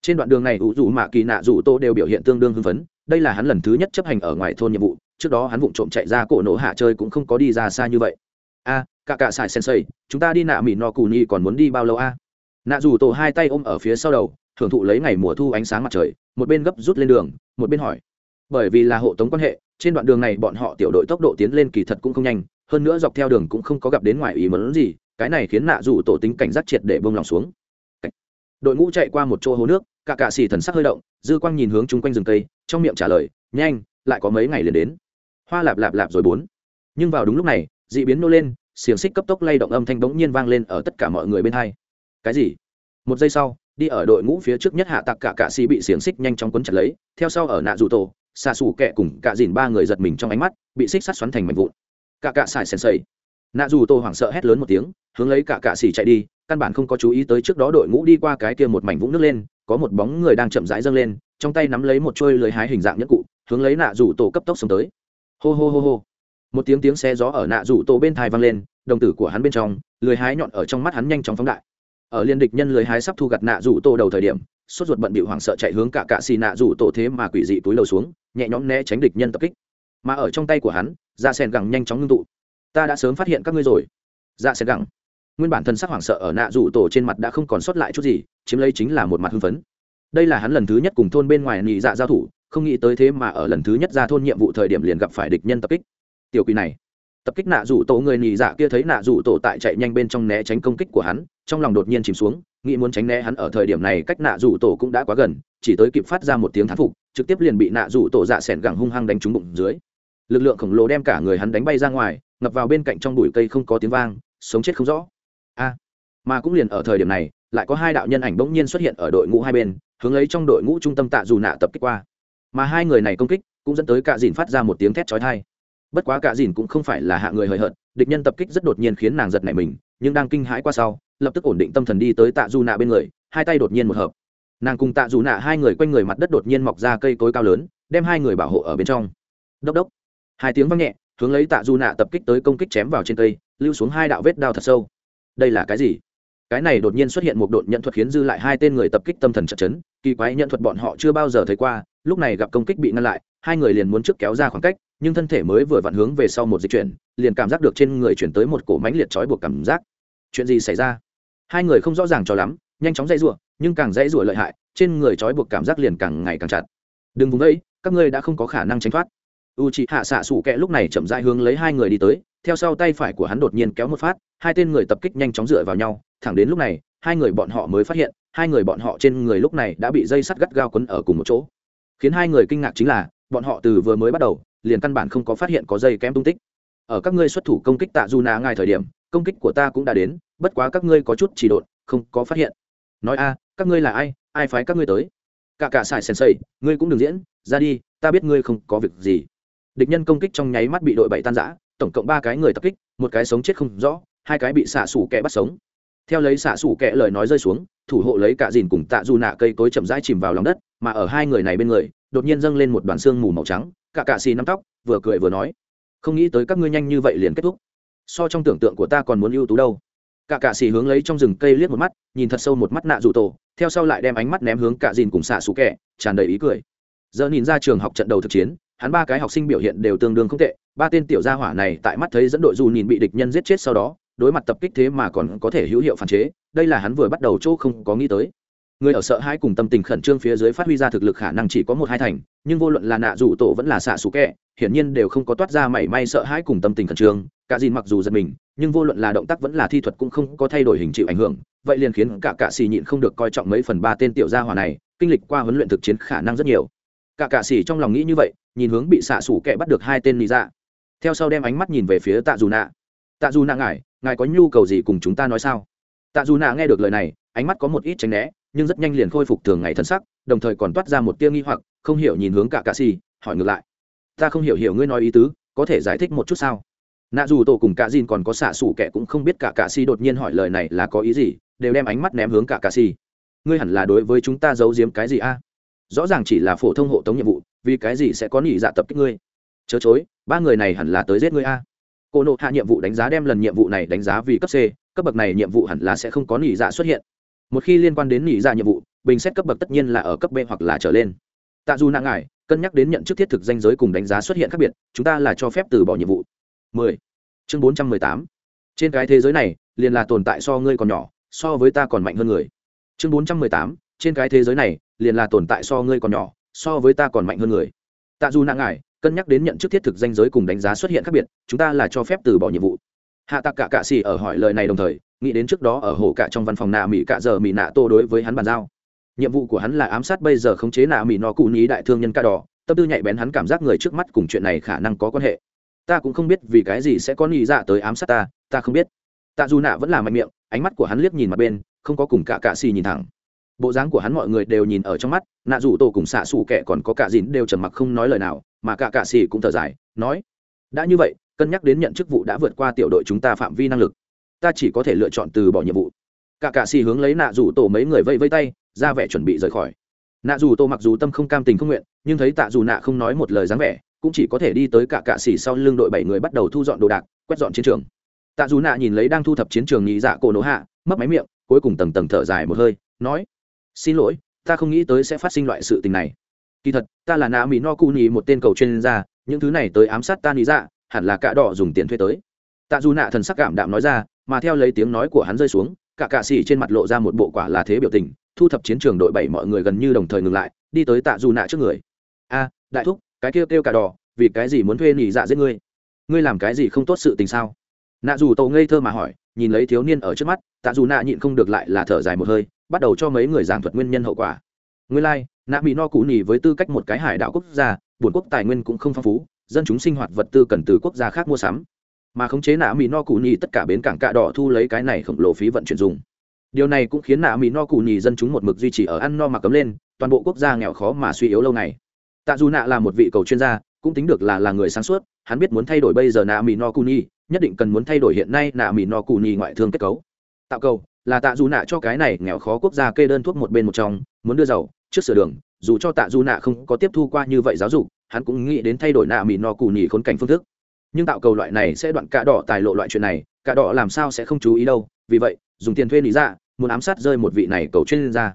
Trên đoạn đường này ủ dù mạ kỳ nạ dù tô đều biểu hiện tương đương hưng phấn đây là hắn lần thứ nhất chấp hành ở ngoài thôn nhiệm vụ trước đó hắn vụng trộm chạy ra cổ nổ hạ chơi cũng không có đi ra xa như vậy. A à, cả cả sài sensei chúng ta đi nạ mỹ no cù ni còn muốn đi bao lâu a? Nạ dù tổ hai tay ôm ở phía sau đầu thưởng thụ lấy ngày mùa thu ánh sáng mặt trời một bên gấp rút lên đường một bên hỏi. Bởi vì là hộ tống quan hệ trên đoạn đường này bọn họ tiểu đội tốc độ tiến lên kỳ thật cũng không nhanh hơn nữa dọc theo đường cũng không có gặp đến ngoài ý mớn gì cái này khiến nạ dù tổ tính cảnh giác triệt để bông lòng xuống. Đội ngũ chạy qua một chỗ hố nước, cả cạ xì thần sắc hơi động, dư quang nhìn hướng chung quanh rừng cây, trong miệng trả lời, nhanh, lại có mấy ngày liền đến. Hoa lạp lạp lạp rồi bốn. Nhưng vào đúng lúc này d ị biến nô lên, xiềng xích cấp tốc lay động âm thanh bỗng nhiên vang lên ở tất cả mọi người bên hai. Cái gì? Một giây sau, đi ở đội ngũ phía trước nhất hạ tặc cả cạ xì bị xiềng xích nhanh chóng quấn chặt lấy, theo sau ở nạ dù tổ xà xù kẹ cùng cạ dìn ba người giật mình trong ánh mắt, bị xích sắt xoắn thành mảnh vụn. Cả cạ xài sèn sầy nạ dù Tô hoảng sợ hét lớn một tiếng, hướng lấy cả cạ xỉ chạy đi, căn bản không có chú ý tới trước đó đội ngũ đi qua cái kia một mảnh vũng nước lên, có một bóng người đang chậm rãi dâng lên, trong tay nắm lấy một trôi lưới hái hình dạng nhất cụ, hướng lấy nạ Dù tổ cấp tốc xông tới. Hô hô hô hô. Một tiếng tiếng xe gió ở nạ rủ tổ bên thai vang lên, đồng tử của hắn bên trong, lưới hái nhọn ở trong mắt hắn nhanh chóng phóng đại. Ở liên địch nhân lưới hái sắp thu gặt nạ rủ tổ đầu thời điểm, sốt ruột bận bị hoảng sợ chạy hướng cả cạ xì nạ rủ tổ thế mà quỷ dị túi lầu xuống, nhẹ nhõm né tránh địch nhân tập kích. Mà ở trong tay của hắn, da sen gẳng nhanh chóng ngưng tụ ta đã sớm phát hiện các ngươi rồi. Dạ sẽ gẳng nguyên bản thân sắc hoảng sợ ở nạ rủ tổ trên mặt đã không còn sót lại chút gì, chiếm lấy chính là một mặt hưng phấn. Đây là hắn lần thứ nhất cùng thôn bên ngoài nhị dạ giao thủ, không nghĩ tới thế mà ở lần thứ nhất ra thôn nhiệm vụ thời điểm liền gặp phải địch nhân tập kích. Tiểu quỷ này. Tập kích nạ rủ tổ người nhị dạ kia thấy nạ rủ tổ tại chạy nhanh bên trong né tránh công kích của hắn, trong lòng đột nhiên chìm xuống, nghĩ muốn tránh né hắn ở thời điểm này cách nạ rủ tổ cũng đã quá gần, chỉ tới kịp phát ra một tiếng thán phục, trực tiếp liền bị nạ rủ tổ dạ s ẻ n gẳng hung hăng đánh trúng bụng dưới. Lực lượng khổng lồ đem cả người hắn đánh bay ra ngoài ngập vào bên cạnh trong bụi cây không có tiếng vang, sống chết không rõ. A, mà cũng liền ở thời điểm này, lại có hai đạo nhân ảnh bỗng nhiên xuất hiện ở đội ngũ hai bên, hướng lấy trong đội ngũ trung tâm tạ dù nạ tập kích qua. Mà hai người này công kích, cũng dẫn tới cả dìn phát ra một tiếng thét chói tai. Bất quá cả dìn cũng không phải là hạ người hời hợt, địch nhân tập kích rất đột nhiên khiến nàng giật nảy mình, nhưng đang kinh hãi qua sau, lập tức ổn định tâm thần đi tới tạ dù nạ bên người, hai tay đột nhiên một hợp. Nàng cùng tạ dù nạ hai người quanh người mặt đất đột nhiên mọc ra cây cối cao lớn, đem hai người bảo hộ ở bên trong. Đốc đốc. Hai tiếng vang nhẹ hướng lấy tạ Du nạ tập kích tới công kích chém vào trên cây, lưu xuống hai đạo vết đao thật sâu. Đây là cái gì? Cái này đột nhiên xuất hiện một đột nhận thuật khiến dư lại hai tên người tập kích tâm thần chật chấn, kỳ quái nhận thuật bọn họ chưa bao giờ thấy qua, lúc này gặp công kích bị ngăn lại, hai người liền muốn trước kéo ra khoảng cách, nhưng thân thể mới vừa vặn hướng về sau một dịch chuyển, liền cảm giác được trên người chuyển tới một cổ mánh liệt trói buộc cảm giác. Chuyện gì xảy ra? Hai người không rõ ràng cho lắm, nhanh chóng dãy rủa, nhưng càng dãy rủa lợi hại, trên người trói buộc cảm giác liền càng ngày càng chặt. Đừng vùng đây các ngươi đã không có khả năng tránh thoát u chị hạ xạ sủ kẹ lúc này chậm rãi hướng lấy hai người đi tới, theo sau tay phải của hắn đột nhiên kéo một phát, hai tên người tập kích nhanh chóng dựa vào nhau, thẳng đến lúc này, hai người bọn họ mới phát hiện, hai người bọn họ trên người lúc này đã bị dây sắt gắt gao quấn ở cùng một chỗ. Khiến hai người kinh ngạc chính là, bọn họ từ vừa mới bắt đầu, liền căn bản không có phát hiện có dây kém tung tích. Ở các ngươi xuất thủ công kích tạ du nà ngay thời điểm, công kích của ta cũng đã đến, bất quá các ngươi có chút chỉ độn, không có phát hiện. Nói a, các ngươi là ai? Ai phái các ngươi tới? Cả cả sài sensei, ngươi cũng đừng diễn, ra đi, ta biết ngươi không có việc gì địch nhân công kích trong nháy mắt bị đội bảy tan giã tổng cộng ba cái người tập kích, một cái sống chết không rõ, hai cái bị xạ xủ kẻ bắt sống. Theo lấy xạ xủ kẻ lời nói rơi xuống, thủ hộ lấy cả dìn cùng tạ du nạ cây cối chậm rãi chìm vào lòng đất, mà ở hai người này bên người, đột nhiên dâng lên một đoàn xương mù màu trắng, cả cạ xì nắm tóc, vừa cười vừa nói, không nghĩ tới các ngươi nhanh như vậy liền kết thúc. So trong tưởng tượng của ta còn muốn ưu tú đâu. Cả cạ xì hướng lấy trong rừng cây liếc một mắt, nhìn thật sâu một mắt nạ dù tổ, theo sau lại đem ánh mắt ném hướng cả dìn cùng xạ xù kẹ tràn đầy ý cười. Giờ nhìn ra trường học trận đầu thực chiến hắn ba cái học sinh biểu hiện đều tương đương không tệ, ba tên tiểu gia hỏa này tại mắt thấy dẫn đội dù nhìn bị địch nhân giết chết sau đó, đối mặt tập kích thế mà còn có thể hữu hiệu phản chế, đây là hắn vừa bắt đầu chỗ không có nghĩ tới. Người ở sợ hãi cùng tâm tình khẩn trương phía dưới phát huy ra thực lực khả năng chỉ có một hai thành, nhưng vô luận là nạ dù tổ vẫn là xạ xù kẹ, hiển nhiên đều không có toát ra mảy may sợ hãi cùng tâm tình khẩn trương, cả dìn mặc dù giật mình, nhưng vô luận là động tác vẫn là thi thuật cũng không có thay đổi hình chịu ảnh hưởng, vậy liền khiến cả cạ xì nhịn không được coi trọng mấy phần ba tên tiểu gia hỏa này, kinh lịch qua huấn luyện thực chiến khả năng rất nhiều. Cả cạ xì trong lòng nghĩ như vậy nhìn hướng bị xạ xủ kệ bắt được hai tên lý dạ theo sau đem ánh mắt nhìn về phía tạ dù nạ tạ dù nạ ngài ngài có nhu cầu gì cùng chúng ta nói sao? Tạ dù nạ nghe được lời này, ánh mắt có một ít tránh né, nhưng rất nhanh liền khôi phục thường ngày thân sắc, đồng thời còn toát ra một tia nghi hoặc, không hiểu nhìn hướng cả cạ xì hỏi ngược lại. Ta không hiểu hiểu ngươi nói ý tứ, có thể giải thích một chút sao? Nạ dù tổ cùng cả dìn còn có xạ xủ kẻ cũng không biết cả cạ xì đột nhiên hỏi lời này là có ý gì, đều đem ánh mắt ném hướng cả cạ xì ngươi hẳn là đối với chúng ta giấu giếm cái gì a? Rõ ràng chỉ là phổ thông hộ tống nhiệm vụ vì cái gì sẽ có nghỉ dạ tập kích ngươi chớ chối, ba người này hẳn là tới giết ngươi a cô nộ hạ nhiệm vụ đánh giá đem lần nhiệm vụ này đánh giá vì cấp c, cấp bậc này nhiệm vụ hẳn là sẽ không có nghỉ dạ xuất hiện một khi liên quan đến nghỉ dạ nhiệm vụ, bình xét cấp bậc tất nhiên là ở cấp b hoặc là trở lên tạ dù nặng ngại cân nhắc đến nhận chức thiết thực danh giới cùng đánh giá xuất hiện khác biệt, chúng ta là cho phép từ bỏ nhiệm vụ 10. chương 418. trên cái thế giới này, liền là tồn tại so ngươi còn nhỏ, so với ta còn mạnh hơn người chương 418. trên cái thế giới này, liền là tồn tại so ngươi còn nhỏ so với ta còn mạnh hơn người. Tạ dù nặng ngại cân nhắc đến nhận chức thiết thực danh giới cùng đánh giá xuất hiện khác biệt, chúng ta là cho phép từ bỏ nhiệm vụ. Hạ tạc cả cạ xì ở hỏi lời này đồng thời, nghĩ đến trước đó ở hồ cạ trong văn phòng nạ mỹ cạ giờ mỹ nạ tô đối với hắn bàn giao. Nhiệm vụ của hắn là ám sát bây giờ khống chế nạ mỹ nó cụ ní đại thương nhân ca đỏ, tâm tư nhạy bén hắn cảm giác người trước mắt cùng chuyện này khả năng có quan hệ. Ta cũng không biết vì cái gì sẽ có nghĩ dạ tới ám sát ta ta không biết. Tạ dù nạ vẫn là mạnh miệng, ánh mắt của hắn liếc nhìn mặt bên, không có cùng cả cạ xì nhìn thẳng bộ dáng của hắn mọi người đều nhìn ở trong mắt, nạ rủ tổ cùng xạ xù kẻ còn có cả dìn đều trầm mặc không nói lời nào, mà cả cạ xì cũng thở dài, nói, đã như vậy, cân nhắc đến nhận chức vụ đã vượt qua tiểu đội chúng ta phạm vi năng lực. Ta chỉ có thể lựa chọn từ bỏ nhiệm vụ. Cả cạ xì hướng lấy nạ rủ tổ mấy người vây vây tay, ra vẻ chuẩn bị rời khỏi. Nạ dù tổ mặc dù tâm không cam tình không nguyện, nhưng thấy tạ dù nạ không nói một lời dáng vẻ, cũng chỉ có thể đi tới cả cạ xì sau lưng đội bảy người bắt đầu thu dọn đồ đạc, quét dọn chiến trường. Tạ dù nạ nhìn lấy đang thu thập chiến trường nhị dạ cổ nổ hạ mất máy miệng, cuối cùng tầng tầng thở dài một hơi, nói xin lỗi ta không nghĩ tới sẽ phát sinh loại sự tình này. Kỳ thật ta là nạ mỹ no cu nhì một tên cầu chuyên gia những thứ này tới ám sát ta nghĩ dạ hẳn là cạ đỏ dùng tiền thuê tới. Tạ dù nạ thần sắc cảm đạm nói ra mà theo lấy tiếng nói của hắn rơi xuống cả cạ xỉ trên mặt lộ ra một bộ quả là thế biểu tình thu thập chiến trường đội bảy mọi người gần như đồng thời ngừng lại đi tới tạ dù nạ trước người. A đại thúc cái kia kêu, kêu cả đỏ vì cái gì muốn thuê nỉ dạ giết ngươi? Ngươi làm cái gì không tốt sự tình sao? Nạ dù tàu ngây thơ mà hỏi nhìn lấy thiếu niên ở trước mắt tạ dù nạ nhịn không được lại là thở dài một hơi bắt đầu cho mấy người giảng thuật nguyên nhân hậu quả. Ngươi lai、like, nạ mỹ no cụ nỉ với tư cách một cái hải đảo quốc gia buồn quốc tài nguyên cũng không phong phú dân chúng sinh hoạt vật tư cần từ quốc gia khác mua sắm. Mà khống chế nạ mỹ no cụ nỉ tất cả bến cảng cạ đỏ thu lấy cái này khổng lồ phí vận chuyển dùng. Điều này cũng khiến nạ mỹ no cụ nhì dân chúng một mực duy trì ở ăn no mà cấm lên toàn bộ quốc gia nghèo khó mà suy yếu lâu ngày. Tạ dù nạ là một vị cầu chuyên gia cũng tính được là là người sáng suốt hắn biết muốn thay đổi bây giờ nạ mỹ no cụ nhì nhất định cần muốn thay đổi hiện nay nạ mỹ no cụ nhì ngoại thương kết cấu tạo cầu, là tạ dù nạ cho cái này nghèo khó quốc gia kê đơn thuốc một bên một trong, muốn đưa giàu, trước sửa đường, dù cho tạ dù nạ không có tiếp thu qua như vậy giáo dục, hắn cũng nghĩ đến thay đổi nạ mì no cù nhì khốn cảnh phương thức. Nhưng tạo cầu loại này sẽ đoạn cả đỏ tài lộ loại chuyện này, cả đỏ làm sao sẽ không chú ý đâu, vì vậy, dùng tiền thuê lý ra dạ, muốn ám sát rơi một vị này cầu chuyên ra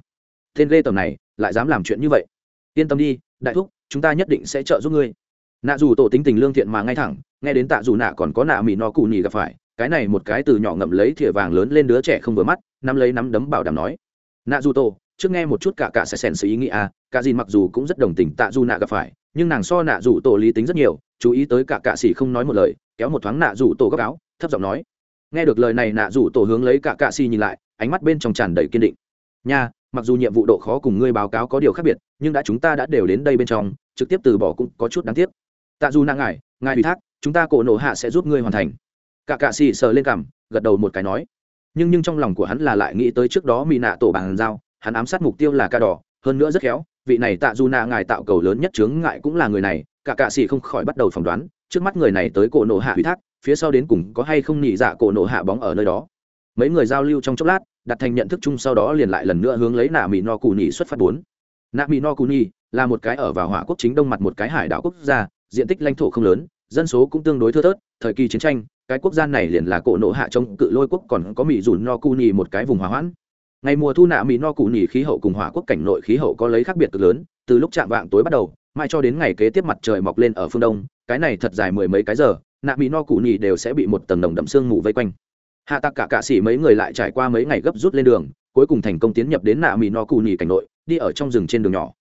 tên lê tầm này, lại dám làm chuyện như vậy. Yên tâm đi, đại thúc, chúng ta nhất định sẽ trợ giúp ngươi. Nạ dù tổ tính tình lương thiện mà ngay thẳng, nghe đến tạ dù nạ còn có nạ mì no cù nhì gặp phải cái này một cái từ nhỏ ngậm lấy thìa vàng lớn lên đứa trẻ không vừa mắt, nắm lấy nắm đấm bảo đảm nói nạ dù tổ trước nghe một chút cả cả sẽ sèn sự ý nghĩa à cả gì mặc dù cũng rất đồng tình tạ du nạ gặp phải, nhưng nàng so nạ dù tổ lý tính rất nhiều, chú ý tới cả cạ xỉ không nói một lời, kéo một thoáng nạ dù tổ góc áo, thấp giọng nói, nghe được lời này nạ dù tổ hướng lấy cả cạ xỉ nhìn lại, ánh mắt bên trong tràn đầy kiên định. Nha, mặc dù nhiệm vụ độ khó cùng ngươi báo cáo có điều khác biệt, nhưng đã chúng ta đã đều đến đây bên trong, trực tiếp từ bỏ cũng có chút đáng tiếc. Tạ dù nạ ngài ngài ủy thác, chúng ta cổ nổ hạ sẽ giúp ngươi hoàn thành cả cạ xì sờ lên cằm, gật đầu một cái nói. Nhưng nhưng trong lòng của hắn là lại nghĩ tới trước đó mỹ nạ tổ bàn giao hắn ám sát mục tiêu là ca đỏ, hơn nữa rất khéo, vị này tạ du nạ ngài tạo cầu lớn nhất chướng ngại cũng là người này, cả cạ xì không khỏi bắt đầu phỏng đoán, trước mắt người này tới cổ nổ hạ ủy thác, phía sau đến cùng có hay không nhị dạ cổ nổ hạ bóng ở nơi đó. Mấy người giao lưu trong chốc lát, đặt thành nhận thức chung sau đó liền lại lần nữa hướng lấy nạ mỹ no cù nhị xuất phát bốn. Nạ mỹ no cù nhị là một cái ở vào hỏa quốc chính đông mặt một cái hải đảo quốc gia, diện tích lãnh thổ không lớn, dân số cũng tương đối thưa thớt thời kỳ chiến tranh, cái quốc gia này liền là cổ nộ hạ trong cự lôi quốc, còn có mỹ dùn no cu nhì một cái vùng hỏa hoãn. Ngày mùa thu nạ mỹ no cụ nhì khí hậu cùng hỏa quốc cảnh nội khí hậu có lấy khác biệt cực lớn, từ lúc chạm vạng tối bắt đầu mai cho đến ngày kế tiếp mặt trời mọc lên ở phương đông, cái này thật dài mười mấy cái giờ, nạ mỹ no cụ nhì đều sẽ bị một tầng đồng đậm sương mù vây quanh. Hạ tặc cả cạ xỉ mấy người lại trải qua mấy ngày gấp rút lên đường, cuối cùng thành công tiến nhập đến nạ mỹ no cụ nhì cảnh nội, đi ở trong rừng trên đường nhỏ.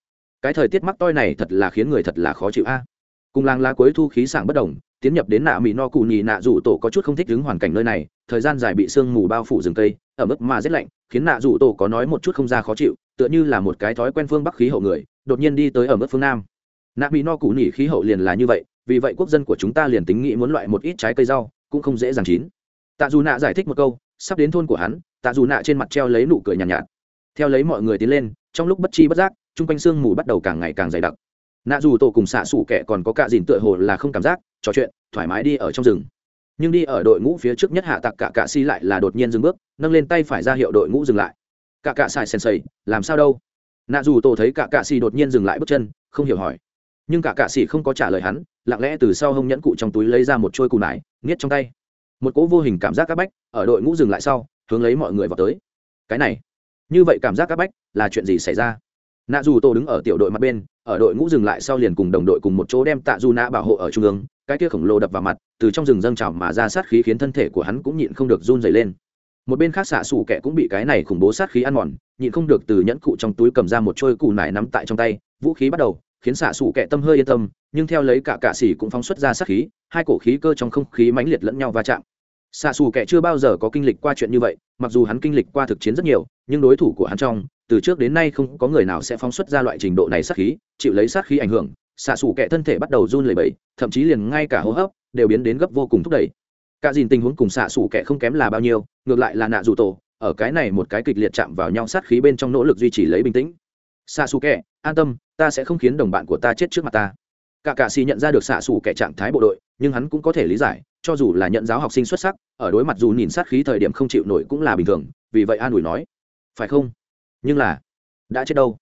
Cái thời tiết mắc toi này thật là khiến người thật là khó chịu a. Cùng làng lá cuối thu khí sảng bất đồng tiến nhập đến nạ mỹ no cụ nhì nạ rủ tổ có chút không thích đứng hoàn cảnh nơi này thời gian dài bị sương mù bao phủ rừng cây ở mức mà rét lạnh khiến nạ rủ tổ có nói một chút không ra khó chịu tựa như là một cái thói quen phương bắc khí hậu người đột nhiên đi tới ở mức phương nam. Nạ mỹ no cụ nhì khí hậu liền là như vậy vì vậy quốc dân của chúng ta liền tính nghĩ muốn loại một ít trái cây rau cũng không dễ dàng chín. Tạ dù nạ giải thích một câu sắp đến thôn của hắn tạ dù nạ trên mặt treo lấy nụ cười nhàn nhạt, nhạt. Theo lấy mọi người tiến lên trong lúc bất chi bất giác chung quanh sương mù bắt đầu càng ngày càng dày đặc nạ dù tổ cùng xạ xủ kẻ còn có cả dìn tựa hồ là không cảm giác, trò chuyện, thoải mái đi ở trong rừng. Nhưng đi ở đội ngũ phía trước nhất hạ tặc cả cạ si lại là đột nhiên dừng bước, nâng lên tay phải ra hiệu đội ngũ dừng lại. Cả cạ xài sen sầy, làm sao đâu? Nạ dù tổ thấy cả cạ si đột nhiên dừng lại bước chân, không hiểu hỏi. Nhưng cả cạ si không có trả lời hắn, lặng lẽ từ sau hông nhẫn cụ trong túi lấy ra một trôi cù nải, nghiết trong tay. Một cỗ vô hình cảm giác áp bách, ở đội ngũ dừng lại sau, hướng lấy mọi người vào tới. Cái này. Như vậy cảm giác áp bách là chuyện gì xảy ra? Nạ dù tô đứng ở tiểu đội mặt bên, ở đội ngũ dừng lại sau liền cùng đồng đội cùng một chỗ đem tạ du nạ bảo hộ ở trung ương, cái kia khổng lồ đập vào mặt, từ trong rừng dâng trào mà ra sát khí khiến thân thể của hắn cũng nhịn không được run dày lên. Một bên khác xạ xù kẻ cũng bị cái này khủng bố sát khí ăn mòn, nhịn không được từ nhẫn cụ trong túi cầm ra một trôi cù nải nắm tại trong tay, vũ khí bắt đầu, khiến xạ xù kẻ tâm hơi yên tâm, nhưng theo lấy cả cạ xỉ cũng phóng xuất ra sát khí, hai cổ khí cơ trong không khí mãnh liệt lẫn nhau va chạm xạ xù kẻ chưa bao giờ có kinh lịch qua chuyện như vậy, mặc dù hắn kinh lịch qua thực chiến rất nhiều, nhưng đối thủ của hắn trong, từ trước đến nay không có người nào sẽ phóng xuất ra loại trình độ này sát khí, chịu lấy sát khí ảnh hưởng xạ xù kẻ thân thể bắt đầu run lẩy bẩy, thậm chí liền ngay cả hô hấp đều biến đến gấp vô cùng thúc đẩy. Cả dìn tình huống cùng xạ xù kẻ không kém là bao nhiêu, ngược lại là nạ dù tổ, ở cái này một cái kịch liệt chạm vào nhau sát khí bên trong nỗ lực duy trì lấy bình tĩnh. Xạ xù kẻ, an tâm, ta sẽ không khiến đồng bạn của ta chết trước mặt ta. Cả cạ xì nhận ra được xạ xù kẻ trạng thái bộ đội, nhưng hắn cũng có thể lý giải cho dù là nhận giáo học sinh xuất sắc, ở đối mặt dù nhìn sát khí thời điểm không chịu nổi cũng là bình thường, vì vậy an ủi nói, phải không? Nhưng là, đã chết đâu?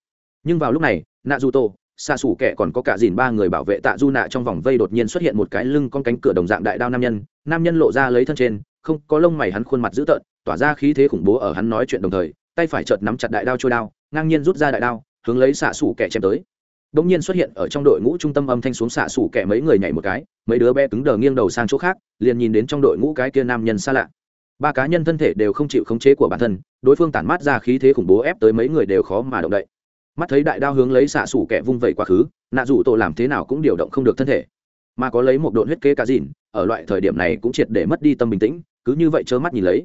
Nhưng vào lúc này nạ dù tô xa xù kẻ còn có cả dìn ba người bảo vệ tạ du nạ trong vòng vây đột nhiên xuất hiện một cái lưng con cánh cửa đồng dạng đại đao nam nhân nam nhân lộ ra lấy thân trên, không có lông mày hắn khuôn mặt dữ tợn, tỏa ra khí thế khủng bố ở hắn nói chuyện đồng thời, tay phải chợt nắm chặt đại đao trôi đao, ngang nhiên rút ra đại đao, hướng lấy xạ xù kẻ chém tới đống nhiên xuất hiện ở trong đội ngũ trung tâm âm thanh xuống xạ xủ kẻ mấy người nhảy một cái, mấy đứa bé cứng đờ nghiêng đầu sang chỗ khác, liền nhìn đến trong đội ngũ cái kia nam nhân xa lạ. Ba cá nhân thân thể đều không chịu khống chế của bản thân, đối phương tản mát ra khí thế khủng bố ép tới mấy người đều khó mà động đậy. Mắt thấy đại đao hướng lấy xạ xủ kẻ vung vẩy quá khứ, nạ rủ tổ làm thế nào cũng điều động không được thân thể. Mà có lấy một độn huyết kế cá dìn ở loại thời điểm này cũng triệt để mất đi tâm bình tĩnh, cứ như vậy trơ mắt nhìn lấy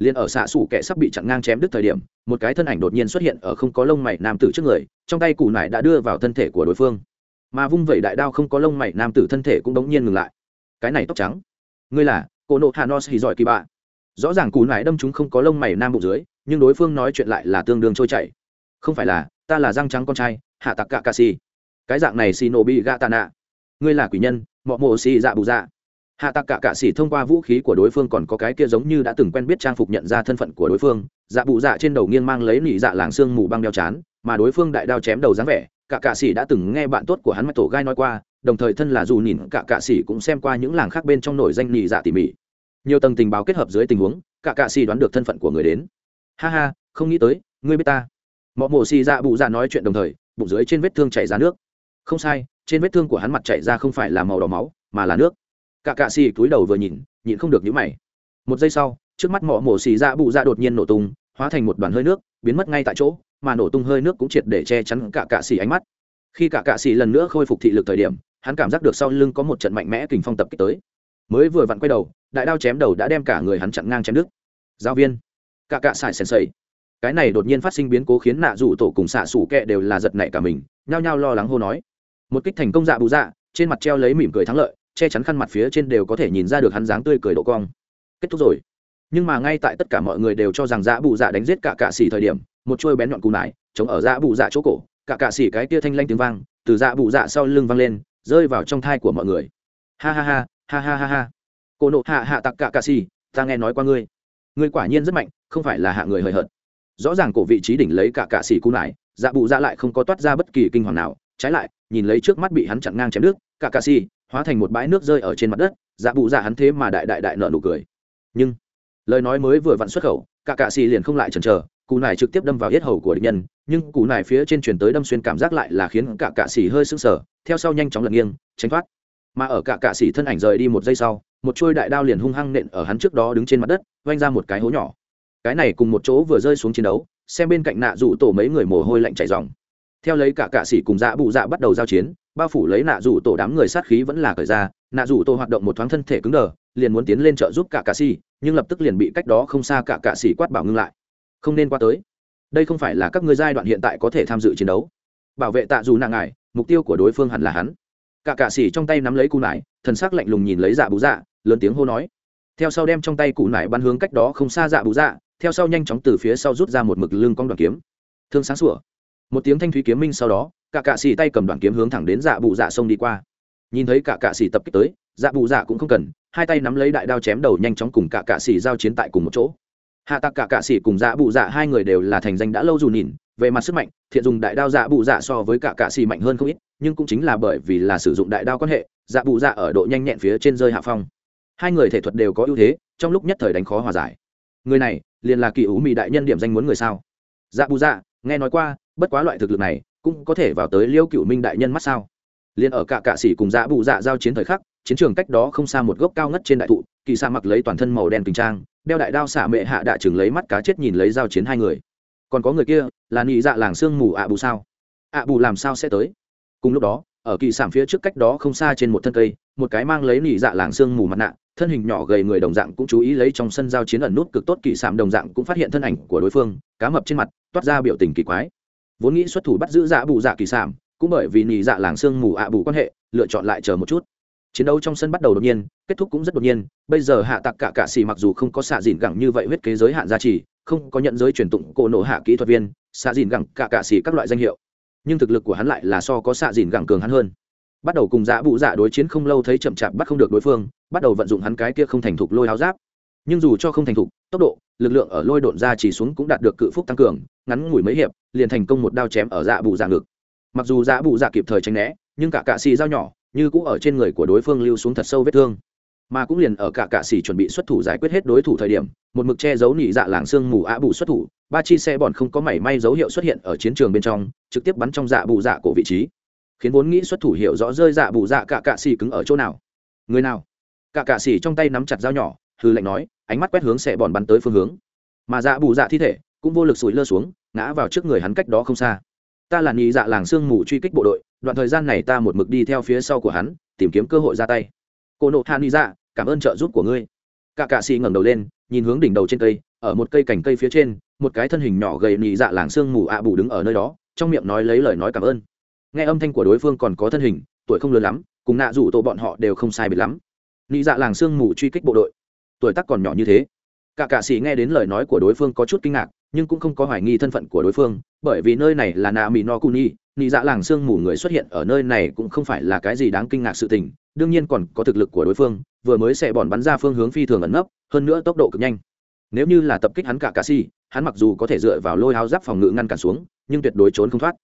liền ở xạ xủ kẻ sắp bị chặn ngang chém đứt thời điểm, một cái thân ảnh đột nhiên xuất hiện ở không có lông mày nam tử trước người, trong tay củ nải đã đưa vào thân thể của đối phương. Mà vung vẩy đại đao không có lông mày nam tử thân thể cũng đống nhiên ngừng lại. Cái này tóc trắng. Ngươi là, cô nộ hà nos thì giỏi kỳ bạ. Rõ ràng củ nải đâm chúng không có lông mày nam bụng dưới, nhưng đối phương nói chuyện lại là tương đương trôi chảy. Không phải là, ta là răng trắng con trai, hạ tặc cạ cà xì. Cái dạng này xì nổ bị gạ tạ nạ ngươi là quỷ nhân, mọ mộ xì dạ bù dạ hạ tặc cạ cạ xì thông qua vũ khí của đối phương còn có cái kia giống như đã từng quen biết trang phục nhận ra thân phận của đối phương. Dạ bù dạ trên đầu nghiêng mang lấy nỉ dạ làng xương mù băng đeo chán, mà đối phương đại đao chém đầu dáng vẻ. Cạ cạ xì đã từng nghe bạn tốt của hắn mạch tổ gai nói qua, đồng thời thân là dù nhìn cạ cạ xì cũng xem qua những làng khác bên trong nổi danh nỉ dạ tỉ mỉ. Nhiều tầng tình báo kết hợp dưới tình huống cạ cạ xì đoán được thân phận của người đến. Ha ha, không nghĩ tới, ngươi biết ta. Mọ mổ xì dạ bụ dạ nói chuyện đồng thời, bụng dưới trên vết thương chảy ra nước. Không sai, trên vết thương của hắn mặt chảy ra không phải là màu đỏ máu, mà là nước cả cạ xì cúi đầu vừa nhìn, nhịn không được nhữ mày. Một giây sau, trước mắt mỏ mổ xì dạ bụ dạ đột nhiên nổ tung, hóa thành một đoàn hơi nước, biến mất ngay tại chỗ, mà nổ tung hơi nước cũng triệt để che chắn cả cạ xì ánh mắt. Khi cả cạ xì lần nữa khôi phục thị lực thời điểm, hắn cảm giác được sau lưng có một trận mạnh mẽ kình phong tập kích tới. Mới vừa vặn quay đầu, đại đao chém đầu đã đem cả người hắn chặn ngang chém đứt. Giáo viên, cả cạ xài sèn sầy. Cái này đột nhiên phát sinh biến cố khiến nạ rủ tổ cùng xạ xủ kẹ đều là giật nảy cả mình, nhao nhao lo lắng hô nói. Một kích thành công dạ bù dạ trên mặt treo lấy mỉm cười thắng lợi che chắn khăn mặt phía trên đều có thể nhìn ra được hắn dáng tươi cười độ cong. Kết thúc rồi. Nhưng mà ngay tại tất cả mọi người đều cho rằng dạ bù dạ đánh giết cả cạ xỉ thời điểm một chuôi bén nhọn cù nải chống ở dạ bù dạ chỗ cổ. Cả cạ xỉ cái kia thanh lanh tiếng vang từ dạ bù dạ sau lưng vang lên rơi vào trong thai của mọi người. Ha ha ha ha ha ha ha. Cô nộ hạ hạ tặc cả cạ xỉ ta nghe nói qua ngươi. Ngươi quả nhiên rất mạnh không phải là hạ người hời hợt. Rõ ràng cổ vị trí đỉnh lấy cả cạ xỉ cù nải, dạ bụ dạ lại không có toát ra bất kỳ kinh hoàng nào. Trái lại nhìn lấy trước mắt bị hắn chặn ngang chém nước cả cạ xỉ hóa thành một bãi nước rơi ở trên mặt đất dạ bụ dạ hắn thế mà đại đại đại nợ nụ cười. Nhưng, lời nói mới vừa vặn xuất khẩu, cả cạ xì liền không lại chần chờ cù nải trực tiếp đâm vào hết hầu của địch nhân, nhưng cù nải phía trên truyền tới đâm xuyên cảm giác lại là khiến cả cạ xì hơi sưng sờ, theo sau nhanh chóng lật nghiêng, tránh thoát. Mà ở cả cạ xì thân ảnh rời đi một giây sau, một chuôi đại đao liền hung hăng nện ở hắn trước đó đứng trên mặt đất vanh ra một cái hố nhỏ. Cái này cùng một chỗ vừa rơi xuống chiến đấu, xem bên cạnh nạ rủ tổ mấy người mồ hôi lạnh chảy dòng theo lấy cả cạ sĩ cùng dạ bụ dạ bắt đầu giao chiến, bao phủ lấy nạ rủ tổ đám người sát khí vẫn là cởi ra, nạ rủ tổ hoạt động một thoáng thân thể cứng đờ, liền muốn tiến lên trợ giúp cả cạ sĩ, nhưng lập tức liền bị cách đó không xa cả cạ sĩ quát bảo ngưng lại. Không nên qua tới. Đây không phải là các ngươi giai đoạn hiện tại có thể tham dự chiến đấu. Bảo vệ tạ dù nạ ngài, mục tiêu của đối phương hẳn là hắn. Cả cạ sĩ trong tay nắm lấy cù nải, thần sắc lạnh lùng nhìn lấy dạ bú dạ lớn tiếng hô nói. Theo sau đem trong tay cụ nải bắn hướng cách đó không xa dạ bú dạ theo sau nhanh chóng từ phía sau rút ra một mực lưng cong đoàn kiếm. Thương sáng sủa một tiếng thanh thúy kiếm minh sau đó, cả cạ xì tay cầm đoàn kiếm hướng thẳng đến dạ bụ dạ sông đi qua. Nhìn thấy cả cạ xì tập kích tới dạ bụ dạ cũng không cần, hai tay nắm lấy đại đao chém đầu nhanh chóng cùng cả cạ xì giao chiến tại cùng một chỗ. Hạ tặc cả cạ xì cùng dạ bụ dạ hai người đều là thành danh đã lâu dù nhìn, về mặt sức mạnh, thiện dùng đại đao dạ bụ dạ so với cả cạ xì mạnh hơn không ít, nhưng cũng chính là bởi vì là sử dụng đại đao quan hệ dạ bụ dạ ở độ nhanh nhẹn phía trên rơi hạ phong. Hai người thể thuật đều có ưu thế, trong lúc nhất thời đánh khó hòa giải. Người này, liền là kỳ ủ mị đại nhân điểm danh muốn người sao? Dạ bù dạ nghe nói qua bất quá loại thực lực này, cũng có thể vào tới liêu cựu minh đại nhân mắt sao? Liền ở cả cạ sĩ cùng dạ bù dạ giao chiến thời khắc, chiến trường cách đó không xa một gốc cao ngất trên đại thụ, kỳ sa mặc lấy toàn thân màu đen kinh trang, đeo đại đao xả mệ hạ đạ chừng lấy mắt cá chết nhìn lấy giao chiến hai người. Còn có người kia, là nị dạ làng sương mù ạ bù sao? Ạ bù làm sao sẽ tới? Cùng lúc đó, ở kỳ sản phía trước cách đó không xa trên một thân cây, một cái mang lấy nỉ dạ làng sương mù mặt nạ, thân hình nhỏ gầy người đồng dạng cũng chú ý lấy trong sân giao chiến ẩn nút cực tốt kỳ sản đồng dạng cũng phát hiện thân ảnh của đối phương, cá mập trên mặt, toát ra biểu tình kỳ quái vốn nghĩ xuất thủ bắt giữ dạ bù dạ kỳ sản cũng bởi vì nỉ dạ làng sương mù ạ bù quan hệ, lựa chọn lại chờ một chút. Chiến đấu trong sân bắt đầu đột nhiên, kết thúc cũng rất đột nhiên, bây giờ hạ tặc cả cạ xì mặc dù không có xạ dìn gẳng như vậy huyết kế giới hạn giá trị không có nhận giới truyền tụng cổ nổ hạ kỹ thuật viên, xạ dìn gẳng cả cạ xì các loại danh hiệu. Nhưng thực lực của hắn lại là so có xạ dìn gẳng cường hắn hơn. Bắt đầu cùng dạ bụ dạ đối chiến không lâu thấy chậm chạp bắt không được đối phương, bắt đầu vận dụng hắn cái kia không thành thục lôi áo giáp. Nhưng dù cho không thành thục, tốc độ lực lượng ở lôi độn ra chỉ xuống cũng đạt được cự phúc tăng cường, ngắn ngủi mấy hiệp, liền thành công một đao chém ở dạ bụ dạ ngực. Mặc dù dạ bụ dạ kịp thời tránh né, nhưng cả cạ xì dao nhỏ, như cũng ở trên người của đối phương lưu xuống thật sâu vết thương. Mà cũng liền ở cả cạ xì chuẩn bị xuất thủ giải quyết hết đối thủ thời điểm, một mực che giấu nỉ dạ làng xương mù á bù xuất thủ, ba chi xe bọn không có mảy may dấu hiệu xuất hiện ở chiến trường bên trong, trực tiếp bắn trong dạ bù dạ cổ vị trí. Khiến vốn nghĩ xuất thủ hiểu rõ rơi dạ bù dạ cả cạ xì cứng ở chỗ nào. Người nào? Cả cạ xì trong tay nắm chặt dao nhỏ hư lệnh nói, ánh mắt quét hướng sẽ bọn bắn tới phương hướng. Mà dạ bù dạ thi thể cũng vô lực sủi lơ xuống, ngã vào trước người hắn cách đó không xa. Ta là nhị dạ làng sương mù truy kích bộ đội, đoạn thời gian này ta một mực đi theo phía sau của hắn, tìm kiếm cơ hội ra tay. Cô nộ hạ nhị dạ cảm ơn trợ giúp của ngươi. Cả cạ xì ngẩng đầu lên, nhìn hướng đỉnh đầu trên cây, ở một cây cành cây phía trên, một cái thân hình nhỏ gầy nhị dạ làng sương mù ạ bù đứng ở nơi đó, trong miệng nói lấy lời nói cảm ơn. Nghe âm thanh của đối phương còn có thân hình, tuổi không lớn lắm, cùng nạ rủ tổ bọn họ đều không sai biệt lắm. Nhị dạ làng sương mù truy kích bộ đội tuổi tác còn nhỏ như thế. Cả cạ sĩ nghe đến lời nói của đối phương có chút kinh ngạc, nhưng cũng không có hoài nghi thân phận của đối phương, bởi vì nơi này là nạ mỹ no kuni, nị dạ làng sương mù người xuất hiện ở nơi này cũng không phải là cái gì đáng kinh ngạc sự tình, đương nhiên còn có thực lực của đối phương, vừa mới sẽ bòn bắn ra phương hướng phi thường ẩn nấp, hơn nữa tốc độ cực nhanh. Nếu như là tập kích hắn cả cạ si hắn mặc dù có thể dựa vào lôi háo giáp phòng ngự ngăn cản xuống, nhưng tuyệt đối trốn không thoát.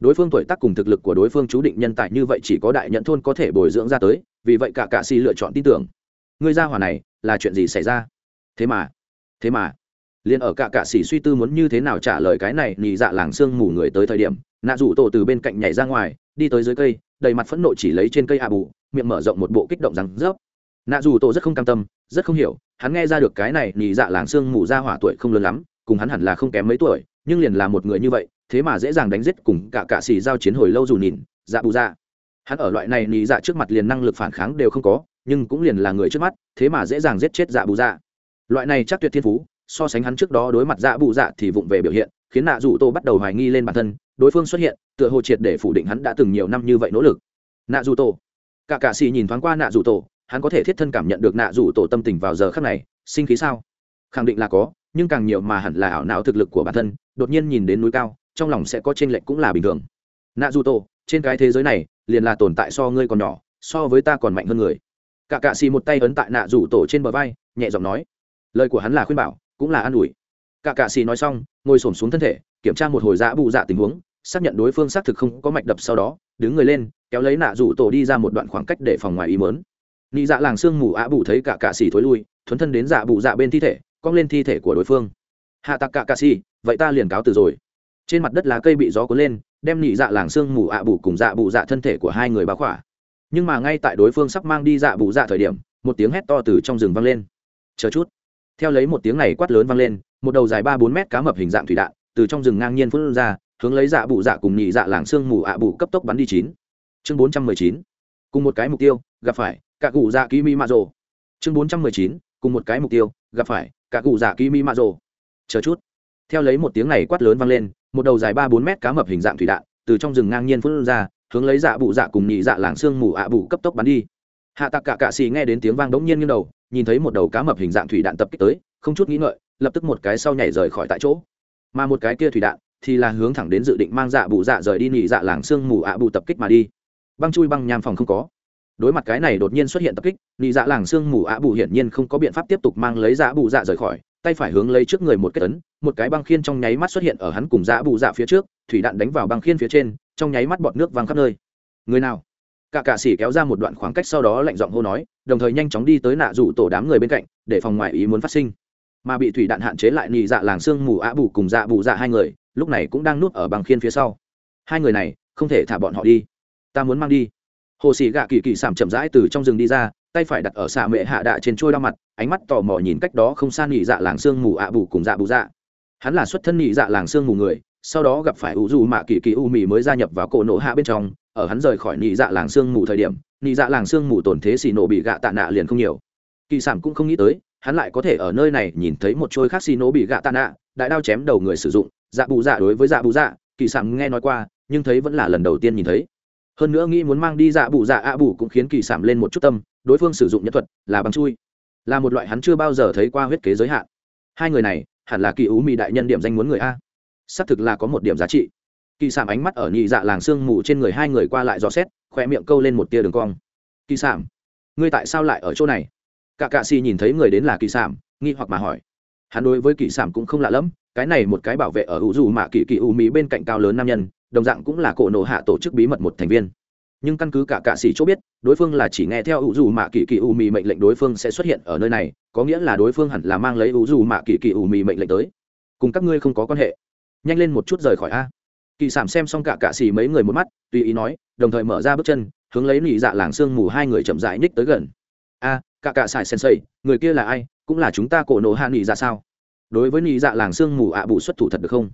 Đối phương tuổi tác cùng thực lực của đối phương chú định nhân tài như vậy chỉ có đại nhận thôn có thể bồi dưỡng ra tới, vì vậy cả cạ si lựa chọn tin tưởng. Người ra hỏa này là chuyện gì xảy ra? Thế mà thế mà liền ở cả cạ sĩ suy tư muốn như thế nào trả lời cái này nhị dạ làng sương mù người tới thời điểm nạ rủ tổ từ bên cạnh nhảy ra ngoài đi tới dưới cây đầy mặt phẫn nộ chỉ lấy trên cây hạ bù miệng mở rộng một bộ kích động rằng, rớp. Nạ rủ tổ rất không cam tâm rất không hiểu hắn nghe ra được cái này nhị dạ làng sương mù ra hỏa tuổi không lớn lắm cùng hắn hẳn là không kém mấy tuổi nhưng liền là một người như vậy thế mà dễ dàng đánh giết cùng cả cạ xì giao chiến hồi lâu dù nhìn dạ bù dạ. Hắn ở loại này nhị dạ trước mặt liền năng lực phản kháng đều không có nhưng cũng liền là người trước mắt, thế mà dễ dàng giết chết dạ bù dạ. Loại này chắc tuyệt thiên phú, so sánh hắn trước đó đối mặt dạ bù dạ thì vụng về biểu hiện, khiến nạ rủ tô bắt đầu hoài nghi lên bản thân, đối phương xuất hiện, tựa hồ triệt để phủ định hắn đã từng nhiều năm như vậy nỗ lực. Nạ rủ tổ cả cạ xì nhìn thoáng qua nạ rủ tổ hắn có thể thiết thân cảm nhận được nạ rủ tổ tâm tình vào giờ khắc này, sinh khí sao? Khẳng định là có, nhưng càng nhiều mà hẳn là ảo não thực lực của bản thân, đột nhiên nhìn đến núi cao, trong lòng sẽ có t r ê n lệch cũng là bình thường. Nạ rủ tổ trên cái thế giới này, liền là tồn tại so ngươi còn nhỏ, so với ta còn mạnh hơn người cả cạ xì một tay ấn tại nạ rủ tổ trên bờ vai, nhẹ giọng nói. Lời của hắn là khuyên bảo, cũng là an ủi. Cả cạ xì nói xong, ngồi s ổ m xuống thân thể, kiểm tra một hồi dã bụ dạ tình huống, xác nhận đối phương xác thực không có mạch đập sau đó, đứng người lên, kéo lấy nạ rủ tổ đi ra một đoạn khoảng cách để phòng ngoài ý mớn. Nị dạ làng sương mù ạ bù thấy cả cạ xì thối lui, thuấn thân đến dạ bụ dạ bên thi thể, cong lên thi thể của đối phương. Hạ tặc cả cạ xì, vậy ta liền cáo từ rồi. Trên mặt đất lá cây bị gió cuốn lên, đem nị dạ làng sương mù ạ bù cùng dạ bụ dạ thân thể của hai người báo khỏa nhưng mà ngay tại đối phương sắp mang đi dạ bụ dạ thời điểm, một tiếng hét to từ trong rừng vang lên. Chờ chút. Theo lấy một tiếng này quát lớn vang lên, một đầu dài ba bốn mét cá mập hình dạng thủy đạn, từ trong rừng ngang nhiên phun ra, hướng lấy dạ bụ dạ cùng nhị dạ làng sương mù ạ bù cấp tốc bắn đi chín. Chương bốn trăm mười chín. Cùng một cái mục tiêu, gặp phải, cả cụ dạ ký mi mạ rồ. Chương bốn trăm mười chín, cùng một cái mục tiêu, gặp phải, cả cụ dạ ký mi mạ rồ. Chờ chút. Theo lấy một tiếng này quát lớn vang lên, một đầu dài ba bốn mét cá mập hình dạng thủy đạn, từ trong rừng ngang nhiên phun ra hướng lấy dạ bụ dạ cùng nhị dạ làng xương mù ạ bù cấp tốc bắn đi. Hạ tặc cả cạ xì nghe đến tiếng vang đống nhiên như đầu, nhìn thấy một đầu cá mập hình dạng thủy đạn tập kích tới, không chút nghĩ ngợi, lập tức một cái sau nhảy rời khỏi tại chỗ. Mà một cái kia thủy đạn thì là hướng thẳng đến dự định mang dạ bụ dạ rời đi nhị dạ làng xương mù ạ bù tập kích mà đi. Băng chui băng nham phòng không có. Đối mặt cái này đột nhiên xuất hiện tập kích, nhị dạ làng xương mù ạ bù hiển nhiên không có biện pháp tiếp tục mang lấy dạ bù dạ rời khỏi, tay phải hướng lấy trước người một cái tấn, một cái băng khiên trong nháy mắt xuất hiện ở hắn cùng dạ bù dạ phía trước, thủy đạn đánh vào băng khiên phía trên trong nháy mắt bọt nước văng khắp nơi. Người nào? Cả cạ sĩ kéo ra một đoạn khoảng cách sau đó lạnh giọng hô nói, đồng thời nhanh chóng đi tới nạ rủ tổ đám người bên cạnh, để phòng ngoại ý muốn phát sinh. Mà bị thủy đạn hạn chế lại nhị dạ làng sương mù ạ bù cùng dạ bù dạ hai người, lúc này cũng đang nuốt ở bằng khiên phía sau. Hai người này, không thể thả bọn họ đi. Ta muốn mang đi. Hồ sĩ gạ kỳ kỳ sảm chậm rãi từ trong rừng đi ra, tay phải đặt ở xạ mệ hạ đạ trên trôi đao mặt, ánh mắt tò mò nhìn cách đó không xa nhị dạ làng sương mù ạ bù cùng dạ bù dạ. Hắn là xuất thân nhị dạ làng sương mù người sau đó gặp phải u dù mạ kỳ kỳ u mì mới gia nhập vào cổ nổ hạ bên trong, ở hắn rời khỏi nhị dạ làng sương mù thời điểm nhị dạ làng sương mù tổn thế xì nổ bị gạ tạ nạ liền không nhiều. Kỳ sản cũng không nghĩ tới, hắn lại có thể ở nơi này nhìn thấy một trôi khác xì nổ bị gạ tạ nạ, đại đao chém đầu người sử dụng dạ bù dạ đối với dạ bù dạ kỳ sản nghe nói qua, nhưng thấy vẫn là lần đầu tiên nhìn thấy. Hơn nữa nghĩ muốn mang đi dạ bù dạ ạ bù cũng khiến kỳ sản lên một chút tâm, đối phương sử dụng nhân thuật là bằng chui, là một loại hắn chưa bao giờ thấy qua huyết kế giới hạn. Hai người này, hẳn là kỳ ú mì đại nhân điểm danh muốn người a xác thực là có một điểm giá trị. Kỳ sảm ánh mắt ở nhị dạ làng sương mù trên người hai người qua lại dò xét khoe miệng câu lên một tia đường cong. Kỳ sảm, ngươi tại sao lại ở chỗ này? Cả cạ xì nhìn thấy người đến là kỳ sảm, nghi hoặc mà hỏi. Hắn đối với kỳ sảm cũng không lạ lẫm, cái này một cái bảo vệ ở ủ dù mạ kỳ kỳ u mỹ bên cạnh cao lớn nam nhân, đồng dạng cũng là cổ nổ hạ tổ chức bí mật một thành viên. Nhưng căn cứ cả cạ sĩ chỗ biết, đối phương là chỉ nghe theo ủ dù mạ kỳ kỳ u mỹ mệnh lệnh đối phương sẽ xuất hiện ở nơi này, có nghĩa là đối phương hẳn là mang lấy ủ dù mạ kỳ kỳ u mỹ mệnh lệnh tới. Cùng các ngươi không có quan hệ nhanh lên một chút rời khỏi a. Kỳ sản xem xong cả cạ xì mấy người một mắt, tùy ý nói, đồng thời mở ra bước chân, hướng lấy nị dạ làng sương mù hai người chậm rãi ních tới gần. A, cả cạ xài sen sensei, người kia là ai? Cũng là chúng ta cổ nổ hạ nị dạ sao? Đối với nị dạ làng sương mù ạ à xuất thủ thật được không?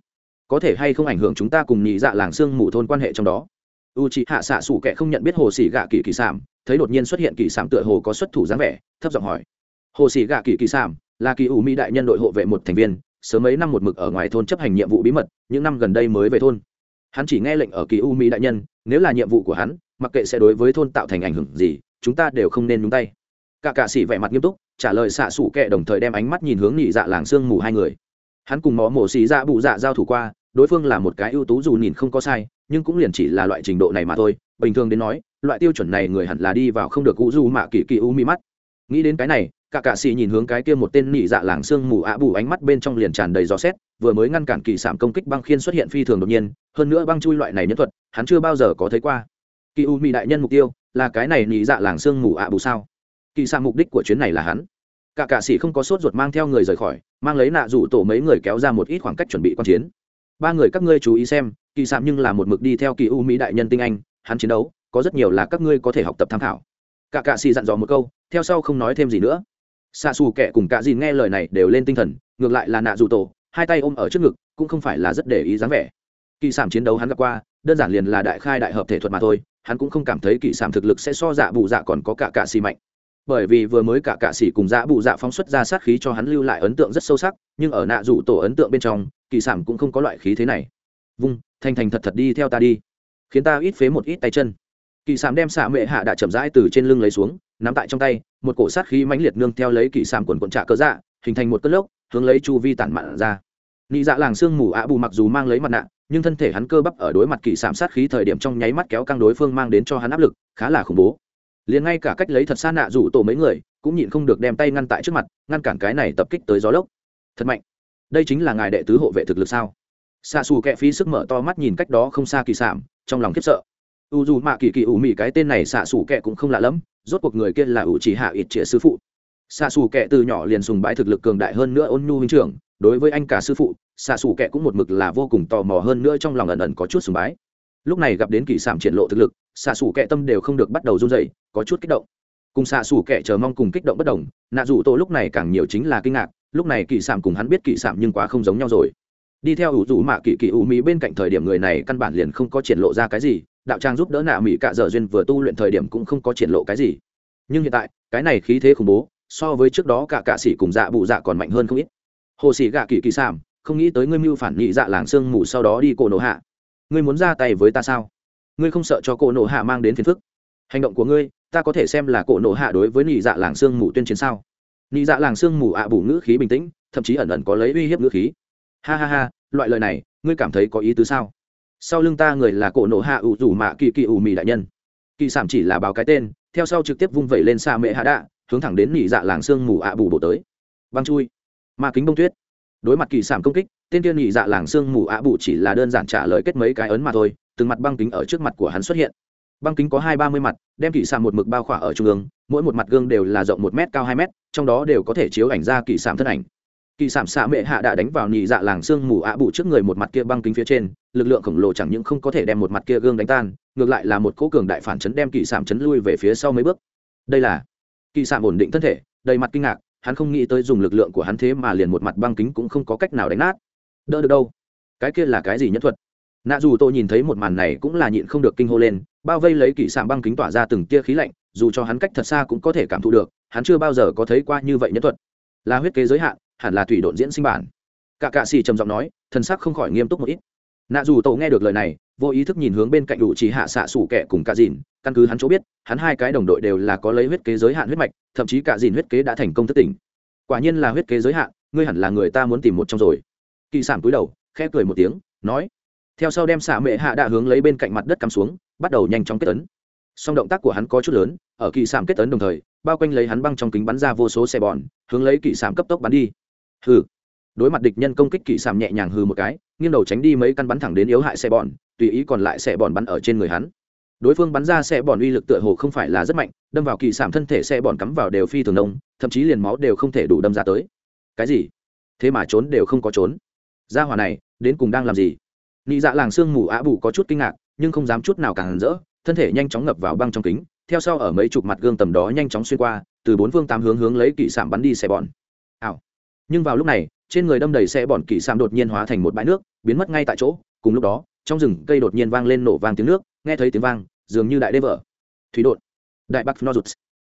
Có thể hay không ảnh hưởng chúng ta cùng nhị dạ làng xương mù thôn quan hệ trong đó? U chị hạ xạ sủ kệ không nhận biết hồ xỉ gạ kỳ kỳ sảm, thấy đột nhiên xuất hiện kỳ sảm tựa hồ có xuất thủ dáng vẻ, thấp giọng hỏi. Hồ xỉ gạ kỳ kỳ sảm, là kỳ ủ mỹ đại nhân đội hộ vệ một thành viên sớm mấy năm một mực ở ngoài thôn chấp hành nhiệm vụ bí mật, những năm gần đây mới về thôn. Hắn chỉ nghe lệnh ở kỳ u mỹ đại nhân, nếu là nhiệm vụ của hắn, mặc kệ sẽ đối với thôn tạo thành ảnh hưởng gì, chúng ta đều không nên nhúng tay. Cả cạ sĩ vẻ mặt nghiêm túc, trả lời xạ xủ kệ đồng thời đem ánh mắt nhìn hướng nhị dạ làng sương mù hai người. Hắn cùng mó mổ xì dạ bụ dạ giao thủ qua, đối phương là một cái ưu tú dù nhìn không có sai, nhưng cũng liền chỉ là loại trình độ này mà thôi. Bình thường đến nói, loại tiêu chuẩn này người hẳn là đi vào không được cũ du mạ kỳ kỳ u mi mắt nghĩ đến cái này, cả cạ xì nhìn hướng cái kia một tên nị dạ làng sương mù ạ bù ánh mắt bên trong liền tràn đầy gió xét vừa mới ngăn cản kỳ sảm công kích băng khiên xuất hiện phi thường đột nhiên, hơn nữa băng chui loại này nhân thuật, hắn chưa bao giờ có thấy qua. Kỳ u mỹ đại nhân mục tiêu, là cái này nị dạ làng sương mù ạ bù sao? Kỳ sảm mục đích của chuyến này là hắn. Cả cạ sĩ không có sốt ruột mang theo người rời khỏi, mang lấy nạ rủ tổ mấy người kéo ra một ít khoảng cách chuẩn bị quan chiến. Ba người các ngươi chú ý xem, kỳ sảm nhưng là một mực đi theo kỳ u mỹ đại nhân tinh anh, hắn chiến đấu, có rất nhiều là các ngươi có thể học tập tham khảo cả cạ xì dặn dò một câu, theo sau không nói thêm gì nữa. Xa xù kẻ cùng cạ dìn nghe lời này đều lên tinh thần, ngược lại là nạ dù tổ, hai tay ôm ở trước ngực, cũng không phải là rất để ý dáng vẻ. Kỳ sản chiến đấu hắn gặp qua, đơn giản liền là đại khai đại hợp thể thuật mà thôi, hắn cũng không cảm thấy kỳ sản thực lực sẽ so dạ bù dạ còn có cả cạ xì mạnh. Bởi vì vừa mới cả cạ xỉ cùng dạ bụ dạ phóng xuất ra sát khí cho hắn lưu lại ấn tượng rất sâu sắc, nhưng ở nạ rủ tổ ấn tượng bên trong, kỳ sản cũng không có loại khí thế này. Vung thành thành thật thật đi theo ta đi, khiến ta ít phế một ít tay chân kỳ sản đem xạ mệ hạ đã chậm rãi từ trên lưng lấy xuống, nắm tại trong tay, một cổ sát khí mãnh liệt nương theo lấy kỳ sản quần quần trạ cớ dạ hình thành một cơn lốc, hướng lấy chu vi tản mạn ra. Nị dạ làng sương mù ạ bù mặc dù mang lấy mặt nạ, nhưng thân thể hắn cơ bắp ở đối mặt kỳ sản sát khí thời điểm trong nháy mắt kéo căng đối phương mang đến cho hắn áp lực, khá là khủng bố. Liền ngay cả cách lấy thật xa nạ rủ tổ mấy người, cũng nhịn không được đem tay ngăn tại trước mặt, ngăn cản cái này tập kích tới gió lốc. Thật mạnh. Đây chính là ngài đệ tứ hộ vệ thực lực sao? Xa xù kẹ phí sức mở to mắt nhìn cách đó không xa kỳ sản trong lòng khiếp sợ u dù mạ kỳ kỳ ủ mị, cái tên này xạ xù kẹ cũng không lạ lẫm rốt cuộc người kia là ủ chỉ hạ ít trịa sư phụ. Xạ xù kẹ từ nhỏ liền sùng bãi thực lực cường đại hơn nữa ôn nhu huynh trưởng, đối với anh cả sư phụ, xạ xù kẹ cũng một mực là vô cùng tò mò hơn nữa trong lòng ẩn ẩn có chút sùng bái. Lúc này gặp đến kỳ sảm triển lộ thực lực, xạ xù kẹ tâm đều không được bắt đầu run dày có chút kích động. Cùng xạ xù kẹ chờ mong cùng kích động bất đồng, nạ dù tô lúc này càng nhiều chính là kinh ngạc, lúc này kỳ sảm cùng hắn biết kỳ sảm nhưng quá không giống nhau rồi. Đi theo ủ rủ mạ kỳ kỳ ủ mỹ bên cạnh thời điểm người này căn bản liền không có triển lộ ra cái gì đạo trang giúp đỡ nạ mỹ cạ dở duyên vừa tu luyện thời điểm cũng không có triển lộ cái gì. Nhưng hiện tại, cái này khí thế khủng bố, so với trước đó cả cạ sĩ cùng dạ bụ dạ còn mạnh hơn không ít. Hồ sĩ gạ kỳ kỳ sảm không nghĩ tới ngươi mưu phản nghị dạ làng sương mù sau đó đi cổ nổ hạ. Ngươi muốn ra tay với ta sao? Ngươi không sợ cho cổ nổ hạ mang đến phiền phức? Hành động của ngươi, ta có thể xem là cổ nổ hạ đối với nghị dạ làng sương mù tuyên chiến sao? Nghị dạ làng sương mù ạ bù ngữ khí bình tĩnh, thậm chí ẩn ẩn có lấy uy hiếp ngữ khí. Ha ha ha, loại lời này, ngươi cảm thấy có ý tứ sao? Sau lưng ta người là cổ nổ hạ ủ rủ mạ kỳ kỳ ủ mì đại nhân. Kỳ sản chỉ là báo cái tên, theo sau trực tiếp vung vẩy lên xa mệ hạ đạ, hướng thẳng đến nỉ dạ làng sương mù ạ bù bổ tới. Băng chui. Ma kính bông tuyết. Đối mặt kỳ sản công kích, tên tiên nhị dạ làng sương mù ạ bù chỉ là đơn giản trả lời kết mấy cái ấn mà thôi, từng mặt băng kính ở trước mặt của hắn xuất hiện. Băng kính có hai ba mươi mặt, đem kỳ sản một mực bao khỏa ở trung ương, mỗi một mặt gương đều là rộng một m cao hai m trong đó đều có thể chiếu ảnh ra kỳ sản thân ảnh kỳ Sảm xạ mệ hạ đã đánh vào nhị dạ làng sương mù ạ bụ trước người một mặt kia băng kính phía trên, lực lượng khổng lồ chẳng những không có thể đem một mặt kia gương đánh tan, ngược lại là một cỗ cường đại phản chấn đem kỳ Sảm chấn lui về phía sau mấy bước. Đây là kỳ Sảm ổn định thân thể, đầy mặt kinh ngạc, hắn không nghĩ tới dùng lực lượng của hắn thế mà liền một mặt băng kính cũng không có cách nào đánh nát. Đỡ được đâu? Cái kia là cái gì nhất thuật? Nạ dù tôi nhìn thấy một màn này cũng là nhịn không được kinh hô lên, bao vây lấy kỵ sạm băng kính tỏa ra từng tia khí lạnh, dù cho hắn cách thật xa cũng có thể cảm thụ được, hắn chưa bao giờ có thấy qua như vậy nhất thuật. Là huyết kế giới hạn hẳn là thủy độn diễn sinh bản. Cả cạ xì trầm giọng nói, thần sắc không khỏi nghiêm túc một ít. Nạ dù tổ nghe được lời này, vô ý thức nhìn hướng bên cạnh đủ chỉ hạ xạ sủ kẻ cùng cả dìn, căn cứ hắn chỗ biết, hắn hai cái đồng đội đều là có lấy huyết kế giới hạn huyết mạch, thậm chí cả dìn huyết kế đã thành công thất tỉnh. Quả nhiên là huyết kế giới hạn, ngươi hẳn là người ta muốn tìm một trong rồi. Kỳ sản cúi đầu, khẽ cười một tiếng, nói, theo sau đem xạ mệ hạ đã hướng lấy bên cạnh mặt đất cắm xuống, bắt đầu nhanh chóng kết tấn song động tác của hắn có chút lớn, ở kỳ sản kết tấn đồng thời, bao quanh lấy hắn băng trong kính bắn ra vô số xe bòn, hướng lấy kỳ sản cấp tốc bắn đi hừ. Đối mặt địch nhân công kích kỵ sàm nhẹ nhàng hừ một cái, nghiêng đầu tránh đi mấy căn bắn thẳng đến yếu hại xe bòn, tùy ý còn lại xe bòn bắn ở trên người hắn. Đối phương bắn ra xe bòn uy lực tựa hồ không phải là rất mạnh, đâm vào kỵ sàm thân thể xe bòn cắm vào đều phi thường nông thậm chí liền máu đều không thể đủ đâm ra tới. Cái gì? Thế mà trốn đều không có trốn. Gia hỏa này, đến cùng đang làm gì? Nị dạ làng sương mù á bù có chút kinh ngạc, nhưng không dám chút nào càng rỡ, thân thể nhanh chóng ngập vào băng trong kính, theo sau ở mấy chục mặt gương tầm đó nhanh chóng xuyên qua, từ bốn phương tám hướng hướng lấy kỵ sạm bắn đi xe bòn. Ảo nhưng vào lúc này, trên người đâm đầy xe bòn kỵ sạm đột nhiên hóa thành một bãi nước, biến mất ngay tại chỗ. Cùng lúc đó, trong rừng, cây đột nhiên vang lên nổ vang tiếng nước, nghe thấy tiếng vang, dường như đại đê vỡ thủy đột. Đại bắc nozuts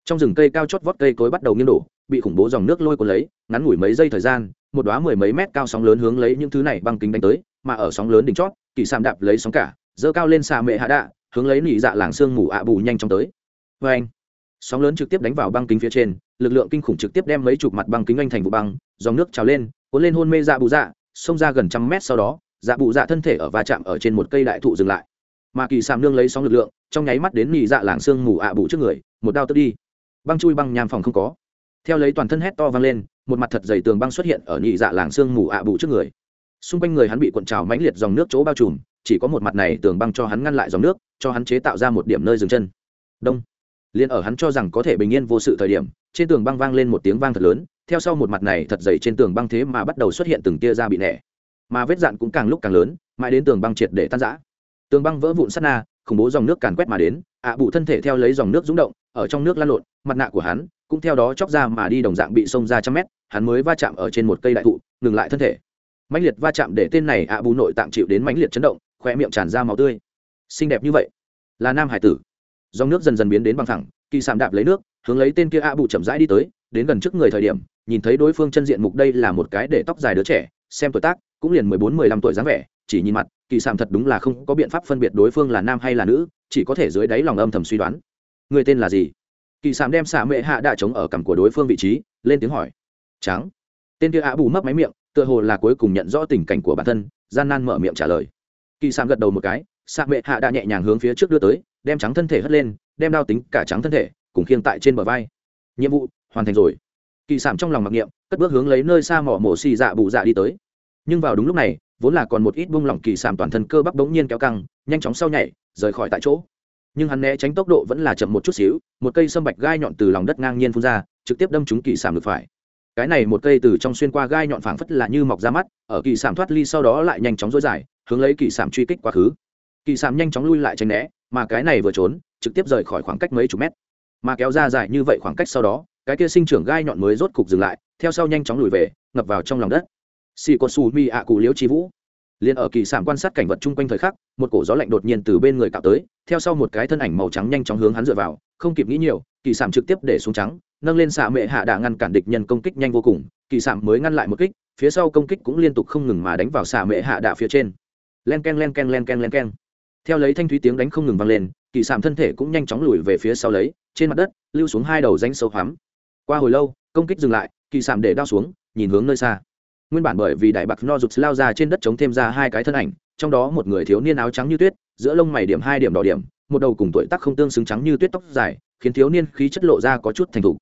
trong rừng, cây cao chót vót cây cối bắt đầu nghiêng đổ, bị khủng bố dòng nước lôi cuốn lấy, ngắn ngủi mấy giây thời gian, một đóa mười mấy mét cao sóng lớn hướng lấy những thứ này băng kính đánh tới, mà ở sóng lớn đỉnh chót, kỳ sạm đạp lấy sóng cả dơ cao lên xà mệ hạ đạ, hướng lấy nỉ dạ làng sương mù ạ bù nhanh chóng tới. Vê anh sóng lớn trực tiếp đánh vào băng kính phía trên lực lượng kinh khủng trực tiếp đem mấy chục mặt băng kính anh thành vụ băng, dòng nước trào lên, cuốn lên hôn mê dạ bù dạ xông ra gần trăm mét sau đó dạ bù dạ thân thể ở va chạm ở trên một cây đại thụ dừng lại. Mà kỳ sàm nương lấy sóng lực lượng, trong nháy mắt đến nị dạ làng xương mù ạ bù trước người, một đao tức đi. Băng chui băng nham phòng không có. Theo lấy toàn thân hét to vang lên, một mặt thật dày tường băng xuất hiện ở nhị dạ làng xương mù ạ bù trước người. Xung quanh người hắn bị cuộn trào mãnh liệt dòng nước chỗ bao trùm, chỉ có một mặt này tường băng cho hắn ngăn lại dòng nước, cho hắn chế tạo ra một điểm nơi dừng chân. Đông. Liền ở hắn cho rằng có thể bình yên vô sự thời điểm trên tường băng vang lên một tiếng vang thật lớn, theo sau một mặt này thật dày trên tường băng thế mà bắt đầu xuất hiện từng tia ra bị nẻ. Mà vết dạn cũng càng lúc càng lớn, mãi đến tường băng triệt để tan rã. Tường băng vỡ vụn sắt na, khủng bố dòng nước càn quét mà đến, ạ à bụ thân thể theo lấy dòng nước rúng động, ở trong nước lan lộn, mặt nạ của hắn cũng theo đó chóc ra mà đi đồng dạng bị xông ra trăm mét, hắn mới va chạm ở trên một cây đại thụ, ngừng lại thân thể. Mãnh liệt va chạm để tên này ạ à bù nội tạm chịu đến mãnh liệt chấn động khoe miệng tràn ra máu tươi. Xinh đẹp như vậy, là nam hải tử dòng nước dần dần biến đến bằng thẳng kỳ sạm đạp lấy nước, hướng lấy tên kia ạ bù chậm rãi đi tới, đến gần trước người thời điểm, nhìn thấy đối phương chân diện mục đây là một cái để tóc dài đứa trẻ, xem tuổi tác, cũng liền mười bốn, mười lăm tuổi dáng vẻ, chỉ nhìn mặt, kỳ sạm thật đúng là không có biện pháp phân biệt đối phương là nam hay là nữ, chỉ có thể dưới đáy lòng âm thầm suy đoán. Người tên là gì? Kỳ sạm đem xạ mệ hạ đạ trống ở cằm của đối phương vị trí, lên tiếng hỏi. Trắng. Tên kia ạ bù mấp máy miệng, tựa hồ là cuối cùng nhận rõ tình cảnh của bản thân, gian nan mở miệng trả lời. Kỳ sạm gật đầu một cái, xạ mệ hạ đạ nhẹ nhàng hướng phía trước đưa tới đem trắng thân thể hất lên, đem đao tính cả trắng thân thể cùng khiêng tại trên bờ vai. Nhiệm vụ, hoàn thành rồi. Kỳ sản trong lòng mặc niệm, cất bước hướng lấy nơi xa mỏ mổ xì dạ bù dạ đi tới. Nhưng vào đúng lúc này, vốn là còn một ít buông lỏng, kỳ sản toàn thân cơ bắp bỗng nhiên kéo căng, nhanh chóng sau nhảy, rời khỏi tại chỗ. Nhưng hắn né tránh tốc độ vẫn là chậm một chút xíu, một cây sâm bạch gai nhọn từ lòng đất ngang nhiên phun ra, trực tiếp đâm trúng kỳ sảm ngược phải. Cái này một cây từ trong xuyên qua gai nhọn phảng phất là như mọc ra mắt, ở kỳ sảm thoát ly sau đó lại nhanh chóng dối dài, hướng lấy kỳ sảm truy kích quá khứ. Kỳ sảm nhanh chóng lui lại tránh né mà cái này vừa trốn, trực tiếp rời khỏi khoảng cách mấy chục mét. Mà kéo ra dài như vậy khoảng cách sau đó, cái kia sinh trưởng gai nhọn mới rốt cục dừng lại, theo sau nhanh chóng lùi về, ngập vào trong lòng đất. Xì có xù mi ạ cụ liễu chi vũ. Liền ở kỳ sản quan sát cảnh vật chung quanh thời khắc, một cổ gió lạnh đột nhiên từ bên người cạo tới, theo sau một cái thân ảnh màu trắng nhanh chóng hướng hắn dựa vào, không kịp nghĩ nhiều, kỳ sản trực tiếp để xuống trắng, nâng lên xạ mệ hạ đà ngăn cản địch nhân công kích nhanh vô cùng, kỳ sản mới ngăn lại một kích, phía sau công kích cũng liên tục không ngừng mà đánh vào xạ mệ hạ đạ phía trên. Len k e n len k e n len k e n len k e n theo lấy thanh thúy tiếng đánh không ngừng vang lên, kỳ sản thân thể cũng nhanh chóng lùi về phía sau lấy, trên mặt đất, lưu xuống hai đầu danh sâu hoắm. Qua hồi lâu, công kích dừng lại, kỳ sản để đao xuống, nhìn hướng nơi xa. Nguyên bản bởi vì đại bạc no rụt lao ra trên đất chống thêm ra hai cái thân ảnh, trong đó một người thiếu niên áo trắng như tuyết, giữa lông mày điểm hai điểm đỏ điểm, một đầu cùng tuổi tác không tương xứng trắng như tuyết tóc dài, khiến thiếu niên khí chất lộ ra có chút thành thục.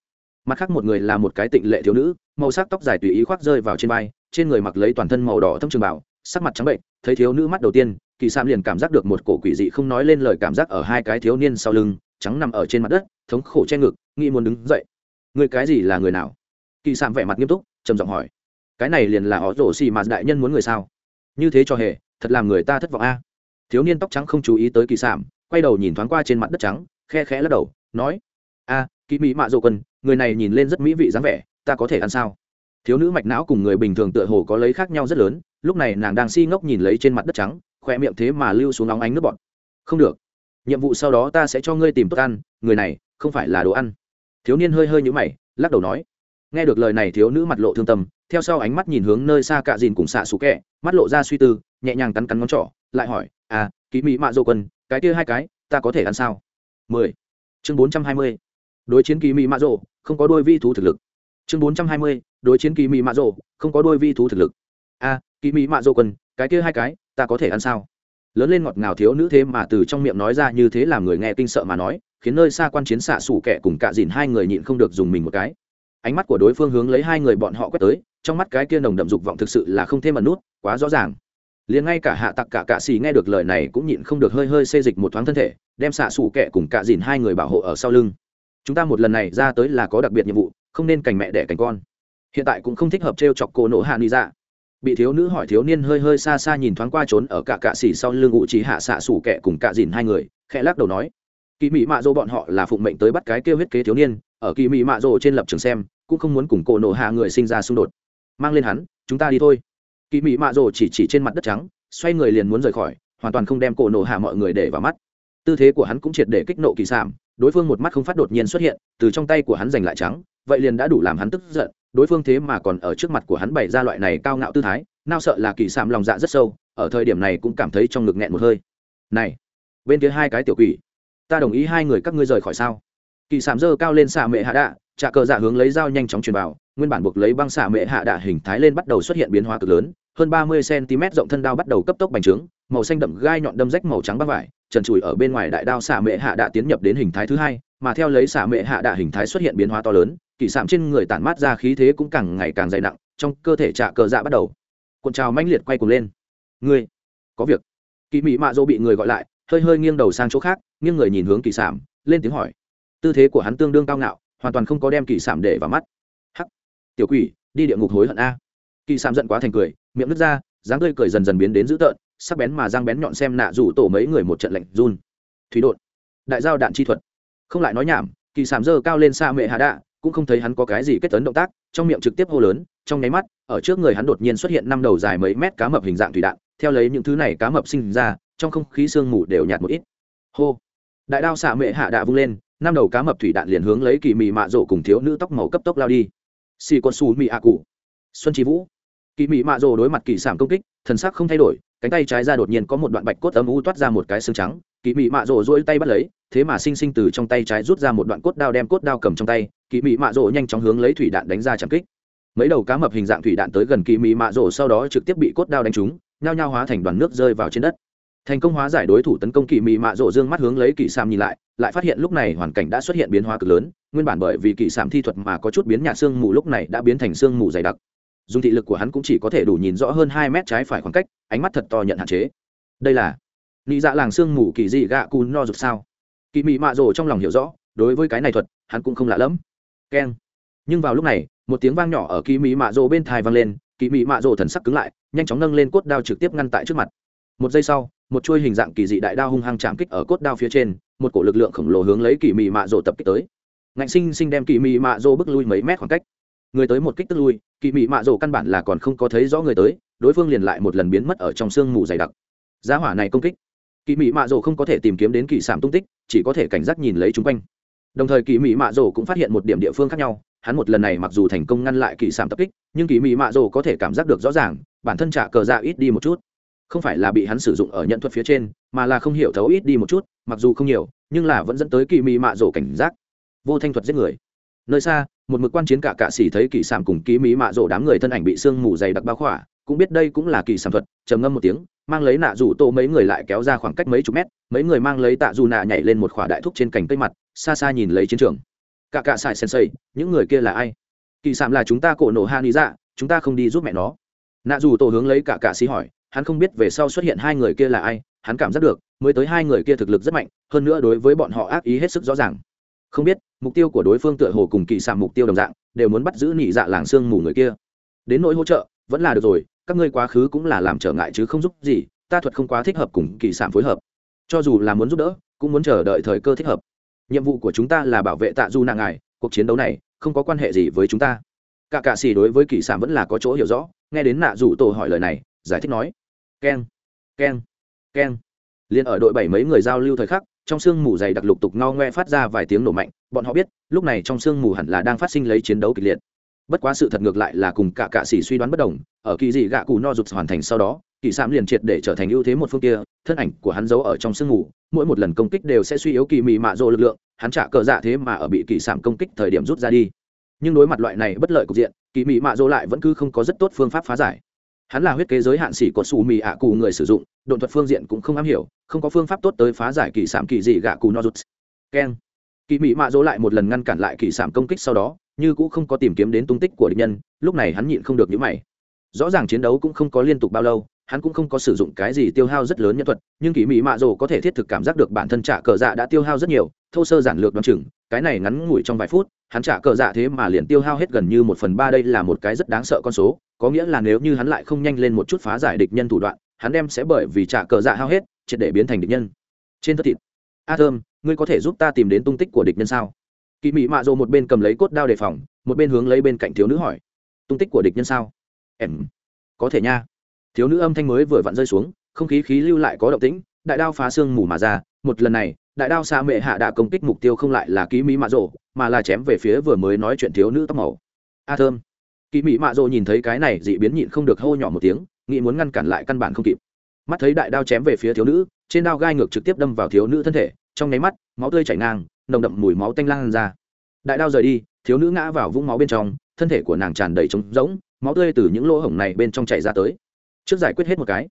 Mặt khác một người là một cái tịnh lệ thiếu nữ, màu sắc tóc dài tùy ý khoác rơi vào trên vai, trên người mặc lấy toàn thân màu đỏ thâm trường bảo sắc mặt trắng bệnh, thấy thiếu nữ mắt đầu tiên kỳ sam liền cảm giác được một cổ quỷ dị không nói lên lời cảm giác ở hai cái thiếu niên sau lưng, trắng nằm ở trên mặt đất, thống khổ che ngực, nghĩ muốn đứng dậy. Người cái gì là người nào? Kỳ sam vẻ mặt nghiêm túc, trầm giọng hỏi. Cái này liền là họ rổ xì mà đại nhân muốn người sao? Như thế cho hề, thật làm người ta thất vọng a. Thiếu niên tóc trắng không chú ý tới kỳ sản quay đầu nhìn thoáng qua trên mặt đất trắng, khe khẽ lắc đầu, nói, a kỳ mỹ mạ dỗ quân, người này nhìn lên rất mỹ vị dáng vẻ, ta có thể ăn sao? Thiếu nữ mạch não cùng người bình thường tựa hồ có lấy khác nhau rất lớn, lúc này nàng đang si ngốc nhìn lấy trên mặt đất trắng khoe miệng thế mà lưu xuống nóng ánh nước bọt. Không được. Nhiệm vụ sau đó ta sẽ cho ngươi tìm tốt ăn người này không phải là đồ ăn. Thiếu niên hơi hơi nhũ mày lắc đầu nói. Nghe được lời này thiếu nữ mặt lộ thương tâm theo sau ánh mắt nhìn hướng nơi xa cạ dìn cùng xạ xú kẹ mắt lộ ra suy tư nhẹ nhàng cắn cắn ngón trỏ lại hỏi à ký mỹ mạ dô quân cái kia hai cái ta có thể ăn sao? Mười. Chương bốn trăm hai mươi. Đối chiến kỳ mỹ mạ dô không có đôi vi thú thực lực. Chương bốn trăm hai mươi đối chiến kỳ mỹ mạ dô không có đôi vi thú thực lực. A à, kỳ mỹ mạ dô quân cái kia hai cái ta có thể ăn sao? Lớn lên ngọt ngào thiếu nữ thế mà từ trong miệng nói ra như thế làm người nghe kinh sợ mà nói, khiến nơi xa quan chiến xạ xủ kẻ cùng cạ dìn hai người nhịn không được dùng mình một cái. Ánh mắt của đối phương hướng lấy hai người bọn họ quét tới, trong mắt cái kia nồng đậm dục vọng thực sự là không thêm ẩn nút, quá rõ ràng. Liền ngay cả hạ tặc cả cạ xì nghe được lời này cũng nhịn không được hơi hơi xê dịch một thoáng thân thể, đem xạ xù kẻ cùng cạ dìn hai người bảo hộ ở sau lưng. Chúng ta một lần này ra tới là có đặc biệt nhiệm vụ, không nên cành mẹ đẻ cành con. Hiện tại cũng không thích hợp t r e o chọc cổ nổ hạ ni ra dạ bị thiếu nữ hỏi thiếu niên hơi hơi xa xa nhìn thoáng qua trốn ở cả cạ xỉ sau lưng ngụ trí hạ xạ sủ kẹ cùng cạ dìn hai người, khẽ lắc đầu nói kỳ mỹ mạ dỗ bọn họ là phụng mệnh tới bắt cái kêu huyết kế thiếu niên, ở kỳ mỹ mạ dỗ trên lập trường xem, cũng không muốn cùng cổ nổ hạ người sinh ra xung đột. Mang lên hắn, chúng ta đi thôi. Kỳ mị mạ rồ chỉ chỉ trên mặt đất trắng, xoay người liền muốn rời khỏi, hoàn toàn không đem cổ nổ hạ mọi người để vào mắt. Tư thế của hắn cũng triệt để kích nộ kỳ sảm đối phương một mắt không phát đột nhiên xuất hiện, từ trong tay của hắn giành lại trắng, vậy liền đã đủ làm hắn tức giận đối phương thế mà còn ở trước mặt của hắn bày ra loại này cao ngạo tư thái nao sợ là kỳ sạm lòng dạ rất sâu, ở thời điểm này cũng cảm thấy trong ngực nghẹn một hơi. Này, bên kia hai cái tiểu quỷ, ta đồng ý hai người các ngươi rời khỏi sao? Kỳ sạm dơ cao lên xạ mệ hạ đạ trà cờ dạ hướng lấy dao nhanh chóng truyền vào, nguyên bản buộc lấy băng xạ mệ hạ đạ hình thái lên bắt đầu xuất hiện biến hóa cực lớn, hơn ba mươi cm rộng thân đao bắt đầu cấp tốc bành trướng, màu xanh đậm gai nhọn đâm rách màu trắng băng vải, trần trụi ở bên ngoài đại đao xạ mệ hạ đạ tiến nhập đến hình thái thứ hai, mà theo lấy xạ mệ hạ đạ hình thái xuất hiện biến hóa to lớn kỳ sạm trên người tản mát ra khí thế cũng càng ngày càng dày nặng, trong cơ thể trạ cờ dạ bắt đầu. Cuộn trào mãnh liệt quay cuồng lên. Ngươi, có việc. Kỳ mị mạ dỗ bị người gọi lại, hơi hơi nghiêng đầu sang chỗ khác, nghiêng người nhìn hướng kỳ sảm lên tiếng hỏi. Tư thế của hắn tương đương cao ngạo, hoàn toàn không có đem kỳ sảm để vào mắt. Hắc, tiểu quỷ, đi địa ngục hối hận a. Kỳ sảm giận quá thành cười, miệng nứt ra, dáng tươi cười dần dần biến đến dữ tợn, sắc bén mà răng bén nhọn xem nạ rủ tổ mấy người một trận lạnh run. Thủy đột đại giao đạn chi thuật. Không lại nói nhảm kỳ sảm dơ cao lên xa mệ hạ đạ cũng không thấy hắn có cái gì kết tấn động tác, trong miệng trực tiếp hô lớn, trong nháy mắt, ở trước người hắn đột nhiên xuất hiện năm đầu dài mấy mét cá mập hình dạng thủy đạn, theo lấy những thứ này cá mập sinh ra, trong không khí sương mù đều nhạt một ít. Hô! Đại đao xạ mệ hạ đạ vung lên, năm đầu cá mập thủy đạn liền hướng lấy kỳ mị mạ rổ cùng thiếu nữ tóc màu cấp tốc lao đi. Xì con su mị hạ cụ. Xuân trí vũ. Kỳ mị mạ rổ đối mặt kỳ sản công kích, thần sắc không thay đổi cánh tay trái ra đột nhiên có một đoạn bạch cốt âm u toát ra một cái xương trắng kỳ mị mạ rổ rỗi tay bắt lấy, thế mà sinh sinh từ trong tay trái rút ra một đoạn cốt đao đem cốt đao cầm trong tay kỳ mị mạ rổ nhanh chóng hướng lấy thủy đạn đánh ra chạm kích. Mấy đầu cá mập hình dạng thủy đạn tới gần kỳ mị mạ rổ sau đó trực tiếp bị cốt đao đánh trúng, nhao nhao hóa thành đoàn nước rơi vào trên đất. Thành công hóa giải đối thủ tấn công kỳ mị mạ rộ dương mắt hướng lấy kỳ sam nhìn lại lại phát hiện lúc này hoàn cảnh đã xuất hiện biến hóa cực lớn, nguyên bản bởi vì kỳ sam thi thuật mà có chút biến nhà xương mù lúc này đã biến thành xương mù dày đặc dùng thị lực của hắn cũng chỉ có thể đủ nhìn rõ hơn hai mét trái phải khoảng cách, ánh mắt thật to nhận hạn chế. Đây là nị dạ làng xương mù kỳ dị gạ cù no rụt sao? Kỳ mị mạ rồ trong lòng hiểu rõ, đối với cái này thuật, hắn cũng không lạ lẫm. Keng. Nhưng vào lúc này, một tiếng vang nhỏ ở kỳ mị mạ rồ bên thai vang lên, kỳ mị mạ rồ thần sắc cứng lại, nhanh chóng nâng lên cốt đao trực tiếp ngăn tại trước mặt. Một giây sau, một chuôi hình dạng kỳ dị đại đao hung hăng chạm kích ở cốt đao phía trên, một cổ lực lượng khổng lồ hướng lấy kỳ mị mạ rồ tập kích tới. Ngạnh sinh sinh đem kỳ mị mạ rồ bước lui mấy mét khoảng cách người tới một kích tức lui kỳ mị mạ rổ căn bản là còn không có thấy rõ người tới, đối phương liền lại một lần biến mất ở trong sương mù dày đặc. Giá hỏa này công kích kỳ mị mạ rổ không có thể tìm kiếm đến kỳ sảm tung tích, chỉ có thể cảnh giác nhìn lấy chung quanh. Đồng thời kỳ mị mạ rổ cũng phát hiện một điểm địa phương khác nhau, hắn một lần này mặc dù thành công ngăn lại kỳ sảm tập kích, nhưng kỳ mị mạ rổ có thể cảm giác được rõ ràng, bản thân trả cờ ra ít đi một chút. Không phải là bị hắn sử dụng ở nhận thuật phía trên, mà là không hiểu thấu ít đi một chút, mặc dù không nhiều, nhưng là vẫn dẫn tới kỳ mị mạ rổ cảnh giác. Vô thanh thuật giết người. Nơi xa một mực quan chiến cả cạ xỉ thấy kỳ sảm cùng ký mỹ mạ rổ đám người thân ảnh bị sương mù dày đặc bao khỏa, cũng biết đây cũng là kỳ sản thuật, trầm ngâm một tiếng, mang lấy nạ rủ tô mấy người lại kéo ra khoảng cách mấy chục mét, mấy người mang lấy tạ dù nạ nhảy lên một khỏa đại thúc trên cành cây mặt, xa xa nhìn lấy chiến trường. Cả cạ sen xây những người kia là ai? Kỳ sản là chúng ta cổ nổ han đi dạ chúng ta không đi giúp mẹ nó. Nạ dù tổ hướng lấy cả cạ xỉ hỏi, hắn không biết về sau xuất hiện hai người kia là ai, hắn cảm giác được, mới tới hai người kia thực lực rất mạnh, hơn nữa đối với bọn họ ác ý hết sức rõ ràng. Không biết mục tiêu của đối phương tựa hồ cùng kỳ sạm mục tiêu đồng dạng, đều muốn bắt giữ nị dạ làng sương mù người kia. Đến nỗi hỗ trợ, vẫn là được rồi, các ngươi quá khứ cũng là làm trở ngại chứ không giúp gì, ta thuật không quá thích hợp cùng kỳ sạm phối hợp. Cho dù là muốn giúp đỡ, cũng muốn chờ đợi thời cơ thích hợp. Nhiệm vụ của chúng ta là bảo vệ tạ du nàng ngài, cuộc chiến đấu này không có quan hệ gì với chúng ta. Cả cạ xì đối với kỳ sạm vẫn là có chỗ hiểu rõ, nghe đến nạ rủ tổ hỏi lời này, giải thích nói. Keng keng keng. Liền ở đội bảy mấy người giao lưu thời khắc trong sương mù dày đặc lục tục ngao ngoe phát ra vài tiếng nổ mạnh, bọn họ biết, lúc này trong sương mù hẳn là đang phát sinh lấy chiến đấu kịch liệt. Bất quá sự thật ngược lại là cùng cả cạ sĩ suy đoán bất đồng, ở kỳ dị gạ cụ no rụt hoàn thành sau đó, kỳ sạm liền triệt để trở thành ưu thế một phương kia, thân ảnh của hắn giấu ở trong sương mù, mỗi một lần công kích đều sẽ suy yếu kỳ mị mạ rộ lực lượng, hắn trả cờ dạ thế mà ở bị kỳ sạm công kích thời điểm rút ra đi. Nhưng đối mặt loại này bất lợi cục diện, kỳ mị mạ rộ lại vẫn cứ không có rất tốt phương pháp phá giải hắn là huyết kế giới hạn xỉ của xù mì ạ cù người sử dụng đồn thuật phương diện cũng không am hiểu, không có phương pháp tốt tới phá giải kỳ sảm kỳ dị gạ cù no rút keng kỳ mị mạ dỗ lại một lần ngăn cản lại kỳ sảm công kích sau đó, như cũng không có tìm kiếm đến tung tích của địch nhân, lúc này hắn nhịn không được nhữ mày. Rõ ràng chiến đấu cũng không có liên tục bao lâu, hắn cũng không có sử dụng cái gì tiêu hao rất lớn nhân thuật, nhưng kỳ mỹ mạ dỗ có thể thiết thực cảm giác được bản thân trả cờ dạ đã tiêu hao rất nhiều, thô sơ giản lược đoán chừng, cái này ngắn ngủi trong vài phút hắn trả cờ dạ thế mà liền tiêu hao hết gần như một phần ba đây là một cái rất đáng sợ con số, có nghĩa là nếu như hắn lại không nhanh lên một chút phá giải địch nhân thủ đoạn, hắn đem sẽ bởi vì trả cờ dạ hao hết, triệt để biến thành địch nhân. Trên thất thịt. A thơm, ngươi có thể giúp ta tìm đến tung tích của địch nhân sao? Kỳ mỹ mạ rồ một bên cầm lấy cốt đao đề phòng, một bên hướng lấy bên cạnh thiếu nữ hỏi. Tung tích của địch nhân sao? Em, có thể nha. Thiếu nữ âm thanh mới vừa vặn rơi xuống, không khí khí lưu lại có động tĩnh, đại đao phá xương mù mà ra, một lần này đại đao xa mệ hạ đã công kích mục tiêu không lại là ký mỹ mạ rộ mà là chém về phía vừa mới nói chuyện thiếu nữ tóc màu. A thơm. Ký mỹ mạ rộ nhìn thấy cái này, dị biến nhịn không được hô nhỏ một tiếng, nghĩ muốn ngăn cản lại căn bản không kịp. Mắt thấy đại đao chém về phía thiếu nữ, trên đao gai ngược trực tiếp đâm vào thiếu nữ thân thể, trong nháy mắt, máu tươi chảy ngang, nồng đậm mùi máu tanh lan ra. Đại đao rời đi, thiếu nữ ngã vào vũng máu bên trong, thân thể của nàng tràn đầy trống rỗng, máu tươi từ những lỗ hổng này bên trong chảy ra tới. Trước giải quyết hết một cái,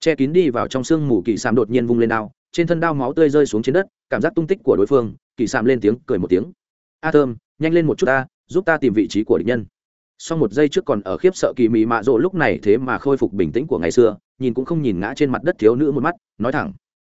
che kín đi vào trong sương mù kỳ sàm đột nhiên vung lên đao trên thân đao máu tươi rơi xuống trên đất, cảm giác tung tích của đối phương, kỳ sạm lên tiếng, cười một tiếng. A thơm, nhanh lên một chút ta, giúp ta tìm vị trí của địch nhân. Sau một giây trước còn ở khiếp sợ kỳ mị mạ rộ lúc này thế mà khôi phục bình tĩnh của ngày xưa, nhìn cũng không nhìn ngã trên mặt đất thiếu nữ một mắt, nói thẳng.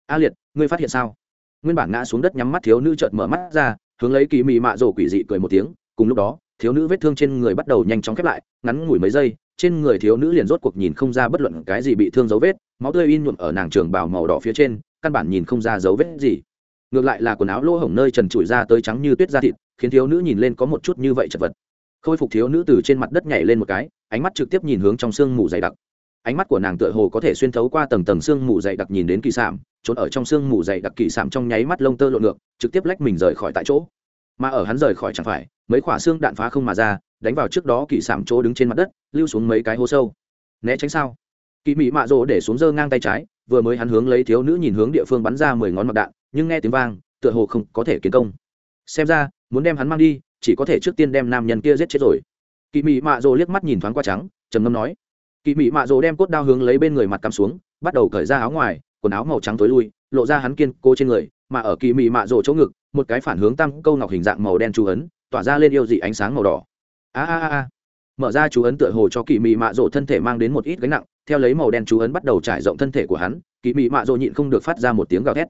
A liệt, ngươi phát hiện sao? Nguyên bản ngã xuống đất nhắm mắt thiếu nữ chợt mở mắt ra, hướng lấy kỳ mị mạ rộ quỷ dị cười một tiếng. Cùng lúc đó, thiếu nữ vết thương trên người bắt đầu nhanh chóng khép lại, ngắn ngủi mấy giây, trên người thiếu nữ liền rốt cuộc nhìn không ra bất luận cái gì bị thương dấu vết, máu tươi in nhuộm ở nàng trường bào màu đỏ phía trên căn bản nhìn không ra dấu vết gì. Ngược lại là quần áo lỗ hổng nơi trần trụi ra tới trắng như tuyết da thịt, khiến thiếu nữ nhìn lên có một chút như vậy chật vật. Khôi phục thiếu nữ từ trên mặt đất nhảy lên một cái, ánh mắt trực tiếp nhìn hướng trong sương mù dày đặc. Ánh mắt của nàng tựa hồ có thể xuyên thấu qua tầng tầng sương mù dày đặc nhìn đến kỳ sạm, trốn ở trong sương mù dày đặc kỳ sạm trong nháy mắt lông tơ lộn ngược, trực tiếp lách mình rời khỏi tại chỗ. Mà ở hắn rời khỏi chẳng phải, mấy quả xương đạn phá không mà ra, đánh vào trước đó kỳ sạm chỗ đứng trên mặt đất, lưu xuống mấy cái hố sâu. Né tránh sao? Kỳ mị mạ rỗ để xuống dơ ngang tay trái, vừa mới hắn hướng lấy thiếu nữ nhìn hướng địa phương bắn ra mười ngón mặc đạn, nhưng nghe tiếng vang, tựa hồ không có thể kiến công. Xem ra, muốn đem hắn mang đi, chỉ có thể trước tiên đem nam nhân kia giết chết rồi. Kỳ mị mạ rỗ liếc mắt nhìn thoáng qua trắng, trầm ngâm nói. Kỳ mị mạ rỗ đem cốt đao hướng lấy bên người mặt cắm xuống, bắt đầu cởi ra áo ngoài, quần áo màu trắng tối lui, lộ ra hắn kiên cố trên người, mà ở kỳ mị mạ rỗ chỗ ngực, một cái phản hướng tam câu ngọc hình dạng màu đen chú ấn, tỏa ra lên yêu dị ánh sáng màu đỏ. A a a mở ra chú ấn tựa hồ cho kỳ mị mạ rỗ thân thể mang đến một ít gánh nặng theo lấy màu đen chú ấn bắt đầu trải rộng thân thể của hắn kỳ mị mạ rộ nhịn không được phát ra một tiếng gào thét.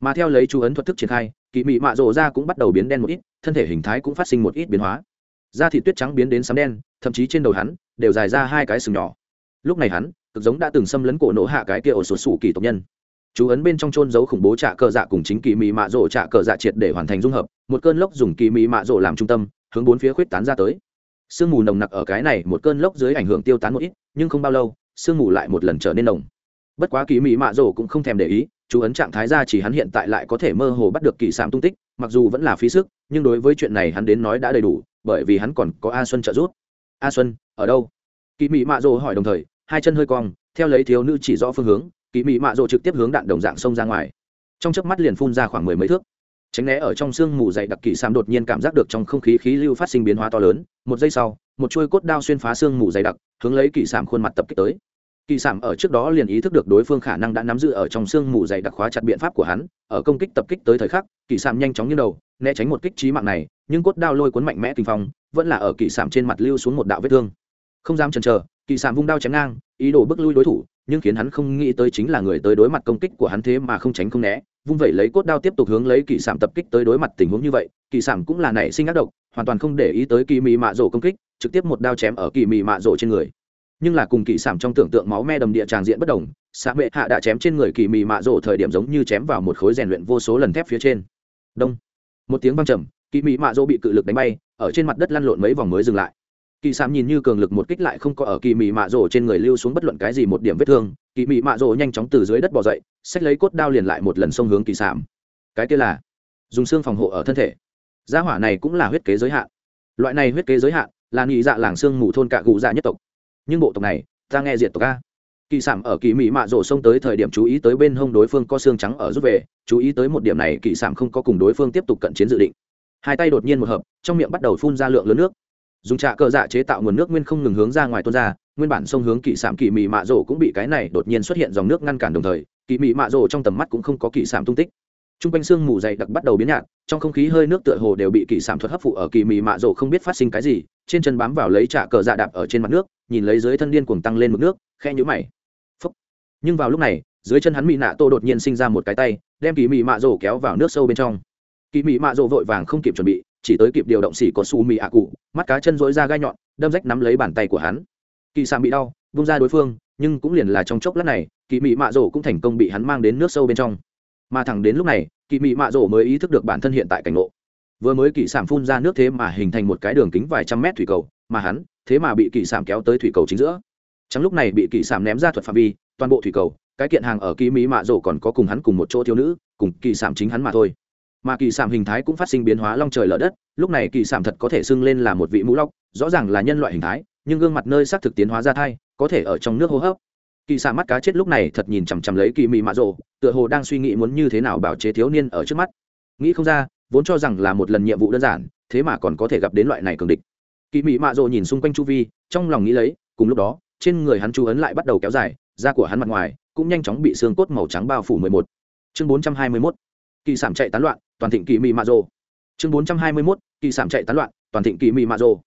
Mà theo lấy chú ấn thuật thức triển khai kỳ mị mạ rộ ra cũng bắt đầu biến đen một ít, thân thể hình thái cũng phát sinh một ít biến hóa. Da thịt tuyết trắng biến đến sắm đen, thậm chí trên đầu hắn đều dài ra hai cái sừng nhỏ. Lúc này hắn, cực giống đã từng xâm lấn cổ nổ hạ cái kia ổ sột sủ kỳ tộc nhân. Chú ấn bên trong trôn giấu khủng bố trả cờ dạ cùng chính kỳ mị mạ rộ trả cờ dạ triệt để hoàn thành dung hợp, một cơn lốc dùng kỳ mị mạ rộ làm trung tâm, hướng bốn phía khuyết tán ra tới. Sương mù nồng nặc ở cái này một cơn lốc dưới ảnh hưởng tiêu tán một ít, nhưng không bao lâu sương mù lại một lần trở nên nồng. Bất quá kỳ mỹ mạ rổ cũng không thèm để ý, chú ấn trạng thái ra chỉ hắn hiện tại lại có thể mơ hồ bắt được kỳ sạm tung tích, mặc dù vẫn là phí sức, nhưng đối với chuyện này hắn đến nói đã đầy đủ, bởi vì hắn còn có a xuân trợ giúp. A xuân, ở đâu? Kỳ mỹ mạ rổ hỏi đồng thời, hai chân hơi cong, theo lấy thiếu nữ chỉ rõ phương hướng, kỳ mỹ mạ rổ trực tiếp hướng đạn đồng dạng xông ra ngoài. Trong chớp mắt liền phun ra khoảng mười mấy thước. Tránh né ở trong sương mù dày đặc kỳ sam đột nhiên cảm giác được trong không khí khí lưu phát sinh biến hóa to lớn, một giây sau, một chuôi cốt đao xuyên phá sương mù dày đặc hướng lấy kỳ sảm khuôn mặt tập kích tới. Kỳ sảm ở trước đó liền ý thức được đối phương khả năng đã nắm giữ ở trong xương mù dày đặc khóa chặt biện pháp của hắn, ở công kích tập kích tới thời khắc, kỳ sảm nhanh chóng như đầu, né tránh một kích trí mạng này, nhưng cốt đao lôi cuốn mạnh mẽ kinh phong, vẫn là ở kỳ sảm trên mặt lưu xuống một đạo vết thương. Không dám chần chờ, kỳ sảm vung đao chém ngang, ý đồ bước lui đối thủ, nhưng khiến hắn không nghĩ tới chính là người tới đối mặt công kích của hắn thế mà không tránh không né, vung vẩy lấy cốt đao tiếp tục hướng lấy kỳ sảm tập kích tới đối mặt tình huống như vậy, kỳ sảm cũng là nảy sinh ác độc, hoàn toàn không để ý tới kỳ mị mạ rổ công kích trực tiếp một đao chém ở kỳ mị mạ rổ trên người. Nhưng là cùng kỳ sảm trong tưởng tượng máu me đầm địa tràng diện bất đồng xã mệ hạ đã chém trên người kỳ mị mạ rổ thời điểm giống như chém vào một khối rèn luyện vô số lần thép phía trên. Đông. Một tiếng văng trầm, kỳ mị mạ rổ bị cự lực đánh bay, ở trên mặt đất lăn lộn mấy vòng mới dừng lại. Kỳ sảm nhìn như cường lực một kích lại không có ở kỳ mị mạ rổ trên người lưu xuống bất luận cái gì một điểm vết thương, kỳ mị mạ rổ nhanh chóng từ dưới đất bỏ dậy, xách lấy cốt đao liền lại một lần xông hướng kỳ sảm. Cái kia là dùng xương phòng hộ ở thân thể. Gia hỏa này cũng là huyết kế giới hạn. Loại này huyết kế giới hạn là nghị dạ làng xương mù thôn cạ gù dạ nhất tộc. Nhưng bộ tộc này, ta nghe diệt tộc a. Kỳ sảm ở kỳ mỹ mạ rổ xông tới thời điểm chú ý tới bên hông đối phương có xương trắng ở rút về, chú ý tới một điểm này kỳ sảm không có cùng đối phương tiếp tục cận chiến dự định. Hai tay đột nhiên một hợp, trong miệng bắt đầu phun ra lượng lớn nước. Dùng trạ cờ dạ chế tạo nguồn nước nguyên không ngừng hướng ra ngoài tuôn ra, nguyên bản sông hướng kỳ sảm kỳ mị mạ rổ cũng bị cái này đột nhiên xuất hiện dòng nước ngăn cản đồng thời, kỳ mị mạ rổ trong tầm mắt cũng không có kỳ sảm tung tích t r u n g quanh sương mù dày đặc bắt đầu biến nhạt, trong không khí hơi nước tựa hồ đều bị kỳ sảm thuật hấp phụ ở kỳ mị mạ rổ không biết phát sinh cái gì, trên chân bám vào lấy trả cờ dạ đạp ở trên mặt nước, nhìn lấy dưới thân điên cuồng tăng lên mực nước khe nhũ mày. Phúc. nhưng vào lúc này, dưới chân hắn mị nạ tô đột nhiên sinh ra một cái tay, đem kỳ mị mạ rổ kéo vào nước sâu bên trong. Kỳ mị mạ rổ vội vàng không kịp chuẩn bị, chỉ tới kịp điều động xỉ có su mị ạ cụ, mắt cá chân dỗi ra gai nhọn, đâm rách nắm lấy bàn tay của hắn. Kỳ sảm bị đau buông ra đối phương, nhưng cũng liền là trong chốc lát này, kỳ mị mạ rổ cũng thành công bị hắn mang đến nước sâu bên trong mà thẳng đến lúc này kỳ mị mạ rổ mới ý thức được bản thân hiện tại cảnh ngộ. Vừa mới kỳ sảm phun ra nước thế mà hình thành một cái đường kính vài trăm mét thủy cầu, mà hắn, thế mà bị kỳ sảm kéo tới thủy cầu chính giữa. Trắng lúc này bị kỳ sảm ném ra thuật phạm vi, toàn bộ thủy cầu, cái kiện hàng ở kỳ mỹ mạ rổ còn có cùng hắn cùng một chỗ thiếu nữ, cùng kỳ sảm chính hắn mà thôi. Mà kỳ sảm hình thái cũng phát sinh biến hóa long trời lở đất, lúc này kỳ sảm thật có thể xưng lên là một vị mũ lóc rõ ràng là nhân loại hình thái, nhưng gương mặt nơi xác thực tiến hóa ra thai, có thể ở trong nước hô hấp kỳ xạ mắt cá chết lúc này thật nhìn chằm chằm lấy kỳ mị mạ rộ tựa hồ đang suy nghĩ muốn như thế nào bảo chế thiếu niên ở trước mắt. Nghĩ không ra, vốn cho rằng là một lần nhiệm vụ đơn giản, thế mà còn có thể gặp đến loại này cường địch. Kỳ mị mạ rồ nhìn xung quanh chu vi, trong lòng nghĩ lấy, cùng lúc đó, trên người hắn chú ấn lại bắt đầu kéo dài, da của hắn mặt ngoài cũng nhanh chóng bị xương cốt màu trắng bao phủ mười một. Chương bốn trăm hai mươi mốt, kỳ sảm chạy tán loạn, toàn thịnh kỳ mị mạ rồ. Chương bốn trăm hai mươi mốt, kỳ sảm chạy tán loạn, toàn thịnh kỳ mị mạ rồ.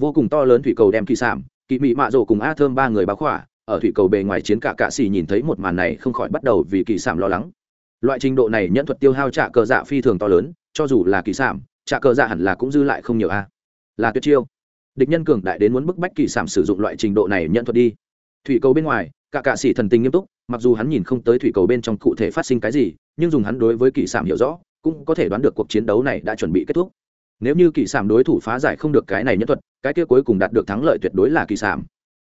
Vô cùng to lớn thủy cầu đem kỳ sảm kỳ mị mạ rồ cùng a thơm ba người báo khỏa ở thủy cầu bề ngoài chiến cả cạ xì nhìn thấy một màn này không khỏi bắt đầu vì kỳ sảm lo lắng. Loại trình độ này nhẫn thuật tiêu hao trả cờ dạ phi thường to lớn, cho dù là kỳ sảm trả cờ dạ hẳn là cũng dư lại không nhiều a. Là tuyệt chiêu. Địch nhân cường đại đến muốn bức bách kỳ sảm sử dụng loại trình độ này nhận thuật đi. Thủy cầu bên ngoài, cả cạ sĩ thần tình nghiêm túc, mặc dù hắn nhìn không tới thủy cầu bên trong cụ thể phát sinh cái gì, nhưng dùng hắn đối với kỳ sảm hiểu rõ, cũng có thể đoán được cuộc chiến đấu này đã chuẩn bị kết thúc. Nếu như kỳ sảm đối thủ phá giải không được cái này nhân thuật, cái kia cuối cùng đạt được thắng lợi tuyệt đối là kỳ sảm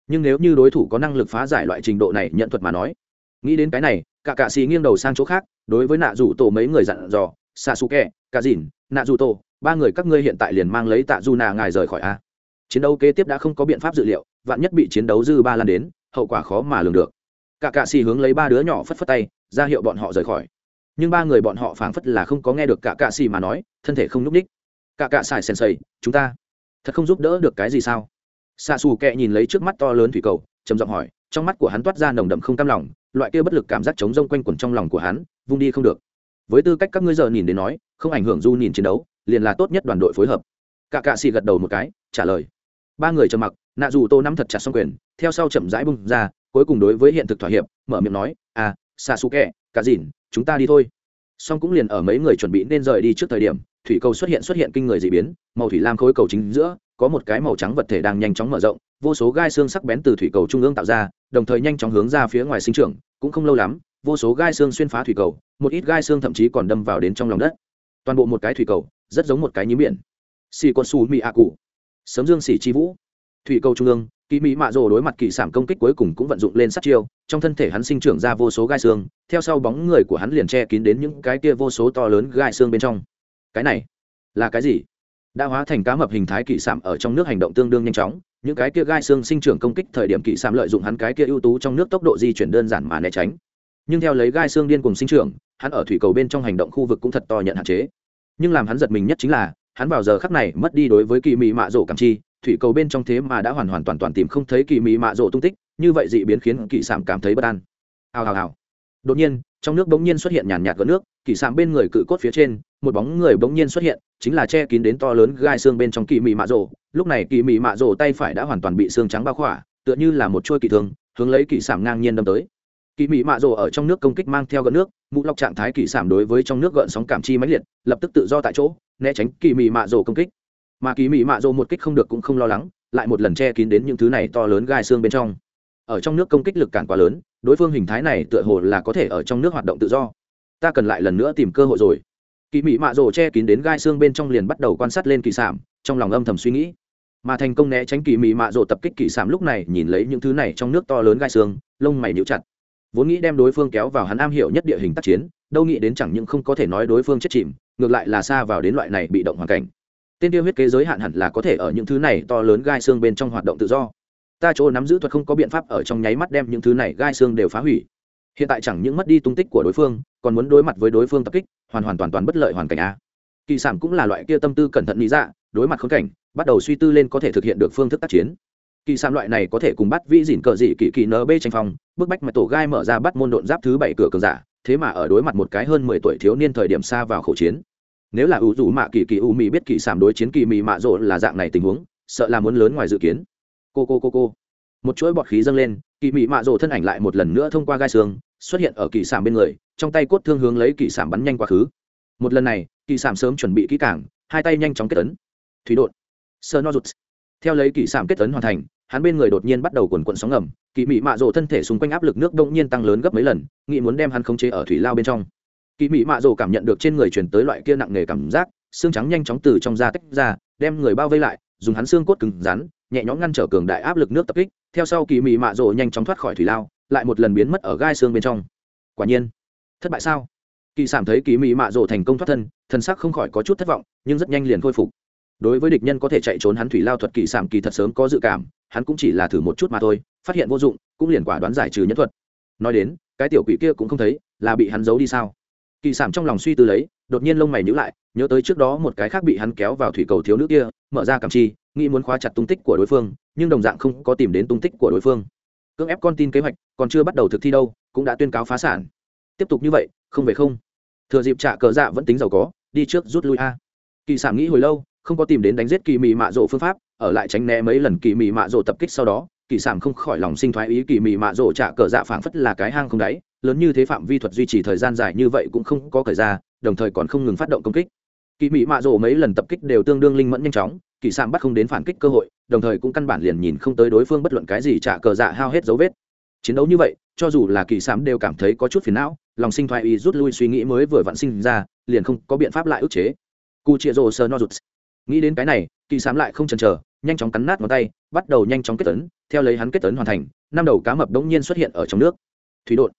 nhưng nếu như đối thủ có năng lực phá giải loại trình độ này nhận thuật mà nói, nghĩ đến cái này, cả cạ xì nghiêng đầu sang chỗ khác, đối với nạ dù tổ mấy người dặn dò, xạ xù kẹ cả dìn, nạ dù tổ, ba người các ngươi hiện tại liền mang lấy tạ du nà ngài rời khỏi a. Chiến đấu kế tiếp đã không có biện pháp dự liệu, vạn nhất bị chiến đấu dư ba lan đến, hậu quả khó mà lường được. Cả cạ xì hướng lấy ba đứa nhỏ phất phất tay, ra hiệu bọn họ rời khỏi. Nhưng ba người bọn họ phảng phất là không có nghe được cả cạ xì mà nói, thân thể không n ú c ních cả cạ xài sèn sầy chúng ta thật không giúp đỡ được cái gì sao? Xạ xù kẹ nhìn lấy trước mắt to lớn thủy cầu, trầm giọng hỏi, trong mắt của hắn toát ra nồng đậm không cam lòng, loại kia bất lực cảm giác chống rông quanh quẩn trong lòng của hắn, vung đi không được. Với tư cách các ngươi giờ nhìn đến nói, không ảnh hưởng du nhìn chiến đấu, liền là tốt nhất đoàn đội phối hợp. Cả cạ xì gật đầu một cái, trả lời. Ba người trầm mặc, nạ dù tô nắm thật chặt xong quyền, theo sau chậm rãi bung ra, cuối cùng đối với hiện thực thỏa hiệp, mở miệng nói à xạ xù kẹ cả dìn, chúng ta đi thôi. Song cũng liền ở mấy người chuẩn bị nên rời đi trước thời điểm, thủy cầu xuất hiện xuất hiện kinh người dị biến, màu thủy lam khối cầu chính giữa có một cái màu trắng vật thể đang nhanh chóng mở rộng, vô số gai xương sắc bén từ thủy cầu trung ương tạo ra, đồng thời nhanh chóng hướng ra phía ngoài sinh trưởng, cũng không lâu lắm, vô số gai xương xuyên phá thủy cầu, một ít gai xương thậm chí còn đâm vào đến trong lòng đất. Toàn bộ một cái thủy cầu, rất giống một cái nhím biển. Xì con su mị a cụ. Sớm dương xỉ chi vũ. Thủy cầu trung ương kỳ mỹ mạ rồ đối mặt kỳ sản công kích cuối cùng cũng vận dụng lên sát chiêu, trong thân thể hắn sinh trưởng ra vô số gai xương, theo sau bóng người của hắn liền che kín đến những cái kia vô số to lớn gai xương bên trong. Cái này là cái gì? Đã hóa thành cá mập hình thái kỳ sạm ở trong nước hành động tương đương nhanh chóng. Những cái kia gai xương sinh trưởng công kích thời điểm kỳ sạm lợi dụng hắn cái kia ưu tú trong nước tốc độ di chuyển đơn giản mà né tránh. Nhưng theo lấy gai xương điên cùng sinh trưởng, hắn ở thủy cầu bên trong hành động khu vực cũng thật to nhận hạn chế. Nhưng làm hắn giật mình nhất chính là, hắn vào giờ khắc này mất đi đối với kỳ mỹ mạ rổ cảm chi, thủy cầu bên trong thế mà đã hoàn hoàn toàn toàn tìm không thấy kỳ mỹ mạ rổ tung tích, như vậy dị biến khiến kỳ sạm cảm thấy bất an. Hào hào hào. Đột nhiên trong nước bỗng nhiên xuất hiện nhàn nhạt gợn nước, kỳ sạm bên người cự cốt phía trên, một bóng người bỗng nhiên xuất hiện, chính là che kín đến to lớn gai xương bên trong kỳ mỹ mạ rổ lúc này kỳ mỹ mạ rổ tay phải đã hoàn toàn bị xương trắng bao khỏa, tựa như là một chuôi kỳ thương, hướng lấy kỳ sạm ngang nhiên đâm tới. Kỳ mỹ mạ rổ ở trong nước công kích mang theo gợn nước, mũ lọc trạng thái kỳ sạm đối với trong nước gợn sóng cảm chi mãnh liệt, lập tức tự do tại chỗ, né tránh kỳ mỹ mạ rổ công kích. Mà kỳ mỹ mạ rổ một kích không được cũng không lo lắng, lại một lần che kín đến những thứ này to lớn gai xương bên trong. Ở trong nước công kích lực cản quá lớn đối phương hình thái này tựa hồ là có thể ở trong nước hoạt động tự do. Ta cần lại lần nữa tìm cơ hội rồi. Kỳ mỹ mạ rổ che kín đến gai xương bên trong liền bắt đầu quan sát lên kỳ sảm trong lòng âm thầm suy nghĩ. Mà thành công né tránh kỳ mỹ mạ rổ tập kích kỳ sảm lúc này, nhìn lấy những thứ này trong nước to lớn gai xương, lông mày níu chặt. Vốn nghĩ đem đối phương kéo vào hắn am hiểu nhất địa hình tác chiến, đâu nghĩ đến chẳng những không có thể nói đối phương chết chìm, ngược lại là xa vào đến loại này bị động hoàn cảnh. Tên tiêu huyết kế giới hạn hẳn là có thể ở những thứ này to lớn gai xương bên trong hoạt động tự do ta chỗ nắm giữ thuật không có biện pháp ở trong nháy mắt đem những thứ này gai xương đều phá hủy. Hiện tại chẳng những mất đi tung tích của đối phương, còn muốn đối mặt với đối phương tập kích, hoàn hoàn toàn toàn bất lợi hoàn cảnh a. Kỳ sản cũng là loại kia tâm tư cẩn thận lý dạ đối mặt khốn cảnh, bắt đầu suy tư lên có thể thực hiện được phương thức tác chiến. Kỳ sản loại này có thể cùng bắt vĩ dỉn cờ dị kỳ kỳ nb tranh phong, bức bách mà tổ gai mở ra bắt môn độn giáp thứ bảy cửa cường giả, thế mà ở đối mặt một cái hơn mười tuổi thiếu niên thời điểm xa vào khẩu chiến. Nếu là ủ rủ mạ kỳ kỳ u mì biết kỳ sản đối chiến kỳ mì mạ rộ là dạng này tình huống, sợ là muốn lớn ngoài dự kiến cô cô cô cô. Một chuỗi bọt khí dâng lên kỳ mị mạ Rồ thân ảnh lại một lần nữa thông qua gai xương, xuất hiện ở kỳ sảm bên người, trong tay cốt thương hướng lấy kỳ sảm bắn nhanh quá khứ. Một lần này kỳ sảm sớm chuẩn bị kỹ cảng hai tay nhanh chóng kết tấn thủy đột. Sơ no rụt. Theo lấy kỳ sảm kết tấn hoàn thành, hắn bên người đột nhiên bắt đầu quần quận sóng ngầm kỳ mị mạ Rồ thân thể xung quanh áp lực nước đông nhiên tăng lớn gấp mấy lần, nghĩ muốn đem hắn khống chế ở thủy lao bên trong. Kỳ mị mạ rồ cảm nhận được trên người truyền tới loại kia nặng nề cảm giác, xương trắng nhanh chóng từ trong da tách ra, đem người bao vây lại, dùng hắn xương cốt cứng rắn nhẹ nhõm ngăn trở cường đại áp lực nước tập kích, theo sau kỳ mị mạ rồ nhanh chóng thoát khỏi thủy lao, lại một lần biến mất ở gai xương bên trong. Quả nhiên, thất bại sao? Kỳ sản thấy kỳ mị mạ rồ thành công thoát thân thân sắc không khỏi có chút thất vọng, nhưng rất nhanh liền khôi phục. Đối với địch nhân có thể chạy trốn hắn thủy lao thuật, kỳ sản kỳ thật sớm có dự cảm, hắn cũng chỉ là thử một chút mà thôi, phát hiện vô dụng, cũng liền quả đoán giải trừ nhân thuật. Nói đến, cái tiểu quỷ kia cũng không thấy, là bị hắn giấu đi sao? Kỳ sản trong lòng suy tư lấy, đột nhiên lông mày nhữ lại, nhớ tới trước đó một cái khác bị hắn kéo vào thủy cầu thiếu nữ kia, mở ra cảm chi, nghĩ muốn khóa chặt tung tích của đối phương, nhưng đồng dạng không có tìm đến tung tích của đối phương. Cưỡng ép con tin kế hoạch, còn chưa bắt đầu thực thi đâu, cũng đã tuyên cáo phá sản. Tiếp tục như vậy, không về không. Thừa dịp trả cờ dạ vẫn tính giàu có, đi trước rút lui a. Kỳ sản nghĩ hồi lâu, không có tìm đến đánh giết kỳ mị mạ rộ phương pháp, ở lại tránh né mấy lần kỳ mị mạ rộ tập kích sau đó, kỳ sản không khỏi lòng sinh thoái ý kỳ mị mạ rộ trả cờ dạ phảng phất là cái hang không đáy lớn như thế phạm vi thuật duy trì thời gian dài như vậy cũng không có thời ra, đồng thời còn không ngừng phát động công kích. Kỳ mị mạ rộ mấy lần tập kích đều tương đương linh mẫn nhanh chóng kỳ sản bắt không đến phản kích cơ hội, đồng thời cũng căn bản liền nhìn không tới đối phương bất luận cái gì trả cờ dạ hao hết dấu vết. Chiến đấu như vậy, cho dù là kỳ sản đều cảm thấy có chút phiền não, lòng sinh thoái ý rút lui suy nghĩ mới vừa vặn sinh ra, liền không có biện pháp lại ức chế. Cu chia rồ sơ no rụt nghĩ đến cái này kỳ sám lại không chần chờ, nhanh chóng cắn nát ngón tay, bắt đầu nhanh chóng kết tấn theo lấy hắn kết tấn hoàn thành, năm đầu cá mập đống nhiên xuất hiện ở trong nước. Thủy đột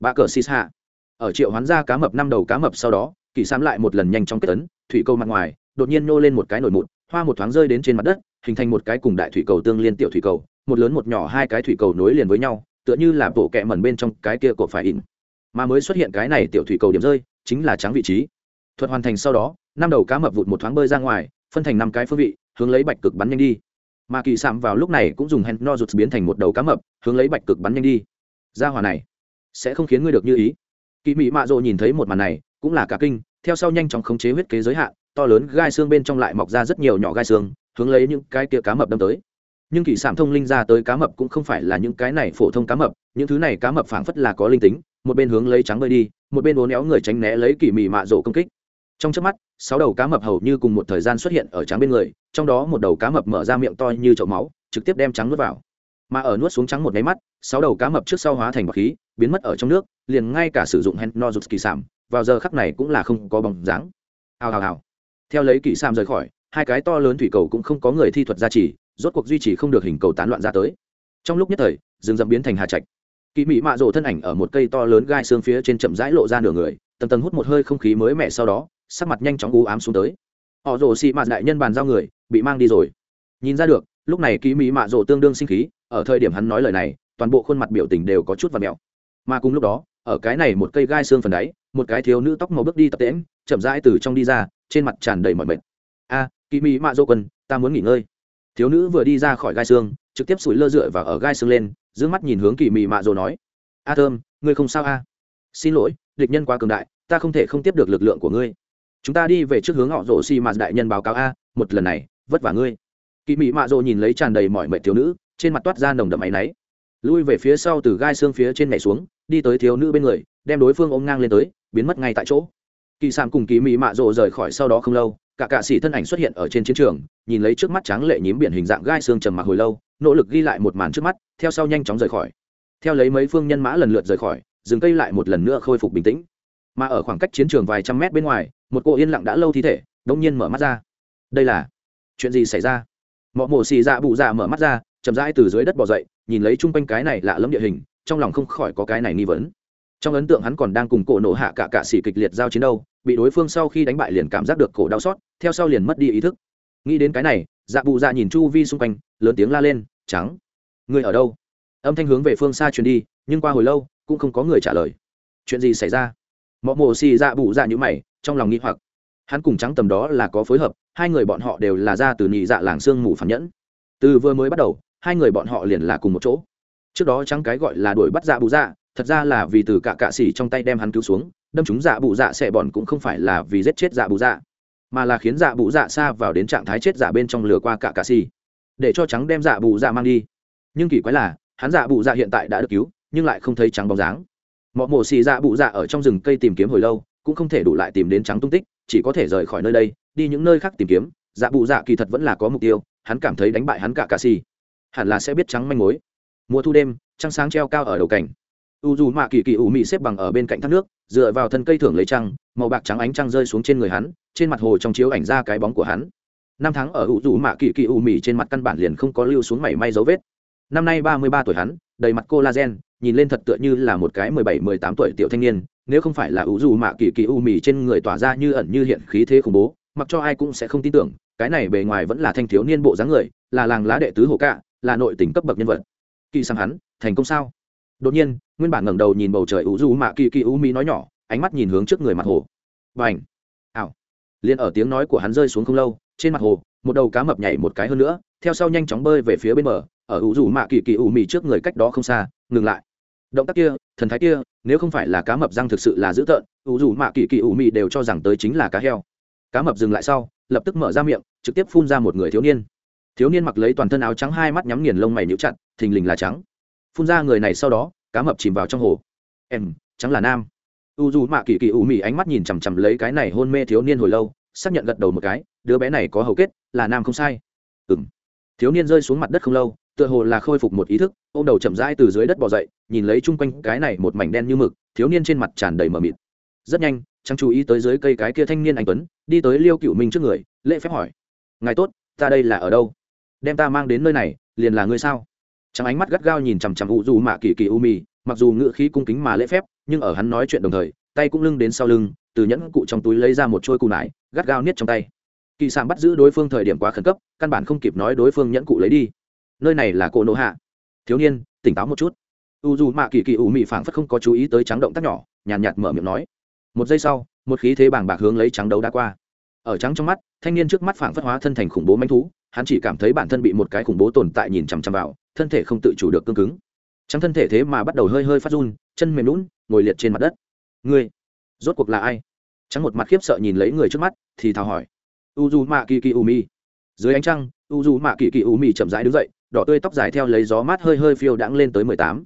bà cờ xì hạ ở triệu hoán ra cá mập năm đầu cá mập sau đó, kỳ sám lại một lần nhanh chóng kết tấn thủy câu mặt ngoài, đột nhiên nô lên một cái nổi mụn, hoa một thoáng rơi đến trên mặt đất, hình thành một cái cùng đại thủy cầu tương liên tiểu thủy cầu, một lớn một nhỏ hai cái thủy cầu nối liền với nhau, tựa như là bộ kẹ mẩn bên trong cái kia cổ phải in mà mới xuất hiện cái này tiểu thủy cầu điểm rơi, chính là trắng vị trí. Thuật hoàn thành sau đó, năm đầu cá mập vụt một thoáng bơi ra ngoài, phân thành năm cái phương vị, hướng lấy bạch cực bắn nhanh đi. Mà kỳ sạm vào lúc này cũng dùng hèn no rụt biến thành một đầu cá mập, hướng lấy bạch cực bắn nhanh đi. Ra hòa này sẽ không khiến ngươi được như ý. Kỳ mỹ mạ rộ nhìn thấy một màn này, cũng là cả kinh, theo sau nhanh chóng khống chế huyết kế giới hạn, to lớn gai xương bên trong lại mọc ra rất nhiều nhỏ gai xương, hướng lấy những cái kia cá mập đâm tới. Nhưng kỳ sản thông linh ra tới cá mập cũng không phải là những cái này phổ thông cá mập, những thứ này cá mập phảng phất là có linh tính, một bên hướng lấy trắng bơi đi, một bên uốn éo người tránh né lấy kỳ mị mạ rộ công kích. Trong trước mắt, sáu đầu cá mập hầu như cùng một thời gian xuất hiện ở trắng bên người, trong đó một đầu cá mập mở ra miệng to như chậu máu, trực tiếp đem trắng nuốt vào. Mà ở nuốt xuống trắng một nháy mắt, sáu đầu cá mập trước sau hóa thành bọc khí biến mất ở trong nước, liền ngay cả sử dụng hen no rụt kỳ sảm vào giờ khắc này cũng là không có bóng dáng. Hào hào hào. Theo lấy kỳ sảm rời khỏi, hai cái to lớn thủy cầu cũng không có người thi thuật gia trì, rốt cuộc duy trì không được hình cầu tán loạn ra tới. Trong lúc nhất thời, rừng rậm biến thành hà trạch. Kỳ mỹ mạ rộ thân ảnh ở một cây to lớn gai xương phía trên chậm rãi lộ ra nửa người, tầng tầng hút một hơi không khí mới mẻ sau đó, sắc mặt nhanh chóng u ám xuống tới. Họ rồ xị mạt đại nhân bàn giao người, bị mang đi rồi. Nhìn ra được, lúc này kỳ mỹ mạ rộ tương đương sinh khí, ở thời điểm hắn nói lời này, toàn bộ khuôn mặt biểu tình đều có chút và mẹo mà cùng lúc đó ở cái này một cây gai xương phần đáy một cái thiếu nữ tóc màu bước đi tập tễm chậm rãi từ trong đi ra trên mặt tràn đầy mọi mệt. A à, kỳ mỹ mạ dô quân ta muốn nghỉ ngơi. Thiếu nữ vừa đi ra khỏi gai xương trực tiếp sủi lơ dựa và ở gai xương lên giữ mắt nhìn hướng kỳ mỹ mạ dô nói a thơm ngươi không sao a? Xin lỗi địch nhân quá cường đại ta không thể không tiếp được lực lượng của ngươi. Chúng ta đi về trước hướng họ rổ xi mạt đại nhân báo cáo a một lần này vất vả ngươi. Kỳ mỹ mạ dô nhìn lấy tràn đầy mọi mệt thiếu nữ trên mặt toát ra nồng đậm áy náy lui về phía sau từ gai xương phía trên nhảy xuống, đi tới thiếu nữ bên người, đem đối phương ôm ngang lên tới, biến mất ngay tại chỗ. Kỳ sàm cùng kỳ mị mạ rộ rời khỏi sau đó không lâu, cả cạ sĩ thân ảnh xuất hiện ở trên chiến trường, nhìn lấy trước mắt trắng lệ nhím biển hình dạng gai xương trầm mặc hồi lâu, nỗ lực ghi lại một màn trước mắt, theo sau nhanh chóng rời khỏi. Theo lấy mấy phương nhân mã lần lượt rời khỏi dừng cây lại một lần nữa khôi phục bình tĩnh. Mà ở khoảng cách chiến trường vài trăm mét bên ngoài, một cô yên lặng đã lâu thi thể đông nhiên mở mắt ra. Đây là chuyện gì xảy ra? Mọi mổ xì dạ bụ dạ mở mắt ra, chậm rãi từ dưới đất bỏ dậy nhìn lấy chung quanh cái này lạ lẫm địa hình, trong lòng không khỏi có cái này nghi vấn. Trong ấn tượng hắn còn đang cùng cổ nổ hạ cả cạ xỉ kịch liệt giao chiến đâu, bị đối phương sau khi đánh bại liền cảm giác được cổ đau xót, theo sau liền mất đi ý thức. Nghĩ đến cái này dạ bụ dạ nhìn chu vi xung quanh, lớn tiếng la lên, trắng người ở đâu? Âm thanh hướng về phương xa truyền đi, nhưng qua hồi lâu, cũng không có người trả lời. Chuyện gì xảy ra? Mọ mồ xì dạ bụ dạ như mày, trong lòng nghi hoặc. Hắn cùng trắng tầm đó là có phối hợp, hai người bọn họ đều là ra từ nhị dạ làng sương mù phản nhẫn. Từ vừa mới bắt đầu hai người bọn họ liền là cùng một chỗ. Trước đó trắng cái gọi là đuổi bắt dạ bụ dạ thật ra là vì từ cả cạ xỉ trong tay đem hắn cứu xuống, đâm chúng dạ bụ dạ sẽ bọn cũng không phải là vì giết chết dạ bụ dạ mà là khiến dạ bụ dạ xa vào đến trạng thái chết dạ bên trong lửa qua cả cạ xỉ để cho trắng đem dạ bụ dạ mang đi. Nhưng kỳ quái là, hắn dạ bụ dạ hiện tại đã được cứu, nhưng lại không thấy trắng bóng dáng. Mọi mổ xì dạ bụ dạ ở trong rừng cây tìm kiếm hồi lâu, cũng không thể đủ lại tìm đến trắng tung tích, chỉ có thể rời khỏi nơi đây, đi những nơi khác tìm kiếm. Dạ bụ dạ kỳ thật vẫn là có mục tiêu, hắn cảm thấy đánh bại hắn cả cạ xì hẳn là sẽ biết trắng manh mối. Mùa thu đêm, trăng sáng treo cao ở đầu cảnh u dù mạ kỳ kỳ ủ mị xếp bằng ở bên cạnh thác nước, dựa vào thân cây thưởng lấy trăng, màu bạc trắng ánh trăng rơi xuống trên người hắn, trên mặt hồ trong chiếu ảnh ra cái bóng của hắn. Năm tháng ở u dù mạ kỳ kỳ u mị trên mặt căn bản liền không có lưu xuống mảy may dấu vết. Năm nay ba mươi ba tuổi hắn, đầy mặt collagen, nhìn lên thật tựa như là một cái mười bảy, mười tám tuổi tiểu thanh niên, nếu không phải là u dù mạ kỳ kỳ u mị trên người tỏa ra như ẩn như hiện khí thế khủng bố, mặc cho ai cũng sẽ không tin tưởng, cái này bề ngoài vẫn là thanh thiếu niên bộ dáng người, là làng lá đệ tứ hồ cạ là nội tình cấp bậc nhân vật. Kỳ sang hắn, thành công sao? Đột nhiên, nguyên bản ngẩng đầu nhìn bầu trời ủ du mạ kỳ kỳ u mỹ nói nhỏ, ánh mắt nhìn hướng trước người mặt hồ. Và ảnh ảo! Liền ở tiếng nói của hắn rơi xuống không lâu, trên mặt hồ, một đầu cá mập nhảy một cái hơn nữa, theo sau nhanh chóng bơi về phía bên bờ, ở ủ du mạ kỳ kỳ u mỹ trước người cách đó không xa, ngừng lại. Động tác kia, thần thái kia, nếu không phải là cá mập răng thực sự là dữ tợn ủ du mạ kỳ kỳ u mỹ đều cho rằng tới chính là cá heo. Cá mập dừng lại sau, lập tức mở ra miệng, trực tiếp phun ra một người thiếu niên thiếu niên mặc lấy toàn thân áo trắng hai mắt nhắm nghiền lông mày nhũ chặt, thình lình là trắng. Phun ra người này sau đó, cá mập chìm vào trong hồ. Em, trắng là nam. U dù mạ kỳ kỳ ủ mị ánh mắt nhìn chằm chằm lấy cái này hôn mê thiếu niên hồi lâu, xác nhận gật đầu một cái, đứa bé này có hầu kết, là nam không sai. Ừ m thiếu niên rơi xuống mặt đất không lâu, tựa hồ là khôi phục một ý thức ô m đầu chậm rãi từ dưới đất bỏ dậy, nhìn lấy chung quanh cái này một mảnh đen như mực, thiếu niên trên mặt tràn đầy mờ mịt. Rất nhanh chẳng chú ý tới dưới cây cái kia thanh niên anh tuấn, đi tới liêu cựu minh trước người, lễ phép hỏi. Ngài tốt, ta đây là ở đâu? Đem ta mang đến nơi này liền là ngươi sao? Trắng ánh mắt gắt gao nhìn chằm chằm u dù mạ kỳ kỳ u mì mặc dù ngựa khí cung kính mà lễ phép nhưng ở hắn nói chuyện đồng thời tay cũng lưng đến sau lưng từ nhẫn cụ trong túi lấy ra một trôi cù nải gắt gao niết trong tay. Kỳ sàng bắt giữ đối phương thời điểm quá khẩn cấp căn bản không kịp nói đối phương nhẫn cụ lấy đi. Nơi này là cô nô hạ. Thiếu niên tỉnh táo một chút. U dù mạ kỳ kỳ ủ mị phảng phất không có chú ý tới trắng động tác nhỏ nhàn nhạt, nhạt mở miệng nói. Một giây sau một khí thế bàng bạc hướng lấy trắng đấu đã qua. Ở trắng trong mắt thanh niên trước mắt phảng phất hóa thân thành khủng bố manh thú hắn chỉ cảm thấy bản thân bị một cái khủng bố tồn tại nhìn chằm chằm vào, thân thể không tự chủ được cương cứng. Trắng thân thể thế mà bắt đầu hơi hơi phát run, chân mềm lún ngồi liệt trên mặt đất. Ngươi, rốt cuộc là ai? Trắng một mặt khiếp sợ nhìn lấy người trước mắt, thì thào hỏi. U du mạ kỳ kỳ u mi dưới ánh trăng u du mạ kỳ kỳ u mi chậm rãi đứng dậy, đỏ tươi tóc dài theo lấy gió mát hơi hơi phiêu đãng lên tới mười tám.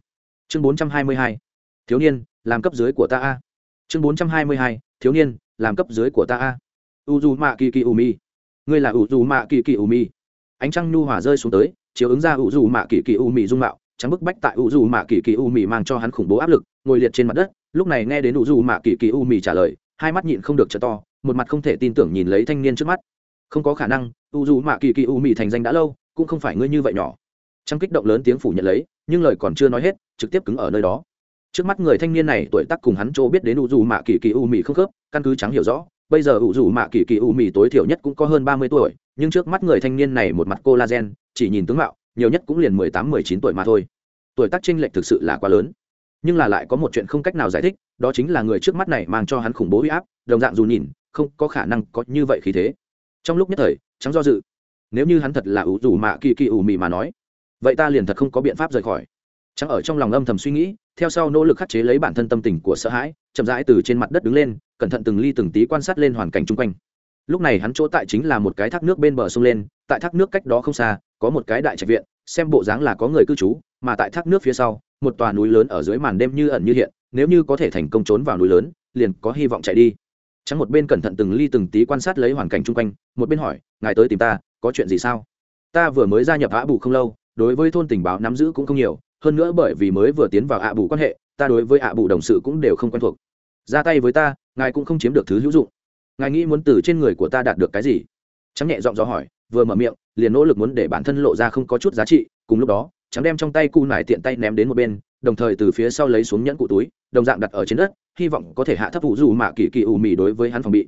Chương bốn trăm hai mươi hai. Thiếu niên, làm cấp dưới của ta a. Chương bốn trăm hai mươi hai. Thiếu niên, làm cấp dưới của ta a. U du mạ kỳ kỳ u mi ngươi là u du mạ kỳ kỳ u mi ánh trăng nhu hòa rơi xuống tới, chiếu ứng ra u dù mạ kỳ kỳ u mi dung mạo, trắng bức bách tại u dù mạ kỳ kỳ u mi mang cho hắn khủng bố áp lực, ngồi liệt trên mặt đất, lúc này nghe đến u dù mạ kỳ kỳ u mi trả lời, hai mắt nhịn không được trở to, một mặt không thể tin tưởng nhìn lấy thanh niên trước mắt. Không có khả năng, u dù mạ kỳ kỳ u mi thành danh đã lâu, cũng không phải ngươi như vậy nhỏ. Trăng kích động lớn tiếng phủ nhận lấy, nhưng lời còn chưa nói hết, trực tiếp cứng ở nơi đó. Trước mắt người thanh niên này tuổi tác cùng hắn chỗ biết đến u dù mạ kỳ kỳ u mì không khớp, căn cứ trắng hiểu rõ bây giờ ủ rủ mạ kỳ kỳ u mì tối thiểu nhất cũng có hơn ba mươi tuổi, nhưng trước mắt người thanh niên này một mặt collagen, chỉ nhìn tướng mạo, nhiều nhất cũng liền mười tám, mười chín tuổi mà thôi. Tuổi tác chênh lệch thực sự là quá lớn. Nhưng là lại có một chuyện không cách nào giải thích, đó chính là người trước mắt này mang cho hắn khủng bố huy áp, đồng dạng dù nhìn, không có khả năng có như vậy khí thế. Trong lúc nhất thời, trắng do dự. Nếu như hắn thật là ủ rủ mạ kỳ kỳ ủ mị mà nói, vậy ta liền thật không có biện pháp rời khỏi. Trắng ở trong lòng âm thầm suy nghĩ theo sau nỗ lực khắc chế lấy bản thân tâm tình của sợ hãi, chậm rãi từ trên mặt đất đứng lên, cẩn thận từng ly từng tí quan sát lên hoàn cảnh chung quanh. Lúc này hắn chỗ tại chính là một cái thác nước bên bờ sông lên, tại thác nước cách đó không xa, có một cái đại trạch viện, xem bộ dáng là có người cư trú, mà tại thác nước phía sau, một tòa núi lớn ở dưới màn đêm như ẩn như hiện, nếu như có thể thành công trốn vào núi lớn, liền có hy vọng chạy đi. Trắng một bên cẩn thận từng ly từng tí quan sát lấy hoàn cảnh chung quanh, một bên hỏi, ngài tới tìm ta, có chuyện gì sao? Ta vừa mới gia nhập ạ bù không lâu, đối với thôn tình báo nắm giữ cũng không nhiều hơn nữa bởi vì mới vừa tiến vào ạ bù quan hệ, ta đối với ạ bù đồng sự cũng đều không quen thuộc. Ra tay với ta, ngài cũng không chiếm được thứ hữu dụng. Ngài nghĩ muốn từ trên người của ta đạt được cái gì? Trắng nhẹ giọng gió hỏi, vừa mở miệng, liền nỗ lực muốn để bản thân lộ ra không có chút giá trị, cùng lúc đó, trắng đem trong tay cu nải tiện tay ném đến một bên, đồng thời từ phía sau lấy xuống nhẫn cụ túi, đồng dạng đặt ở trên đất, hy vọng có thể hạ thấp vụ dù mạ kỳ kỳ ủ mì đối với hắn phòng bị.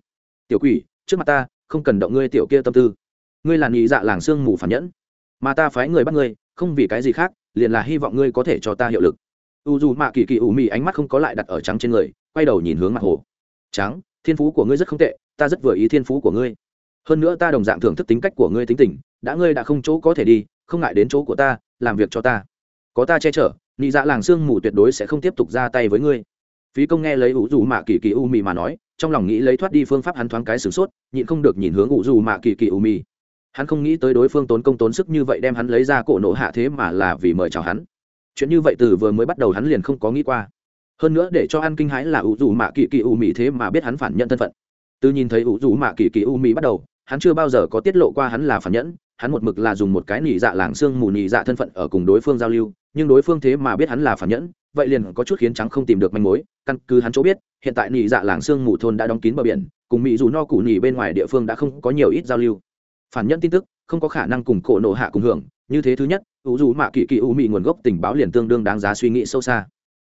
Tiểu quỷ, trước mặt ta, không cần động ngươi tiểu kia tâm tư. Ngươi là nhị dạ làng xương mù phản nhẫn, mà ta phái người bắt ngươi, không vì cái gì khác liền là hy vọng ngươi có thể cho ta hiệu lực. U dù mạ kỳ kỳ ủ Mị ánh mắt không có lại đặt ở trắng trên người, quay đầu nhìn hướng mặt hồ. Trắng, thiên phú của ngươi rất không tệ, ta rất vừa ý thiên phú của ngươi. Hơn nữa ta đồng dạng thưởng thức tính cách của ngươi tính tình, đã ngươi đã không chỗ có thể đi, không ngại đến chỗ của ta, làm việc cho ta. Có ta che chở, nị dạ làng sương mù tuyệt đối sẽ không tiếp tục ra tay với ngươi. Phí công nghe lấy ủ dù mạ kỳ kỳ u Mị mà nói, trong lòng nghĩ lấy thoát đi phương pháp hắn thoáng cái sửng sốt, nhịn không được nhìn hướng ủ dù mạ kỳ kỳ u Mị hắn không nghĩ tới đối phương tốn công tốn sức như vậy đem hắn lấy ra cổ nộ hạ thế mà là vì mời chào hắn. Chuyện như vậy từ vừa mới bắt đầu hắn liền không có nghĩ qua. Hơn nữa để cho ăn kinh hãi là ủ dù mạ kỳ kỳ u mỹ thế mà biết hắn phản nhận thân phận. Từ nhìn thấy ủ dù mạ kỳ kỳ u mỹ bắt đầu, hắn chưa bao giờ có tiết lộ qua hắn là phản nhẫn, hắn một mực là dùng một cái nỉ dạ làng xương mù nỉ dạ thân phận ở cùng đối phương giao lưu, nhưng đối phương thế mà biết hắn là phản nhẫn, vậy liền có chút khiến trắng không tìm được manh mối, căn cứ hắn chỗ biết, hiện tại nỉ dạ làng xương mù thôn đã đóng kín bờ biển, cùng mỹ dù no cụ nỉ bên ngoài địa phương đã không có nhiều ít giao lưu phản nhận tin tức, không có khả năng cùng cổ nộ hạ cùng hưởng, như thế thứ nhất, u dù mạ kỳ kỳ u mị nguồn gốc tình báo liền tương đương đáng giá suy nghĩ sâu xa.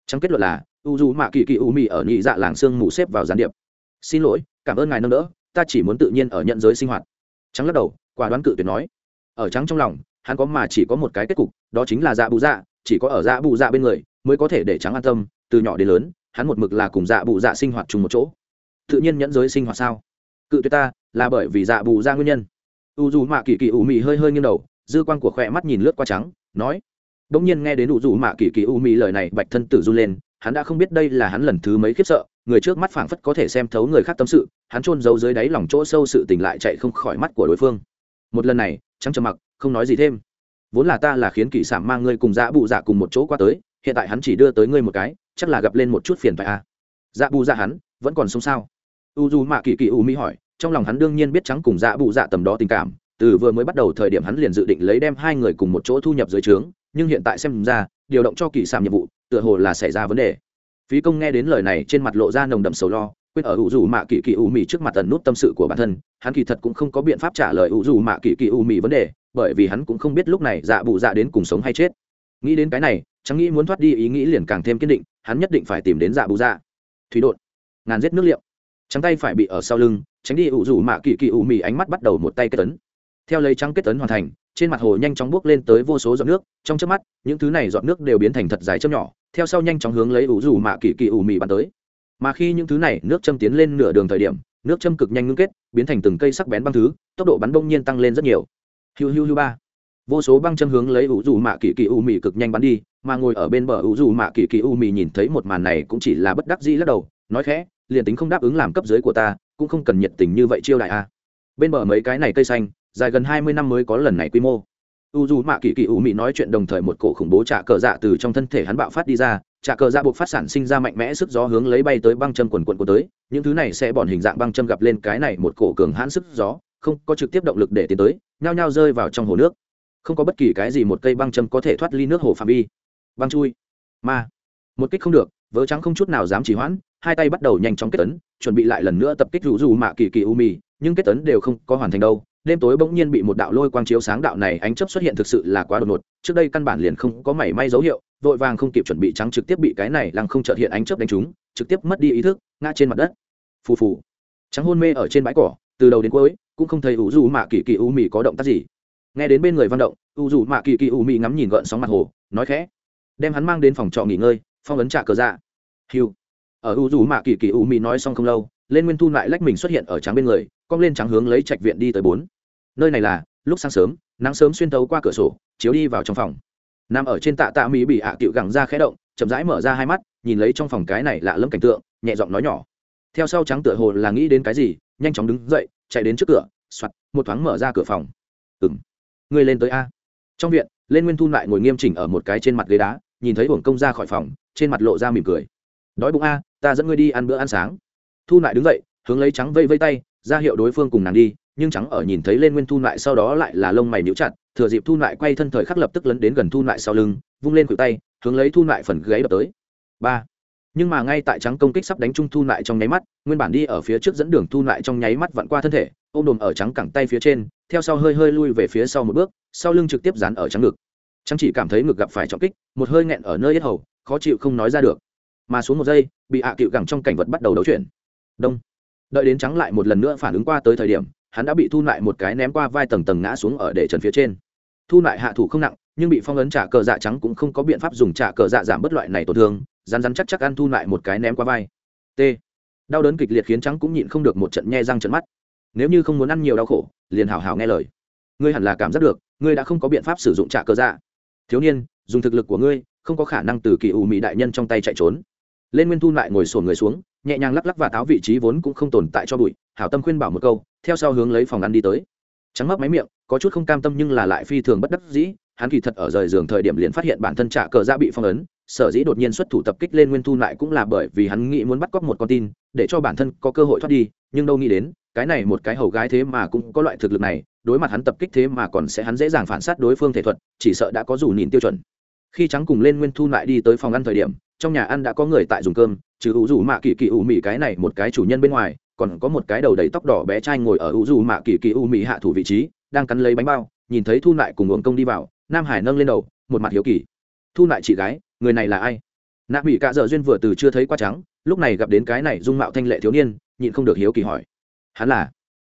Trong kết luận là, u dù mạ kỳ kỳ u mị ở nhị dạ làng sương mù xếp vào gián điệp. Xin lỗi, cảm ơn ngài nâng đỡ, ta chỉ muốn tự nhiên ở nhận giới sinh hoạt. Trắng lắc đầu, quả đoán cự tuyệt nói. Ở trắng trong lòng, hắn có mà chỉ có một cái kết cục, đó chính là dạ bù dạ chỉ có ở dạ bù dạ bên người mới có thể để trắng an tâm, từ nhỏ đến lớn, hắn một mực là cùng dạ bù dạ sinh hoạt chung một chỗ. Tự nhiên nhẫn giới sinh hoạt sao? Cự tuyệt ta, là bởi vì dạ bù dạ nguyên nhân u dù mạ kỳ kỳ ủ mị hơi hơi nghiêng đầu, dư quan của khỏe mắt nhìn lướt qua trắng, nói đ ỗ n g nhiên nghe đến u dù mạ kỳ kỳ ủ mị lời này, bạch thân tử run lên, hắn đã không biết đây là hắn lần thứ mấy khiếp sợ, người trước mắt phảng phất có thể xem thấu người khác tâm sự, hắn trôn giấu dưới đáy lòng chỗ sâu sự tỉnh lại chạy không khỏi mắt của đối phương. Một lần này, trắng trầm mặc không nói gì thêm. Vốn là ta là khiến kỳ Sảm mang ngươi cùng dạ bụ dạ cùng một chỗ qua tới, hiện tại hắn chỉ đưa tới ngươi một cái, chắc là gặp lên một chút phiền phải à. dạ bụ dạ hắn, vẫn còn sống sao? U dù mạ kỳ kỳ u mỹ hỏi trong lòng hắn đương nhiên biết trắng cùng dạ bụ dạ tầm đó tình cảm, từ vừa mới bắt đầu thời điểm hắn liền dự định lấy đem hai người cùng một chỗ thu nhập dưới trướng, nhưng hiện tại xem ra, điều động cho kỳ sàm nhiệm vụ, tựa hồ là xảy ra vấn đề. Phí công nghe đến lời này, trên mặt lộ ra nồng đậm sầu lo, quên ở ủ dù mạ kỳ kỳ u mì trước mặt tần nút tâm sự của bản thân, hắn kỳ thật cũng không có biện pháp trả lời ủ dù mạ kỳ kỳ u mì vấn đề, bởi vì hắn cũng không biết lúc này dạ bụ dạ đến cùng sống hay chết. Nghĩ đến cái này, chẳng nghĩ muốn thoát đi ý nghĩ liền càng thêm kiên định, hắn nhất định phải tìm đến dạ bụ dạ. Thủy đột. Ngàn giết nước liệu. Trắng tay phải bị ở sau lưng tránh đi ủ rủ mạ kỳ kỳ ủ mì ánh mắt bắt đầu một tay kết tấn. Theo lấy trắng kết tấn hoàn thành, trên mặt hồ nhanh chóng bước lên tới vô số giọt nước, trong trước mắt, những thứ này giọt nước đều biến thành thật dài châm nhỏ, theo sau nhanh chóng hướng lấy ủ rủ mạ kỳ kỳ ủ mì bắn tới. Mà khi những thứ này nước châm tiến lên nửa đường thời điểm, nước châm cực nhanh ngưng kết, biến thành từng cây sắc bén băng thứ, tốc độ bắn bông nhiên tăng lên rất nhiều. Hiu hiu hiu ba. Vô số băng châm hướng lấy ủ rủ mạ kỳ kỳ u mì cực nhanh bắn đi, mà ngồi ở bên bờ ủ rủ mạ kỳ kỳ u mì nhìn thấy một màn này cũng chỉ là bất đắc dĩ lắc đầu, nói khẽ, liền tính không đáp ứng làm cấp dưới của ta cũng không cần nhiệt tình như vậy chiêu đại a. Bên bờ mấy cái này cây xanh, dài gần hai mươi năm mới có lần này quy mô. U dù mạ kỳ kỳ u mị nói chuyện đồng thời một cổ khủng bố trả cờ dạ từ trong thân thể hắn bạo phát đi ra trả cờ dạ buộc phát sản sinh ra mạnh mẽ sức gió hướng lấy bay tới băng châm quần quần của tới, những thứ này sẽ bọn hình dạng băng châm gặp lên cái này một cổ cường hãn sức gió, không có trực tiếp động lực để tiến tới, nhao nhao rơi vào trong hồ nước. Không có bất kỳ cái gì một cây băng châm có thể thoát ly nước hồ phạm vi. Băng chui. Ma. Một kích không được vớ trắng không chút nào dám chỉ hoãn, hai tay bắt đầu nhanh chóng kết tấn chuẩn bị lại lần nữa tập kích rủ rủ mạ kỳ kỳ u mì nhưng kết tấn đều không có hoàn thành đâu. Đêm tối bỗng nhiên bị một đạo lôi quang chiếu sáng đạo này ánh chớp xuất hiện thực sự là quá đột ngột, trước đây căn bản liền không có mảy may dấu hiệu, vội vàng không kịp chuẩn bị trắng trực tiếp bị cái này lăng không chợt hiện ánh chớp đánh trúng, trực tiếp mất đi ý thức, ngã trên mặt đất. Phù phù. Trắng hôn mê ở trên bãi cỏ, từ đầu đến cuối, cũng không thấy u dù mạ kỳ kỳ u mì có động tác gì. Nghe đến bên người văn động u dù mạ kỳ kỳ u mì ngắm nhìn gợn sóng mặt hồ, nói khẽ. Đem hắn mang đến phòng trọ nghỉ ngơi phong ấn trả cờ dạ. Hiu. Ở u dù mạ kỳ kỳ u mì nói xong không lâu, lên nguyên thu lại lách mình xuất hiện ở trắng bên người, cong lên trắng hướng lấy trạch viện đi tới bốn. Nơi này là, lúc sáng sớm, nắng sớm xuyên tấu qua cửa sổ, chiếu đi vào trong phòng. Nằm ở trên tạ tạ mỹ bị hạ à tiệu gẳng ra khẽ động, chậm rãi mở ra hai mắt, nhìn lấy trong phòng cái này lạ lẫm cảnh tượng, nhẹ giọng nói nhỏ. Theo sau trắng tựa hồ là nghĩ đến cái gì, nhanh chóng đứng dậy, chạy đến trước cửa soặt một thoáng mở ra cửa phòng. Ừng ngươi lên tới a. Trong viện, lên nguyên thu lại ngồi nghiêm chỉnh ở một cái trên mặt ghế đá nhìn thấy uổng công ra khỏi phòng, trên mặt lộ ra mỉm cười. Đói bụng a, ta dẫn ngươi đi ăn bữa ăn sáng. Thu lại đứng dậy, hướng lấy trắng vây vây tay, ra hiệu đối phương cùng nàng đi, nhưng trắng ở nhìn thấy lên nguyên thu lại sau đó lại là lông mày níu chặt, thừa dịp thu lại quay thân thời khắc lập tức lấn đến gần thu lại sau lưng, vung lên khuỷu tay, hướng lấy thu lại phần gáy đập tới. Ba. Nhưng mà ngay tại trắng công kích sắp đánh trung thu lại trong nháy mắt, nguyên bản đi ở phía trước dẫn đường thu lại trong nháy mắt vặn qua thân thể, ôm đồm ở trắng cẳng tay phía trên, theo sau hơi hơi lui về phía sau một bước, sau lưng trực tiếp dán ở trắng ngực trắng chỉ cảm thấy ngực gặp phải trọng kích, một hơi nghẹn ở nơi yết hầu, khó chịu không nói ra được. Mà xuống một giây, bị hạ à cựu gẳng trong cảnh vật bắt đầu đấu chuyển. Đông. Đợi đến trắng lại một lần nữa phản ứng qua tới thời điểm, hắn đã bị thu lại một cái ném qua vai tầng tầng ngã xuống ở để trần phía trên. Thu lại hạ thủ không nặng, nhưng bị phong ấn trả cờ dạ trắng cũng không có biện pháp dùng trả cờ dạ giảm bất loại này tổn thương rán rán chắc chắc ăn thu lại một cái ném qua vai. T. Đau đớn kịch liệt khiến trắng cũng nhịn không được một trận nhe răng trận mắt. Nếu như không muốn ăn nhiều đau khổ, liền hào hào nghe lời. Ngươi hẳn là cảm giác được, ngươi đã không có biện pháp sử dụng trả cờ dạ thiếu niên, dùng thực lực của ngươi, không có khả năng từ kỳ ủ mỹ đại nhân trong tay chạy trốn. Lên nguyên thu lại ngồi sổn người xuống, nhẹ nhàng lắc lắc và táo vị trí vốn cũng không tồn tại cho bụi, hảo tâm khuyên bảo một câu, theo sau hướng lấy phòng ăn đi tới. Trắng mấp máy miệng, có chút không cam tâm nhưng là lại phi thường bất đắc dĩ, hắn kỳ thật ở rời giường thời điểm liền phát hiện bản thân trả cờ ra bị phong ấn, sở dĩ đột nhiên xuất thủ tập kích lên nguyên thu lại cũng là bởi vì hắn nghĩ muốn bắt cóc một con tin, để cho bản thân có cơ hội thoát đi, nhưng đâu nghĩ đến, cái này một cái hầu gái thế mà cũng có loại thực lực này đối mặt hắn tập kích thế mà còn sẽ hắn dễ dàng phản sát đối phương thể thuật, chỉ sợ đã có dù nhìn tiêu chuẩn. Khi trắng cùng lên nguyên thu lại đi tới phòng ăn thời điểm, trong nhà ăn đã có người tại dùng cơm, trừ ủ rủ mạ kỳ kỳ ủ mị cái này một cái chủ nhân bên ngoài, còn có một cái đầu đầy tóc đỏ bé trai ngồi ở ủ rủ mạ kỳ kỳ ủ mị hạ thủ vị trí, đang cắn lấy bánh bao, nhìn thấy thu lại cùng uống công đi vào, nam hải nâng lên đầu, một mặt hiếu kỳ. Thu lại chị gái, người này là ai? Nạ bị cạ dợ duyên vừa từ chưa thấy qua trắng, lúc này gặp đến cái này dung mạo thanh lệ thiếu niên, nhịn không được hiếu kỳ hỏi. Hắn là?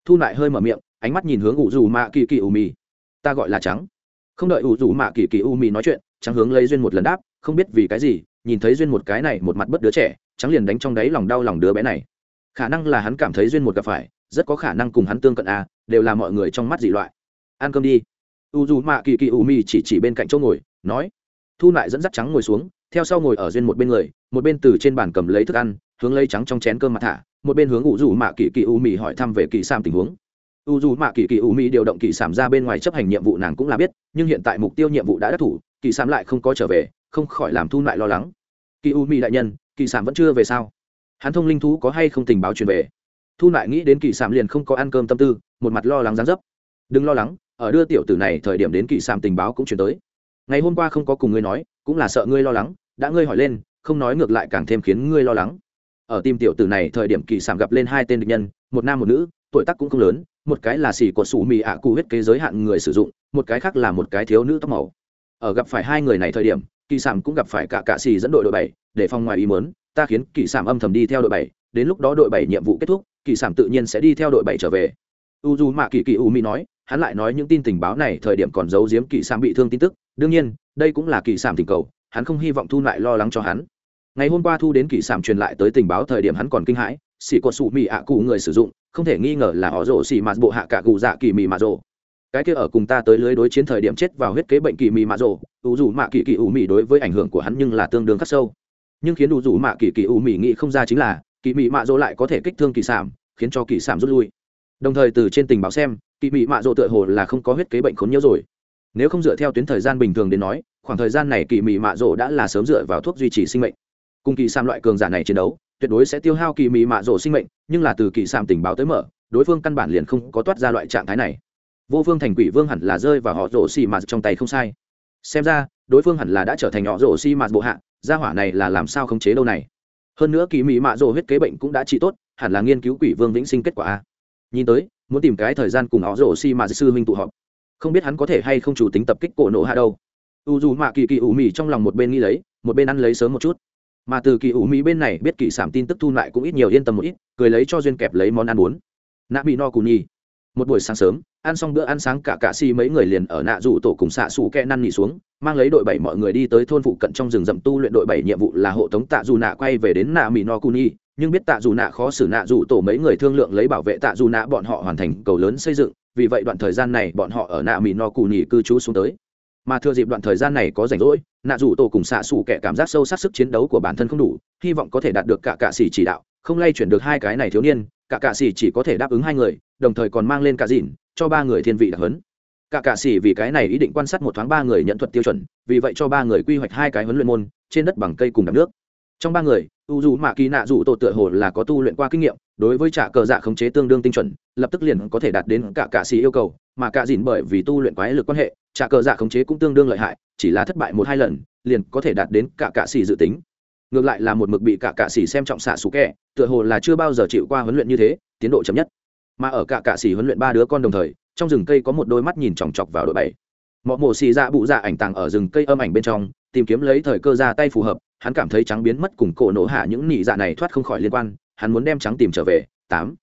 Thu lại hơi mở miệng ánh mắt nhìn hướng ủ dù mạ kỳ kỳ u mì. Ta gọi là trắng. Không đợi ủ dù mạ kỳ kỳ u mì nói chuyện, trắng hướng lấy duyên một lần đáp, không biết vì cái gì, nhìn thấy duyên một cái này một mặt bất đứa trẻ, trắng liền đánh trong đáy lòng đau lòng đứa bé này. Khả năng là hắn cảm thấy duyên một gặp phải, rất có khả năng cùng hắn tương cận à đều là mọi người trong mắt dị loại. Ăn cơm đi. U dù mạ kỳ kỳ u mi chỉ chỉ bên cạnh chỗ ngồi, nói. Thu lại dẫn dắt trắng ngồi xuống, theo sau ngồi ở duyên một bên người, một bên từ trên bàn cầm lấy thức ăn, hướng lấy trắng trong chén cơm mặt thả, một bên hướng u dù mạ kỳ kỳ u mi hỏi thăm về kỳ sam tình huống u dù mạ kỳ kỳ u mi điều động kỳ sảm ra bên ngoài chấp hành nhiệm vụ nàng cũng là biết, nhưng hiện tại mục tiêu nhiệm vụ đã đắc thủ, kỳ sảm lại không có trở về, không khỏi làm thu lại lo lắng. Kỳ u mi đại nhân, kỳ sảm vẫn chưa về sao? Hắn thông linh thú có hay không tình báo truyền về? Thu lại nghĩ đến kỳ sảm liền không có ăn cơm tâm tư, một mặt lo lắng gián dấp. Đừng lo lắng, ở đưa tiểu tử này thời điểm đến kỳ sảm tình báo cũng chuyển tới. Ngày hôm qua không có cùng ngươi nói, cũng là sợ ngươi lo lắng, đã ngươi hỏi lên, không nói ngược lại càng thêm khiến ngươi lo lắng. Ở tim tiểu tử này thời điểm kỳ sảm gặp lên hai tên địch nhân, một nam một nữ, tuổi tác cũng không lớn một cái là xỉ của sủ mì ạ cụ huyết kế giới hạn người sử dụng, một cái khác là một cái thiếu nữ tóc màu. Ở gặp phải hai người này thời điểm, kỳ sảm cũng gặp phải cả cạ xì dẫn đội đội bảy, để phòng ngoài ý mớn ta khiến kỳ sảm âm thầm đi theo đội bảy, đến lúc đó đội bảy nhiệm vụ kết thúc, kỳ sảm tự nhiên sẽ đi theo đội bảy trở về. U dù mạ kỳ kỳ u mỹ nói, hắn lại nói những tin tình báo này thời điểm còn giấu giếm kỳ sảm bị thương tin tức, đương nhiên, đây cũng là kỳ sảm tình cầu, hắn không hy vọng thu lại lo lắng cho hắn. Ngày hôm qua thu đến kỳ sảm truyền lại tới tình báo thời điểm hắn còn kinh hãi xỉ cột sủ mì ạ cụ người sử dụng, không thể nghi ngờ là họ rổ xỉ mạt bộ hạ cả cụ dạ kỳ mì mạ rổ cái kia ở cùng ta tới lưới đối chiến thời điểm chết vào huyết kế bệnh kỳ mì mạ rổ ủ dù mạ kỳ kỳ ủ mì đối với ảnh hưởng của hắn nhưng là tương đương khắc sâu. Nhưng khiến ủ dù mạ kỳ kỳ ủ mì nghĩ không ra chính là, kỳ mì mạ rổ lại có thể kích thương kỳ sảm khiến cho kỳ sảm rút lui. Đồng thời từ trên tình báo xem, kỳ mị mạ rộ tựa hồ là không có huyết kế bệnh khốn nhiễu rồi. Nếu không dựa theo tuyến thời gian bình thường đến nói, khoảng thời gian này kỳ mị mạ rộ đã là sớm dựa vào thuốc duy trì sinh mệnh. Cùng kỳ sảm loại cường giả này chiến đấu tuyệt đối sẽ tiêu hao kỳ mị mạ rổ sinh mệnh, nhưng là từ kỳ sạm tình báo tới mở, đối phương căn bản liền không có toát ra loại trạng thái này. Vô phương thành quỷ vương hẳn là rơi vào họ rổ xì mạt trong tay không sai. Xem ra, đối phương hẳn là đã trở thành họ rổ xì mạt bộ hạ, gia hỏa này là làm sao khống chế đâu này? Hơn nữa kỳ mỹ mạ rổ huyết kế bệnh cũng đã trị tốt, hẳn là nghiên cứu quỷ vương vĩnh sinh kết quả nhìn tới, muốn tìm cái thời gian cùng họ rổ xì mạt sư huynh tụ họp. Không biết hắn có thể hay không chủ tính tập kích cổ nổ hạ đâu. U dù mạ kỳ kỳ ủ mị trong lòng một bên nghĩ lấy, một bên ăn lấy sớm một chút mà từ kỳ ủ mỹ bên này biết kỳ sảm tin tức thu lại cũng ít nhiều yên tâm một ít, cười lấy cho duyên kẹp lấy món ăn muốn nạ bị no cù nhi một buổi sáng sớm, ăn xong bữa ăn sáng cả cạ si mấy người liền ở nạ rủ tổ cùng xạ xù kẹ năn nỉ xuống, mang lấy đội bảy mọi người đi tới thôn phụ cận trong rừng rậm tu luyện đội bảy nhiệm vụ là hộ tống tạ dù nạ quay về đến nạ mỹ no cù nhi nhưng biết tạ dù nạ khó xử nạ dù tổ mấy người thương lượng lấy bảo vệ tạ dù nạ bọn họ hoàn thành cầu lớn xây dựng, vì vậy đoạn thời gian này bọn họ ở nạ mỹ no cù nhi cư trú xuống tới mà thừa dịp đoạn thời gian này có rảnh rỗi, nạ dù tổ cùng xạ xù kẻ cảm giác sâu sắc sức chiến đấu của bản thân không đủ, hy vọng có thể đạt được cả cạ xỉ chỉ đạo, không lay chuyển được hai cái này thiếu niên, cả cạ xỉ chỉ có thể đáp ứng hai người, đồng thời còn mang lên cả dìn cho ba người thiên vị đặc hấn cả cạ xỉ vì cái này ý định quan sát một thoáng ba người nhận thuật tiêu chuẩn, vì vậy cho ba người quy hoạch hai cái huấn luyện môn, trên đất bằng cây cùng đập nước. Trong ba người, u dù mạ kỳ nạ dù tổ tựa hồ là có tu luyện qua kinh nghiệm, đối với trả cờ dạ khống chế tương đương tinh chuẩn, lập tức liền có thể đạt đến cả cạ xỉ yêu cầu, mà cạ dìn bởi vì tu luyện quái lực quan hệ trả cờ dạ khống chế cũng tương đương lợi hại, chỉ là thất bại một hai lần, liền có thể đạt đến cả cạ xì dự tính. Ngược lại là một mực bị cả cạ xì xem trọng xạ xù kẹ, tựa hồ là chưa bao giờ chịu qua huấn luyện như thế, tiến độ chậm nhất. Mà ở cả cạ xì huấn luyện ba đứa con đồng thời, trong rừng cây có một đôi mắt nhìn chòng chọc vào đội bảy. Mọi mổ xì dạ bụ dạ ảnh tàng ở rừng cây âm ảnh bên trong, tìm kiếm lấy thời cơ ra tay phù hợp, hắn cảm thấy trắng biến mất cùng cổ nổ hạ những nị dạ này thoát không khỏi liên quan, hắn muốn đem trắng tìm trở về. Tám.